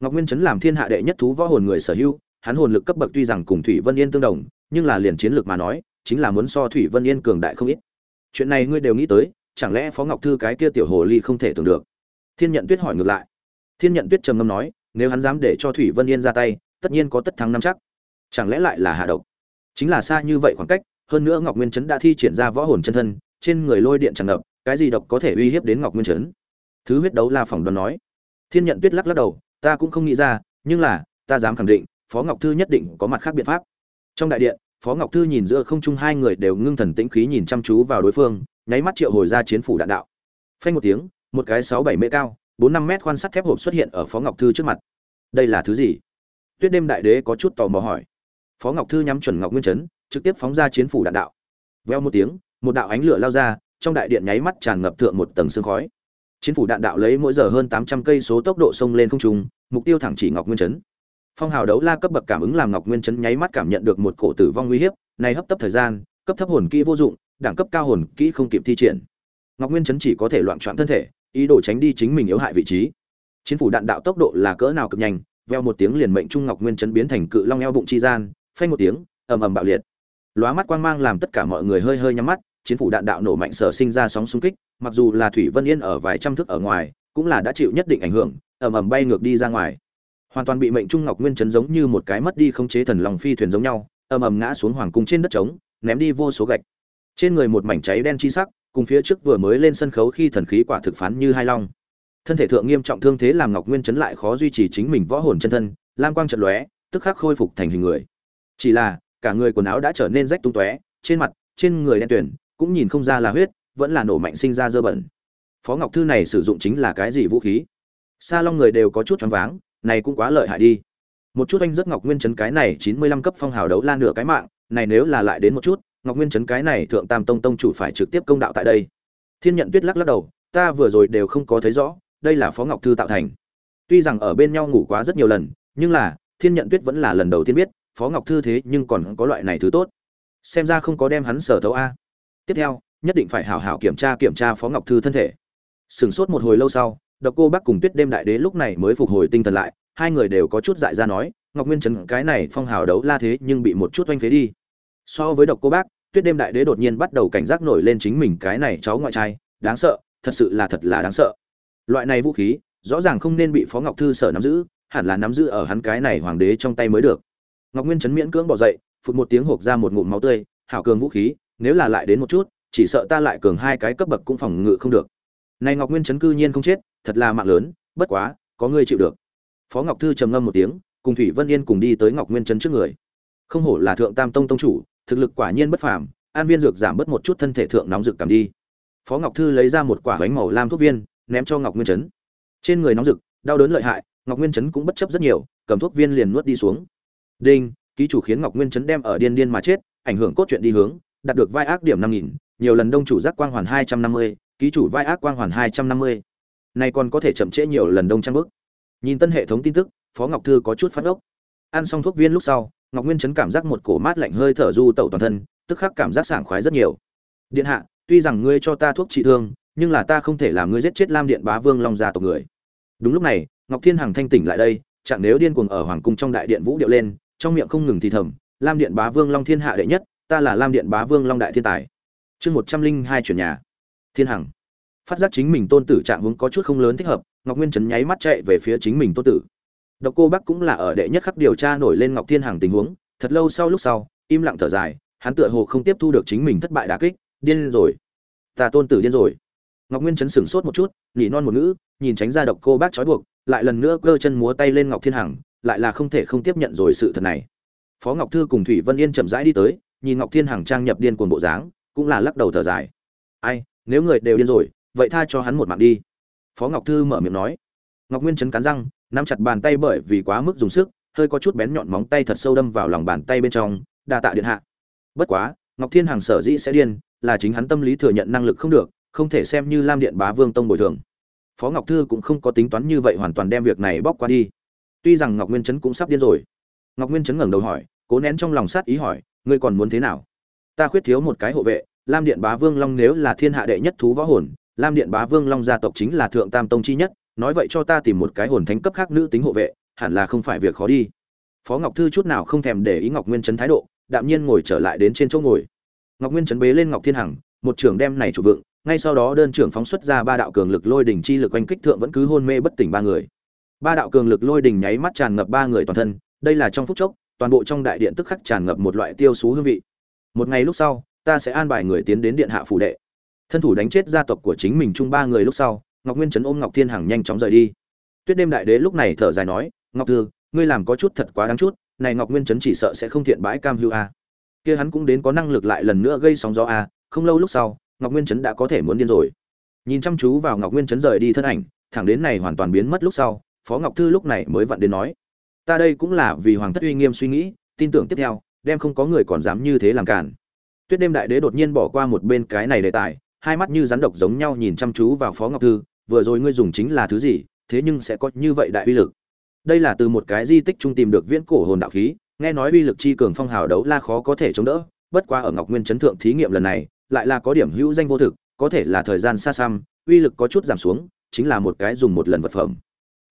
Ngọc nguyên chấn làm thiên hạ đệ nhất thú võ hồn người sở hữu, hắn hồn lực cấp bậc tuy rằng cùng thủy vân yên tương đồng, nhưng là liền chiến lược mà nói, chính là muốn so thủy vân yên cường đại không ít. Chuyện này ngươi đều nghĩ tới chẳng lẽ phó ngọc thư cái kia tiểu hồ ly không thể tưởng được? Thiên nhận tuyết hỏi ngược lại. Thiên nhận tuyết trầm ngâm nói, nếu hắn dám để cho thủy vân yên ra tay, tất nhiên có tất thắng năm chắc. Chẳng lẽ lại là hạ độc? Chính là xa như vậy khoảng cách, hơn nữa ngọc nguyên chấn đã thi triển ra võ hồn chân thân, trên người lôi điện tràn ngập, cái gì độc có thể uy hiếp đến ngọc nguyên chấn thứ huyết đấu la phỏng đoán nói. Thiên nhận tuyết lắc lắc đầu, ta cũng không nghĩ ra, nhưng là, ta dám khẳng định, phó ngọc thư nhất định có mặt khác biện pháp. Trong đại điện phó ngọc thư nhìn giữa không trung hai người đều ngưng thần tĩnh khí nhìn chăm chú vào đối phương, nháy mắt triệu hồi ra chiến phủ đạn đạo. Phanh một tiếng, một cái sáu bảy mễ cao, bốn năm mét khoan sắt thép hộp xuất hiện ở phó ngọc thư trước mặt. Đây là thứ gì? Tuyết đêm đại đế có chút tò mò hỏi. Phó ngọc thư nhắm chuẩn ngọc nguyên chấn trực tiếp phóng ra chiến phủ đạn đạo. Veo một tiếng, một đạo ánh lửa lao ra, trong đại điện nháy mắt tràn ngập thượng một tầng sương khói. Chiến phủ đạn đạo lấy mỗi giờ hơn tám trăm cây số tốc độ sông lên không trung, mục tiêu thẳng chỉ ngọc nguyên chấn phong hào đấu la cấp bậc cảm ứng làm ngọc nguyên chấn nháy mắt cảm nhận được một cổ tử vong nguy hiểm này hấp tấp thời gian, cấp thấp hồn kỹ vô dụng, đẳng cấp cao hồn kỹ không kịp thi triển. Ngọc nguyên chấn chỉ có thể loạn trọn thân thể, ý đồ tránh đi chính mình yếu hại vị trí. Chiến phủ đạn đạo tốc độ là cỡ nào cực nhanh, veo một tiếng liền mệnh trung ngọc nguyên chấn biến thành cự long eo bụng chi gian, phanh một tiếng, ầm ầm bạo liệt. Lóa mắt quang mang làm tất cả mọi người hơi hơi nhắm mắt, chiến phủ đạn đạo nổ mạnh sở sinh ra sóng xung kích, mặc dù là thủy vân yên ở vài trăm thước ở ngoài, cũng là đã chịu nhất định ảnh hưởng, ầm ầm bay ngược đi ra ngoài hoàn toàn bị mệnh trung ngọc nguyên chấn giống như một cái mất đi không chế thần lòng phi thuyền giống nhau, ầm ầm ngã xuống hoàng cung trên đất trống, ném đi vô số gạch. Trên người một mảnh cháy đen chi sắc, cùng phía trước vừa mới lên sân khấu khi thần khí quả thực phán như hai long. Thân thể thượng nghiêm trọng thương thế làm ngọc nguyên chấn lại khó duy trì chính mình võ hồn chân thân, lam quang trận lóe, tức khắc khôi phục thành hình người. Chỉ là, cả người quần áo đã trở nên rách tung tóe, trên mặt, trên người đen tuyển cũng nhìn không ra là huyết, vẫn là nổ mạnh sinh ra dơ bẩn. Phó ngọc thư này sử dụng chính là cái gì vũ khí? Sa long người đều có chút choáng váng này cũng quá lợi hại đi. Một chút anh rất ngọc nguyên chấn cái này chín mươi lăm cấp phong hào đấu la nửa cái mạng, này nếu là lại đến một chút, ngọc nguyên chấn cái này thượng tam tông tông chủ phải trực tiếp công đạo tại đây. Thiên nhận tuyết lắc lắc đầu, ta vừa rồi đều không có thấy rõ, đây là phó ngọc thư tạo thành. Tuy rằng ở bên nhau ngủ quá rất nhiều lần, nhưng là, thiên nhận tuyết vẫn là lần đầu tiên biết, phó ngọc thư thế nhưng còn có loại này thứ tốt. Xem ra không có đem hắn sở thấu a. Tiếp theo, nhất định phải hảo hảo kiểm tra kiểm tra phó ngọc thư thân thể. Sửng sốt một hồi lâu sau độc cô bác cùng tuyết đêm đại đế lúc này mới phục hồi tinh thần lại, hai người đều có chút dại ra nói, ngọc nguyên trấn, cái này phong hào đấu la thế nhưng bị một chút oanh phế đi. So với độc cô bác, tuyết đêm đại đế đột nhiên bắt đầu cảnh giác nổi lên chính mình cái này cháu ngoại trai, đáng sợ, thật sự là thật là đáng sợ. Loại này vũ khí, rõ ràng không nên bị phó ngọc thư sở nắm giữ, hẳn là nắm giữ ở hắn cái này hoàng đế trong tay mới được. Ngọc nguyên chấn miễn cưỡng bỏ dậy, phụt một tiếng hộp ra một ngụm máu tươi, hảo cường vũ khí, nếu là lại đến một chút, chỉ sợ ta lại cường hai cái cấp bậc cũng phòng ngự không được. Này ngọc nguyên chấn cư nhiên không chết thật là mạng lớn, bất quá, có ngươi chịu được. Phó ngọc thư trầm ngâm một tiếng, cùng thủy vân yên cùng đi tới ngọc nguyên Trấn trước người. Không hổ là thượng tam tông tông chủ, thực lực quả nhiên bất phàm, an viên dược giảm bớt một chút thân thể thượng nóng rực cảm đi. Phó ngọc thư lấy ra một quả bánh màu lam thuốc viên, ném cho ngọc nguyên Trấn. trên người nóng rực đau đớn lợi hại, ngọc nguyên Trấn cũng bất chấp rất nhiều, cầm thuốc viên liền nuốt đi xuống. Đinh, ký chủ khiến ngọc nguyên Trấn đem ở điên điên mà chết, ảnh hưởng cốt truyện đi hướng, đạt được vai ác điểm năm nghìn, nhiều lần đông chủ giác quang hoàn hai trăm năm mươi, ký chủ vai ác quang hoàn hai trăm năm mươi nay còn có thể chậm trễ nhiều lần đông trang bước. Nhìn tân hệ thống tin tức, phó ngọc thư có chút phát ốc. Ăn xong thuốc viên lúc sau, ngọc nguyên chấn cảm giác một cổ mát lạnh hơi thở du tẩu toàn thân, tức khắc cảm giác sảng khoái rất nhiều. Điện hạ, tuy rằng ngươi cho ta thuốc trị thương, nhưng là ta không thể làm ngươi giết chết lam điện bá vương long gia tộc người. Đúng lúc này, ngọc thiên hằng thanh tỉnh lại đây chẳng nếu điên cuồng ở hoàng cung trong đại điện vũ điệu lên, trong miệng không ngừng thì thầm, lam điện bá vương long thiên hạ đệ nhất, ta là lam điện bá vương long đại thiên tài. Chương một trăm linh hai chuyển nhà. Thiên hằng phát giác chính mình tôn tử trạng hướng có chút không lớn thích hợp, ngọc nguyên trấn nháy mắt chạy về phía chính mình tôn tử. Độc cô bắc cũng là ở đệ nhất khắp điều tra nổi lên ngọc thiên hằng tình huống, thật lâu sau lúc sau, im lặng thở dài, hắn tựa hồ không tiếp thu được chính mình thất bại đà kích, điên rồi. Ta tôn tử điên rồi. Ngọc nguyên chấn sửng sốt một chút, nhỉ non một ngữ, nhìn tránh ra độc cô bác trói buộc, lại lần nữa cơ chân múa tay lên ngọc thiên hằng, lại là không thể không tiếp nhận rồi sự thật này. Phó ngọc thư cùng thủy vân yên chậm rãi đi tới, nhìn ngọc thiên hằng trang nhập điên cuồng bộ dáng, cũng là lắc đầu thở dài. Ai, nếu người đều điên rồi vậy tha cho hắn một mạng đi. Phó ngọc thư mở miệng nói. Ngọc nguyên chấn cắn răng, nắm chặt bàn tay bởi vì quá mức dùng sức, hơi có chút bén nhọn móng tay thật sâu đâm vào lòng bàn tay bên trong, đa tạ điện hạ. Bất quá, ngọc thiên hằng sở dĩ sẽ điên, là chính hắn tâm lý thừa nhận năng lực không được, không thể xem như lam điện bá vương tông bồi thường. Phó ngọc thư cũng không có tính toán như vậy hoàn toàn đem việc này bóc qua đi. Tuy rằng ngọc nguyên chấn cũng sắp điên rồi. Ngọc nguyên chấn ngẩng đầu hỏi, cố nén trong lòng sát ý hỏi, ngươi còn muốn thế nào? Ta khuyết thiếu một cái hộ vệ, lam điện bá vương long nếu là thiên hạ đệ nhất thú võ hồn lam điện bá vương long gia tộc chính là thượng tam tông chi nhất, nói vậy cho ta tìm một cái hồn thánh cấp khác nữ tính hộ vệ, hẳn là không phải việc khó đi. Phó ngọc thư chút nào không thèm để ý ngọc nguyên Trấn thái độ, đạm nhiên ngồi trở lại đến trên chỗ ngồi. Ngọc nguyên Trấn bế lên ngọc thiên hằng, một trưởng đem này chủ vượng, ngay sau đó đơn trưởng phóng xuất ra ba đạo cường lực lôi đỉnh chi lực quanh kích thượng vẫn cứ hôn mê bất tỉnh ba người. Ba đạo cường lực lôi đỉnh nháy mắt tràn ngập ba người toàn thân, đây là trong phút chốc, toàn bộ trong đại điện tức khắc tràn ngập một loại tiêu xú hương vị. Một ngày lúc sau, ta sẽ an bài người tiến đến điện hạ phủ đệ thân thủ đánh chết gia tộc của chính mình chung ba người lúc sau, ngọc nguyên trấn ôm ngọc thiên hằng nhanh chóng rời đi. Tuyết đêm đại đế lúc này thở dài nói, ngọc thư, ngươi làm có chút thật quá đáng chút, này ngọc nguyên trấn chỉ sợ sẽ không thiện bãi cam hưu a. Kia hắn cũng đến có năng lực lại lần nữa gây sóng gió a, không lâu lúc sau, ngọc nguyên trấn đã có thể muốn điên rồi. Nhìn chăm chú vào ngọc nguyên trấn rời đi thân ảnh, thẳng đến này hoàn toàn biến mất lúc sau, phó ngọc thư lúc này mới vặn đến nói, ta đây cũng là vì hoàng thất uy nghiêm suy nghĩ, tin tưởng tiếp theo, đem không có người còn dám như thế làm cản tuyết đêm đại đế đột nhiên bỏ qua một bên cái này đề tài hai mắt như rắn độc giống nhau nhìn chăm chú vào phó ngọc thư, vừa rồi ngươi dùng chính là thứ gì, thế nhưng sẽ có như vậy đại uy lực. Đây là từ một cái di tích trung tìm được viễn cổ hồn đạo khí, nghe nói uy lực chi cường phong hào đấu la khó có thể chống đỡ, bất qua ở ngọc nguyên chấn thượng thí nghiệm lần này, lại là có điểm hữu danh vô thực, có thể là thời gian xa xăm, uy lực có chút giảm xuống, chính là một cái dùng một lần vật phẩm.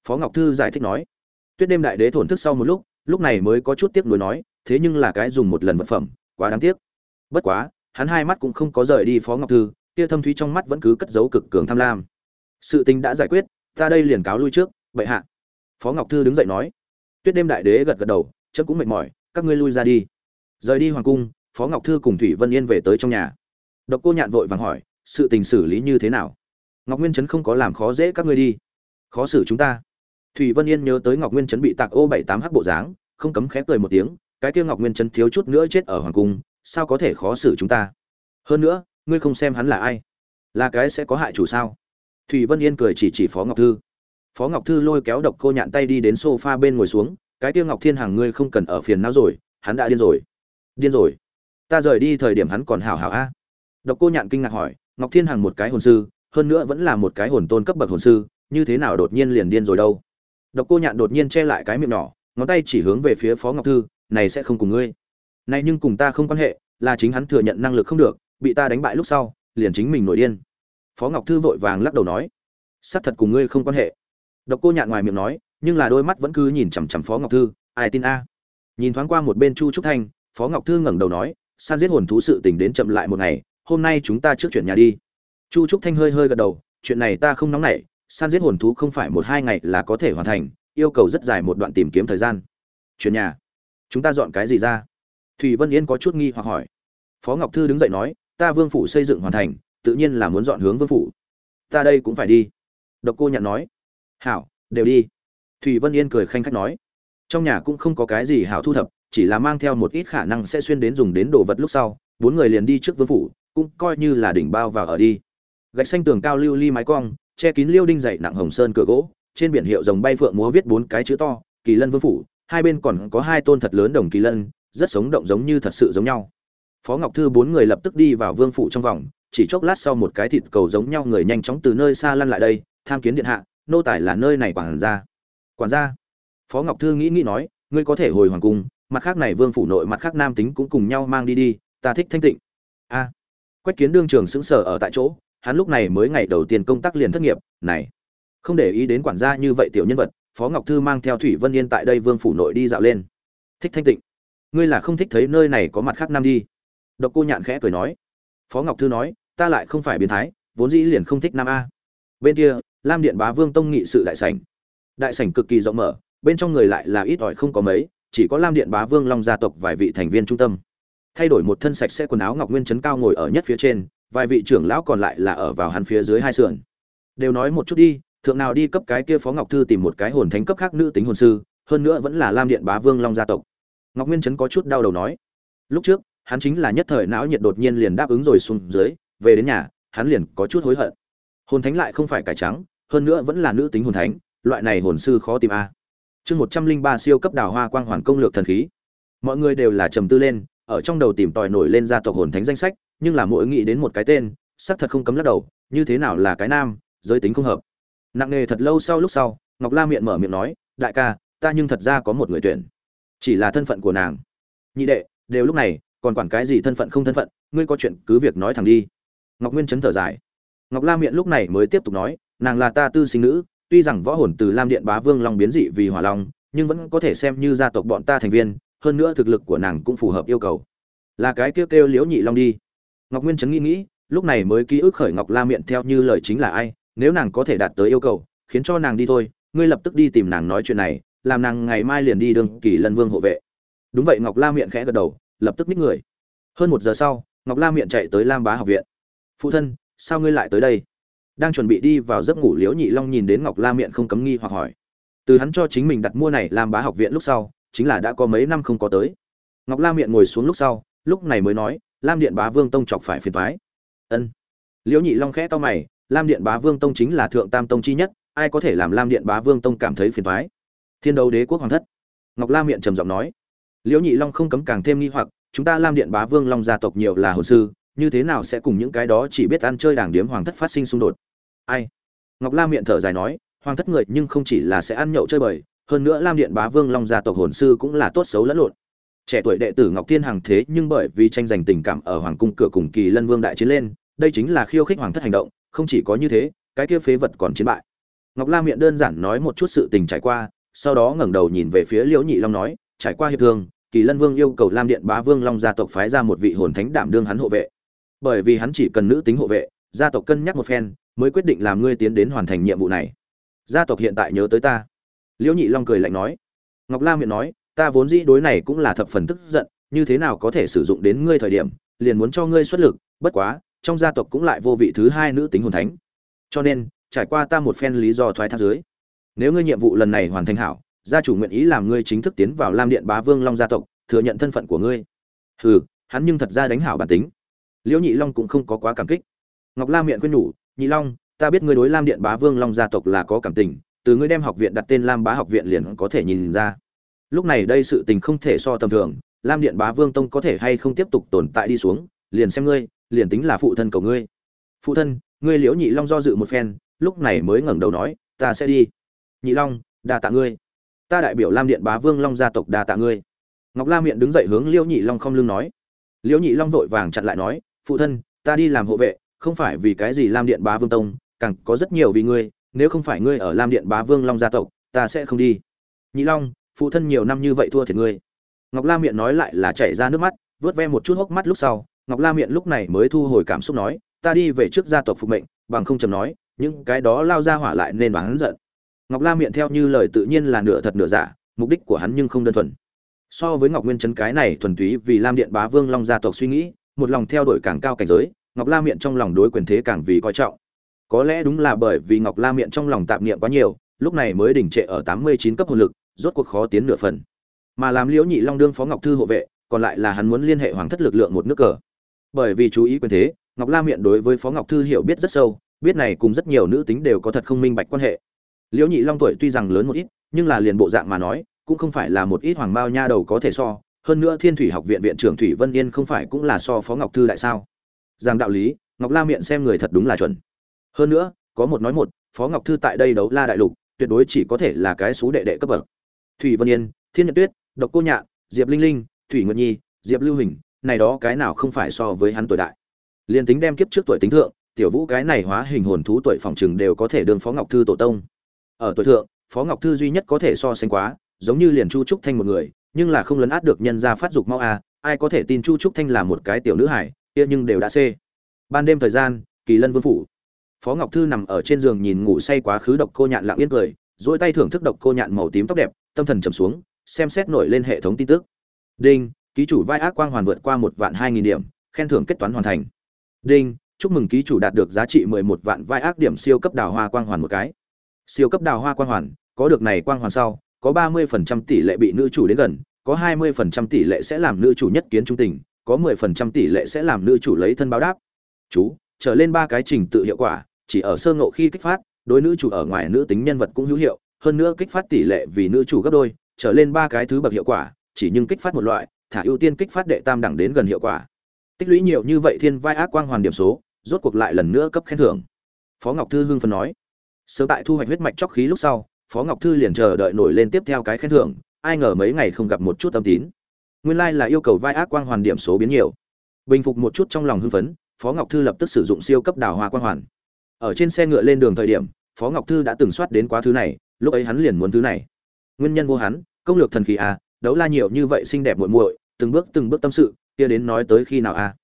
Phó ngọc thư giải thích nói, tuyết đêm đại đế thổn thức sau một lúc lúc này mới có chút tiếc nuối nói, thế nhưng là cái dùng một lần vật phẩm, quá đáng tiếc. Bất quá, hắn hai mắt cũng không có rời đi phó ngọc thư kia thâm thúy trong mắt vẫn cứ cất giấu cực cường tham lam. Sự tình đã giải quyết, ta đây liền cáo lui trước vậy hạ. Phó ngọc thư đứng dậy nói. Tuyết đêm đại đế gật gật đầu, chấm cũng mệt mỏi, các ngươi lui ra đi. Rời đi hoàng cung, phó ngọc thư cùng thủy vân yên về tới trong nhà. Độc cô nhạn vội vàng hỏi, sự tình xử lý như thế nào? Ngọc nguyên trấn không có làm khó dễ các ngươi đi. Khó xử chúng ta. Thủy vân yên nhớ tới ngọc nguyên trấn bị tạc ô bảy tám h bộ dáng, không cấm khẽ cười một tiếng, cái kia ngọc nguyên trấn thiếu chút nữa chết ở hoàng cung, sao có thể khó xử chúng ta? Hơn nữa ngươi không xem hắn là ai? Là cái sẽ có hại chủ sao? Thủy vân yên cười chỉ chỉ phó ngọc thư. Phó ngọc thư lôi kéo độc cô nhạn tay đi đến sofa bên ngồi xuống, cái Tiêu ngọc thiên hàng ngươi không cần ở phiền não rồi, hắn đã điên rồi. Điên rồi? Ta rời đi thời điểm hắn còn hảo hảo a. Độc cô nhạn kinh ngạc hỏi, ngọc thiên hàng một cái hồn sư, hơn nữa vẫn là một cái hồn tôn cấp bậc hồn sư, như thế nào đột nhiên liền điên rồi đâu? Độc cô nhạn đột nhiên che lại cái miệng nhỏ, ngón tay chỉ hướng về phía phó ngọc thư, này sẽ không cùng ngươi. Này nhưng cùng ta không quan hệ, là chính hắn thừa nhận năng lực không được bị ta đánh bại lúc sau, liền chính mình nổi điên. Phó ngọc thư vội vàng lắc đầu nói, xác thật cùng ngươi không quan hệ. Độc cô nhạn ngoài miệng nói, nhưng là đôi mắt vẫn cứ nhìn chằm chằm phó ngọc thư, ai tin a? Nhìn thoáng qua một bên chu trúc thanh, phó ngọc thư ngẩng đầu nói, san giết hồn thú sự tình đến chậm lại một ngày, hôm nay chúng ta trước chuyển nhà đi. Chu trúc thanh hơi hơi gật đầu, chuyện này ta không nóng nảy, san giết hồn thú không phải một hai ngày là có thể hoàn thành, yêu cầu rất dài một đoạn tìm kiếm thời gian. Chuyển nhà? Chúng ta dọn cái gì ra? Thủy vân yên có chút nghi hoặc hỏi. Phó ngọc thư đứng dậy nói ta vương phủ xây dựng hoàn thành, tự nhiên là muốn dọn hướng vương phủ. Ta đây cũng phải đi. Độc cô nhận nói. Hảo, đều đi. Thủy vân yên cười khanh khách nói. Trong nhà cũng không có cái gì hảo thu thập, chỉ là mang theo một ít khả năng sẽ xuyên đến dùng đến đồ vật lúc sau, bốn người liền đi trước vương phủ, cũng coi như là đỉnh bao vào ở đi. Gạch xanh tường cao lưu ly mái cong, che kín liêu đinh dày nặng hồng sơn cửa gỗ, trên biển hiệu dòng bay phượng múa viết bốn cái chữ to, kỳ lân vương phủ, hai bên còn có hai tôn thật lớn đồng kỳ lân, rất sống động giống như thật sự giống nhau phó ngọc thư bốn người lập tức đi vào vương phủ trong vòng, chỉ chốc lát sau một cái thịt cầu giống nhau người nhanh chóng từ nơi xa lăn lại đây, tham kiến điện hạ, nô tài là nơi này quản gia. Quản gia? Phó ngọc thư nghĩ nghĩ nói, ngươi có thể hồi hoàng cung, mặt khác này vương phủ nội mặt khác nam tính cũng cùng nhau mang đi đi, ta thích thanh tịnh. A. Quách kiến đương trường sững sờ ở tại chỗ, hắn lúc này mới ngày đầu tiên công tác liền thất nghiệp, này. Không để ý đến quản gia như vậy tiểu nhân vật, phó ngọc thư mang theo thủy vân yên tại đây vương phủ nội đi dạo lên. Thích thanh tịnh. Ngươi là không thích thấy nơi này có mặt khác nam đi độc cô nhạn khẽ cười nói, phó ngọc thư nói, ta lại không phải biến thái, vốn dĩ liền không thích nam a. Bên kia, lam điện bá vương tông nghị sự đại sảnh. Đại sảnh cực kỳ rộng mở, bên trong người lại là ít ỏi không có mấy, chỉ có lam điện bá vương long gia tộc vài vị thành viên trung tâm. Thay đổi một thân sạch sẽ quần áo ngọc nguyên chấn cao ngồi ở nhất phía trên, vài vị trưởng lão còn lại là ở vào hắn phía dưới hai sườn. Đều nói một chút đi, thượng nào đi cấp cái kia phó ngọc thư tìm một cái hồn thánh cấp khác nữ tính hồn sư, hơn nữa vẫn là lam điện bá vương long gia tộc. Ngọc nguyên chấn có chút đau đầu nói. Lúc trước hắn chính là nhất thời não nhiệt đột nhiên liền đáp ứng rồi xuống dưới, về đến nhà, hắn liền có chút hối hận. Hồn thánh lại không phải cải trắng, hơn nữa vẫn là nữ tính hồn thánh, loại này hồn sư khó tìm a. Chương một trăm linh ba siêu cấp đào hoa quang hoàn công lược thần khí. Mọi người đều là trầm tư lên, ở trong đầu tìm tòi nổi lên gia tộc hồn thánh danh sách, nhưng là mỗi nghĩ đến một cái tên sắc thật không cấm lắc đầu, như thế nào là cái nam, giới tính không hợp. Nặng nề thật lâu sau lúc sau, ngọc la miệng mở miệng nói, đại ca, ta nhưng thật ra có một người tuyển. Chỉ là thân phận của nàng. Nhị đệ, đều lúc này còn quản cái gì thân phận không thân phận, ngươi có chuyện cứ việc nói thẳng đi. Ngọc nguyên chấn thở dài. Ngọc la miệng lúc này mới tiếp tục nói, nàng là ta tư sinh nữ, tuy rằng võ hồn từ lam điện bá vương long biến dị vì hỏa long, nhưng vẫn có thể xem như gia tộc bọn ta thành viên, hơn nữa thực lực của nàng cũng phù hợp yêu cầu. Là cái kêu kêu liễu nhị long đi. Ngọc nguyên chấn nghĩ nghĩ, lúc này mới ký ức khởi ngọc la miệng theo như lời chính là ai, nếu nàng có thể đạt tới yêu cầu, khiến cho nàng đi thôi, ngươi lập tức đi tìm nàng nói chuyện này, làm nàng ngày mai liền đi đường kỳ lân vương hộ vệ. Đúng vậy, ngọc la miệng khẽ gật đầu lập tức ních người. Hơn một giờ sau, ngọc la miệng chạy tới lam bá học viện. Phụ thân, sao ngươi lại tới đây? Đang chuẩn bị đi vào giấc ngủ, liễu nhị long nhìn đến ngọc la miệng không cấm nghi hoặc hỏi. Từ hắn cho chính mình đặt mua này lam bá học viện lúc sau, chính là đã có mấy năm không có tới. Ngọc la miệng ngồi xuống lúc sau, lúc này mới nói, lam điện bá vương tông chọc phải phiền thoái ân. Liễu nhị long khẽ to mày, lam điện bá vương tông chính là thượng tam tông chi nhất, ai có thể làm lam điện bá vương tông cảm thấy phiền thoái thiên đấu đế quốc hoàng thất. Ngọc la miệng trầm giọng nói liễu nhị long không cấm càng thêm nghi hoặc, chúng ta lam điện bá vương long gia tộc nhiều là hồ sư, như thế nào sẽ cùng những cái đó chỉ biết ăn chơi đảng điếm hoàng thất phát sinh xung đột? Ai? Ngọc la miệng thở dài nói, hoàng thất người nhưng không chỉ là sẽ ăn nhậu chơi bời, hơn nữa lam điện bá vương long gia tộc hồn sư cũng là tốt xấu lẫn lộn. Trẻ tuổi đệ tử ngọc thiên hằng thế nhưng bởi vì tranh giành tình cảm ở hoàng cung cửa cùng kỳ lân vương đại chiến lên, đây chính là khiêu khích hoàng thất hành động, không chỉ có như thế, cái kia phế vật còn chiến bại. Ngọc la miệng đơn giản nói một chút sự tình trải qua, sau đó ngẩng đầu nhìn về phía liễu nhị long nói, trải qua hiệp thương kỳ lân vương yêu cầu lam điện bá vương long gia tộc phái ra một vị hồn thánh đảm đương hắn hộ vệ. Bởi vì hắn chỉ cần nữ tính hộ vệ, gia tộc cân nhắc một phen, mới quyết định làm ngươi tiến đến hoàn thành nhiệm vụ này. Gia tộc hiện tại nhớ tới ta. Liễu nhị long cười lạnh nói. Ngọc Lam miệng nói, ta vốn dĩ đối này cũng là thập phần tức giận, như thế nào có thể sử dụng đến ngươi thời điểm, liền muốn cho ngươi xuất lực, bất quá, trong gia tộc cũng lại vô vị thứ hai nữ tính hồn thánh. Cho nên, trải qua ta một phen lý do thoái thác dưới, nếu ngươi nhiệm vụ lần này hoàn thành hảo gia chủ nguyện ý làm ngươi chính thức tiến vào lam điện bá vương long gia tộc, thừa nhận thân phận của ngươi. Hừ, hắn nhưng thật ra đánh hảo bản tính. Liễu nhị long cũng không có quá cảm kích. Ngọc la miệng khuyên nhủ, nhị long, ta biết ngươi đối lam điện bá vương long gia tộc là có cảm tình, từ ngươi đem học viện đặt tên lam bá học viện liền có thể nhìn ra. Lúc này đây sự tình không thể so tầm thường, lam điện bá vương tông có thể hay không tiếp tục tồn tại đi xuống, liền xem ngươi, liền tính là phụ thân cầu ngươi. Phụ thân, ngươi liễu nhị long do dự một phen, lúc này mới ngẩng đầu nói, ta sẽ đi. Nhị long, đa tạ ngươi ta đại biểu lam điện bá vương long gia tộc đa tạ ngươi. Ngọc la miệng đứng dậy hướng liễu nhị long không lưng nói. Liễu nhị long vội vàng chặn lại nói, phụ thân, ta đi làm hộ vệ, không phải vì cái gì lam điện bá vương tông, càng có rất nhiều vì ngươi, nếu không phải ngươi ở lam điện bá vương long gia tộc, ta sẽ không đi. Nhị long, phụ thân nhiều năm như vậy thua thiệt ngươi. Ngọc la miệng nói lại là chảy ra nước mắt, vớt ve một chút hốc mắt lúc sau, ngọc la miệng lúc này mới thu hồi cảm xúc nói, ta đi về trước gia tộc phục mệnh, bằng không chầm nói, những cái đó lao ra hỏa lại nên bán giận ngọc la miệng theo như lời tự nhiên là nửa thật nửa giả, mục đích của hắn nhưng không đơn thuần. So với ngọc nguyên trấn cái này thuần túy vì lam điện bá vương long gia tộc suy nghĩ, một lòng theo đuổi càng cao cảnh giới, ngọc la miệng trong lòng đối quyền thế càng vì coi trọng. Có lẽ đúng là bởi vì ngọc la miệng trong lòng tạp niệm quá nhiều, lúc này mới đỉnh trệ ở tám mươi chín cấp hồn lực, rốt cuộc khó tiến nửa phần. Mà làm liễu nhị long đương phó ngọc thư hộ vệ, còn lại là hắn muốn liên hệ hoàng thất lực lượng một nước cờ. Bởi vì chú ý quyền thế, ngọc la miệng đối với phó ngọc thư hiểu biết rất sâu, biết này cùng rất nhiều nữ tính đều có thật không minh bạch quan hệ liễu nhị long tuổi tuy rằng lớn một ít nhưng là liền bộ dạng mà nói cũng không phải là một ít hoàng bao nha đầu có thể so. Hơn nữa thiên thủy học viện viện trưởng thủy vân yên không phải cũng là so phó ngọc thư đại sao? Rằng đạo lý ngọc la miệng xem người thật đúng là chuẩn. Hơn nữa có một nói một phó ngọc thư tại đây đấu la đại lục tuyệt đối chỉ có thể là cái số đệ đệ cấp bậc. Thủy vân yên thiên nhật tuyết độc cô Nhạ, diệp linh linh thủy nguyệt nhi diệp lưu hình này đó cái nào không phải so với hắn tuổi đại. Liền tính đem kiếp trước tuổi tính thượng tiểu vũ cái này hóa hình hồn thú tuổi phòng chừng đều có thể đương phó ngọc thư tổ tông ở tuổi thượng, phó ngọc thư duy nhất có thể so sánh quá, giống như liền chu trúc thanh một người, nhưng là không lấn át được nhân gia phát dục mau à ai có thể tin chu trúc thanh là một cái tiểu nữ hải kia nhưng đều đã xê. Ban đêm thời gian, kỳ lân vương phủ. Phó ngọc thư nằm ở trên giường nhìn ngủ say quá khứ độc cô nhạn lặng yên cười dỗi tay thưởng thức độc cô nhạn màu tím tóc đẹp, tâm thần trầm xuống, xem xét nổi lên hệ thống tin tức. Đinh, ký chủ vai ác quang hoàn vượt qua một vạn hai nghìn điểm, khen thưởng kết toán hoàn thành. Đinh, chúc mừng ký chủ đạt được giá trị mười một vạn vai ác điểm siêu cấp đào hoa quang hoàn một cái siêu cấp đào hoa quang hoàn, có được này quang hoàn sau, có ba mươi phần trăm tỷ lệ bị nữ chủ đến gần, có hai mươi phần trăm tỷ lệ sẽ làm nữ chủ nhất kiến trung tình, có mười phần trăm tỷ lệ sẽ làm nữ chủ lấy thân báo đáp. Chú, trở lên ba cái trình tự hiệu quả, chỉ ở sơ ngộ khi kích phát, đối nữ chủ ở ngoài nữ tính nhân vật cũng hữu hiệu, hơn nữa kích phát tỷ lệ vì nữ chủ gấp đôi, trở lên ba cái thứ bậc hiệu quả, chỉ nhưng kích phát một loại, thả ưu tiên kích phát đệ tam đẳng đến gần hiệu quả. Tích lũy nhiều như vậy thiên vai ác quang hoàn điểm số, rốt cuộc lại lần nữa cấp khen thưởng. Phó ngọc thư hưng phân nói sớm tại thu hoạch huyết mạch chóc khí lúc sau, phó ngọc thư liền chờ đợi nổi lên tiếp theo cái khen thưởng, ai ngờ mấy ngày không gặp một chút âm tín. Nguyên lai là yêu cầu vai ác quang hoàn điểm số biến nhiều. Bình phục một chút trong lòng hưng phấn, phó ngọc thư lập tức sử dụng siêu cấp đào hoa quang hoàn. Ở trên xe ngựa lên đường thời điểm, phó ngọc thư đã từng soát đến quá thứ này, lúc ấy hắn liền muốn thứ này. Nguyên nhân vô hắn, công lược thần khí à đấu la nhiều như vậy xinh đẹp muội muội, từng bước từng bước tâm sự, kia đến nói tới khi nào à.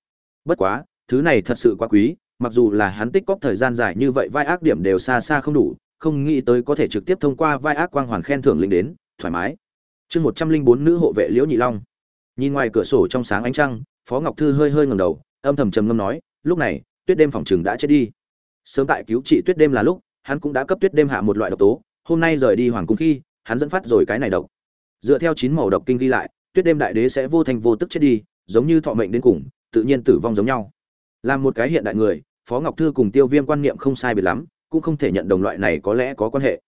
Bất quá, thứ này thật sự quá quý mặc dù là hắn tích cóp thời gian dài như vậy, vai ác điểm đều xa xa không đủ, không nghĩ tới có thể trực tiếp thông qua vai ác quang hoàn khen thưởng linh đến, thoải mái. Chương một trăm linh bốn, nữ hộ vệ liễu nhị long. Nhìn ngoài cửa sổ trong sáng ánh trăng, phó ngọc thư hơi hơi ngầm đầu, âm thầm trầm ngâm nói, lúc này, tuyết đêm phòng chừng đã chết đi. Sớm tại cứu trị tuyết đêm là lúc, hắn cũng đã cấp tuyết đêm hạ một loại độc tố, hôm nay rời đi hoàng cung khi, hắn dẫn phát rồi cái này độc. Dựa theo chín màu độc kinh ghi lại, tuyết đêm đại đế sẽ vô thành vô tức chết đi, giống như thọ mệnh đến cùng, tự nhiên tử vong giống nhau. Làm một cái hiện đại người phó ngọc thư cùng tiêu viêm quan niệm không sai biệt lắm, cũng không thể nhận đồng loại này có lẽ có quan hệ.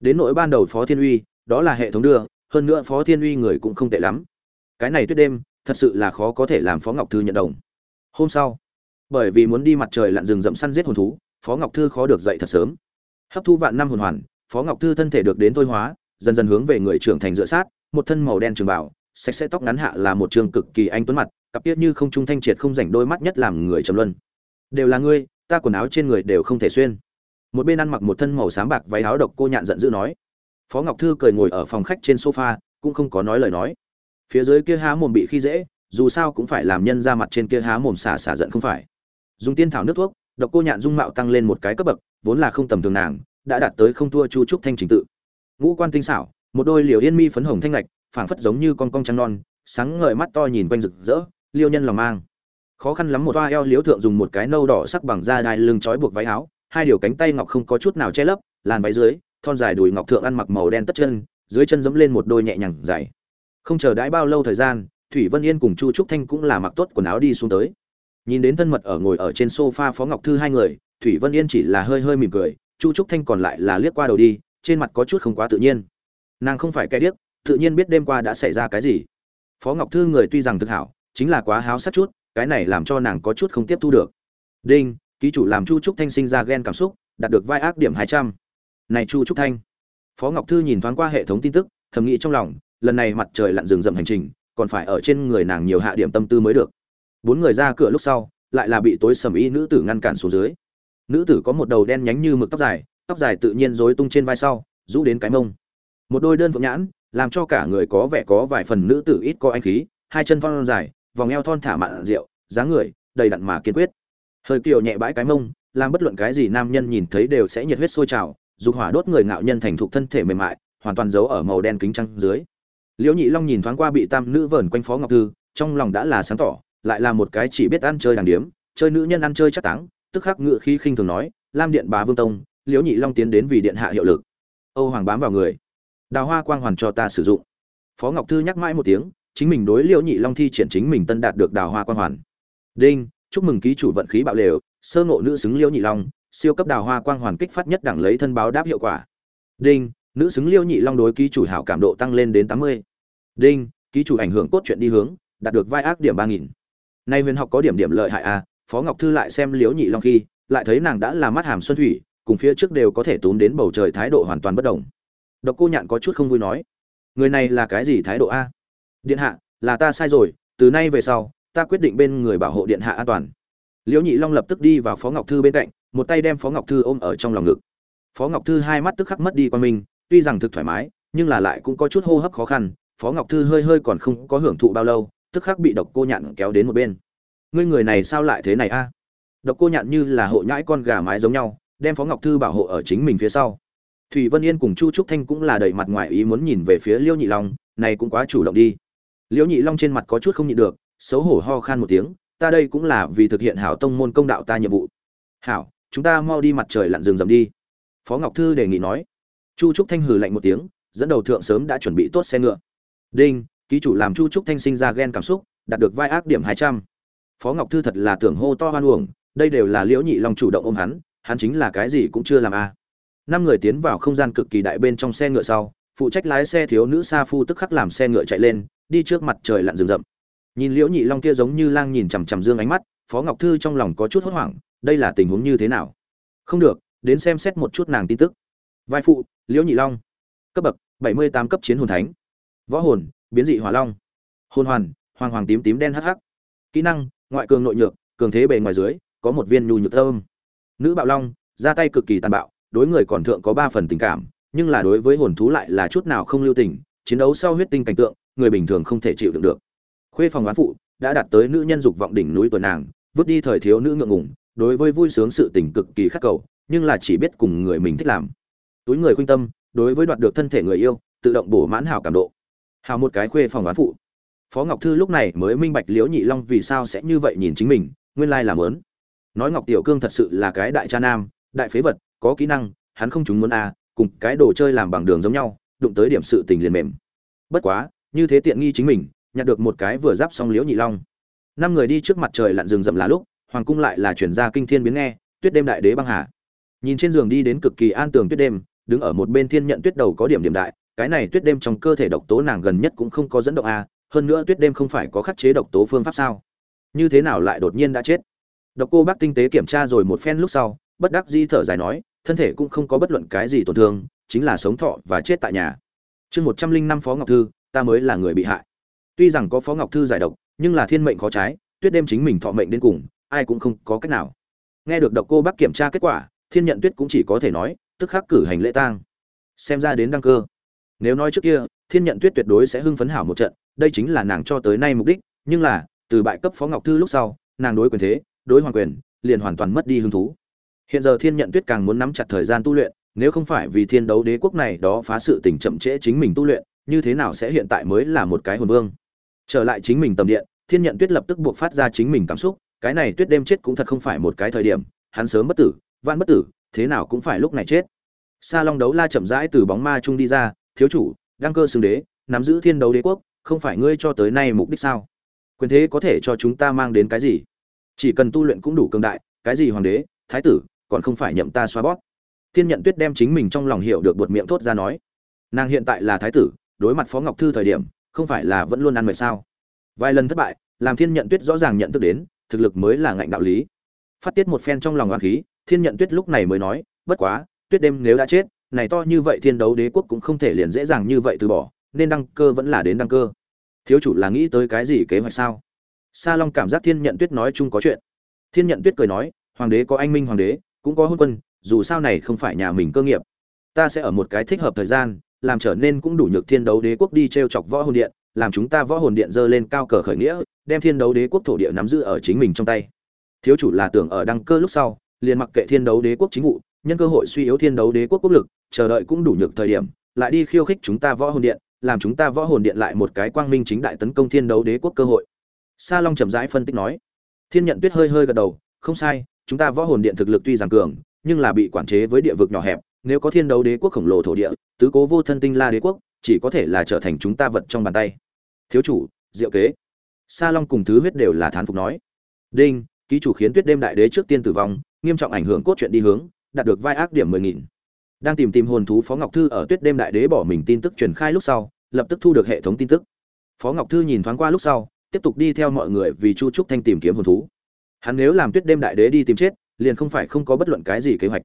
Đến nỗi ban đầu phó thiên uy, đó là hệ thống đưa, hơn nữa phó thiên uy người cũng không tệ lắm. Cái này tuyết đêm, thật sự là khó có thể làm phó ngọc thư nhận đồng. Hôm sau, bởi vì muốn đi mặt trời lặn rừng rậm săn giết hồn thú, phó ngọc thư khó được dậy thật sớm. Hấp thu vạn năm hồn hoàn, phó ngọc thư thân thể được đến thôi hóa, dần dần hướng về người trưởng thành dựa sát, một thân màu đen trường bảo sạch sẽ tóc ngắn hạ là một trường cực kỳ anh tuấn mặt, cặp tiết như không trung thanh triệt không rảnh đôi mắt nhất làm người trầm luân đều là ngươi, ta quần áo trên người đều không thể xuyên. Một bên ăn mặc một thân màu xám bạc váy áo độc cô nhạn giận dữ nói. Phó ngọc thư cười ngồi ở phòng khách trên sofa, cũng không có nói lời nói. Phía dưới kia há mồm bị khi dễ, dù sao cũng phải làm nhân ra mặt trên kia há mồm xả xả giận không phải. Dùng tiên thảo nước thuốc, độc cô nhạn dung mạo tăng lên một cái cấp bậc, vốn là không tầm thường nàng, đã đạt tới không thua chu trúc thanh trình tự. Ngũ quan tinh xảo, một đôi liều yên mi phấn hồng thanh lệch, phảng phất giống như con cong trăng non, sáng ngời mắt to nhìn quanh rực rỡ, liêu nhân lòng mang khó khăn lắm một toa eo liếu thượng dùng một cái nâu đỏ sắc bằng da đai lưng trói buộc váy áo, hai điều cánh tay ngọc không có chút nào che lấp, làn váy dưới, thon dài đùi ngọc thượng ăn mặc màu đen tất chân, dưới chân dẫm lên một đôi nhẹ nhàng dày. Không chờ đãi bao lâu thời gian, thủy vân yên cùng chu trúc thanh cũng là mặc tốt quần áo đi xuống tới. Nhìn đến thân mật ở ngồi ở trên sofa phó ngọc thư hai người, thủy vân yên chỉ là hơi hơi mỉm cười, chu trúc thanh còn lại là liếc qua đầu đi, trên mặt có chút không quá tự nhiên. Nàng không phải cái điếc, tự nhiên biết đêm qua đã xảy ra cái gì. Phó ngọc thư người tuy rằng thực hảo, chính là quá háo sắc chút cái này làm cho nàng có chút không tiếp thu được. Đinh, ký chủ làm chu trúc thanh sinh ra ghen cảm xúc, đạt được vai ác điểm hai trăm. Này chu trúc thanh. Phó ngọc thư nhìn thoáng qua hệ thống tin tức, thầm nghĩ trong lòng, lần này mặt trời lặn rừng rậm hành trình, còn phải ở trên người nàng nhiều hạ điểm tâm tư mới được. Bốn người ra cửa lúc sau, lại là bị tối sầm y nữ tử ngăn cản xuống dưới. Nữ tử có một đầu đen nhánh như mực tóc dài tóc dài tự nhiên rối tung trên vai sau, rũ đến cái mông. Một đôi đơn phượng nhãn, làm cho cả người có vẻ có vài phần nữ tử ít có anh khí, hai chân phong dài vòng eo thon thả mạn rượu, dáng người, đầy đặn mà kiên quyết. Hơi kiều nhẹ bãi cái mông, làm bất luận cái gì nam nhân nhìn thấy đều sẽ nhiệt huyết sôi trào, dục hỏa đốt người ngạo nhân thành thục thân thể mềm mại, hoàn toàn giấu ở màu đen kính trăng dưới. Liễu nhị long nhìn thoáng qua bị tam nữ vờn quanh phó ngọc thư, trong lòng đã là sáng tỏ, lại là một cái chỉ biết ăn chơi đàng điếm, chơi nữ nhân ăn chơi chắc táng, tức khắc ngự khí khinh thường nói, lam điện bá vương tông, liễu nhị long tiến đến vì điện hạ hiệu lực. Âu hoàng bám vào người. Đào hoa quang hoàn cho ta sử dụng. Phó ngọc thư nhắc mãi một tiếng chính mình đối liễu nhị long thi triển chính mình tân đạt được đào hoa quang hoàn. Đinh chúc mừng ký chủ vận khí bạo lều sơ ngộ nữ xứng liễu nhị long siêu cấp đào hoa quang hoàn kích phát nhất đẳng lấy thân báo đáp hiệu quả. Đinh nữ xứng liễu nhị long đối ký chủ hảo cảm độ tăng lên đến tám mươi. Đinh ký chủ ảnh hưởng cốt truyện đi hướng đạt được vai ác điểm ba nghìn. Nay huyền học có điểm điểm lợi hại a à, phó ngọc thư lại xem liễu nhị long khi lại thấy nàng đã là mắt hàm xuân thủy cùng phía trước đều có thể tốn đến bầu trời thái độ hoàn toàn bất đồng. Độc cô nhạn có chút không vui nói người này là cái gì thái độ a? Điện hạ, là ta sai rồi, từ nay về sau, ta quyết định bên người bảo hộ điện hạ an toàn. Liễu nhị long lập tức đi vào phó ngọc thư bên cạnh, một tay đem phó ngọc thư ôm ở trong lòng ngực. Phó ngọc thư hai mắt tức khắc mất đi qua mình tuy rằng thực thoải mái, nhưng là lại cũng có chút hô hấp khó khăn, phó ngọc thư hơi hơi còn không có hưởng thụ bao lâu, tức khắc bị độc cô nhạn kéo đến một bên. Ngươi người này sao lại thế này a? Độc cô nhạn như là hộ nhãi con gà mái giống nhau, đem phó ngọc thư bảo hộ ở chính mình phía sau. Thủy vân yên cùng chu trúc thanh cũng là đẩy mặt ngoài ý muốn nhìn về phía liêu nhị long, này cũng quá chủ động đi. Liễu nhị long trên mặt có chút không nhịn được, xấu hổ ho khan một tiếng, ta đây cũng là vì thực hiện hảo tông môn công đạo ta nhiệm vụ. Hảo, chúng ta mau đi mặt trời lặn rừng rầm đi. Phó ngọc thư đề nghị nói. Chu trúc thanh hừ lạnh một tiếng, dẫn đầu thượng sớm đã chuẩn bị tốt xe ngựa. Đinh, ký chủ làm chu trúc thanh sinh ra ghen cảm xúc, đạt được vai ác điểm hai trăm. Phó ngọc thư thật là tưởng hô to hoan uổng, đây đều là liễu nhị long chủ động ôm hắn hắn chính là cái gì cũng chưa làm a năm người tiến vào không gian cực kỳ đại bên trong xe ngựa sau phụ trách lái xe thiếu nữ sa phu tức khắc làm xe ngựa chạy lên, đi trước mặt trời lặn rừng rậm. Nhìn liễu nhị long kia giống như lang nhìn chằm chằm dương ánh mắt, phó ngọc thư trong lòng có chút hốt hoảng, đây là tình huống như thế nào? Không được, đến xem xét một chút nàng tin tức. Vai phụ, liễu nhị long. Cấp bậc, bảy mươi tám cấp chiến hồn thánh. Võ hồn, biến dị hỏa long. Hồn hoàn, hoàng hoàng tím tím đen hắc hắc. Kỹ năng, ngoại cường nội nhược, cường thế bề ngoài dưới, có một viên nhu nhược thơm. Nữ bạo long, ra tay cực kỳ tàn bạo, đối người còn thượng có ba phần tình cảm nhưng là đối với hồn thú lại là chút nào không lưu tình, chiến đấu sau huyết tinh cảnh tượng, người bình thường không thể chịu đựng được. Khuê phòng oán phụ đã đạt tới nữ nhân dục vọng đỉnh núi tuổi nàng, vứt đi thời thiếu nữ ngượng ngùng, đối với vui sướng sự tình cực kỳ khắc cầu, nhưng là chỉ biết cùng người mình thích làm. Túi người khuynh tâm, đối với đoạt được thân thể người yêu, tự động bổ mãn hảo cảm độ. Hào một cái khuê phòng oán phụ. Phó ngọc thư lúc này mới minh bạch liễu nhị long vì sao sẽ như vậy nhìn chính mình, nguyên lai là muốn nói ngọc tiểu cương thật sự là cái đại cha nam, đại phế vật, có kỹ năng, hắn không chúng muốn a cùng cái đồ chơi làm bằng đường giống nhau, đụng tới điểm sự tình liền mềm. Bất quá, như thế tiện nghi chính mình, nhặt được một cái vừa giáp xong liễu nhị long. Năm người đi trước mặt trời lặn rừng rậm là lúc, hoàng cung lại là chuyển ra kinh thiên biến nghe, tuyết đêm đại đế băng hà. Nhìn trên giường đi đến cực kỳ an tường tuyết đêm, đứng ở một bên thiên nhận tuyết đầu có điểm điểm đại, cái này tuyết đêm trong cơ thể độc tố nàng gần nhất cũng không có dẫn động a, hơn nữa tuyết đêm không phải có khắc chế độc tố phương pháp sao? Như thế nào lại đột nhiên đã chết? Độc cô bác tinh tế kiểm tra rồi một phen lúc sau, bất đắc di thở dài nói thân thể cũng không có bất luận cái gì tổn thương, chính là sống thọ và chết tại nhà. Chương một trăm linh năm phó ngọc thư, ta mới là người bị hại. Tuy rằng có phó ngọc thư giải độc, nhưng là thiên mệnh khó trái, tuyết đêm chính mình thọ mệnh đến cùng, ai cũng không có cách nào. Nghe được độc cô bác kiểm tra kết quả, thiên nhận tuyết cũng chỉ có thể nói, tức khắc cử hành lễ tang. Xem ra đến đăng cơ. Nếu nói trước kia, thiên nhận tuyết tuyệt đối sẽ hưng phấn hảo một trận, đây chính là nàng cho tới nay mục đích, nhưng là, từ bại cấp phó ngọc thư lúc sau, nàng đối quyền thế, đối hoàng quyền, liền hoàn toàn mất đi hứng thú hiện giờ thiên nhận tuyết càng muốn nắm chặt thời gian tu luyện, nếu không phải vì thiên đấu đế quốc này đó phá sự tình chậm trễ chính mình tu luyện, như thế nào sẽ hiện tại mới là một cái hồn vương? Trở lại chính mình tầm điện, thiên nhận tuyết lập tức buộc phát ra chính mình cảm xúc, cái này tuyết đêm chết cũng thật không phải một cái thời điểm, hắn sớm bất tử van bất tử, thế nào cũng phải lúc này chết. Sa long đấu la chậm rãi từ bóng ma trung đi ra, thiếu chủ, đăng cơ xưng đế, nắm giữ thiên đấu đế quốc, không phải ngươi cho tới nay mục đích sao? Quyền thế có thể cho chúng ta mang đến cái gì? Chỉ cần tu luyện cũng đủ cường đại, cái gì hoàng đế, thái tử còn không phải nhậm ta xoa bót thiên nhận tuyết đem chính mình trong lòng hiểu được buột miệng thốt ra nói, nàng hiện tại là thái tử, đối mặt phó ngọc thư thời điểm, không phải là vẫn luôn ăn mệt sao? Vài lần thất bại, làm thiên nhận tuyết rõ ràng nhận thức đến, thực lực mới là ngạnh đạo lý. Phát tiết một phen trong lòng oan khí, thiên nhận tuyết lúc này mới nói, bất quá, tuyết đêm nếu đã chết, này to như vậy thiên đấu đế quốc cũng không thể liền dễ dàng như vậy từ bỏ, nên đăng cơ vẫn là đến đăng cơ. Thiếu chủ là nghĩ tới cái gì kế hoạch sao? Sa long cảm giác thiên nhận tuyết nói chung có chuyện. Thiên nhận tuyết cười nói, hoàng đế có anh minh hoàng đế cũng có hôn quân, dù sao này không phải nhà mình cơ nghiệp. Ta sẽ ở một cái thích hợp thời gian, làm trở nên cũng đủ nhược thiên đấu đế quốc đi t r e o chọc võ hồn điện, làm chúng ta võ hồn điện dơ lên cao cờ khởi nghĩa, đem thiên đấu đế quốc thổ địa nắm giữ ở chính mình trong tay. Thiếu chủ là tưởng ở đăng cơ lúc sau, liền mặc kệ thiên đấu đế quốc chính vụ, nhân cơ hội suy yếu thiên đấu đế quốc quốc lực, chờ đợi cũng đủ nhược thời điểm, lại đi khiêu khích chúng ta võ hồn điện, làm chúng ta võ hồn điện lại một cái quang minh chính đại tấn công thiên đấu đế quốc cơ hội. Sa long chậm rãi phân tích nói. Thiên nhận tuyết hơi hơi gật đầu, không sai chúng ta võ hồn điện thực lực tuy rằng cường, nhưng là bị quản chế với địa vực nhỏ hẹp, nếu có thiên đấu đế quốc khổng lồ thổ địa, tứ cố vô thân tinh la đế quốc, chỉ có thể là trở thành chúng ta vật trong bàn tay. Thiếu chủ, diệu kế. Sa long cùng thứ huyết đều là thán phục nói. Đinh, ký chủ khiến tuyết đêm đại đế trước tiên tử vong, nghiêm trọng ảnh hưởng cốt truyện đi hướng, đạt được vai ác điểm mười nghìn. Đang tìm tìm hồn thú phó ngọc thư ở tuyết đêm đại đế bỏ mình tin tức truyền khai lúc sau, lập tức thu được hệ thống tin tức. Phó ngọc thư nhìn thoáng qua lúc sau, tiếp tục đi theo mọi người vì chu trúc thanh tìm kiếm hồn thú hắn nếu làm tuyết đêm đại đế đi tìm chết, liền không phải không có bất luận cái gì kế hoạch.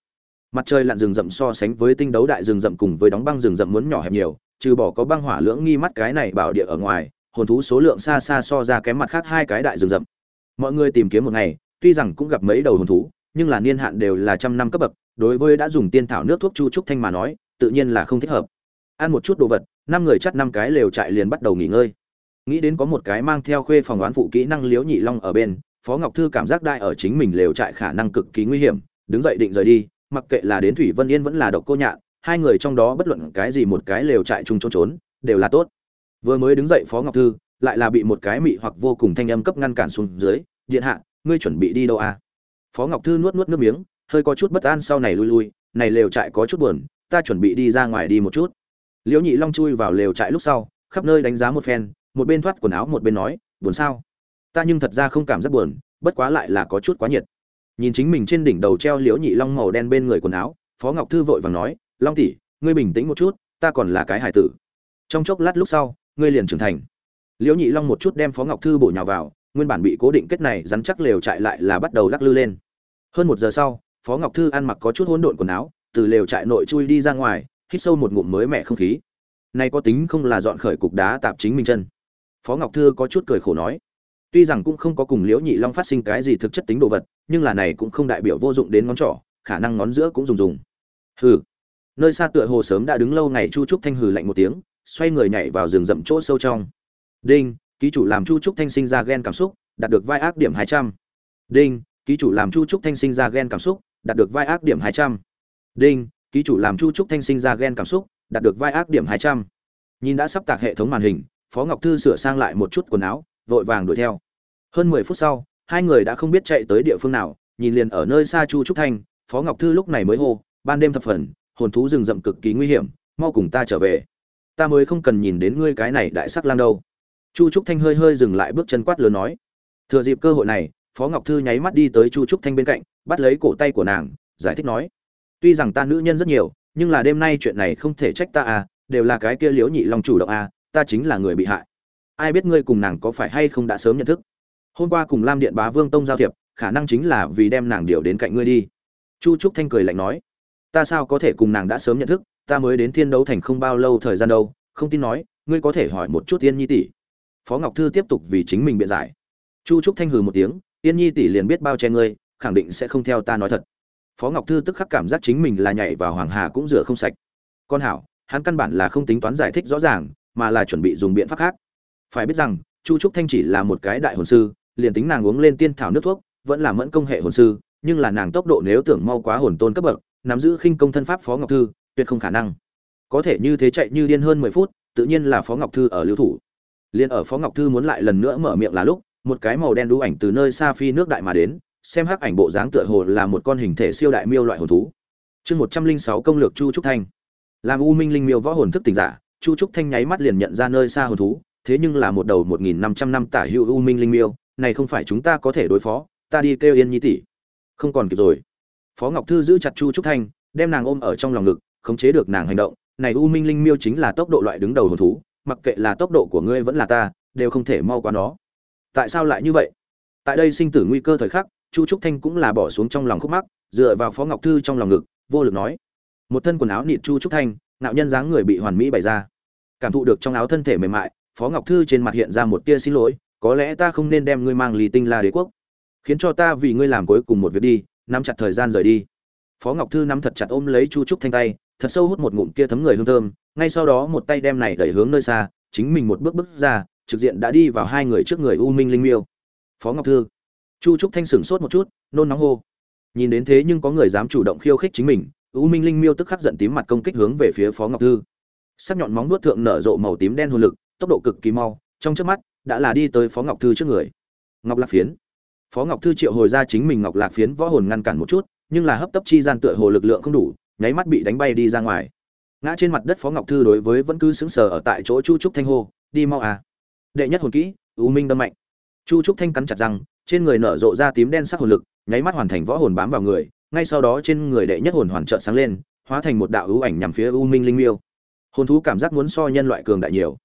Mặt trời lặn rừng rậm so sánh với tinh đấu đại rừng rậm cùng với đóng băng rừng rậm muốn nhỏ hẹp nhiều, trừ bỏ có băng hỏa lưỡng nghi mắt cái này bảo địa ở ngoài, hồn thú số lượng xa xa so ra kém mặt khác hai cái đại rừng rậm. Mọi người tìm kiếm một ngày, tuy rằng cũng gặp mấy đầu hồn thú, nhưng là niên hạn đều là trăm năm cấp bậc, đối với đã dùng tiên thảo nước thuốc chu trúc thanh mà nói, tự nhiên là không thích hợp. Ăn một chút đồ vật, năm người chắt năm cái lều trại liền bắt đầu nghỉ ngơi. Nghĩ đến có một cái mang theo khuê phòng đoán phụ kỹ năng liếu nhị long ở bên phó ngọc thư cảm giác đại ở chính mình lều trại khả năng cực kỳ nguy hiểm, đứng dậy định rời đi, mặc kệ là đến thủy vân yên vẫn là độc cô nhạn, hai người trong đó bất luận cái gì một cái lều trại chung trốn trốn, đều là tốt. Vừa mới đứng dậy phó ngọc thư, lại là bị một cái mị hoặc vô cùng thanh âm cấp ngăn cản xuống dưới, điện hạ, ngươi chuẩn bị đi đâu à? Phó ngọc thư nuốt nuốt nước miếng, hơi có chút bất an sau này lui lui, này lều trại có chút buồn, ta chuẩn bị đi ra ngoài đi một chút. Liễu nhị long chui vào lều trại lúc sau, khắp nơi đánh giá một phen, một bên thoát quần áo một bên nói, buồn sao? Ta nhưng thật ra không cảm giác buồn, bất quá lại là có chút quá nhiệt. Nhìn chính mình trên đỉnh đầu treo liễu nhị long màu đen bên người quần áo, phó ngọc thư vội vàng nói, long tỷ, ngươi bình tĩnh một chút, ta còn là cái hải tử. Trong chốc lát lúc sau, ngươi liền trưởng thành. Liễu nhị long một chút đem phó ngọc thư bổ nhào vào, nguyên bản bị cố định kết này rắn chắc lều chạy lại là bắt đầu lắc lư lên. Hơn một giờ sau, phó ngọc thư ăn mặc có chút hỗn độn quần áo, từ lều trại nội chui đi ra ngoài, hít sâu một ngụm mới mẻ không khí. Nay có tính không là dọn khởi cục đá tạp chính mình chân. Phó ngọc thư có chút cười khổ nói tuy rằng cũng không có cùng liễu nhị long phát sinh cái gì thực chất tính đồ vật, nhưng là này cũng không đại biểu vô dụng đến ngón trỏ, khả năng ngón giữa cũng dùng dùng. Hừ. Nơi xa tựa hồ sớm đã đứng lâu ngày chu trúc thanh hừ lạnh một tiếng, xoay người nhảy vào rừng rậm chỗ sâu trong. Đinh, ký chủ làm chu trúc thanh sinh ra ghen cảm xúc, đạt được vai ác điểm hai trăm. Đinh, ký chủ làm chu trúc thanh sinh ra ghen cảm xúc, đạt được vai ác điểm hai trăm. Đinh, ký chủ làm chu trúc thanh sinh ra ghen cảm xúc, đạt được vai ác điểm hai trăm. Nhìn đã sắp tạc hệ thống màn hình, phó ngọc thư sửa sang lại một chút quần áo vội vàng đuổi theo. Hơn mười phút sau, hai người đã không biết chạy tới địa phương nào, nhìn liền ở nơi xa chu trúc thanh, phó ngọc thư lúc này mới hô, ban đêm thập phần, hồn thú rừng rậm cực kỳ nguy hiểm, mau cùng ta trở về. Ta mới không cần nhìn đến ngươi cái này đại sắc lang đâu. Chu trúc thanh hơi hơi dừng lại bước chân quát lớn nói. Thừa dịp cơ hội này, phó ngọc thư nháy mắt đi tới chu trúc thanh bên cạnh, bắt lấy cổ tay của nàng, giải thích nói. Tuy rằng ta nữ nhân rất nhiều, nhưng là đêm nay chuyện này không thể trách ta à đều là cái kia liễu nhị long chủ động a ta chính là người bị hại ai biết ngươi cùng nàng có phải hay không đã sớm nhận thức? Hôm qua cùng lam điện bá vương tông giao thiệp, khả năng chính là vì đem nàng điều đến cạnh ngươi đi. Chu trúc thanh cười lạnh nói, ta sao có thể cùng nàng đã sớm nhận thức? Ta mới đến thiên đấu thành không bao lâu thời gian đâu, không tin nói, ngươi có thể hỏi một chút tiên nhi tỷ. Phó ngọc thư tiếp tục vì chính mình biện giải. Chu trúc thanh hừ một tiếng tiên nhi tỷ liền biết bao che ngươi, khẳng định sẽ không theo ta nói thật. Phó ngọc thư tức khắc cảm giác chính mình là nhảy vào hoàng hà cũng rửa không sạch. Con hảo, hắn căn bản là không tính toán giải thích rõ ràng, mà là chuẩn bị dùng biện pháp khác phải biết rằng, chu trúc thanh chỉ là một cái đại hồn sư, liền tính nàng uống lên tiên thảo nước thuốc, vẫn là mẫn công hệ hồn sư, nhưng là nàng tốc độ nếu tưởng mau quá hồn tôn cấp bậc, nắm giữ khinh công thân pháp phó ngọc thư, tuyệt không khả năng. Có thể như thế chạy như điên hơn mười phút, tự nhiên là phó ngọc thư ở lưu thủ. Liền ở phó ngọc thư muốn lại lần nữa mở miệng là lúc, một cái màu đen đu ảnh từ nơi xa phi nước đại mà đến, xem hắc ảnh bộ dáng tựa hồ là một con hình thể siêu đại miêu loại hồn thú. Chương một trăm linh sáu công lược chu trúc thanh. Làm u minh linh miêu võ hồn thức tỉnh giả, chu trúc thanh nháy mắt liền nhận ra nơi xa hồn thú thế nhưng là một đầu một nghìn năm trăm năm tả hữu u minh linh miêu, này không phải chúng ta có thể đối phó, ta đi kêu yên nhi tỷ. Không còn kịp rồi. Phó ngọc thư giữ chặt chu trúc thanh, đem nàng ôm ở trong lòng ngực, khống chế được nàng hành động. Này u minh linh miêu chính là tốc độ loại đứng đầu hồn thú, mặc kệ là tốc độ của ngươi vẫn là ta, đều không thể mau qua nó. Tại sao lại như vậy? Tại đây sinh tử nguy cơ thời khắc, chu trúc thanh cũng là bỏ xuống trong lòng khúc mắc, dựa vào phó ngọc thư trong lòng ngực, vô lực nói. Một thân quần áo nịt chu trúc thanh nạo nhân dáng người bị hoàn mỹ bày ra. Cảm thụ được trong áo thân thể mềm mại phó ngọc thư trên mặt hiện ra một tia xin lỗi, có lẽ ta không nên đem ngươi mang lì tinh la đế quốc, khiến cho ta vì ngươi làm cuối cùng một việc đi, nắm chặt thời gian rời đi. Phó ngọc thư nắm thật chặt ôm lấy chu trúc thanh tay, thật sâu hút một ngụm kia thấm người hương thơm, ngay sau đó một tay đem này đẩy hướng nơi xa, chính mình một bước bước ra, trực diện đã đi vào hai người trước người u minh linh miêu. Phó ngọc thư, chu trúc thanh sửng sốt một chút, nôn nóng hô. Nhìn đến thế nhưng có người dám chủ động khiêu khích chính mình, u minh linh miêu tức khắc giận tím mặt công kích hướng về phía phó ngọc thư. Sắc nhọn móng vuốt thượng nở rộ màu tím đen hồn lực tốc độ cực kỳ mau, trong chớp mắt, đã là đi tới phó ngọc thư trước người. Ngọc lạc phiến. Phó ngọc thư triệu hồi ra chính mình ngọc lạc phiến võ hồn ngăn cản một chút, nhưng là hấp tấp chi gian tựa hồ lực lượng không đủ, nháy mắt bị đánh bay đi ra ngoài. Ngã trên mặt đất phó ngọc thư đối với vẫn cứ sững sờ ở tại chỗ chu trúc thanh hô, đi mau à. Đệ nhất hồn kỹ, u minh đâm mạnh. Chu trúc thanh cắn chặt răng, trên người nở rộ ra tím đen sắc hồn lực, nháy mắt hoàn thành võ hồn bám vào người, ngay sau đó trên người đệ nhất hồn hoàn trợ sáng lên, hóa thành một đạo ưu ảnh nhằm phía u minh linh miêu. Hồn thú cảm giác muốn so nhân loại cường đại nhiều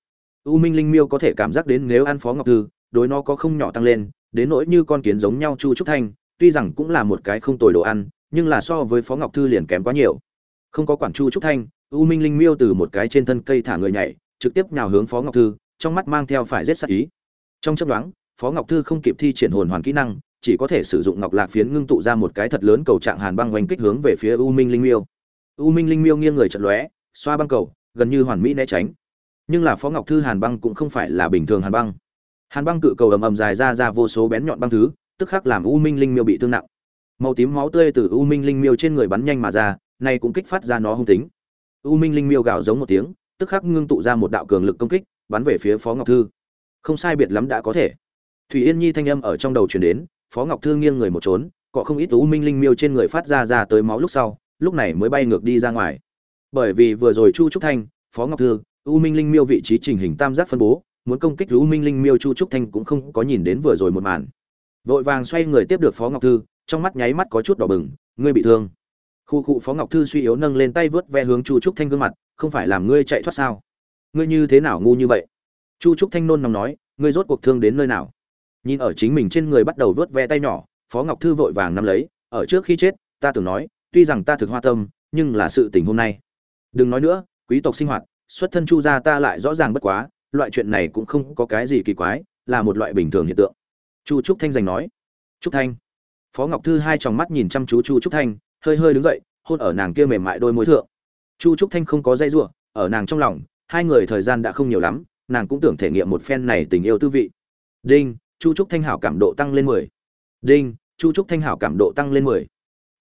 u minh linh miêu có thể cảm giác đến nếu ăn phó ngọc thư, đối nó có không nhỏ tăng lên, đến nỗi như con kiến giống nhau chu trúc thanh, tuy rằng cũng là một cái không tồi đồ ăn, nhưng là so với phó ngọc thư liền kém quá nhiều. Không có quản chu trúc thanh, u minh linh miêu từ một cái trên thân cây thả người nhảy, trực tiếp nhào hướng phó ngọc thư, trong mắt mang theo phải giết sát ý. Trong chấp đoán phó ngọc thư không kịp thi triển hồn hoàn kỹ năng, chỉ có thể sử dụng ngọc lạc phiến ngưng tụ ra một cái thật lớn cầu trạng hàn băng oanh kích hướng về phía u minh linh miêu. U minh linh miêu nghiêng người chật lóe, xoa băng cầu, gần như hoàn mỹ né tránh nhưng là phó ngọc thư hàn băng cũng không phải là bình thường hàn băng. Hàn băng cự cầu ầm ầm dài ra ra vô số bén nhọn băng thứ, tức khắc làm u minh linh miêu bị thương nặng. Màu tím máu tươi từ u minh linh miêu trên người bắn nhanh mà ra, này cũng kích phát ra nó hung tính. U minh linh miêu gào giống một tiếng, tức khắc ngưng tụ ra một đạo cường lực công kích, bắn về phía phó ngọc thư. Không sai biệt lắm đã có thể. Thủy yên nhi thanh âm ở trong đầu truyền đến, phó ngọc thư nghiêng người một trốn cọ không ít u minh linh miêu trên người phát ra ra tới máu lúc sau, lúc này mới bay ngược đi ra ngoài. Bởi vì vừa rồi chu trúc thanh, phó ngọc thư u minh linh miêu vị trí trình hình tam giác phân bố, muốn công kích u minh linh miêu chu trúc thanh cũng không có nhìn đến vừa rồi một màn. Vội vàng xoay người tiếp được phó ngọc thư, trong mắt nháy mắt có chút đỏ bừng, ngươi bị thương. Khu cụ phó ngọc thư suy yếu nâng lên tay vớt ve hướng chu trúc thanh gương mặt, không phải làm ngươi chạy thoát sao? Ngươi như thế nào ngu như vậy? Chu trúc thanh nôn nóng nói, ngươi rốt cuộc thương đến nơi nào? Nhìn ở chính mình trên người bắt đầu vớt ve tay nhỏ, phó ngọc thư vội vàng nắm lấy, ở trước khi chết, ta tưởng nói, tuy rằng ta thực hoa tâm, nhưng là sự tình hôm nay. Đừng nói nữa, quý tộc sinh hoạt xuất thân chu gia ta lại rõ ràng bất quá, loại chuyện này cũng không có cái gì kỳ quái, là một loại bình thường hiện tượng. Chu trúc thanh giành nói. Trúc thanh. Phó ngọc thư hai tròng mắt nhìn chăm chú chu trúc thanh, hơi hơi đứng dậy, hôn ở nàng kia mềm mại đôi môi thượng. Chu trúc thanh không có dây giụa ở nàng trong lòng, hai người thời gian đã không nhiều lắm, nàng cũng tưởng thể nghiệm một phen này tình yêu tư vị. Đinh, chu trúc thanh hảo cảm độ tăng lên mười. Đinh, chu trúc thanh hảo cảm độ tăng lên mười.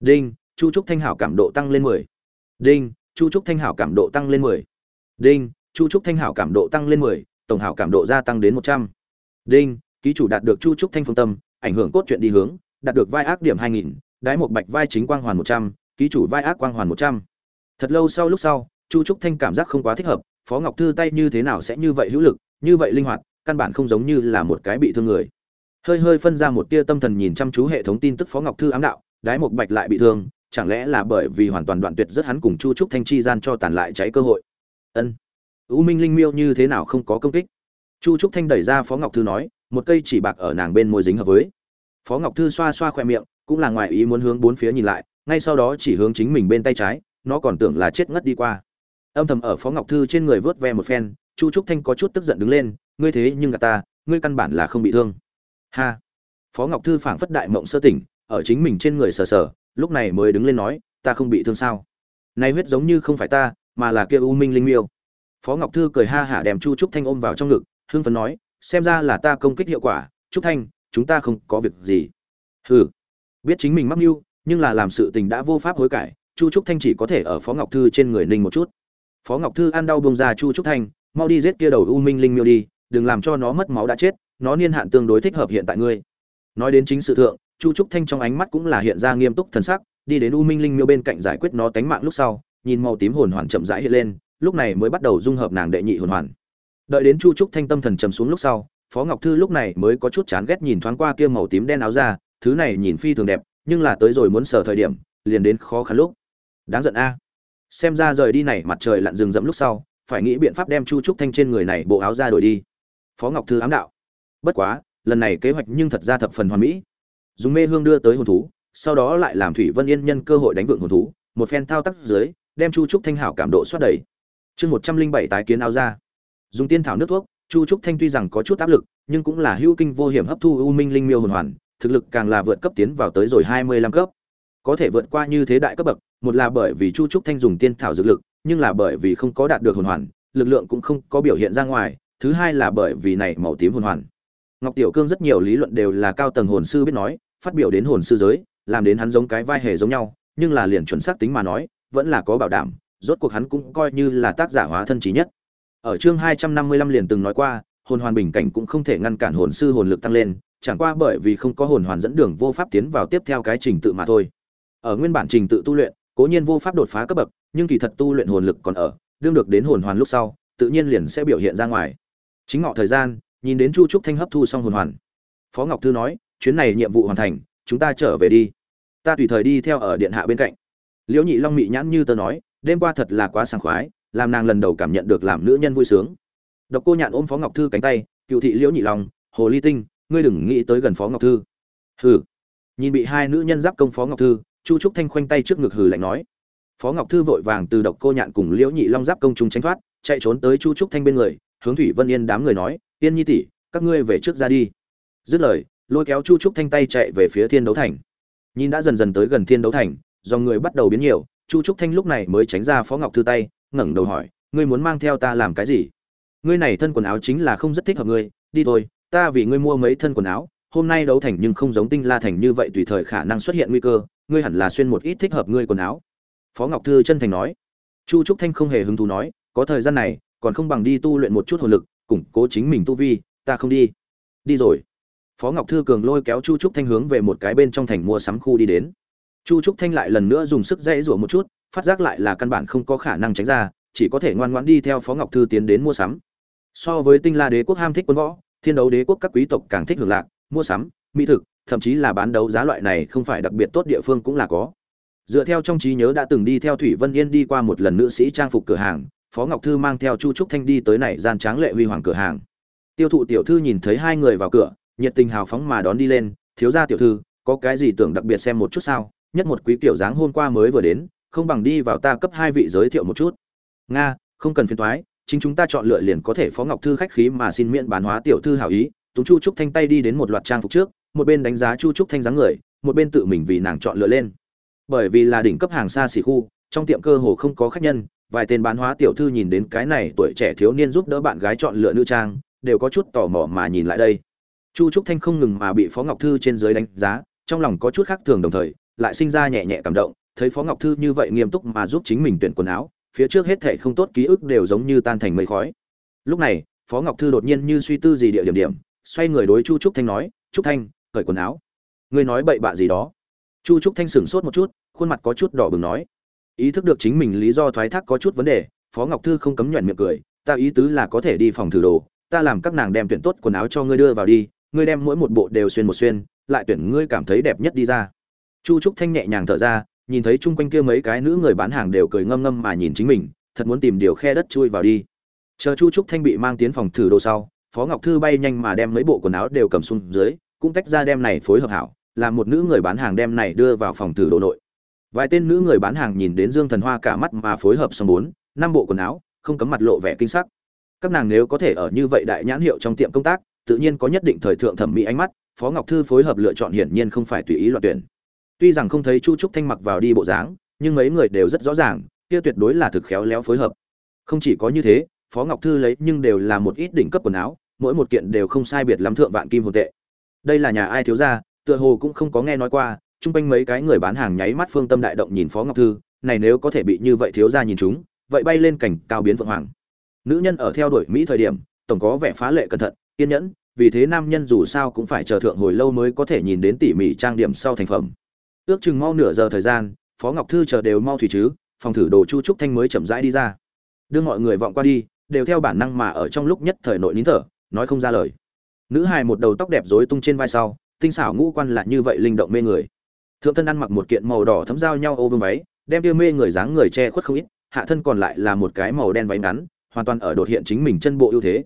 Đinh, chu trúc thanh hảo cảm độ tăng lên mười. Đinh, chu trúc thanh hảo cảm độ tăng lên mười đinh, chu trúc thanh hảo cảm độ tăng lên mười, tổng hảo cảm độ gia tăng đến một trăm. Đinh, ký chủ đạt được chu trúc thanh phương tâm, ảnh hưởng cốt truyện đi hướng, đạt được vai ác điểm hai nghìn, đái một bạch vai chính quang hoàn một trăm, ký chủ vai ác quang hoàn một trăm. Thật lâu sau lúc sau, chu trúc thanh cảm giác không quá thích hợp, phó ngọc thư tay như thế nào sẽ như vậy hữu lực, như vậy linh hoạt, căn bản không giống như là một cái bị thương người. Hơi hơi phân ra một tia tâm thần nhìn chăm chú hệ thống tin tức phó ngọc thư ám đạo, đái một bạch lại bị thương, chẳng lẽ là bởi vì hoàn toàn đoạn tuyệt rất hắn cùng chu trúc thanh chi gian cho tàn lại cháy cơ hội? Ân. U minh linh miêu như thế nào không có công kích? Chu trúc thanh đẩy ra phó ngọc thư nói, một cây chỉ bạc ở nàng bên môi dính hợp với. Phó ngọc thư xoa xoa khoe miệng, cũng là ngoài ý muốn hướng bốn phía nhìn lại, ngay sau đó chỉ hướng chính mình bên tay trái, nó còn tưởng là chết ngất đi qua. Âm thầm ở phó ngọc thư trên người vớt ve một phen, chu trúc thanh có chút tức giận đứng lên, ngươi thế nhưng gà ta, ngươi căn bản là không bị thương. Ha! Phó ngọc thư phảng phất đại mộng sơ tỉnh, ở chính mình trên người sờ sờ, lúc này mới đứng lên nói, ta không bị thương sao? Nay huyết giống như không phải ta mà là kia u minh linh miêu. Phó ngọc thư cười ha hả đem chu trúc thanh ôm vào trong ngực, hưng phấn nói, xem ra là ta công kích hiệu quả, trúc thanh, chúng ta không có việc gì. Hừ. Biết chính mình mắc mưu, nhưng là làm sự tình đã vô pháp hối cải, chu trúc thanh chỉ có thể ở phó ngọc thư trên người ninh một chút. Phó ngọc thư ăn đau bông ra chu trúc thanh, mau đi giết kia đầu u minh linh miêu đi, đừng làm cho nó mất máu đã chết, nó niên hạn tương đối thích hợp hiện tại ngươi. Nói đến chính sự thượng, chu trúc thanh trong ánh mắt cũng là hiện ra nghiêm túc thần sắc, đi đến u minh linh miêu bên cạnh giải quyết nó tánh mạng lúc sau nhìn màu tím hồn hoàn chậm rãi hiện lên, lúc này mới bắt đầu dung hợp nàng đệ nhị hồn hoàn. Đợi đến chu trúc thanh tâm thần trầm xuống lúc sau, phó ngọc thư lúc này mới có chút chán ghét nhìn thoáng qua kia màu tím đen áo ra thứ này nhìn phi thường đẹp, nhưng là tới rồi muốn sở thời điểm, liền đến khó khăn lúc. Đáng giận a. Xem ra rời đi này mặt trời lặn rừng rậm lúc sau, phải nghĩ biện pháp đem chu trúc thanh trên người này bộ áo ra đổi đi. Phó ngọc thư ám đạo. Bất quá, lần này kế hoạch nhưng thật ra thập phần hoàn mỹ. Dùng mê hương đưa tới hồn thú, sau đó lại làm thủy vân yên nhân cơ hội đánh vượng hồn thú, một phen thao tác dưới đem chu trúc thanh hảo cảm độ xoát đẩy chương một trăm linh bảy tái kiến áo ra dùng tiên thảo nước thuốc, chu trúc thanh tuy rằng có chút áp lực, nhưng cũng là hữu kinh vô hiểm hấp thu u minh linh miêu hồn hoàn, thực lực càng là vượt cấp tiến vào tới rồi hai mươi lăm cấp. Có thể vượt qua như thế đại cấp bậc, một là bởi vì chu trúc thanh dùng tiên thảo dược lực, nhưng là bởi vì không có đạt được hồn hoàn, lực lượng cũng không có biểu hiện ra ngoài, thứ hai là bởi vì này màu tím hồn hoàn. Ngọc tiểu cương rất nhiều lý luận đều là cao tầng hồn sư biết nói, phát biểu đến hồn sư giới, làm đến hắn giống cái vai hề giống nhau, nhưng là liền chuẩn xác tính mà nói vẫn là có bảo đảm, rốt cuộc hắn cũng coi như là tác giả hóa thân trí nhất. Ở chương hai trăm năm mươi lăm liền từng nói qua, hồn hoàn bình cảnh cũng không thể ngăn cản hồn sư hồn lực tăng lên, chẳng qua bởi vì không có hồn hoàn dẫn đường vô pháp tiến vào tiếp theo cái trình tự mà thôi. Ở nguyên bản trình tự tu luyện, cố nhiên vô pháp đột phá cấp bậc, nhưng kỳ thật tu luyện hồn lực còn ở, đương được đến hồn hoàn lúc sau, tự nhiên liền sẽ biểu hiện ra ngoài. Chính ngọ thời gian, nhìn đến chu trúc thanh hấp thu xong hồn hoàn. Phó ngọc thư nói, chuyến này nhiệm vụ hoàn thành, chúng ta trở về đi. Ta tùy thời đi theo ở điện hạ bên cạnh liễu nhị long mị nhãn như tớ nói, đêm qua thật là quá sảng khoái, làm nàng lần đầu cảm nhận được làm nữ nhân vui sướng. Độc cô nhạn ôm phó ngọc thư cánh tay, cựu thị liễu nhị long, hồ ly tinh, ngươi đừng nghĩ tới gần phó ngọc thư. Hừ. Nhìn bị hai nữ nhân giáp công phó ngọc thư, chu trúc thanh khoanh tay trước ngực hừ lạnh nói. Phó ngọc thư vội vàng từ độc cô nhạn cùng liễu nhị long giáp công chúng tránh thoát, chạy trốn tới chu trúc thanh bên người, hướng thủy vân yên đám người nói, yên nhi tỷ, các ngươi về trước ra đi. Dứt lời, lôi kéo chu trúc thanh tay chạy về phía thiên đấu thành. Nhìn đã dần dần tới gần thiên đấu thành do người bắt đầu biến nhiều, chu trúc thanh lúc này mới tránh ra phó ngọc thư tay, ngẩng đầu hỏi, ngươi muốn mang theo ta làm cái gì? Ngươi này thân quần áo chính là không rất thích hợp ngươi, đi thôi, ta vì ngươi mua mấy thân quần áo, hôm nay đấu thành nhưng không giống tinh la thành như vậy tùy thời khả năng xuất hiện nguy cơ, ngươi hẳn là xuyên một ít thích hợp ngươi quần áo. Phó ngọc thư chân thành nói. Chu trúc thanh không hề hứng thú nói, có thời gian này, còn không bằng đi tu luyện một chút hồn lực, củng cố chính mình tu vi, ta không đi. Đi rồi. Phó ngọc thư cường lôi kéo chu trúc thanh hướng về một cái bên trong thành mua sắm khu đi đến chu trúc thanh lại lần nữa dùng sức dãy rủa một chút, phát giác lại là căn bản không có khả năng tránh ra, chỉ có thể ngoan ngoãn đi theo phó ngọc thư tiến đến mua sắm. So với tinh la đế quốc ham thích quân võ, thiên đấu đế quốc các quý tộc càng thích hưởng lạc, mua sắm, mỹ thực, thậm chí là bán đấu giá loại này không phải đặc biệt tốt địa phương cũng là có. Dựa theo trong trí nhớ đã từng đi theo thủy vân yên đi qua một lần nữ sĩ trang phục cửa hàng, phó ngọc thư mang theo chu trúc thanh đi tới này gian tráng lệ huy hoàng cửa hàng. Tiêu thụ tiểu thư nhìn thấy hai người vào cửa, nhiệt tình hào phóng mà đón đi lên, thiếu gia tiểu thư, có cái gì tưởng đặc biệt xem một chút sao? Nhất một quý tiểu dáng hôm qua mới vừa đến, không bằng đi vào ta cấp hai vị giới thiệu một chút. Nga, không cần phiền thoái, chính chúng ta chọn lựa liền có thể phó ngọc thư khách khí mà xin miễn bán hóa tiểu thư hảo ý. Túng chu trúc thanh tay đi đến một loạt trang phục trước, một bên đánh giá chu trúc thanh dáng người, một bên tự mình vì nàng chọn lựa lên. Bởi vì là đỉnh cấp hàng xa xỉ khu, trong tiệm cơ hồ không có khách nhân, vài tên bán hóa tiểu thư nhìn đến cái này tuổi trẻ thiếu niên giúp đỡ bạn gái chọn lựa nữ trang, đều có chút tò mò mà nhìn lại đây. Chu trúc thanh không ngừng mà bị phó ngọc thư trên dưới đánh giá, trong lòng có chút khác thường đồng thời lại sinh ra nhẹ nhẹ cảm động, thấy phó ngọc thư như vậy nghiêm túc mà giúp chính mình tuyển quần áo, phía trước hết thảy không tốt ký ức đều giống như tan thành mây khói. Lúc này, phó ngọc thư đột nhiên như suy tư gì địa điểm điểm, xoay người đối chu trúc thanh nói, trúc thanh, cởi quần áo. Ngươi nói bậy bạ gì đó? Chu trúc thanh sửng sốt một chút, khuôn mặt có chút đỏ bừng nói, ý thức được chính mình lý do thoái thác có chút vấn đề, phó ngọc thư không cấm nhuận miệng cười, ta ý tứ là có thể đi phòng thử đồ, ta làm các nàng đem tuyển tốt quần áo cho ngươi đưa vào đi, ngươi đem mỗi một bộ đều xuyên một xuyên, lại tuyển ngươi cảm thấy đẹp nhất đi ra chu trúc thanh nhẹ nhàng thở ra, nhìn thấy chung quanh kia mấy cái nữ người bán hàng đều cười ngâm ngâm mà nhìn chính mình, thật muốn tìm điều khe đất chui vào đi. Chờ chu trúc thanh bị mang tiến phòng thử đồ sau, phó ngọc thư bay nhanh mà đem mấy bộ quần áo đều cầm xuống dưới, cũng tách ra đem này phối hợp hảo, làm một nữ người bán hàng đem này đưa vào phòng thử đồ nội. Vài tên nữ người bán hàng nhìn đến dương thần hoa cả mắt mà phối hợp xong bốn, năm bộ quần áo, không cấm mặt lộ vẻ kinh sắc. Các nàng nếu có thể ở như vậy đại nhãn hiệu trong tiệm công tác, tự nhiên có nhất định thời thượng thẩm mỹ ánh mắt, phó ngọc thư phối hợp lựa chọn hiển nhiên không phải tùy ý loạn tuyển tuy rằng không thấy chu trúc thanh mặc vào đi bộ dáng, nhưng mấy người đều rất rõ ràng, kia tuyệt đối là thực khéo léo phối hợp. Không chỉ có như thế, phó ngọc thư lấy nhưng đều là một ít đỉnh cấp quần áo, mỗi một kiện đều không sai biệt lắm thượng vạn kim hồn tệ. Đây là nhà ai thiếu gia, tựa hồ cũng không có nghe nói qua, chung quanh mấy cái người bán hàng nháy mắt phương tâm đại động nhìn phó ngọc thư, này nếu có thể bị như vậy thiếu gia nhìn chúng, vậy bay lên cảnh cao biến vượng hoàng. Nữ nhân ở theo đuổi mỹ thời điểm, tổng có vẻ phá lệ cẩn thận, kiên nhẫn, vì thế nam nhân dù sao cũng phải chờ thượng hồi lâu mới có thể nhìn đến tỉ mỉ trang điểm sau thành phẩm ước chừng mau nửa giờ thời gian, phó ngọc thư chờ đều mau thủy chứ, phòng thử đồ chu trúc thanh mới chậm rãi đi ra. Đưa mọi người vọng qua đi, đều theo bản năng mà ở trong lúc nhất thời nội nín thở, nói không ra lời. Nữ hài một đầu tóc đẹp rối tung trên vai sau, tinh xảo ngũ quan lại như vậy linh động mê người. Thượng thân ăn mặc một kiện màu đỏ thấm giao nhau ô vương váy, đem tiêu mê người dáng người che khuất không ít, hạ thân còn lại là một cái màu đen váy ngắn, hoàn toàn ở đột hiện chính mình chân bộ ưu thế.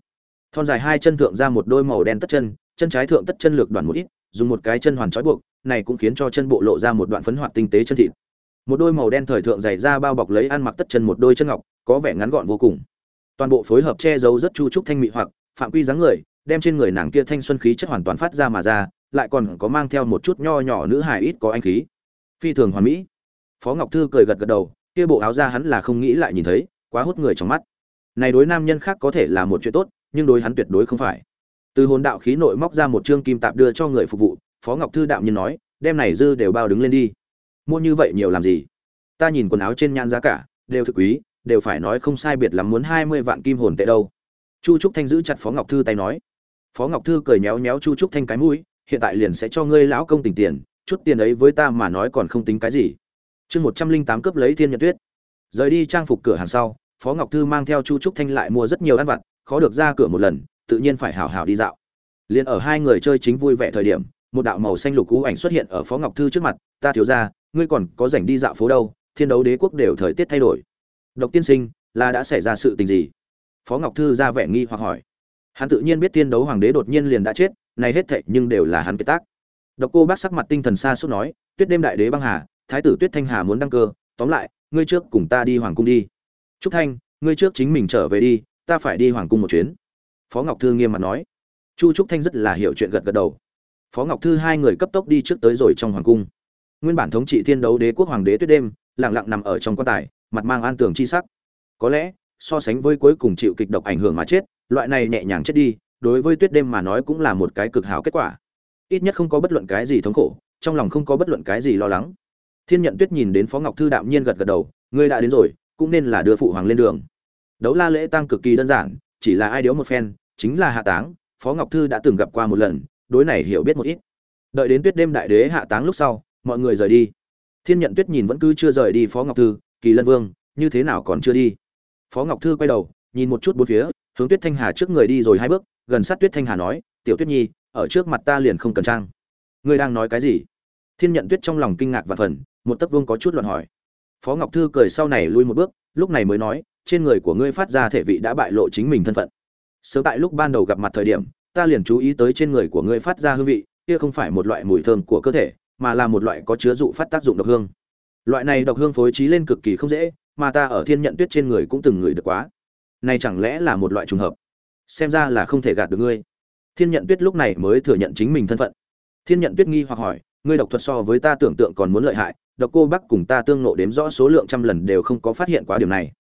Thon dài hai chân thượng ra một đôi màu đen tất chân chân trái thượng tất chân lược đoàn một ít, dùng một cái chân hoàn trói buộc này cũng khiến cho chân bộ lộ ra một đoạn phấn hoạt tinh tế chân thịt. Một đôi màu đen thời thượng dày ra bao bọc lấy ăn mặc tất chân một đôi chân ngọc, có vẻ ngắn gọn vô cùng. Toàn bộ phối hợp che giấu rất chu trúc thanh mị hoặc, phạm quy dáng người, đem trên người nàng kia thanh xuân khí chất hoàn toàn phát ra mà ra, lại còn có mang theo một chút nho nhỏ nữ hài ít có anh khí. Phi thường hoàn mỹ. Phó ngọc thư cười gật gật đầu, kia bộ áo ra hắn là không nghĩ lại nhìn thấy, quá hút người trong mắt. Này đối nam nhân khác có thể là một chuyện tốt, nhưng đối hắn tuyệt đối không phải. Từ hồn đạo khí nội móc ra một chương kim tạp đưa cho người phục vụ phó ngọc thư đạm nhiên nói, đem này dư đều bao đứng lên đi. Mua như vậy nhiều làm gì? Ta nhìn quần áo trên nhan giá cả, đều thực quý, đều phải nói không sai biệt lắm muốn hai mươi vạn kim hồn tệ đâu. Chu trúc thanh giữ chặt phó ngọc thư tay nói. Phó ngọc thư cười nhéo nhéo chu trúc thanh cái mũi, hiện tại liền sẽ cho ngươi lão công tình tiền, chút tiền ấy với ta mà nói còn không tính cái gì. Chương một trăm linh tám cướp lấy thiên nhật tuyết. Rời đi trang phục cửa hàng sau, phó ngọc thư mang theo chu trúc thanh lại mua rất nhiều ăn vặt, khó được ra cửa một lần, tự nhiên phải hào hào đi dạo. Liền ở hai người chơi chính vui vẻ thời điểm một đạo màu xanh lục cú ảnh xuất hiện ở phó ngọc thư trước mặt, ta thiếu ra ngươi còn có rảnh đi dạo phố đâu? Thiên đấu đế quốc đều thời tiết thay đổi. Độc tiên sinh, là đã xảy ra sự tình gì? Phó ngọc thư ra vẻ nghi hoặc hỏi. Hắn tự nhiên biết thiên đấu hoàng đế đột nhiên liền đã chết, này hết thệ nhưng đều là hắn kế tác. Độc cô bác sắc mặt tinh thần xa suốt nói, tuyết đêm đại đế băng hà, thái tử tuyết thanh hà muốn đăng cơ, tóm lại, ngươi trước cùng ta đi hoàng cung đi. Trúc thanh, ngươi trước chính mình trở về đi, ta phải đi hoàng cung một chuyến. Phó ngọc thư nghiêm mặt nói. Chu trúc thanh rất là hiểu chuyện gật gật đầu phó ngọc thư hai người cấp tốc đi trước tới rồi trong hoàng cung. Nguyên bản thống trị thiên đấu đế quốc hoàng đế tuyết đêm, lặng lặng nằm ở trong quan tài, mặt mang an tường chi sắc. Có lẽ, so sánh với cuối cùng chịu kịch độc ảnh hưởng mà chết, loại này nhẹ nhàng chết đi, đối với tuyết đêm mà nói cũng là một cái cực hảo kết quả. Ít nhất không có bất luận cái gì thống khổ, trong lòng không có bất luận cái gì lo lắng. Thiên nhận tuyết nhìn đến phó ngọc thư đạm nhiên gật gật đầu, ngươi đã đến rồi, cũng nên là đưa phụ hoàng lên đường. Đấu la lễ tăng cực kỳ đơn giản, chỉ là ai điếu một phen, chính là hạ táng, phó ngọc thư đã từng gặp qua một lần đối này hiểu biết một ít. Đợi đến tuyết đêm đại đế hạ táng lúc sau, mọi người rời đi. Thiên nhận tuyết nhìn vẫn cứ chưa rời đi phó ngọc thư, kỳ lân vương, như thế nào còn chưa đi? Phó ngọc thư quay đầu, nhìn một chút bốn phía, hướng tuyết thanh hà trước người đi rồi hai bước, gần sát tuyết thanh hà nói, tiểu tuyết nhi, ở trước mặt ta liền không cần trang. Ngươi đang nói cái gì? Thiên nhận tuyết trong lòng kinh ngạc và phần, một tấc vương có chút luận hỏi. Phó ngọc thư cười sau này lui một bước, lúc này mới nói, trên người của ngươi phát ra thể vị đã bại lộ chính mình thân phận. Sớm tại lúc ban đầu gặp mặt thời điểm ta liền chú ý tới trên người của ngươi phát ra hương vị, kia không phải một loại mùi thơm của cơ thể, mà là một loại có chứa dụ phát tác dụng độc hương. Loại này độc hương phối trí lên cực kỳ không dễ, mà ta ở thiên nhận tuyết trên người cũng từng ngửi được quá. Này chẳng lẽ là một loại trùng hợp? Xem ra là không thể gạt được ngươi. Thiên nhận tuyết lúc này mới thừa nhận chính mình thân phận. Thiên nhận tuyết nghi hoặc hỏi, ngươi độc thuật so với ta tưởng tượng còn muốn lợi hại, độc cô bắc cùng ta tương nộ đếm rõ số lượng trăm lần đều không có phát hiện quá điểm này.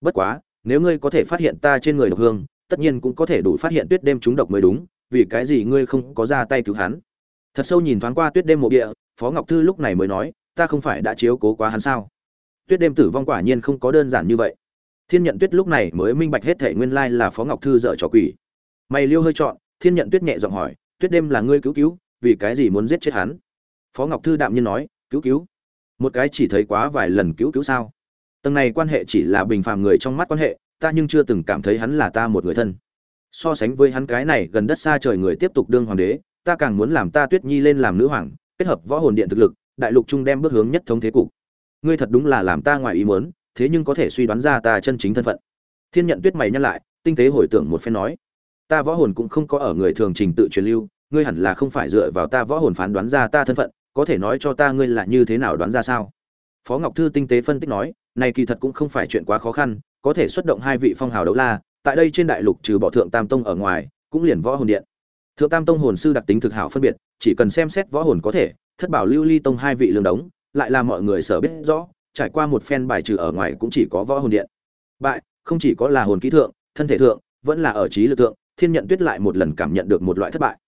Bất quá, nếu ngươi có thể phát hiện ta trên người độc hương tất nhiên cũng có thể đủ phát hiện tuyết đêm trúng độc mới đúng, vì cái gì ngươi không có ra tay cứu hắn? Thật sâu nhìn thoáng qua tuyết đêm mộ địa, phó ngọc thư lúc này mới nói, ta không phải đã chiếu cố quá hắn sao? Tuyết đêm tử vong quả nhiên không có đơn giản như vậy. Thiên nhận tuyết lúc này mới minh bạch hết thể nguyên lai là phó ngọc thư dở trò quỷ. Mày liêu hơi chọn, thiên nhận tuyết nhẹ giọng hỏi, tuyết đêm là ngươi cứu cứu, vì cái gì muốn giết chết hắn? Phó ngọc thư đạm nhiên nói, cứu cứu. Một cái chỉ thấy quá vài lần cứu cứu sao? Tầng này quan hệ chỉ là bình phàm người trong mắt quan hệ ta nhưng chưa từng cảm thấy hắn là ta một người thân. So sánh với hắn cái này gần đất xa trời người tiếp tục đương hoàng đế, ta càng muốn làm ta tuyết nhi lên làm nữ hoàng, kết hợp võ hồn điện thực lực, đại lục trung đem bước hướng nhất thống thế cục. Ngươi thật đúng là làm ta ngoài ý muốn, thế nhưng có thể suy đoán ra ta chân chính thân phận. Thiên nhận tuyết mày nhắc lại, tinh tế hồi tưởng một phen nói, ta võ hồn cũng không có ở người thường trình tự truyền lưu, ngươi hẳn là không phải dựa vào ta võ hồn phán đoán ra ta thân phận, có thể nói cho ta ngươi là như thế nào đoán ra sao? Phó ngọc thư tinh tế phân tích nói, này kỳ thật cũng không phải chuyện quá khó khăn có thể xuất động hai vị phong hào đấu la, tại đây trên đại lục trừ bỏ thượng tam tông ở ngoài, cũng liền võ hồn điện. Thượng tam tông hồn sư đặc tính thực hảo phân biệt, chỉ cần xem xét võ hồn có thể, thất bảo lưu ly tông hai vị lương đống, lại là mọi người sở biết rõ, trải qua một phen bài trừ ở ngoài cũng chỉ có võ hồn điện. Bại, không chỉ có là hồn kỹ thượng, thân thể thượng, vẫn là ở trí lực thượng, thiên nhận tuyết lại một lần cảm nhận được một loại thất bại.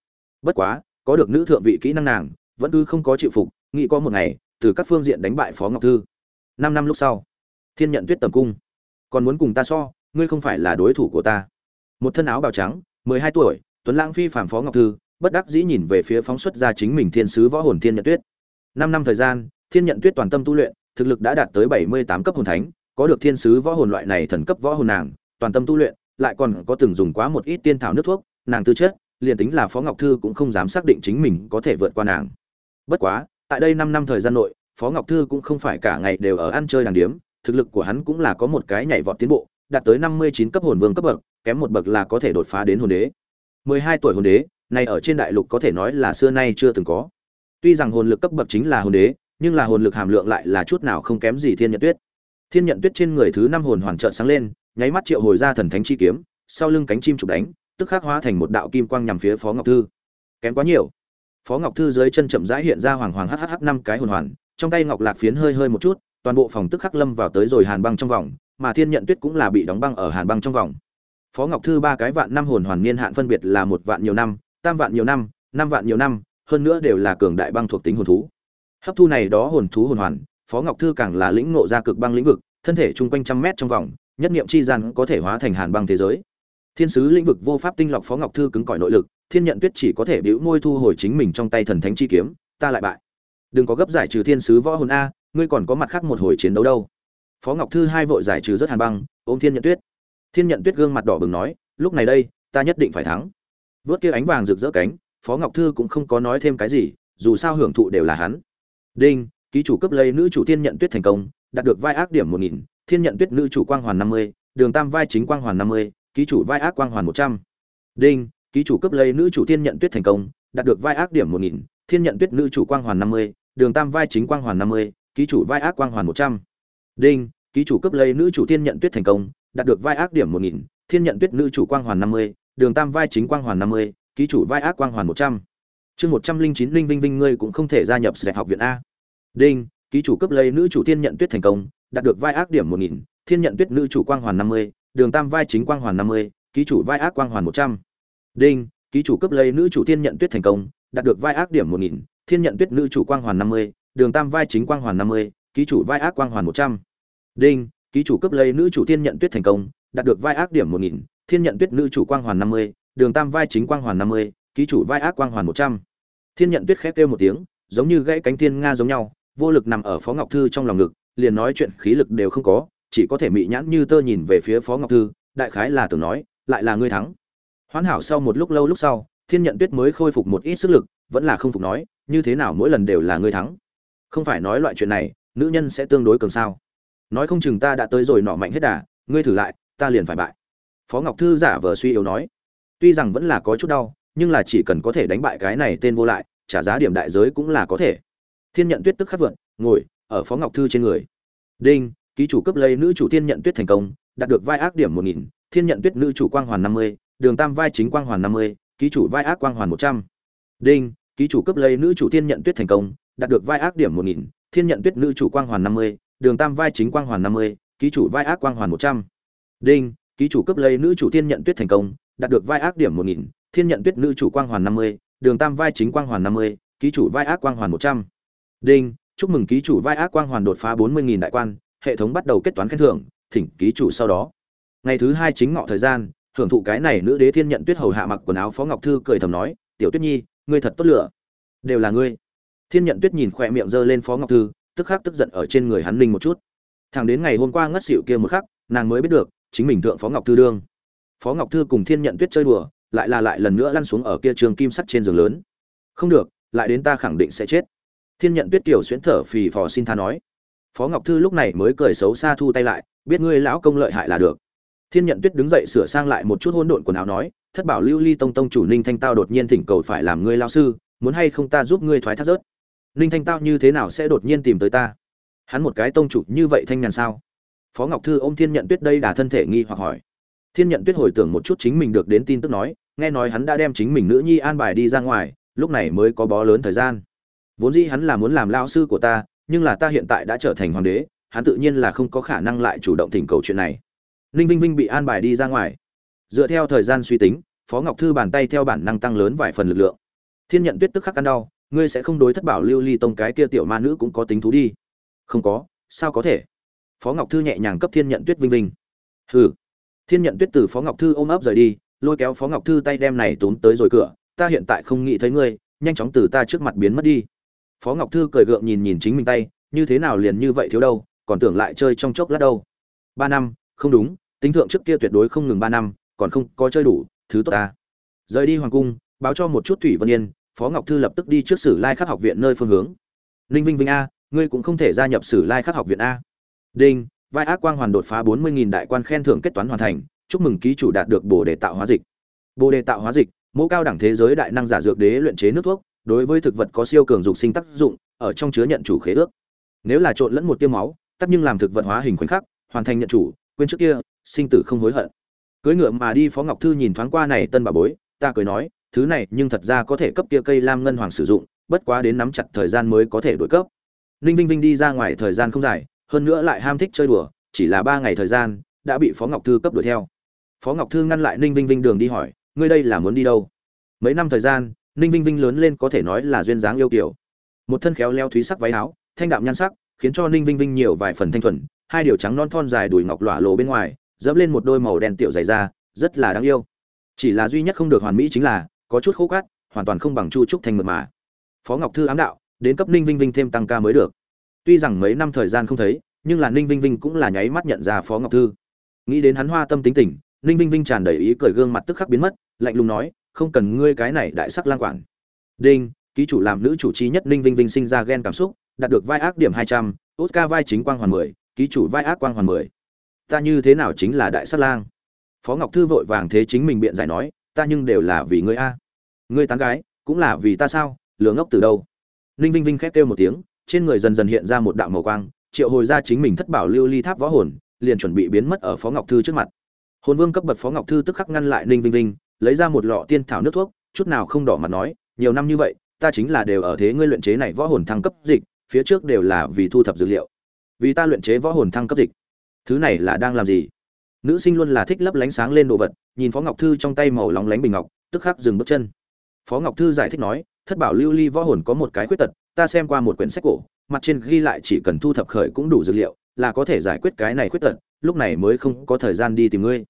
Bất quá, có được nữ thượng vị kỹ năng nàng, vẫn cứ không có chịu phục, nghĩ có một ngày, từ các phương diện đánh bại phó ngọc thư. Năm năm lúc sau, thiên nhận tuyết tầm cung còn muốn cùng ta so, ngươi không phải là đối thủ của ta. Một thân áo bào trắng, mười hai tuổi, tuấn lãng phi phạm phó ngọc thư, bất đắc dĩ nhìn về phía phóng xuất ra chính mình thiên sứ võ hồn thiên nhận tuyết. Năm năm thời gian, thiên nhận tuyết toàn tâm tu luyện, thực lực đã đạt tới bảy mươi tám cấp hồn thánh, có được thiên sứ võ hồn loại này thần cấp võ hồn nàng, toàn tâm tu luyện, lại còn có từng dùng quá một ít tiên thảo nước thuốc, nàng tư chất, liền tính là phó ngọc thư cũng không dám xác định chính mình có thể vượt qua nàng. Bất quá, tại đây năm năm thời gian nội, phó ngọc thư cũng không phải cả ngày đều ở ăn chơi đàng điếm thực lực của hắn cũng là có một cái nhảy vọt tiến bộ, đạt tới năm mươi chín cấp hồn vương cấp bậc, kém một bậc là có thể đột phá đến hồn đế. mười hai tuổi hồn đế, này ở trên đại lục có thể nói là xưa nay chưa từng có. Tuy rằng hồn lực cấp bậc chính là hồn đế, nhưng là hồn lực hàm lượng lại là chút nào không kém gì thiên nhận tuyết. Thiên nhận tuyết trên người thứ năm hồn hoàn trợ sáng lên, nháy mắt triệu hồi ra thần thánh chi kiếm, sau lưng cánh chim chụp đánh, tức khắc hóa thành một đạo kim quang nhằm phía phó ngọc thư. Kém quá nhiều. Phó ngọc thư dưới chân chậm rãi hiện ra hoàng hoàng hh năm cái hồn hoàn, trong tay ngọc lạc phiến hơi hơi một chút toàn bộ phòng tức khắc lâm vào tới rồi hàn băng trong vòng, mà thiên nhận tuyết cũng là bị đóng băng ở hàn băng trong vòng. Phó ngọc thư ba cái vạn năm hồn hoàn niên hạn phân biệt là một vạn nhiều năm, tam vạn nhiều năm năm vạn nhiều năm, hơn nữa đều là cường đại băng thuộc tính hồn thú. Hấp thu này đó hồn thú hồn hoàn, phó ngọc thư càng là lĩnh ngộ ra cực băng lĩnh vực, thân thể chung quanh trăm mét trong vòng, nhất niệm chi gian có thể hóa thành hàn băng thế giới. Thiên sứ lĩnh vực vô pháp tinh lọc phó ngọc thư cứng cỏi nội lực, thiên nhận tuyết chỉ có thể biểu môi thu hồi chính mình trong tay thần thánh chi kiếm, ta lại bại. Đừng có gấp giải trừ thiên sứ võ hồn a ngươi còn có mặt khác một hồi chiến đấu đâu. Phó ngọc thư hai vội giải trừ rất hàn băng, ôm thiên nhận tuyết. Thiên nhận tuyết gương mặt đỏ bừng nói, lúc này đây, ta nhất định phải thắng. Vớt kia ánh vàng rực rỡ cánh, phó ngọc thư cũng không có nói thêm cái gì, dù sao hưởng thụ đều là hắn. Đinh, ký chủ cấp lấy nữ chủ thiên nhận tuyết thành công, đạt được vai ác điểm một nghìn, thiên nhận tuyết nữ chủ quang hoàn năm mươi, đường tam vai chính quang hoàn năm mươi, ký chủ vai ác quang hoàn một trăm. Đinh, ký chủ cấp lấy nữ chủ thiên nhận tuyết thành công, đạt được vai ác điểm một nghìn, thiên nhận tuyết nữ chủ quang hoàn năm mươi, đường tam vai chính quang hoàn năm mươi ký chủ vai ác quang hoàn một trăm. Đinh, ký chủ cấp lấy nữ chủ thiên nhận tuyết thành công, đạt được vai ác điểm một nghìn, thiên nhận tuyết nữ chủ quang hoàn năm mươi, đường tam vai chính quang hoàn năm mươi, ký chủ vai ác quang hoàn một trăm. Chương một trăm linh chín linh vinh vinh ngươi cũng không thể gia nhập sạch học viện a. Đinh, ký chủ cấp lấy nữ chủ thiên nhận tuyết thành công, đạt được vai ác điểm một nghìn, thiên nhận tuyết nữ chủ quang hoàn năm mươi, đường tam vai chính quang hoàn năm mươi, ký chủ vai ác quang hoàn một trăm. Đinh, ký chủ cấp lấy nữ chủ thiên nhận tuyết thành công, đạt được vai ác điểm một nghìn, thiên nhận tuyết nữ chủ quang hoàn năm mươi đường tam vai chính quang hoàn năm mươi, ký chủ vai ác quang hoàn một trăm. Đinh, ký chủ cấp lấy nữ chủ thiên nhận tuyết thành công, đạt được vai ác điểm một nghìn, thiên nhận tuyết nữ chủ quang hoàn năm mươi, đường tam vai chính quang hoàn năm mươi, ký chủ vai ác quang hoàn một trăm. Thiên nhận tuyết khép kêu một tiếng, giống như gãy cánh thiên nga giống nhau, vô lực nằm ở phó ngọc thư trong lòng ngực, liền nói chuyện khí lực đều không có, chỉ có thể mị nhãn như tơ nhìn về phía phó ngọc thư, đại khái là tưởng nói, lại là ngươi thắng. Hoán hảo sau một lúc lâu lúc sau, thiên nhận tuyết mới khôi phục một ít sức lực, vẫn là không phục nói, như thế nào mỗi lần đều là ngươi thắng không phải nói loại chuyện này, nữ nhân sẽ tương đối cường sao. Nói không chừng ta đã tới rồi nọ mạnh hết đà, ngươi thử lại, ta liền phải bại. Phó ngọc thư giả vờ suy yếu nói. Tuy rằng vẫn là có chút đau, nhưng là chỉ cần có thể đánh bại cái này tên vô lại, trả giá điểm đại giới cũng là có thể. Thiên nhận tuyết tức khắc vượn ngồi, ở phó ngọc thư trên người. Đinh, ký chủ cấp lấy nữ chủ thiên nhận tuyết thành công, đạt được vai ác điểm một nghìn, thiên nhận tuyết nữ chủ quang hoàn năm mươi, đường tam vai chính quang hoàn năm mươi, ký chủ vai ác quang hoàn một trăm. Đinh, ký chủ cấp lấy nữ chủ thiên nhận tuyết thành công đạt được vai ác điểm một nghìn thiên nhận tuyết nữ chủ quang hoàn năm mươi đường tam vai chính quang hoàn năm mươi ký chủ vai ác quang hoàn một trăm. Đinh ký chủ cấp lấy nữ chủ thiên nhận tuyết thành công đạt được vai ác điểm một nghìn thiên nhận tuyết nữ chủ quang hoàn năm mươi đường tam vai chính quang hoàn năm mươi ký chủ vai ác quang hoàn một trăm. Đinh chúc mừng ký chủ vai ác quang hoàn đột phá bốn mươi đại quan hệ thống bắt đầu kết toán khen thưởng thỉnh ký chủ sau đó. Ngày thứ hai chính ngọ thời gian hưởng thụ cái này nữ đế thiên nhận tuyết hầu hạ mặc quần áo phó ngọc thư cười thầm nói tiểu tuyết nhi ngươi thật tốt lựa, đều là ngươi thiên nhận tuyết nhìn khỏe miệng giơ lên phó ngọc thư, tức khắc tức giận ở trên người hắn ninh một chút. Thẳng đến ngày hôm qua ngất xỉu kia một khắc, nàng mới biết được, chính mình thượng phó ngọc thư đương. Phó ngọc thư cùng thiên nhận tuyết chơi đùa, lại là lại lần nữa lăn xuống ở kia trường kim sắt trên giường lớn. Không được, lại đến ta khẳng định sẽ chết. Thiên nhận tuyết tiểu xuyễn thở phì phò xin tha nói. Phó ngọc thư lúc này mới cười xấu xa thu tay lại, biết ngươi lão công lợi hại là được. Thiên nhận tuyết đứng dậy sửa sang lại một chút hỗn độn quần áo nói, thất bảo lưu ly tông tông chủ ninh thanh tao đột nhiên thỉnh cầu phải làm ngươi lao sư, muốn hay không ta giúp ngươi thoái thác rớt? Ninh thanh tao như thế nào sẽ đột nhiên tìm tới ta? Hắn một cái tông chủ như vậy thanh nhàn sao? Phó ngọc thư ô m thiên nhận tuyết đây đà thân thể nghi hoặc hỏi. Thiên nhận tuyết hồi tưởng một chút chính mình được đến tin tức nói, nghe nói hắn đã đem chính mình nữ nhi an bài đi ra ngoài, lúc này mới có bó lớn thời gian. Vốn dĩ hắn là muốn làm lao sư của ta, nhưng là ta hiện tại đã trở thành hoàng đế, hắn tự nhiên là không có khả năng lại chủ động thỉnh cầu chuyện này. Ninh vinh vinh bị an bài đi ra ngoài. Dựa theo thời gian suy tính, phó ngọc thư bàn tay theo bản năng tăng lớn vài phần lực lượng. Thiên nhận tuyết tức khắc ăn đau ngươi sẽ không đối thất bảo lưu ly tông cái kia tiểu ma nữ cũng có tính thú đi. Không có, sao có thể? Phó ngọc thư nhẹ nhàng cấp thiên nhận tuyết vinh vinh. Hừ. Thiên nhận tuyết từ phó ngọc thư ôm ấp rời đi, lôi kéo phó ngọc thư tay đem này tốn tới rồi cửa. Ta hiện tại không nghĩ thấy ngươi, nhanh chóng từ ta trước mặt biến mất đi. Phó ngọc thư cười gượng nhìn nhìn chính mình tay, như thế nào liền như vậy thiếu đâu, còn tưởng lại chơi trong chốc lát đâu. Ba năm, không đúng, tính thượng trước kia tuyệt đối không ngừng ba năm, còn không có chơi đủ, thứ tốt ta. Rời đi hoàng cung, báo cho một chút thủy vân yên phó ngọc thư lập tức đi trước sử lai khắc học viện nơi phương hướng. Ninh vinh vinh a, ngươi cũng không thể gia nhập sử lai khắc học viện a. Đinh, vai ác quang hoàn đột phá bốn mươi đại quan khen thưởng kết toán hoàn thành, chúc mừng ký chủ đạt được bồ đề tạo hóa dịch. Bồ đề tạo hóa dịch, mẫu cao đẳng thế giới đại năng giả dược đế luyện chế nước thuốc, đối với thực vật có siêu cường dục sinh tác dụng, ở trong chứa nhận chủ khế ước. Nếu là trộn lẫn một tiêu máu tắt nhưng làm thực vật hóa hình khoảnh khắc, hoàn thành nhận chủ, quên trước kia, sinh tử không hối hận. Cưỡi ngựa mà đi phó ngọc thư nhìn thoáng qua này tân bà bối, ta cười nói thứ này nhưng thật ra có thể cấp kia cây lam ngân hoàng sử dụng, bất quá đến nắm chặt thời gian mới có thể đổi cấp. Ninh vinh vinh đi ra ngoài thời gian không dài, hơn nữa lại ham thích chơi đùa, chỉ là ba ngày thời gian, đã bị phó ngọc thư cấp đuổi theo. Phó ngọc thư ngăn lại ninh vinh vinh đường đi hỏi, ngươi đây là muốn đi đâu? Mấy năm thời gian, ninh vinh vinh lớn lên có thể nói là duyên dáng yêu kiểu một thân khéo leo thúy sắc váy áo, thanh đạm nhan sắc, khiến cho ninh vinh vinh nhiều vài phần thanh thuần, hai điều trắng non thon dài đùi ngọc lỏa lộ bên ngoài, dẫm lên một đôi màu đen tiểu dày da, rất là đáng yêu. Chỉ là duy nhất không được hoàn mỹ chính là có chút khô cát hoàn toàn không bằng chu trúc thành mật mà. Phó ngọc thư ám đạo, đến cấp ninh vinh vinh thêm tăng ca mới được. Tuy rằng mấy năm thời gian không thấy, nhưng là ninh vinh vinh cũng là nháy mắt nhận ra phó ngọc thư. Nghĩ đến hắn hoa tâm tính tình, ninh vinh vinh tràn đầy ý cười gương mặt tức khắc biến mất, lạnh lùng nói, không cần ngươi cái này đại sắc lang quản. Đinh, ký chủ làm nữ chủ trí nhất ninh vinh vinh sinh ra ghen cảm xúc, đạt được vai ác điểm hai trăm, oscar vai chính quang hoàn mười, ký chủ vai ác quang hoàn mười. Ta như thế nào chính là đại sát lang? Phó ngọc thư vội vàng thế chính mình biện giải nói, ta nhưng đều là vì ngươi a ngươi tán gái, cũng là vì ta sao? Lừa ngốc từ đâu? Ninh vinh vinh khét kêu một tiếng, trên người dần dần hiện ra một đạo màu quang, triệu hồi ra chính mình thất bảo lưu ly tháp võ hồn, liền chuẩn bị biến mất ở phó ngọc thư trước mặt. Hồn vương cấp bậc phó ngọc thư tức khắc ngăn lại ninh vinh vinh, lấy ra một lọ tiên thảo nước thuốc, chút nào không đỏ mặt nói, nhiều năm như vậy, ta chính là đều ở thế ngươi luyện chế này võ hồn thăng cấp dịch, phía trước đều là vì thu thập dữ liệu. Vì ta luyện chế võ hồn thăng cấp dịch. Thứ này là đang làm gì? Nữ sinh luôn là thích lấp lánh sáng lên đồ vật, nhìn phó ngọc thư trong tay màu lóng lánh bình ngọc, tức khắc dừng bước chân phó ngọc thư giải thích nói, thất bảo lưu ly võ hồn có một cái khuyết tật, ta xem qua một quyển sách cổ, mặt trên ghi lại chỉ cần thu thập khởi cũng đủ dữ liệu, là có thể giải quyết cái này khuyết tật, lúc này mới không có thời gian đi tìm ngươi.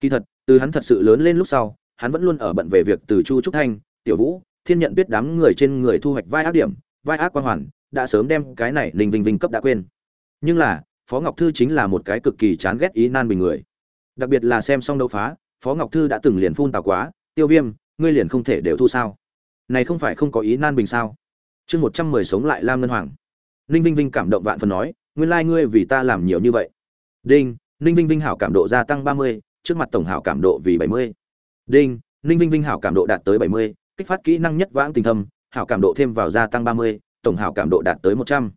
Kỳ thật, từ hắn thật sự lớn lên lúc sau, hắn vẫn luôn ở bận về việc từ chu trúc thanh, tiểu vũ, thiên nhận biết đám người trên người thu hoạch vai ác điểm, vai ác quan hoàn, đã sớm đem cái này linh vinh vinh cấp đã quên. Nhưng là, phó ngọc thư chính là một cái cực kỳ chán ghét ý nan bình người. Đặc biệt là xem xong đấu phá, phó ngọc thư đã từng liền phun tào quá, tiêu viêm ngươi liền không thể đều thu sao? Này không phải không có ý nan bình sao? Chương một trăm mười sống lại lam ngân hoàng. Ninh vinh vinh cảm động vạn phần nói, nguyên lai ngươi vì ta làm nhiều như vậy. Đinh, ninh vinh vinh hảo cảm độ gia tăng ba mươi, trước mặt tổng hảo cảm độ vì bảy mươi. Đinh, ninh vinh vinh hảo cảm độ đạt tới bảy mươi, kích phát kỹ năng nhất vãng tình thâm, hảo cảm độ thêm vào gia tăng ba mươi, tổng hảo cảm độ đạt tới một trăm.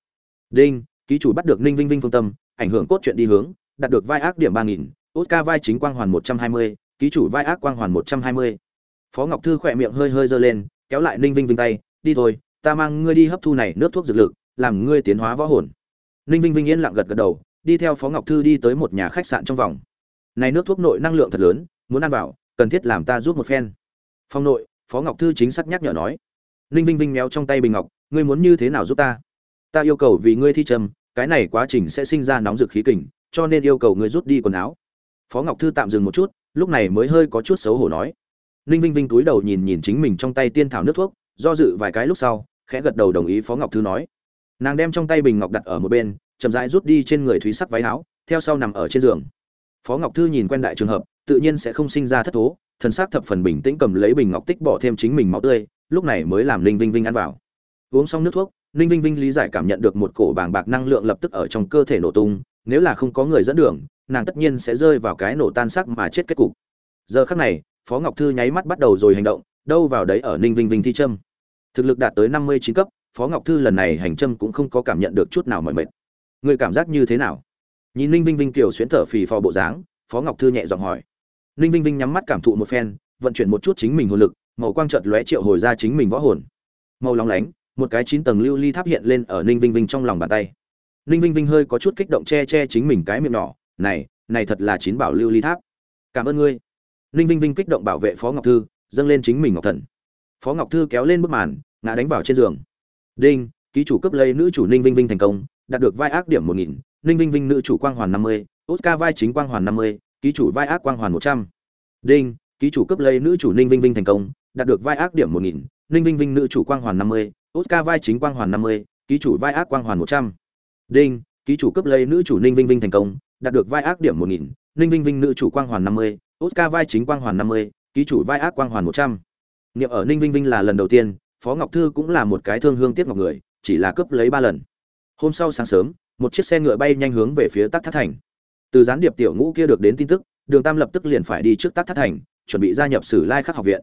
Đinh, ký chủ bắt được ninh vinh vinh phương tâm, ảnh hưởng cốt truyện đi hướng, đạt được vai ác điểm ba nghìn, oscar vai chính quang hoàn một trăm hai mươi, ký chủ vai ác quang hoàn một trăm hai mươi phó ngọc thư khỏe miệng hơi hơi giơ lên, kéo lại ninh vinh vinh tay, đi thôi, ta mang ngươi đi hấp thu này nước thuốc dược lực, làm ngươi tiến hóa võ hồn. Ninh vinh vinh yên lặng gật gật đầu, đi theo phó ngọc thư đi tới một nhà khách sạn trong vòng. Này nước thuốc nội năng lượng thật lớn, muốn ăn vào, cần thiết làm ta giúp một phen. Phong nội, phó ngọc thư chính xác nhắc nhở nói. Ninh vinh vinh méo trong tay bình ngọc, ngươi muốn như thế nào giúp ta? Ta yêu cầu vì ngươi thi trầm, cái này quá trình sẽ sinh ra nóng dực khí kình, cho nên yêu cầu ngươi rút đi quần áo. Phó ngọc thư tạm dừng một chút, lúc này mới hơi có chút xấu hổ nói ninh vinh vinh túi đầu nhìn nhìn chính mình trong tay tiên thảo nước thuốc, do dự vài cái lúc sau, khẽ gật đầu đồng ý phó ngọc thư nói. Nàng đem trong tay bình ngọc đặt ở một bên, chậm rãi rút đi trên người thúy sắc váy áo, theo sau nằm ở trên giường. Phó ngọc thư nhìn quen đại trường hợp, tự nhiên sẽ không sinh ra thất thố, thần sắc thập phần bình tĩnh cầm lấy bình ngọc tích bỏ thêm chính mình máu tươi, lúc này mới làm ninh vinh vinh ăn vào. Uống xong nước thuốc, ninh vinh vinh lý giải cảm nhận được một cổ bàng bạc năng lượng lập tức ở trong cơ thể nổ tung, nếu là không có người dẫn đường, nàng tất nhiên sẽ rơi vào cái nổ tan sắc mà chết kết cục. Giờ khắc này phó ngọc thư nháy mắt bắt đầu rồi hành động, đâu vào đấy ở ninh vinh vinh thi trâm thực lực đạt tới năm mươi chín cấp, phó ngọc thư lần này hành trâm cũng không có cảm nhận được chút nào mỏi mệt. Người cảm giác như thế nào? Nhìn ninh vinh vinh kiều xuyến thở phì phò bộ dáng, phó ngọc thư nhẹ giọng hỏi. Ninh vinh vinh nhắm mắt cảm thụ một phen, vận chuyển một chút chính mình hồn lực, màu quang trợt lóe triệu hồi ra chính mình võ hồn. Màu lóng lánh, một cái chín tầng lưu ly tháp hiện lên ở ninh vinh vinh trong lòng bàn tay. Ninh vinh vinh hơi có chút kích động che che chính mình cái miệng nhỏ, này này thật là chín bảo lưu ly tháp. Cảm ơn ngươi ninh vinh vinh kích động bảo vệ phó ngọc thư, dâng lên chính mình ngọc thần. Phó ngọc thư kéo lên bức màn, ngã đánh vào trên giường. Đinh, ký chủ cấp lấy nữ chủ ninh vinh vinh thành công, đạt được vai ác điểm một nghìn ninh vinh vinh nữ chủ quang hoàn năm mươi, oscar vai chính quang hoàn năm mươi, ký chủ vai ác quang hoàn một trăm. Đinh, ký chủ cấp lấy nữ chủ ninh vinh vinh thành công, đạt được vai ác điểm một nghìn ninh vinh vinh nữ chủ quang hoàn năm mươi, oscar vai chính quang hoàn năm mươi, ký chủ vai ác quang hoàn một trăm. Đinh, ký chủ cấp lấy nữ chủ ninh vinh vinh thành công, đạt được vai ác điểm một nghìn ninh vinh vinh nữ chủ quang hoàn năm mươi, oscar vai chính quang hoàn năm mươi, ký chủ vai ác quang hoàn một trăm. Ở ninh vinh vinh là lần đầu tiên, phó ngọc thư cũng là một cái thương hương tiếc ngọc người, chỉ là cướp lấy ba lần. Hôm sau sáng sớm, một chiếc xe ngựa bay nhanh hướng về phía tắc thác thành. Từ gián điệp tiểu ngũ kia được đến tin tức, đường tam lập tức liền phải đi trước tắc thác thành, chuẩn bị gia nhập sử lai khắc học viện.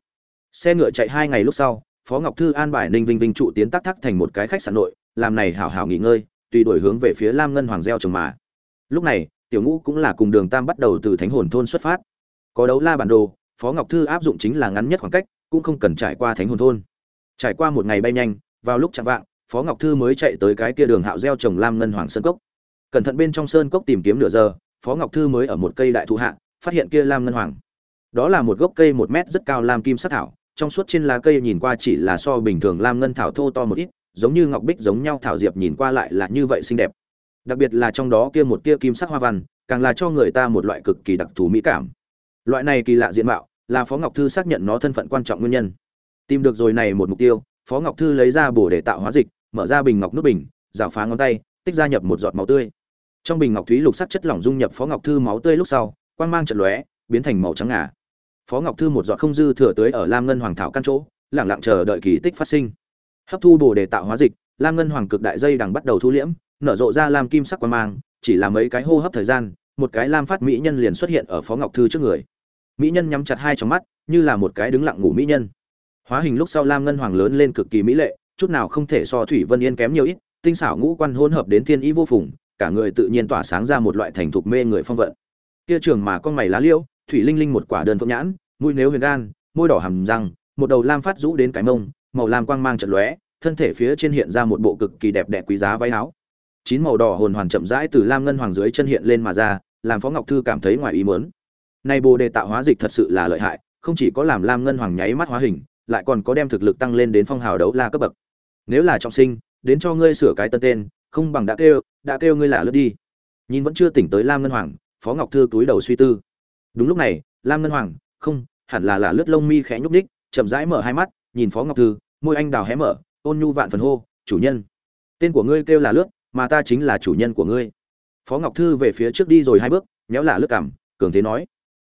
Xe ngựa chạy hai ngày lúc sau, phó ngọc thư an bài ninh vinh vinh trụ tiến tắc thác thành một cái khách sạn nội, làm này hảo hảo nghỉ ngơi, tùy đổi hướng về phía lam ngân hoàng gieo trồng mà. Lúc này tiểu ngũ cũng là cùng đường tam bắt đầu từ thánh hồn thôn xuất phát. Có đấu la bản đồ, phó ngọc thư áp dụng chính là ngắn nhất khoảng cách, cũng không cần trải qua thánh hồn thôn. Trải qua một ngày bay nhanh, vào lúc chạm vạng, phó ngọc thư mới chạy tới cái kia đường hạo gieo trồng lam ngân hoàng sơn cốc. Cẩn thận bên trong sơn cốc tìm kiếm nửa giờ, phó ngọc thư mới ở một cây đại thụ hạ, phát hiện kia lam ngân hoàng. Đó là một gốc cây một mét rất cao lam kim sắc thảo, trong suốt trên lá cây nhìn qua chỉ là so bình thường lam ngân thảo thô to một ít, giống như ngọc bích giống nhau thảo diệp nhìn qua lại là như vậy xinh đẹp đặc biệt là trong đó kia một tia kim sắc hoa văn, càng là cho người ta một loại cực kỳ đặc thù mỹ cảm. Loại này kỳ lạ diện mạo là phó ngọc thư xác nhận nó thân phận quan trọng nguyên nhân. Tìm được rồi này một mục tiêu, phó ngọc thư lấy ra bổ để tạo hóa dịch, mở ra bình ngọc nút bình, rào phá ngón tay, tích ra nhập một giọt máu tươi. Trong bình ngọc thúy lục sắc chất lỏng dung nhập phó ngọc thư máu tươi lúc sau, quang mang trận lóe, biến thành màu trắng ngà. Phó ngọc thư một giọt không dư thừa tới ở lam ngân hoàng thảo căn chỗ lẳng lặng chờ đợi kỳ tích phát sinh. Hấp thu bổ để tạo hóa dịch, lam ngân hoàng cực đại dây đằng bắt đầu thu liễm nở rộ ra lam kim sắc quang mang, chỉ là mấy cái hô hấp thời gian, một cái lam phát mỹ nhân liền xuất hiện ở phó ngọc thư trước người. Mỹ nhân nhắm chặt hai trong mắt, như là một cái đứng lặng ngủ mỹ nhân. Hóa hình lúc sau lam ngân hoàng lớn lên cực kỳ mỹ lệ, chút nào không thể so thủy vân yên kém nhiều ít, tinh xảo ngũ quan hỗn hợp đến thiên ý vô phùng, cả người tự nhiên tỏa sáng ra một loại thành thục mê người phong vận. Kia trường mà con mày lá liễu, thủy linh linh một quả đơn phượng nhãn, mũi nếu huyền gan, môi đỏ hầm răng, một đầu lam phát rũ đến cái mông, màu lam quang mang trận lóe, thân thể phía trên hiện ra một bộ cực kỳ đẹp đẽ quý giá váy áo chín màu đỏ hồn hoàn chậm rãi từ lam ngân hoàng dưới chân hiện lên mà ra, làm phó ngọc thư cảm thấy ngoài ý muốn. Nay bồ đề tạo hóa dịch thật sự là lợi hại, không chỉ có làm lam ngân hoàng nháy mắt hóa hình, lại còn có đem thực lực tăng lên đến phong hào đấu la cấp bậc. Nếu là trọng sinh, đến cho ngươi sửa cái tân tên, không bằng đã kêu đã kêu ngươi là lướt đi. Nhìn vẫn chưa tỉnh tới lam ngân hoàng, phó ngọc thư túi đầu suy tư. Đúng lúc này, lam ngân hoàng, không, hẳn là là lướt lông mi khẽ nhúc ních chậm rãi mở hai mắt, nhìn phó ngọc thư, môi anh đào hé mở, ôn nhu vạn phần hô, chủ nhân, tên của ngươi kêu là lướt mà ta chính là chủ nhân của ngươi. Phó ngọc thư về phía trước đi rồi hai bước, nhéo là lướt cảm cường thế nói.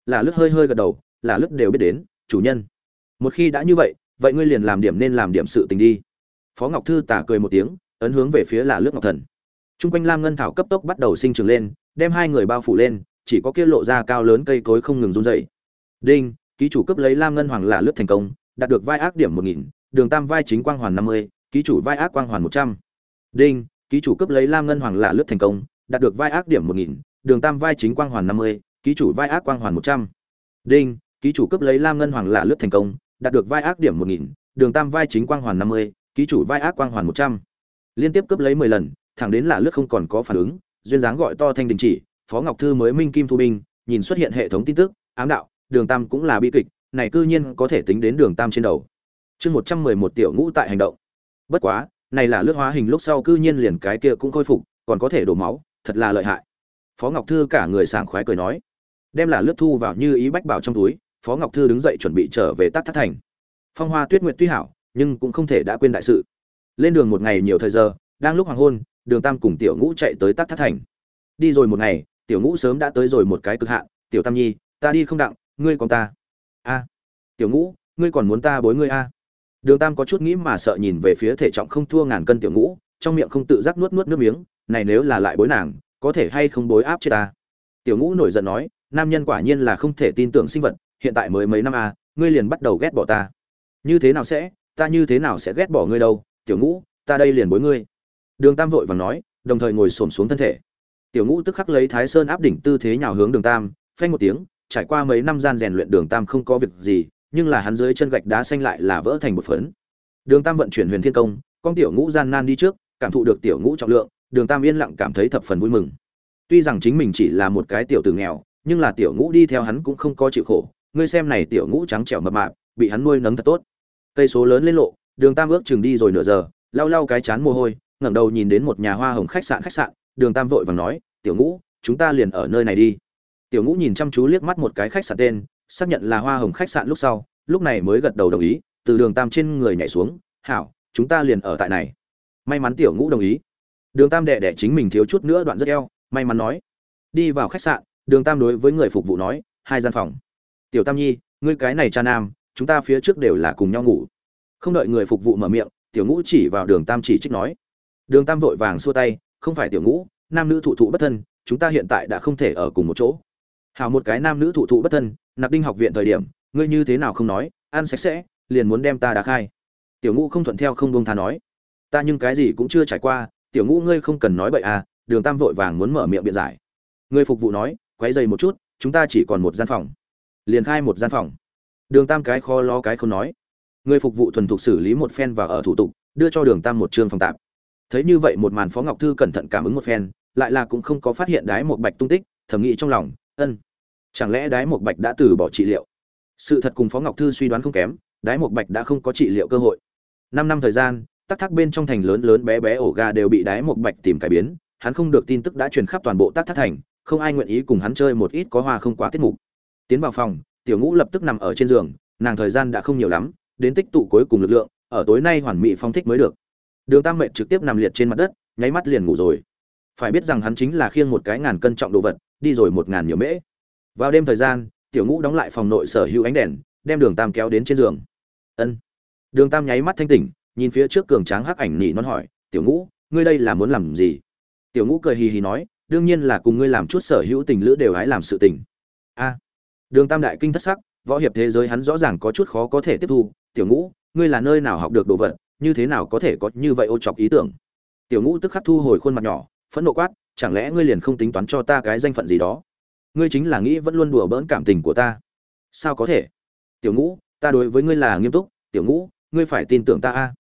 Là lướt hơi hơi gật đầu là lướt đều biết đến, chủ nhân. Một khi đã như vậy vậy ngươi liền làm điểm nên làm điểm sự tình đi. Phó ngọc thư tả cười một tiếng, ấn hướng về phía là lướt ngọc thần. T r u n g quanh lam ngân thảo cấp tốc bắt đầu sinh trưởng lên, đem hai người bao phủ lên, chỉ có kia lộ ra cao lớn cây cối không ngừng run dậy đinh, ký chủ cấp lấy lam ngân hoàng là lướt thành công, đạt được vai ác điểm một nghìn, đường tam vai chính quang hoàn năm mươi, ký chủ vai ác quang hoàn một trăm. Đinh ký chủ cấp lấy lam ngân hoàng là lướt thành công, đạt được vai ác điểm một nghìn, đường tam vai chính quang hoàn năm mươi, ký chủ vai ác quang hoàn một trăm. Đinh, ký chủ cấp lấy lam ngân hoàng là lướt thành công, đạt được vai ác điểm một nghìn, đường tam vai chính quang hoàn năm mươi, ký chủ vai ác quang hoàn một trăm. Liên tiếp cấp lấy mười lần, thẳng đến là lướt không còn có phản ứng, duyên dáng gọi to thanh đình chỉ, phó ngọc thư mới minh kim thu binh, nhìn xuất hiện hệ thống tin tức, ám đạo, đường tam cũng là bi kịch, này cư nhiên có thể tính đến đường tam trên đầu. Chương một trăm mười một tiểu ngũ tại hành động. Bất quá này là lướt hóa hình lúc sau cư nhiên liền cái kia cũng khôi phục, còn có thể đổ máu, thật là lợi hại. Phó ngọc thư cả người sảng khoái cười nói, đem là lướt thu vào như ý bách bảo trong túi, phó ngọc thư đứng dậy chuẩn bị trở về tát Thất thành. Phong hoa tuyết nguyệt tuy hảo, nhưng cũng không thể đã quên đại sự. Lên đường một ngày nhiều thời giờ, đang lúc hoàng hôn, đường tam cùng tiểu ngũ chạy tới tát Thất thành. Đi rồi một ngày, tiểu ngũ sớm đã tới rồi một cái cực hạn, tiểu tam nhi, ta đi không đặng, ngươi còn ta. A. Tiểu ngũ, ngươi còn muốn ta bối ngươi a? Đường tam có chút nghĩ mà sợ nhìn về phía thể trọng không thua ngàn cân tiểu ngũ, trong miệng không tự giác nuốt nuốt nước miếng, này nếu là lại bối nàng, có thể hay không bối áp chết ta? Tiểu ngũ nổi giận nói, nam nhân quả nhiên là không thể tin tưởng sinh vật, hiện tại mới mấy năm à ngươi liền bắt đầu ghét bỏ ta. Như thế nào sẽ, ta như thế nào sẽ ghét bỏ ngươi đâu, tiểu ngũ, ta đây liền bối ngươi. Đường tam vội vàng nói, đồng thời ngồi xổm xuống thân thể. Tiểu ngũ tức khắc lấy thái sơn áp đỉnh tư thế nhào hướng đường tam, phanh một tiếng, trải qua mấy năm gian rèn luyện đường tam không có việc gì nhưng là hắn dưới chân gạch đá xanh lại là vỡ thành một phấn. Đường tam vận chuyển huyền thiên công, con tiểu ngũ gian nan đi trước, cảm thụ được tiểu ngũ trọng lượng, đường tam yên lặng cảm thấy thập phần vui mừng. Tuy rằng chính mình chỉ là một cái tiểu tử nghèo, nhưng là tiểu ngũ đi theo hắn cũng không có chịu khổ, ngươi xem này tiểu ngũ trắng trẻo mập mạp, bị hắn nuôi nấng thật tốt. Cây số lớn lên lộ, đường tam ước chừng đi rồi nửa giờ, lau lau cái chán mồ hôi, ngẩng đầu nhìn đến một nhà hoa hồng khách sạn khách sạn, đường tam vội vàng nói, tiểu ngũ, chúng ta liền ở nơi này đi. Tiểu ngũ nhìn chăm chú liếc mắt một cái khách sạn tên xác nhận là hoa hồng khách sạn lúc sau, lúc này mới gật đầu đồng ý, từ đường tam trên người nhảy xuống, hảo, chúng ta liền ở tại này. May mắn tiểu ngũ đồng ý. Đường tam đệ đệ chính mình thiếu chút nữa đoạn rất eo, may mắn nói, đi vào khách sạn. Đường tam đối với người phục vụ nói, hai gian phòng. Tiểu tam nhi, ngươi cái này cha nam, chúng ta phía trước đều là cùng nhau ngủ. Không đợi người phục vụ mở miệng, tiểu ngũ chỉ vào đường tam chỉ trích nói, đường tam vội vàng xua tay, không phải tiểu ngũ, nam nữ thụ thụ bất thân, chúng ta hiện tại đã không thể ở cùng một chỗ. Hào một cái nam nữ thụ thụ bất thân nạp đinh học viện thời điểm, ngươi như thế nào không nói, ăn sạch sẽ, liền muốn đem ta đá khai. Tiểu ngũ không thuận theo không bông tha nói. Ta nhưng cái gì cũng chưa trải qua, tiểu ngũ ngươi không cần nói bậy à đường tam vội vàng muốn mở miệng biện giải. Người phục vụ nói, quấy dày một chút, chúng ta chỉ còn một gian phòng. Liền khai một gian phòng. Đường tam cái khó lo cái không nói. Người phục vụ thuần thục xử lý một phen và ở thủ tục, đưa cho đường tam một trường phòng tạp. Thấy như vậy một màn phó ngọc thư cẩn thận cảm ứng một phen, lại là cũng không có phát hiện đái một bạch tung tích, thầm nghĩ trong lòng, ân chẳng lẽ đái một bạch đã từ bỏ trị liệu? Sự thật cùng phó ngọc thư suy đoán không kém, đái một bạch đã không có trị liệu cơ hội. Năm năm thời gian, tắc thác bên trong thành lớn lớn bé bé ổ gà đều bị đái một bạch tìm cải biến, hắn không được tin tức đã truyền khắp toàn bộ tắc thác thành, không ai nguyện ý cùng hắn chơi một ít có hoa không quá tiết mục. Tiến vào phòng, tiểu ngũ lập tức nằm ở trên giường, nàng thời gian đã không nhiều lắm, đến tích tụ cuối cùng lực lượng, ở tối nay hoàn mỹ phong thích mới được. Đường tam mệnh trực tiếp nằm liệt trên mặt đất, nháy mắt liền ngủ rồi. Phải biết rằng hắn chính là khiêng một cái ngàn cân trọng đồ vật, đi rồi một ngàn nhiều mễ vào đêm thời gian, tiểu ngũ đóng lại phòng nội sở hữu ánh đèn, đem đường tam kéo đến trên giường. Ân. Đường tam nháy mắt thanh tỉnh, nhìn phía trước cường tráng hắc ảnh nỉ non hỏi, tiểu ngũ, ngươi đây là muốn làm gì? Tiểu ngũ cười hì hì nói, đương nhiên là cùng ngươi làm chút sở hữu tình lữ đều hãy làm sự tình. A. Đường tam đại kinh thất sắc, võ hiệp thế giới hắn rõ ràng có chút khó có thể tiếp thu. Tiểu ngũ, ngươi là nơi nào học được đồ vật, như thế nào có thể có như vậy ô chọc ý tưởng? Tiểu ngũ tức khắc thu hồi khuôn mặt nhỏ, phẫn nộ quát, chẳng lẽ ngươi liền không tính toán cho ta cái danh phận gì đó? Ngươi chính là nghĩ vẫn luôn đùa bỡn cảm tình của ta. Sao có thể? Tiểu ngũ, ta đối với ngươi là nghiêm túc. Tiểu ngũ, ngươi phải tin tưởng ta a.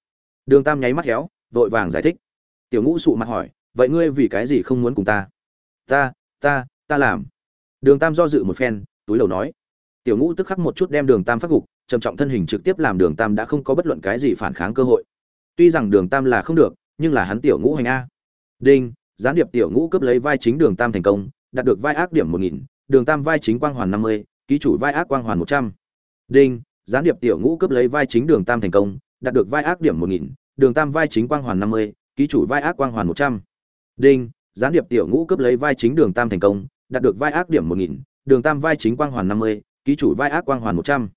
Đường tam nháy mắt héo, vội vàng giải thích. Tiểu ngũ sụ mặt hỏi, vậy ngươi vì cái gì không muốn cùng ta? Ta ta ta làm. Đường tam do dự một phen, túi đầu nói. Tiểu ngũ tức khắc một chút đem đường tam phát gục, trầm trọng thân hình trực tiếp làm đường tam đã không có bất luận cái gì phản kháng cơ hội. Tuy rằng đường tam là không được, nhưng là hắn tiểu ngũ hành a. Đinh, gián điệp tiểu ngũ cướp lấy vai chính đường tam thành công đạt được vai ác điểm một nghìn, đường tam vai chính quang hoàn năm mươi, ký chủ vai ác quang hoàn một trăm. Đinh, gián điệp tiểu ngũ cướp lấy vai chính đường tam thành công, đạt được vai ác điểm một nghìn, đường tam vai chính quang hoàn năm mươi, ký chủ vai ác quang hoàn một trăm. Đinh, gián điệp tiểu ngũ cướp lấy vai chính đường tam thành công, đạt được vai ác điểm một nghìn, đường tam vai chính quang hoàn năm mươi, ký chủ vai ác quang hoàn một trăm.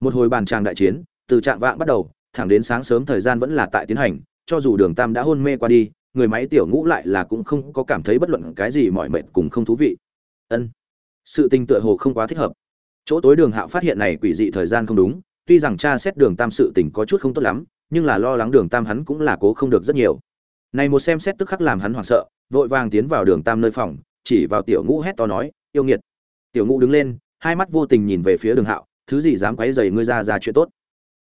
Một hồi bàn tràng đại chiến, từ trạng vạng bắt đầu, thẳng đến sáng sớm thời gian vẫn là tại tiến hành, cho dù đường tam đã hôn mê qua đi người máy tiểu ngũ lại là cũng không có cảm thấy bất luận cái gì mỏi mệt cùng không thú vị. Ân, sự tình tựa hồ không quá thích hợp. Chỗ tối đường hạo phát hiện này quỷ dị thời gian không đúng, tuy rằng cha xét đường tam sự tình có chút không tốt lắm, nhưng là lo lắng đường tam hắn cũng là cố không được rất nhiều. Này một xem xét tức khắc làm hắn hoảng sợ, vội vàng tiến vào đường tam nơi phòng, chỉ vào tiểu ngũ hét to nói, yêu nghiệt. Tiểu ngũ đứng lên, hai mắt vô tình nhìn về phía đường hạo, thứ gì dám quấy dày ngươi ra ra chuyện tốt?